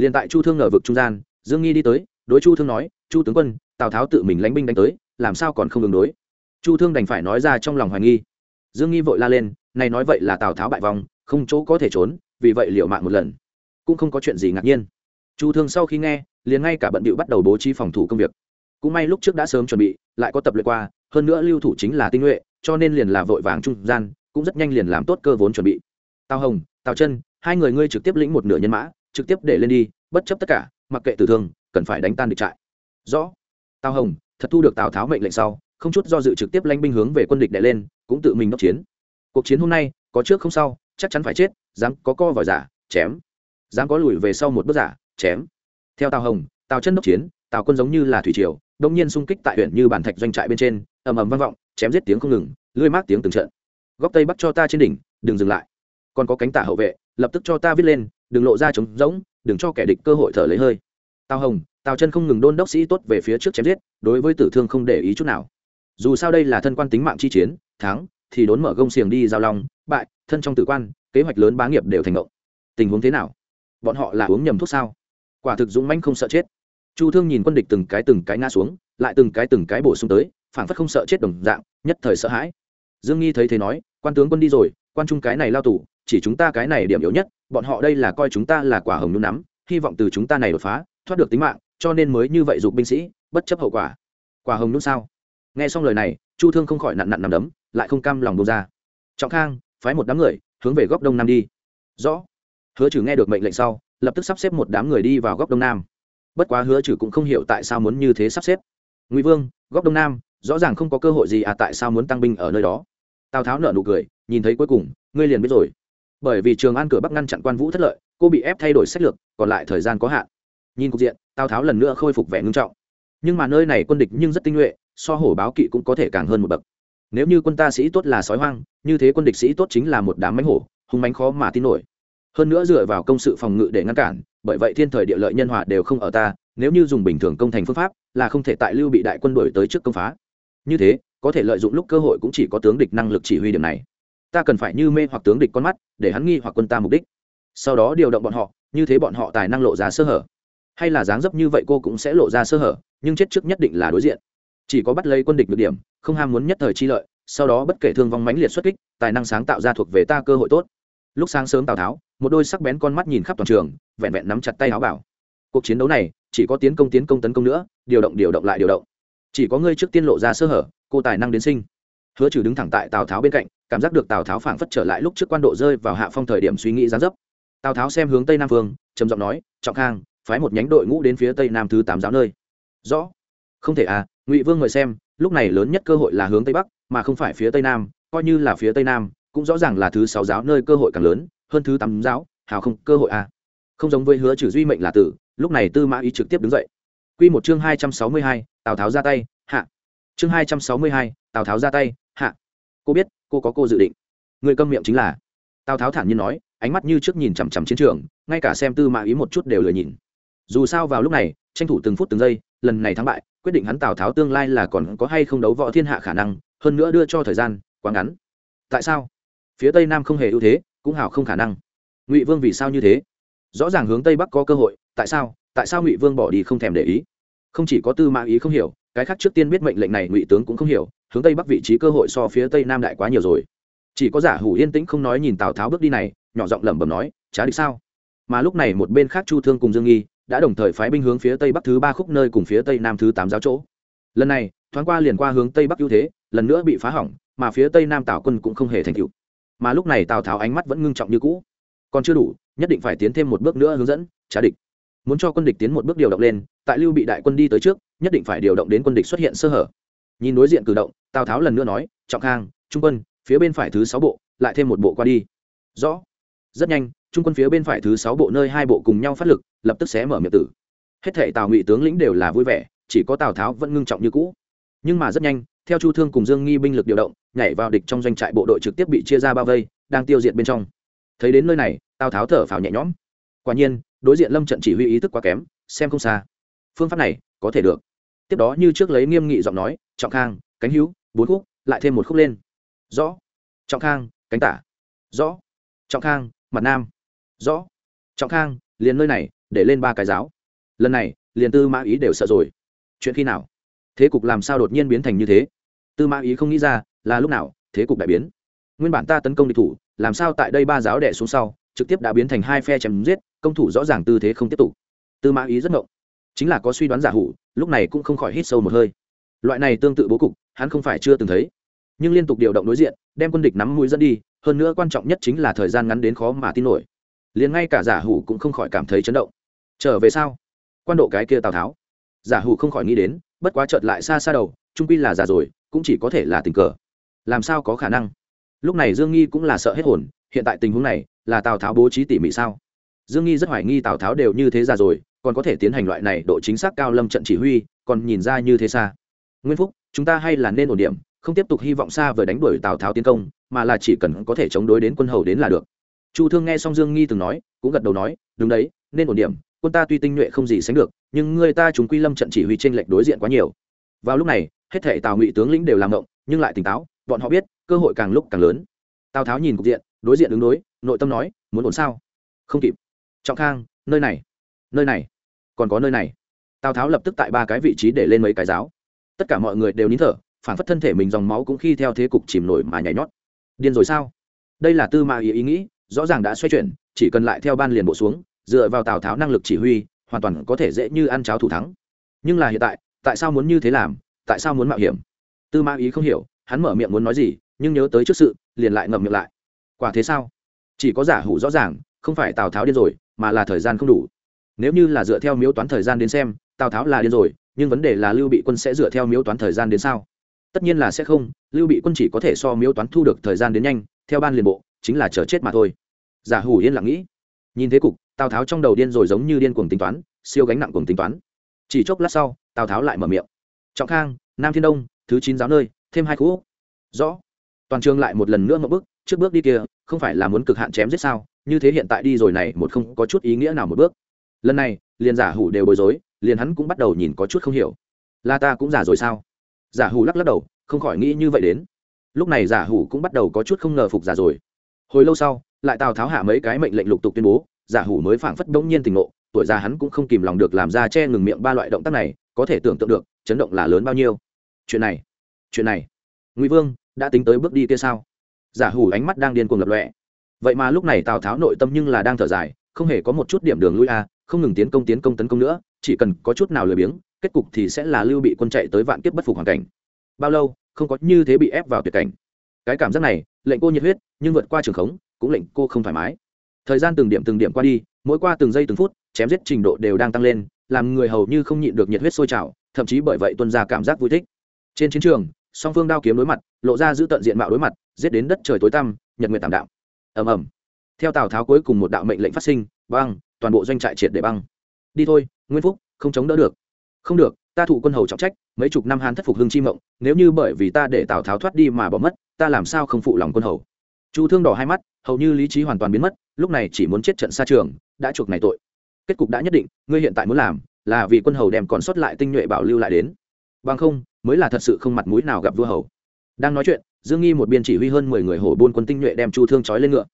Liền tại chu thương ngờ vực trung gian, dương nghi đi tới, đối chu thương nói, chu tướng quân, tào tháo tự mình lánh binh đánh tới, làm sao còn không đường đối? Chu thương đành phải nói ra trong lòng hoài nghi. Dương nghi vội la lên, này nói vậy là tào tháo bại vòng không chỗ có thể trốn, vì vậy liệu mạng một lần, cũng không có chuyện gì ngạc nhiên. Chu thương sau khi nghe, liền ngay cả bận bịu bắt đầu bố trí phòng thủ công việc. Cũng may lúc trước đã sớm chuẩn bị, lại có tập luyện qua, hơn nữa lưu thủ chính là tinh nhuệ, cho nên liền là vội vàng trung gian, cũng rất nhanh liền làm tốt cơ vốn chuẩn bị. Tào hồng, tào chân, hai người ngươi trực tiếp lĩnh một nửa nhân mã trực tiếp để lên đi, bất chấp tất cả, mặc kệ tử thương, cần phải đánh tan địch trại. Rõ. Tào hồng, thật thu được tào tháo mệnh lệnh sau, không chút do dự trực tiếp lanh binh hướng về quân địch đè lên, cũng tự mình đốc chiến. Cuộc chiến hôm nay, có trước không sau, chắc chắn phải chết, dám có co vòi giả, chém. Dám có lùi về sau một bước giả, chém. Theo tào hồng, tào chân đốc chiến, tào quân giống như là thủy triều, đông nhiên xung kích tại huyện như bản thạch doanh trại bên trên, ầm ầm vang vọng, chém giết tiếng không ngừng, lưới mát tiếng từng trận. Góc tây bắc cho ta trên đỉnh, đừng dừng lại. Còn có cánh tả hậu vệ, lập tức cho ta viết lên đừng lộ ra trống rỗng, đừng cho kẻ địch cơ hội thở lấy hơi. Tào hồng, tào chân không ngừng đôn đốc sĩ tốt về phía trước chém giết, đối với tử thương không để ý chút nào. Dù sao đây là thân quan tính mạng chi chiến, thắng thì đốn mở gông xiềng đi giao long, bại, thân trong tử quan, kế hoạch lớn bá nghiệp đều thành ngộng tình huống thế nào? Bọn họ là uống nhầm thuốc sao? Quả thực dũng mãnh không sợ chết. Chu thương nhìn quân địch từng cái từng cái ngã xuống, lại từng cái từng cái bổ sung tới phản phất không sợ chết đồng dạng, nhất thời sợ hãi. Dương nghi thấy thế nói, quan tướng quân đi rồi, quan trung cái này lao tù, chỉ chúng ta cái này điểm yếu nhất bọn họ đây là coi chúng ta là quả hồng nhún nắm, hy vọng từ chúng ta này đột phá, thoát được tính mạng, cho nên mới như vậy dục binh sĩ, bất chấp hậu quả. Quả hồng nhún sao? Nghe xong lời này, chu thương không khỏi nặn nặn nằm đấm, lại không cam lòng bông ra. Trọng khang, phái một đám người, hướng về góc đông nam đi. Rõ. Hứa trừ nghe được mệnh lệnh sau, lập tức sắp xếp một đám người đi vào góc đông nam. Bất quá hứa trừ cũng không hiểu tại sao muốn như thế sắp xếp. Ngụy vương, góc đông nam, rõ ràng không có cơ hội gì à tại sao muốn tăng binh ở nơi đó? Tào tháo nợ nụ cười, nhìn thấy cuối cùng, ngươi liền biết rồi bởi vì trường an cửa bắc ngăn chặn quan vũ thất lợi, cô bị ép thay đổi sách lược, còn lại thời gian có hạn. Nhìn cục diện, tào tháo lần nữa khôi phục vẻ ngưng trọng. Nhưng mà nơi này quân địch nhưng rất tinh nhuệ, so hổ báo kỵ cũng có thể càng hơn một bậc. Nếu như quân ta sĩ tốt là sói hoang, như thế quân địch sĩ tốt chính là một đám mánh hổ, hung mánh khó mà tin nổi. Hơn nữa dựa vào công sự phòng ngự để ngăn cản, bởi vậy thiên thời địa lợi nhân hòa đều không ở ta, nếu như dùng bình thường công thành phương pháp, là không thể tại lưu bị đại quân đổi tới trước công phá. Như thế, có thể lợi dụng lúc cơ hội cũng chỉ có tướng địch năng lực chỉ huy điểm này ta cần phải như mê hoặc tướng địch con mắt, để hắn nghi hoặc quân ta mục đích. Sau đó điều động bọn họ, như thế bọn họ tài năng lộ ra sơ hở. Hay là dáng dấp như vậy cô cũng sẽ lộ ra sơ hở, nhưng chết trước nhất định là đối diện. Chỉ có bắt lấy quân địch được điểm, không ham muốn nhất thời chi lợi, sau đó bất kể thương vong mãnh liệt xuất kích, tài năng sáng tạo ra thuộc về ta cơ hội tốt. Lúc sáng sớm tào tháo, một đôi sắc bén con mắt nhìn khắp toàn trường, vẹn vẹn nắm chặt tay áo bảo. Cuộc chiến đấu này, chỉ có tiến công tiến công tấn công nữa, điều động điều động lại điều động. Chỉ có ngươi trước tiên lộ ra sơ hở, cô tài năng đến sinh. Hứa trừ đứng thẳng tại tào tháo bên cạnh cảm giác được tào tháo phảng phất trở lại lúc trước quan độ rơi vào hạ phong thời điểm suy nghĩ gián dấp tào tháo xem hướng tây nam phương trầm giọng nói trọng khang phái một nhánh đội ngũ đến phía tây nam thứ tám giáo nơi rõ không thể à ngụy vương mời xem lúc này lớn nhất cơ hội là hướng tây bắc mà không phải phía tây nam coi như là phía tây nam cũng rõ ràng là thứ sáu giáo nơi cơ hội càng lớn hơn thứ tám giáo hào không cơ hội à không giống với hứa trừ duy mệnh là tử lúc này tư mã ý trực tiếp đứng dậy q một chương hai trăm sáu mươi hai tào tháo ra tay hạ chương hai trăm sáu mươi hai tào tháo ra tay hạ cô biết cô có cô dự định. Người câm miệng chính là. Tào tháo thản nhiên nói, ánh mắt như trước nhìn chằm chằm chiến trường, ngay cả xem tư mã ý một chút đều lười nhìn. Dù sao vào lúc này, tranh thủ từng phút từng giây, lần này thắng bại, quyết định hắn tào tháo tương lai là còn có hay không đấu võ thiên hạ khả năng, hơn nữa đưa cho thời gian, quá ngắn. Tại sao? Phía tây nam không hề ưu thế, cũng hào không khả năng. Ngụy vương vì sao như thế? Rõ ràng hướng tây bắc có cơ hội, tại sao tại sao ngụy vương bỏ đi không thèm để ý? Không chỉ có tư mã ý không hiểu, cái khác trước tiên biết mệnh lệnh này ngụy tướng cũng không hiểu hướng tây bắc vị trí cơ hội so phía tây nam đại quá nhiều rồi. Chỉ có giả hủ yên tĩnh không nói nhìn tào tháo bước đi này, nhỏ giọng lẩm bẩm nói trá địch sao? Mà lúc này một bên khác chu thương cùng dương nghi đã đồng thời phái binh hướng phía tây bắc thứ ba khúc nơi cùng phía tây nam thứ tám giáo chỗ. Lần này, thoáng qua liền qua hướng tây bắc ưu thế, lần nữa bị phá hỏng, mà phía tây nam tào quân cũng không hề thành cựu mà lúc này tào tháo ánh mắt vẫn ngưng trọng như cũ. Còn chưa đủ, nhất định phải tiến thêm một bước nữa hướng dẫn trá địch. Muốn cho quân địch tiến một bước điều động lên, tại lưu bị đại quân đi tới trước, nhất định phải điều động đến quân địch xuất hiện sơ hở nhìn đối diện cử động, tào tháo lần nữa nói, trọng khang, trung quân, phía bên phải thứ sáu bộ, lại thêm một bộ qua đi. Rõ. Rất nhanh, trung quân phía bên phải thứ sáu bộ nơi hai bộ cùng nhau phát lực, lập tức sẽ mở miệng tử. Hết thệ tào ngụy tướng lĩnh đều là vui vẻ, chỉ có tào tháo vẫn ngưng trọng như cũ. Nhưng mà rất nhanh, theo chu thương cùng dương nghi binh lực điều động, nhảy vào địch trong doanh trại bộ đội trực tiếp bị chia ra bao vây, đang tiêu diệt bên trong. Thấy đến nơi này, tào tháo thở phào nhẹ nhõm. Quả nhiên, đối diện lâm trận chỉ huy ý thức quá kém, xem không xa. Phương pháp này có thể được. Tiếp đó như trước lấy nghiêm nghị giọng nói trọng khang, cánh hữu, bốn khúc, lại thêm một khúc lên. Rõ. Trọng khang, cánh tả. Rõ. Trọng khang, mặt nam. Rõ. Trọng khang, liền nơi này, để lên ba cái giáo. Lần này, liền tư mã ý đều sợ rồi. Chuyện khi nào? Thế cục làm sao đột nhiên biến thành như thế? Tư mã ý không nghĩ ra, là lúc nào, thế cục đại biến. Nguyên bản ta tấn công địch thủ, làm sao tại đây ba giáo đẻ xuống sau, trực tiếp đã biến thành hai phe chém giết, công thủ rõ ràng tư thế không tiếp tục. Tư mã ý rất ngộng. Chính là có suy đoán giả hủ, lúc này cũng không khỏi hít sâu một hơi loại này tương tự bố cục, hắn không phải chưa từng thấy. Nhưng liên tục điều động đối diện, đem quân địch nắm mũi dẫn đi, hơn nữa quan trọng nhất chính là thời gian ngắn đến khó mà tin nổi. Liền ngay cả giả hủ cũng không khỏi cảm thấy chấn động. Trở về sau quan độ cái kia tào tháo. Giả hủ không khỏi nghĩ đến, bất quá chợt lại xa xa đầu, trung pi là giả rồi, cũng chỉ có thể là tình cờ. Làm sao có khả năng? Lúc này dương nghi cũng là sợ hết hồn, hiện tại tình huống này, là tào tháo bố trí tỉ mỉ sao? Dương nghi rất hoài nghi tào tháo đều như thế già rồi, còn có thể tiến hành loại này độ chính xác cao lâm trận chỉ huy, còn nhìn ra như thế xa nguyên phúc, chúng ta hay là nên ổn điểm, không tiếp tục hy vọng xa vời đánh đuổi tào tháo tiến công, mà là chỉ cần có thể chống đối đến quân hầu đến là được. Chu thương nghe xong dương nghi từng nói, cũng gật đầu nói, đúng đấy, nên ổn điểm, quân ta tuy tinh nhuệ không gì sánh được, nhưng người ta chúng quy lâm trận chỉ huy tranh lệch đối diện quá nhiều. Vào lúc này, hết thể tào ngụy tướng lĩnh đều làm động nhưng lại tỉnh táo, bọn họ biết, cơ hội càng lúc càng lớn. Tào tháo nhìn cục diện, đối diện ứng đối, nội tâm nói, muốn ổn sao? Không kịp. Trọng khang, nơi này nơi này, còn có nơi này. Tào tháo lập tức tại ba cái vị trí để lên mấy cái giáo tất cả mọi người đều nín thở, phản phất thân thể mình dòng máu cũng khi theo thế cục chìm nổi mà nhảy nhót. Điên rồi sao? Đây là tư mã ý ý nghĩ, rõ ràng đã xoay chuyển, chỉ cần lại theo ban liền bộ xuống, dựa vào tào tháo năng lực chỉ huy, hoàn toàn có thể dễ như ăn cháo thủ thắng. Nhưng là hiện tại tại sao muốn như thế làm? Tại sao muốn mạo hiểm? Tư mã ý không hiểu, hắn mở miệng muốn nói gì, nhưng nhớ tới trước sự, liền lại ngậm miệng lại. Quả thế sao? Chỉ có giả hủ rõ ràng, không phải tào tháo điên rồi, mà là thời gian không đủ. Nếu như là dựa theo miếu toán thời gian đến xem, tào tháo là điên rồi nhưng vấn đề là lưu bị quân sẽ dựa theo miếu toán thời gian đến sao? Tất nhiên là sẽ không, lưu bị quân chỉ có thể so miếu toán thu được thời gian đến nhanh, theo ban liền bộ, chính là chờ chết mà thôi. Giả hủ yên lặng nghĩ. Nhìn thế cục, tào tháo trong đầu điên rồi giống như điên cuồng tính toán, siêu gánh nặng cuồng tính toán. Chỉ chốc lát sau, tào tháo lại mở miệng. Trọng khang, nam thiên đông, thứ chín giáo nơi, thêm hai khu rõ. Toàn trường lại một lần nữa một bước, trước bước đi kia, không phải là muốn cực hạn chém giết sao? Như thế hiện tại đi rồi này, một không có chút ý nghĩa nào một bước. Lần này, liền giả hủ đều bối rối liền hắn cũng bắt đầu nhìn có chút không hiểu. Là ta cũng giả rồi sao? Giả hủ lắc lắc đầu, không khỏi nghĩ như vậy đến. Lúc này giả hủ cũng bắt đầu có chút không ngờ phục giả rồi. Hồi lâu sau, lại tào tháo hạ mấy cái mệnh lệnh lục tục tuyên bố, giả hủ mới phảng phất bỗng nhiên tình ngộ, tuổi già hắn cũng không kìm lòng được làm ra che ngừng miệng ba loại động tác này, có thể tưởng tượng được, chấn động là lớn bao nhiêu. Chuyện này chuyện này. Ngụy vương, đã tính tới bước đi kia sao? Giả hủ ánh mắt đang điên cuồng lập lọe vậy mà lúc này tào tháo nội tâm nhưng là đang thở dài, không hề có một chút điểm đường lui a không ngừng tiến công tiến công tấn công nữa chỉ cần có chút nào lười biếng, kết cục thì sẽ là lưu bị quân chạy tới vạn kiếp bất phục hoàn cảnh. Bao lâu, không có như thế bị ép vào tuyệt cảnh. Cái cảm giác này, lệnh cô nhiệt huyết, nhưng vượt qua trường khống, cũng lệnh cô không thoải mái. Thời gian từng điểm từng điểm qua đi, mỗi qua từng giây từng phút, chém giết trình độ đều đang tăng lên, làm người hầu như không nhịn được nhiệt huyết sôi trào, thậm chí bởi vậy tuân ra cảm giác vui thích. Trên chiến trường, song phương đao kiếm đối mặt, lộ ra giữ tận diện mạo đối mặt, giết đến đất trời tối tăm, nhật nguyện tảm đạo. Ầm ầm. Theo tào tháo cuối cùng một đạo mệnh lệnh phát sinh, băng, toàn bộ doanh trại triệt để băng. Đi thôi nguyên phúc, không chống đỡ được. Không được, ta thụ quân hầu trọng trách, mấy chục năm hán thất phục hưng chi mộng, nếu như bởi vì ta để tào tháo thoát đi mà bỏ mất, ta làm sao không phụ lòng quân hầu? Chu thương đỏ hai mắt, hầu như lý trí hoàn toàn biến mất, lúc này chỉ muốn chết trận xa trường, đã chuộc này tội. Kết cục đã nhất định, ngươi hiện tại muốn làm, là vì quân hầu đem còn sót lại tinh nhuệ bảo lưu lại đến. Bằng không, mới là thật sự không mặt mũi nào gặp vua hầu. Đang nói chuyện, dương nghi một biên chỉ huy hơn mười người hổ buôn quân tinh nhuệ đem chu thương trói lên ngựa.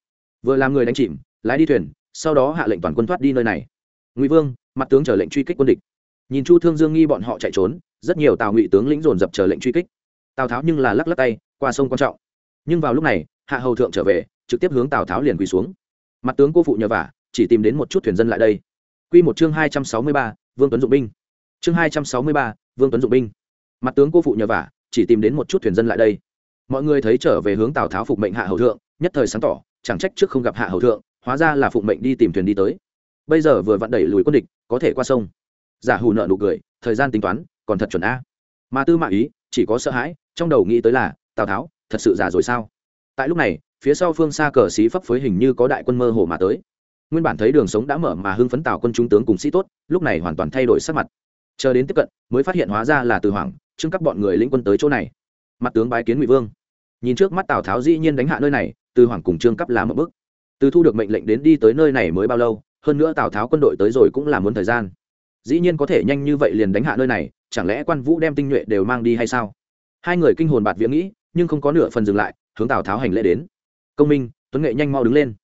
Vừa làm người đánh chìm, lái đi thuyền, sau đó hạ lệnh toàn quân thoát đi nơi này. Ngụy vương mặt tướng chờ lệnh truy kích quân địch. Nhìn chu thương dương nghi bọn họ chạy trốn, rất nhiều tào ngụy tướng lĩnh dồn dập chờ lệnh truy kích. Tào tháo nhưng là lắc lắc tay, qua sông quan trọng. Nhưng vào lúc này, hạ hầu thượng trở về, trực tiếp hướng tào tháo liền quỳ xuống. Mặt tướng cô phụ nhờ vả, chỉ tìm đến một chút thuyền dân lại đây. Q một chương hai trăm sáu mươi ba, vương tuấn dụng binh. Chương hai trăm sáu mươi ba, vương tuấn dụng binh. Mặt tướng cô phụ nhờ vả, chỉ tìm đến một chút thuyền dân lại đây. Mọi người thấy trở về hướng tào tháo phục mệnh hạ hầu thượng, nhất thời sáng tỏ, chẳng trách trước không gặp hạ hầu thượng, hóa ra là phục mệnh đi tìm thuyền đi tới bây giờ vừa vặn đẩy lùi quân địch, có thể qua sông. Giả hù nợ nụ cười, thời gian tính toán, còn thật chuẩn a. Mà tư mạng ý, chỉ có sợ hãi, trong đầu nghĩ tới là, tào tháo, thật sự giả rồi sao? Tại lúc này, phía sau phương xa cờ xí phấp phới hình như có đại quân mơ hồ mà tới. Nguyên bản thấy đường sống đã mở mà hưng phấn tào quân trung tướng cùng sĩ tốt, lúc này hoàn toàn thay đổi sắc mặt. Chờ đến tiếp cận, mới phát hiện hóa ra là từ hoàng trưng các bọn người lĩnh quân tới chỗ này. Mặt tướng bái kiến ngụy vương. Nhìn trước mắt tào tháo dĩ nhiên đánh hạ nơi này, từ hoàng cùng trương cấp là một bước. Từ thu được mệnh lệnh đến đi tới nơi này mới bao lâu? Hơn nữa tào tháo quân đội tới rồi cũng là muốn thời gian dĩ nhiên có thể nhanh như vậy liền đánh hạ nơi này chẳng lẽ quan vũ đem tinh nhuệ đều mang đi hay sao hai người kinh hồn bạt viễn nghĩ nhưng không có nửa phần dừng lại hướng tào tháo hành lễ đến công minh tuấn nghệ nhanh mau đứng lên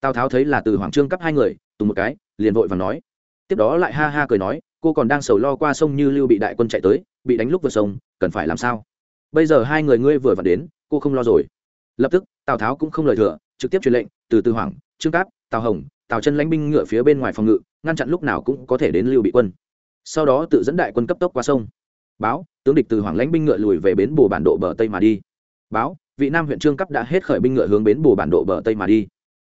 tào tháo thấy là từ hoàng trương cắp hai người tùng một cái liền vội và nói tiếp đó lại ha ha cười nói cô còn đang sầu lo qua sông như lưu bị đại quân chạy tới bị đánh lúc vượt sông cần phải làm sao bây giờ hai người ngươi vừa vặn đến cô không lo rồi lập tức tào tháo cũng không lời thừa trực tiếp truyền lệnh từ từ hoàng trương cáp tào hồng tào chân lãnh binh ngựa phía bên ngoài phòng ngự, ngăn chặn lúc nào cũng có thể đến lưu bị quân. Sau đó tự dẫn đại quân cấp tốc qua sông. Báo, tướng địch từ hoàng lãnh binh ngựa lùi về bến bồ bản độ bờ tây mà đi. Báo, vị nam huyện trương cấp đã hết khởi binh ngựa hướng bến bồ bản độ bờ tây mà đi.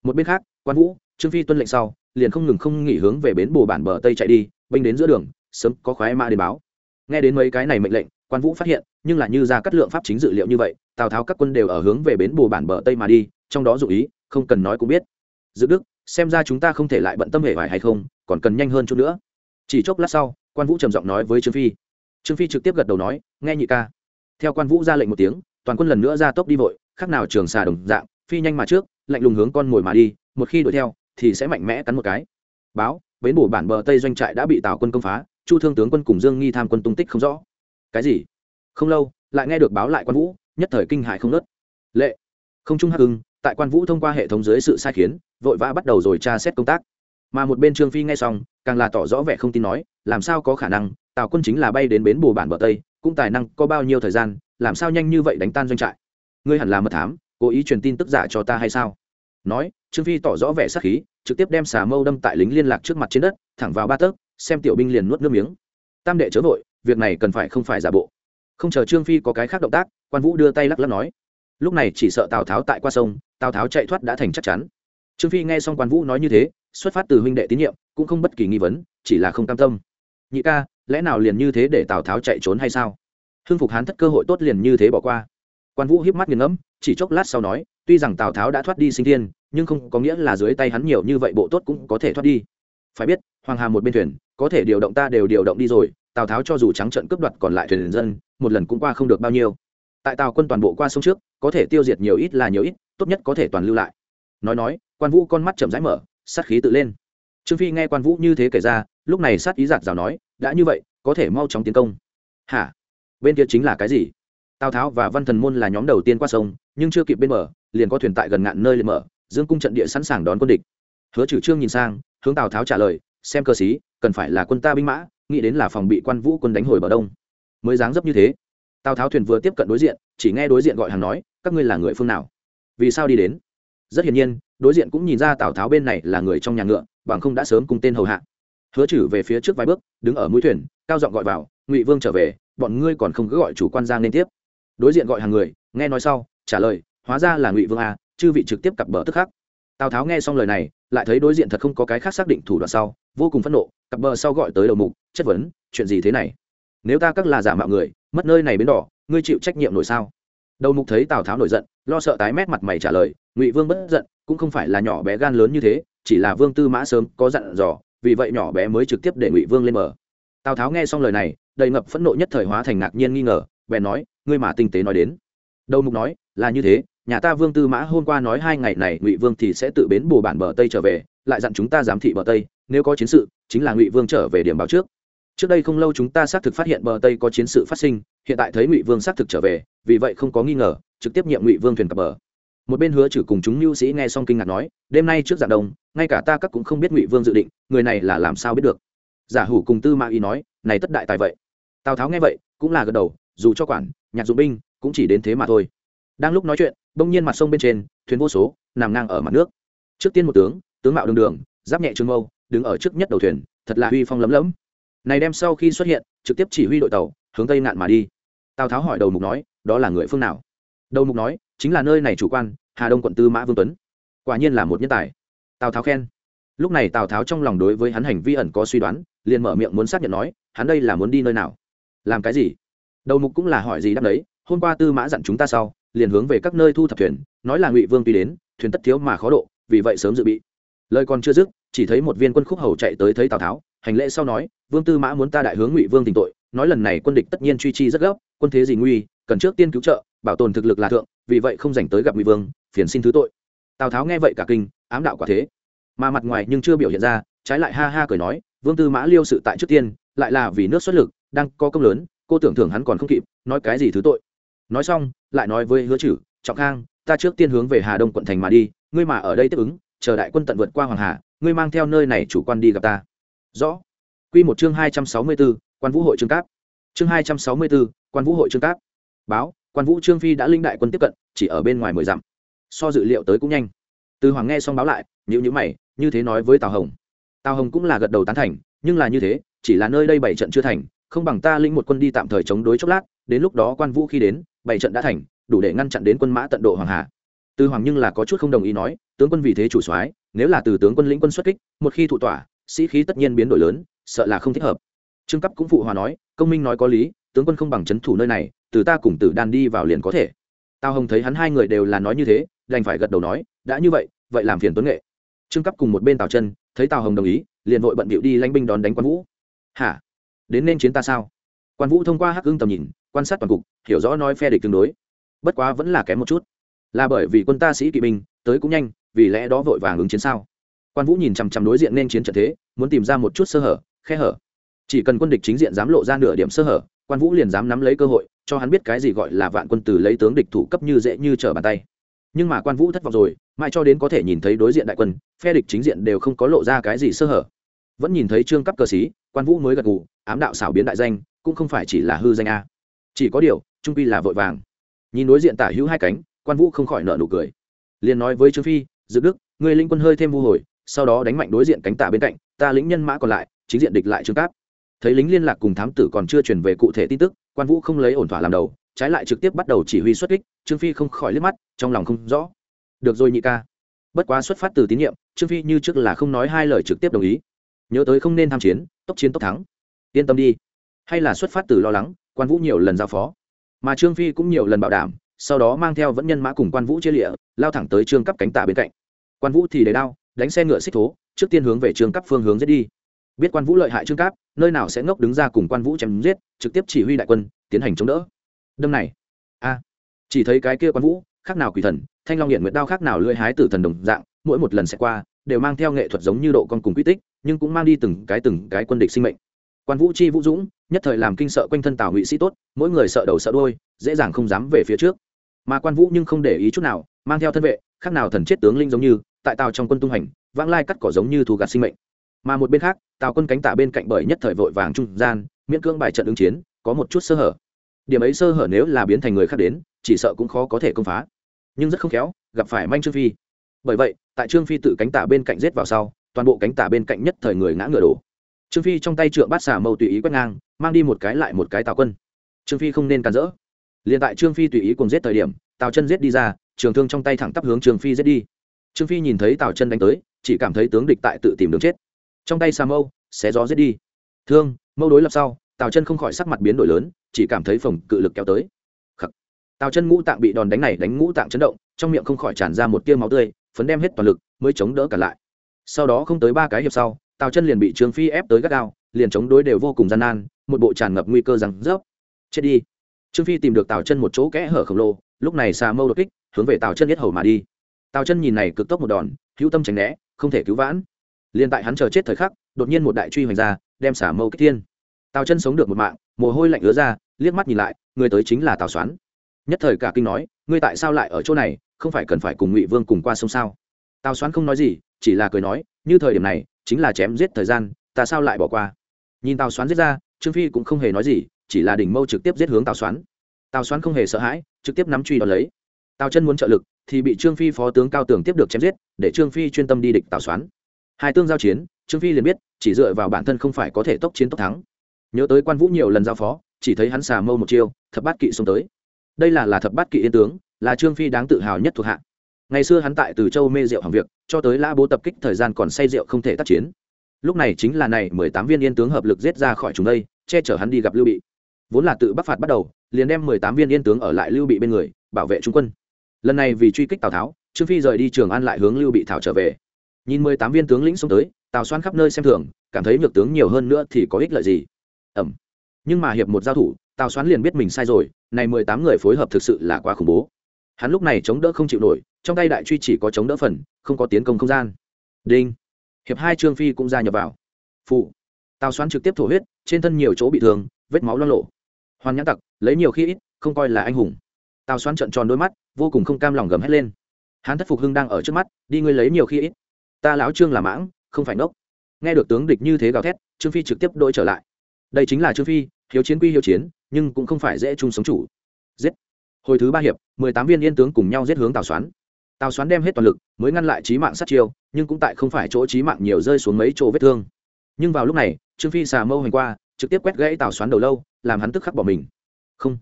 Một bên khác, quan vũ, trương phi tuân lệnh sau, liền không ngừng không nghỉ hướng về bến bồ bản bờ tây chạy đi, binh đến giữa đường, sớm có khoái mã đến báo. Nghe đến mấy cái này mệnh lệnh, quan vũ phát hiện, nhưng là như ra cắt lượng pháp chính dự liệu như vậy, tào tháo các quân đều ở hướng về bến bồ bản bờ tây mà đi, trong đó dụ ý, không cần nói cũng biết. Dự đức xem ra chúng ta không thể lại bận tâm hề vải hay không, còn cần nhanh hơn chút nữa. Chỉ chốc lát sau, quan vũ trầm giọng nói với trương phi. Trương phi trực tiếp gật đầu nói, nghe nhị ca. Theo quan vũ ra lệnh một tiếng, toàn quân lần nữa ra tốc đi vội, khác nào trường xà đồng dạng, phi nhanh mà trước, lạnh lùng hướng con mồi mà đi, một khi đuổi theo, thì sẽ mạnh mẽ cắn một cái. Báo, bến bổ bản bờ tây doanh trại đã bị tào quân công phá, chu thương tướng quân cùng dương nghi tham quân tung tích không rõ. Cái gì? Không lâu, lại nghe được báo lại quan vũ, nhất thời kinh hại không nớt lệ! Không trung hắc hưng tại quan vũ thông qua hệ thống dưới sự sai khiến, vội vã bắt đầu rồi tra xét công tác. Mà một bên trương phi nghe xong, càng là tỏ rõ vẻ không tin nói, làm sao có khả năng, tào quân chính là bay đến bến bồ bản bờ tây, cũng tài năng có bao nhiêu thời gian, làm sao nhanh như vậy đánh tan doanh trại? Ngươi hẳn là mật thám, cố ý truyền tin tức giả cho ta hay sao? Nói, trương phi tỏ rõ vẻ sắc khí, trực tiếp đem xà mâu đâm tại lính liên lạc trước mặt trên đất, thẳng vào ba tấc, xem tiểu binh liền nuốt nước miếng. Tam đệ chớ vội, việc này cần phải không phải giả bộ. Không chờ trương phi có cái khác động tác, quan vũ đưa tay lắc lắc nói lúc này chỉ sợ tào tháo tại qua sông, tào tháo chạy thoát đã thành chắc chắn. Trương phi nghe xong quan vũ nói như thế, xuất phát từ huynh đệ tín nhiệm, cũng không bất kỳ nghi vấn, chỉ là không cam tâm. Nhị ca, lẽ nào liền như thế để tào tháo chạy trốn hay sao? Hưng phục hán thất cơ hội tốt liền như thế bỏ qua. Quan vũ hiếp mắt nghiền ngẫm, chỉ chốc lát sau nói, tuy rằng tào tháo đã thoát đi sinh thiên, nhưng không có nghĩa là dưới tay hắn nhiều như vậy bộ tốt cũng có thể thoát đi. Phải biết, hoàng hà một bên thuyền, có thể điều động ta đều điều động đi rồi, tào tháo cho dù trắng trận cướp đoạt còn lại thuyền dân, một lần cũng qua không được bao nhiêu tại tàu quân toàn bộ qua sông trước, có thể tiêu diệt nhiều ít là nhiều ít, tốt nhất có thể toàn lưu lại. Nói nói, quan vũ con mắt chậm rãi mở, sát khí tự lên. Trương phi nghe quan vũ như thế kể ra, lúc này sát ý giạt rào nói, đã như vậy, có thể mau chóng tiến công. Hả? Bên kia chính là cái gì? Tào tháo và văn thần môn là nhóm đầu tiên qua sông, nhưng chưa kịp bên mở liền có thuyền tại gần ngạn nơi lên mở, dương cung trận địa sẵn sàng đón quân địch. Hứa trừ trương nhìn sang, hướng tào tháo trả lời, xem cơ sĩ, cần phải là quân ta binh mã, nghĩ đến là phòng bị quan vũ quân đánh hồi bờ đông. Mới dáng dấp như thế tào tháo thuyền vừa tiếp cận đối diện, chỉ nghe đối diện gọi hàng nói, các ngươi là người phương nào? Vì sao đi đến? Rất hiển nhiên, đối diện cũng nhìn ra tào tháo bên này là người trong nhà ngựa, bằng không đã sớm cùng tên hầu hạ. Hứa chử về phía trước vài bước, đứng ở mũi thuyền, cao giọng gọi vào, ngụy vương trở về, bọn ngươi còn không cứ gọi chủ quan giang lên tiếp. Đối diện gọi hàng người, nghe nói sau, trả lời, hóa ra là ngụy vương a chư vị trực tiếp cặp bờ tức khắc. Tào tháo nghe xong lời này, lại thấy đối diện thật không có cái khác xác định thủ đoạn sau, vô cùng phẫn nộ, cặp bờ sau gọi tới đầu mục, chất vấn, chuyện gì thế này? Nếu ta các là giả mạo người mất nơi này bến đỏ, ngươi chịu trách nhiệm nổi sao? Đầu mục thấy tào tháo nổi giận, lo sợ tái mét mặt mày trả lời, ngụy vương bất giận, cũng không phải là nhỏ bé gan lớn như thế, chỉ là vương tư mã sớm có dặn dò, vì vậy nhỏ bé mới trực tiếp để ngụy vương lên mở tào tháo nghe xong lời này, đầy ngập phẫn nộ nhất thời hóa thành ngạc nhiên nghi ngờ, bèn nói, ngươi mà tinh tế nói đến. Đầu mục nói, là như thế, nhà ta vương tư mã hôm qua nói hai ngày này ngụy vương thì sẽ tự bến bồ bản bờ tây trở về, lại dặn chúng ta giám thị bờ tây, nếu có chiến sự, chính là ngụy vương trở về điểm báo trước trước đây không lâu chúng ta xác thực phát hiện bờ tây có chiến sự phát sinh, hiện tại thấy ngụy vương xác thực trở về, vì vậy không có nghi ngờ, trực tiếp nhiệm ngụy vương thuyền cập bờ. Một bên hứa trừ cùng chúng mưu sĩ nghe xong kinh ngạc nói, đêm nay trước dạng đông, ngay cả ta các cũng không biết ngụy vương dự định, người này là làm sao biết được? Giả hủ cùng tư mã ý nói, này tất đại tài vậy. Tào tháo nghe vậy, cũng là gật đầu, dù cho quản, nhạc dụng binh, cũng chỉ đến thế mà thôi. Đang lúc nói chuyện, bỗng nhiên mặt sông bên trên, thuyền vô số, nằm ngang ở mặt nước. Trước tiên một tướng tướng mạo đường đường, giáp nhẹ trương mâu, đứng ở trước nhất đầu thuyền, thật là uy phong lấm lấm này đem sau khi xuất hiện, trực tiếp chỉ huy đội tàu, hướng tây nạn mà đi. Tào tháo hỏi đầu mục nói, đó là người phương nào? Đầu mục nói, chính là nơi này chủ quan, hà đông quận tư mã vương tuấn. Quả nhiên là một nhân tài. Tào tháo khen. Lúc này tào tháo trong lòng đối với hắn hành vi ẩn có suy đoán, liền mở miệng muốn xác nhận nói, hắn đây là muốn đi nơi nào? Làm cái gì? Đầu mục cũng là hỏi gì đáp đấy, hôm qua tư mã dặn chúng ta sau, liền hướng về các nơi thu thập thuyền, nói là ngụy vương tuy đến, thuyền tất thiếu mà khó độ, vì vậy sớm dự bị. Lời còn chưa dứt, chỉ thấy một viên quân khúc hầu chạy tới thấy tào tháo hành lễ sau nói, vương tư mã muốn ta đại hướng ngụy vương tình tội, nói lần này quân địch tất nhiên truy chi rất gấp, quân thế gì nguy, cần trước tiên cứu trợ, bảo tồn thực lực là thượng, vì vậy không dành tới gặp ngụy vương, phiền xin thứ tội. Tào tháo nghe vậy cả kinh, ám đạo quả thế. Mà mặt ngoài nhưng chưa biểu hiện ra, trái lại ha ha cười nói, vương tư mã liêu sự tại trước tiên, lại là vì nước xuất lực, đang có công lớn, cô tưởng thưởng hắn còn không kịp, nói cái gì thứ tội. Nói xong, lại nói với hứa chử, trọng khang, ta trước tiên hướng về hà đông quận thành mà đi, ngươi mà ở đây tiếp ứng, chờ đại quân tận vượt qua hoàng hà, ngươi mang theo nơi này chủ quan đi gặp ta rõ. Quy một chương hai trăm sáu mươi 264, quan vũ hội trương cáp. Chương hai trăm sáu mươi 264, quan vũ hội trương cáp. Báo quan vũ trương phi đã linh đại quân tiếp cận chỉ ở bên ngoài mười dặm. So dự liệu tới cũng nhanh. Từ hoàng nghe xong báo lại nhữ nhữ mày như thế nói với tào hồng. Tào hồng cũng là gật đầu tán thành nhưng là như thế chỉ là nơi đây bảy trận chưa thành không bằng ta linh một quân đi tạm thời chống đối chốc lát đến lúc đó quan vũ khi đến bảy trận đã thành đủ để ngăn chặn đến quân mã tận độ hoàng hà. Từ hoàng nhưng là có chút không đồng ý nói tướng quân vì thế chủ soái nếu là từ tướng quân lĩnh quân xuất kích một khi thụ tỏa sĩ khí tất nhiên biến đổi lớn, sợ là không thích hợp. Trương cấp cũng phụ hòa nói, công minh nói có lý, tướng quân không bằng c thủ nơi này, từ ta cùng tử đan đi vào liền có thể. Tao hồng thấy hắn hai người đều là nói như thế, đành phải gật đầu nói, đã như vậy vậy làm phiền tuấn nghệ. Trương cấp cùng một bên tào chân, thấy tào hồng đồng ý, liền vội bận bịu đi lãnh binh đón đánh quan vũ. Hả? Đến nên chiến ta sao? Quan vũ thông qua hắc hưng tầm nhìn, quan sát toàn cục, hiểu rõ nói phe địch tương đối. Bất quá vẫn là kém một chút. Là bởi vì quân ta sĩ kỵ binh, tới cũng nhanh, vì lẽ đó vội vàng ứng chiến sao? Quan vũ nhìn chằm chằm đối diện nên chiến trận thế, muốn tìm ra một chút sơ hở, khe hở. Chỉ cần quân địch chính diện dám lộ ra nửa điểm sơ hở, quan vũ liền dám nắm lấy cơ hội, cho hắn biết cái gì gọi là vạn quân từ lấy tướng địch thủ cấp như dễ như trở bàn tay. Nhưng mà quan vũ thất vọng rồi, mãi cho đến có thể nhìn thấy đối diện đại quân, phe địch chính diện đều không có lộ ra cái gì sơ hở. Vẫn nhìn thấy trương cấp cờ xí quan vũ mới gật gù, ám đạo xảo biến đại danh, cũng không phải chỉ là hư danh a. Chỉ có điều, trung pi là vội vàng. Nhìn đối diện tả hữu hai cánh, quan vũ không khỏi nợ nụ cười. Liền nói với trương phi, dự đức, người linh quân hơi thêm vu hồi sau đó đánh mạnh đối diện cánh tả bên cạnh, ta lĩnh nhân mã còn lại, chính diện địch lại trương cáp. Thấy lính liên lạc cùng thám tử còn chưa truyền về cụ thể tin tức, quan vũ không lấy ổn thỏa làm đầu, trái lại trực tiếp bắt đầu chỉ huy xuất kích, trương phi không khỏi liếc mắt, trong lòng không rõ. Được rồi nhị ca. Bất quá xuất phát từ tín nhiệm, trương phi như trước là không nói hai lời trực tiếp đồng ý. Nhớ tới không nên tham chiến, tốc chiến tốc thắng. Yên tâm đi. Hay là xuất phát từ lo lắng, quan vũ nhiều lần giao phó. Mà trương phi cũng nhiều lần bảo đảm, sau đó mang theo vẫn nhân mã cùng quan vũ chia lịa, lao thẳng tới trương cấp cánh tả bên cạnh. Quan vũ thì để đao đánh xe ngựa xích thố, trước tiên hướng về trương cấp phương hướng giết đi. Biết quan vũ lợi hại trương cáp, nơi nào sẽ ngốc đứng ra cùng quan vũ chém giết, trực tiếp chỉ huy đại quân, tiến hành chống đỡ. Đâm này. A. Chỉ thấy cái kia quan vũ, khác nào quỷ thần, thanh long hiện nguyệt đao khác nào lưỡi hái tử thần đồng dạng, mỗi một lần sẽ qua, đều mang theo nghệ thuật giống như độ con cùng quy tích, nhưng cũng mang đi từng cái từng cái quân địch sinh mệnh. Quan vũ chi vũ dũng, nhất thời làm kinh sợ quanh thân tào ngụy sĩ tốt, mỗi người sợ đầu sợ đôi dễ dàng không dám về phía trước. Mà quan vũ nhưng không để ý chút nào, mang theo thân vệ, khác nào thần chết tướng linh giống như tại tàu trong quân tung hành vãng lai cắt cỏ giống như thù gạt sinh mệnh. Mà một bên khác tàu quân cánh tả bên cạnh bởi nhất thời vội vàng trung gian, miễn cưỡng bài trận ứng chiến, có một chút sơ hở. Điểm ấy sơ hở nếu là biến thành người khác đến, chỉ sợ cũng khó có thể công phá. Nhưng rất không khéo, gặp phải manh trương phi. Bởi vậy, tại trương phi tự cánh tả bên cạnh rết vào sau, toàn bộ cánh tả bên cạnh nhất thời người ngã ngựa đổ. Trương phi trong tay trượng bát xà mâu tùy ý quét ngang, mang đi một cái lại một cái tào quân. Trương phi không nên cản rỡ. Liền tại trương phi tùy ý cùng giết thời điểm, tào chân giết đi ra, trường thương trong tay thẳng tắp hướng trương phi giết đi trương phi nhìn thấy tào chân đánh tới, chỉ cảm thấy tướng địch tại tự tìm đường chết. Trong tay xà mâu, xé gió giết đi. Thương, mâu đối lập sau, tào chân không khỏi sắc mặt biến đổi lớn, chỉ cảm thấy phòng cự lực kéo tới. Khắc. tào chân ngũ tạng bị đòn đánh này đánh ngũ tạng chấn động, trong miệng không khỏi tràn ra một tia máu tươi, phấn đem hết toàn lực, mới chống đỡ cả lại. Sau đó không tới ba cái hiệp sau, tào chân liền bị trương phi ép tới gắt gao, liền chống đối đều vô cùng gian nan, một bộ tràn ngập nguy cơ rằng rớp. Chết đi. Trương phi tìm được tào chân một chỗ kẽ hở khổng lồ, lúc này xà mâu đột kích, hướng về tào chân nhất hầu mà đi tào chân nhìn này cực tốc một đòn, hữu tâm tránh né, không thể cứu vãn. Liền tại hắn chờ chết thời khắc, đột nhiên một đại truy hoành ra, đem xả mâu kích thiên. Tào chân sống được một mạng, mồ hôi lạnh ứa ra, liếc mắt nhìn lại, người tới chính là tào xoán nhất thời cả kinh nói, ngươi tại sao lại ở chỗ này, không phải cần phải cùng ngụy vương cùng qua sông sao? Tào xoán không nói gì, chỉ là cười nói, như thời điểm này, chính là chém giết thời gian, ta sao lại bỏ qua? Nhìn tào xoán giết ra, trương phi cũng không hề nói gì, chỉ là đỉnh mâu trực tiếp giết hướng tào xoán tào xoán không hề sợ hãi, trực tiếp nắm truy đ lấy tào chân muốn trợ lực, thì bị trương phi phó tướng cao tường tiếp được chém giết, để trương phi chuyên tâm đi địch tào xoán hai tương giao chiến, trương phi liền biết, chỉ dựa vào bản thân không phải có thể tốc chiến tốc thắng. Nhớ tới quan vũ nhiều lần giao phó, chỉ thấy hắn xà mâu một chiêu, thập bát kỵ xông tới. Đây là là thập bát kỵ yên tướng, là trương phi đáng tự hào nhất thuộc hạ. Ngày xưa hắn tại từ châu mê rượu hàng việc, cho tới lã bố tập kích thời gian còn say rượu không thể tác chiến. Lúc này chính là này mười tám viên yên tướng hợp lực giết ra khỏi chúng đây, che chở hắn đi gặp lưu bị. Vốn là tự bắc phạt bắt đầu, liền đem mười tám viên yên tướng ở lại lưu bị bên người, bảo vệ trung quân lần này vì truy kích tào tháo, trương phi rời đi trường an lại hướng lưu bị thảo trở về. Nhìn mười tám viên tướng lĩnh xông tới, tào xoan khắp nơi xem thường, cảm thấy nhược tướng nhiều hơn nữa thì có ích lợi gì? Ẩm. Nhưng mà hiệp một giao thủ, tào xoan liền biết mình sai rồi, này mười tám người phối hợp thực sự là quá khủng bố. Hắn lúc này chống đỡ không chịu nổi, trong tay đại truy chỉ có chống đỡ phần, không có tiến công không gian. Đinh. Hiệp hai trương phi cũng gia nhập vào. Phụ. Tào xoan trực tiếp thổ huyết, trên thân nhiều chỗ bị thương, vết máu lo lộ hoàn nhãn tặc, lấy nhiều khi ít, không coi là anh hùng tào xoán trợn tròn đôi mắt, vô cùng không cam lòng gầm hét lên. Hắn thất phục hưng đang ở trước mắt, đi ngươi lấy nhiều khi ít. Ta lão trương là mãng, không phải ngốc. Nghe được tướng địch như thế gào thét, trương phi trực tiếp đội trở lại. Đây chính là trương phi, hiếu chiến quy hiếu chiến, nhưng cũng không phải dễ chung sống chủ. Giết. Hồi thứ ba hiệp, mười tám viên yên tướng cùng nhau giết hướng tào xoán tào xoán đem hết toàn lực, mới ngăn lại trí mạng sát chiêu, nhưng cũng tại không phải chỗ trí mạng nhiều rơi xuống mấy chỗ vết thương. Nhưng vào lúc này, trương phi xà mâu hành qua, trực tiếp quét gãy tào xoán đầu lâu, làm hắn tức khắc bỏ mình. Không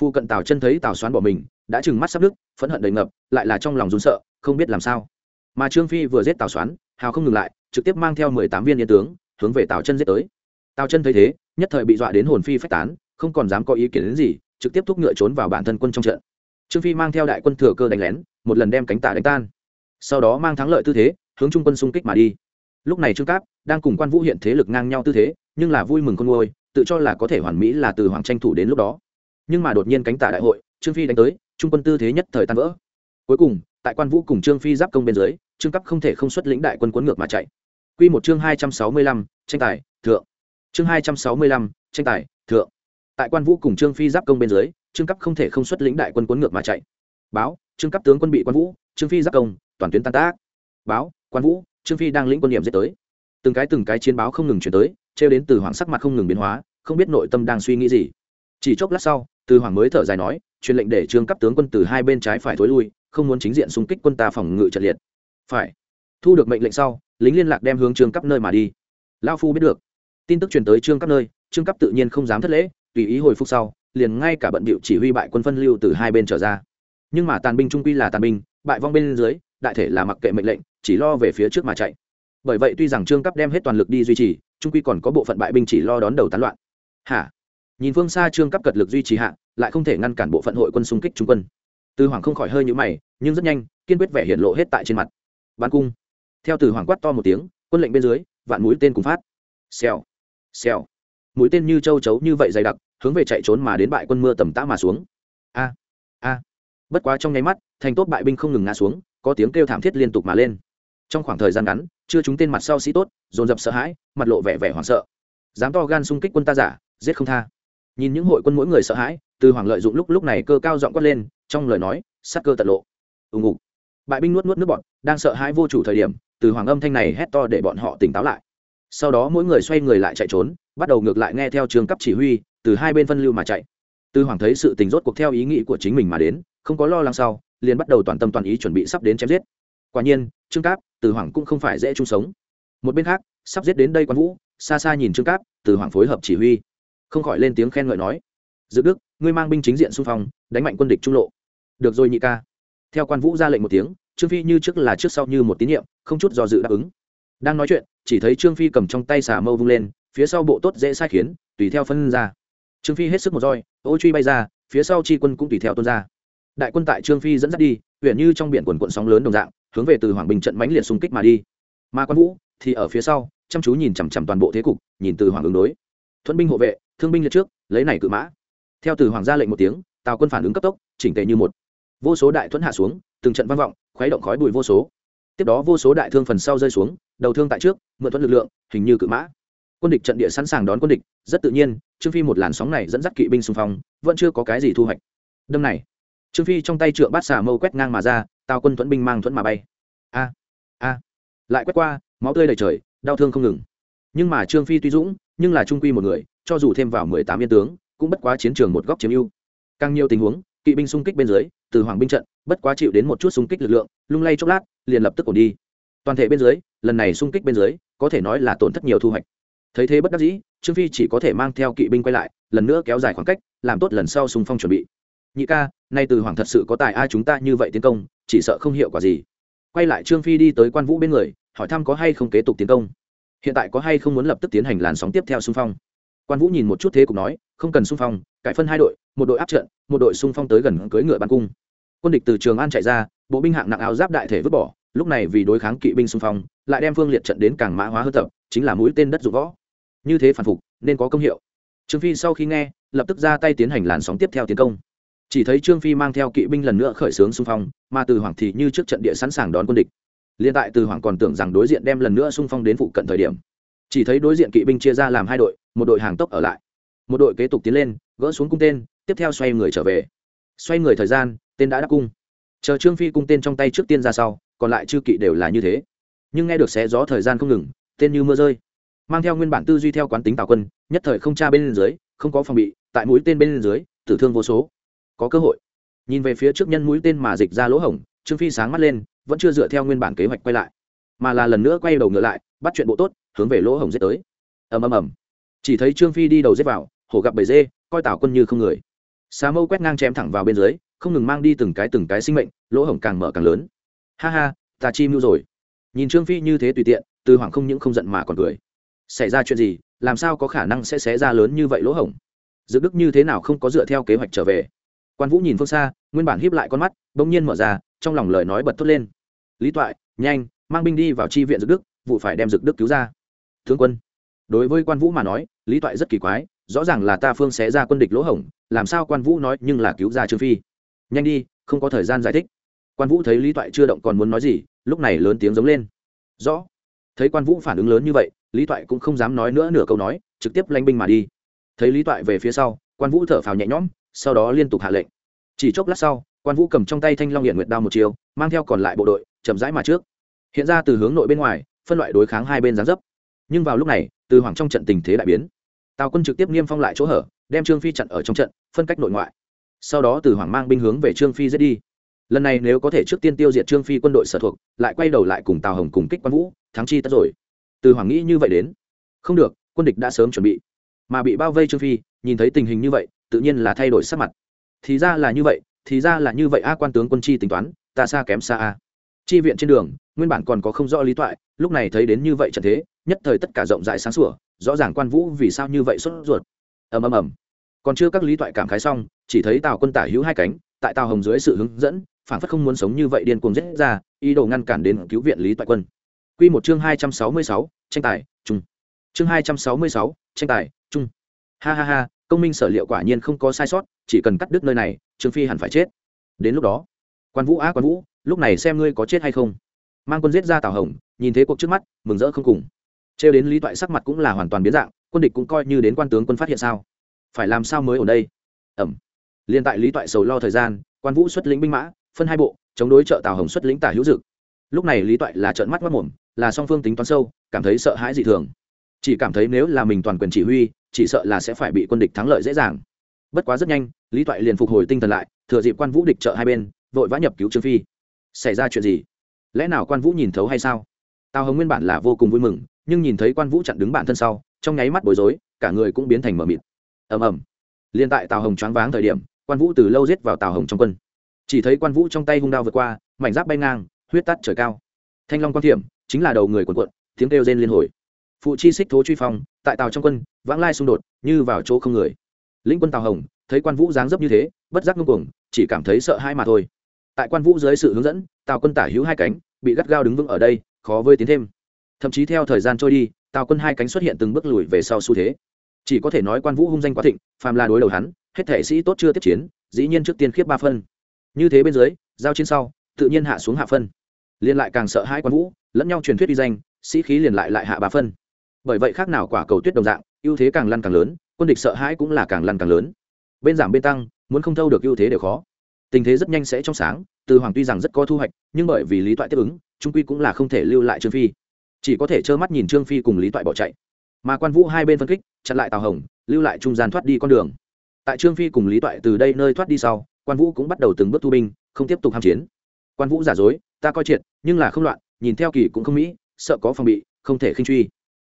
phu cận tào chân thấy tào xoán bỏ mình, đã trừng mắt sắp đức phẫn hận đầy ngập, lại là trong lòng run sợ, không biết làm sao. Mà trương phi vừa giết tào xoán hào không ngừng lại, trực tiếp mang theo mười tám viên yên tướng, hướng về tào chân giết tới. Tào chân thấy thế, nhất thời bị dọa đến hồn phi phách tán, không còn dám có ý kiến đến gì, trực tiếp thúc ngựa trốn vào bản thân quân trong trận. Trương phi mang theo đại quân thừa cơ đánh lén, một lần đem cánh tả đánh tan. Sau đó mang thắng lợi tư thế, hướng trung quân xung kích mà đi. Lúc này trương cáp đang cùng quan vũ hiện thế lực ngang nhau tư thế, nhưng là vui mừng con ngôi, tự cho là có thể hoàn mỹ là từ hoàng tranh thủ đến lúc đó nhưng mà đột nhiên cánh tả đại hội, trương phi đánh tới, trung quân tư thế nhất thời tan vỡ. Cuối cùng, tại quan vũ cùng trương phi giáp công bên dưới, trương cấp không thể không xuất lĩnh đại quân cuốn ngược mà chạy. Quy một chương hai trăm sáu mươi lăm, tranh tài, thượng. Chương hai trăm sáu mươi lăm, tranh tài, thượng. Tại quan vũ cùng trương phi giáp công bên dưới, trương cấp không thể không xuất lĩnh đại quân cuốn ngược mà chạy. Báo, trương cấp tướng quân bị quan vũ, trương phi giáp công, toàn tuyến tan tác. Báo, quan vũ, trương phi đang lĩnh quân điểm giết tới. Từng cái từng cái chiến báo không ngừng chuyển tới, trêu đến từ hoàng sắc mặt không ngừng biến hóa, không biết nội tâm đang suy nghĩ gì. Chỉ chốc lát sau từ hoàng mới thở dài nói, truyền lệnh để trương cấp tướng quân từ hai bên trái phải thối lui, không muốn chính diện xung kích quân ta phòng ngự trận liệt. Phải. Thu được mệnh lệnh sau, lính liên lạc đem hướng trương cấp nơi mà đi. Lao phu biết được. Tin tức truyền tới trương cấp nơi, trương cấp tự nhiên không dám thất lễ, tùy ý hồi phục sau, liền ngay cả bận bịu chỉ huy bại quân phân lưu từ hai bên trở ra. Nhưng mà tàn binh trung quy là tàn binh, bại vong bên dưới, đại thể là mặc kệ mệnh lệnh, chỉ lo về phía trước mà chạy. Bởi vậy tuy rằng trương cấp đem hết toàn lực đi duy trì, trung quy còn có bộ phận bại binh chỉ lo đón đầu tán loạn. Hả? Nhìn phương xa trương cấp cật lực duy trì hạ, lại không thể ngăn cản bộ phận hội quân xung kích trung quân. Từ hoàng không khỏi hơi nhũ mày, nhưng rất nhanh, kiên quyết vẻ hiện lộ hết tại trên mặt. Ban cung. Theo từ hoàng quát to một tiếng, quân lệnh bên dưới, vạn mũi tên cùng phát. Xèo. Xèo. Mũi tên như châu chấu như vậy dày đặc, hướng về chạy trốn mà đến bại quân mưa tầm tã mà xuống. A. A. Bất quá trong nháy mắt, thành tốt bại binh không ngừng ngã xuống, có tiếng kêu thảm thiết liên tục mà lên. Trong khoảng thời gian ngắn, chưa chúng tên mặt sau sĩ tốt, dồn dập sợ hãi, mặt lộ vẻ vẻ hoảng sợ. Dám to gan xung kích quân ta giả, giết không tha nhìn những hội quân mỗi người sợ hãi, từ hoàng lợi dụng lúc lúc này cơ cao giọng quát lên, trong lời nói, sát cơ tận lộ. Ù ngục. Bại binh nuốt nuốt nước bọn đang sợ hãi vô chủ thời điểm, từ hoàng âm thanh này hét to để bọn họ tỉnh táo lại. Sau đó mỗi người xoay người lại chạy trốn, bắt đầu ngược lại nghe theo trường cấp chỉ huy, từ hai bên phân lưu mà chạy. Từ hoàng thấy sự tình rốt cuộc theo ý nghĩ của chính mình mà đến, không có lo lắng sau, liền bắt đầu toàn tâm toàn ý chuẩn bị sắp đến chém giết. Quả nhiên, trương cáp, từ hoàng cũng không phải dễ chung sống. Một bên khác, sắp giết đến đây quan vũ, xa xa nhìn trương cáp, từ hoàng phối hợp chỉ huy không khỏi lên tiếng khen ngợi nói, dự đức, ngươi mang binh chính diện xung phong, đánh mạnh quân địch trung lộ. Được rồi nhị ca. Theo quan vũ ra lệnh một tiếng, trương phi như trước là trước sau như một tín nhiệm, không chút do dự đáp ứng. Đang nói chuyện, chỉ thấy trương phi cầm trong tay xà mâu vung lên, phía sau bộ tốt dễ sai khiến, tùy theo phân ra. Trương phi hết sức một roi, ô truy bay ra, phía sau chi quân cũng tùy theo tuân ra. Đại quân tại trương phi dẫn dắt đi, huyện như trong biển quần quận sóng lớn đồng dạng, hướng về từ hoàng bình trận mãnh liệt xung kích mà đi. Mà quan vũ thì ở phía sau, chăm chú nhìn chằm chằm toàn bộ thế cục, nhìn từ hoàng ứng đối. Thuận binh hộ vệ thương binh liệt trước, lấy này cự mã. Theo từ hoàng gia lệnh một tiếng, tào quân phản ứng cấp tốc, chỉnh tề như một. Vô số đại thuẫn hạ xuống, từng trận vang vọng, khuấy động khói bụi vô số. Tiếp đó vô số đại thương phần sau rơi xuống, đầu thương tại trước, mượn thuẫn lực lượng, hình như cự mã. Quân địch trận địa sẵn sàng đón quân địch, rất tự nhiên, trương phi một làn sóng này dẫn dắt kỵ binh xung phong, vẫn chưa có cái gì thu hoạch. Đâm này, trương phi trong tay trượng bát xà mâu quét ngang mà ra, tào quân thuẫn binh mang thuẫn mà bay. A a. Lại quét qua, máu tươi đầy trời, đau thương không ngừng. Nhưng mà trương phi tuy dũng, nhưng là trung quy một người cho dù thêm vào mười tám yên tướng, cũng bất quá chiến trường một góc chiếm ưu. Càng nhiều tình huống, kỵ binh xung kích bên dưới, từ hoàng binh trận, bất quá chịu đến một chút xung kích lực lượng, lung lay chốc lát, liền lập tức ổn đi. Toàn thể bên dưới, lần này xung kích bên dưới, có thể nói là tổn thất nhiều thu hoạch. Thấy thế bất đắc dĩ, trương phi chỉ có thể mang theo kỵ binh quay lại, lần nữa kéo dài khoảng cách, làm tốt lần sau xung phong chuẩn bị. Nhị ca, nay từ hoàng thật sự có tài ai chúng ta như vậy tiến công, chỉ sợ không hiệu quả gì. Quay lại trương phi đi tới quan vũ bên người, hỏi thăm có hay không kế tục tiến công. Hiện tại có hay không muốn lập tức tiến hành làn sóng tiếp theo xung phong quan vũ nhìn một chút thế cục nói, không cần xung phong, cải phân hai đội, một đội áp trận, một đội xung phong tới gần cưỡi ngựa bắn cung. Quân địch từ trường an chạy ra, bộ binh hạng nặng áo giáp đại thể vứt bỏ, lúc này vì đối kháng kỵ binh xung phong, lại đem phương liệt trận đến càng mã hóa hơn tập, chính là mũi tên đất dụng võ. Như thế phản phục, nên có công hiệu. Trương phi sau khi nghe, lập tức ra tay tiến hành làn sóng tiếp theo tiến công. Chỉ thấy trương phi mang theo kỵ binh lần nữa khởi xướng xung phong, mà từ hoàng thì như trước trận địa sẵn sàng đón quân địch. Liên tại từ hoàng còn tưởng rằng đối diện đem lần nữa xung phong đến phụ cận thời điểm chỉ thấy đối diện kỵ binh chia ra làm hai đội, một đội hàng tốc ở lại. Một đội kế tục tiến lên, gỡ xuống cung tên, tiếp theo xoay người trở về. Xoay người thời gian, tên đã đắc cung. Chờ trương phi cung tên trong tay trước tiên ra sau, còn lại chư kỵ đều là như thế. Nhưng nghe được xé gió thời gian không ngừng, tên như mưa rơi. Mang theo nguyên bản tư duy theo quán tính tào quân, nhất thời không tra bên dưới, không có phòng bị, tại mũi tên bên dưới, tử thương vô số. Có cơ hội. Nhìn về phía trước nhân mũi tên mà dịch ra lỗ hổng, trương phi sáng mắt lên, vẫn chưa dựa theo nguyên bản kế hoạch quay lại mà là lần nữa quay đầu ngựa lại, bắt chuyện bộ tốt, hướng về lỗ hổng giết tới. Ầm ầm ầm. Chỉ thấy trương phi đi đầu giết vào, hổ gặp bầy dê, coi tảo quân như không người. Xà mâu quét ngang chém thẳng vào bên dưới, không ngừng mang đi từng cái từng cái sinh mệnh, lỗ hổng càng mở càng lớn. Ha ha, ta chi mưu rồi. Nhìn trương phi như thế tùy tiện, từ hoàng không những không giận mà còn cười. Xảy ra chuyện gì, làm sao có khả năng sẽ xé ra lớn như vậy lỗ hổng? Dự đức như thế nào không có dựa theo kế hoạch trở về? Quan vũ nhìn phương xa, nguyên bản hiếp lại con mắt, bỗng nhiên mở ra, trong lòng lời nói bật thốt lên. Lý toại, nhanh mang binh đi vào chi viện dực đức, vụ phải đem dực đức cứu ra. Thương quân, đối với quan vũ mà nói, lý toại rất kỳ quái, rõ ràng là ta phương sẽ ra quân địch lỗ hổng, làm sao quan vũ nói nhưng là cứu ra trương phi. Nhanh đi, không có thời gian giải thích. Quan vũ thấy lý toại chưa động còn muốn nói gì, lúc này lớn tiếng giống lên. Rõ. Thấy quan vũ phản ứng lớn như vậy, lý toại cũng không dám nói nữa nửa câu nói, trực tiếp lanh binh mà đi. Thấy lý toại về phía sau, quan vũ thở phào nhẹ nhõm, sau đó liên tục hạ lệnh. Chỉ chốc lát sau, quan vũ cầm trong tay thanh long hiện nguyệt đao một chiều, mang theo còn lại bộ đội, chậm rãi mà trước hiện ra từ hướng nội bên ngoài, phân loại đối kháng hai bên gián dấp. Nhưng vào lúc này, từ hoàng trong trận tình thế đại biến. Tào quân trực tiếp niêm phong lại chỗ hở, đem trương phi chặn ở trong trận, phân cách nội ngoại. Sau đó từ hoàng mang binh hướng về trương phi giết đi. Lần này nếu có thể trước tiên tiêu diệt trương phi quân đội sở thuộc, lại quay đầu lại cùng tào hồng cùng kích quan vũ, thắng chi tất rồi. Từ hoàng nghĩ như vậy đến. Không được, quân địch đã sớm chuẩn bị. Mà bị bao vây trương phi, nhìn thấy tình hình như vậy, tự nhiên là thay đổi sắc mặt. Thì ra là như vậy, thì ra là như vậy a, quan tướng quân chi tính toán, ta xa kém xa a chi viện trên đường, nguyên bản còn có không rõ lý toại lúc này thấy đến như vậy trận thế, nhất thời tất cả rộng rãi sáng sủa, rõ ràng quan vũ vì sao như vậy sốt ruột. Ầm ầm ầm. Còn chưa các lý toại cảm khái xong, chỉ thấy tào quân tả hữu hai cánh, tại tào hồng dưới sự hướng dẫn phản phất không muốn sống như vậy điên cuồng rết ra, ý đồ ngăn cản đến cứu viện lý toại quân. Quy một chương hai trăm sáu mươi sáu, tranh tài trung chương hai trăm sáu mươi sáu, tranh tài trung ha ha ha, công minh sở liệu quả nhiên không có sai sót, chỉ cần cắt đứt nơi này, trương phi hẳn phải chết. Đến lúc đó, quan vũ á quan vũ lúc này xem ngươi có chết hay không. Mang quân giết ra tào hồng, nhìn thế cuộc trước mắt, mừng rỡ không cùng. Trêu đến lý toại sắc mặt cũng là hoàn toàn biến dạng, quân địch cũng coi như đến quan tướng quân phát hiện sao? Phải làm sao mới ở đây? Ẩm. Liên tại lý toại sầu lo thời gian, quan vũ xuất lĩnh binh mã, phân hai bộ, chống đối trợ tào hồng xuất lĩnh tả hữu dực. Lúc này lý toại là trợn mắt mất mồm, là song phương tính toán sâu, cảm thấy sợ hãi dị thường. Chỉ cảm thấy nếu là mình toàn quyền chỉ huy, chỉ sợ là sẽ phải bị quân địch thắng lợi dễ dàng. Bất quá rất nhanh, lý toại liền phục hồi tinh thần lại, thừa dịp quan vũ địch trợ hai bên, vội vã nhập cứu trương phi xảy ra chuyện gì? Lẽ nào quan vũ nhìn thấu hay sao? Tào hồng nguyên bản là vô cùng vui mừng, nhưng nhìn thấy quan vũ chặn đứng bản thân sau, trong nháy mắt bối rối, cả người cũng biến thành mờ mịt. Ầm ầm. Liên tại tào hồng choáng váng thời điểm, quan vũ từ lâu giết vào tào hồng trong quân. Chỉ thấy quan vũ trong tay hung đao vượt qua, mảnh giáp bay ngang, huyết tắt trời cao. Thanh long quan thiểm, chính là đầu người quần quận, tiếng kêu rên liên hồi. Phụ chi xích thố truy phong, tại tàu trong quân, vãng lai xung đột, như vào chỗ không người. Lĩnh quân tàu hồng, thấy quan vũ dáng dấp như thế, bất giác ngưng cuồng, chỉ cảm thấy sợ hãi mà thôi tại quan vũ dưới sự hướng dẫn, tào quân tả hữu hai cánh, bị gắt gao đứng vững ở đây, khó vơi tiến thêm. Thậm chí theo thời gian trôi đi, tào quân hai cánh xuất hiện từng bước lùi về sau xu thế. Chỉ có thể nói quan vũ hung danh quá thịnh, phàm là đối đầu hắn, hết thể sĩ tốt chưa tiếp chiến, dĩ nhiên trước tiên khiếp ba phân. Như thế bên dưới, giao chiến sau, tự nhiên hạ xuống hạ phân. Liên lại càng sợ hai quan vũ, lẫn nhau truyền thuyết uy danh, sĩ khí liền lại lại hạ ba phân. Bởi vậy khác nào quả cầu tuyết đồng dạng, ưu thế càng lăn càng lớn, quân địch sợ hãi cũng là càng lăn càng lớn. Bên giảm bên tăng, muốn không thâu được ưu thế đều khó tình thế rất nhanh sẽ trong sáng, từ hoàng tuy rằng rất có thu hoạch, nhưng bởi vì lý toại tiếp ứng, trung quy cũng là không thể lưu lại trương phi. Chỉ có thể trơ mắt nhìn trương phi cùng lý toại bỏ chạy. Mà quan vũ hai bên phân kích, chặn lại tào hồng, lưu lại trung gian thoát đi con đường. Tại trương phi cùng lý toại từ đây nơi thoát đi sau, quan vũ cũng bắt đầu từng bước thu binh, không tiếp tục ham chiến. Quan vũ giả dối, ta coi triệt, nhưng là không loạn, nhìn theo kỳ cũng không mỹ, sợ có phòng bị, không thể khinh truy.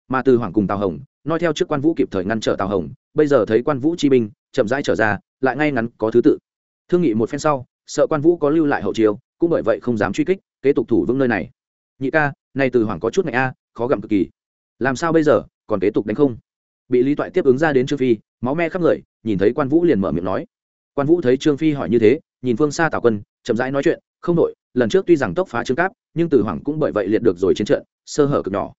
Mà từ hoàng cùng tào hồng nói theo trước quan vũ kịp thời ngăn trở tào hồng, bây giờ thấy quan vũ chi binh, chậm rãi trở ra, lại ngay ngắn có thứ tự thương nghị một phen sau, sợ quan vũ có lưu lại hậu chiều cũng bởi vậy không dám truy kích, kế tục thủ vững nơi này. Nhị ca, nay từ hoàng có chút ngại a, khó gặm cực kỳ. Làm sao bây giờ, còn kế tục đánh không? Bị lý toại tiếp ứng ra đến trương phi, máu me khắp người, nhìn thấy quan vũ liền mở miệng nói. Quan vũ thấy trương phi hỏi như thế, nhìn phương xa tào quân, chậm rãi nói chuyện, không đội lần trước tuy rằng tốc phá trương cáp, nhưng từ hoàng cũng bởi vậy liệt được rồi chiến trận, sơ hở cực nhỏ.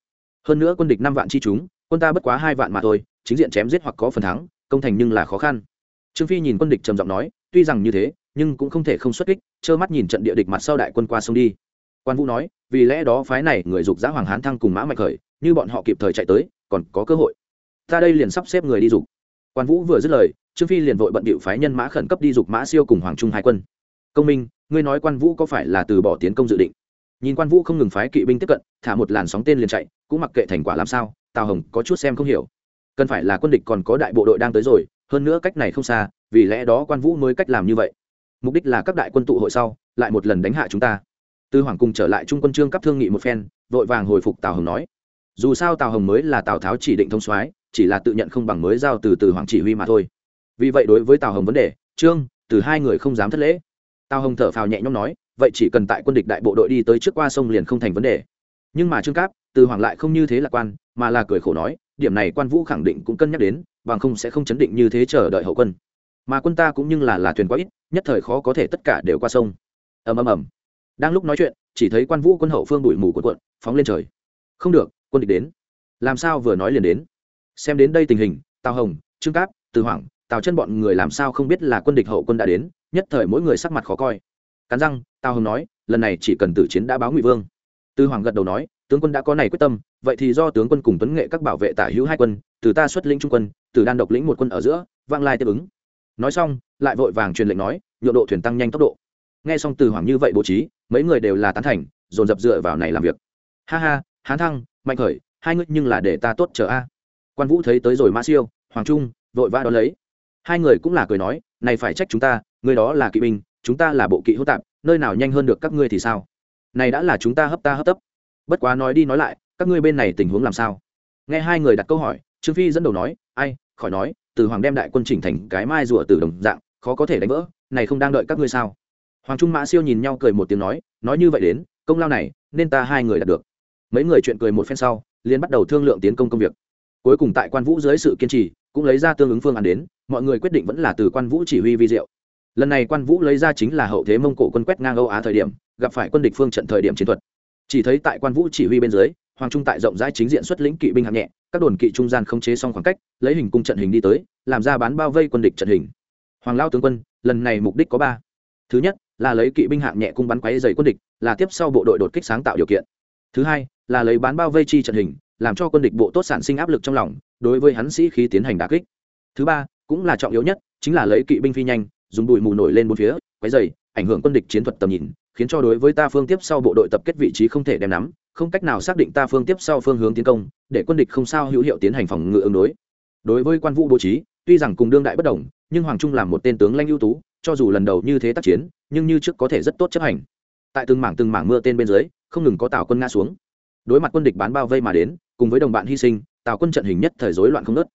Hơn nữa quân địch năm vạn chi chúng, quân ta bất quá hai vạn mà thôi, chính diện chém giết hoặc có phần thắng, công thành nhưng là khó khăn. Trương phi nhìn quân địch trầm giọng nói tuy rằng như thế, nhưng cũng không thể không xuất kích, trơ mắt nhìn trận địa địch mặt sau đại quân qua sông đi. Quan vũ nói, vì lẽ đó phái này người dục giã hoàng hán thăng cùng mã mạch khởi, như bọn họ kịp thời chạy tới, còn có cơ hội. Ta đây liền sắp xếp người đi dục. Quan vũ vừa dứt lời, trương phi liền vội bận bịu phái nhân mã khẩn cấp đi dục mã siêu cùng hoàng trung hai quân. Công minh, ngươi nói quan vũ có phải là từ bỏ tiến công dự định? Nhìn quan vũ không ngừng phái kỵ binh tiếp cận, thả một làn sóng tên liền chạy, cũng mặc kệ thành quả làm sao, tào hồng có chút xem không hiểu. Cần phải là quân địch còn có đại bộ đội đang tới rồi hơn nữa cách này không xa, vì lẽ đó quan vũ mới cách làm như vậy. Mục đích là các đại quân tụ hội sau, lại một lần đánh hạ chúng ta. Tư hoàng cùng trở lại trung quân trương cấp thương nghị một phen, vội vàng hồi phục tào hồng nói. Dù sao tào hồng mới là tào tháo chỉ định thông soái, chỉ là tự nhận không bằng mới giao từ từ hoàng chỉ huy mà thôi. Vì vậy đối với tào hồng vấn đề, trương, từ hai người không dám thất lễ. Tào hồng thở phào nhẹ nhõm nói, vậy chỉ cần tại quân địch đại bộ đội đi tới trước qua sông liền không thành vấn đề. Nhưng mà trương cáp từ hoàng lại không như thế lạc quan, mà là cười khổ nói, điểm này quan vũ khẳng định cũng cân nhắc đến bằng không sẽ không chấn định như thế chờ đợi hậu quân. Mà quân ta cũng như là là thuyền quá ít, nhất thời khó có thể tất cả đều qua sông. Ầm ầm ầm. Đang lúc nói chuyện, chỉ thấy quan vũ quân hậu phương đuổi mù của quận phóng lên trời. Không được, quân địch đến. Làm sao vừa nói liền đến? Xem đến đây tình hình, tào hồng, trương cáp, từ hoàng tào chân bọn người làm sao không biết là quân địch hậu quân đã đến, nhất thời mỗi người sắc mặt khó coi. Cắn răng, tào hồng nói, lần này chỉ cần tử chiến đã báo ngụy vương. Từ hoàng gật đầu nói, tướng quân đã có này quyết tâm, vậy thì do tướng quân cùng tuấn nghệ các bảo vệ tả hữu hai quân, từ ta xuất lĩnh trung quân từ đan độc lĩnh một quân ở giữa, vang lai tiếp ứng. Nói xong, lại vội vàng truyền lệnh nói, nhượng độ thuyền tăng nhanh tốc độ. Nghe xong từ hoàng như vậy bố trí, mấy người đều là tán thành, dồn dập dựa vào này làm việc. Ha ha, hán thăng, mạnh khởi, hai ngươi nhưng là để ta tốt chờ a. Quan vũ thấy tới rồi mã siêu, hoàng trung, vội vã đón lấy. Hai người cũng là cười nói, này phải trách chúng ta, người đó là kỵ binh, chúng ta là bộ kỵ hữu tạp, nơi nào nhanh hơn được các ngươi thì sao? Này đã là chúng ta hấp ta hấp tấp. Bất quá nói đi nói lại, các ngươi bên này tình huống làm sao? Nghe hai người đặt câu hỏi, trương phi dẫn đầu nói, ai khỏi nói, từ hoàng đem đại quân chỉnh thành cái mai rùa từ đồng dạng, khó có thể đánh vỡ, này không đang đợi các ngươi sao? Hoàng trung mã siêu nhìn nhau cười một tiếng nói nói như vậy đến, công lao này, nên ta hai người đạt được. Mấy người chuyện cười một phen sau, liền bắt đầu thương lượng tiến công công việc. Cuối cùng tại quan vũ dưới sự kiên trì, cũng lấy ra tương ứng phương án đến, mọi người quyết định vẫn là từ quan vũ chỉ huy vi diệu. Lần này quan vũ lấy ra chính là hậu thế mông cổ quân quét ngang âu á thời điểm, gặp phải quân địch phương trận thời điểm chiến thuật. Chỉ thấy tại quan vũ chỉ huy bên dưới hoàng trung tại rộng rãi chính diện xuất lĩnh kỵ binh hạng nhẹ, các đồn kỵ trung gian không chế xong khoảng cách, lấy hình cung trận hình đi tới, làm ra bán bao vây quân địch trận hình. Hoàng lao tướng quân, lần này mục đích có ba. Thứ nhất, là lấy kỵ binh hạng nhẹ cung bắn quáy dày quân địch, là tiếp sau bộ đội đột kích sáng tạo điều kiện. Thứ hai, là lấy bán bao vây chi trận hình, làm cho quân địch bộ tốt sản sinh áp lực trong lòng, đối với hắn sĩ khí tiến hành đà kích. Thứ ba, cũng là trọng yếu nhất, chính là lấy kỵ binh phi nhanh, dùng bụi mù nổi lên bốn phía, quấy dày ảnh hưởng quân địch chiến thuật tầm nhìn, khiến cho đối với ta phương tiếp sau bộ đội tập kết vị trí không thể đem nắm không cách nào xác định ta phương tiếp sau phương hướng tiến công, để quân địch không sao hữu hiệu tiến hành phòng ngự ứng đối. Đối với quan vũ bố trí, tuy rằng cùng đương đại bất đồng, nhưng hoàng trung làm một tên tướng lanh ưu tú, cho dù lần đầu như thế tác chiến, nhưng như trước có thể rất tốt chấp hành. Tại từng mảng từng mảng mưa tên bên dưới, không ngừng có tàu quân ngã xuống. Đối mặt quân địch bán bao vây mà đến, cùng với đồng bạn hy sinh tàu quân trận hình nhất thời rối loạn không nớt